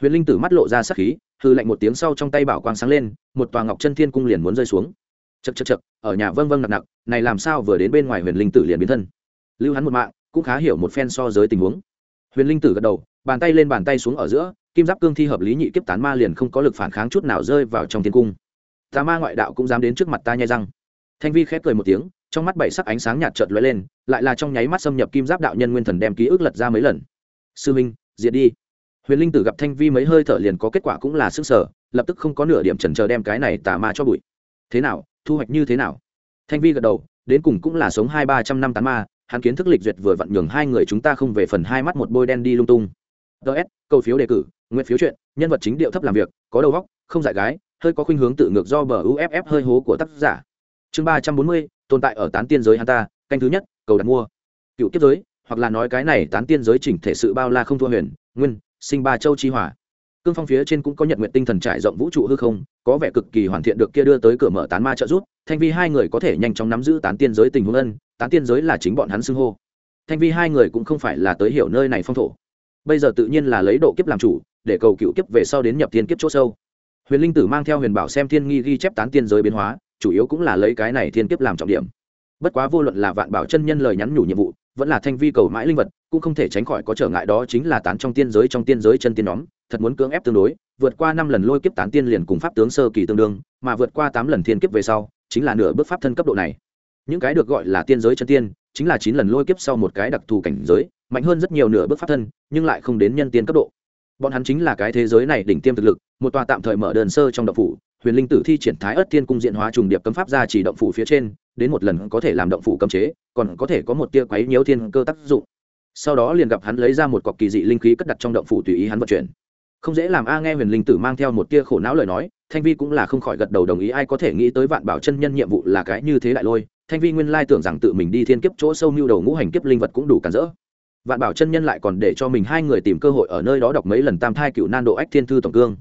huyền linh tử mắt lộ ra sắc khí hư lạnh một tiếng sau trong tay bảo quang sáng lên, một tòa ngọc chân thiên cung liền muốn rơi xuống. Chật chật chật ở nhà vâng vâng nặng nặng, này làm sao vừa đến bên ngoài huyền linh tử liền biến thân. Lưu hắn một mạng, cũng khá hiểu một phen so giới tình huống. Huyền linh tử gật đầu, bàn tay lên bàn tay xuống ở giữa, kim giáp cương thi hợp lý nhị kiếp tán ma liền không có lực phản kháng chút nào rơi vào trong thiên cung. Tà ma ngoại đạo cũng dám đến trước mặt ta nhai răng. Thanh vi khép cười một tiếng, trong mắt bảy sắc ánh sáng nhạt chợt lóe lên, lại là trong nháy mắt xâm nhập kim giáp đạo nhân nguyên thần đem ký ức lật ra mấy lần. Sư minh, diệt đi huyền linh tử gặp thanh vi mấy hơi thở liền có kết quả cũng là sức sở, lập tức không có nửa điểm chần chờ đem cái này tà ma cho bụi. Thế nào, thu hoạch như thế nào? Thanh vi gật đầu, đến cùng cũng là sống hai ba trăm năm tán ma, hắn kiến thức lịch duyệt vừa vặn nhường hai người chúng ta không về phần hai mắt một bôi đen đi lung tung. Ts câu phiếu đề cử, nguyện phiếu chuyện, nhân vật chính điệu thấp làm việc, có đầu góc không dại gái, hơi có khuynh hướng tự ngược do bờ uff hơi hố của tác giả. Chương ba trăm bốn mươi, tồn tại ở tán tiên giới hắn ta, canh thứ nhất, cầu đặt mua. Cựu kiếp giới, hoặc là nói cái này tán tiên giới chỉnh thể sự bao la không thua huyền, nguyên sinh ba châu chi hỏa. Cương phong phía trên cũng có nhật nguyện tinh thần trải rộng vũ trụ hư không, có vẻ cực kỳ hoàn thiện được kia đưa tới cửa mở tán ma trợ rút thanh vi hai người có thể nhanh chóng nắm giữ tán tiên giới tình huống ân, tán tiên giới là chính bọn hắn xưng hô. Thanh vi hai người cũng không phải là tới hiểu nơi này phong thổ. Bây giờ tự nhiên là lấy độ kiếp làm chủ, để cầu cựu kiếp về sau đến nhập tiên kiếp chỗ sâu. Huyền linh tử mang theo huyền bảo xem thiên nghi ghi chép tán tiên giới biến hóa, chủ yếu cũng là lấy cái này thiên kiếp làm trọng điểm. Bất quá vô luận là vạn bảo chân nhân lời nhắn nhủ nhiệm vụ, vẫn là thanh vi cầu mãi linh vật cũng không thể tránh khỏi có trở ngại đó chính là tán trong tiên giới trong tiên giới chân tiên nhóm, thật muốn cưỡng ép tương đối, vượt qua năm lần lôi kiếp tán tiên liền cùng pháp tướng sơ kỳ tương đương, mà vượt qua tám lần thiên kiếp về sau, chính là nửa bước pháp thân cấp độ này. Những cái được gọi là tiên giới chân tiên, chính là chín lần lôi kiếp sau một cái đặc thù cảnh giới, mạnh hơn rất nhiều nửa bước pháp thân, nhưng lại không đến nhân tiên cấp độ. Bọn hắn chính là cái thế giới này đỉnh tiêm thực lực, một tòa tạm thời mở đơn sơ trong động phủ, huyền linh tử thi triển thái ất thiên cung diện hóa trùng điệp cấm pháp ra chỉ động phủ phía trên, đến một lần có thể làm động phủ cấm chế, còn có thể có một tia quấy nhiễu thiên cơ tác dụng sau đó liền gặp hắn lấy ra một cọc kỳ dị linh khí cất đặt trong động phủ tùy ý hắn vận chuyển. Không dễ làm a nghe huyền linh tử mang theo một tia khổ não lời nói, thanh vi cũng là không khỏi gật đầu đồng ý, ai có thể nghĩ tới vạn bảo chân nhân nhiệm vụ là cái như thế đại lôi. Thanh vi nguyên lai tưởng rằng tự mình đi thiên kiếp chỗ sâu mưu đầu ngũ hành kiếp linh vật cũng đủ cản rỡ. Vạn bảo chân nhân lại còn để cho mình hai người tìm cơ hội ở nơi đó đọc mấy lần tam thai cựu nan độ ách thiên thư tổng cương.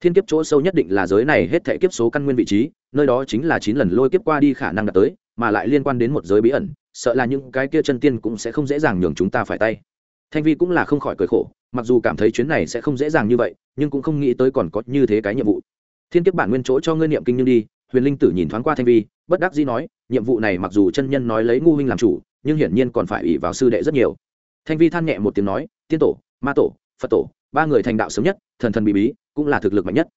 Thiên kiếp chỗ sâu nhất định là giới này hết thể kiếp số căn nguyên vị trí, nơi đó chính là chín lần lôi kiếp qua đi khả năng đạt tới, mà lại liên quan đến một giới bí ẩn sợ là những cái kia chân tiên cũng sẽ không dễ dàng nhường chúng ta phải tay. Thanh vi cũng là không khỏi cười khổ, mặc dù cảm thấy chuyến này sẽ không dễ dàng như vậy, nhưng cũng không nghĩ tới còn có như thế cái nhiệm vụ. Thiên kiếp bản nguyên chỗ cho ngươi niệm kinh nhưng đi, huyền linh tử nhìn thoáng qua thanh vi, bất đắc dĩ nói, nhiệm vụ này mặc dù chân nhân nói lấy ngu huynh làm chủ, nhưng hiển nhiên còn phải ủy vào sư đệ rất nhiều. Thanh vi than nhẹ một tiếng nói, tiên tổ, ma tổ, phật tổ, ba người thành đạo sớm nhất, thần thần bí bí, cũng là thực lực mạnh nhất.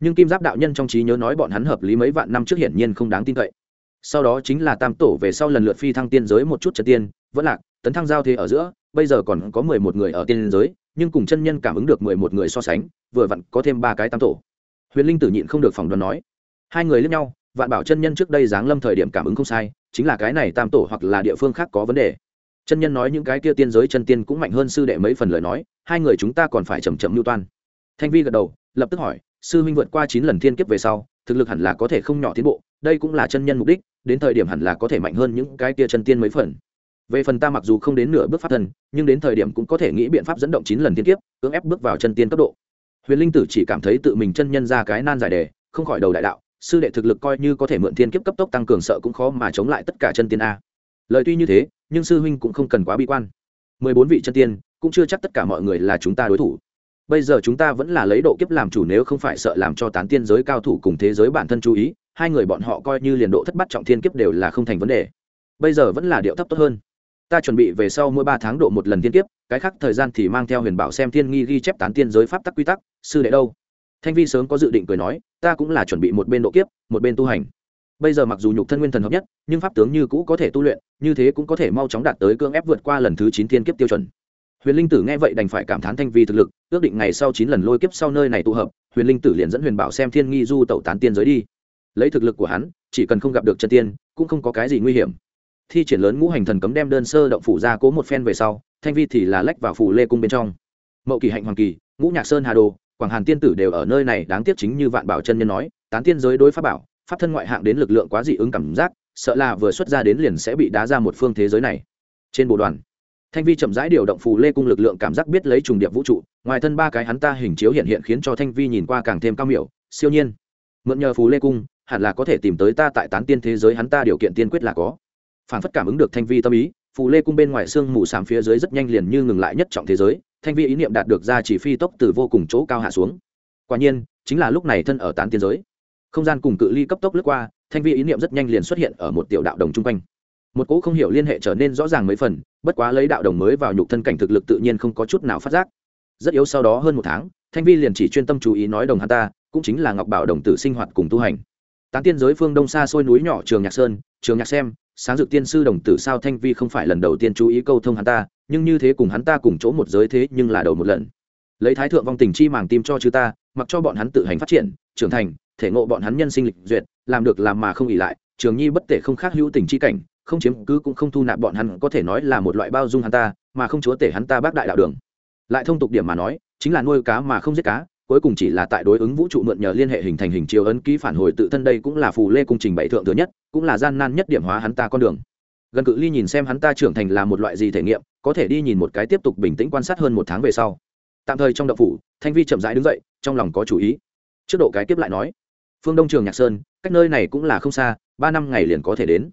Nhưng kim giáp đạo nhân trong trí nhớ nói bọn hắn hợp lý mấy vạn năm trước hiển nhiên không đáng tin cậy sau đó chính là tam tổ về sau lần lượt phi thăng tiên giới một chút trật tiên, vẫn lạc, tấn thăng giao thế ở giữa, bây giờ còn có mười một người ở tiên giới, nhưng cùng chân nhân cảm ứng được mười một người so sánh, vừa vặn có thêm ba cái tam tổ. Huyền linh tử nhịn không được phỏng đoán nói, hai người lẫn nhau, vạn bảo chân nhân trước đây giáng lâm thời điểm cảm ứng không sai, chính là cái này tam tổ hoặc là địa phương khác có vấn đề. Chân nhân nói những cái kia tiên giới chân tiên cũng mạnh hơn sư đệ mấy phần lời nói, hai người chúng ta còn phải chầm chậm mưu toan. Thanh vi gật đầu, lập tức hỏi, sư huynh vượt qua chín lần thiên kiếp về sau, thực lực hẳn là có thể không nhỏ tiến bộ đây cũng là chân nhân mục đích, đến thời điểm hẳn là có thể mạnh hơn những cái kia chân tiên mấy phần. Về phần ta mặc dù không đến nửa bước pháp thần, nhưng đến thời điểm cũng có thể nghĩ biện pháp dẫn động chín lần thiên kiếp, cưỡng ép bước vào chân tiên cấp độ. Huyền linh tử chỉ cảm thấy tự mình chân nhân ra cái nan giải đề, không khỏi đầu đại đạo, sư đệ thực lực coi như có thể mượn thiên kiếp cấp tốc tăng cường sợ cũng khó mà chống lại tất cả chân tiên a. Lời tuy như thế, nhưng sư huynh cũng không cần quá bi quan. Mười bốn vị chân tiên, cũng chưa chắc tất cả mọi người là chúng ta đối thủ. Bây giờ chúng ta vẫn là lấy độ kiếp làm chủ nếu không phải sợ làm cho tán tiên giới cao thủ cùng thế giới bản thân chú ý hai người bọn họ coi như liền độ thất bát trọng thiên kiếp đều là không thành vấn đề. Bây giờ vẫn là điệu thấp tốt hơn. Ta chuẩn bị về sau mỗi ba tháng độ một lần thiên kiếp, cái khác thời gian thì mang theo huyền bảo xem thiên nghi ghi chép tán tiên giới pháp tắc quy tắc, sư đệ đâu? Thanh vi sớm có dự định cười nói, ta cũng là chuẩn bị một bên độ kiếp, một bên tu hành. Bây giờ mặc dù nhục thân nguyên thần hợp nhất, nhưng pháp tướng như cũ có thể tu luyện, như thế cũng có thể mau chóng đạt tới cương ép vượt qua lần thứ chín thiên kiếp tiêu chuẩn. Huyền linh tử nghe vậy đành phải cảm thán thanh vi thực lực, ước định ngày sau chín lần lôi kiếp sau nơi này tụ hợp, huyền linh tử liền dẫn huyền bảo xem thiên nghi du tẩu tán tiên giới đi lấy thực lực của hắn, chỉ cần không gặp được chân tiên, cũng không có cái gì nguy hiểm. Thi triển lớn ngũ hành thần cấm đem đơn sơ động phủ ra cố một phen về sau, thanh vi thì là lách vào phủ lê cung bên trong. Mậu kỳ hạnh hoàng kỳ, ngũ nhạc sơn hà đồ, quảng hàn tiên tử đều ở nơi này, đáng tiếc chính như vạn bảo chân nhân nói, tán tiên giới đối pháp bảo, pháp thân ngoại hạng đến lực lượng quá dị ứng cảm giác, sợ là vừa xuất ra đến liền sẽ bị đá ra một phương thế giới này. Trên bộ đoàn, thanh vi chậm rãi điều động phù lê cung lực lượng cảm giác biết lấy trùng điệp vũ trụ, ngoài thân ba cái hắn ta hình chiếu hiện hiện khiến cho thanh vi nhìn qua càng thêm cao miểu, siêu nhiên. Mượn nhờ phù lê cung hẳn là có thể tìm tới ta tại tán tiên thế giới hắn ta điều kiện tiên quyết là có. Phản phất cảm ứng được thanh vi tâm ý, phù lê cung bên ngoài xương mù sàm phía dưới rất nhanh liền như ngừng lại nhất trọng thế giới, thanh vi ý niệm đạt được ra chỉ phi tốc từ vô cùng chỗ cao hạ xuống. Quả nhiên, chính là lúc này thân ở tán tiên giới. Không gian cùng cự ly cấp tốc lướt qua, thanh vi ý niệm rất nhanh liền xuất hiện ở một tiểu đạo đồng chung quanh. Một cỗ không hiểu liên hệ trở nên rõ ràng mấy phần, bất quá lấy đạo đồng mới vào nhục thân cảnh thực lực tự nhiên không có chút nào phát giác. Rất yếu sau đó hơn một tháng, thanh vi liền chỉ chuyên tâm chú ý nói đồng hắn ta, cũng chính là ngọc bảo đồng tử sinh hoạt cùng tu hành tán tiên giới phương đông xa xôi núi nhỏ trường nhạc sơn, trường nhạc xem, sáng dự tiên sư đồng tử sao thanh vi không phải lần đầu tiên chú ý câu thông hắn ta, nhưng như thế cùng hắn ta cùng chỗ một giới thế nhưng là đầu một lần. Lấy thái thượng vong tình chi màng tim cho chư ta, mặc cho bọn hắn tự hành phát triển, trưởng thành, thể ngộ bọn hắn nhân sinh lịch duyệt, làm được làm mà không ỉ lại, trường nhi bất tể không khác hữu tình chi cảnh, không chiếm cứ cũng không thu nạp bọn hắn, có thể nói là một loại bao dung hắn ta, mà không chúa tể hắn ta bác đại đạo đường. Lại thông tục điểm mà nói, chính là nuôi cá mà không giết cá cuối cùng chỉ là tại đối ứng vũ trụ mượn nhờ liên hệ hình thành hình chiếu ấn ký phản hồi tự thân đây cũng là phù lê cung trình bảy thượng thừa nhất, cũng là gian nan nhất điểm hóa hắn ta con đường. Gần cự ly nhìn xem hắn ta trưởng thành là một loại gì thể nghiệm, có thể đi nhìn một cái tiếp tục bình tĩnh quan sát hơn một tháng về sau. Tạm thời trong đậu phủ, thanh vi chậm rãi đứng dậy, trong lòng có chủ ý. Trước độ cái tiếp lại nói, phương đông trường nhạc sơn, cách nơi này cũng là không xa, ba năm ngày liền có thể đến.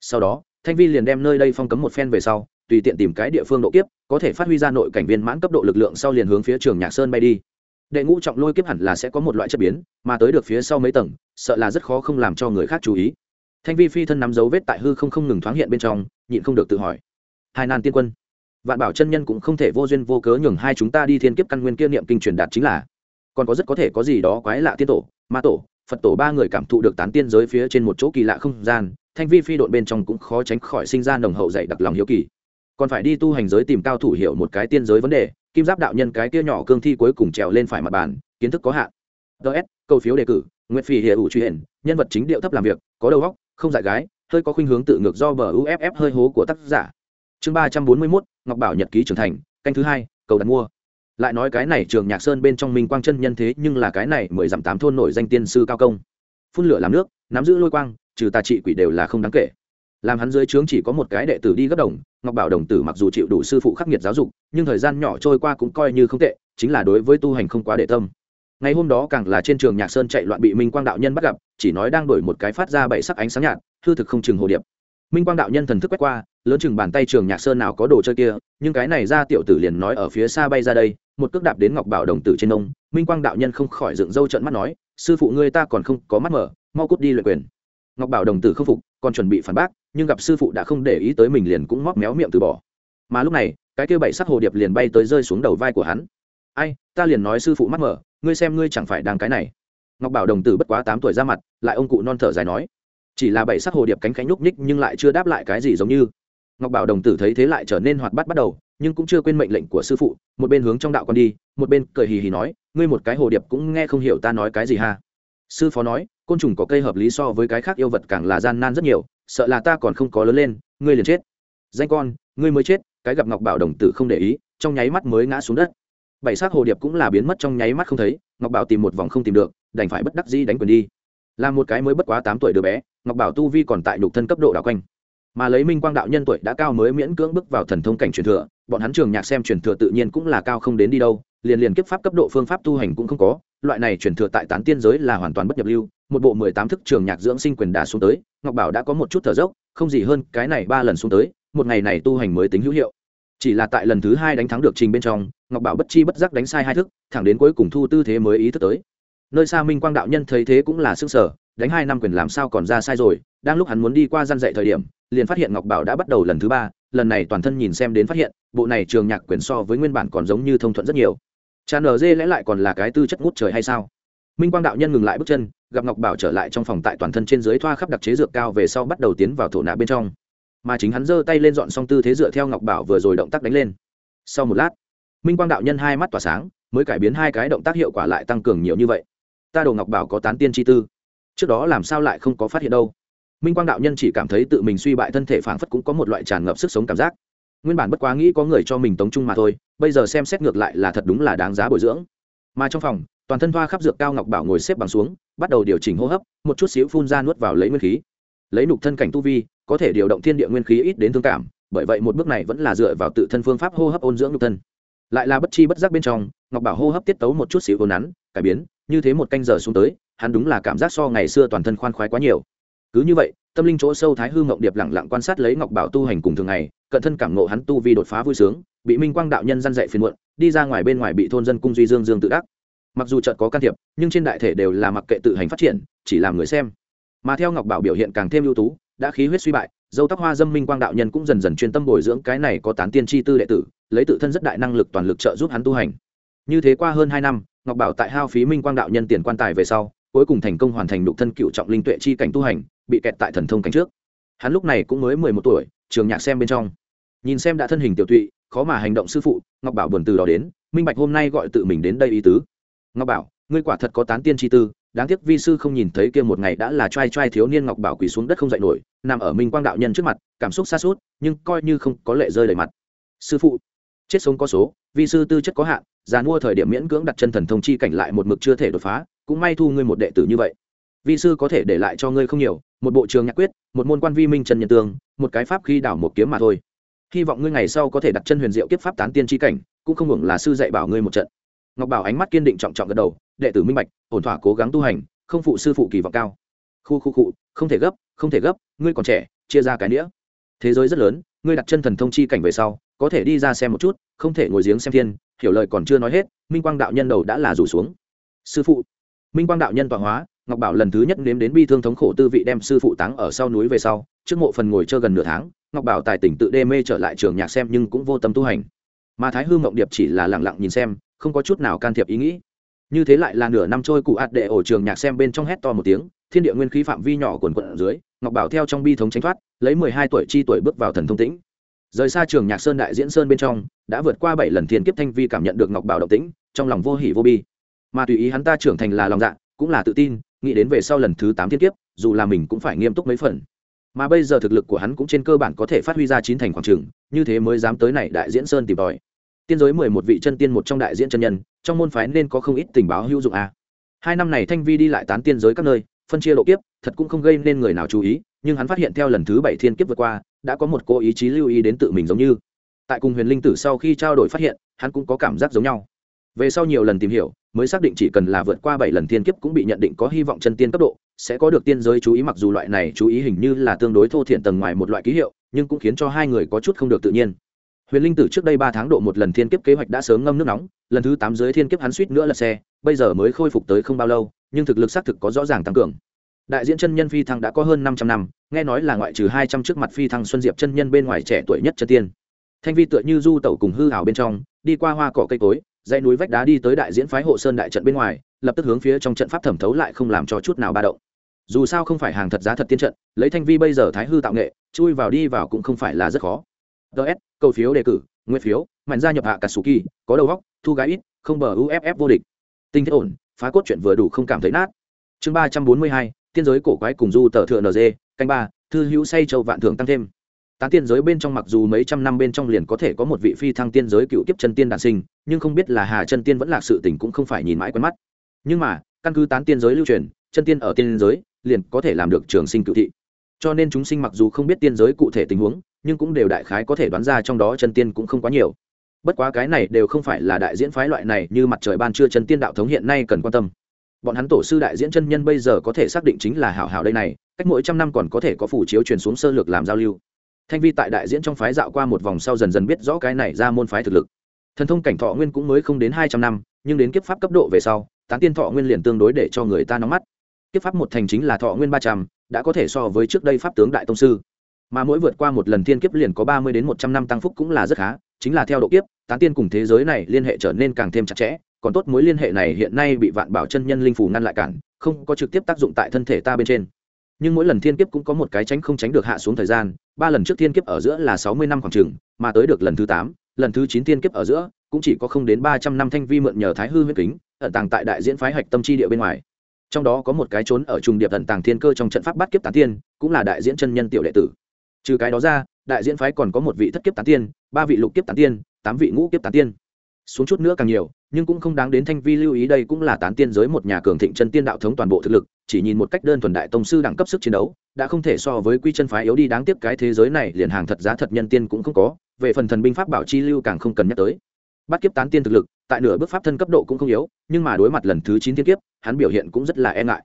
Sau đó, thanh vi liền đem nơi đây phong cấm một phen về sau, tùy tiện tìm cái địa phương độ kiếp, có thể phát huy ra nội cảnh viên mãn cấp độ lực lượng sau liền hướng phía trường nhạc sơn bay đi đệ ngũ trọng lôi kiếp hẳn là sẽ có một loại chất biến, mà tới được phía sau mấy tầng, sợ là rất khó không làm cho người khác chú ý. Thanh vi phi thân nắm dấu vết tại hư không không ngừng thoáng hiện bên trong, nhịn không được tự hỏi. Hai nan tiên quân. Vạn bảo chân nhân cũng không thể vô duyên vô cớ nhường hai chúng ta đi thiên kiếp căn nguyên kia niệm kinh truyền đạt chính là. Còn có rất có thể có gì đó quái lạ tiên tổ, ma tổ, phật tổ ba người cảm thụ được tán tiên giới phía trên một chỗ kỳ lạ không gian, thanh vi phi đội bên trong cũng khó tránh khỏi sinh ra nồng hậu dạy đặc lòng hiếu kỳ. Còn phải đi tu hành giới tìm cao thủ hiểu một cái tiên giới vấn đề kim giáp đạo nhân cái kia nhỏ cương thi cuối cùng trèo lên phải mặt bàn, kiến thức có hạn. Ts câu phiếu đề cử, nguyệt phi hiệp ủ truy hiển nhân vật chính điệu thấp làm việc, có đầu góc không dại gái, hơi có khuynh hướng tự ngược do bờ uff hơi hố của tác giả. Chương ba trăm bốn mươi mốt, ngọc bảo nhật ký trưởng thành, canh thứ hai, cầu đặt mua. Lại nói cái này trường nhạc sơn bên trong minh quang chân nhân thế, nhưng là cái này mười dặm tám thôn nổi danh tiên sư cao công. Phun lửa làm nước, nắm giữ lôi quang, trừ tà trị quỷ đều là không đáng kể. Làm hắn dưới trướng chỉ có một cái đệ tử đi gấp đồng ngọc bảo đồng tử mặc dù chịu đủ sư phụ khắc nghiệt giáo dục, nhưng thời gian nhỏ trôi qua cũng coi như không tệ, chính là đối với tu hành không quá để tâm. Ngày hôm đó càng là trên trường nhạc sơn chạy loạn bị minh quang đạo nhân bắt gặp, chỉ nói đang đổi một cái phát ra bảy sắc ánh sáng nhạt, hư thực không chừng hồ điệp. Minh quang đạo nhân thần thức quét qua, lớn chừng bàn tay trường nhạc sơn nào có đồ chơi kia, nhưng cái này ra tiểu tử liền nói ở phía xa bay ra đây, một cước đạp đến ngọc bảo đồng tử trên ông, minh quang đạo nhân không khỏi dựng râu trận mắt nói, sư phụ ngươi ta còn không có mắt mở, mau cút đi luyện quyền. Ngọc bảo đồng tử không phục, còn chuẩn bị phản bác nhưng gặp sư phụ đã không để ý tới mình liền cũng móc méo miệng từ bỏ. Mà lúc này, cái kêu bảy sắc hồ điệp liền bay tới rơi xuống đầu vai của hắn. Ai, ta liền nói sư phụ mắt mở ngươi xem ngươi chẳng phải đang cái này. Ngọc bảo đồng tử bất quá tám tuổi ra mặt, lại ông cụ non thở dài nói, chỉ là bảy sắc hồ điệp cánh cánh nhúc nhích nhưng lại chưa đáp lại cái gì giống như. Ngọc bảo đồng tử thấy thế lại trở nên hoạt bát bắt đầu, nhưng cũng chưa quên mệnh lệnh của sư phụ, một bên hướng trong đạo con đi, một bên cười hì hì nói, ngươi một cái hồ điệp cũng nghe không hiểu ta nói cái gì ha. Sư phó nói, côn trùng có cây hợp lý so với cái khác yêu vật càng là gian nan rất nhiều sợ là ta còn không có lớn lên, ngươi liền chết. Danh con, ngươi mới chết, cái gặp ngọc bảo đồng tử không để ý, trong nháy mắt mới ngã xuống đất. Bảy xác hồ điệp cũng là biến mất trong nháy mắt không thấy, ngọc bảo tìm một vòng không tìm được, đành phải bất đắc dĩ đánh quyền đi. Là một cái mới bất quá tám tuổi đứa bé, ngọc bảo tu vi còn tại nhục thân cấp độ đảo quanh. Mà lấy minh quang đạo nhân tuổi đã cao mới miễn cưỡng bước vào thần thông cảnh truyền thừa, bọn hắn trường nhạc xem truyền thừa tự nhiên cũng là cao không đến đi đâu, liền liền kiếp pháp cấp độ phương pháp tu hành cũng không có, loại này truyền thừa tại tán tiên giới là hoàn toàn bất nhập lưu một bộ mười tám thức trường nhạc dưỡng sinh quyền đà xuống tới, ngọc bảo đã có một chút thở dốc, không gì hơn cái này ba lần xuống tới, một ngày này tu hành mới tính hữu hiệu. Chỉ là tại lần thứ hai đánh thắng được trình bên trong, ngọc bảo bất chi bất giác đánh sai hai thức, thẳng đến cuối cùng thu tư thế mới ý thức tới. Nơi xa minh quang đạo nhân thấy thế cũng là sức sở đánh hai năm quyền làm sao còn ra sai rồi, đang lúc hắn muốn đi qua gian dạy thời điểm, liền phát hiện ngọc bảo đã bắt đầu lần thứ ba, lần này toàn thân nhìn xem đến phát hiện, bộ này trường nhạc quyền so với nguyên bản còn giống như thông thuận rất nhiều. Cha nở dê lẽ lại còn là cái tư chất ngút trời hay sao? Minh quang đạo nhân ngừng lại bước chân, gặp ngọc bảo trở lại trong phòng tại toàn thân trên dưới thoa khắp đặc chế dược cao về sau bắt đầu tiến vào thổ nạ bên trong. Mà chính hắn giơ tay lên dọn xong tư thế dựa theo ngọc bảo vừa rồi động tác đánh lên. Sau một lát, minh quang đạo nhân hai mắt tỏa sáng, mới cải biến hai cái động tác hiệu quả lại tăng cường nhiều như vậy. Ta đồ ngọc bảo có tán tiên chi tư, trước đó làm sao lại không có phát hiện đâu. Minh quang đạo nhân chỉ cảm thấy tự mình suy bại thân thể phảng phất cũng có một loại tràn ngập sức sống cảm giác. Nguyên bản bất quá nghĩ có người cho mình tống trung mà thôi, bây giờ xem xét ngược lại là thật đúng là đáng giá bồi dưỡng. Mà trong phòng toàn thân thoa khắp dược cao ngọc bảo ngồi xếp bằng xuống, bắt đầu điều chỉnh hô hấp, một chút xíu phun ra nuốt vào lấy nguyên khí. Lấy nục thân cảnh tu vi, có thể điều động thiên địa nguyên khí ít đến thương cảm, bởi vậy một bước này vẫn là dựa vào tự thân phương pháp hô hấp ôn dưỡng nục thân. Lại là bất chi bất giác bên trong, ngọc bảo hô hấp tiết tấu một chút xíu ồn nắn, cải biến, như thế một canh giờ xuống tới, hắn đúng là cảm giác so ngày xưa toàn thân khoan khoái quá nhiều. Cứ như vậy, tâm linh chỗ sâu thái hư ngộng điệp lặng lặng quan sát lấy ngọc bảo tu hành cùng thường ngày, cận thân cảm nộ hắn tu vi đột phá vui sướng, bị minh quang đạo nhân dân dạy phiền muộn, đi ra ngoài bên ngoài bị thôn dân cung duy dương dương tự đắc mặc dù chợt có can thiệp, nhưng trên đại thể đều là mặc kệ tự hành phát triển, chỉ làm người xem. Mà theo ngọc bảo biểu hiện càng thêm ưu tú, đã khí huyết suy bại, dâu tóc hoa dâm minh quang đạo nhân cũng dần dần chuyên tâm bồi dưỡng cái này có tán tiên tri tư đệ tử, lấy tự thân rất đại năng lực toàn lực trợ giúp hắn tu hành. Như thế qua hơn hai năm, ngọc bảo tại hao phí minh quang đạo nhân tiền quan tài về sau, cuối cùng thành công hoàn thành đục thân cựu trọng linh tuệ chi cảnh tu hành, bị kẹt tại thần thông cảnh trước. Hắn lúc này cũng mới mười một tuổi, trường nhạc xem bên trong. Nhìn xem đã thân hình tiểu tụy, khó mà hành động sư phụ, ngọc bảo buồn từ đó đến, minh bạch hôm nay gọi tự mình đến đây ý tứ ngọc bảo, ngươi quả thật có tán tiên chi tư, đáng tiếc vi sư không nhìn thấy kia một ngày đã là trai trai thiếu niên ngọc bảo quỳ xuống đất không dậy nổi, nằm ở minh quang đạo nhân trước mặt, cảm xúc xa suốt nhưng coi như không có lệ rơi đầy mặt. Sư phụ, chết sống có số, vi sư tư chất có hạn, già mua thời điểm miễn cưỡng đặt chân thần thông chi cảnh lại một mực chưa thể đột phá, cũng may thu ngươi một đệ tử như vậy. Vi sư có thể để lại cho ngươi không nhiều, một bộ trường nhạc quyết, một môn quan vi minh trần nhân tương, một cái pháp khi đảo một kiếm mà thôi. Hy vọng ngươi ngày sau có thể đặt chân huyền diệu kiếp pháp tán tiên chi cảnh, cũng không hưởng là sư dạy bảo ngươi một trận ngọc bảo ánh mắt kiên định trọng trọng gật đầu, đệ tử minh bạch, ổn thỏa cố gắng tu hành, không phụ sư phụ kỳ vọng cao. Khu khu cụ không thể gấp, không thể gấp, ngươi còn trẻ, chia ra cái nghĩa. thế giới rất lớn, ngươi đặt chân thần thông chi cảnh về sau, có thể đi ra xem một chút, không thể ngồi giếng xem thiên, hiểu lời còn chưa nói hết, minh quang đạo nhân đầu đã là rủ xuống. Sư phụ. Minh quang đạo nhân tọa hóa, ngọc bảo lần thứ nhất nếm đến bi thương thống khổ tư vị đem sư phụ táng ở sau núi về sau, trước mộ phần ngồi chơi gần nửa tháng, ngọc bảo tài tỉnh tự đê mê trở lại trường nhạc xem nhưng cũng vô tâm tu hành. Mà thái hư mộng điệp chỉ là lẳng lặng nhìn xem không có chút nào can thiệp ý nghĩ. Như thế lại là nửa năm trôi cụ ạt đệ ổ trường nhạc xem bên trong hét to một tiếng, thiên địa nguyên khí phạm vi nhỏ quần quận ở dưới, ngọc bảo theo trong bi thống tránh thoát, lấy mười hai tuổi chi tuổi bước vào thần thông tĩnh. Rời xa trường nhạc sơn đại diễn sơn bên trong, đã vượt qua bảy lần thiên kiếp thanh vi cảm nhận được ngọc bảo động tĩnh, trong lòng vô hỉ vô bi. Mà tùy ý hắn ta trưởng thành là lòng dạ cũng là tự tin, nghĩ đến về sau lần thứ tám thiên kiếp, dù là mình cũng phải nghiêm túc mấy phần. Mà bây giờ thực lực của hắn cũng trên cơ bản có thể phát huy ra chín thành khoảng trường, như thế mới dám tới này đại diễn sơn tìm tòi tiên giới mười một vị chân tiên một trong đại diễn chân nhân, trong môn phái nên có không ít tình báo hữu dụng a hai năm này thanh vi đi lại tán tiên giới các nơi, phân chia lộ kiếp, thật cũng không gây nên người nào chú ý, nhưng hắn phát hiện theo lần thứ bảy thiên kiếp vượt qua, đã có một cô ý chí lưu ý đến tự mình giống như. Tại cùng huyền linh tử sau khi trao đổi phát hiện, hắn cũng có cảm giác giống nhau. Về sau nhiều lần tìm hiểu, mới xác định chỉ cần là vượt qua bảy lần thiên kiếp cũng bị nhận định có hy vọng chân tiên cấp độ, sẽ có được tiên giới chú ý mặc dù loại này chú ý hình như là tương đối thô thiện tầng ngoài một loại ký hiệu, nhưng cũng khiến cho hai người có chút không được tự nhiên huyền linh tử trước đây ba tháng độ một lần thiên kiếp kế hoạch đã sớm ngâm nước nóng, lần thứ tám dưới thiên kiếp hắn suýt nữa là xe, bây giờ mới khôi phục tới không bao lâu, nhưng thực lực xác thực có rõ ràng tăng cường. Đại diễn chân nhân phi thăng đã có hơn năm trăm năm, nghe nói là ngoại trừ hai trăm trước mặt phi thăng xuân diệp chân nhân bên ngoài trẻ tuổi nhất chân tiên. Thanh vi tựa như du tẩu cùng hư hảo bên trong, đi qua hoa cỏ cây cối, dãy núi vách đá đi tới đại diễn phái hộ sơn đại trận bên ngoài, lập tức hướng phía trong trận pháp thẩm thấu lại không làm cho chút nào ba động. Dù sao không phải hàng thật giá thật tiên trận, lấy thanh vi bây giờ thái hư tạo nghệ, chui vào đi vào cũng không phải là rất khó. Ts cầu phiếu đề cử nguyên phiếu mạnh gia nhập hạ cả sù kỳ, có đầu góc thu gái ít, không bờ uff vô địch. Tinh thế ổn, phá cốt chuyện vừa đủ không cảm thấy nát. Chương ba trăm bốn mươi hai, tiên giới cổ quái cùng du tờ thượng nd canh ba, thư hữu say châu vạn thưởng tăng thêm. Tán tiên giới bên trong mặc dù mấy trăm năm bên trong liền có thể có một vị phi thăng tiên giới cựu kiếp chân tiên đản sinh, nhưng không biết là hà chân tiên vẫn là sự tình cũng không phải nhìn mãi quen mắt. Nhưng mà, căn cứ tán tiên giới lưu truyền, chân tiên ở tiên giới liền có thể làm được trường sinh cựu thị. Cho nên chúng sinh mặc dù không biết tiên giới cụ thể tình huống nhưng cũng đều đại khái có thể đoán ra trong đó chân tiên cũng không quá nhiều. Bất quá cái này đều không phải là đại diễn phái loại này như mặt trời ban trưa chân tiên đạo thống hiện nay cần quan tâm. Bọn hắn tổ sư đại diễn chân nhân bây giờ có thể xác định chính là hảo hảo đây này, cách mỗi trăm năm còn có thể có phủ chiếu truyền xuống sơ lược làm giao lưu. Thanh vi tại đại diễn trong phái dạo qua một vòng sau dần dần biết rõ cái này ra môn phái thực lực. Thần thông cảnh thọ nguyên cũng mới không đến hai trăm năm, nhưng đến kiếp pháp cấp độ về sau, tán tiên thọ nguyên liền tương đối để cho người ta nóng mắt. Kiếp pháp một thành chính là thọ nguyên ba trăm, đã có thể so với trước đây pháp tướng đại tông sư mà mỗi vượt qua một lần thiên kiếp liền có ba mươi đến một trăm năm tăng phúc cũng là rất khá, chính là theo độ kiếp, tán tiên cùng thế giới này liên hệ trở nên càng thêm chặt chẽ, còn tốt mối liên hệ này hiện nay bị vạn bảo chân nhân linh phù ngăn lại cản, không có trực tiếp tác dụng tại thân thể ta bên trên. Nhưng mỗi lần thiên kiếp cũng có một cái tránh không tránh được hạ xuống thời gian, ba lần trước thiên kiếp ở giữa là sáu mươi năm khoảng trừng mà tới được lần thứ tám, lần thứ chín thiên kiếp ở giữa, cũng chỉ có không đến ba trăm năm thanh vi mượn nhờ thái hư huyết kính, ẩn tàng tại đại diễn phái hạch tâm chi địa bên ngoài. Trong đó có một cái trốn ở trùng điệp ẩn tàng thiên cơ trong trận pháp bắt kiếp tán tiên, cũng là đại diễn chân nhân tiểu đệ tử trừ cái đó ra, đại diễn phái còn có một vị thất kiếp tán tiên, ba vị lục kiếp tán tiên, tám vị ngũ kiếp tán tiên. Xuống chút nữa càng nhiều, nhưng cũng không đáng đến thanh vi lưu ý đây cũng là tán tiên giới một nhà cường thịnh chân tiên đạo thống toàn bộ thực lực, chỉ nhìn một cách đơn thuần đại tông sư đẳng cấp sức chiến đấu, đã không thể so với quy chân phái yếu đi đáng tiếc cái thế giới này liền hàng thật giá thật nhân tiên cũng không có, về phần thần binh pháp bảo chi lưu càng không cần nhắc tới. Bắt kiếp tán tiên thực lực, tại nửa bước pháp thân cấp độ cũng không yếu, nhưng mà đối mặt lần thứ chín tiên kiếp, hắn biểu hiện cũng rất là e ngại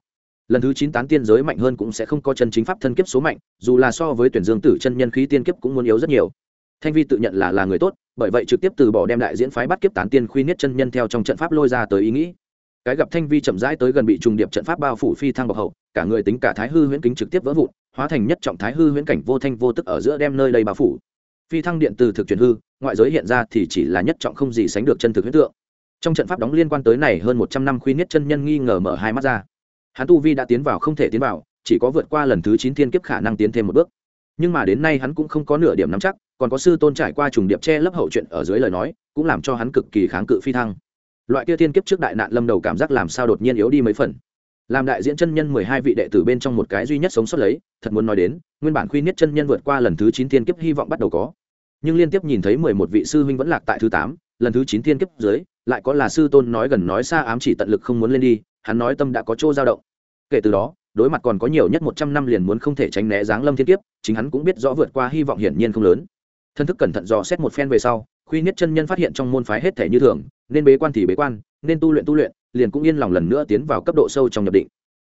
lần thứ chín tán tiên giới mạnh hơn cũng sẽ không có chân chính pháp thân kiếp số mạnh, dù là so với tuyển dương tử chân nhân khí tiên kiếp cũng muốn yếu rất nhiều. Thanh vi tự nhận là là người tốt, bởi vậy trực tiếp từ bỏ đem đại diễn phái bắt kiếp tán tiên khuy niết chân nhân theo trong trận pháp lôi ra tới ý nghĩ. Cái gặp thanh vi chậm rãi tới gần bị trùng điệp trận pháp bao phủ phi thăng bọc hậu, cả người tính cả thái hư huyễn kính trực tiếp vỡ vụn, hóa thành nhất trọng thái hư huyễn cảnh vô thanh vô tức ở giữa đem nơi đây bao phủ. Phi thăng điện từ thực truyền hư, ngoại giới hiện ra thì chỉ là nhất trọng không gì sánh được chân thực huyễn tượng. Trong trận pháp đóng liên quan tới này hơn một trăm năm khuy niết chân nhân nghi ngờ mở hai mắt ra hắn tu vi đã tiến vào không thể tiến vào, chỉ có vượt qua lần thứ chín thiên kiếp khả năng tiến thêm một bước. Nhưng mà đến nay hắn cũng không có nửa điểm nắm chắc, còn có sư tôn trải qua trùng điệp che lấp hậu chuyện ở dưới lời nói, cũng làm cho hắn cực kỳ kháng cự phi thăng. Loại kia thiên kiếp trước đại nạn lâm đầu cảm giác làm sao đột nhiên yếu đi mấy phần. Làm đại diễn chân nhân mười hai vị đệ tử bên trong một cái duy nhất sống sót lấy, thật muốn nói đến, nguyên bản khuy nhất chân nhân vượt qua lần thứ chín thiên kiếp hy vọng bắt đầu có. Nhưng liên tiếp nhìn thấy mười một vị sư huynh vẫn lạc tại thứ tám, lần thứ chín thiên kiếp dưới, lại có là sư tôn nói gần nói xa ám chỉ tận lực không muốn lên đi hắn nói tâm đã có chỗ dao động. Kể từ đó, đối mặt còn có nhiều nhất một trăm năm liền muốn không thể tránh né dáng lâm thiên kiếp, chính hắn cũng biết rõ vượt qua hy vọng hiển nhiên không lớn. Thân thức cẩn thận dò xét một phen về sau, khuy nhất chân nhân phát hiện trong môn phái hết thể như thường, nên bế quan thì bế quan, nên tu luyện tu luyện, liền cũng yên lòng lần nữa tiến vào cấp độ sâu trong nhập định.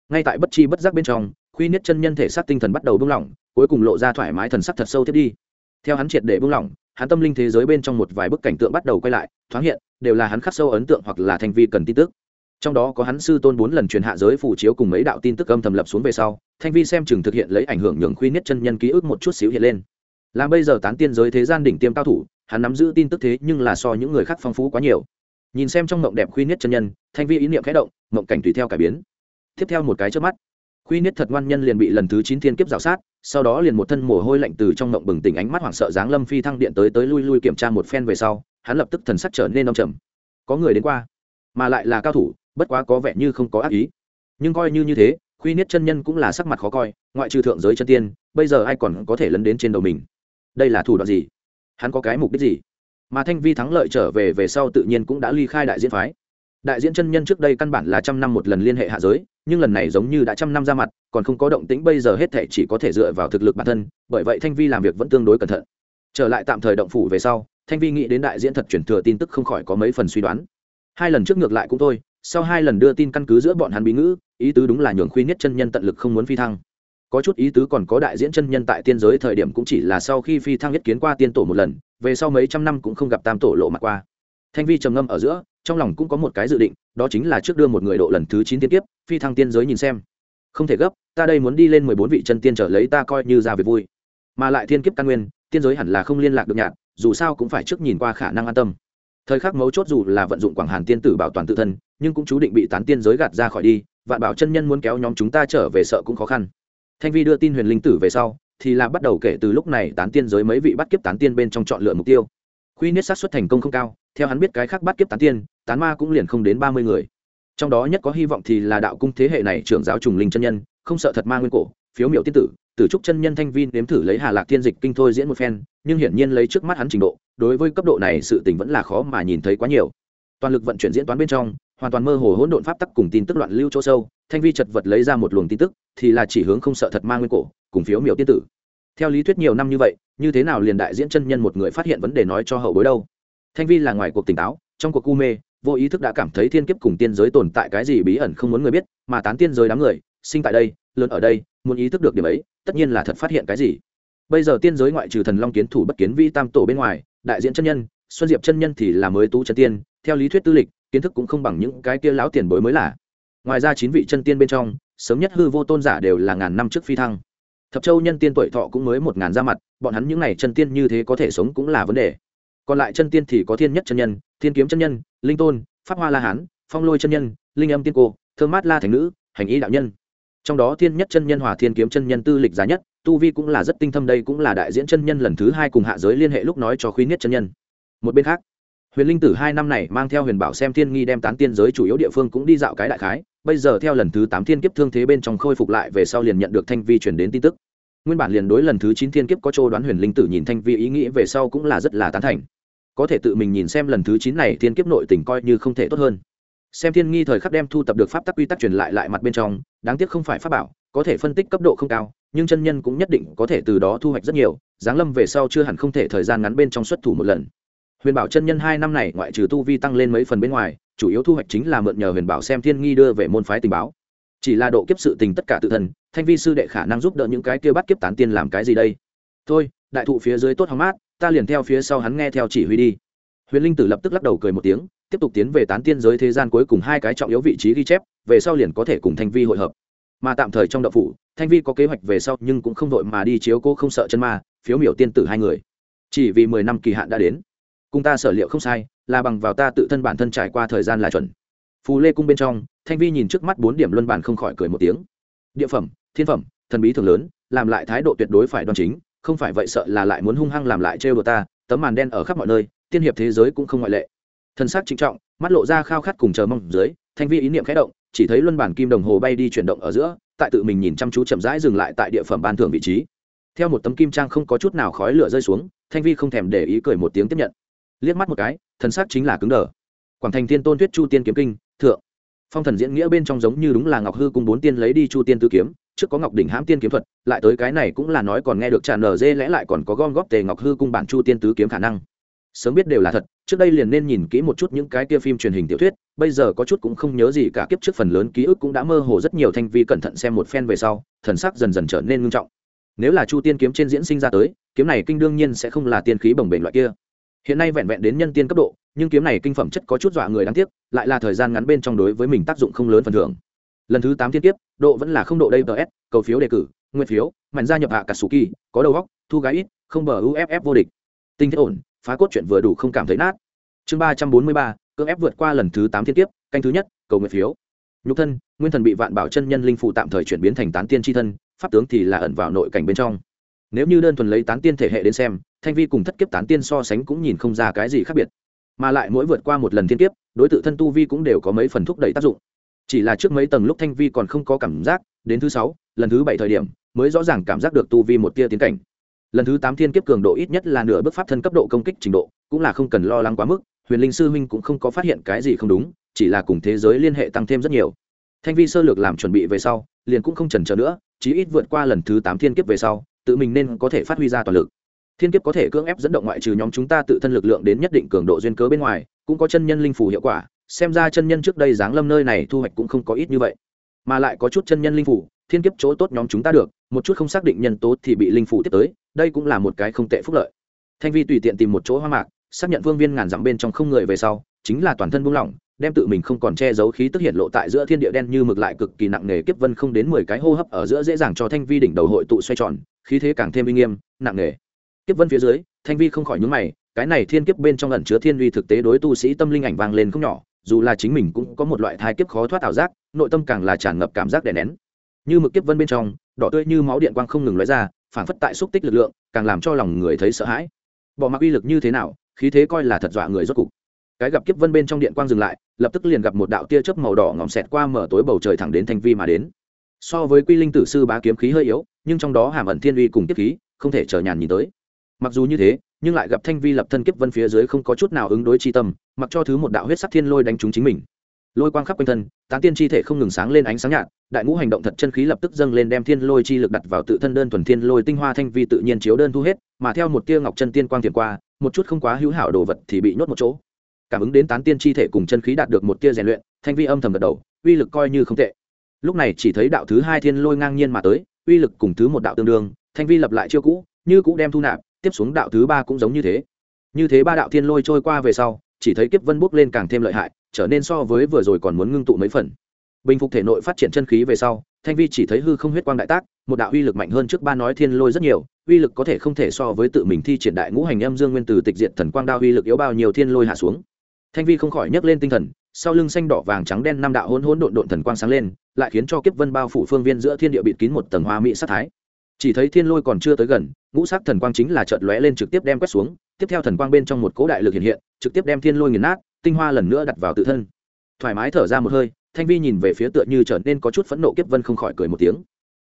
Ngay tại bất chi bất giác bên trong, khuy nhất chân nhân thể xác tinh thần bắt đầu buông lỏng, cuối cùng lộ ra thoải mái thần sắc thật sâu tiếp đi. Theo hắn triệt để buông lỏng, hắn tâm linh thế giới bên trong một vài bức cảnh tượng bắt đầu quay lại, thoáng hiện, đều là hắn khắc sâu ấn tượng hoặc là thành vi cần tin tức trong đó có hắn sư tôn bốn lần truyền hạ giới phủ chiếu cùng mấy đạo tin tức âm thầm lập xuống về sau, thanh vi xem chừng thực hiện lấy ảnh hưởng nhường khuy nhất chân nhân ký ức một chút xíu hiện lên. Là bây giờ tán tiên giới thế gian đỉnh tiêm cao thủ, hắn nắm giữ tin tức thế nhưng là so những người khác phong phú quá nhiều. Nhìn xem trong mộng đẹp khuy nhất chân nhân, thanh vi ý niệm khẽ động, mộng cảnh tùy theo cải biến. Tiếp theo một cái trước mắt, khuy nhất thật ngoan nhân liền bị lần thứ chín thiên kiếp rào sát, sau đó liền một thân mồ hôi lạnh từ trong mộng bừng tỉnh ánh mắt hoảng sợ dáng lâm phi thăng điện tới tới lui lui kiểm tra một phen về sau, hắn lập tức thần sắc trở nên đông trầm. Có người đến qua, mà lại là cao thủ bất quá có vẻ như không có ác ý. Nhưng coi như như thế, khuy niết chân nhân cũng là sắc mặt khó coi, ngoại trừ thượng giới chân tiên, bây giờ ai còn có thể lấn đến trên đầu mình? Đây là thủ đoạn gì? Hắn có cái mục đích gì? Mà thanh vi thắng lợi trở về về sau tự nhiên cũng đã ly khai đại diễn phái. Đại diễn chân nhân trước đây căn bản là trăm năm một lần liên hệ hạ giới, nhưng lần này giống như đã trăm năm ra mặt, còn không có động tĩnh bây giờ hết thể chỉ có thể dựa vào thực lực bản thân, bởi vậy thanh vi làm việc vẫn tương đối cẩn thận. Trở lại tạm thời động phủ về sau, thanh vi nghĩ đến đại diễn thật chuyển thừa tin tức không khỏi có mấy phần suy đoán. Hai lần trước ngược lại cũng thôi sau hai lần đưa tin căn cứ giữa bọn hắn bí ngữ, ý tứ đúng là nhường khuy nhất chân nhân tận lực không muốn phi thăng. Có chút ý tứ còn có đại diễn chân nhân tại tiên giới thời điểm cũng chỉ là sau khi phi thăng nhất kiến qua tiên tổ một lần, về sau mấy trăm năm cũng không gặp tam tổ lộ mặt qua. Thanh vi trầm ngâm ở giữa, trong lòng cũng có một cái dự định, đó chính là trước đưa một người độ lần thứ chín tiên tiếp, phi thăng tiên giới nhìn xem. Không thể gấp, ta đây muốn đi lên mười bốn vị chân tiên trở lấy ta coi như ra việc vui. Mà lại thiên kiếp căn nguyên, tiên giới hẳn là không liên lạc được nhạt, dù sao cũng phải trước nhìn qua khả năng an tâm. Thời khắc mấu chốt dù là vận dụng quảng hàn tiên tử bảo toàn tự thân nhưng cũng chú định bị tán tiên giới gạt ra khỏi đi, vạn bảo chân nhân muốn kéo nhóm chúng ta trở về sợ cũng khó khăn. Thanh vi đưa tin huyền linh tử về sau, thì là bắt đầu kể từ lúc này tán tiên giới mấy vị bắt kiếp tán tiên bên trong chọn lựa mục tiêu. Khuy niết sát xuất thành công không cao, theo hắn biết cái khác bắt kiếp tán tiên, tán ma cũng liền không đến ba mươi người. Trong đó nhất có hy vọng thì là đạo cung thế hệ này trưởng giáo trùng linh chân nhân, không sợ thật ma nguyên cổ, phiếu miểu tiên tử tử trúc chân nhân thanh vi nếm thử lấy hà lạc thiên dịch kinh thôi diễn một phen, nhưng hiển nhiên lấy trước mắt hắn trình độ, đối với cấp độ này sự tình vẫn là khó mà nhìn thấy quá nhiều. Toàn lực vận chuyển diễn toán bên trong hoàn toàn mơ hồ hỗn độn pháp tắc cùng tin tức loạn lưu chỗ sâu, thanh vi chật vật lấy ra một luồng tin tức, thì là chỉ hướng không sợ thật ma nguyên cổ, cùng phiếu miểu tiên tử. Theo lý thuyết nhiều năm như vậy, như thế nào liền đại diễn chân nhân một người phát hiện vấn đề nói cho hậu bối đâu? Thanh vi là ngoài cuộc tỉnh táo, trong cuộc cu mê, vô ý thức đã cảm thấy thiên kiếp cùng tiên giới tồn tại cái gì bí ẩn không muốn người biết, mà tán tiên giới đám người, sinh tại đây, lớn ở đây, muốn ý thức được điểm ấy, tất nhiên là thật phát hiện cái gì. Bây giờ tiên giới ngoại trừ thần long kiến thủ bất kiến vi tam tổ bên ngoài, đại diễn chân nhân, xuân diệp chân nhân thì là mới tú chân tiên, theo lý thuyết tư lịch kiến thức cũng không bằng những cái kia lão tiền bối mới là. Ngoài ra chín vị chân tiên bên trong, sớm nhất hư vô tôn giả đều là ngàn năm trước phi thăng. Thập châu nhân tiên tuổi thọ cũng mới một ngàn ra mặt, bọn hắn những n à y chân tiên như thế có thể sống cũng là vấn đề. Còn lại chân tiên thì có thiên nhất chân nhân, thiên kiếm chân nhân, linh tôn, pháp hoa la hán, phong lôi chân nhân, linh âm tiên cô thương mát la thành nữ, hành ý đạo nhân. Trong đó thiên nhất chân nhân hòa thiên kiếm chân nhân tư lịch giá nhất, tu vi cũng là rất tinh thâm đây cũng là đại diễn chân nhân lần thứ hai cùng hạ giới liên hệ lúc nói cho khuyến nhất chân nhân. Một bên khác huyền linh tử hai năm này mang theo huyền bảo xem thiên nghi đem tán tiên giới chủ yếu địa phương cũng đi dạo cái đại khái. Bây giờ theo lần thứ tám thiên kiếp thương thế bên trong khôi phục lại về sau liền nhận được thanh vi chuyển đến tin tức. Nguyên bản liền đối lần thứ chín thiên kiếp có chỗ đoán huyền linh tử nhìn thanh vi ý nghĩ về sau cũng là rất là tán thành. Có thể tự mình nhìn xem lần thứ chín này thiên kiếp nội tình coi như không thể tốt hơn. Xem thiên nghi thời khắc đem thu tập được pháp tắc quy tắc truyền lại lại mặt bên trong, đáng tiếc không phải pháp bảo, có thể phân tích cấp độ không cao, nhưng chân nhân cũng nhất định có thể từ đó thu hoạch rất nhiều, giáng lâm về sau chưa hẳn không thể thời gian ngắn bên trong xuất thủ một lần huyền bảo chân nhân hai năm này ngoại trừ tu vi tăng lên mấy phần bên ngoài, chủ yếu thu hoạch chính là mượn nhờ huyền bảo xem thiên nghi đưa về môn phái tình báo. Chỉ là độ kiếp sự tình tất cả tự thân, thanh vi sư đệ khả năng giúp đỡ những cái kia bắt kiếp tán tiên làm cái gì đây? Thôi, đại thụ phía dưới tốt hóng mát, ta liền theo phía sau hắn nghe theo chỉ huy đi. Huyền linh tử lập tức lắc đầu cười một tiếng, tiếp tục tiến về tán tiên giới thế gian cuối cùng hai cái trọng yếu vị trí ghi chép, về sau liền có thể cùng thanh vi hội hợp. Mà tạm thời trong đậu phủ, thanh vi có kế hoạch về sau nhưng cũng không vội mà đi chiếu cô không sợ chân ma, phiếu miểu tiên tử hai người. Chỉ vì mười năm kỳ hạn đã đến cùng ta sở liệu không sai, là bằng vào ta tự thân bản thân trải qua thời gian là chuẩn. Phù lê cung bên trong, thanh vi nhìn trước mắt bốn điểm luân bản không khỏi cười một tiếng. Địa phẩm, thiên phẩm, thần bí thường lớn, làm lại thái độ tuyệt đối phải đoan chính, không phải vậy sợ là lại muốn hung hăng làm lại trêu đồ ta, tấm màn đen ở khắp mọi nơi, tiên hiệp thế giới cũng không ngoại lệ. Thân xác trịnh trọng, mắt lộ ra khao khát cùng chờ mong dưới, thanh vi ý niệm khẽ động, chỉ thấy luân bản kim đồng hồ bay đi chuyển động ở giữa, tại tự mình nhìn chăm chú chậm rãi dừng lại tại địa phẩm ban thưởng vị trí. Theo một tấm kim trang không có chút nào khói lửa rơi xuống, thanh vi không thèm để ý cười một tiếng tiếp nhận liếc mắt một cái, thần sắc chính là cứng đờ. Quảng thành thiên tôn tuyết chu tiên kiếm kinh, thượng. Phong thần diễn nghĩa bên trong giống như đúng là ngọc hư cùng bốn tiên lấy đi chu tiên tư kiếm, trước có ngọc đỉnh hãm tiên kiếm thuật, lại tới cái này cũng là nói còn nghe được tràn nở dê lẽ lại còn có gom góp tề ngọc hư cung bản chu tiên tứ kiếm khả năng. Sớm biết đều là thật, trước đây liền nên nhìn kỹ một chút những cái kia phim truyền hình tiểu thuyết, bây giờ có chút cũng không nhớ gì cả kiếp trước phần lớn ký ức cũng đã mơ hồ rất nhiều thanh vi cẩn thận xem một phen về sau, thần sắc dần dần trở nên ngưng trọng. Nếu là chu tiên kiếm trên diễn sinh ra tới, kiếm này kinh đương nhiên sẽ không là tiên khí bồng bềnh loại kia hiện nay vẹn vẹn đến nhân tiên cấp độ, nhưng kiếm này kinh phẩm chất có chút dọa người đáng tiếc, lại là thời gian ngắn bên trong đối với mình tác dụng không lớn phần thưởng. Lần thứ tám thiên tiếp, độ vẫn là không độ đây ts cầu phiếu đề cử nguyên phiếu, mạnh gia nhập hạ cả sù kỳ có đầu góc thu gái ít, không bờ uff vô địch. Tinh thiết ổn, phá cốt chuyện vừa đủ không cảm thấy nát. Chương ba trăm bốn mươi ba, cưỡng ép vượt qua lần thứ tám thiên tiếp, canh thứ nhất, cầu nguyện phiếu. Nhục thân, nguyên thần bị vạn bảo chân nhân linh phụ tạm thời chuyển biến thành tán tiên tri thân, pháp tướng thì là ẩn vào nội cảnh bên trong nếu như đơn thuần lấy tán tiên thể hệ đến xem, thanh vi cùng thất kiếp tán tiên so sánh cũng nhìn không ra cái gì khác biệt. Mà lại mỗi vượt qua một lần thiên kiếp, đối tượng thân tu vi cũng đều có mấy phần thúc đẩy tác dụng. Chỉ là trước mấy tầng lúc thanh vi còn không có cảm giác, đến thứ sáu, lần thứ bảy thời điểm, mới rõ ràng cảm giác được tu vi một tia tiến cảnh. Lần thứ tám thiên kiếp cường độ ít nhất là nửa bước pháp thân cấp độ công kích trình độ, cũng là không cần lo lắng quá mức, huyền linh sư huynh cũng không có phát hiện cái gì không đúng, chỉ là cùng thế giới liên hệ tăng thêm rất nhiều. Thanh vi sơ lược làm chuẩn bị về sau, liền cũng không chần chờ nữa, chí ít vượt qua lần thứ tám thiên kiếp về sau tự mình nên có thể phát huy ra toàn lực. Thiên kiếp có thể cưỡng ép dẫn động ngoại trừ nhóm chúng ta tự thân lực lượng đến nhất định cường độ duyên cớ bên ngoài, cũng có chân nhân linh phủ hiệu quả, xem ra chân nhân trước đây giáng lâm nơi này thu hoạch cũng không có ít như vậy. Mà lại có chút chân nhân linh phủ thiên kiếp chỗ tốt nhóm chúng ta được, một chút không xác định nhân tố thì bị linh phủ tiếp tới, đây cũng là một cái không tệ phúc lợi. Thanh vi tùy tiện tìm một chỗ hoa mạc, xác nhận vương viên ngàn dặm bên trong không người về sau, chính là toàn thân buông lỏng đem tự mình không còn che giấu khí tức hiện lộ tại giữa thiên địa đen như mực lại cực kỳ nặng nề kiếp vân không đến mười cái hô hấp ở giữa dễ dàng cho thanh vi đỉnh đầu hội tụ xoay tròn, khí thế càng thêm uy nghiêm, nặng nề. Kiếp vân phía dưới, thanh vi không khỏi nhúng mày, cái này thiên kiếp bên trong ẩn chứa thiên vi thực tế đối tu sĩ tâm linh ảnh vang lên không nhỏ, dù là chính mình cũng có một loại thai kiếp khó thoát ảo giác, nội tâm càng là tràn ngập cảm giác đè nén. Như mực kiếp vân bên trong, đỏ tươi như máu điện quang không ngừng lóe ra phản phất tại xúc tích lực lượng, càng làm cho lòng người thấy sợ hãi. Bỏ mặc uy lực như thế nào, khí thế coi là thật dọa người rốt cục cái gặp kiếp vân bên trong điện quang dừng lại, lập tức liền gặp một đạo tia chớp màu đỏ ngòm xẹt qua mở tối bầu trời thẳng đến thanh vi mà đến. So với quy linh tử sư bá kiếm khí hơi yếu, nhưng trong đó hàm ẩn thiên uy cùng kiếp khí, không thể chờ nhàn nhìn tới. Mặc dù như thế, nhưng lại gặp thanh vi lập thân kiếp vân phía dưới không có chút nào ứng đối chi tâm, mặc cho thứ một đạo huyết sắc thiên lôi đánh trúng chính mình. Lôi quang khắp quanh thân, tán tiên chi thể không ngừng sáng lên ánh sáng nhạt, đại ngũ hành động thật chân khí lập tức dâng lên đem thiên lôi chi lực đặt vào tự thân đơn thuần thiên lôi tinh hoa thanh vi tự nhiên chiếu đơn thu hết, mà theo một tia ngọc chân tiên quang thiền qua, một chút không quá hữu hảo đồ vật thì bị nhốt một chỗ cảm ứng đến tán tiên chi thể cùng chân khí đạt được một tia rèn luyện, thanh vi âm thầm gật đầu, uy lực coi như không tệ. Lúc này chỉ thấy đạo thứ hai thiên lôi ngang nhiên mà tới, uy lực cùng thứ một đạo tương đương, thanh vi lập lại chiêu cũ, như cũ đem thu nạp, tiếp xuống đạo thứ ba cũng giống như thế. Như thế ba đạo thiên lôi trôi qua về sau, chỉ thấy kiếp vân bốc lên càng thêm lợi hại, trở nên so với vừa rồi còn muốn ngưng tụ mấy phần. Bình phục thể nội phát triển chân khí về sau, thanh vi chỉ thấy hư không huyết quang đại tác, một đạo uy lực mạnh hơn trước ba nói thiên lôi rất nhiều, uy lực có thể không thể so với tự mình thi triển đại ngũ hành âm dương nguyên từ tịch diệt thần quang đao uy lực yếu bao nhiêu thiên lôi hạ xuống thanh vi không khỏi nhấc lên tinh thần, sau lưng xanh đỏ vàng trắng đen năm đạo hôn hôn độn độn thần quang sáng lên, lại khiến cho kiếp vân bao phủ phương viên giữa thiên địa bịt kín một tầng hoa mỹ sát thái. Chỉ thấy thiên lôi còn chưa tới gần, ngũ sắc thần quang chính là chợt lóe lên trực tiếp đem quét xuống, tiếp theo thần quang bên trong một cỗ đại lực hiện hiện, trực tiếp đem thiên lôi nghiền nát, tinh hoa lần nữa đặt vào tự thân. Thoải mái thở ra một hơi, thanh vi nhìn về phía tựa như trở nên có chút phẫn nộ kiếp vân không khỏi cười một tiếng.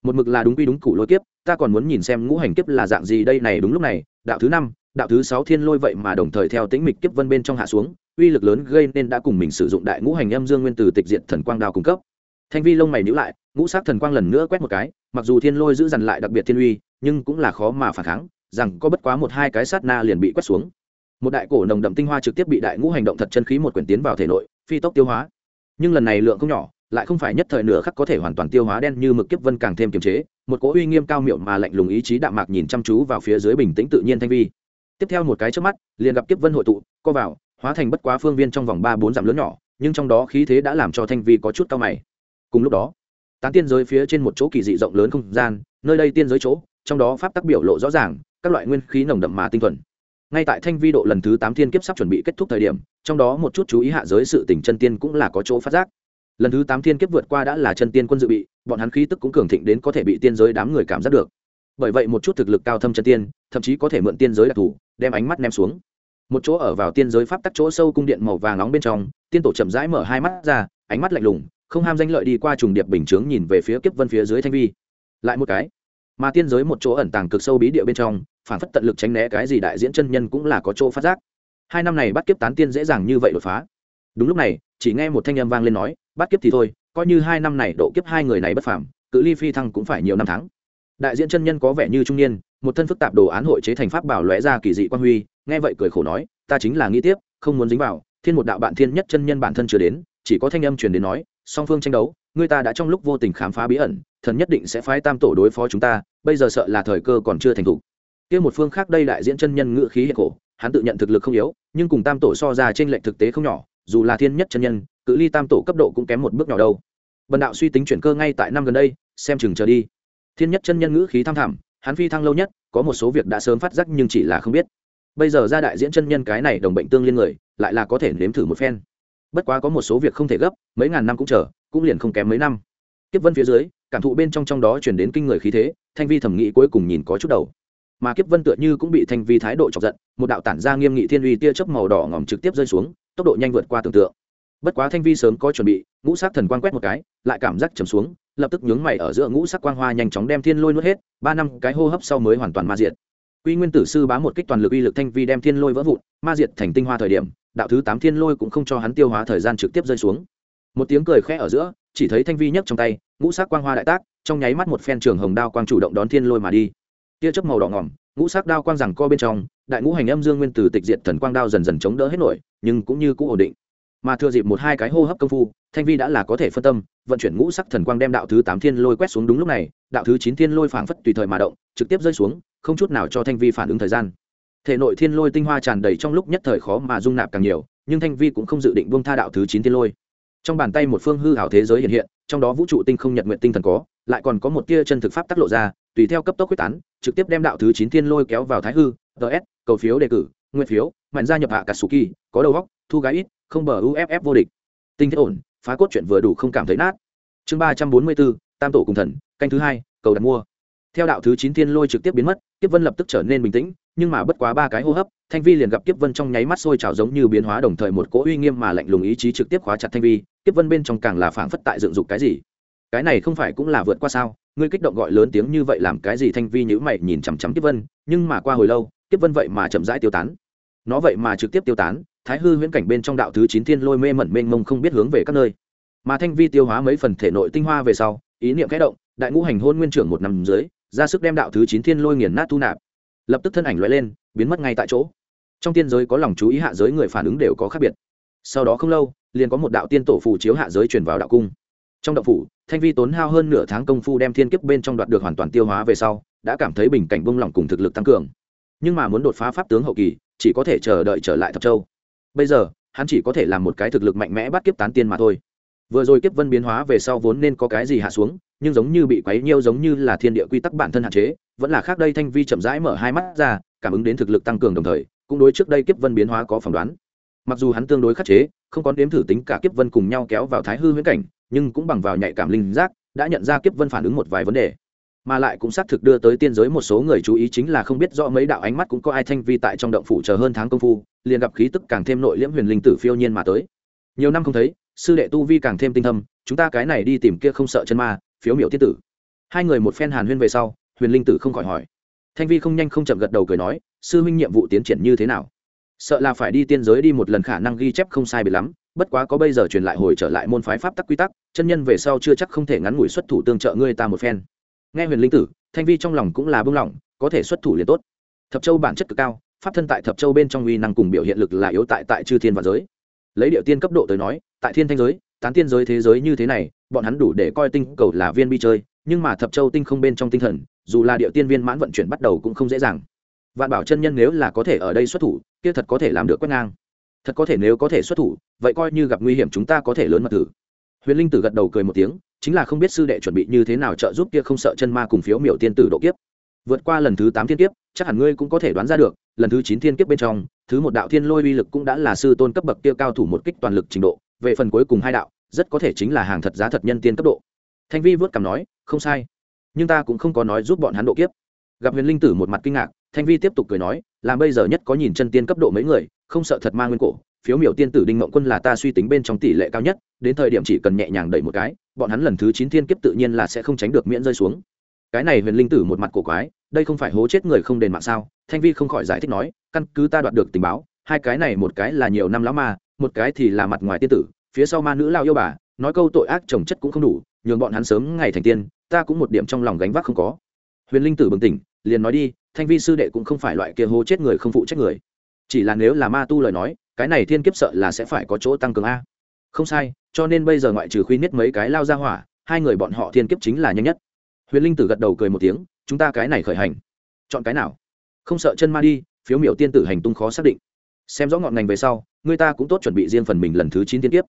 Một mực là đúng quy đúng củ lôi kiếp, ta còn muốn nhìn xem ngũ hành kiếp là dạng gì đây này đúng lúc này, đạo thứ năm, đạo thứ sáu thiên lôi vậy mà đồng thời theo tĩnh mịch kiếp vân bên trong hạ xuống uy lực lớn gây nên đã cùng mình sử dụng đại ngũ hành âm dương nguyên từ tịch diệt thần quang đao cung cấp. Thanh vi lông mày nhữ lại, ngũ sắc thần quang lần nữa quét một cái, mặc dù thiên lôi giữ dằn lại đặc biệt thiên uy, nhưng cũng là khó mà phản kháng, rằng có bất quá một hai cái sát na liền bị quét xuống. Một đại cổ nồng đậm tinh hoa trực tiếp bị đại ngũ hành động thật chân khí một quyển tiến vào thể nội, phi tốc tiêu hóa. Nhưng lần này lượng không nhỏ, lại không phải nhất thời nửa khắc có thể hoàn toàn tiêu hóa đen như mực kiếp vân càng thêm kiềm chế, một cỗ uy nghiêm cao miệng mà lạnh lùng ý chí đạm mạc nhìn chăm chú vào phía dưới bình tĩnh tự nhiên thanh vi. Tiếp theo một cái trước mắt, liền gặp kiếp vân hội tụ, co vào hóa thành bất quá phương viên trong vòng ba bốn dặm lớn nhỏ, nhưng trong đó khí thế đã làm cho thanh vi có chút cao mày. Cùng lúc đó, tán tiên giới phía trên một chỗ kỳ dị rộng lớn không gian, nơi đây tiên giới chỗ, trong đó pháp tắc biểu lộ rõ ràng, các loại nguyên khí nồng đậm mà tinh thuần. Ngay tại thanh vi độ lần thứ tám thiên kiếp sắp chuẩn bị kết thúc thời điểm, trong đó một chút chú ý hạ giới sự tỉnh chân tiên cũng là có chỗ phát giác. Lần thứ tám thiên kiếp vượt qua đã là chân tiên quân dự bị, bọn hắn khí tức cũng cường thịnh đến có thể bị tiên giới đám người cảm giác được. Bởi vậy một chút thực lực cao thâm chân tiên, thậm chí có thể mượn tiên giới đặc thù, đem ánh mắt ném xuống một chỗ ở vào tiên giới pháp tắc chỗ sâu cung điện màu vàng nóng bên trong, tiên tổ chậm rãi mở hai mắt ra, ánh mắt lạnh lùng, không ham danh lợi đi qua trùng điệp bình chướng nhìn về phía kiếp vân phía dưới thanh vi. Lại một cái, mà tiên giới một chỗ ẩn tàng cực sâu bí địa bên trong, phản phất tận lực tránh né cái gì đại diễn chân nhân cũng là có chỗ phát giác. Hai năm này bắt kiếp tán tiên dễ dàng như vậy đột phá. Đúng lúc này, chỉ nghe một thanh âm vang lên nói, bắt kiếp thì thôi, coi như hai năm này độ kiếp hai người này bất phàm, cự ly phi thăng cũng phải nhiều năm tháng. Đại diễn chân nhân có vẻ như trung niên, một thân phức tạp đồ án hội chế thành pháp bảo lóe ra kỳ dị quan huy nghe vậy cười khổ nói, ta chính là nghĩ tiếp, không muốn dính vào, thiên một đạo bạn thiên nhất chân nhân bản thân chưa đến, chỉ có thanh âm truyền đến nói, song phương tranh đấu, người ta đã trong lúc vô tình khám phá bí ẩn, thần nhất định sẽ phái tam tổ đối phó chúng ta, bây giờ sợ là thời cơ còn chưa thành thục. Kia một phương khác đây đại diễn chân nhân ngữ khí hiện khổ, hắn tự nhận thực lực không yếu, nhưng cùng tam tổ so ra trên lệnh thực tế không nhỏ, dù là thiên nhất chân nhân, cự ly tam tổ cấp độ cũng kém một bước nhỏ đâu. Bần đạo suy tính chuyển cơ ngay tại năm gần đây, xem chừng chờ đi. Thiên nhất chân nhân ngữ khí tham thảm hắn phi thăng lâu nhất, có một số việc đã sớm phát giác nhưng chỉ là không biết bây giờ ra đại diễn chân nhân cái này đồng bệnh tương liên người, lại là có thể nếm thử một phen. Bất quá có một số việc không thể gấp, mấy ngàn năm cũng chờ, cũng liền không kém mấy năm. Kiếp vân phía dưới, cảm thụ bên trong trong đó chuyển đến kinh người khí thế, thanh vi thẩm nghĩ cuối cùng nhìn có chút đầu. Mà kiếp vân tựa như cũng bị thanh vi thái độ chọc giận, một đạo tản ra nghiêm nghị thiên uy tia chớp màu đỏ ngòm trực tiếp rơi xuống, tốc độ nhanh vượt qua tưởng tượng. Bất quá thanh vi sớm có chuẩn bị, ngũ sắc thần quang quét một cái, lại cảm giác trầm xuống, lập tức nhướng mày ở giữa ngũ sắc quang hoa nhanh chóng đem thiên lôi nuốt hết, ba năm cái hô hấp sau mới hoàn toàn ma diệt quy nguyên tử sư bá một kích toàn lực uy lực thanh vi đem thiên lôi vỡ vụn, ma diệt thành tinh hoa thời điểm, đạo thứ tám thiên lôi cũng không cho hắn tiêu hóa thời gian trực tiếp rơi xuống. Một tiếng cười khẽ ở giữa, chỉ thấy thanh vi nhấc trong tay, ngũ sắc quang hoa đại tác, trong nháy mắt một phen trường hồng đao quang chủ động đón thiên lôi mà đi. Tia chớp màu đỏ ngỏm, ngũ sắc đao quang rằng co bên trong, đại ngũ hành âm dương nguyên tử tịch diệt thần quang đao dần dần chống đỡ hết nổi, nhưng cũng như cũ ổn định. Mà thừa dịp một hai cái hô hấp công phu thanh vi đã là có thể phân tâm, vận chuyển ngũ sắc thần quang đem đạo thứ tám thiên lôi quét xuống đúng lúc này, đạo thứ chín thiên lôi phảng phất tùy thời mà động, trực tiếp rơi xuống, không chút nào cho thanh vi phản ứng thời gian. Thể nội thiên lôi tinh hoa tràn đầy trong lúc nhất thời khó mà dung nạp càng nhiều, nhưng thanh vi cũng không dự định buông tha đạo thứ chín thiên lôi. Trong bàn tay một phương hư hảo thế giới hiện hiện, trong đó vũ trụ tinh không nhật nguyện tinh thần có, lại còn có một tia chân thực pháp tác lộ ra, tùy theo cấp tốc quyết tán, trực tiếp đem đạo thứ chín thiên lôi kéo vào thái hư, ts, cầu phiếu đề cử, nguyện phiếu, mạnh gia nhập hạ katsuki có đầu góc thu gái ít, không bờ uff vô địch. Tinh thiết ổn phá cốt chuyện vừa đủ không cảm thấy nát. Chương ba trăm bốn mươi bốn, tam tổ cùng thần, canh thứ hai, cầu đặt mua. Theo đạo thứ chín thiên lôi trực tiếp biến mất, kiếp vân lập tức trở nên bình tĩnh, nhưng mà bất quá ba cái hô hấp, thanh vi liền gặp kiếp vân trong nháy mắt sôi trào giống như biến hóa đồng thời một cỗ uy nghiêm mà lạnh lùng ý chí trực tiếp khóa chặt thanh vi, kiếp vân bên trong càng là phảng phất tại dựng dục cái gì. Cái này không phải cũng là vượt qua sao, ngươi kích động gọi lớn tiếng như vậy làm cái gì thanh vi nhữ mày nhìn chằm chằm kiếp vân, nhưng mà qua hồi lâu, kiếp vân vậy mà chậm rãi tiêu tán nó vậy mà trực tiếp tiêu tán, thái hư huyễn cảnh bên trong đạo thứ chín thiên lôi mê mẩn mênh mông không biết hướng về các nơi. Mà thanh vi tiêu hóa mấy phần thể nội tinh hoa về sau, ý niệm kẽ động, đại ngũ hành hôn nguyên trưởng một năm dưới, ra sức đem đạo thứ chín thiên lôi nghiền nát thu nạp. Lập tức thân ảnh loại lên, biến mất ngay tại chỗ. Trong tiên giới có lòng chú ý hạ giới người phản ứng đều có khác biệt. Sau đó không lâu, liền có một đạo tiên tổ phù chiếu hạ giới truyền vào đạo cung. Trong đạo phủ, thanh vi tốn hao hơn nửa tháng công phu đem thiên kiếp bên trong đoạt được hoàn toàn tiêu hóa về sau, đã cảm thấy bình cảnh bông lỏng cùng thực lực tăng cường. Nhưng mà muốn đột phá pháp tướng hậu kỳ chỉ có thể chờ đợi trở lại thập châu. Bây giờ, hắn chỉ có thể làm một cái thực lực mạnh mẽ bắt kiếp tán tiên mà thôi. Vừa rồi kiếp vân biến hóa về sau vốn nên có cái gì hạ xuống, nhưng giống như bị quấy nhiêu giống như là thiên địa quy tắc bản thân hạn chế, vẫn là khác đây thanh vi chậm rãi mở hai mắt ra, cảm ứng đến thực lực tăng cường đồng thời, cũng đối trước đây kiếp vân biến hóa có phỏng đoán. Mặc dù hắn tương đối khắc chế, không có đếm thử tính cả kiếp vân cùng nhau kéo vào thái hư huyễn cảnh, nhưng cũng bằng vào nhạy cảm linh giác, đã nhận ra kiếp vân phản ứng một vài vấn đề mà lại cũng xác thực đưa tới tiên giới một số người chú ý chính là không biết rõ mấy đạo ánh mắt cũng có ai thanh vi tại trong động phủ chờ hơn tháng công phu, liền gặp khí tức càng thêm nội liễm huyền linh tử phiêu nhiên mà tới. Nhiều năm không thấy, sư đệ tu vi càng thêm tinh thâm, chúng ta cái này đi tìm kia không sợ chân ma, phiếu miểu tiết tử. Hai người một phen hàn huyên về sau, huyền linh tử không khỏi hỏi. Thanh vi không nhanh không chậm gật đầu cười nói, sư huynh nhiệm vụ tiến triển như thế nào? Sợ là phải đi tiên giới đi một lần khả năng ghi chép không sai bị lắm, bất quá có bây giờ truyền lại hồi trở lại môn phái pháp tắc quy tắc, chân nhân về sau chưa chắc không thể ngắn ngủi xuất thủ tương trợ ngươi ta một phen nghe huyền linh tử, thanh vi trong lòng cũng là bưng lỏng có thể xuất thủ liền tốt. Thập châu bản chất cực cao, pháp thân tại thập châu bên trong uy năng cùng biểu hiện lực là yếu tại tại chư thiên và giới. Lấy địa tiên cấp độ tới nói, tại thiên thanh giới, tán tiên giới thế giới như thế này, bọn hắn đủ để coi tinh cầu là viên bi chơi, nhưng mà thập châu tinh không bên trong tinh thần, dù là địa tiên viên mãn vận chuyển bắt đầu cũng không dễ dàng. Vạn bảo chân nhân nếu là có thể ở đây xuất thủ, kia thật có thể làm được quét ngang. Thật có thể nếu có thể xuất thủ, vậy coi như gặp nguy hiểm chúng ta có thể lớn mật tử. huyền linh tử gật đầu cười một tiếng chính là không biết sư đệ chuẩn bị như thế nào trợ giúp kia không sợ chân ma cùng phiếu miểu tiên tử độ kiếp. Vượt qua lần thứ tám thiên kiếp, chắc hẳn ngươi cũng có thể đoán ra được, lần thứ chín thiên kiếp bên trong, thứ một đạo thiên lôi uy lực cũng đã là sư tôn cấp bậc kia cao thủ một kích toàn lực trình độ, về phần cuối cùng hai đạo, rất có thể chính là hàng thật giá thật nhân tiên cấp độ. Thanh vi vớt cằm nói, không sai. Nhưng ta cũng không có nói giúp bọn hắn độ kiếp. Gặp huyền linh tử một mặt kinh ngạc, thanh vi tiếp tục cười nói, làm bây giờ nhất có nhìn chân tiên cấp độ mấy người, không sợ thật ma nguyên cổ phiếu miểu tiên tử đinh mộng quân là ta suy tính bên trong tỷ lệ cao nhất, đến thời điểm chỉ cần nhẹ nhàng đẩy một cái, bọn hắn lần thứ chín thiên kiếp tự nhiên là sẽ không tránh được miễn rơi xuống. Cái này huyền linh tử một mặt cổ quái, đây không phải hố chết người không đền mạng sao? Thanh vi không khỏi giải thích nói, căn cứ ta đoạt được tình báo, hai cái này một cái là nhiều năm lão ma, một cái thì là mặt ngoài tiên tử, phía sau ma nữ lao yêu bà, nói câu tội ác trồng chất cũng không đủ, nhường bọn hắn sớm ngày thành tiên, ta cũng một điểm trong lòng gánh vác không có. Huyền linh tử bừng tỉnh, liền nói đi, thanh vi sư đệ cũng không phải loại kia hố chết người không phụ trách người. Chỉ là nếu là ma tu lời nói cái này thiên kiếp sợ là sẽ phải có chỗ tăng cường a. Không sai, cho nên bây giờ ngoại trừ khuyên nhất mấy cái lao ra hỏa, hai người bọn họ thiên kiếp chính là nhanh nhất. Huyền linh tử gật đầu cười một tiếng, chúng ta cái này khởi hành. Chọn cái nào? Không sợ chân ma đi, phiếu miểu tiên tử hành tung khó xác định. Xem rõ ngọn ngành về sau, người ta cũng tốt chuẩn bị riêng phần mình lần thứ chín thiên kiếp.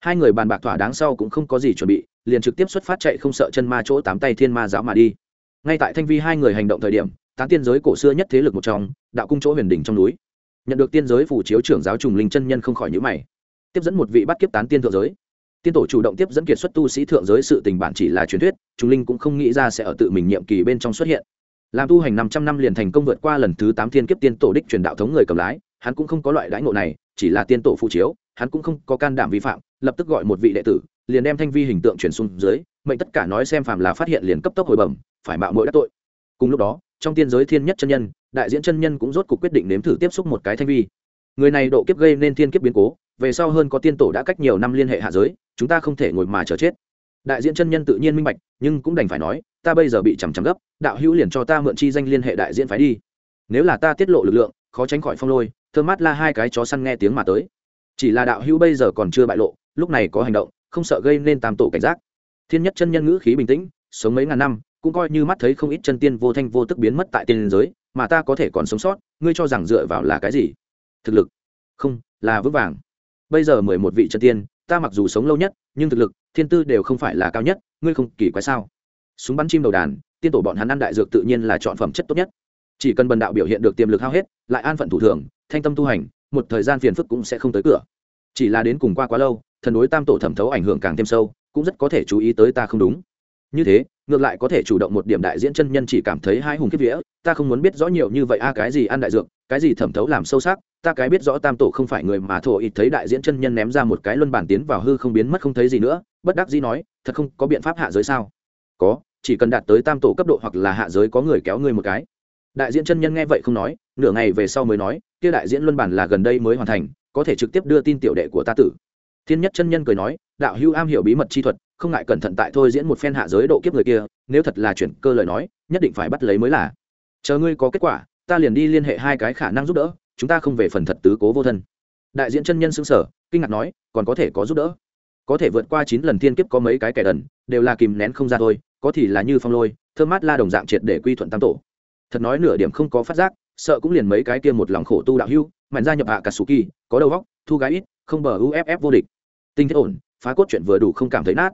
Hai người bàn bạc thỏa đáng sau cũng không có gì chuẩn bị, liền trực tiếp xuất phát chạy không sợ chân ma chỗ tám tay thiên ma giáo mà đi. Ngay tại thanh vi hai người hành động thời điểm, tán tiên giới cổ xưa nhất thế lực một trong, đạo cung chỗ huyền đỉnh trong núi nhận được tiên giới phủ chiếu trưởng giáo trùng linh chân nhân không khỏi nhữ mày. Tiếp dẫn một vị bắt kiếp tán tiên thượng giới. Tiên tổ chủ động tiếp dẫn kiệt xuất tu sĩ thượng giới sự tình bản chỉ là truyền thuyết, trùng linh cũng không nghĩ ra sẽ ở tự mình nhiệm kỳ bên trong xuất hiện. Làm tu hành năm trăm năm liền thành công vượt qua lần thứ tám thiên kiếp tiên tổ đích truyền đạo thống người cầm lái, hắn cũng không có loại đãi ngộ này, chỉ là tiên tổ phụ chiếu, hắn cũng không có can đảm vi phạm, lập tức gọi một vị đệ tử, liền đem thanh vi hình tượng chuyển xuống dưới, mệnh tất cả nói xem phàm là phát hiện liền cấp tốc hồi bẩm, phải mạo mỗi đắc tội. Cùng lúc đó trong tiên giới thiên nhất chân nhân, đại diễn chân nhân cũng rốt cuộc quyết định nếm thử tiếp xúc một cái thanh vi. Người này độ kiếp gây nên thiên kiếp biến cố, về sau hơn có tiên tổ đã cách nhiều năm liên hệ hạ giới, chúng ta không thể ngồi mà chờ chết. Đại diễn chân nhân tự nhiên minh bạch, nhưng cũng đành phải nói, ta bây giờ bị chằm chằm gấp, đạo hữu liền cho ta mượn chi danh liên hệ đại diễn phái đi. Nếu là ta tiết lộ lực lượng, khó tránh khỏi phong lôi thơ mát la hai cái chó săn nghe tiếng mà tới. Chỉ là đạo hữu bây giờ còn chưa bại lộ, lúc này có hành động, không sợ gây nên tam tổ cảnh giác. Thiên nhất chân nhân ngữ khí bình tĩnh, sống mấy ngàn năm cũng coi như mắt thấy không ít chân tiên vô thanh vô tức biến mất tại tiên giới, mà ta có thể còn sống sót, ngươi cho rằng dựa vào là cái gì? Thực lực? Không, là vững vàng. Bây giờ mười một vị chân tiên, ta mặc dù sống lâu nhất, nhưng thực lực, thiên tư đều không phải là cao nhất, ngươi không kỳ quái sao? Súng bắn chim đầu đàn, tiên tổ bọn hắn ăn đại dược tự nhiên là chọn phẩm chất tốt nhất. Chỉ cần bần đạo biểu hiện được tiềm lực hao hết, lại an phận thủ thường, thanh tâm tu hành, một thời gian phiền phức cũng sẽ không tới cửa. Chỉ là đến cùng qua quá lâu, thần đối tam tổ thẩm thấu ảnh hưởng càng thêm sâu, cũng rất có thể chú ý tới ta không đúng. Như thế ngược lại có thể chủ động một điểm đại diễn chân nhân chỉ cảm thấy hai hùng kiếp vía, ta không muốn biết rõ nhiều như vậy, a, cái gì ăn đại dược, cái gì thẩm thấu làm sâu sắc, ta cái biết rõ tam tổ không phải người mà thổ ít thấy đại diễn chân nhân ném ra một cái luân bản tiến vào hư không biến mất không thấy gì nữa, bất đắc dĩ nói, thật không có biện pháp hạ giới sao? Có, chỉ cần đạt tới tam tổ cấp độ hoặc là hạ giới có người kéo ngươi một cái. Đại diễn chân nhân nghe vậy không nói, nửa ngày về sau mới nói, kia đại diễn luân bản là gần đây mới hoàn thành, có thể trực tiếp đưa tin tiểu đệ của ta tử. Thiên nhất chân nhân cười nói, đạo hưu am hiểu bí mật chi thuật không ngại cẩn thận tại thôi diễn một phen hạ giới độ kiếp người kia, nếu thật là chuyển cơ lời nói, nhất định phải bắt lấy mới là. Chờ ngươi có kết quả, ta liền đi liên hệ hai cái khả năng giúp đỡ, chúng ta không về phần thật tứ cố vô thân. Đại diễn chân nhân xưng sở kinh ngạc nói, còn có thể có giúp đỡ. Có thể vượt qua chín lần thiên kiếp có mấy cái kẻ đần, đều là kìm nén không ra thôi, có thì là như phong lôi, thơm mát la đồng dạng triệt để quy thuận tam tổ. Thật nói nửa điểm không có phát giác, sợ cũng liền mấy cái kia một lòng khổ tu đạo hưu mạnh gia nhập hạ cả sù kỳ, có đầu góc thu gái ít, không bờ uff vô địch. Tinh thế ổn, phá cốt chuyện vừa đủ không cảm thấy nát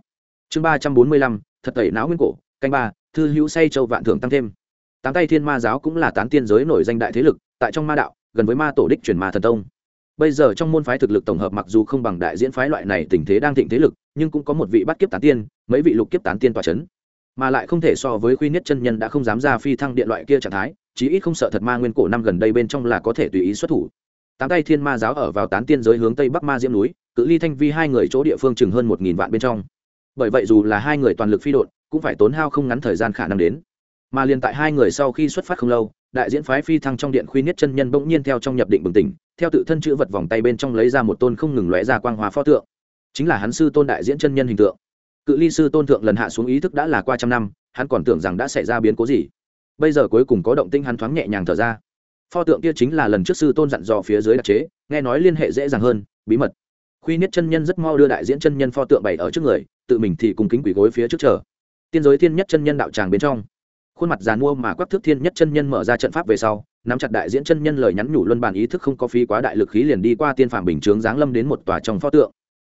chương ba trăm bốn mươi lăm, thật tẩy não nguyên cổ, canh ba, thư hữu say châu vạn thưởng tăng thêm. Tám tay thiên ma giáo cũng là tán tiên giới nổi danh đại thế lực, tại trong ma đạo, gần với ma tổ đích truyền ma thần tông. Bây giờ trong môn phái thực lực tổng hợp mặc dù không bằng đại diễn phái loại này tình thế đang thịnh thế lực, nhưng cũng có một vị bắt kiếp tán tiên, mấy vị lục kiếp tán tiên tòa c h ấ n mà lại không thể so với khuy niết chân nhân đã không dám ra phi thăng điện loại kia trạng thái, chí ít không sợ thật ma nguyên cổ năm gần đây bên trong là có thể tùy ý xuất thủ. Tám tay thiên ma giáo ở vào tán tiên giới hướng tây bắc ma diễm núi, cự ly thanh vi hai người chỗ địa phương chừng hơn một nghìn vạn bên trong bởi vậy dù là hai người toàn lực phi đột cũng phải tốn hao không ngắn thời gian khả năng đến. Mà liền tại hai người sau khi xuất phát không lâu, đại diễn phái phi thăng trong điện khuy niết chân nhân bỗng nhiên theo trong nhập định bừng tỉnh, theo tự thân chữ vật vòng tay bên trong lấy ra một tôn không ngừng lóe ra quang hóa pho tượng. Chính là hắn sư tôn đại diễn chân nhân hình tượng. Cự ly sư tôn thượng lần hạ xuống ý thức đã là qua trăm năm, hắn còn tưởng rằng đã xảy ra biến cố gì. Bây giờ cuối cùng có động tinh hắn thoáng nhẹ nhàng thở ra. Pho tượng kia chính là lần trước sư tôn dặn dò phía dưới đặc chế, nghe nói liên hệ dễ dàng hơn, bí mật. Quy niết chân nhân rất mau đưa đại diễn chân nhân pho tượng bày ở trước người, tự mình thì cùng kính quỷ gối phía trước chờ. Tiên giới thiên nhất chân nhân đạo tràng bên trong. Khuôn mặt giàn mua mà quắc thước thiên nhất chân nhân mở ra trận pháp về sau, nắm chặt đại diễn chân nhân lời nhắn nhủ luân bản ý thức không có phí quá đại lực khí liền đi qua tiên phàm bình chướng giáng lâm đến một tòa trong pho tượng.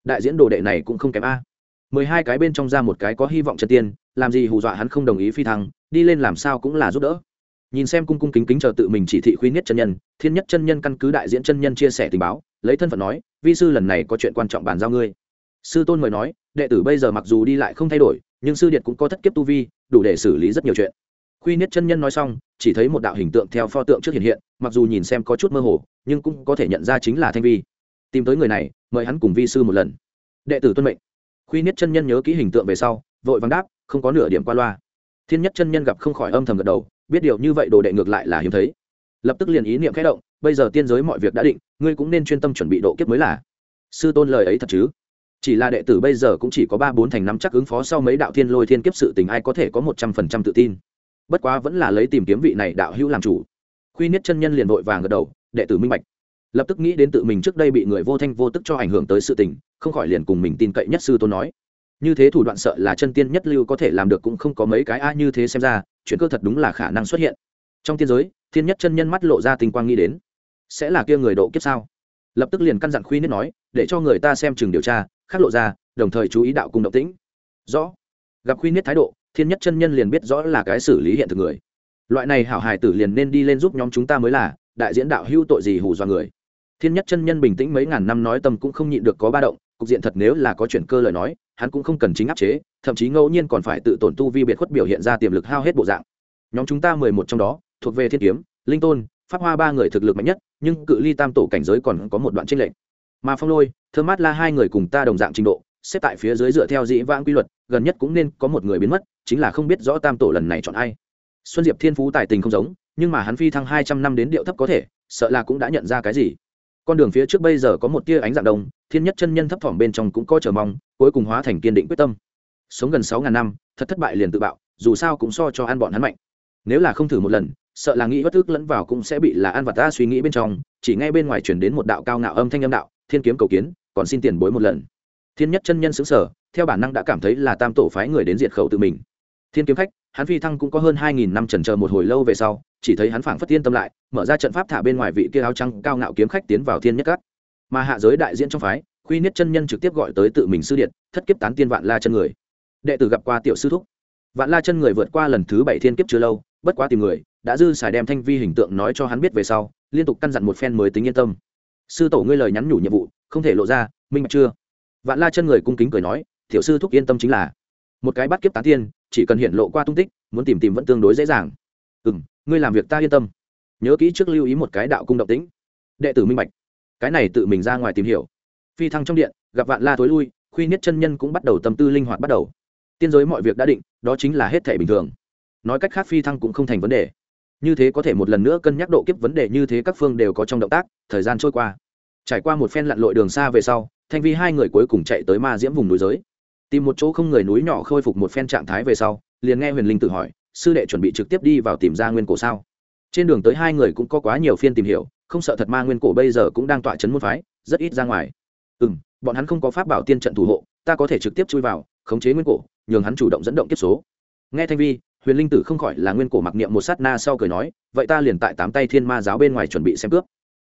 Đại diễn đồ đệ này cũng không kém a. Mười hai cái bên trong ra một cái có hy vọng chân tiên, làm gì hù dọa hắn không đồng ý phi thăng, đi lên làm sao cũng là giúp đỡ. Nhìn xem cung cung kính kính chờ tự mình chỉ thị khuyên nhất chân nhân, thiên nhất chân nhân căn cứ đại diễn chân nhân chia sẻ tình báo lấy thân phận nói, vi sư lần này có chuyện quan trọng bàn giao ngươi. Sư tôn mời nói, đệ tử bây giờ mặc dù đi lại không thay đổi, nhưng sư điệt cũng có thất kiếp tu vi, đủ để xử lý rất nhiều chuyện. Khuy nhất chân nhân nói xong, chỉ thấy một đạo hình tượng theo pho tượng trước hiện hiện, mặc dù nhìn xem có chút mơ hồ, nhưng cũng có thể nhận ra chính là thanh vi. Tìm tới người này, mời hắn cùng vi sư một lần. Đệ tử tuân mệnh. Khuy nhất chân nhân nhớ kỹ hình tượng về sau, vội vàng đáp, không có nửa điểm qua loa. Thiên nhất chân nhân gặp không khỏi âm thầm gật đầu, biết điều như vậy đồ đệ ngược lại là hiếm thấy lập tức liền ý niệm khẽ động, bây giờ tiên giới mọi việc đã định, ngươi cũng nên chuyên tâm chuẩn bị độ kiếp mới là. Sư tôn lời ấy thật chứ? Chỉ là đệ tử bây giờ cũng chỉ có ba bốn thành năm chắc ứng phó sau mấy đạo thiên lôi thiên kiếp sự tình ai có thể có một trăm phần trăm tự tin. Bất quá vẫn là lấy tìm kiếm vị này đạo hữu làm chủ. Khuy niết chân nhân liền vội vàng gật đầu, đệ tử minh bạch. Lập tức nghĩ đến tự mình trước đây bị người vô thanh vô tức cho ảnh hưởng tới sự tình, không khỏi liền cùng mình tin cậy nhất sư tôn nói. Như thế thủ đoạn sợ là chân tiên nhất lưu có thể làm được cũng không có mấy cái a, như thế xem ra, chuyện cơ thật đúng là khả năng xuất hiện. Trong tiên giới thiên nhất chân nhân mắt lộ ra tinh quang nghĩ đến. Sẽ là kia người độ kiếp sao? Lập tức liền căn dặn khuy niết nói, để cho người ta xem chừng điều tra khắc lộ ra, đồng thời chú ý đạo cung động tĩnh. Rõ. Gặp khuy niết thái độ, thiên nhất chân nhân liền biết rõ là cái xử lý hiện thực người. Loại này hảo hài tử liền nên đi lên giúp nhóm chúng ta mới là, đại diễn đạo hưu tội gì hù do người. Thiên nhất chân nhân bình tĩnh mấy ngàn năm nói tâm cũng không nhịn được có ba động, cục diện thật nếu là có chuyển cơ lời nói, hắn cũng không cần chính áp chế, thậm chí ngẫu nhiên còn phải tự tổn tu vi biệt khuất biểu hiện ra tiềm lực hao hết bộ dạng. Nhóm chúng ta mười một trong đó thuộc về thiên kiếm, linh tôn, pháp hoa ba người thực lực mạnh nhất, nhưng cự ly tam tổ cảnh giới còn có một đoạn tranh lệch. Mà phong lôi thơ mát la hai người cùng ta đồng dạng trình độ, xếp tại phía dưới dựa theo dĩ vãng quy luật, gần nhất cũng nên có một người biến mất, chính là không biết rõ tam tổ lần này chọn ai. Xuân diệp thiên phú tài tình không giống, nhưng mà hắn phi thăng hai trăm năm đến điệu thấp có thể, sợ là cũng đã nhận ra cái gì. Con đường phía trước bây giờ có một tia ánh dạng đông, thiên nhất chân nhân thấp thỏm bên trong cũng có chờ mong, cuối cùng hóa thành kiên định quyết tâm. Sống gần sáu ngàn năm, thật thất bại liền tự bạo, dù sao cũng so cho ăn bọn hắn mạnh. Nếu là không thử một lần sợ là nghĩ bất ức lẫn vào cũng sẽ bị là ăn vật ta suy nghĩ bên trong, chỉ ngay bên ngoài chuyển đến một đạo cao ngạo âm thanh âm đạo, thiên kiếm cầu kiến, còn xin tiền bối một lần. Thiên nhất chân nhân xứng sở theo bản năng đã cảm thấy là tam tổ phái người đến diệt khẩu tự mình. Thiên kiếm khách, hắn phi thăng cũng có hơn hai nghìn năm trần chờ một hồi lâu về sau, chỉ thấy hắn phảng phất tiên tâm lại, mở ra trận pháp thả bên ngoài vị kia áo trắng cao ngạo kiếm khách tiến vào thiên nhất cát mà hạ giới đại diễn trong phái, khuy niết chân nhân trực tiếp gọi tới tự mình sư điện, thất kiếp tán tiên vạn la chân người. Đệ tử gặp qua tiểu sư thúc. Vạn la chân người vượt qua lần thứ bảy thiên kiếp chưa lâu bất quá tìm người, đã dư xài đem thanh vi hình tượng nói cho hắn biết về sau, liên tục căn dặn một phen mới tính yên tâm. Sư tổ ngươi lời nhắn nhủ nhiệm vụ, không thể lộ ra, minh bạch chưa? Vạn la chân người cung kính cười nói, tiểu sư thúc yên tâm chính là. Một cái bắt kiếp tán tiên, chỉ cần hiện lộ qua tung tích, muốn tìm tìm vẫn tương đối dễ dàng. Ừ m ngươi làm việc ta yên tâm. Nhớ kỹ trước lưu ý một cái đạo cung động tĩnh. Đệ tử minh bạch. Cái này tự mình ra ngoài tìm hiểu. Phi thăng trong điện, gặp vạn la tối lui, khuy niết chân nhân cũng bắt đầu tâm tư linh hoạt bắt đầu. Tiên giới mọi việc đã định, đó chính là hết thể bình thường nói cách khác phi thăng cũng không thành vấn đề. Như thế có thể một lần nữa cân nhắc độ kiếp vấn đề như thế các phương đều có trong động tác, thời gian trôi qua. Trải qua một phen lặn lội đường xa về sau, thanh vi hai người cuối cùng chạy tới ma diễm vùng núi giới. Tìm một chỗ không người núi nhỏ khôi phục một phen trạng thái về sau, liền nghe huyền linh tự hỏi, sư đệ chuẩn bị trực tiếp đi vào tìm ra nguyên cổ sao? Trên đường tới hai người cũng có quá nhiều phiên tìm hiểu, không sợ thật ma nguyên cổ bây giờ cũng đang tọa chấn môn phái, rất ít ra ngoài. Ừ m bọn hắn không có pháp bảo tiên trận thủ hộ, ta có thể trực tiếp chui vào, khống chế nguyên cổ, nhường hắn chủ động dẫn động kiếp số. Nghe thanh vi huyền linh tử không khỏi là nguyên cổ mặc niệm một sát na sau cười nói, vậy ta liền tại tám tay thiên ma giáo bên ngoài chuẩn bị xem cướp.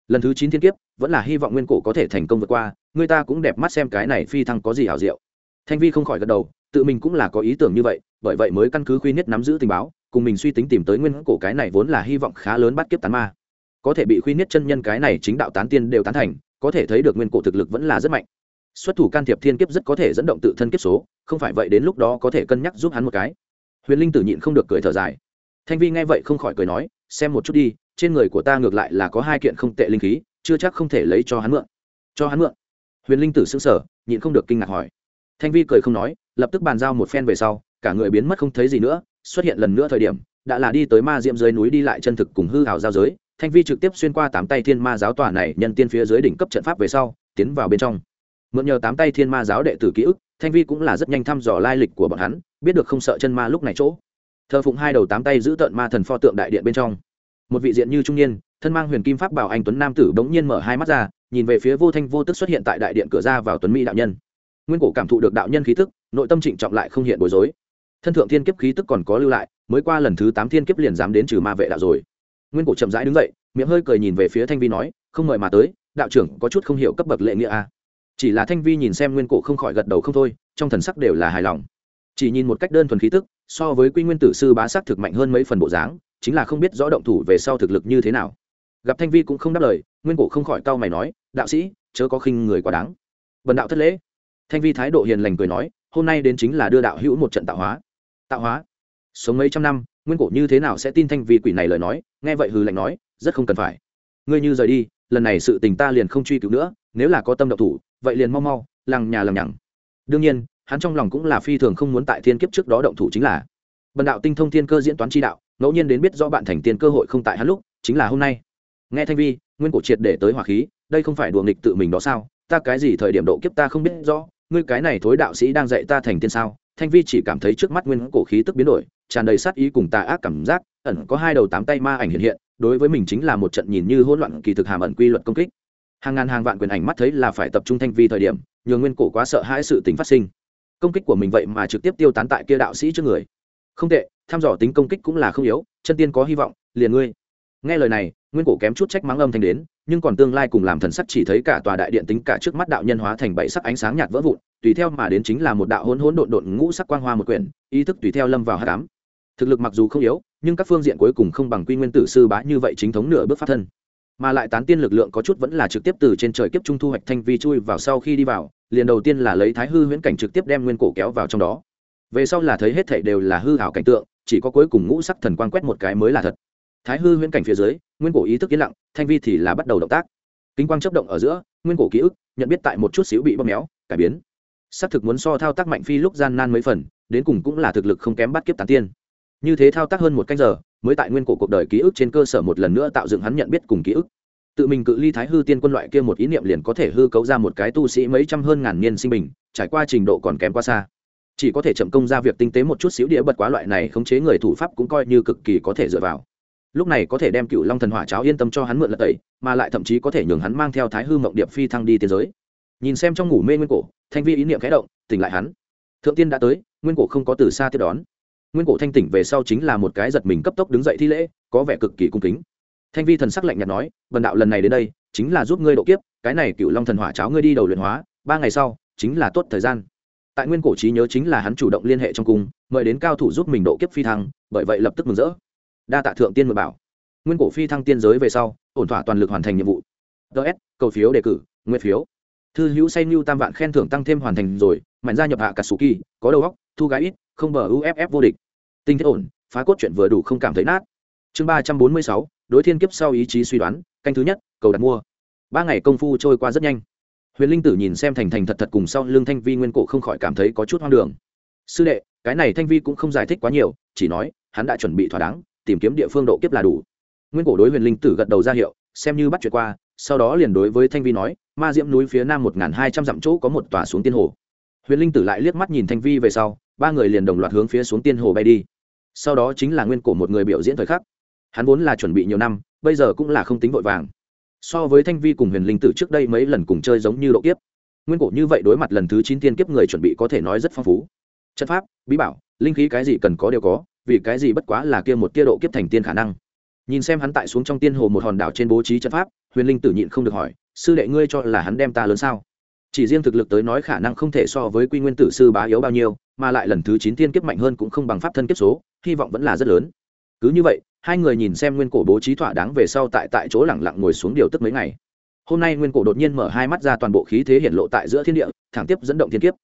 Lần thứ chín thiên kiếp, vẫn là hy vọng nguyên cổ có thể thành công vượt qua, người ta cũng đẹp mắt xem cái này phi thăng có gì hảo diệu. Thanh vi không khỏi gật đầu, tự mình cũng là có ý tưởng như vậy, bởi vậy mới căn cứ khuy nhất nắm giữ tình báo, cùng mình suy tính tìm tới nguyên cổ cái này vốn là hy vọng khá lớn bắt kiếp tán ma. Có thể bị khuy nhất chân nhân cái này chính đạo tán tiên đều tán thành, có thể thấy được nguyên cổ thực lực vẫn là rất mạnh. Xuất thủ can thiệp thiên kiếp rất có thể dẫn động tự thân kiếp số, không phải vậy đến lúc đó có thể cân nhắc giúp hắn một cái huyền linh tử nhịn không được cười thở dài. Thanh vi nghe vậy không khỏi cười nói, xem một chút đi, trên người của ta ngược lại là có hai kiện không tệ linh khí, chưa chắc không thể lấy cho hắn mượn. Cho hắn mượn? Huyền linh tử xứng sở nhịn không được kinh ngạc hỏi. Thanh vi cười không nói, lập tức bàn giao một phen về sau, cả người biến mất không thấy gì nữa, xuất hiện lần nữa thời điểm, đã là đi tới ma diễm dưới núi đi lại chân thực cùng hư hào giao giới. Thanh vi trực tiếp xuyên qua tám tay thiên ma giáo tòa này nhân tiên phía dưới đỉnh cấp trận pháp về sau, tiến vào bên trong. Mượn nhờ tám tay thiên ma giáo đệ tử ký ức, thanh vi cũng là rất nhanh thăm dò lai lịch của bọn hắn biết được không sợ chân ma lúc này chỗ. Thờ phụng hai đầu tám tay giữ tợn ma thần pho tượng đại điện bên trong. Một vị diện như trung niên, thân mang huyền kim pháp bảo anh tuấn nam tử bỗng nhiên mở hai mắt ra, nhìn về phía vô thanh vô tức xuất hiện tại đại điện cửa ra vào tuấn mỹ đạo nhân. Nguyên cổ cảm thụ được đạo nhân khí tức, nội tâm trịnh trọng lại không hiện bối rối. Thân thượng thiên kiếp khí tức còn có lưu lại, mới qua lần thứ tám thiên kiếp liền dám đến trừ ma vệ đạo rồi. Nguyên cổ chậm rãi đứng dậy, miệng hơi cười nhìn về phía thanh vi nói, không mời mà tới, đạo trưởng có chút không hiểu cấp bậc lệ nghĩa a à. chỉ là thanh vi nhìn xem nguyên cổ không khỏi gật đầu không thôi, trong thần sắc đều là hài lòng chỉ nhìn một cách đơn thuần khí tức, so với quy nguyên tử sư bá sắc thực mạnh hơn mấy phần bộ dáng, chính là không biết rõ động thủ về sau thực lực như thế nào. Gặp thanh vi cũng không đáp lời, nguyên cổ không khỏi cau mày nói, đạo sĩ, chớ có khinh người quá đáng. Bần đạo thất lễ. Thanh vi thái độ hiền lành cười nói, hôm nay đến chính là đưa đạo hữu một trận tạo hóa. Tạo hóa? Sống mấy trăm năm, nguyên cổ như thế nào sẽ tin thanh vi quỷ này lời nói? Nghe vậy hừ lạnh nói, rất không cần phải. Ngươi như rời đi, lần này sự tình ta liền không truy cứu nữa, nếu là có tâm độc thủ, vậy liền mau mau, lằng nhà lằng nhằng. Đương nhiên hắn trong lòng cũng là phi thường không muốn tại thiên kiếp trước đó động thủ chính là. Bần đạo tinh thông thiên cơ diễn toán chi đạo, ngẫu nhiên đến biết rõ bạn thành tiên cơ hội không tại hắn lúc, chính là hôm nay. Nghe thanh vi, nguyên cổ triệt để tới hỏa khí, đây không phải đùa nghịch tự mình đó sao? Ta cái gì thời điểm độ kiếp ta không biết rõ, ngươi cái này thối đạo sĩ đang dạy ta thành tiên sao? Thanh vi chỉ cảm thấy trước mắt nguyên cổ khí tức biến đổi, tràn đầy sát ý cùng tà ác cảm giác, ẩn có hai đầu tám tay ma ảnh hiện hiện, đối với mình chính là một trận nhìn như hỗn loạn kỳ thực hàm ẩn quy luật công kích. Hàng ngàn hàng vạn quyền ảnh mắt thấy là phải tập trung thanh vi thời điểm nhường nguyên cổ quá sợ hãi sự tính phát sinh công kích của mình vậy mà trực tiếp tiêu tán tại kia đạo sĩ trước người. Không tệ, thăm dò tính công kích cũng là không yếu, chân tiên có hy vọng, liền ngươi. Nghe lời này, nguyên cổ kém chút trách mắng âm thanh đến, nhưng còn tương lai cùng làm thần sắc chỉ thấy cả tòa đại điện tính cả trước mắt đạo nhân hóa thành bảy sắc ánh sáng nhạt vỡ vụn, tùy theo mà đến chính là một đạo hỗn hỗn độn độn ngũ sắc quang hoa một quyển, ý thức tùy theo lâm vào hát cám thực lực mặc dù không yếu, nhưng các phương diện cuối cùng không bằng quy nguyên tử sư bá như vậy chính thống nửa bước phát thân mà lại tán tiên lực lượng có chút vẫn là trực tiếp từ trên trời kiếp trung thu hoạch thanh vi chui vào sau khi đi vào, liền đầu tiên là lấy thái hư huyễn cảnh trực tiếp đem nguyên cổ kéo vào trong đó. Về sau là thấy hết thảy đều là hư hảo cảnh tượng, chỉ có cuối cùng ngũ sắc thần quang quét một cái mới là thật. Thái hư huyễn cảnh phía dưới, nguyên cổ ý thức yên lặng, thanh vi thì là bắt đầu động tác. Kính quang chấp động ở giữa, nguyên cổ ký ức, nhận biết tại một chút xíu bị bóp méo, cải biến. Xác thực muốn so thao tác mạnh phi lúc gian nan mấy phần, đến cùng cũng là thực lực không kém bắt kiếp tán tiên. Như thế thao tác hơn một canh giờ mới tại nguyên cổ cuộc đời ký ức trên cơ sở một lần nữa tạo dựng hắn nhận biết cùng ký ức. Tự mình cự ly thái hư tiên quân loại kia một ý niệm liền có thể hư cấu ra một cái tu sĩ mấy trăm hơn ngàn niên sinh bình, trải qua trình độ còn kém quá xa. Chỉ có thể chậm công ra việc tinh tế một chút xíu đĩa bật quá loại này khống chế người thủ pháp cũng coi như cực kỳ có thể dựa vào. Lúc này có thể đem cựu long thần hỏa cháo yên tâm cho hắn mượn lật tẩy, mà lại thậm chí có thể nhường hắn mang theo thái hư mộng điệp phi thăng đi tiến giới. Nhìn xem trong ngủ mê nguyên cổ, thanh vi ý niệm khẽ động, tỉnh lại hắn. Thượng tiên đã tới, nguyên cổ không có từ xa tiếp đón nguyên cổ thanh tỉnh về sau chính là một cái giật mình cấp tốc đứng dậy thi lễ, có vẻ cực kỳ cung kính. Thanh vi thần sắc lạnh nhạt nói vần đạo lần này đến đây, chính là giúp ngươi độ kiếp, cái này cựu long thần hỏa cháo ngươi đi đầu luyện hóa, ba ngày sau, chính là tốt thời gian. Tại nguyên cổ trí nhớ chính là hắn chủ động liên hệ trong cung, mời đến cao thủ giúp mình độ kiếp phi thăng, bởi vậy lập tức mừng rỡ. Đa tạ thượng tiên mượn bảo. Nguyên cổ phi thăng tiên giới về sau, ổn thỏa toàn lực hoàn thành nhiệm vụ. Ts cầu phiếu đề cử nguyên phiếu. Thư hữu say mưu tam vạn khen thưởng tăng thêm hoàn thành rồi, mạnh gia nhập hạ cả sù kỳ, có đầu góc thu gái ít, không bờ uff vô địch. Tinh thế ổn, phá cốt chuyện vừa đủ không cảm thấy nát. Chương ba trăm bốn mươi sáu, đối thiên kiếp sau ý chí suy đoán, canh thứ nhất, cầu đặt mua. Ba ngày công phu trôi qua rất nhanh. Huyền linh tử nhìn xem thành thành thật thật cùng sau Lương thanh vi nguyên cổ không khỏi cảm thấy có chút hoang đường. Sư đệ, cái này thanh vi cũng không giải thích quá nhiều, chỉ nói, hắn đã chuẩn bị thỏa đáng, tìm kiếm địa phương độ kiếp là đủ. Nguyên cổ đối huyền linh tử gật đầu ra hiệu, xem như bắt chuyện qua, sau đó liền đối với thanh vi nói, ma diễm núi phía nam một n g h n hai trăm dặm chỗ có một tòa xuống tiên hồ. Huyền linh tử lại liếc mắt nhìn thanh vi về sau ba người liền đồng loạt hướng phía xuống tiên hồ bay đi. Sau đó chính là nguyên cổ một người biểu diễn thời khắc. Hắn vốn là chuẩn bị nhiều năm, bây giờ cũng là không tính vội vàng. So với thanh vi cùng huyền linh tử trước đây mấy lần cùng chơi giống như độ kiếp. Nguyên cổ như vậy đối mặt lần thứ chín tiên kiếp người chuẩn bị có thể nói rất phong phú. Chất pháp, bí bảo, linh khí cái gì cần có đều có, vì cái gì bất quá là kia một tia độ kiếp thành tiên khả năng. Nhìn xem hắn tại xuống trong tiên hồ một hòn đảo trên bố trí trận pháp, huyền linh tử nhịn không được hỏi, sư đệ ngươi cho là hắn đem ta lớn sao? Chỉ riêng thực lực tới nói khả năng không thể so với quy nguyên tử sư bá yếu bao nhiêu, mà lại lần thứ chín tiên kiếp mạnh hơn cũng không bằng pháp thân kiếp số, hy vọng vẫn là rất lớn. Cứ như vậy, hai người nhìn xem nguyên cổ bố trí thỏa đáng về sau tại tại chỗ lẳng lặng ngồi xuống điều tức mấy ngày. Hôm nay nguyên cổ đột nhiên mở hai mắt ra toàn bộ khí thế hiện lộ tại giữa thiên địa, thẳng tiếp dẫn động thiên kiếp.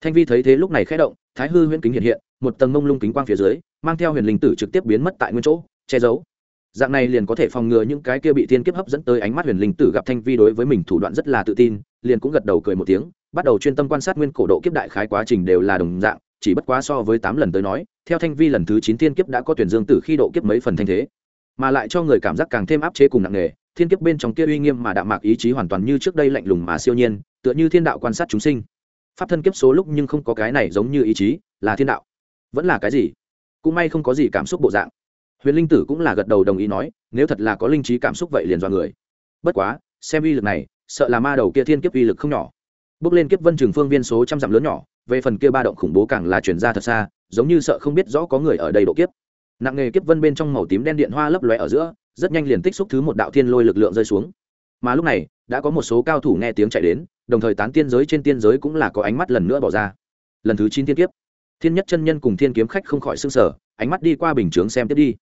Thanh vi thấy thế lúc này khẽ động, thái hư huyễn kính hiện hiện, một tầng mông lung kính quang phía dưới, mang theo huyền linh tử trực tiếp biến mất tại nguyên chỗ, che giấu dạng này liền có thể phòng ngừa những cái kia bị thiên kiếp hấp dẫn tới ánh mắt huyền linh tử gặp thanh vi đối với mình thủ đoạn rất là tự tin, liền cũng gật đầu cười một tiếng, bắt đầu chuyên tâm quan sát nguyên cổ độ kiếp đại khái quá trình đều là đồng dạng, chỉ bất quá so với tám lần tới nói, theo thanh vi lần thứ chín thiên kiếp đã có tuyển dương tử khi độ kiếp mấy phần thanh thế, mà lại cho người cảm giác càng thêm áp chế cùng nặng nề, thiên kiếp bên trong kia uy nghiêm mà đạm mạc ý chí hoàn toàn như trước đây lạnh lùng mà siêu nhiên, tựa như thiên đạo quan sát chúng sinh. Pháp thân kiếp số lúc nhưng không có cái này giống như ý chí, là thiên đạo. Vẫn là cái gì? Cũng may không có gì cảm xúc bộ dạng huyền linh tử cũng là gật đầu đồng ý nói, nếu thật là có linh trí cảm xúc vậy liền do người. Bất quá, xem uy lực này, sợ là ma đầu kia thiên kiếp uy lực không nhỏ. Bước lên kiếp vân trường phương viên số trăm dặm lớn nhỏ, về phần kia ba động khủng bố càng là chuyển ra thật xa, giống như sợ không biết rõ có người ở đây độ kiếp. Nặng nghề kiếp vân bên trong màu tím đen điện hoa lấp lóe ở giữa, rất nhanh liền tích xúc thứ một đạo thiên lôi lực lượng rơi xuống. Mà lúc này, đã có một số cao thủ nghe tiếng chạy đến, đồng thời tán tiên giới trên tiên giới cũng là có ánh mắt lần nữa bỏ ra. Lần thứ chín thiên kiếp. Thiên nhất chân nhân cùng thiên kiếm khách không khỏi s ư n g sở ánh mắt đi qua bình chướng xem tiếp đi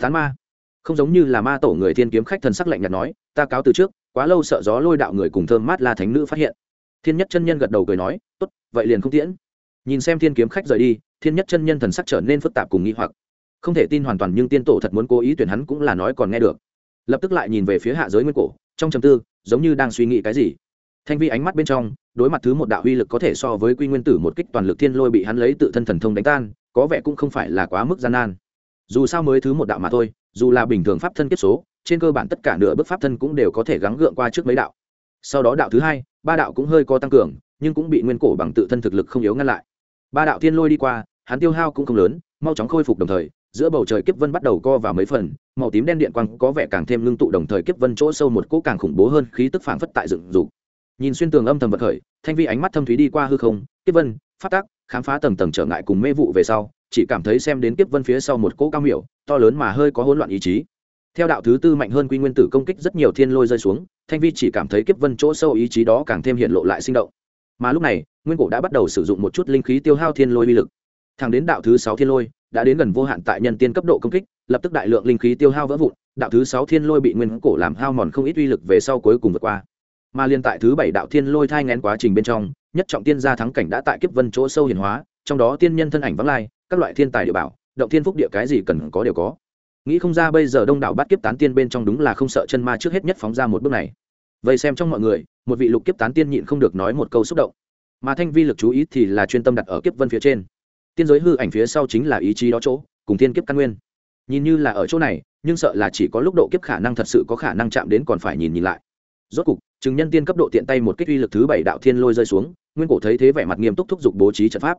tán ma. Không giống như là ma tổ người thiên kiếm khách thần sắc lạnh nhạt nói, ta cáo từ trước, quá lâu sợ gió lôi đạo người cùng thơm mát la thánh nữ phát hiện. Thiên nhất chân nhân gật đầu cười nói, tốt, vậy liền không tiễn. Nhìn xem thiên kiếm khách rời đi, thiên nhất chân nhân thần sắc trở nên phức tạp cùng nghi hoặc. Không thể tin hoàn toàn nhưng tiên tổ thật muốn cố ý tuyển hắn cũng là nói còn nghe được. Lập tức lại nhìn về phía hạ giới nguyên cổ, trong trầm tư, giống như đang suy nghĩ cái gì. Thanh vi ánh mắt bên trong, đối mặt thứ một đạo uy lực có thể so với quy nguyên tử một kích toàn lực thiên lôi bị hắn lấy tự thân thần thông đánh tan, có vẻ cũng không phải là quá mức gian nan dù sao mới thứ một đạo mà thôi, dù là bình thường pháp thân kiếp số, trên cơ bản tất cả nửa bước pháp thân cũng đều có thể gắng gượng qua trước mấy đạo. Sau đó đạo thứ hai, ba đạo cũng hơi có tăng cường, nhưng cũng bị nguyên cổ bằng tự thân thực lực không yếu ngăn lại. Ba đạo thiên lôi đi qua, hắn tiêu hao cũng không lớn, mau chóng khôi phục đồng thời, giữa bầu trời kiếp vân bắt đầu co vào mấy phần, màu tím đen điện quang có vẻ càng thêm ngưng tụ đồng thời kiếp vân chỗ sâu một cỗ càng khủng bố hơn khí tức phảng phất tại dựng dục. Nhìn xuyên tường âm thầm vật khởi, thanh vi ánh mắt thâm thúy đi qua hư không, kiếp vân phát tác khám phá tầng tầng trở ngại cùng mê vụ về sau chỉ cảm thấy xem đến kiếp vân phía sau một cỗ cao miểu, to lớn mà hơi có hỗn loạn ý chí. Theo đạo thứ tư mạnh hơn quy nguyên tử công kích rất nhiều thiên lôi rơi xuống, thanh vi chỉ cảm thấy kiếp vân chỗ sâu ý chí đó càng thêm hiện lộ lại sinh động. Mà lúc này, nguyên cổ đã bắt đầu sử dụng một chút linh khí tiêu hao thiên lôi uy lực. Thẳng đến đạo thứ sáu thiên lôi đã đến gần vô hạn tại nhân tiên cấp độ công kích, lập tức đại lượng linh khí tiêu hao vỡ vụn, đạo thứ sáu thiên lôi bị nguyên cổ làm hao mòn không ít uy lực về sau cuối cùng vượt qua. Mà liên tại thứ bảy đạo thiên lôi thai ngén quá trình bên trong, nhất trọng tiên gia thắng cảnh đã tại kiếp vân chỗ sâu hiển hóa, trong đó tiên nhân thân ảnh vắng lai các loại thiên tài địa bảo, động thiên phúc địa cái gì cần có đều có. Nghĩ không ra bây giờ đông đảo bắt kiếp tán tiên bên trong đúng là không sợ chân ma trước hết nhất phóng ra một bước này. Vậy xem trong mọi người, một vị lục kiếp tán tiên nhịn không được nói một câu xúc động. Mà thanh vi lực chú ý thì là chuyên tâm đặt ở kiếp vân phía trên. Tiên giới hư ảnh phía sau chính là ý chí đó chỗ, cùng thiên kiếp căn nguyên. Nhìn như là ở chỗ này, nhưng sợ là chỉ có lúc độ kiếp khả năng thật sự có khả năng chạm đến còn phải nhìn nhìn lại. Rốt cục chứng nhân tiên cấp độ tiện tay một kích uy lực thứ bảy đạo thiên lôi rơi xuống, nguyên cổ thấy thế vẻ mặt nghiêm túc thúc giục bố trí trận pháp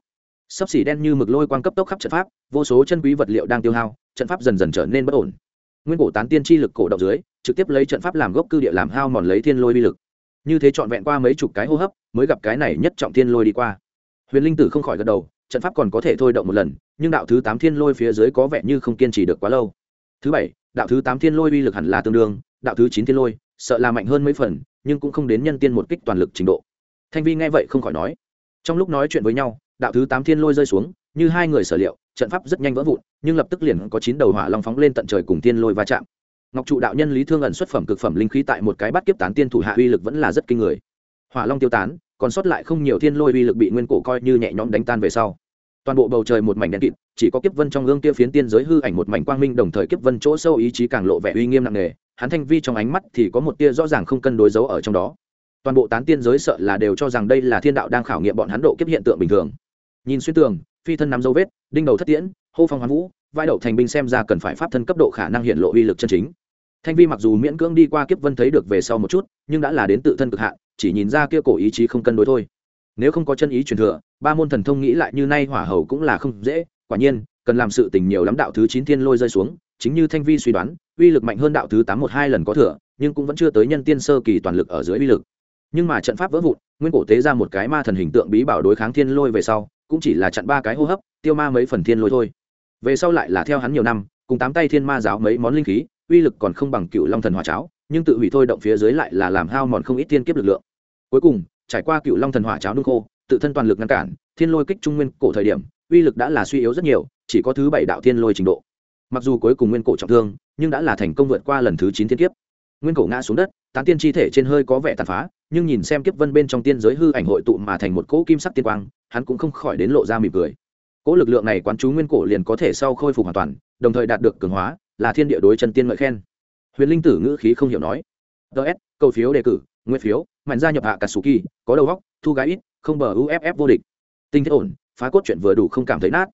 sắp xỉ đen như mực lôi quang cấp tốc khắp trận pháp, vô số chân quý vật liệu đang tiêu hao, trận pháp dần dần trở nên bất ổn. Nguyên cổ tán tiên chi lực cổ động dưới, trực tiếp lấy trận pháp làm gốc cư địa làm hao mòn lấy thiên lôi uy lực. Như thế trọn vẹn qua mấy chục cái hô hấp, mới gặp cái này nhất trọng thiên lôi đi qua. Huyền linh tử không khỏi gật đầu, trận pháp còn có thể thôi động một lần, nhưng đạo thứ tám thiên lôi phía dưới có vẻ như không kiên trì được quá lâu. Thứ bảy, đạo thứ tám thiên lôi uy lực hẳn là tương đương, đạo thứ chín thiên lôi, sợ là mạnh hơn mấy phần, nhưng cũng không đến nhân tiên một kích toàn lực trình độ. Thanh vi nghe vậy không khỏi nói. Trong lúc nói chuyện với nhau đạo thứ tám thiên lôi rơi xuống, như hai người sở liệu, trận pháp rất nhanh vỡ vụn, nhưng lập tức liền có chín đầu hỏa long phóng lên tận trời cùng thiên lôi va chạm. Ngọc trụ đạo nhân lý thương ẩn xuất phẩm cực phẩm linh khí tại một cái bắt kiếp tán tiên thủ hạ uy lực vẫn là rất kinh người. Hỏa long tiêu tán, còn sót lại không nhiều thiên lôi uy lực bị nguyên cổ coi như nhẹ nhõm đánh tan về sau. Toàn bộ bầu trời một mảnh đen kịt, chỉ có kiếp vân trong gương kia phiến tiên giới hư ảnh một mảnh quang minh đồng thời kiếp vân chỗ sâu ý chí càng lộ vẻ uy nghiêm nặng nề, hắn thanh vi trong ánh mắt thì có một tia rõ ràng không cân đối dấu ở trong đó. Toàn bộ tán tiên giới sợ là đều cho rằng đây là thiên đạo đang khảo nghiệm bọn hắn độ kiếp hiện tượng bình thường nhìn xuyên tường, phi thân nắm dấu vết, đinh đầu thất tiễn, hô phong hoán vũ, vai đậu thành binh xem ra cần phải pháp thân cấp độ khả năng hiện lộ uy lực chân chính. Thanh vi mặc dù miễn cưỡng đi qua kiếp vân thấy được về sau một chút, nhưng đã là đến tự thân cực hạn, chỉ nhìn ra kia cổ ý chí không cân đối thôi. Nếu không có chân ý truyền thừa, ba môn thần thông nghĩ lại như nay hỏa hầu cũng là không dễ, quả nhiên, cần làm sự tình nhiều lắm đạo thứ chín thiên lôi rơi xuống, chính như thanh vi suy đoán, uy lực mạnh hơn đạo thứ tám một hai lần có thừa, nhưng cũng vẫn chưa tới nhân tiên sơ kỳ toàn lực ở dưới uy lực. Nhưng mà trận pháp vỡ vụn, nguyên cổ tế ra một cái ma thần hình tượng bí bảo đối kháng thiên lôi về sau cũng chỉ là chặn ba cái hô hấp, tiêu ma mấy phần thiên lôi thôi. Về sau lại là theo hắn nhiều năm, cùng tám tay thiên ma giáo mấy món linh khí, uy lực còn không bằng cựu long thần hỏa cháo, nhưng tự hủy thôi động phía dưới lại là làm hao mòn không ít tiên kiếp lực lượng. Cuối cùng, trải qua cựu long thần hỏa cháo nung khô, tự thân toàn lực ngăn cản, thiên lôi kích trung nguyên cổ thời điểm, uy lực đã là suy yếu rất nhiều, chỉ có thứ bảy đạo thiên lôi trình độ. Mặc dù cuối cùng nguyên cổ trọng thương, nhưng đã là thành công vượt qua lần thứ chín thiên kiếp. Nguyên cổ ngã xuống đất, tán tiên chi thể trên hơi có vẻ tàn phá, nhưng nhìn xem kiếp vân bên trong tiên giới hư ảnh hội tụ mà thành một cỗ kim sắc tiên quang hắn cũng không khỏi đến lộ ra mỉm cười. Cỗ lực lượng này quán chú nguyên cổ liền có thể sau khôi phục hoàn toàn, đồng thời đạt được cường hóa, là thiên địa đối chân tiên ngợi khen. Huyền linh tử ngữ khí không hiểu nói. Ts cầu phiếu đề cử nguyên phiếu, mạnh gia nhập hạ cả sù kỳ có đầu góc thu gái ít, không bờ uff vô địch. Tinh thế ổn, phá cốt chuyện vừa đủ không cảm thấy nát.